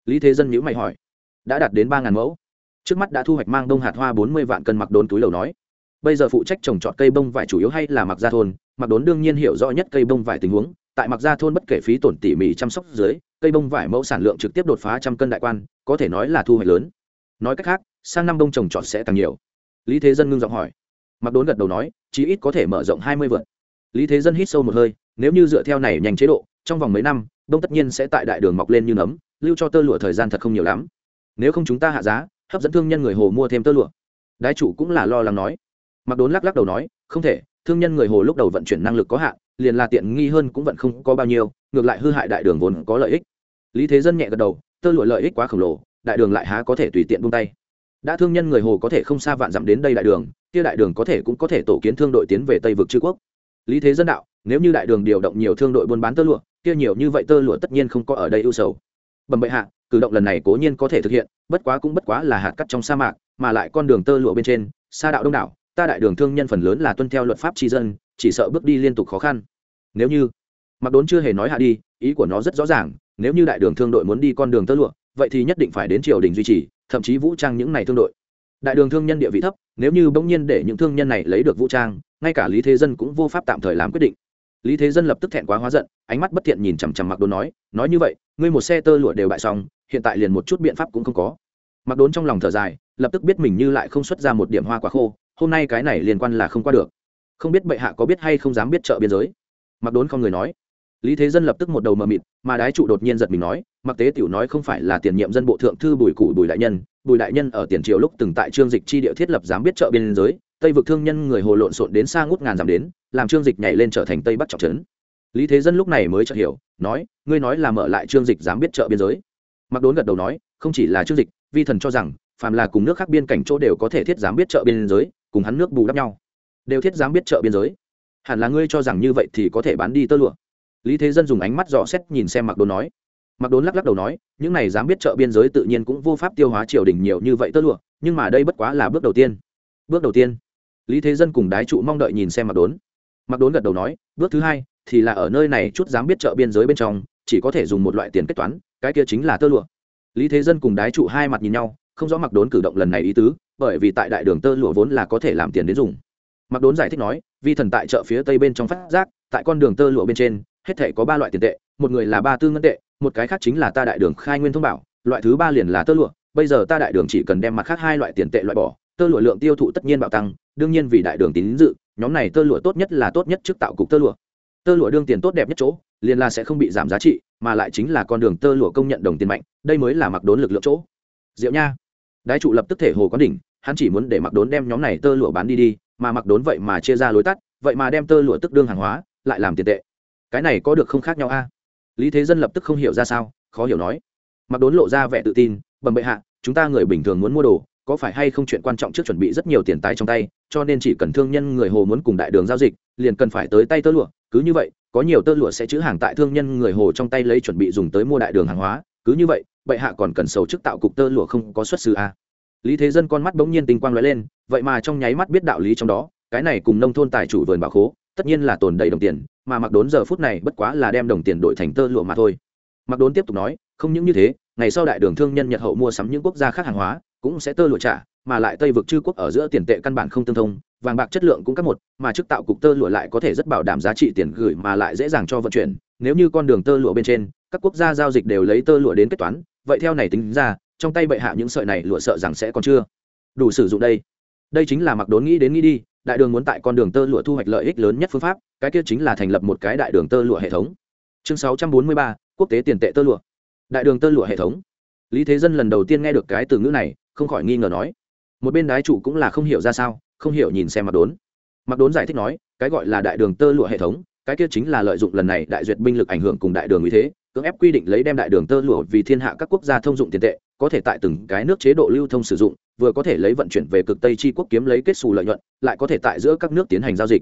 Lý thế dân nhữ mày hỏi, đã đạt đến ba ngàn mẫu. Trước mắt đã thu hoạch mang đông hạt hoa bốn mươi vạn cân mặc đốn túi lầu nói. Bây giờ phụ trách trồng trọt cây bông vải chủ yếu hay là mặc gia thôn, mặc đốn đương nhiên hiểu rõ nhất cây bông vải tình huống tại mặc gia thôn bất kể phí tổn tỉ mỉ chăm sóc dưới, cây bông vải mẫu sản lượng trực tiếp đột phá trăm cân đại quan, có thể nói là thu hoạch lớn. Nói cách khác, sang năm bông trồng trọt sẽ tăng nhiều. Lý thế dân ngưng giọng hỏi. Mặc đốn gật đầu nói, chí ít có thể mở rộng hai mươi vượt. Lý thế dân hít sâu một hơi, nếu như dựa theo này nhanh chế độ, trong vòng mấy năm, đông tất nhiên sẽ tại đại đường mọc lên như nấm, lưu cho tơ lụa thời gian thật không nhiều lắm. Nếu không chúng ta hạ giá, hấp dẫn thương nhân người hồ mua thêm tơ lụa. Đái chủ cũng là lo lắng nói. Mặc đốn lắc lắc đầu nói, không thể, thương nhân người hồ lúc đầu vận chuyển năng lực có hạn liền là tiện nghi hơn cũng vẫn không có bao nhiêu, ngược lại hư hại đại đường vốn có lợi ích. Lý thế dân nhẹ gật đầu, tơ lụa lợi ích quá khổng lồ, đại đường lại há có thể tùy tiện buông tay. Đã thương nhân người hồ có thể không xa vạn dặm đến đây đại đường, kia đại đường có thể cũng có thể tổ kiến thương đội tiến về tây vực chư quốc. Lý thế dân đạo, nếu như đại đường điều động nhiều thương đội buôn bán tơ lụa, kia nhiều như vậy tơ lụa tất nhiên không có ở đây ưu sầu. Bẩm bệ hạ, cử động lần này cố nhiên có thể thực hiện, bất quá cũng bất quá là hạt cắt trong sa mạc, mà lại con đường tơ lụa bên trên xa đạo đông đảo, ta đại đường thương nhân phần lớn là tuân theo luật pháp tri dân chỉ sợ bước đi liên tục khó khăn. Nếu như mặc đốn chưa hề nói hạ đi, ý của nó rất rõ ràng, nếu như đại đường thương đội muốn đi con đường tơ lụa, vậy thì nhất định phải đến triều đình duy trì, thậm chí vũ trang những này thương đội. Đại đường thương nhân địa vị thấp, nếu như bỗng nhiên để những thương nhân này lấy được vũ trang, ngay cả lý thế dân cũng vô pháp tạm thời làm quyết định. Lý thế dân lập tức thẹn quá hóa giận, ánh mắt bất thiện nhìn chằm chằm mặc đốn nói nói như vậy, ngươi một xe tơ lụa đều bại xong, hiện tại liền một chút biện pháp cũng không có. Mặc đốn trong lòng thở dài, lập tức biết mình như lại không xuất ra một điểm hoa quả khô, hôm nay cái này liên quan là không qua được không biết bệ hạ có biết hay không dám biết chợ biên giới. Mặc đốn không người nói. Lý thế dân lập tức một đầu mờ mịt, mà đái trụ đột nhiên giật mình nói, mặc tế tiểu nói không phải là tiền nhiệm dân bộ thượng thư bùi cụ bùi đại nhân, bùi đại nhân ở tiền triều lúc từng tại trương dịch chi địa thiết lập dám biết chợ biên giới, tây vực thương nhân người hồ lộn xộn đến xa ngút ngàn dặm đến, làm trương dịch nhảy lên trở thành tây bắc trọng trấn. Lý thế dân lúc này mới chợt hiểu, nói, ngươi nói là mở lại trương dịch dám biết chợ biên giới. Mặc đốn gật đầu nói, không chỉ là trương dịch, vi thần cho rằng, phàm là cùng nước khác biên cảnh chỗ đều có thể thiết dám biết chợ biên giới, cùng hắn nước bù đắp nhau đều thiết dám biết chợ biên giới. Hẳn là ngươi cho rằng như vậy thì có thể bán đi tơ lụa. Lý thế dân dùng ánh mắt dò xét nhìn xem mặc đốn nói. Mặc đốn lắc lắc đầu nói, những này dám biết chợ biên giới tự nhiên cũng vô pháp tiêu hóa triều đình nhiều như vậy tơ lụa, nhưng mà đây bất quá là bước đầu tiên. Bước đầu tiên. Lý thế dân cùng đái trụ mong đợi nhìn xem mặc đốn. Mặc đốn gật đầu nói, bước thứ hai thì là ở nơi này chút dám biết chợ biên giới bên trong, chỉ có thể dùng một loại tiền kết toán, cái kia chính là tơ lụa. Lý thế dân cùng đái trụ hai mặt nhìn nhau, không rõ mặc đốn cử động lần này ý tứ, bởi vì tại đại đường tơ lụa vốn là có thể làm tiền đến dùng mặc đốn giải thích nói, vi thần tại chợ phía tây bên trong phát giác, tại con đường tơ lụa bên trên, hết thể có ba loại tiền tệ, một người là ba tư ngân tệ, một cái khác chính là ta đại đường khai nguyên thông bảo, loại thứ ba liền là tơ lụa, bây giờ ta đại đường chỉ cần đem mặt khác hai loại tiền tệ loại bỏ, tơ lụa lượng tiêu thụ tất nhiên bạo tăng, đương nhiên vì đại đường tín dự, nhóm này tơ lụa tốt nhất là tốt nhất trước tạo cục tơ lụa. Tơ lụa đương tiền tốt đẹp nhất chỗ, liền là sẽ không bị giảm giá trị, mà lại chính là con đường tơ lụa công nhận đồng tiền mạnh, đây mới là mặc đốn lực lượng chỗ. Diệu nha. Đái trụ lập tức thể hồ có đỉnh, hắn chỉ muốn để mặc đốn đem nhóm này tơ lụa bán đi đi mà mặc đốn vậy mà chia ra lối tắt, vậy mà đem tơ lụa tức đương hàng hóa, lại làm tiền tệ. Cái này có được không khác nhau a? Lý thế dân lập tức không hiểu ra sao, khó hiểu nói. Mặc đốn lộ ra vẻ tự tin, bẩm bệ hạ, chúng ta người bình thường muốn mua đồ, có phải hay không chuyện quan trọng trước chuẩn bị rất nhiều tiền tài trong tay, cho nên chỉ cần thương nhân người hồ muốn cùng đại đường giao dịch, liền cần phải tới tay tơ lụa. Cứ như vậy, có nhiều tơ lụa sẽ chữ hàng tại thương nhân người hồ trong tay lấy chuẩn bị dùng tới mua đại đường hàng hóa. Cứ như vậy, bệ hạ còn cần sầu chức tạo cục tơ lụa không có xuất xứ a. Lý thế dân con mắt bỗng nhiên tinh quang lóe lên vậy mà trong nháy mắt biết đạo lý trong đó, cái này cùng nông thôn tài chủ vườn bảo khố, tất nhiên là tồn đầy đồng tiền, mà mặc đốn giờ phút này bất quá là đem đồng tiền đổi thành tơ lụa mà thôi. Mặc đốn tiếp tục nói, không những như thế, ngày sau đại đường thương nhân nhật hậu mua sắm những quốc gia khác hàng hóa, cũng sẽ tơ lụa trả, mà lại tây vực chư quốc ở giữa tiền tệ căn bản không tương thông, vàng bạc chất lượng cũng các một, mà chức tạo cục tơ lụa lại có thể rất bảo đảm giá trị tiền gửi mà lại dễ dàng cho vận chuyển. Nếu như con đường tơ lụa bên trên, các quốc gia giao dịch đều lấy tơ lụa đến kết toán, vậy theo này tính ra, trong tay bệ hạ những sợi này lụa sợ rằng sẽ còn chưa đủ sử dụng đây đây chính là mặc đốn nghĩ đến nghĩ đi đại đường muốn tại con đường tơ lụa thu hoạch lợi ích lớn nhất phương pháp cái kia chính là thành lập một cái đại đường tơ lụa hệ thống. Chương 643, quốc tế tiền tệ tơ lụa. Đại đường tơ lụa hệ thống. Lý thế dân lần đầu tiên nghe được cái từ ngữ này không khỏi nghi ngờ nói một bên đái chủ cũng là không hiểu ra sao không hiểu nhìn xem mặc đốn. Mặc đốn giải thích nói cái gọi là đại đường tơ lụa hệ thống cái kia chính là lợi dụng lần này đại duyệt binh lực ảnh hưởng cùng đại đường uy thế cưỡng ép quy định lấy đem đại đường tơ lụa vì thiên hạ các quốc gia thông dụng tiền tệ có thể tại từng cái nước chế độ lưu thông sử dụng, vừa có thể lấy vận chuyển về cực tây chi quốc kiếm lấy kết xù lợi nhuận, lại có thể tại giữa các nước tiến hành giao dịch.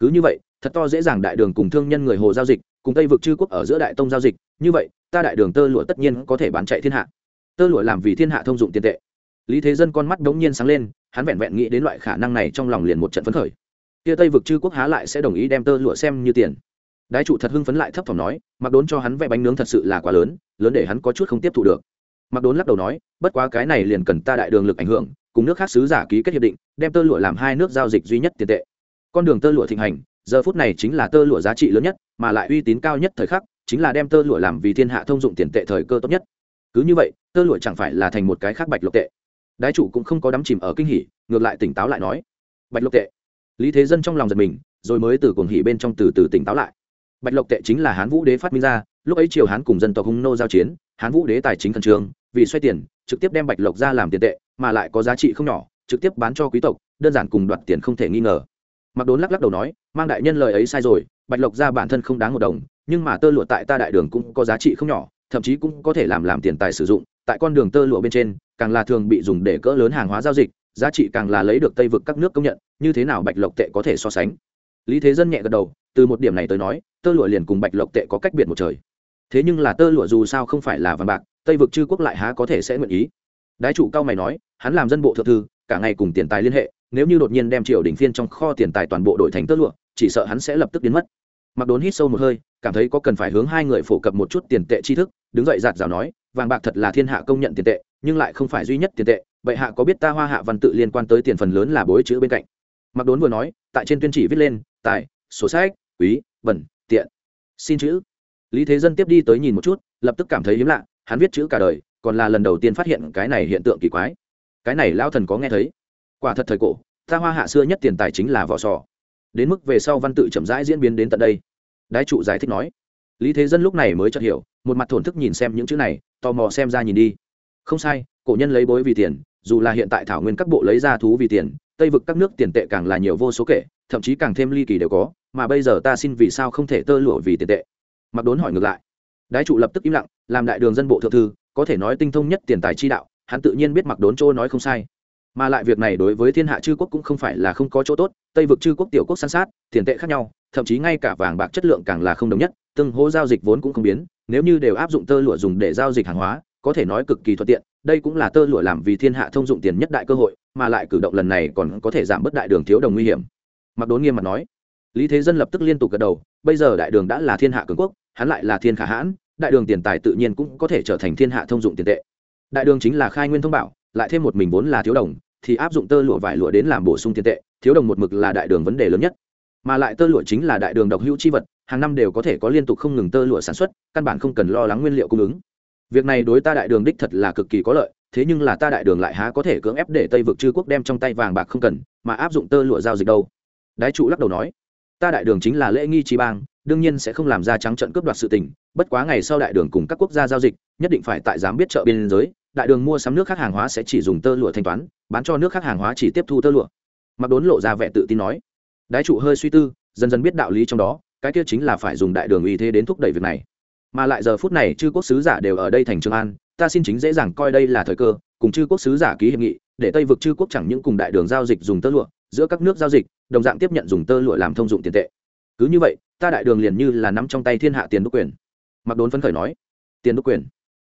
Cứ như vậy, thật to dễ dàng đại đường cùng thương nhân người hồ giao dịch, cùng tây vực chư quốc ở giữa đại tông giao dịch, như vậy, ta đại đường tơ lụa tất nhiên có thể bán chạy thiên hạ. Tơ lụa làm vì thiên hạ thông dụng tiền tệ. Lý thế dân con mắt đống nhiên sáng lên, hắn vẹn vẹn nghĩ đến loại khả năng này trong lòng liền một trận phấn khởi. Kia tây vực chư quốc há lại sẽ đồng ý đem tơ lụa xem như tiền. Đái trụ thật hưng phấn lại thấp thỏm nói, mặc đốn cho hắn vẽ bánh nướng thật sự là quá lớn lớn để hắn có chút không tiếp thu được mặc đốn lắc đầu nói, bất quá cái này liền cần ta đại đường lực ảnh hưởng, cùng nước khác sứ giả ký kết hiệp định, đem tơ lụa làm hai nước giao dịch duy nhất tiền tệ. Con đường tơ lụa thịnh hành, giờ phút này chính là tơ lụa giá trị lớn nhất, mà lại uy tín cao nhất thời khắc, chính là đem tơ lụa làm vì thiên hạ thông dụng tiền tệ thời cơ tốt nhất. Cứ như vậy, tơ lụa chẳng phải là thành một cái khác bạch lộc tệ. Đái chủ cũng không có đắm chìm ở kinh hỉ, ngược lại tỉnh táo lại nói, bạch lộc tệ. Lý thế dân trong lòng giật mình, rồi mới từ cuồng hỉ bên trong từ từ tỉnh táo lại. Bạch lộc tệ chính là hán vũ đế phát minh ra, lúc ấy triều hán cùng dân tộc hung nô giao chiến, hán vũ đế tài chính khẩn trương vì xoay tiền, trực tiếp đem bạch lộc ra làm tiền tệ, mà lại có giá trị không nhỏ, trực tiếp bán cho quý tộc, đơn giản cùng đoạt tiền không thể nghi ngờ. Mặc đốn lắc lắc đầu nói, mang đại nhân lời ấy sai rồi, bạch lộc ra bản thân không đáng một đồng, nhưng mà tơ lụa tại ta đại đường cũng có giá trị không nhỏ, thậm chí cũng có thể làm làm tiền tài sử dụng, tại con đường tơ lụa bên trên, càng là thường bị dùng để cỡ lớn hàng hóa giao dịch, giá trị càng là lấy được tây vực các nước công nhận, như thế nào bạch lộc tệ có thể so sánh? Lý thế dân nhẹ gật đầu, từ một điểm này tới nói, tơ lụa liền cùng bạch lộc tệ có cách biệt một trời. Thế nhưng là tơ lụa dù sao không phải là vàng bạc tây vực chư quốc lại há có thể sẽ nguyện ý? Đái chủ cao mày nói hắn làm dân bộ thượng thư cả ngày cùng tiền tài liên hệ nếu như đột nhiên đem triều đình phiên trong kho tiền tài toàn bộ đổi thành tơ lụa chỉ sợ hắn sẽ lập tức biến mất. Mặc đốn hít sâu một hơi cảm thấy có cần phải hướng hai người phổ cập một chút tiền tệ tri thức đứng dậy giạt rào nói vàng bạc thật là thiên hạ công nhận tiền tệ nhưng lại không phải duy nhất tiền tệ vậy hạ có biết ta hoa hạ văn tự liên quan tới tiền phần lớn là bối chữ bên cạnh? Mặc đốn vừa nói tại trên tuyên chỉ viết lên tài sổ sách quý bẩn, tiện xin chữ. Lý thế dân tiếp đi tới nhìn một chút lập tức cảm thấy hiếm lạ hắn viết chữ cả đời, còn là lần đầu tiên phát hiện cái này hiện tượng kỳ quái. Cái này lao thần có nghe thấy? Quả thật thời cổ, ta hoa hạ xưa nhất tiền tài chính là vỏ sò. Đến mức về sau văn tự chậm rãi diễn biến đến tận đây. Đái trụ giải thích nói. Lý thế dân lúc này mới chợt hiểu, một mặt thổn thức nhìn xem những chữ này, tò mò xem ra nhìn đi. Không sai, cổ nhân lấy bối vì tiền, dù là hiện tại thảo nguyên các bộ lấy ra thú vì tiền, tây vực các nước tiền tệ càng là nhiều vô số kể, thậm chí càng thêm ly kỳ đều có, mà bây giờ ta xin vì sao không thể tơ lụa vì tiền tệ? Mặc đốn hỏi ngược lại. Đái trụ lập tức im lặng làm đại đường dân bộ thượng thư, có thể nói tinh thông nhất tiền tài chi đạo, hắn tự nhiên biết mặc đốn chỗ nói không sai. Mà lại việc này đối với thiên hạ chư quốc cũng không phải là không có chỗ tốt, tây vực chư quốc tiểu quốc san sát, tiền tệ khác nhau, thậm chí ngay cả vàng bạc chất lượng càng là không đồng nhất từng hố giao dịch vốn cũng không biến, nếu như đều áp dụng tơ lụa dùng để giao dịch hàng hóa, có thể nói cực kỳ thuận tiện, đây cũng là tơ lụa làm vì thiên hạ thông dụng tiền nhất đại cơ hội, mà lại cử động lần này còn có thể giảm bớt đại đường thiếu đồng nguy hiểm. Mặc đốn nghiêm mặt nói. Lý thế dân lập tức liên tục gật đầu, bây giờ đại đường đã là thiên hạ cường quốc, hắn lại là thiên khả hãn đại đường tiền tài tự nhiên cũng có thể trở thành thiên hạ thông dụng tiền tệ. Đại đường chính là khai nguyên thông bảo, lại thêm một mình vốn là thiếu đồng, thì áp dụng tơ lụa vải lụa đến làm bổ sung tiền tệ, thiếu đồng một mực là đại đường vấn đề lớn nhất. Mà lại tơ lụa chính là đại đường độc hữu chi vật, hàng năm đều có thể có liên tục không ngừng tơ lụa sản xuất, căn bản không cần lo lắng nguyên liệu cung ứng. Việc này đối ta đại đường đích thật là cực kỳ có lợi, thế nhưng là ta đại đường lại há có thể cưỡng ép để tây vực chư quốc đem trong tay vàng bạc không cần, mà áp dụng tơ lụa giao dịch đâu? Đái trụ lắc đầu nói, ta đại đường chính là lễ nghi trí bang, đương nhiên sẽ không làm ra trắng trận cướp đoạt sự tình bất quá ngày sau đại đường cùng các quốc gia giao dịch, nhất định phải tại giám biết chợ biên giới, đại đường mua sắm nước khác hàng hóa sẽ chỉ dùng tơ lụa thanh toán, bán cho nước khác hàng hóa chỉ tiếp thu tơ lụa. Mặc đốn lộ ra vẻ tự tin nói. Đái trụ hơi suy tư, dần dần biết đạo lý trong đó, cái kia chính là phải dùng đại đường uy thế đến thúc đẩy việc này. Mà lại giờ phút này, chư quốc sứ giả đều ở đây thành trường an, ta xin chính dễ dàng coi đây là thời cơ, cùng chư quốc sứ giả ký hiệp nghị, để tây vực chư quốc chẳng những cùng đại đường giao dịch dùng tơ lụa, giữa các nước giao dịch, đồng dạng tiếp nhận dùng tơ lụa làm thông dụng tiền tệ. Cứ như vậy, ta đại đường liền như là nắm trong tay thiên hạ tiền đúc quyền mặc đốn phấn khởi nói, tiền đúc quyền.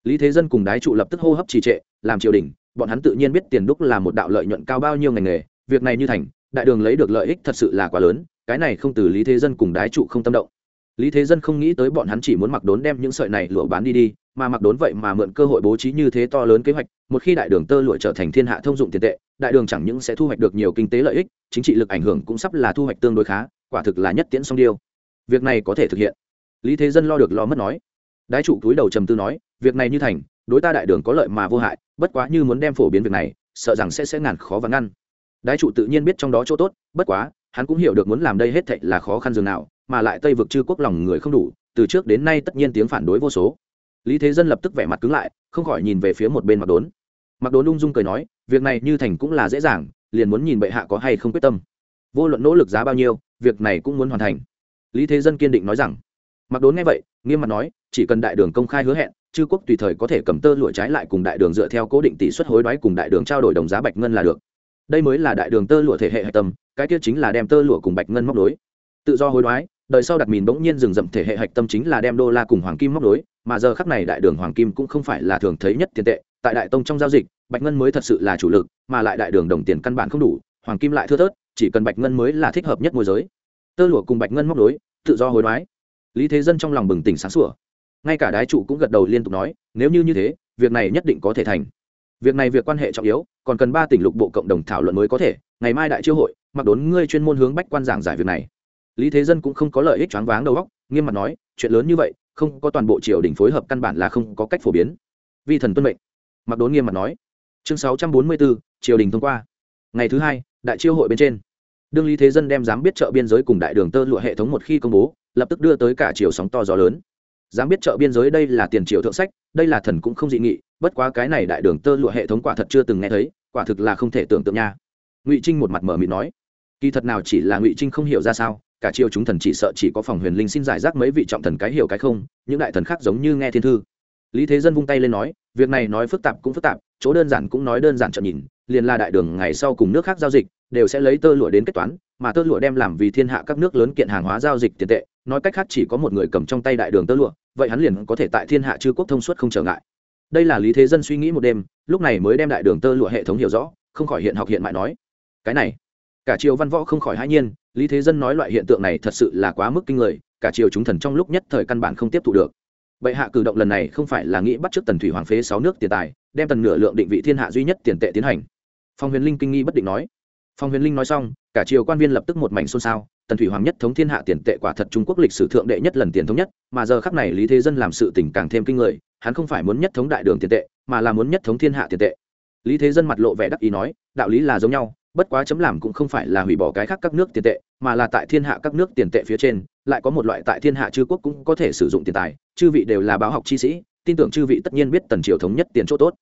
Lý thế dân cùng đái trụ lập tức hô hấp trì trệ, làm triều đình, bọn hắn tự nhiên biết tiền đúc là một đạo lợi nhuận cao bao nhiêu ngành nghề, việc này như thành, đại đường lấy được lợi ích thật sự là quá lớn, cái này không từ lý thế dân cùng đái trụ không tâm động. Lý thế dân không nghĩ tới bọn hắn chỉ muốn mặc đốn đem những sợi này lụa bán đi đi, mà mặc đốn vậy mà mượn cơ hội bố trí như thế to lớn kế hoạch, một khi đại đường tơ lụa trở thành thiên hạ thông dụng tiền tệ, đại đường chẳng những sẽ thu hoạch được nhiều kinh tế lợi ích, chính trị lực ảnh hưởng cũng sắp là thu hoạch tương đối khá, quả thực là nhất tiễn song điêu. Việc này có thể thực hiện lý thế dân lo được lo mất nói. Đái trụ túi đầu trầm tư nói, việc này như thành, đối ta đại đường có lợi mà vô hại, bất quá như muốn đem phổ biến việc này, sợ rằng sẽ sẽ ngàn khó và ngăn. Đái trụ tự nhiên biết trong đó chỗ tốt, bất quá, hắn cũng hiểu được muốn làm đây hết thệ là khó khăn dường nào, mà lại tây vực chư quốc lòng người không đủ, từ trước đến nay tất nhiên tiếng phản đối vô số. Lý thế dân lập tức vẻ mặt cứng lại, không khỏi nhìn về phía một bên mặc đốn. Mặc đốn ung dung cười nói, việc này như thành cũng là dễ dàng, liền muốn nhìn bệ hạ có hay không quyết tâm. Vô luận nỗ lực giá bao nhiêu, việc này cũng muốn hoàn thành. Lý thế dân kiên định nói rằng mặc đốn nghe vậy, nghiêm mặt nói, chỉ cần đại đường công khai hứa hẹn, chư quốc tùy thời có thể cầm tơ lụa trái lại cùng đại đường dựa theo cố định tỷ suất hối đoái cùng đại đường trao đổi đồng giá bạch ngân là được. Đây mới là đại đường tơ lụa thể hệ hạch tâm, cái tiết chính là đem tơ lụa cùng bạch ngân móc đối tự do hối đoái, đời sau đặt mìn bỗng nhiên dừng dậm thể hệ hạch tâm chính là đem đô la cùng hoàng kim móc đối mà giờ khắc này đại đường hoàng kim cũng không phải là thường thấy nhất tiền tệ, tại đại tông trong giao dịch, bạch ngân mới thật sự là chủ lực, mà lại đại đường đồng tiền căn bản không đủ, hoàng kim lại thưa thớt, chỉ cần bạch ngân mới là thích hợp nhất môi giới. Tơ lụa cùng bạch ngân móc đối tự do hối đoái lý thế dân trong lòng bừng tỉnh sáng sủa. Ngay cả đái trụ cũng gật đầu liên tục nói, nếu như như thế, việc này nhất định có thể thành. Việc này việc quan hệ trọng yếu, còn cần ba tỉnh lục bộ cộng đồng thảo luận mới có thể. Ngày mai đại chiêu hội, mặc đốn ngươi chuyên môn hướng bách quan giảng giải việc này. Lý thế dân cũng không có lợi ích choáng váng đầu óc, nghiêm mặt nói, chuyện lớn như vậy, không có toàn bộ triều đình phối hợp căn bản là không có cách phổ biến. Vi thần tuân mệnh. Mặc đốn nghiêm mặt nói. Chương sáu trăm bốn mươi bốn triều đình thông qua. Ngày thứ hai, đại chiêu hội bên trên. Đương lý thế dân đem dám biết chợ biên giới cùng đại đường tơ lụa hệ thống một khi công bố lập tức đưa tới cả chiều sóng to gió lớn. Dám biết chợ biên giới đây là tiền triệu thượng sách, đây là thần cũng không dị nghị, bất quá cái này đại đường tơ lụa hệ thống quả thật chưa từng nghe thấy, quả thực là không thể tưởng tượng nha. Ngụy trinh một mặt mở mịt nói, kỳ thật nào chỉ là ngụy trinh không hiểu ra sao, cả chiều chúng thần chỉ sợ chỉ có phòng huyền linh xin giải rác mấy vị trọng thần cái hiểu cái không, những đại thần khác giống như nghe thiên thư. Lý thế dân vung tay lên nói, việc này nói phức tạp cũng phức tạp, chỗ đơn giản cũng nói đơn giản chậm nhìn, liền là đại đường ngày sau cùng nước khác giao dịch, đều sẽ lấy tơ lụa đến kết toán, mà tơ lụa đem làm vì thiên hạ các nước lớn kiện hàng hóa giao dịch tiền tệ nói cách khác chỉ có một người cầm trong tay đại đường tơ lụa, vậy hắn liền có thể tại thiên hạ chư quốc thông suốt không trở ngại. Đây là lý thế dân suy nghĩ một đêm, lúc này mới đem đại đường tơ lụa hệ thống hiểu rõ, không khỏi hiện học hiện mại nói. Cái này, cả triều văn võ không khỏi hãi nhiên, lý thế dân nói loại hiện tượng này thật sự là quá mức kinh người, cả triều chúng thần trong lúc nhất thời căn bản không tiếp thu được. Bệ hạ cử động lần này không phải là nghĩ bắt t tần thủy hoàng phế sáu nước tiền tài, đem tần nửa lượng định vị thiên hạ duy nhất tiền tệ tiến hành. Phong huyền linh kinh nghi bất định nói. Phong huyền linh nói xong, cả triều quan viên lập tức một mảnh xôn xao tần thủy hoàng nhất thống thiên hạ tiền tệ quả thật trung quốc lịch sử thượng đệ nhất lần tiền thống nhất, mà giờ khắc này lý thế dân làm sự tình càng thêm kinh người, hắn không phải muốn nhất thống đại đường tiền tệ, mà là muốn nhất thống thiên hạ tiền tệ. Lý thế dân mặt lộ vẻ đắc ý nói, đạo lý là giống nhau, bất quá chấm làm cũng không phải là hủy bỏ cái khác các nước tiền tệ, mà là tại thiên hạ các nước tiền tệ phía trên, lại có một loại tại thiên hạ chư quốc cũng có thể sử dụng tiền tài, chư vị đều là báo học chi sĩ, tin tưởng chư vị tất nhiên biết tần triều thống nhất tiền chỗ tốt.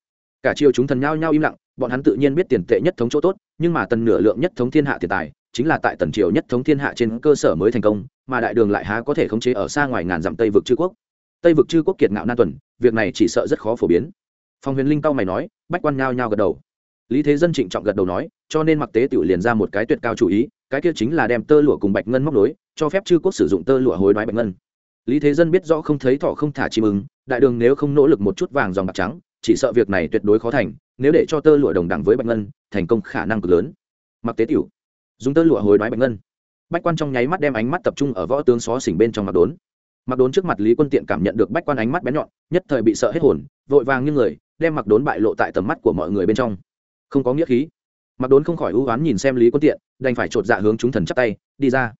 Cả triều chúng thần nhao nhao im lặng, bọn hắn tự nhiên biết tiền tệ nhất thống chỗ tốt, nhưng mà tần nửa lượng nhất thống thiên hạ tiền tài chính là tại tần triều nhất thống thiên hạ trên cơ sở mới thành công, mà đại đường lại há có thể khống chế ở xa ngoài ngàn dặm tây vực chư quốc. Tây vực chư quốc kiệt ngạo nan tuần, việc này chỉ sợ rất khó phổ biến. Phong huyền linh cao mày nói, bách quan nhao nhao gật đầu. Lý thế dân trịnh trọng gật đầu nói, cho nên mặc tế tiểu liền ra một cái tuyệt cao chủ ý, cái kia chính là đem tơ lụa cùng bạch ngân móc nối, cho phép chư quốc sử dụng tơ lụa hối đoái bạch ngân. Lý thế dân biết rõ không thấy thọ không thả chim ứng đại đường nếu không nỗ lực một chút vàng dòng bạc trắng, chỉ sợ việc này tuyệt đối khó thành, nếu để cho tơ lụa đồng đẳng với bạch ngân, thành công khả năng cực lớn. Mặc tế tiểu dùng tơ lụa hồi đoái bạch ngân. Bách quan trong nháy mắt đem ánh mắt tập trung ở võ tướng xó xỉnh bên trong mặc đốn. Mặc đốn trước mặt lý quân tiện cảm nhận được bách quan ánh mắt bén nhọn, nhất thời bị sợ hết hồn, vội vàng như người, đem mặc đốn bại lộ tại tầm mắt của mọi người bên trong. Không có nghĩa khí. Mặc đốn không khỏi hữu oán nhìn xem lý quân tiện, đành phải chột dạ hướng chúng thần chắp tay, đi ra.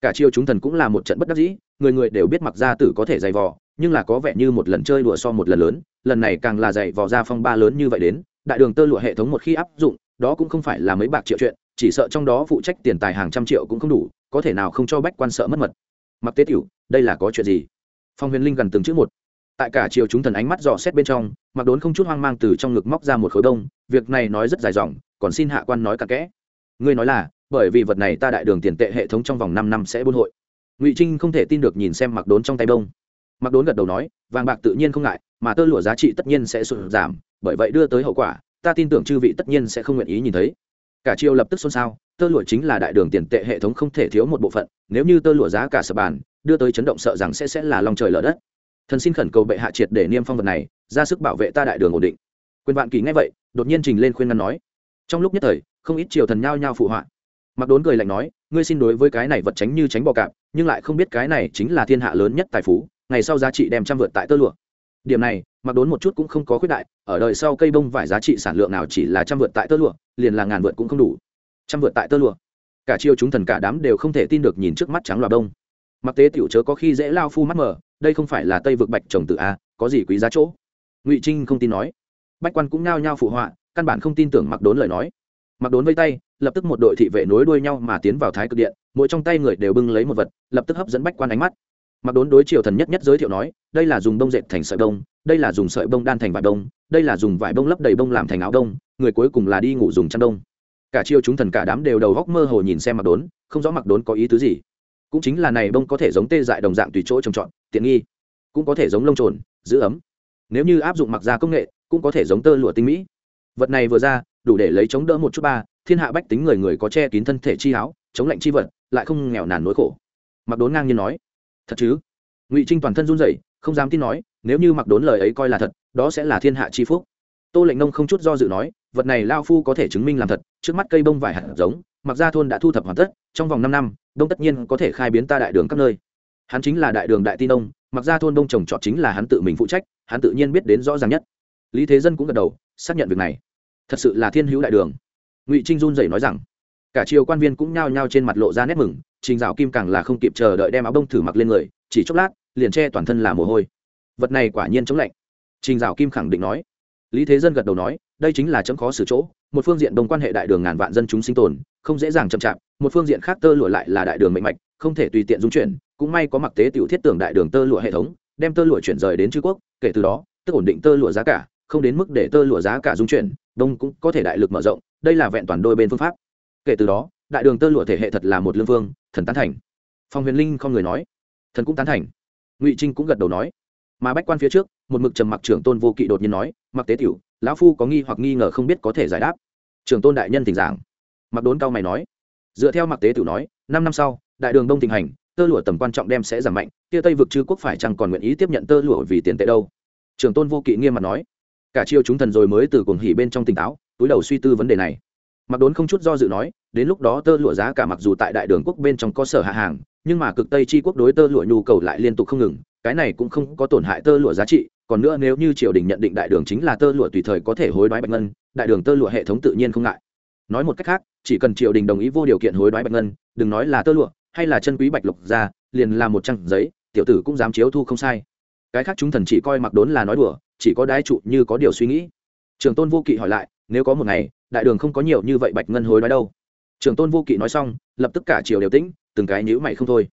Cả chiêu chúng thần cũng là một trận bất đắc dĩ, người người đều biết mặc gia tử có thể dày vò, nhưng là có vẻ như một lần chơi đùa so một lần lớn, lần này càng là dày vò ra phong ba lớn như vậy đến, đại đường tơ lụa hệ thống một khi áp dụng, đó cũng không phải là mấy bạc triệu chuyện chỉ sợ trong đó phụ trách tiền tài hàng trăm triệu cũng không đủ, có thể nào không cho bách quan sợ mất mật. Mặc tế tiểu, đây là có chuyện gì? Phong huyền linh gần từng chữ một. Tại cả chiều chúng thần ánh mắt dò xét bên trong, mặc đốn không chút hoang mang từ trong ngực móc ra một khối đông việc này nói rất dài dòng, còn xin hạ quan nói cặn kẽ. Ngươi nói là, bởi vì vật này ta đại đường tiền tệ hệ thống trong vòng năm năm sẽ buôn hội. Ngụy trinh không thể tin được nhìn xem mặc đốn trong tay đông mặc đốn gật đầu nói, vàng bạc tự nhiên không ngại, mà tơ lụa giá trị tất nhiên sẽ sụt giảm, bởi vậy đưa tới hậu quả, ta tin tưởng chư vị tất nhiên sẽ không nguyện ý nhìn thấy cả triều lập tức xôn xao, tơ lụa chính là đại đường tiền tệ hệ thống không thể thiếu một bộ phận, nếu như tơ lụa giá cả sập bàn, đưa tới chấn động sợ rằng sẽ sẽ là lòng trời lở đất. Thần xin khẩn cầu bệ hạ triệt để niêm phong vật này, ra sức bảo vệ ta đại đường ổn định. Quyền vạn kỳ nghe vậy, đột nhiên trình lên khuyên ngăn nói. Trong lúc nhất thời, không ít triều thần nhao nhao phụ họa. Mặc đốn cười lạnh nói, ngươi xin đối với cái này vật tránh như tránh bò cạp, nhưng lại không biết cái này chính là thiên hạ lớn nhất tài phú, ngày sau giá trị đem trăm vượt tại tơ lụa. Điểm này mặc đốn một chút cũng không có khuyết đại, ở đời sau cây bông vải giá trị sản lượng nào chỉ là trăm vượt tại tơ lụa, liền là ngàn vượt cũng không đủ. Trăm vượt tại tơ lụa. Cả chiêu chúng thần cả đám đều không thể tin được nhìn trước mắt trắng loạt đông mặc tế tiểu chớ có khi dễ lao phu mắt mờ, đây không phải là tây vực bạch trồng tự a à, có gì quý giá chỗ? Ngụy trinh không tin nói. Bách quan cũng nao nhao phụ họa, căn bản không tin tưởng mặc đốn lời nói. Mặc đốn vây tay, lập tức một đội thị vệ nối đuôi nhau mà tiến vào thái cực điện, mỗi trong tay người đều bưng lấy một vật, lập tức hấp dẫn bách quan ánh mắt mặc đốn đối triều thần nhất nhất giới thiệu nói, đây là dùng bông dệt thành sợi bông, đây là dùng sợi bông đan thành vải bông, đây là dùng vải bông lấp đầy bông làm thành áo đông người cuối cùng là đi ngủ dùng chăn đông cả chiêu chúng thần cả đám đều đầu góc mơ hồ nhìn xem mặc đốn, không rõ mặc đốn có ý tứ gì. Cũng chính là này bông có thể giống tê dại đồng dạng tùy chỗ trồng trọt, tiện nghi, cũng có thể giống lông trồn, giữ ấm. Nếu như áp dụng mặc ra công nghệ, cũng có thể giống tơ lụa tinh mỹ. Vật này vừa ra, đủ để lấy chống đỡ một chút ba, thiên hạ bách tính người người có che kín thân thể chi áo, chống lạnh chi vật, lại không nghèo nàn nỗi khổ. Mặc đốn ngang nhiên nói thật chứ? Ngụy trinh toàn thân run rẩy, không dám tin nói, nếu như mặc đốn lời ấy coi là thật, đó sẽ là thiên hạ chi phúc. Tô lệnh nông không chút do dự nói, vật này lao phu có thể chứng minh làm thật, trước mắt cây bông vải hạt giống, mặc gia thôn đã thu thập hoàn tất, trong vòng năm năm, đông tất nhiên có thể khai biến ta đại đường các nơi. Hắn chính là đại đường đại tin ông, mặc gia thôn đông trồng trọt chính là hắn tự mình phụ trách, hắn tự nhiên biết đến rõ ràng nhất. Lý thế dân cũng gật đầu, xác nhận việc này. Thật sự là thiên hữu đại đường. Ngụy trinh run rẩy nói rằng cả triều quan viên cũng nhao nhao trên mặt lộ ra nét mừng, trình dạo kim càng là không kịp chờ đợi đem áo bông thử mặc lên người, chỉ chốc lát, liền che toàn thân là mồ hôi. Vật này quả nhiên chống lạnh. Trình dạo kim khẳng định nói. Lý thế dân gật đầu nói, đây chính là chấm khó xử chỗ, một phương diện đồng quan hệ đại đường ngàn vạn dân chúng sinh tồn, không dễ dàng chậm chạp, một phương diện khác tơ lụa lại là đại đường mạnh mạch, không thể tùy tiện dung chuyển, cũng may có mặc tế tiểu thiết tưởng đại đường tơ lụa hệ thống, đem tơ lụa chuyển rời đến chư quốc, kể từ đó, tức ổn định tơ lụa giá cả, không đến mức để tơ lụa giá cả dung chuyển, đông cũng có thể đại lực mở rộng, đây là vẹn toàn đôi bên phương pháp kể từ đó, đại đường tơ lụa thể hệ thật là một lương vương, thần tán thành. Phong huyền linh không người nói, thần cũng tán thành. Ngụy trinh cũng gật đầu nói. Mà bách quan phía trước, một mực trầm mặc trưởng tôn vô kỵ đột nhiên nói, mặc tế tiểu, lão phu có nghi hoặc nghi ngờ không biết có thể giải đáp. Trưởng tôn đại nhân thỉnh giảng. Mặc đốn cao mày nói. Dựa theo mặc tế tiểu nói, năm năm sau, đại đường đông thịnh hành, tơ lụa tầm quan trọng đem sẽ giảm mạnh, kia tây vực chư quốc phải chăng còn nguyện ý tiếp nhận tơ lụa vì tiền tệ đâu? Trưởng tôn vô kỵ nghiêm mặt nói. Cả chiêu chúng thần rồi mới từ cuồng hỉ bên trong tỉnh táo, túi đầu suy tư vấn đề này mặc đốn không chút do dự nói, đến lúc đó tơ lụa giá cả mặc dù tại đại đường quốc bên trong có sở hạ hàng, nhưng mà cực tây chi quốc đối tơ lụa nhu cầu lại liên tục không ngừng, cái này cũng không có tổn hại tơ lụa giá trị, còn nữa nếu như triều đình nhận định đại đường chính là tơ lụa tùy thời có thể hối đoái bạch ngân, đại đường tơ lụa hệ thống tự nhiên không ngại. Nói một cách khác, chỉ cần triều đình đồng ý vô điều kiện hối đoái bạch ngân, đừng nói là tơ lụa, hay là chân quý bạch lục ra liền là một trang giấy, tiểu tử cũng dám chiếu thu không sai. Cái khác chúng thần chỉ coi mặc đốn là nói đùa, chỉ có đái trụ như có điều suy nghĩ. Trường tôn vô kỵ hỏi lại, nếu có một ngày đại đường không có nhiều như vậy bạch ngân hối nói đâu. Trường tôn vô kỵ nói xong lập tức cả triều đều tĩnh từng cái nhữ mày không thôi.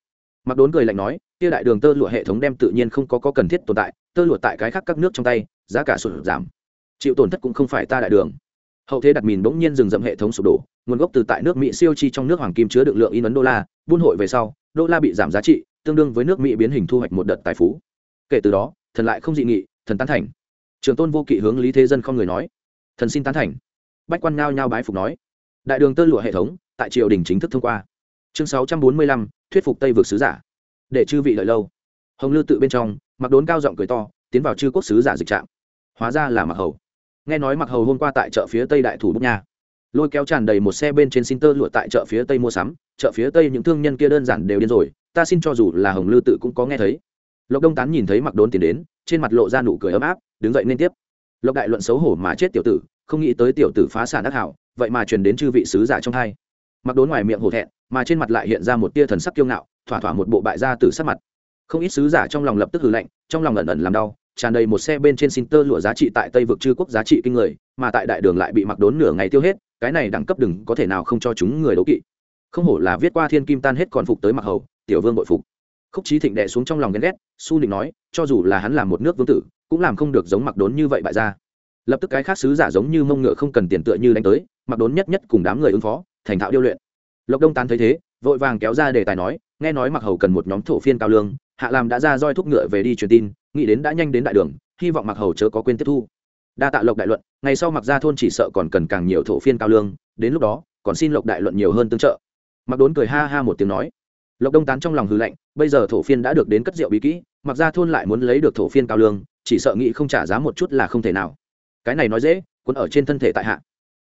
Mặc đốn cười lạnh nói kia đại đường tơ lụa hệ thống đem tự nhiên không có, có cần thiết tồn tại tơ lụa tại cái khác các nước trong tay giá cả sụt giảm. Chịu tổn thất cũng không phải ta đại đường. Hậu thế đặt mìn bỗng nhiên dừng dậm hệ thống sụp đổ nguồn gốc từ tại nước mỹ siêu chi trong nước hoàng kim chứa được lượng in ấn đô la buôn hội về sau đô la bị giảm giá trị tương đương với nước mỹ biến hình thu hoạch một đợt tài phú. Kể từ đó thần lại không dị nghị thần tán thành. Trường tôn vô kỵ hướng lý thế dân không người nói thần xin tán thành bách quan nhao nhao bái phục nói, đại đường tơ lụa hệ thống, tại triều đình chính thức thông qua. Chương sáu trăm bốn mươi lăm, thuyết phục tây vực sứ giả. Để chư vị lợi lâu. Hồng lư tự bên trong, mặc đốn cao giọng cười to, tiến vào chư quốc sứ giả dịch trạm hóa ra là mặc hầu. Nghe nói mặc hầu hôm qua tại chợ phía tây đại thủ bút nha. Lôi kéo tràn đầy một xe bên trên xin tơ lụa tại chợ phía tây mua sắm. Chợ phía tây những thương nhân kia đơn giản đều điên rồi, ta xin cho dù là hồng lư tự cũng có nghe thấy. Lộc đông tán nhìn thấy mặc đốn tiến đến, trên mặt lộ ra nụ cười ấm áp, đứng dậy nên tiếp. Lộc đại luận xấu hổ mà chết tiểu tử không nghĩ tới tiểu tử phá sản đắc hảo, vậy mà truyền đến chư vị sứ giả trong hai. Mặc đốn ngoài miệng hổ thẹn, mà trên mặt lại hiện ra một tia thần sắc kiêu ngạo, thỏa thỏa một bộ bại gia tử sắc mặt. Không ít sứ giả trong lòng lập tức hừ lạnh, trong lòng ẩn ẩn làm đau, tràn đầy một xe bên trên xin tơ lụa giá trị tại tây vực chư quốc giá trị kinh người, mà tại đại đường lại bị mặc đốn nửa ngày tiêu hết, cái này đẳng cấp đừng có thể nào không cho chúng người đấu kỵ. Không hổ là viết qua thiên kim tan hết còn phục tới mặc hầu, tiểu vương bội phục. Khúc trí thịnh đệ xuống trong lòng ghen ghét, su nịnh nói, cho dù là hắn làm một nước vương tử, cũng làm không được giống mặc đốn như vậy bại gia lập tức cái khác sứ giả giống như mông ngựa không cần tiền tựa như đánh tới, mặc đốn nhất nhất cùng đám người ứng phó, thành thạo điêu luyện. Lộc đông tán thấy thế, vội vàng kéo ra đề tài nói, nghe nói mặc hầu cần một nhóm thổ phiên cao lương, hạ làm đã ra roi thúc ngựa về đi truyền tin, nghĩ đến đã nhanh đến đại đường, hy vọng mặc hầu chớ có quên tiếp thu. Đa tạ lộc đại luận, ngày sau mặc ra thôn chỉ sợ còn cần càng nhiều thổ phiên cao lương, đến lúc đó, còn xin lộc đại luận nhiều hơn tương trợ. Mặc đốn cười ha ha một tiếng nói. Lộc đông tán trong lòng hư lạnh, bây giờ thổ phiên đã được đến cất rượu bí kỹ mặc ra thôn lại muốn lấy được thổ phiên cao lương, chỉ sợ nghĩ không trả giá một chút là không thể nào cái này nói dễ quân ở trên thân thể tại hạ.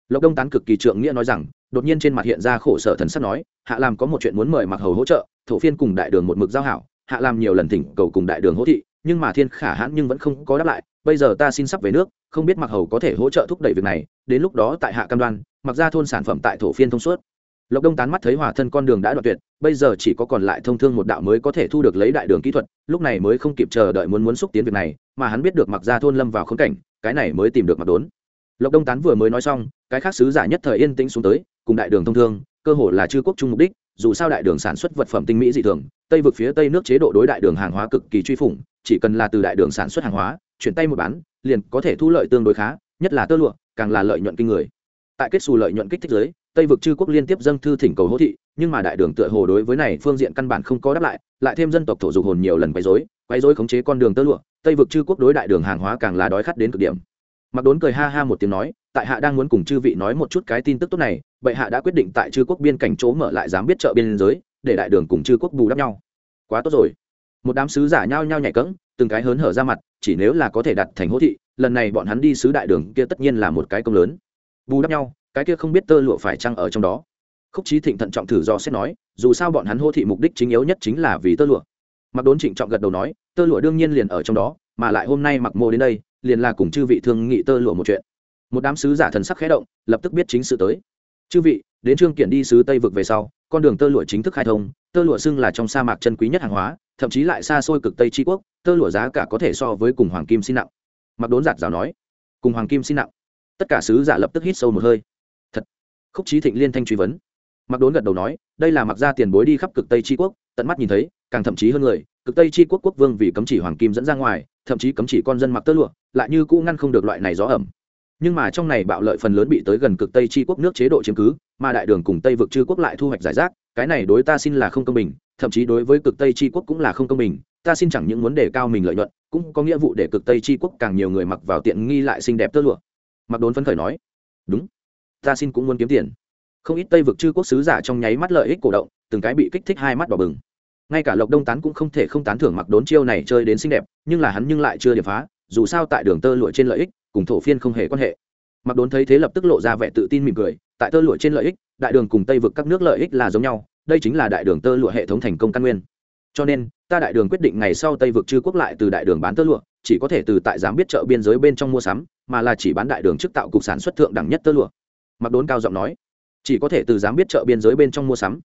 Lộc đông tán cực kỳ trượng nghĩa nói rằng, đột nhiên trên mặt hiện ra khổ sở thần sắc nói, hạ làm có một chuyện muốn mời mặc hầu hỗ trợ, thổ phiên cùng đại đường một mực giao hảo, hạ làm nhiều lần thỉnh cầu cùng đại đường hỗ thị, nhưng mà thiên khả hãn nhưng vẫn không có đáp lại, bây giờ ta xin sắp về nước, không biết mặc hầu có thể hỗ trợ thúc đẩy việc này, đến lúc đó tại hạ cam đoan, mặc ra thôn sản phẩm tại thổ phiên thông suốt lộc đông tán mắt thấy hòa thân con đường đã đoạn tuyệt, bây giờ chỉ có còn lại thông thương một đạo mới có thể thu được lấy đại đường kỹ thuật, lúc này mới không kịp chờ đợi muốn muốn xúc tiến việc này, mà hắn biết được mặc ra thôn lâm vào khốn cảnh, cái này mới tìm được mặc đốn. Lộc đông tán vừa mới nói xong, cái khác sứ giả nhất thời yên tĩnh xuống tới, cùng đại đường thông thương, cơ hội là chư quốc chung mục đích, dù sao đại đường sản xuất vật phẩm tinh mỹ dị thường, tây vực phía tây nước chế độ đối đại đường hàng hóa cực kỳ truy phủng, chỉ cần là từ đại đường sản xuất hàng hóa, chuyển tay một bán, liền có thể thu lợi tương đối khá, nhất là tơ lụa, càng là lợi nhuận kinh người. Tại kết xù lợi nhuận kích thích giới tây vực chư quốc liên tiếp dâng thư thỉnh cầu hỗ thị, nhưng mà đại đường tựa hồ đối với này phương diện căn bản không có đáp lại lại thêm dân tộc thổ dục hồn nhiều lần quấy rối quấy rối khống chế con đường tơ lụa, tây vực chư quốc đối đại đường hàng hóa càng là đói khát đến cực điểm. Mặc đốn cười ha ha một tiếng nói, tại hạ đang muốn cùng chư vị nói một chút cái tin tức tốt này, bệ hạ đã quyết định tại chư quốc biên cảnh chỗ mở lại dám biết chợ biên giới, để đại đường cùng chư quốc bù đắp nhau. Quá tốt rồi. Một đám sứ giả nhao nhao nhảy cẫng, từng cái hớn hở ra mặt, chỉ nếu là có thể đặt thành hỗ thị, lần này bọn hắn đi sứ đại đường kia tất nhiên là một cái công lớn. Bù đắp nhau cái kia không biết tơ lụa phải chăng ở trong đó. Khúc trí thịnh thận trọng thử do xét nói, dù sao bọn hắn hô thị mục đích chính yếu nhất chính là vì tơ lụa. Mặc đốn trịnh trọng gật đầu nói, tơ lụa đương nhiên liền ở trong đó, mà lại hôm nay mặc mô đến đây, liền là cùng chư vị thương nghị tơ lụa một chuyện. Một đám sứ giả thần sắc khẽ động, lập tức biết chính sự tới. Chư vị, đến trương kiện đi sứ tây vực về sau, con đường tơ lụa chính thức khai thông, tơ lụa xưng là trong sa mạc chân quý nhất hàng hóa, thậm chí lại xa xôi cực tây tri quốc, tơ lụa giá cả có thể so với cùng hoàng kim xin nặng. Mặc đốn giạt rào nói. Cùng hoàng kim xin nặng. Tất cả sứ giả lập tức hít sâu một hơi khúc trí thịnh liên thanh truy vấn. Mặc đốn gật đầu nói, đây là mặc ra tiền bối đi khắp cực tây tri quốc, tận mắt nhìn thấy, càng thậm chí hơn người, cực tây tri quốc quốc vương vì cấm chỉ hoàng kim dẫn ra ngoài, thậm chí cấm chỉ con dân mặc tơ lụa, lại như cũ ngăn không được loại này gió ẩm. Nhưng mà trong này bạo lợi phần lớn bị tới gần cực tây tri quốc nước chế độ chiếm cứ, mà đại đường cùng tây vực chư quốc lại thu hoạch giải rác, cái này đối ta xin là không công bình, thậm chí đối với cực tây tri quốc cũng là không công bình, ta xin chẳng những muốn đề cao mình lợi nhuận, cũng có nghĩa vụ để cực tây tri quốc càng nhiều người mặc vào tiện nghi lại xinh đẹp tơ lụa. Mặc đốn phấn khởi nói, đúng ta xin cũng muốn kiếm tiền. Không ít tây vực chư quốc sứ giả trong nháy mắt lợi ích cổ động, từng cái bị kích thích hai mắt đỏ bừng. Ngay cả lộc đông tán cũng không thể không tán thưởng mặc đốn chiêu này chơi đến xinh đẹp, nhưng là hắn nhưng lại chưa điệp phá, dù sao tại đường tơ lụa trên lợi ích, cùng thổ phiên không hề quan hệ. Mặc đốn thấy thế lập tức lộ ra vẻ tự tin mỉm cười, tại tơ lụa trên lợi ích, đại đường cùng tây vực các nước lợi ích là giống nhau, đây chính là đại đường tơ lụa hệ thống thành công căn nguyên. Cho nên, ta đại đường quyết định ngày sau tây vực chư quốc lại từ đại đường bán tơ lụa, chỉ có thể từ tại giám biết chợ biên giới bên trong mua sắm, mà là chỉ bán đại đường trước tạo cục sản xuất thượng đẳng nhất tơ lụa mặc đốn cao giọng nói, chỉ có thể từ giám biết chợ biên giới bên trong mua sắm.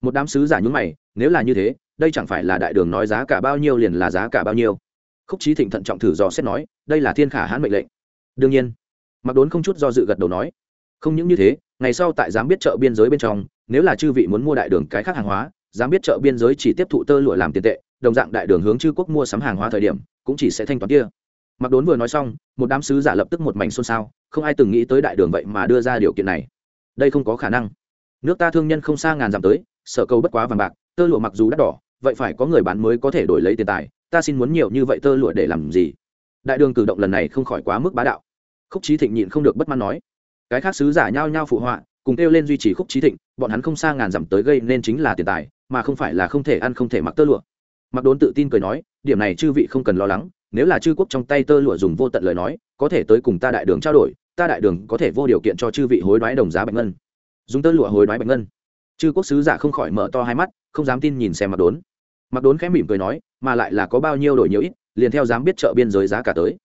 Một đám sứ giả nhúng mày, nếu là như thế, đây chẳng phải là đại đường nói giá cả bao nhiêu liền là giá cả bao nhiêu. Khúc trí thịnh thận trọng thử dò xét nói, đây là thiên khả hãn mệnh lệnh. Đương nhiên, mặc đốn không chút do dự gật đầu nói, không những như thế, ngày sau tại giám biết chợ biên giới bên trong, nếu là chư vị muốn mua đại đường cái khác hàng hóa giám biết chợ biên giới chỉ tiếp thụ tơ lụa làm tiền tệ, đồng dạng đại đường hướng chư quốc mua sắm hàng hóa thời điểm, cũng chỉ sẽ thanh toán kia. Mặc đốn vừa nói xong, một đám sứ giả lập tức một mảnh xôn xao không ai từng nghĩ tới đại đường vậy mà đưa ra điều kiện này. Đây không có khả năng. Nước ta thương nhân không xa ngàn dặm tới, sở cầu bất quá vàng bạc, tơ lụa mặc dù đắt đỏ, vậy phải có người bán mới có thể đổi lấy tiền tài, ta xin muốn nhiều như vậy tơ lụa để làm gì? Đại đường cử động lần này không khỏi quá mức bá đạo. Khúc trí thịnh nhịn không được bất mãn nói, cái khác sứ giả nhao nhao phụ họa, cùng kêu lên duy trì khúc trí thịnh, bọn hắn không xa ngàn dặm tới gây nên chính là tiền tài, mà không phải là không thể ăn không thể mặc tơ lụa. Mặc đốn tự tin cười nói, điểm này chư vị không cần lo lắng nếu là chư quốc trong tay tơ lụa dùng vô tận lời nói, có thể tới cùng ta đại đường trao đổi, ta đại đường có thể vô điều kiện cho chư vị hối đoái đồng giá bạch ngân. Dùng tơ lụa hối đoái bạch ngân. Chư quốc sứ giả không khỏi mở to hai mắt, không dám tin nhìn xem mặc đốn. Mặc đốn khẽ mỉm cười nói, mà lại là có bao nhiêu đổi nhiều ít, liền theo dám biết chợ biên giới giá cả tới.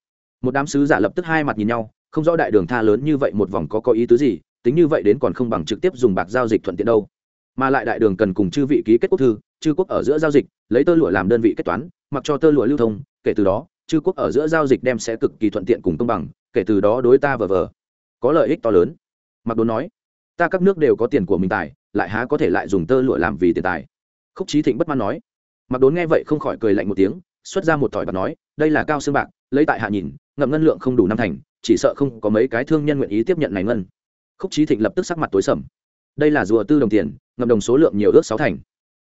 Một đám sứ giả lập tức hai mặt nhìn nhau, không rõ đại đường tha lớn như vậy một vòng có có ý tứ gì, tính như vậy đến còn không bằng trực tiếp dùng bạc giao dịch thuận tiện đâu. Mà lại đại đường cần cùng chư vị ký kết quốc thư, chư quốc ở giữa giao dịch, lấy tơ lụa làm đơn vị kết toán, mặc cho tơ lụa lưu thông, kể từ đó chư quốc ở giữa giao dịch đem sẽ cực kỳ thuận tiện cùng công bằng, kể từ đó đối ta vờ vờ. Có lợi ích to lớn. Mặc đốn nói, ta các nước đều có tiền của mình tài, lại há có thể lại dùng tơ lụa làm vì tiền tài. Khúc trí thịnh bất mãn nói. Mặc đốn nghe vậy không khỏi cười lạnh một tiếng, xuất ra một thỏi bạc nói, đây là cao xương bạc, lấy tại hạ nhìn, ngậm ngân lượng không đủ năm thành, chỉ sợ không có mấy cái thương nhân nguyện ý tiếp nhận này ngân. Khúc trí thịnh lập tức sắc mặt tối sầm. Đây là rùa tư đồng tiền, ngậm đồng số lượng nhiều ước sáu thành.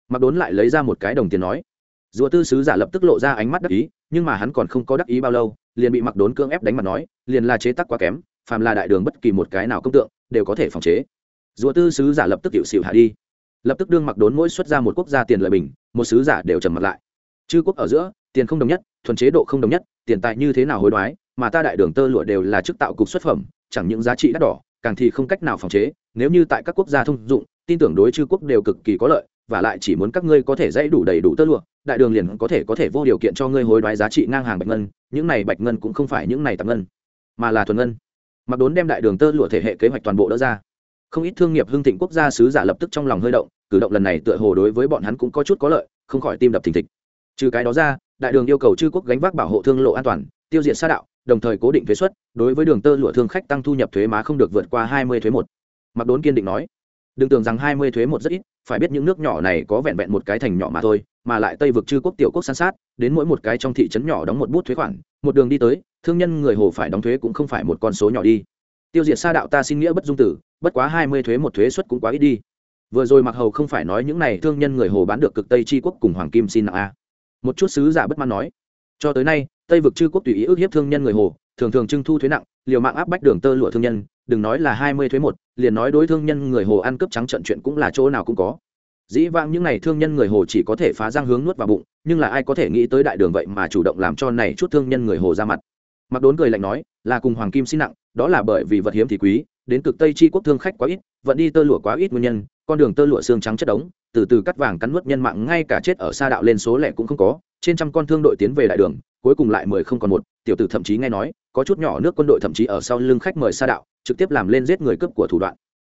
Mặc đốn lại lấy ra một cái đồng tiền nói rùa tư sứ giả lập tức lộ ra ánh mắt đắc ý, nhưng mà hắn còn không có đắc ý bao lâu, liền bị mặc đốn cưỡng ép đánh mặt nói, liền là chế tác quá kém, phàm là đại đường bất kỳ một cái nào công tượng, đều có thể phòng chế. Rùa tư sứ giả lập tức hiệu xịu hạ đi. Lập tức đương mặc đốn mỗi xuất ra một quốc gia tiền lợi bình, một sứ giả đều trầm mặt lại. Chư quốc ở giữa, tiền không đồng nhất, thuần chế độ không đồng nhất, tiền tài như thế nào hối đoái, mà ta đại đường tơ lụa đều là chức tạo cục xuất phẩm, chẳng những giá trị đắt đỏ, càng thì không cách nào phòng chế, nếu như tại các quốc gia thông dụng, tin tưởng đối chư quốc đều cực kỳ có lợi và lại chỉ muốn các ngươi có thể dãy đủ đầy đủ tơ lụa, đại đường liền có thể có thể vô điều kiện cho ngươi hối đoái giá trị ngang hàng bạch ngân, những này bạch ngân cũng không phải những này tạm ngân, mà là thuần ngân. Mặc đốn đem đại đường tơ lụa thể hệ kế hoạch toàn bộ đỡ ra. Không ít thương nghiệp hưng thịnh quốc gia sứ giả lập tức trong lòng hơi động, cử động lần này tựa hồ đối với bọn hắn cũng có chút có lợi, không khỏi tim đập thình thịch. Trừ cái đó ra, đại đường yêu cầu chư quốc gánh vác bảo hộ thương lộ an toàn, tiêu diệt xa đạo, đồng thời cố định thuế suất đối với đường tơ lụa thương khách tăng thu nhập thuế má không được vượt qua hai mươi thuế một. Mặc đốn kiên định nói đừng tưởng rằng hai mươi thuế một rất ít, phải biết những nước nhỏ này có vẹn vẹn một cái thành nhỏ mà thôi, mà lại tây vực chư quốc tiểu quốc san sát, đến mỗi một cái trong thị trấn nhỏ đóng một bút thuế khoản, một đường đi tới, thương nhân người hồ phải đóng thuế cũng không phải một con số nhỏ đi. Tiêu diệt xa đạo ta xin nghĩa bất dung tử, bất quá hai mươi thuế một thuế suất cũng quá ít đi. Vừa rồi mặc hầu không phải nói những này thương nhân người hồ bán được cực tây tri quốc cùng hoàng kim xin nặng a. Một chút sứ giả bất mãn nói. Cho tới nay, tây vực chư quốc tùy ý ước hiếp thương nhân người hồ, thường thường trưng thu thuế nặng, liều mạng áp bách đường tơ lụa thương nhân đừng nói là hai mươi thuế một, liền nói đối thương nhân người hồ ăn cướp trắng trận chuyện cũng là chỗ nào cũng có. Dĩ vãng những n à y thương nhân người hồ chỉ có thể phá răng hướng nuốt vào bụng, nhưng là ai có thể nghĩ tới đại đường vậy mà chủ động làm cho này chút thương nhân người hồ ra mặt. Mặc đốn cười lạnh nói, là cùng hoàng kim xin nặng, đó là bởi vì vật hiếm thì quý, đến cực tây chi quốc thương khách quá ít, vận đi tơ lụa quá ít nguyên nhân, con đường tơ lụa xương trắng chất đống, từ từ cắt vàng cắn nuốt nhân mạng, ngay cả chết ở xa đạo lên số lẻ cũng không có, trên trăm con thương đội tiến về đại đường, cuối cùng lại mười không còn một, tiểu tử thậm chí nghe nói, có chút nhỏ nước quân đội thậm chí ở sau lưng khách mời xa đạo trực tiếp làm lên giết người cướp của thủ đoạn.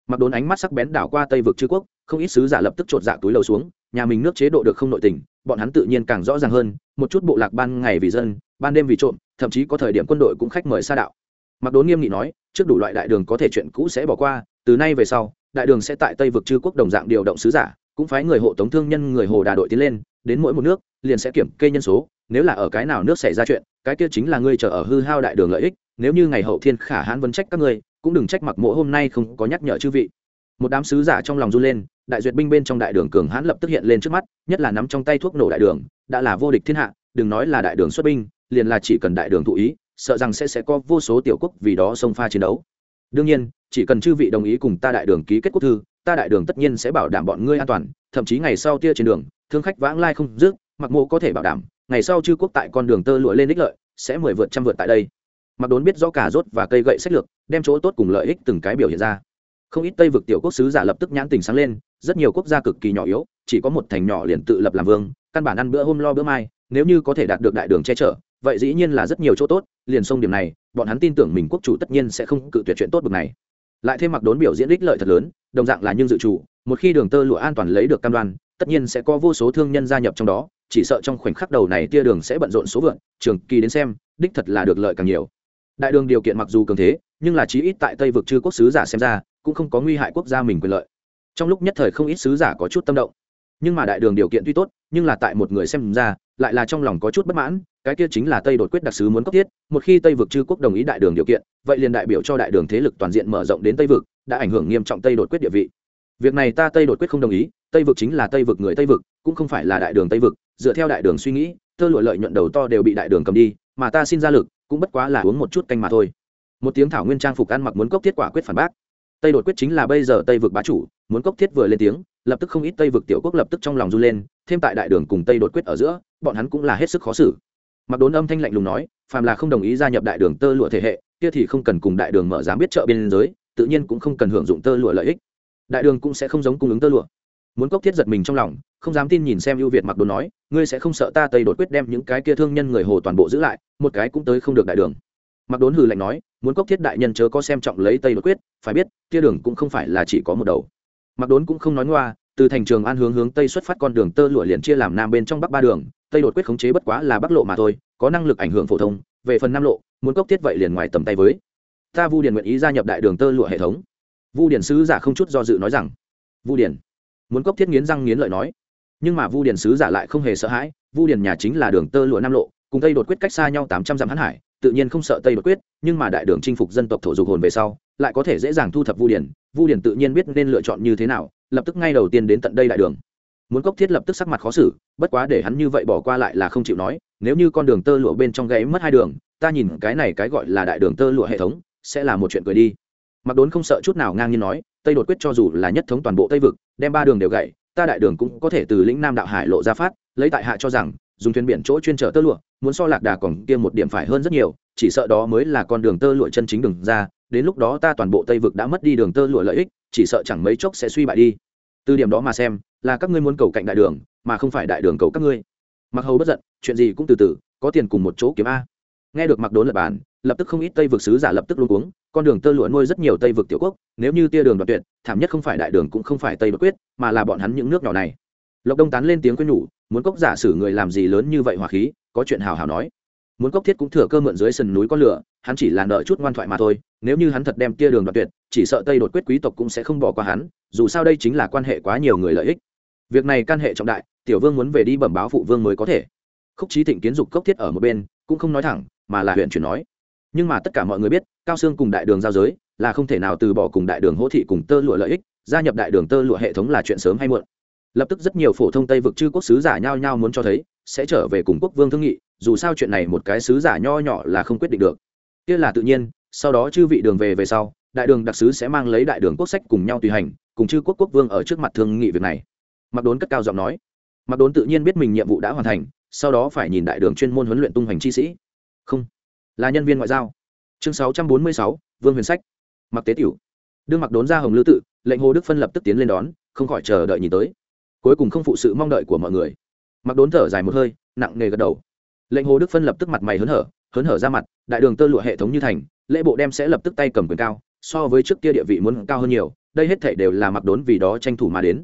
Mặc đốn ánh mắt sắc bén đảo qua tây vực chư quốc, không ít sứ giả lập tức chột dạ túi lầu xuống, nhà mình nước chế độ được không nội tình, bọn hắn tự nhiên càng rõ ràng hơn, một chút bộ lạc ban ngày vì dân, ban đêm vì trộm, thậm chí có thời điểm quân đội cũng khách mời xa đạo. Mặc đốn nghiêm nghị nói, trước đủ loại đại đường có thể chuyện cũ sẽ bỏ qua, từ nay về sau, đại đường sẽ tại tây vực chư quốc đồng dạng điều động sứ giả, cũng phái người hộ tống thương nhân, người hồ đà đội tiến lên, đến mỗi một nước, liền sẽ kiểm kê nhân số, nếu là ở cái nào nước xảy ra chuyện, cái kia chính là ngươi chờ ở hư hao đại đường lợi ích nếu như ngày hậu thiên khả hãn vấn trách các ngươi, cũng đừng trách mặc mộ hôm nay không có nhắc nhở chư vị. Một đám sứ giả trong lòng run lên, đại duyệt binh bên trong đại đường cường hãn lập tức hiện lên trước mắt, nhất là nắm trong tay thuốc nổ đại đường, đã là vô địch thiên hạ, đừng nói là đại đường xuất binh, liền là chỉ cần đại đường thụ ý, sợ rằng sẽ sẽ có vô số tiểu quốc vì đó xông pha chiến đấu. Đương nhiên, chỉ cần chư vị đồng ý cùng ta đại đường ký kết quốc thư, ta đại đường tất nhiên sẽ bảo đảm bọn ngươi an toàn, thậm chí ngày sau tia trên đường, thương khách vãng lai không dứt, mặc mộ có thể bảo đảm, ngày sau chư quốc tại con đường tơ lụa lên đích lợi, sẽ mười vượt trăm vượt tại đây mặc đốn biết rõ cả rốt và cây gậy sách lược, đem chỗ tốt cùng lợi ích từng cái biểu hiện ra. Không ít tây vực tiểu quốc sứ giả lập tức nhãn tình sáng lên, rất nhiều quốc gia cực kỳ nhỏ yếu, chỉ có một thành nhỏ liền tự lập làm vương, căn bản ăn bữa hôm lo bữa mai, nếu như có thể đạt được đại đường che chở, vậy dĩ nhiên là rất nhiều chỗ tốt, liền xông điểm này, bọn hắn tin tưởng mình quốc chủ tất nhiên sẽ không cự tuyệt chuyện tốt bực này. Lại thêm mặc đốn biểu diễn ích lợi thật lớn, đồng dạng là nhưng dự chủ, một khi đường tơ lụa an toàn lấy được cam đoan, tất nhiên sẽ có vô số thương nhân gia nhập trong đó, chỉ sợ trong khoảnh khắc đầu này tia đường sẽ bận rộn số vượn, trường kỳ đến xem, đích thật là được lợi càng nhiều đại đường điều kiện mặc dù cường thế, nhưng là chí ít tại tây vực chư quốc sứ giả xem ra, cũng không có nguy hại quốc gia mình quyền lợi. Trong lúc nhất thời không ít sứ giả có chút tâm động. Nhưng mà đại đường điều kiện tuy tốt, nhưng là tại một người xem ra, lại là trong lòng có chút bất mãn, cái kia chính là tây đột quyết đặc sứ muốn cấp thiết, một khi tây vực chư quốc đồng ý đại đường điều kiện, vậy liền đại biểu cho đại đường thế lực toàn diện mở rộng đến tây vực, đã ảnh hưởng nghiêm trọng tây đột quyết địa vị. Việc này ta tây đột quyết không đồng ý, tây vực chính là tây vực người tây vực, cũng không phải là đại đường tây vực, dựa theo đại đường suy nghĩ, tơ lụa lợi nhuận đầu to đều bị đại đường cầm đi, mà ta xin ra lực cũng bất quá là uống một chút canh mà thôi. Một tiếng thảo nguyên trang phục ăn mặc muốn cốc thiết quả quyết phản bác. Tây đột quyết chính là bây giờ tây vực bá chủ, muốn cốc thiết vừa lên tiếng, lập tức không ít tây vực tiểu quốc lập tức trong lòng run lên, thêm tại đại đường cùng tây đột quyết ở giữa, bọn hắn cũng là hết sức khó xử. Mặc đốn âm thanh lạnh lùng nói, phàm là không đồng ý gia nhập đại đường tơ lụa thể hệ, kia thì không cần cùng đại đường mở dám biết chợ biên giới, tự nhiên cũng không cần hưởng dụng tơ lụa lợi ích. Đại đường cũng sẽ không giống cung ứng tơ lụa muốn cốc thiết giật mình trong lòng, không dám tin nhìn xem ưu việt mặc đốn nói, ngươi sẽ không sợ ta tây đột quyết đem những cái kia thương nhân người hồ toàn bộ giữ lại, một cái cũng tới không được đại đường. Mặc đốn hừ lạnh nói, muốn cốc thiết đại nhân chớ có xem trọng lấy tây đột quyết, phải biết tia đường cũng không phải là chỉ có một đầu. Mặc đốn cũng không nói ngoa, từ thành trường an hướng hướng tây xuất phát con đường tơ lụa liền chia làm nam bên trong bắc ba đường tây đột quyết khống chế bất quá là bắc lộ mà thôi, có năng lực ảnh hưởng phổ thông, về phần nam lộ, muốn cốc thiết vậy liền ngoài tầm tay với. Ta vu điền nguyện ý gia nhập đại đường tơ lụa hệ thống. Vu điền sứ giả không chút do dự nói rằng. Vu điền muốn cốc thiết nghiến răng nghiến lợi nói. Nhưng mà vu điền sứ giả lại không hề sợ hãi, vu điền nhà chính là đường tơ lụa nam lộ, cùng tây đột quyết cách xa nhau tám trăm dặm hãn hải, tự nhiên không sợ tây đột quyết, nhưng mà đại đường chinh phục dân tộc thổ dục hồn về sau, lại có thể dễ dàng thu thập vu điền vu điền tự nhiên biết nên lựa chọn như thế nào, lập tức ngay đầu tiên đến tận đây đại đường. Muốn cốc thiết lập tức sắc mặt khó xử, bất quá để hắn như vậy bỏ qua lại là không chịu nói, nếu như con đường tơ lụa bên trong gãy mất hai đường, ta nhìn cái này cái gọi là đại đường tơ lụa hệ thống, sẽ là một chuyện cười đi. Mặc đốn không sợ chút nào ngang nhiên nói tây đột quyết cho dù là nhất thống toàn bộ tây vực, đem ba đường đều gãy, ta đại đường cũng có thể từ lĩnh nam đạo hải lộ ra phát, lấy tại hạ cho rằng, dùng thuyền biển chỗ chuyên chở tơ lụa, muốn so lạc đà còn kia một điểm phải hơn rất nhiều, chỉ sợ đó mới là con đường tơ lụa chân chính đường ra, đến lúc đó ta toàn bộ tây vực đã mất đi đường tơ lụa lợi ích, chỉ sợ chẳng mấy chốc sẽ suy bại đi. Từ điểm đó mà xem, là các ngươi muốn cầu cạnh đại đường, mà không phải đại đường cầu các ngươi. Mặc hầu bất giận, chuyện gì cũng từ từ, có tiền cùng một chỗ kiếm a. Nghe được mặc đốn lập bàn lập tức không ít tây vực sứ giả lập tức luôn cuống, con đường tơ lụa nuôi rất nhiều tây vực tiểu quốc, nếu như tia đường đoạt tuyệt, thảm nhất không phải đại đường cũng không phải tây bất quyết, mà là bọn hắn những nước nhỏ này. Lộc đông tán lên tiếng quên nhủ, muốn cốc giả sử người làm gì lớn như vậy hòa khí, có chuyện hào hào nói. Muốn cốc thiết cũng thừa cơ mượn dưới sườn núi con lửa, hắn chỉ là nợ chút ngoan thoại mà thôi, nếu như hắn thật đem tia đường đoạt tuyệt, chỉ sợ tây đột quyết quý tộc cũng sẽ không bỏ qua hắn, dù sao đây chính là quan hệ quá nhiều người lợi ích. Việc này can hệ trọng đại, tiểu vương muốn về đi bẩm báo phụ vương mới có thể. Khúc trí thịnh kiến dục cốc thiết ở một bên, cũng không nói thẳng, mà là huyện chuyển nói nhưng mà tất cả mọi người biết, cao xương cùng đại đường giao giới là không thể nào từ bỏ cùng đại đường hỗ thị cùng tơ lụa lợi ích, gia nhập đại đường tơ lụa hệ thống là chuyện sớm hay muộn. Lập tức rất nhiều phổ thông tây vực chư quốc sứ giả nhao nhao muốn cho thấy, sẽ trở về cùng quốc vương thương nghị, dù sao chuyện này một cái sứ giả nho nhỏ là không quyết định được. Kia là tự nhiên, sau đó chư vị đường về về sau, đại đường đặc sứ sẽ mang lấy đại đường quốc sách cùng nhau tùy hành, cùng chư quốc quốc vương ở trước mặt thương nghị việc này. Mặc đốn cất cao giọng nói. Mặc đốn tự nhiên biết mình nhiệm vụ đã hoàn thành, sau đó phải nhìn đại đường chuyên môn huấn luyện tung hoành chi sĩ. Không là nhân viên ngoại giao. Chương sáu trăm bốn mươi sáu, vương huyền sách. Mặc tế tiểu. Đương mặc đốn ra hồng lư tự, lệnh hồ đức phân lập tức tiến lên đón, không khỏi chờ đợi nhìn tới. Cuối cùng không phụ sự mong đợi của mọi người. Mặc đốn thở dài một hơi, nặng nề gật đầu. Lệnh hồ đức phân lập tức mặt mày hớn hở hớn hở ra mặt, đại đường tơ lụa hệ thống như thành, lễ bộ đem sẽ lập tức tay cầm quyền cao, so với trước kia địa vị muốn cao hơn nhiều, đây hết thể đều là mặc đốn vì đó tranh thủ mà đến.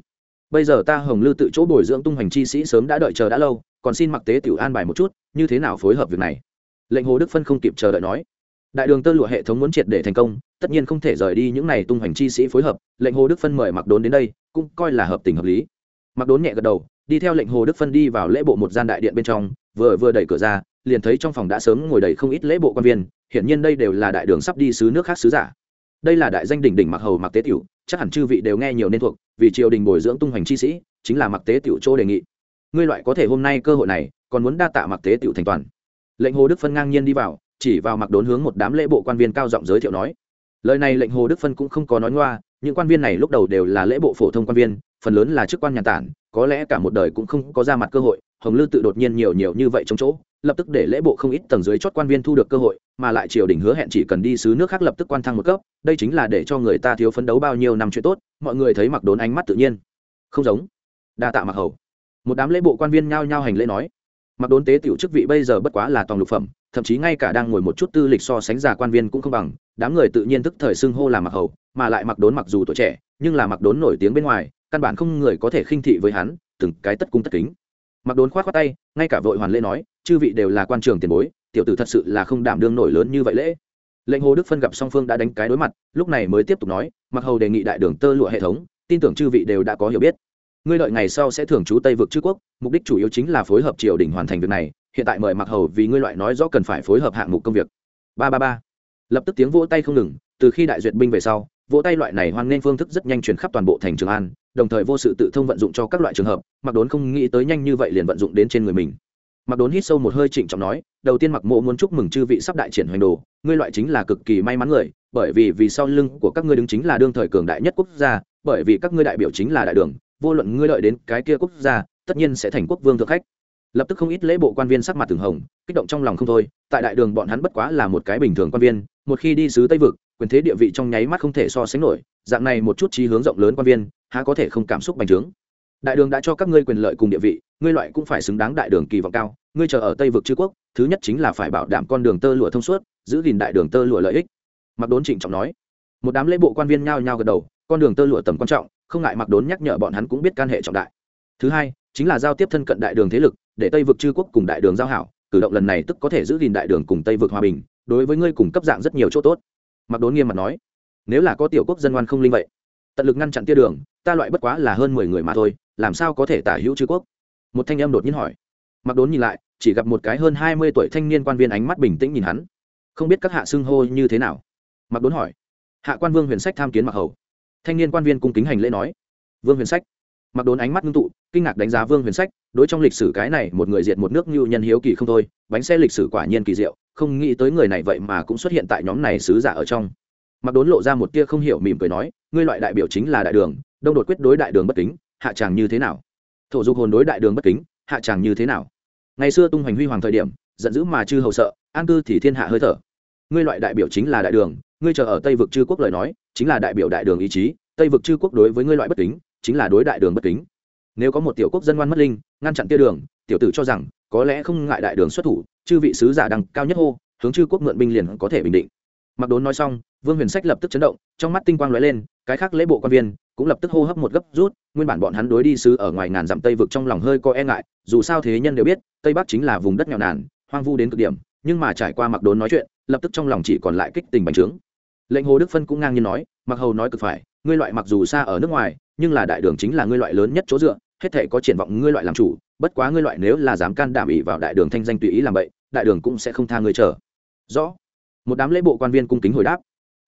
Bây giờ ta hồng lư tự chỗ bồi dưỡng tung hoành chi sĩ sớm đã đợi chờ đã lâu, còn xin mặc tế tiểu an bài một chút, như thế nào phối hợp việc này? Lệnh hồ đức phân không kịp chờ đợi nói đại đường tơ lụa hệ thống muốn triệt để thành công tất nhiên không thể rời đi những này tung hoành chi sĩ phối hợp lệnh hồ đức phân mời mặc đốn đến đây cũng coi là hợp tình hợp lý mặc đốn nhẹ gật đầu đi theo lệnh hồ đức phân đi vào lễ bộ một gian đại điện bên trong vừa vừa đẩy cửa ra liền thấy trong phòng đã sớm ngồi đầy không ít lễ bộ quan viên hiển nhiên đây đều là đại đường sắp đi xứ nước khác sứ giả đây là đại danh đỉnh đỉnh mặc hầu mặc tế tiểu chắc hẳn chư vị đều nghe nhiều nên thuộc vì triều đình bồi dưỡng tung hoành chi sĩ chính là mặc tế tiểu chỗ đề nghị ngươi loại có thể hôm nay cơ hội này còn muốn đa tạ mặc tế tiểu thành toàn lệnh hồ đức phân ngang nhiên đi vào, chỉ vào mặc đốn hướng một đám lễ bộ quan viên cao giọng giới thiệu nói, lời này lệnh hồ đức phân cũng không có nói ngoa, những quan viên này lúc đầu đều là lễ bộ phổ thông quan viên, phần lớn là chức quan nhà tản, có lẽ cả một đời cũng không có ra mặt cơ hội, hồng lư tự đột nhiên nhiều nhiều như vậy trong chỗ, lập tức để lễ bộ không ít tầng dưới chót quan viên thu được cơ hội, mà lại triều đình hứa hẹn chỉ cần đi xứ nước khác lập tức quan thăng một cấp, đây chính là để cho người ta thiếu phấn đấu bao nhiêu năm chuyện tốt, mọi người thấy mặc đốn ánh mắt tự nhiên. Không giống. Đa tạ mặc hầu. Một đám lễ bộ quan viên nhao nhao hành lễ nói mặc đốn tế tiểu chức vị bây giờ bất quá là toàn lục phẩm, thậm chí ngay cả đang ngồi một chút tư lịch so sánh già quan viên cũng không bằng, đám người tự nhiên tức thời xưng hô là mặc hầu, mà lại mặc đốn mặc dù tuổi trẻ, nhưng là mặc đốn nổi tiếng bên ngoài, căn bản không người có thể khinh thị với hắn, từng cái tất cung tất kính. Mặc đốn khoát khoát tay, ngay cả vội hoàn lễ nói, chư vị đều là quan trường tiền bối, tiểu tử thật sự là không đảm đương nổi lớn như vậy lễ. Lệnh hồ đức phân gặp song phương đã đánh cái đối mặt, lúc này mới tiếp tục nói, mặc hầu đề nghị đại đường tơ lụa hệ thống, tin tưởng chư vị đều đã có hiểu biết ngươi đợi ngày sau sẽ thường trú tây vực chư quốc, mục đích chủ yếu chính là phối hợp triều đình hoàn thành việc này, hiện tại mời mặc hầu vì ngươi loại nói rõ cần phải phối hợp hạng mục công việc. Ba ba ba. Lập tức tiếng vỗ tay không ngừng, từ khi đại duyệt binh về sau, vỗ tay loại này hoan nghênh phương thức rất nhanh chuyển khắp toàn bộ thành trường an, đồng thời vô sự tự thông vận dụng cho các loại trường hợp mặc đốn không nghĩ tới nhanh như vậy liền vận dụng đến trên người mình. Mặc đốn hít sâu một hơi trịnh trọng nói, đầu tiên mặc mộ muốn chúc mừng chư vị sắp đại triển hoành đồ, ngươi loại chính là cực kỳ may mắn người, bởi vì vì sau lưng của các ngươi đứng chính là đương thời cường đại nhất quốc gia, bởi vì các ngươi đại biểu chính là đại đường vô luận ngươi lợi đến cái kia quốc gia, tất nhiên sẽ thành quốc vương thượng khách. Lập tức không ít lễ bộ quan viên sắc mặt từng hồng, kích động trong lòng không thôi. Tại đại đường bọn hắn bất quá là một cái bình thường quan viên, một khi đi sứ tây vực, quyền thế địa vị trong nháy mắt không thể so sánh nổi. Dạng này một chút trí hướng rộng lớn quan viên, há có thể không cảm xúc bành trướng? Đại đường đã cho các ngươi quyền lợi cùng địa vị, ngươi loại cũng phải xứng đáng đại đường kỳ vọng cao. Ngươi chờ ở tây vực chư quốc, thứ nhất chính là phải bảo đảm con đường tơ lụa thông suốt, giữ gìn đại đường tơ lụa lợi ích. Mặc đốn trịnh trọng nói. Một đám lễ bộ quan viên nhao nhao gật đầu, con đường tơ lụa tầm quan trọng không ngại mặc đốn nhắc nhở bọn hắn cũng biết can hệ trọng đại. Thứ hai, chính là giao tiếp thân cận đại đường thế lực, để tây vực chư quốc cùng đại đường giao hảo, cử động lần này tức có thể giữ gìn đại đường cùng tây vực hòa bình, đối với ngươi cùng cấp dạng rất nhiều chỗ tốt. Mặc đốn nghiêm mặt nói, nếu là có tiểu quốc dân ngoan không linh vậy, tận lực ngăn chặn tia đường, ta loại bất quá là hơn mười người mà thôi, làm sao có thể tả hữu chư quốc? Một thanh em đột nhiên hỏi. Mặc đốn nhìn lại, chỉ gặp một cái hơn hai mươi tuổi thanh niên quan viên ánh mắt bình tĩnh nhìn hắn. Không biết các hạ xưng hô như thế nào. Mặc đốn hỏi. Hạ quan vương huyền sách tham kiến mặc hầu thanh niên quan viên cung kính hành lễ nói, vương huyền sách. Mặc đốn ánh mắt ngưng tụ, kinh ngạc đánh giá vương huyền sách, đối trong lịch sử cái này một người diệt một nước như nhân hiếu kỳ không thôi, bánh xe lịch sử quả nhiên kỳ diệu, không nghĩ tới người này vậy mà cũng xuất hiện tại nhóm này sứ giả ở trong. Mặc đốn lộ ra một tia không hiểu mỉm cười nói, ngươi loại đại biểu chính là đại đường, đông đột quyết đối đại đường bất kính, hạ tràng như thế nào? Thổ dục hồn đối đại đường bất kính, hạ tràng như thế nào? Ngày xưa tung hoành huy hoàng thời điểm, giận dữ mà chư hầu sợ, an cư thì thiên hạ hơi thở. Ngươi loại đại biểu chính là đại đường ngươi chờ ở tây vực chư quốc lời nói, chính là đại biểu đại đường ý chí, tây vực chư quốc đối với ngươi loại bất kính, chính là đối đại đường bất kính. Nếu có một tiểu quốc dân ngoan mất linh, ngăn chặn tia đường, tiểu tử cho rằng, có lẽ không ngại đại đường xuất thủ, chư vị sứ giả đăng cao nhất hô, hướng chư quốc mượn binh liền có thể bình định. Mặc đốn nói xong, vương huyền sách lập tức chấn động, trong mắt tinh quang lóe lên, cái khác lễ bộ quan viên cũng lập tức hô hấp một gấp rút, nguyên bản bọn hắn đối đi sứ ở ngoài ngàn dặm tây vực trong lòng hơi có e ngại, dù sao thế nhân đều biết, tây bắc chính là vùng đất nghèo nàn, hoang vu đến cực điểm, nhưng mà trải qua mặc đốn nói chuyện, lập tức trong lòng chỉ còn lại kích tình bành trướng lệnh hồ đức phân cũng ngang nhiên nói, mặc hầu nói cực phải, ngươi loại mặc dù xa ở nước ngoài, nhưng là đại đường chính là ngươi loại lớn nhất chỗ dựa, hết thể có triển vọng ngươi loại làm chủ, bất quá ngươi loại nếu là dám can đảm ỉ vào đại đường thanh danh tùy ý làm vậy đại đường cũng sẽ không tha ngươi chờ. Rõ. Một đám lễ bộ quan viên cung kính hồi đáp.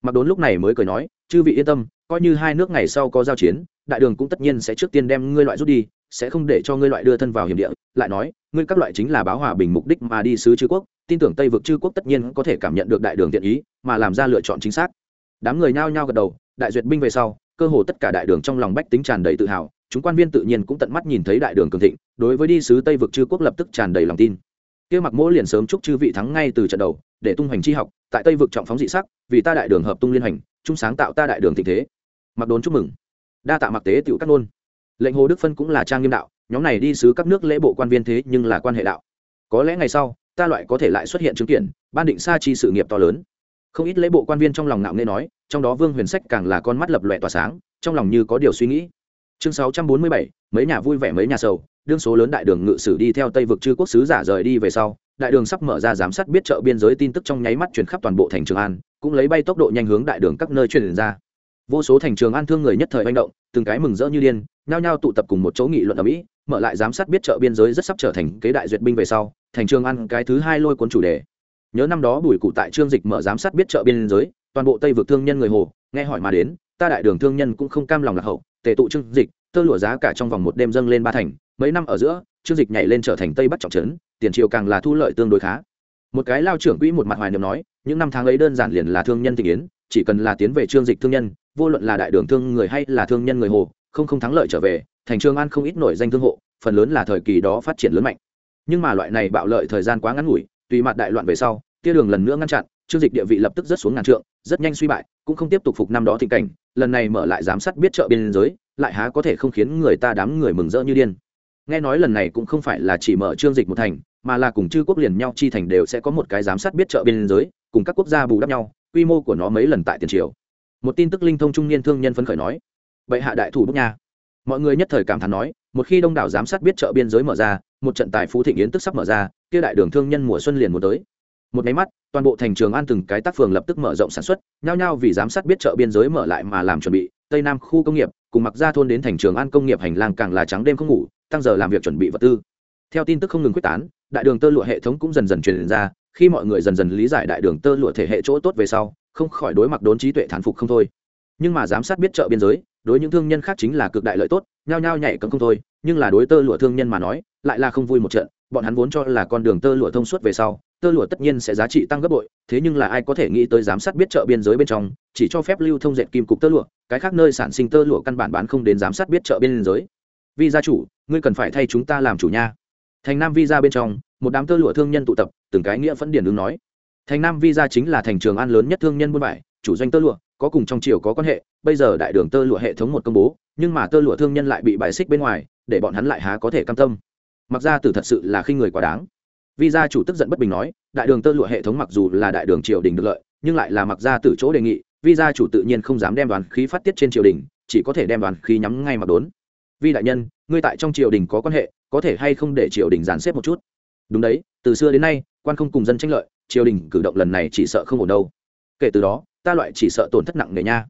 Mặc đốn lúc này mới cười nói, chư vị yên tâm, coi như hai nước ngày sau có giao chiến, đại đường cũng tất nhiên sẽ trước tiên đem ngươi loại rút đi sẽ không để cho ngươi loại đưa thân vào hiểm địa, lại nói, ngươi các loại chính là báo hòa bình mục đích mà đi sứ chư quốc, tin tưởng tây vực chư quốc tất nhiên có thể cảm nhận được đại đường thiện ý, mà làm ra lựa chọn chính xác. Đám người nhao nhao gật đầu, đại duyệt binh về sau, cơ hồ tất cả đại đường trong lòng bách tính tràn đầy tự hào, chúng quan viên tự nhiên cũng tận mắt nhìn thấy đại đường cường thịnh, đối với đi sứ tây vực chư quốc lập tức tràn đầy lòng tin. Kia mặc mỗ liền sớm chúc chư vị thắng ngay từ trận đầu, để tung hoành chi học, tại tây vực trọng phóng dị sắc, vì ta đại đường hợp tung liên hành, chung sáng tạo ta đại đường thịnh thế. Mặc đốn chúc mừng. Đa tạ mặc tế tiểu cắt nôn lệnh hồ đức phân cũng là trang nghiêm đạo, nhóm này đi sứ các nước lễ bộ quan viên thế nhưng là quan hệ đạo. Có lẽ ngày sau, ta loại có thể lại xuất hiện chứng kiện, ban định xa chi sự nghiệp to lớn. Không ít lễ bộ quan viên trong lòng ngạo nghe nói, trong đó vương huyền sách càng là con mắt lập lòe tỏa sáng, trong lòng như có điều suy nghĩ. Chương sáu trăm bốn mươi bảy, mấy nhà vui vẻ mấy nhà sầu, đương số lớn đại đường ngự sử đi theo tây vực chư quốc sứ giả rời đi về sau, đại đường sắp mở ra giám sát biết chợ biên giới tin tức trong nháy mắt chuyển khắp toàn bộ thành trường an, cũng lấy bay tốc độ nhanh hướng đại đường các nơi truyền ra. Vô số thành trường an thương người nhất thời manh động, từng cái mừng rỡ như điên nhao nhao tụ tập cùng một chỗ nghị luận ở mỹ, mở lại giám sát biết chợ biên giới rất sắp trở thành kế đại duyệt binh về sau, thành trường ăn cái thứ hai lôi cuốn chủ đề. Nhớ năm đó bùi cụ tại trương dịch mở giám sát biết chợ biên giới, toàn bộ tây vực thương nhân người hồ, nghe hỏi mà đến, ta đại đường thương nhân cũng không cam lòng lạc hậu, tề tụ trương dịch, tơ lụa giá cả trong vòng một đêm dâng lên ba thành, mấy năm ở giữa, trương dịch nhảy lên trở thành tây bắc trọng trấn, tiền triều càng là thu lợi tương đối khá. Một cái lao trưởng quỹ một mặt hoài niệm nói, những năm tháng ấy đơn giản liền là thương nhân tình yến, chỉ cần là tiến về trương dịch thương nhân, vô luận là đại đường thương người hay là thương nhân người hồ không không thắng lợi trở về, thành trường an không ít nổi danh thương hộ, phần lớn là thời kỳ đó phát triển lớn mạnh. Nhưng mà loại này bạo lợi thời gian quá ngắn ngủi, tùy mặt đại loạn về sau, tia đường lần nữa ngăn chặn, trương dịch địa vị lập tức rất xuống ngàn trượng, rất nhanh suy bại, cũng không tiếp tục phục năm đó thịnh cảnh, lần này mở lại giám sát biết chợ biên giới, lại há có thể không khiến người ta đám người mừng rỡ như điên. Nghe nói lần này cũng không phải là chỉ mở trương dịch một thành, mà là cùng chư quốc liền nhau chi thành đều sẽ có một cái giám sát biết chợ biên giới, cùng các quốc gia bù đắp nhau, quy mô của nó mấy lần tại tiền triều. Một tin tức linh thông trung niên thương nhân phấn khởi nói vậy hạ đại thủ bút nha. Mọi người nhất thời cảm thán nói, một khi đông đảo giám sát biết chợ biên giới mở ra, một trận tài phú thịnh yến tức sắp mở ra, kia đại đường thương nhân mùa xuân liền muốn tới. Một máy mắt, toàn bộ thành trường an từng cái tác phường lập tức mở rộng sản xuất, nhao nhao vì giám sát biết chợ biên giới mở lại mà làm chuẩn bị, tây nam khu công nghiệp, cùng mặc ra thôn đến thành trường an công nghiệp hành lang càng là trắng đêm không ngủ, tăng giờ làm việc chuẩn bị vật tư. Theo tin tức không ngừng quyết tán, đại đường tơ lụa hệ thống cũng dần dần truyền ra, khi mọi người dần dần lý giải đại đường tơ lụa thể hệ chỗ tốt về sau, không khỏi đối mặt đốn trí tuệ thán phục không thôi. Nhưng mà giám sát biết chợ biên giới đối những thương nhân khác chính là cực đại lợi tốt, nhao nhao nhảy cấm không thôi, nhưng là đối tơ lụa thương nhân mà nói, lại là không vui một trận, bọn hắn vốn cho là con đường tơ lụa thông suốt về sau, tơ lụa tất nhiên sẽ giá trị tăng gấp bội, thế nhưng là ai có thể nghĩ tới giám sát biết chợ biên giới bên trong, chỉ cho phép lưu thông dệt kim cục tơ lụa, cái khác nơi sản sinh tơ lụa căn bản bán không đến giám sát biết chợ biên giới. Vì gia chủ, ngươi cần phải thay chúng ta làm chủ nha. Thành nam visa bên trong, một đám tơ lụa thương nhân tụ tập, từng cái nghĩa phẫn điển ứng nói. Thành nam visa chính là thành trường an lớn nhất thương nhân buôn vải, chủ doanh tơ lụa có cùng trong triều có quan hệ, bây giờ đại đường tơ lụa hệ thống một công bố, nhưng mà tơ lụa thương nhân lại bị bài xích bên ngoài, để bọn hắn lại há có thể cam tâm. Mặc ra từ thật sự là khi người quá đáng. Visa chủ tức giận bất bình nói, đại đường tơ lụa hệ thống mặc dù là đại đường triều đình được lợi, nhưng lại là mặc ra từ chỗ đề nghị visa chủ tự nhiên không dám đem đoàn khí phát tiết trên triều đình, chỉ có thể đem đoàn khí nhắm ngay mặc đốn. Vi đại nhân, ngươi tại trong triều đình có quan hệ, có thể hay không để triều đình dàn xếp một chút? Đúng đấy, từ xưa đến nay, quan không cùng dân tranh lợi, triều đình cử động lần này chỉ sợ không ổn đâu. Kể từ đó ta loại chỉ sợ tổn thất nặng nề nha.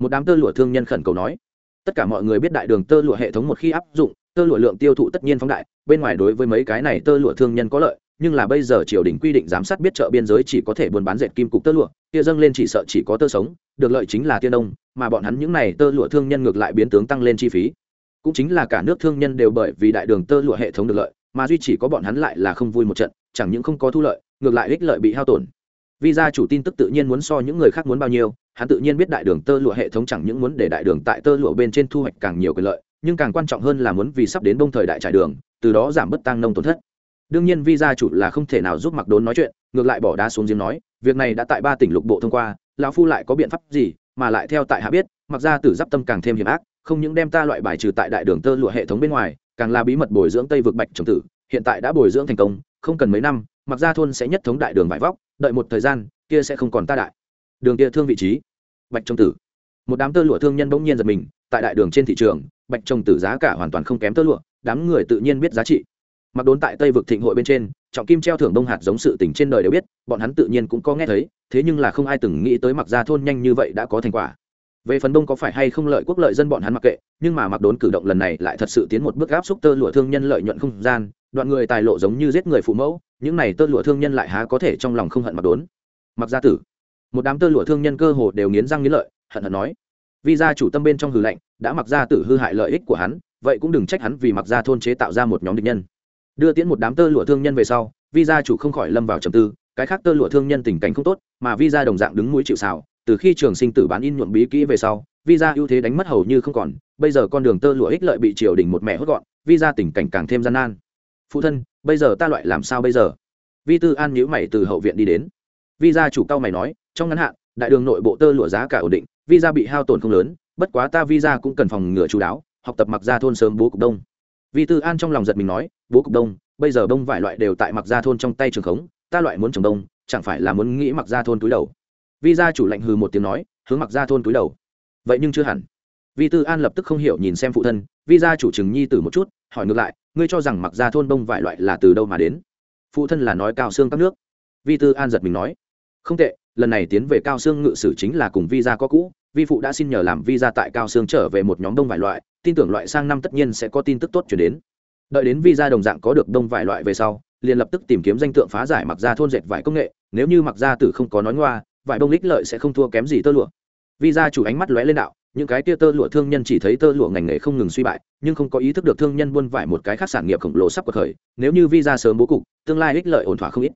Một đám tơ lụa thương nhân khẩn cầu nói. Tất cả mọi người biết đại đường tơ lụa hệ thống một khi áp dụng, tơ lụa lượng tiêu thụ tất nhiên phóng đại. Bên ngoài đối với mấy cái này tơ lụa thương nhân có lợi, nhưng là bây giờ triều đình quy định giám sát biết chợ biên giới chỉ có thể buôn bán dệt kim cục tơ lụa, kia dâng lên chỉ sợ chỉ có tơ sống, được lợi chính là tiên đông mà bọn hắn những này tơ lụa thương nhân ngược lại biến tướng tăng lên chi phí. Cũng chính là cả nước thương nhân đều bởi vì đại đường tơ lụa hệ thống được lợi, mà duy chỉ có bọn hắn lại là không vui một trận, chẳng những không có thu lợi, ngược lại ích lợi bị hao tổn vì gia chủ tin tức tự nhiên muốn so những người khác muốn bao nhiêu, hắn tự nhiên biết đại đường tơ lụa hệ thống chẳng những muốn để đại đường tại tơ lụa bên trên thu hoạch càng nhiều quyền lợi, nhưng càng quan trọng hơn là muốn vì sắp đến đông thời đại trải đường, từ đó giảm bớt tăng nông tổn thất. Đương nhiên vi gia chủ là không thể nào giúp mặc đốn nói chuyện, ngược lại bỏ đá xuống giếng nói, việc này đã tại ba tỉnh lục bộ thông qua, lão phu lại có biện pháp gì, mà lại theo tại hạ biết mặc ra tử giáp tâm càng thêm hiểm ác, không những đem ta loại bài trừ tại đại đường tơ lụa hệ thống bên ngoài, càng là bí mật bồi dưỡng tây vực bạch trồng tử, hiện tại đã bồi dưỡng thành công, không cần mấy năm mặc ra thôn sẽ nhất thống đại đường vải vóc, đợi một thời gian, kia sẽ không còn ta đại. Đường kia thương vị trí. Bạch trông tử. Một đám tơ lụa thương nhân bỗng nhiên giật mình, tại đại đường trên thị trường, bạch trông tử giá cả hoàn toàn không kém tơ lụa, đám người tự nhiên biết giá trị. Mặc đốn tại tây vực thịnh hội bên trên, trọng kim treo thưởng đông hạt giống sự tình trên đời đều biết, bọn hắn tự nhiên cũng có nghe thấy, thế nhưng là không ai từng nghĩ tới mặc ra thôn nhanh như vậy đã có thành quả. Về phần đông có phải hay không lợi quốc lợi dân bọn hắn mặc kệ, nhưng mà mặc đốn cử động lần này lại thật sự tiến một bước áp xúc tơ lụa thương nhân lợi nhuận không gian đoạn người tài lộ giống như giết người phụ mẫu, những này tơ lụa thương nhân lại há có thể trong lòng không hận mặc đốn. Mặc gia tử, một đám tơ lụa thương nhân cơ hồ đều nghiến răng nghiến lợi, hận hận nói vì gia chủ tâm bên trong hư lệnh đã mặc gia tử hư hại lợi ích của hắn, vậy cũng đừng trách hắn vì mặc gia thôn chế tạo ra một nhóm địch nhân. Đưa tiễn một đám tơ lụa thương nhân về sau, vi gia chủ không khỏi lâm vào trầm tư, cái khác tơ lụa thương nhân tình cảnh không tốt, mà vi gia đồng dạng đứng mũi chịu xào từ khi trường sinh tử bán in nhuộm bí kỹ về sau visa ưu thế đánh mất hầu như không còn, bây giờ con đường tơ lụa ích lợi bị triều đình một mẹ hốt gọn visa tình cảnh càng thêm gian nan phụ thân, bây giờ ta loại làm sao bây giờ? Vi tư an nhữ mày từ hậu viện đi đến. Vi gia chủ cao mày nói, trong ngắn hạn, đại đường nội bộ tơ lụa giá cả ổn định, Vi gia bị hao tổn không lớn, bất quá ta Vi gia cũng cần phòng ngừa chú đáo, học tập mặc gia thôn sớm bố cục đông. Vi tư an trong lòng giật mình nói, bố cục đông, bây giờ đông vài loại đều tại mặc gia thôn trong tay trường khống, ta loại muốn trồng đông, chẳng phải là muốn nghĩ mặc gia thôn túi đầu? Vi gia chủ lạnh hừ một tiếng nói, hướng mặc gia thôn túi đầu. Vậy nhưng chưa hẳn. Vi tư an lập tức không hiểu nhìn xem phụ thân, vi gia chủ trừng nhi tử một chút, hỏi ngược lại ngươi cho rằng mặc ra thôn bông vải loại là từ đâu mà đến? Phụ thân là nói cao xương các nước. Vi tư an giật mình nói, không tệ, lần này tiến về cao xương ngự sử chính là cùng visa có cũ, vi phụ đã xin nhờ làm visa tại cao xương trở về một nhóm đông vải loại, tin tưởng loại sang năm tất nhiên sẽ có tin tức tốt chuyển đến. Đợi đến visa đồng dạng có được đông vải loại về sau, liền lập tức tìm kiếm danh tượng phá giải mặc ra thôn dệt vải công nghệ, nếu như mặc ra tử không có nói ngoa, vải bông lích lợi sẽ không thua kém gì tơ lụa. Visa chủ ánh mắt lóe lên đạo những cái tia tơ lụa thương nhân chỉ thấy tơ lụa ngành nghề không ngừng suy bại nhưng không có ý thức được thương nhân buôn vải một cái khác sản nghiệp khổng lồ sắp cuộc khởi nếu như visa sớm bố cục tương lai ích lợi ổn thỏa không ít.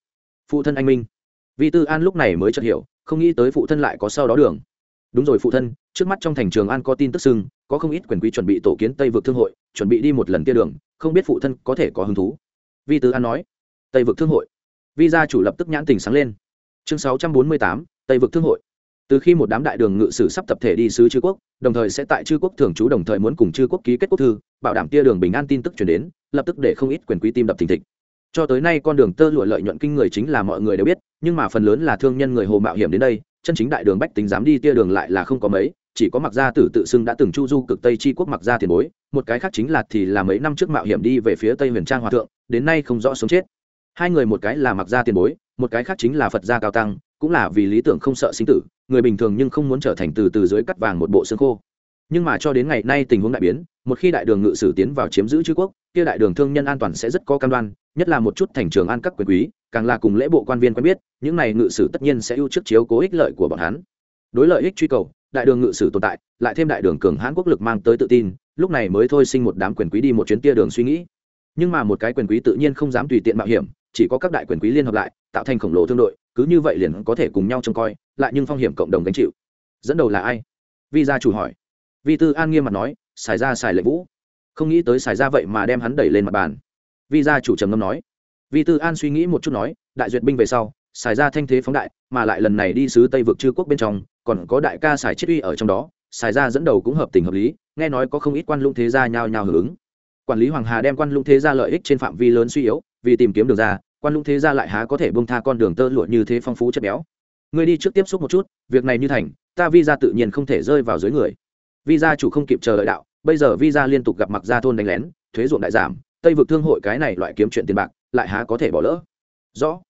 Phụ thân anh minh. Vi tư an lúc này mới chợt hiểu không nghĩ tới phụ thân lại có sau đó đường. Đúng rồi phụ thân trước mắt trong thành trường an có tin tức sưng, có không ít quyền quý chuẩn bị tổ kiến tây vực thương hội chuẩn bị đi một lần kia đường không biết phụ thân có thể có hứng thú. Vi tư an nói. Tây vực thương hội. Vi gia chủ lập tức nhãn tình sáng lên. Chương sáu trăm bốn mươi tám tây vực thương hội từ khi một đám đại đường ngự sử sắp tập thể đi sứ chư quốc, đồng thời sẽ tại chư quốc thường trú đồng thời muốn cùng chư quốc ký kết quốc thư, bảo đảm tia đường bình an tin tức chuyển đến, lập tức để không ít quyền quý tim đập thình thịch. Cho tới nay con đường tơ lụa lợi nhuận kinh người chính là mọi người đều biết, nhưng mà phần lớn là thương nhân người hồ mạo hiểm đến đây, chân chính đại đường bách tính dám đi tia đường lại là không có mấy, chỉ có mặc gia tử tự xưng đã từng chu du cực tây chi quốc mặc gia tiền bối, một cái khác chính là thì là mấy năm trước mạo hiểm đi về phía tây huyền trang hòa thượng, đến nay không rõ sống chết. Hai người một cái là mặc gia tiền bối, một cái khác chính là phật gia cao tăng, cũng là vì lý tưởng không sợ sinh tử người bình thường nhưng không muốn trở thành từ từ dưới cắt vàng một bộ xương khô. Nhưng mà cho đến ngày nay tình huống đại biến, một khi đại đường ngự sử tiến vào chiếm giữ chư quốc, kia đại đường thương nhân an toàn sẽ rất có cam đoan, nhất là một chút thành trường an các quyền quý, càng là cùng lễ bộ quan viên quen biết, những này ngự sử tất nhiên sẽ ưu trước chiếu cố ích lợi của bọn hắn. Đối lợi ích truy cầu, đại đường ngự sử tồn tại, lại thêm đại đường cường hãn quốc lực mang tới tự tin, lúc này mới thôi sinh một đám quyền quý đi một chuyến tia đường suy nghĩ. Nhưng mà một cái quyền quý tự nhiên không dám tùy tiện mạo hiểm, chỉ có các đại quyền quý liên hợp lại, tạo thành khổng lồ thương đội, cứ như vậy liền có thể cùng nhau trông coi lại nhưng phong hiểm cộng đồng gánh chịu. Dẫn đầu là ai? Vi gia chủ hỏi. Vi tư an nghiêm mặt nói, xài ra xài lệ vũ. Không nghĩ tới xài ra vậy mà đem hắn đẩy lên mặt bàn. Vi gia chủ trầm ngâm nói. Vi tư an suy nghĩ một chút nói, đại duyệt binh về sau, xài ra thanh thế phóng đại, mà lại lần này đi sứ tây vực chư quốc bên trong, còn có đại ca xài chiết uy ở trong đó, xài ra dẫn đầu cũng hợp tình hợp lý, nghe nói có không ít quan lũng thế gia nhao nhao hưởng ứng. Quản lý hoàng hà đem quan lũng thế gia lợi ích trên phạm vi lớn suy yếu, vì tìm kiếm đường ra, quan lũng thế gia lại há có thể bông tha con đường tơ lụa như thế phong phú chất béo. Ngươi đi trước tiếp xúc một chút, việc này như thành, ta vi tự nhiên không thể rơi vào dưới người. Vi gia chủ không kịp chờ đợi đạo, bây giờ vi liên tục gặp mặc gia thôn đánh lén, thuế ruộng đại giảm, tây vực thương hội cái này loại kiếm chuyện tiền bạc, lại há có thể bỏ lỡ. Rõ.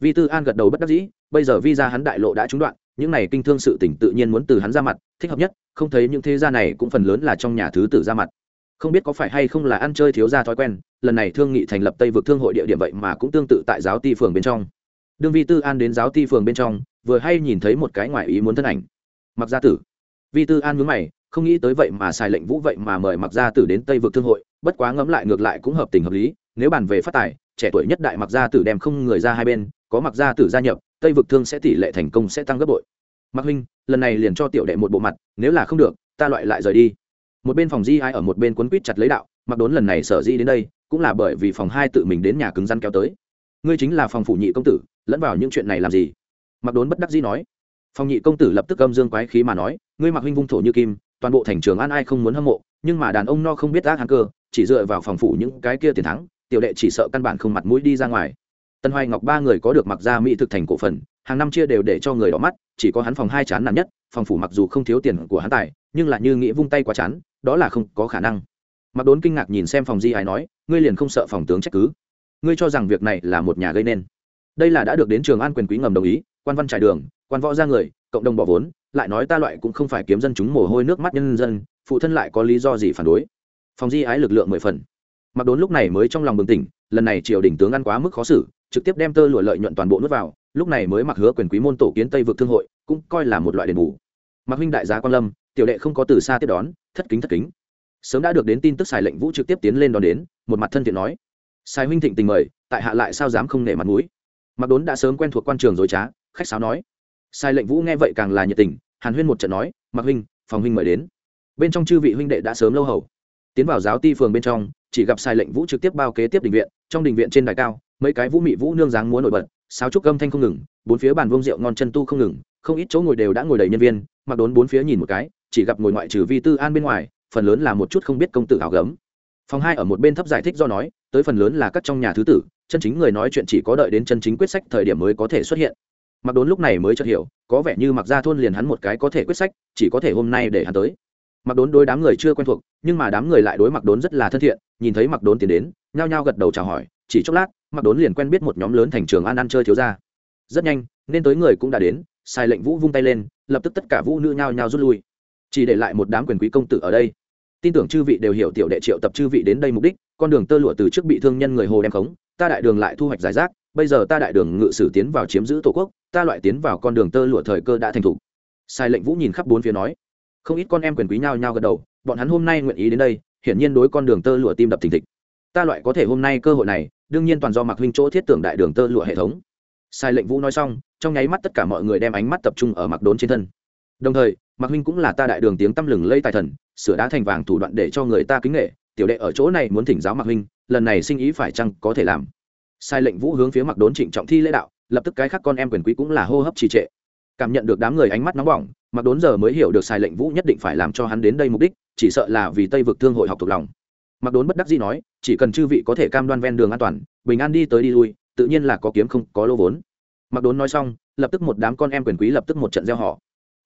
Vi tư an gật đầu bất đắc dĩ, bây giờ vi hắn đại lộ đã trúng đoạn, những này kinh thương sự tỉnh tự nhiên muốn từ hắn ra mặt, thích hợp nhất, không thấy những thế gia này cũng phần lớn là trong nhà thứ tử ra mặt. Không biết có phải hay không là ăn chơi thiếu gia thói quen, lần này thương nghị thành lập tây vực thương hội địa điểm vậy mà cũng tương tự tại giáo ti phường bên trong. Đương vi tư an đến giáo ti phường bên trong vừa hay nhìn thấy một cái ngoài ý muốn thân ảnh. Mặc gia tử. Vi tư an mướn mày, không nghĩ tới vậy mà xài lệnh vũ vậy mà mời mặc gia tử đến tây vực thương hội, bất quá ngẫm lại ngược lại cũng hợp tình hợp lý, nếu bàn về phát tài, trẻ tuổi nhất đại mặc gia tử đem không người ra hai bên, có mặc gia tử gia nhập, tây vực thương sẽ tỷ lệ thành công sẽ tăng gấp bội. Mặc huynh, lần này liền cho tiểu đệ một bộ mặt, nếu là không được, ta loại lại rời đi. Một bên phòng di ai ở một bên quấn quýt chặt lấy đạo mặc đốn lần này sở di đến đây, cũng là bởi vì phòng hai tự mình đến nhà cứng răn kéo tới. Ngươi chính là phòng phủ nhị công tử, lẫn vào những chuyện này làm gì? Mặc đốn bất đắc dĩ nói. Phong nhị công tử lập tức âm dương quái khí mà nói, ngươi mặc huynh vung thổ như kim, toàn bộ thành trường an ai không muốn hâm mộ, nhưng mà đàn ông no không biết ác hắn cơ, chỉ dựa vào phòng phủ những cái kia tiền thắng, tiểu đệ chỉ sợ căn bản không mặt mũi đi ra ngoài. Tân hoài ngọc ba người có được mặc ra mỹ thực thành cổ phần, hàng năm chia đều để cho người đỏ mắt, chỉ có hắn phòng hai chán nản nhất, phòng phủ mặc dù không thiếu tiền của hắn tài, nhưng là như nghĩ vung tay quá chán, đó là không có khả năng. Mặc đốn kinh ngạc nhìn xem phòng di ái nói, ngươi liền không sợ phòng tướng trách cứ? Ngươi cho rằng việc này là một nhà gây nên. Đây là đã được đến trường an quyền quý ngầm đồng ý quan văn trải đường, quan võ ra người, cộng đồng bỏ vốn, lại nói ta loại cũng không phải kiếm dân chúng mồ hôi nước mắt nhân dân, phụ thân lại có lý do gì phản đối. Phòng di ái lực lượng mười phần. Mặc đốn lúc này mới trong lòng bừng tỉnh, lần này triều đình tướng ăn quá mức khó xử, trực tiếp đem tơ lụa lợi nhuận toàn bộ nuốt vào, lúc này mới mặc hứa quyền quý môn tổ kiến tây vực thương hội, cũng coi là một loại đền bù. Mặc huynh đại gia quan lâm, tiểu đệ không có từ xa tiếp đón, thất kính thất kính. Sớm đã được đến tin tức xài lệnh vũ trực tiếp tiến lên đón đến, một mặt thân thiện nói. Sai huynh thịnh tình mời, tại hạ lại sao dám không nể mặt mũi? Mặc đốn đã sớm quen thuộc quan trường dối trá khách sáo nói. Sai lệnh vũ nghe vậy càng là nhiệt tình, hàn huyên một trận nói mặc huynh, phòng huynh mời đến. Bên trong chư vị huynh đệ đã sớm lâu hầu. Tiến vào giáo ti phường bên trong, chỉ gặp sai lệnh vũ trực tiếp bao kế tiếp đình viện, trong đình viện trên đài cao, mấy cái vũ mị vũ nương dáng múa nổi bật, sáo trúc âm thanh không ngừng, bốn phía bàn vông rượu ngon chân tu không ngừng, không ít chỗ ngồi đều đã ngồi đầy nhân viên, mặc đốn bốn phía nhìn một cái, chỉ gặp ngồi ngoại trừ vi tư an bên ngoài, phần lớn là một chút không biết công tử hào gấm. Phòng hai ở một bên thấp giải thích do nói, tới phần lớn là các trong nhà thứ tử, chân chính người nói chuyện chỉ có đợi đến chân chính quyết sách thời điểm mới có thể xuất hiện mặc đốn lúc này mới chợt hiểu, có vẻ như mặc ra thôn liền hắn một cái có thể quyết sách, chỉ có thể hôm nay để hắn tới. Mặc đốn đối đám người chưa quen thuộc, nhưng mà đám người lại đối mặc đốn rất là thân thiện, nhìn thấy mặc đốn tiến đến, nhao nhao gật đầu chào hỏi, chỉ chốc lát, mặc đốn liền quen biết một nhóm lớn thành trường an ăn chơi thiếu ra rất nhanh, nên tới người cũng đã đến, sai lệnh vũ vung tay lên, lập tức tất cả vũ nữ nhao nhao rút lui. Chỉ để lại một đám quyền quý công tử ở đây. Tin tưởng chư vị đều hiểu tiểu đệ triệu tập chư vị đến đây mục đích, con đường tơ lụa từ trước bị thương nhân người hồ đem khống, ta đại đường lại thu hoạch giải rác bây giờ ta đại đường ngự sử tiến vào chiếm giữ tổ quốc, ta loại tiến vào con đường tơ lụa thời cơ đã thành thục. Sai lệnh vũ nhìn khắp bốn phía nói. Không ít con em quyền quý nhao nhao gật đầu, bọn hắn hôm nay nguyện ý đến đây, hiển nhiên đối con đường tơ lụa tim đập thình thịch. Ta loại có thể hôm nay cơ hội này, đương nhiên toàn do mặc huynh chỗ thiết tưởng đại đường tơ lụa hệ thống. Sai lệnh vũ nói xong, trong nháy mắt tất cả mọi người đem ánh mắt tập trung ở mặc đốn trên thân. Đồng thời mặc huynh cũng là ta đại đường tiếng tăm lừng lây tài thần, sửa đá thành vàng thủ đoạn để cho người ta kính nghệ tiểu đệ ở chỗ này muốn thỉnh giáo mặc huynh, lần này sinh ý phải chăng có thể làm? Sai lệnh vũ hướng phía mặc đốn trịnh trọng thi lễ đạo, lập tức cái khác con em quyền quý cũng là hô hấp trì trệ. Cảm nhận được đám người ánh mắt nóng bỏng, mặc đốn giờ mới hiểu được sai lệnh vũ nhất định phải làm cho hắn đến đây mục đích, chỉ sợ là vì tây vực thương hội học thuộc lòng. Mặc đốn bất đắc dĩ nói, chỉ cần chư vị có thể cam đoan ven đường an toàn, bình an đi tới đi lui, tự nhiên là có kiếm không có lô vốn. Mặc đốn nói xong, lập tức một đám con em quyền quý lập tức một trận gieo họ.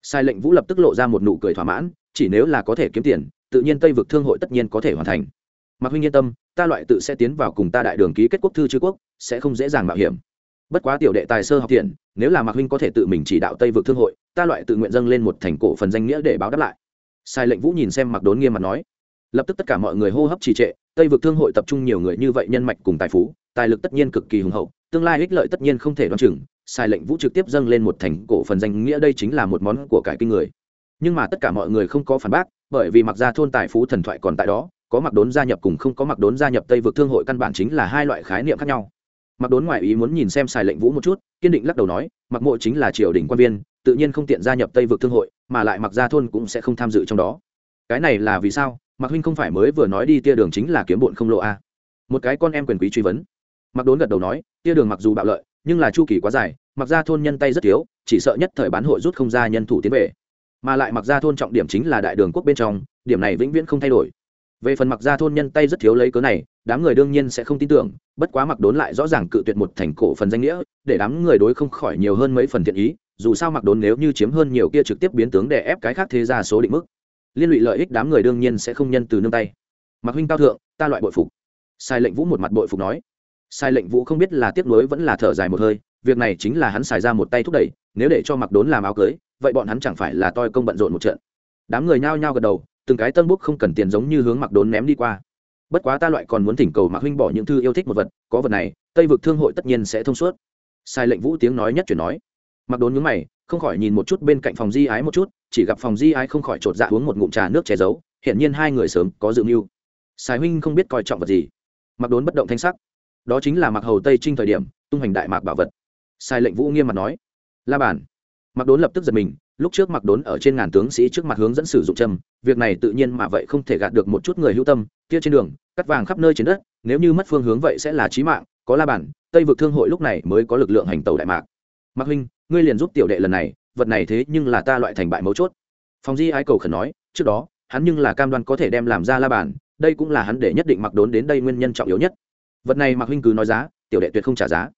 Sai lệnh vũ lập tức lộ ra một nụ cười thỏa mãn, chỉ nếu là có thể kiếm tiền, tự nhiên tây vực thương hội tất nhiên có thể hoàn thành. Mặc huynh yên tâm ta loại tự sẽ tiến vào cùng ta đại đường ký kết quốc thư chư quốc, sẽ không dễ dàng mạo hiểm. Bất quá tiểu đệ tài sơ học tiền nếu là mạc huynh có thể tự mình chỉ đạo tây vực thương hội, ta loại tự nguyện dâng lên một thành cổ phần danh nghĩa để báo đáp lại. Sai lệnh vũ nhìn xem mặc đốn nghiêm mặt nói. Lập tức tất cả mọi người hô hấp trì trệ, tây vực thương hội tập trung nhiều người như vậy nhân mạch cùng tài phú, tài lực tất nhiên cực kỳ hùng hậu, tương lai ích lợi tất nhiên không thể đoán chừng, sai lệnh vũ trực tiếp dâng lên một thành cổ phần danh nghĩa đây chính là một món của cải kinh người. Nhưng mà tất cả mọi người không có phản bác, bởi vì mặc ra thôn tài phú thần thoại còn tại đó có mặc đốn gia nhập cùng không có mặc đốn gia nhập tây vực thương hội căn bản chính là hai loại khái niệm khác nhau. Mặc đốn ngoại ý muốn nhìn xem xài lệnh vũ một chút, kiên định lắc đầu nói, mặc mộ chính là triều đình quan viên, tự nhiên không tiện gia nhập tây vực thương hội, mà lại mặc gia thôn cũng sẽ không tham dự trong đó. Cái này là vì sao? Mặc huynh không phải mới vừa nói đi tia đường chính là kiếm bụn không lộ a à. một cái con em quyền quý truy vấn. Mặc đốn gật đầu nói, tia đường mặc dù bạo lợi, nhưng là chu kỳ quá dài, mặc gia thôn nhân tay rất thiếu, chỉ sợ nhất thời bán hội rút không ra nhân thủ tiến về. Mà lại mặc gia thôn trọng điểm chính là đại đường quốc bên trong, điểm này vĩnh viễn không thay đổi về phần mặc gia thôn nhân tay rất thiếu lấy cớ này, đám người đương nhiên sẽ không tin tưởng, bất quá mặc đốn lại rõ ràng cự tuyệt một thành cổ phần danh nghĩa, để đám người đối không khỏi nhiều hơn mấy phần thiện ý, dù sao mặc đốn nếu như chiếm hơn nhiều kia trực tiếp biến tướng để ép cái khác thế ra số định mức. Liên lụy lợi ích đám người đương nhiên sẽ không nhân từ nương tay. Mặc huynh cao thượng, ta loại bội phục. Sai lệnh vũ một mặt bội phục nói. Sai lệnh vũ không biết là tiếc nuối vẫn là thở dài một hơi, việc này chính là hắn xài ra một tay thúc đẩy, nếu để cho mặc đốn làm áo cưới, vậy bọn hắn chẳng phải là toi công bận rộn một trận. Đám người nhao nhao gật đầu từng cái tân bút không cần tiền giống như hướng mặc đốn ném đi qua. Bất quá ta loại còn muốn thỉnh cầu mạc huynh bỏ những thư yêu thích một vật, có vật này, tây vực thương hội tất nhiên sẽ thông suốt. Sai lệnh vũ tiếng nói nhất chuyển nói. Mặc đốn nhướng mày, không khỏi nhìn một chút bên cạnh phòng di ái một chút, chỉ gặp phòng di ái không khỏi chột dạ uống một ngụm trà nước che giấu, hiển nhiên hai người sớm có dự mưu. Sai huynh không biết coi trọng vật gì. Mặc đốn bất động thanh sắc. Đó chính là mặc hầu tây trinh thời điểm, tung hành đại mạc bảo vật. Sai lệnh vũ nghiêm mặt nói. La bản mặc đốn lập tức giật mình lúc trước mặc đốn ở trên ngàn tướng sĩ trước mặt hướng dẫn sử dụng châm, việc này tự nhiên mà vậy không thể gạt được một chút người hữu tâm, kia trên đường, cắt vàng khắp nơi trên đất, nếu như mất phương hướng vậy sẽ là chí mạng, có la bản, tây vực thương hội lúc này mới có lực lượng hành tàu đại mạc. Mạc huynh, ngươi liền giúp tiểu đệ lần này, vật này thế nhưng là ta loại thành bại mấu chốt. Phòng di ái cầu khẩn nói, trước đó, hắn nhưng là cam đoan có thể đem làm ra la bản, đây cũng là hắn để nhất định mặc đốn đến đây nguyên nhân trọng yếu nhất. Vật này mạc huynh cứ nói giá, tiểu đệ tuyệt không trả giá.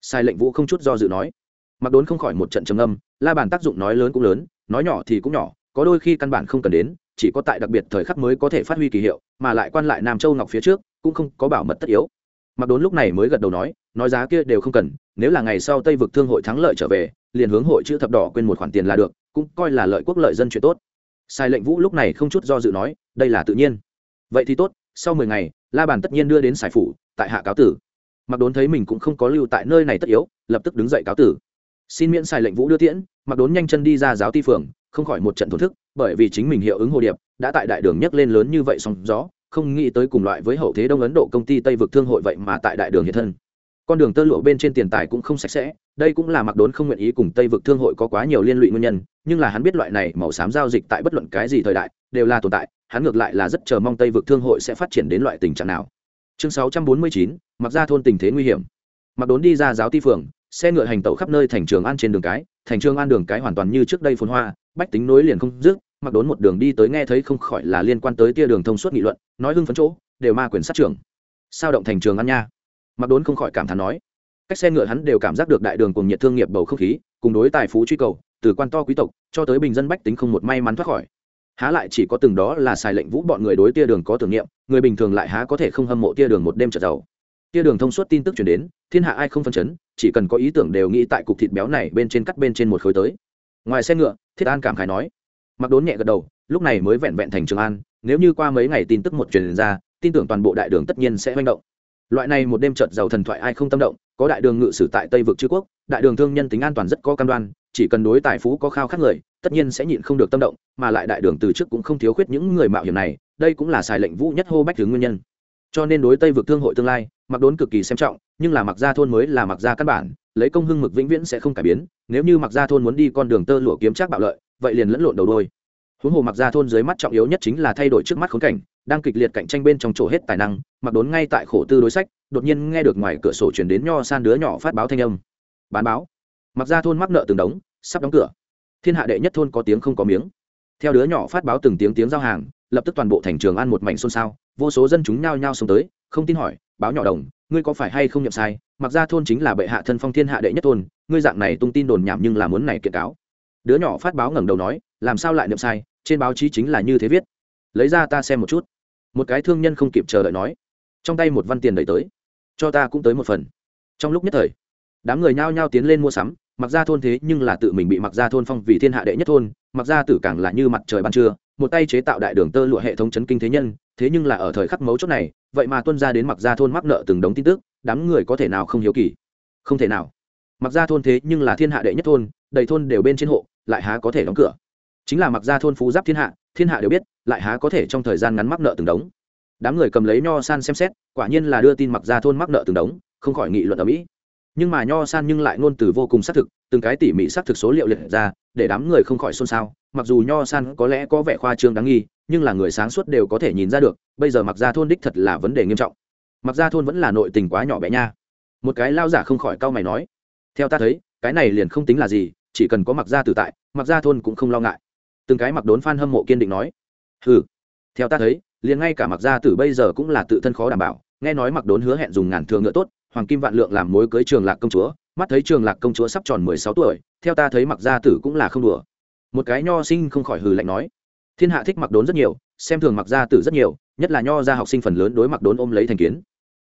Sai lệnh vũ không chút do dự nói mặc đốn không khỏi một trận trầm âm la bàn tác dụng nói lớn cũng lớn, nói nhỏ thì cũng nhỏ, có đôi khi căn bản không cần đến, chỉ có tại đặc biệt thời khắc mới có thể phát huy kỳ hiệu, mà lại quan lại nam châu ngọc phía trước, cũng không có bảo mật tất yếu. Mặc đốn lúc này mới gật đầu nói nói giá kia đều không cần, nếu là ngày sau tây vực thương hội thắng lợi trở về, liền hướng hội chữ thập đỏ quên một khoản tiền là được, cũng coi là lợi quốc lợi dân chuyện tốt. Sai lệnh vũ lúc này không chút do dự nói, đây là tự nhiên. Vậy thì tốt, sau mười ngày, la bàn tất nhiên đưa đến sài phủ, tại hạ cáo tử. Mặc đốn thấy mình cũng không có lưu tại nơi này tất yếu, lập tức đứng dậy cáo tử xin miễn sai lệnh vũ đưa tiễn mặc đốn nhanh chân đi ra giáo ti phường không khỏi một trận thổn thức bởi vì chính mình hiệu ứng hồ điệp đã tại đại đường nhấc lên lớn như vậy song gió không nghĩ tới cùng loại với hậu thế đông ấn độ công ty tây vực thương hội vậy mà tại đại đường hiện thân. Con đường tơ lụa bên trên tiền tài cũng không sạch sẽ đây cũng là mặc đốn không nguyện ý cùng tây vực thương hội có quá nhiều liên lụy nguyên nhân nhưng là hắn biết loại này màu xám giao dịch tại bất luận cái gì thời đại đều là tồn tại hắn ngược lại là rất chờ mong tây vực thương hội sẽ phát triển đến loại tình trạng nào. Chương 649, mặc ra thôn tình thế nguy hiểm. Mặc đốn đi ra giáo ti phường xe ngựa hành tẩu khắp nơi thành trường an trên đường cái, thành trường an đường cái hoàn toàn như trước đây phồn hoa, bách tính nối liền không dứt, mặc đốn một đường đi tới nghe thấy không khỏi là liên quan tới tia đường thông suốt nghị luận, nói hưng phấn chỗ, đều ma quyền sát trưởng. Sao động thành trường an nha? Mặc đốn không khỏi cảm thán nói. Cách xe ngựa hắn đều cảm giác được đại đường cùng nhiệt thương nghiệp bầu không khí, cùng đối tài phú truy cầu, từ quan to quý tộc, cho tới bình dân bách tính không một may mắn thoát khỏi. Há lại chỉ có từng đó là xài lệnh vũ bọn người đối tia đường có tưởng niệm, người bình thường lại há có thể không hâm mộ tia đường một đêm trở giàu kia đường thông suốt tin tức chuyển đến, thiên hạ ai không phân chấn, chỉ cần có ý tưởng đều nghĩ tại cục thịt béo này bên trên cắt bên trên một khối tới. Ngoài xe ngựa, thiết an cảm khải nói. Mặc đốn nhẹ gật đầu, lúc này mới vẹn vẹn thành trường an, nếu như qua mấy ngày tin tức một truyền ra, tin tưởng toàn bộ đại đường tất nhiên sẽ manh động. Loại này một đêm trợt giàu thần thoại ai không tâm động, có đại đường ngự sử tại tây vực chư quốc, đại đường thương nhân tính an toàn rất có cam đoan, chỉ cần đối tài phú có khao khát người, tất nhiên sẽ nhịn không được tâm động, mà lại đại đường từ trước cũng không thiếu khuyết những người mạo hiểm này, đây cũng là xài lệnh vũ nhất hô bách thứ nguyên nhân. Cho nên đối tây vực thương hội tương lai mặc đốn cực kỳ xem trọng, nhưng là mặc gia thôn mới là mặc gia căn bản, lấy công hưng mực vĩnh viễn sẽ không cải biến, nếu như mặc gia thôn muốn đi con đường tơ lụa kiếm trác bạo lợi, vậy liền lẫn lộn đầu đôi. Huống hồ mặc gia thôn dưới mắt trọng yếu nhất chính là thay đổi trước mắt khốn cảnh, đang kịch liệt cạnh tranh bên trong chỗ hết tài năng, mặc đốn ngay tại khổ tư đối sách, đột nhiên nghe được ngoài cửa sổ chuyển đến nho san đứa nhỏ phát báo thanh âm. Bán báo. Mặc gia thôn mắc nợ từng đống, sắp đóng cửa. Thiên hạ đệ nhất thôn có tiếng không có miếng. Theo đứa nhỏ phát báo từng tiếng tiếng giao hàng, lập tức toàn bộ thành trường ăn một mảnh xôn xao, vô số dân chúng nhao nhao xông tới, không tin hỏi báo nhỏ đồng, ngươi có phải hay không nhậm sai, mặc ra thôn chính là bệ hạ thân phong thiên hạ đệ nhất thôn, ngươi dạng này tung tin đồn nhảm nhưng là muốn này kiện cáo. Đứa nhỏ phát báo ngẩng đầu nói, làm sao lại nhậm sai, trên báo chí chính là như thế viết. Lấy ra ta xem một chút. Một cái thương nhân không kịp chờ đợi nói, trong tay một văn tiền đẩy tới, cho ta cũng tới một phần. Trong lúc nhất thời, đám người nhao nhao tiến lên mua sắm, mặc ra thôn thế nhưng là tự mình bị mặc ra thôn phong vì thiên hạ đệ nhất thôn, mặc ra tử càng là như mặt trời ban trưa, một tay chế tạo đại đường tơ lụa hệ thống chấn kinh thế nhân, thế nhưng là ở thời khắc mấu chốt này vậy mà tuân ra đến mặc gia thôn mắc nợ từng đống tin tức, đám người có thể nào không hiếu kỳ? Không thể nào. Mặc gia thôn thế nhưng là thiên hạ đệ nhất thôn, đầy thôn đều bên trên hộ, lại há có thể đóng cửa? Chính là mặc gia thôn phú giáp thiên hạ thiên hạ đều biết, lại há có thể trong thời gian ngắn mắc nợ từng đống? Đám người cầm lấy nho san xem xét, quả nhiên là đưa tin mặc gia thôn mắc nợ từng đống, không khỏi nghị luận ở mỹ. Nhưng mà nho san nhưng lại ngôn từ vô cùng xác thực, từng cái tỉ mỉ xác thực số liệu liệt ra, để đám người không khỏi xôn xao, mặc dù nho san có lẽ có vẻ khoa trương đáng nghi nhưng là người sáng suốt đều có thể nhìn ra được, bây giờ mặc ra thôn đích thật là vấn đề nghiêm trọng. Mặc ra thôn vẫn là nội tình quá nhỏ bé nha. Một cái lao giả không khỏi cau mày nói, theo ta thấy, cái này liền không tính là gì, chỉ cần có mặc ra tử tại mặc ra thôn cũng không lo ngại. Từng cái mặc đốn phan hâm mộ kiên định nói ừ theo ta thấy, liền ngay cả mặc gia tử bây giờ cũng là tự thân khó đảm bảo, nghe nói mặc đốn hứa hẹn dùng ngàn thừa ngựa tốt, hoàng kim vạn lượng làm mối cưới trường lạc công chúa, mắt thấy trường lạc công chúa sắp tròn mười sáu tuổi, theo ta thấy mặc gia tử cũng là không đùa. Một cái nho sinh không khỏi hừ lạnh nói thiên hạ thích mặc đốn rất nhiều, xem thường mặc gia tử rất nhiều, nhất là nho gia học sinh phần lớn đối mặc đốn ôm lấy thành kiến.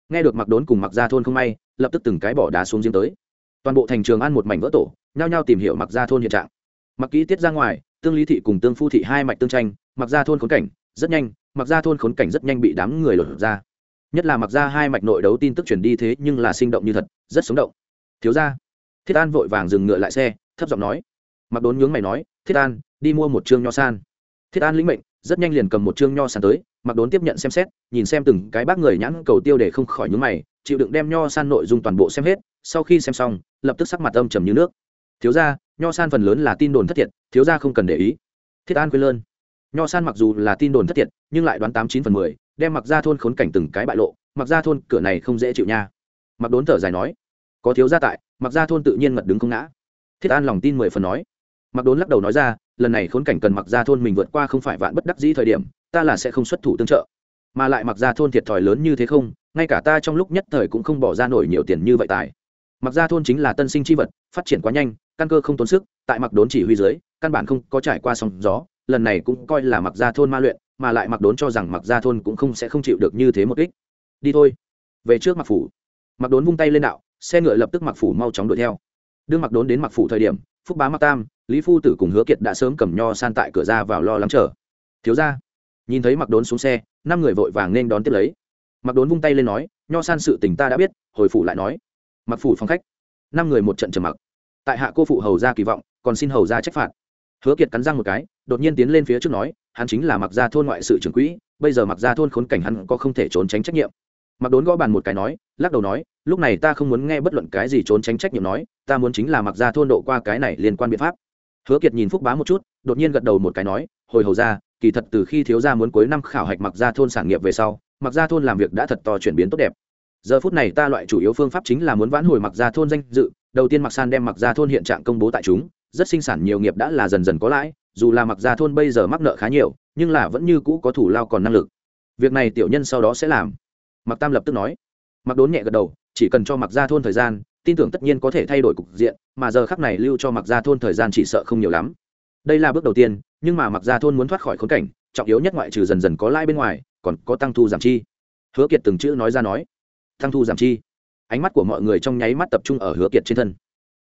Nghe được mặc đốn cùng mặc gia thôn không may, lập tức từng cái bỏ đá xuống giếng tới. Toàn bộ thành trường ăn một mảnh vỡ tổ, nhao nhao tìm hiểu mặc gia thôn hiện trạng. Mặc kỹ tiết ra ngoài, tương lý thị cùng tương phu thị hai mạch tương tranh, mặc gia thôn khốn cảnh rất nhanh, mặc gia thôn khốn cảnh rất nhanh bị đám người lột ra. Nhất là mặc gia hai mạch nội đấu tin tức truyền đi thế nhưng là sinh động như thật, rất sống động. Thiếu ra thiết an vội vàng dừng ngựa lại xe, thấp giọng nói. Mặc đốn nhướng mày nói, thiết an, đi mua một chương nho san thiết an lĩnh mệnh, rất nhanh liền cầm một chương nho san tới, mặc đốn tiếp nhận xem xét, nhìn xem từng cái bác người nhãn cầu tiêu để không khỏi nhúng mày, chịu đựng đem nho san nội dung toàn bộ xem hết, sau khi xem xong, lập tức sắc mặt âm trầm như nước. Thiếu ra nho san phần lớn là tin đồn thất thiệt, thiếu ra không cần để ý. Thiết an quên lơn. Nho san mặc dù là tin đồn thất thiệt, nhưng lại đoán tám chín phần mười, đem mặc ra thôn khốn cảnh từng cái bại lộ, mặc ra thôn cửa này không dễ chịu nha. Mặc đốn thở dài nói, có thiếu gia tại, mặc ra thôn tự nhiên ngật đứng không ngã. Thiết an lòng tin mười phần nói. Mặc đốn lắc đầu nói ra lần này khốn cảnh cần mặc ra thôn mình vượt qua không phải vạn bất đắc dĩ thời điểm, ta là sẽ không xuất thủ tương trợ. Mà lại mặc ra thôn thiệt thòi lớn như thế không, ngay cả ta trong lúc nhất thời cũng không bỏ ra nổi nhiều tiền như vậy tài. Mặc ra thôn chính là tân sinh c h i vật, phát triển quá nhanh, căn cơ không tốn sức, tại mặc đốn chỉ huy dưới, căn bản không có trải qua sóng gió, lần này cũng coi là mặc ra thôn ma luyện, mà lại mặc đốn cho rằng mặc ra thôn cũng không sẽ không chịu được như thế một ích đi thôi. Về trước mặc phủ. Mặc đốn vung tay lên đạo, xe ngựa lập tức mặc phủ mau chóng đuổi theo. Đương mặc đốn đến mặc phủ thời điểm phúc bá mặc tam, lý phu tử cùng hứa kiệt đã sớm cầm nho san tại cửa ra vào lo lắng chờ. Thiếu ra nhìn thấy mặc đốn xuống xe, năm người vội vàng nên đón tiếp lấy. Mặc đốn vung tay lên nói, nho san sự tình ta đã biết, hồi phủ lại nói. Mặc phủ phòng khách. Năm người một trận trầm mặc. Tại hạ cô phụ hầu ra kỳ vọng, còn xin hầu ra trách phạt. Hứa kiệt cắn răng một cái, đột nhiên tiến lên phía trước nói, hắn chính là mặc gia thôn ngoại sự trưởng quỹ, bây giờ mặc gia thôn khốn cảnh hắn có không thể trốn tránh trách nhiệm mặc đốn gõ bàn một cái nói, lắc đầu nói, lúc này ta không muốn nghe bất luận cái gì trốn tránh trách nhiệm nói, ta muốn chính là mặc gia thôn độ qua cái này liên quan biện pháp. Hứa kiệt nhìn phúc bá một chút, đột nhiên gật đầu một cái nói, hồi hầu ra, kỳ thật từ khi thiếu gia muốn cuối năm khảo hạch mặc gia thôn sản nghiệp về sau, mặc gia thôn làm việc đã thật to chuyển biến tốt đẹp. Giờ phút này ta loại chủ yếu phương pháp chính là muốn vãn hồi mặc gia thôn danh dự, đầu tiên mặc san đem mặc gia thôn hiện trạng công bố tại chúng, rất sinh sản nhiều nghiệp đã là dần dần có lãi, dù là mặc gia thôn bây giờ mắc nợ khá nhiều, nhưng là vẫn như cũ có thủ lao còn năng lực. Việc này tiểu nhân sau đó sẽ làm mặc tam lập tức nói. Mặc đốn nhẹ gật đầu, chỉ cần cho mặc gia thôn thời gian, tin tưởng tất nhiên có thể thay đổi cục diện, mà giờ khắc này lưu cho mặc gia thôn thời gian chỉ sợ không nhiều lắm. Đây là bước đầu tiên, nhưng mà mặc gia thôn muốn thoát khỏi khốn cảnh, trọng yếu nhất ngoại trừ dần dần có lãi bên ngoài, còn có tăng thu giảm chi. Hứa kiệt từng chữ nói ra nói. Tăng thu giảm chi. Ánh mắt của mọi người trong nháy mắt tập trung ở hứa kiệt trên thân.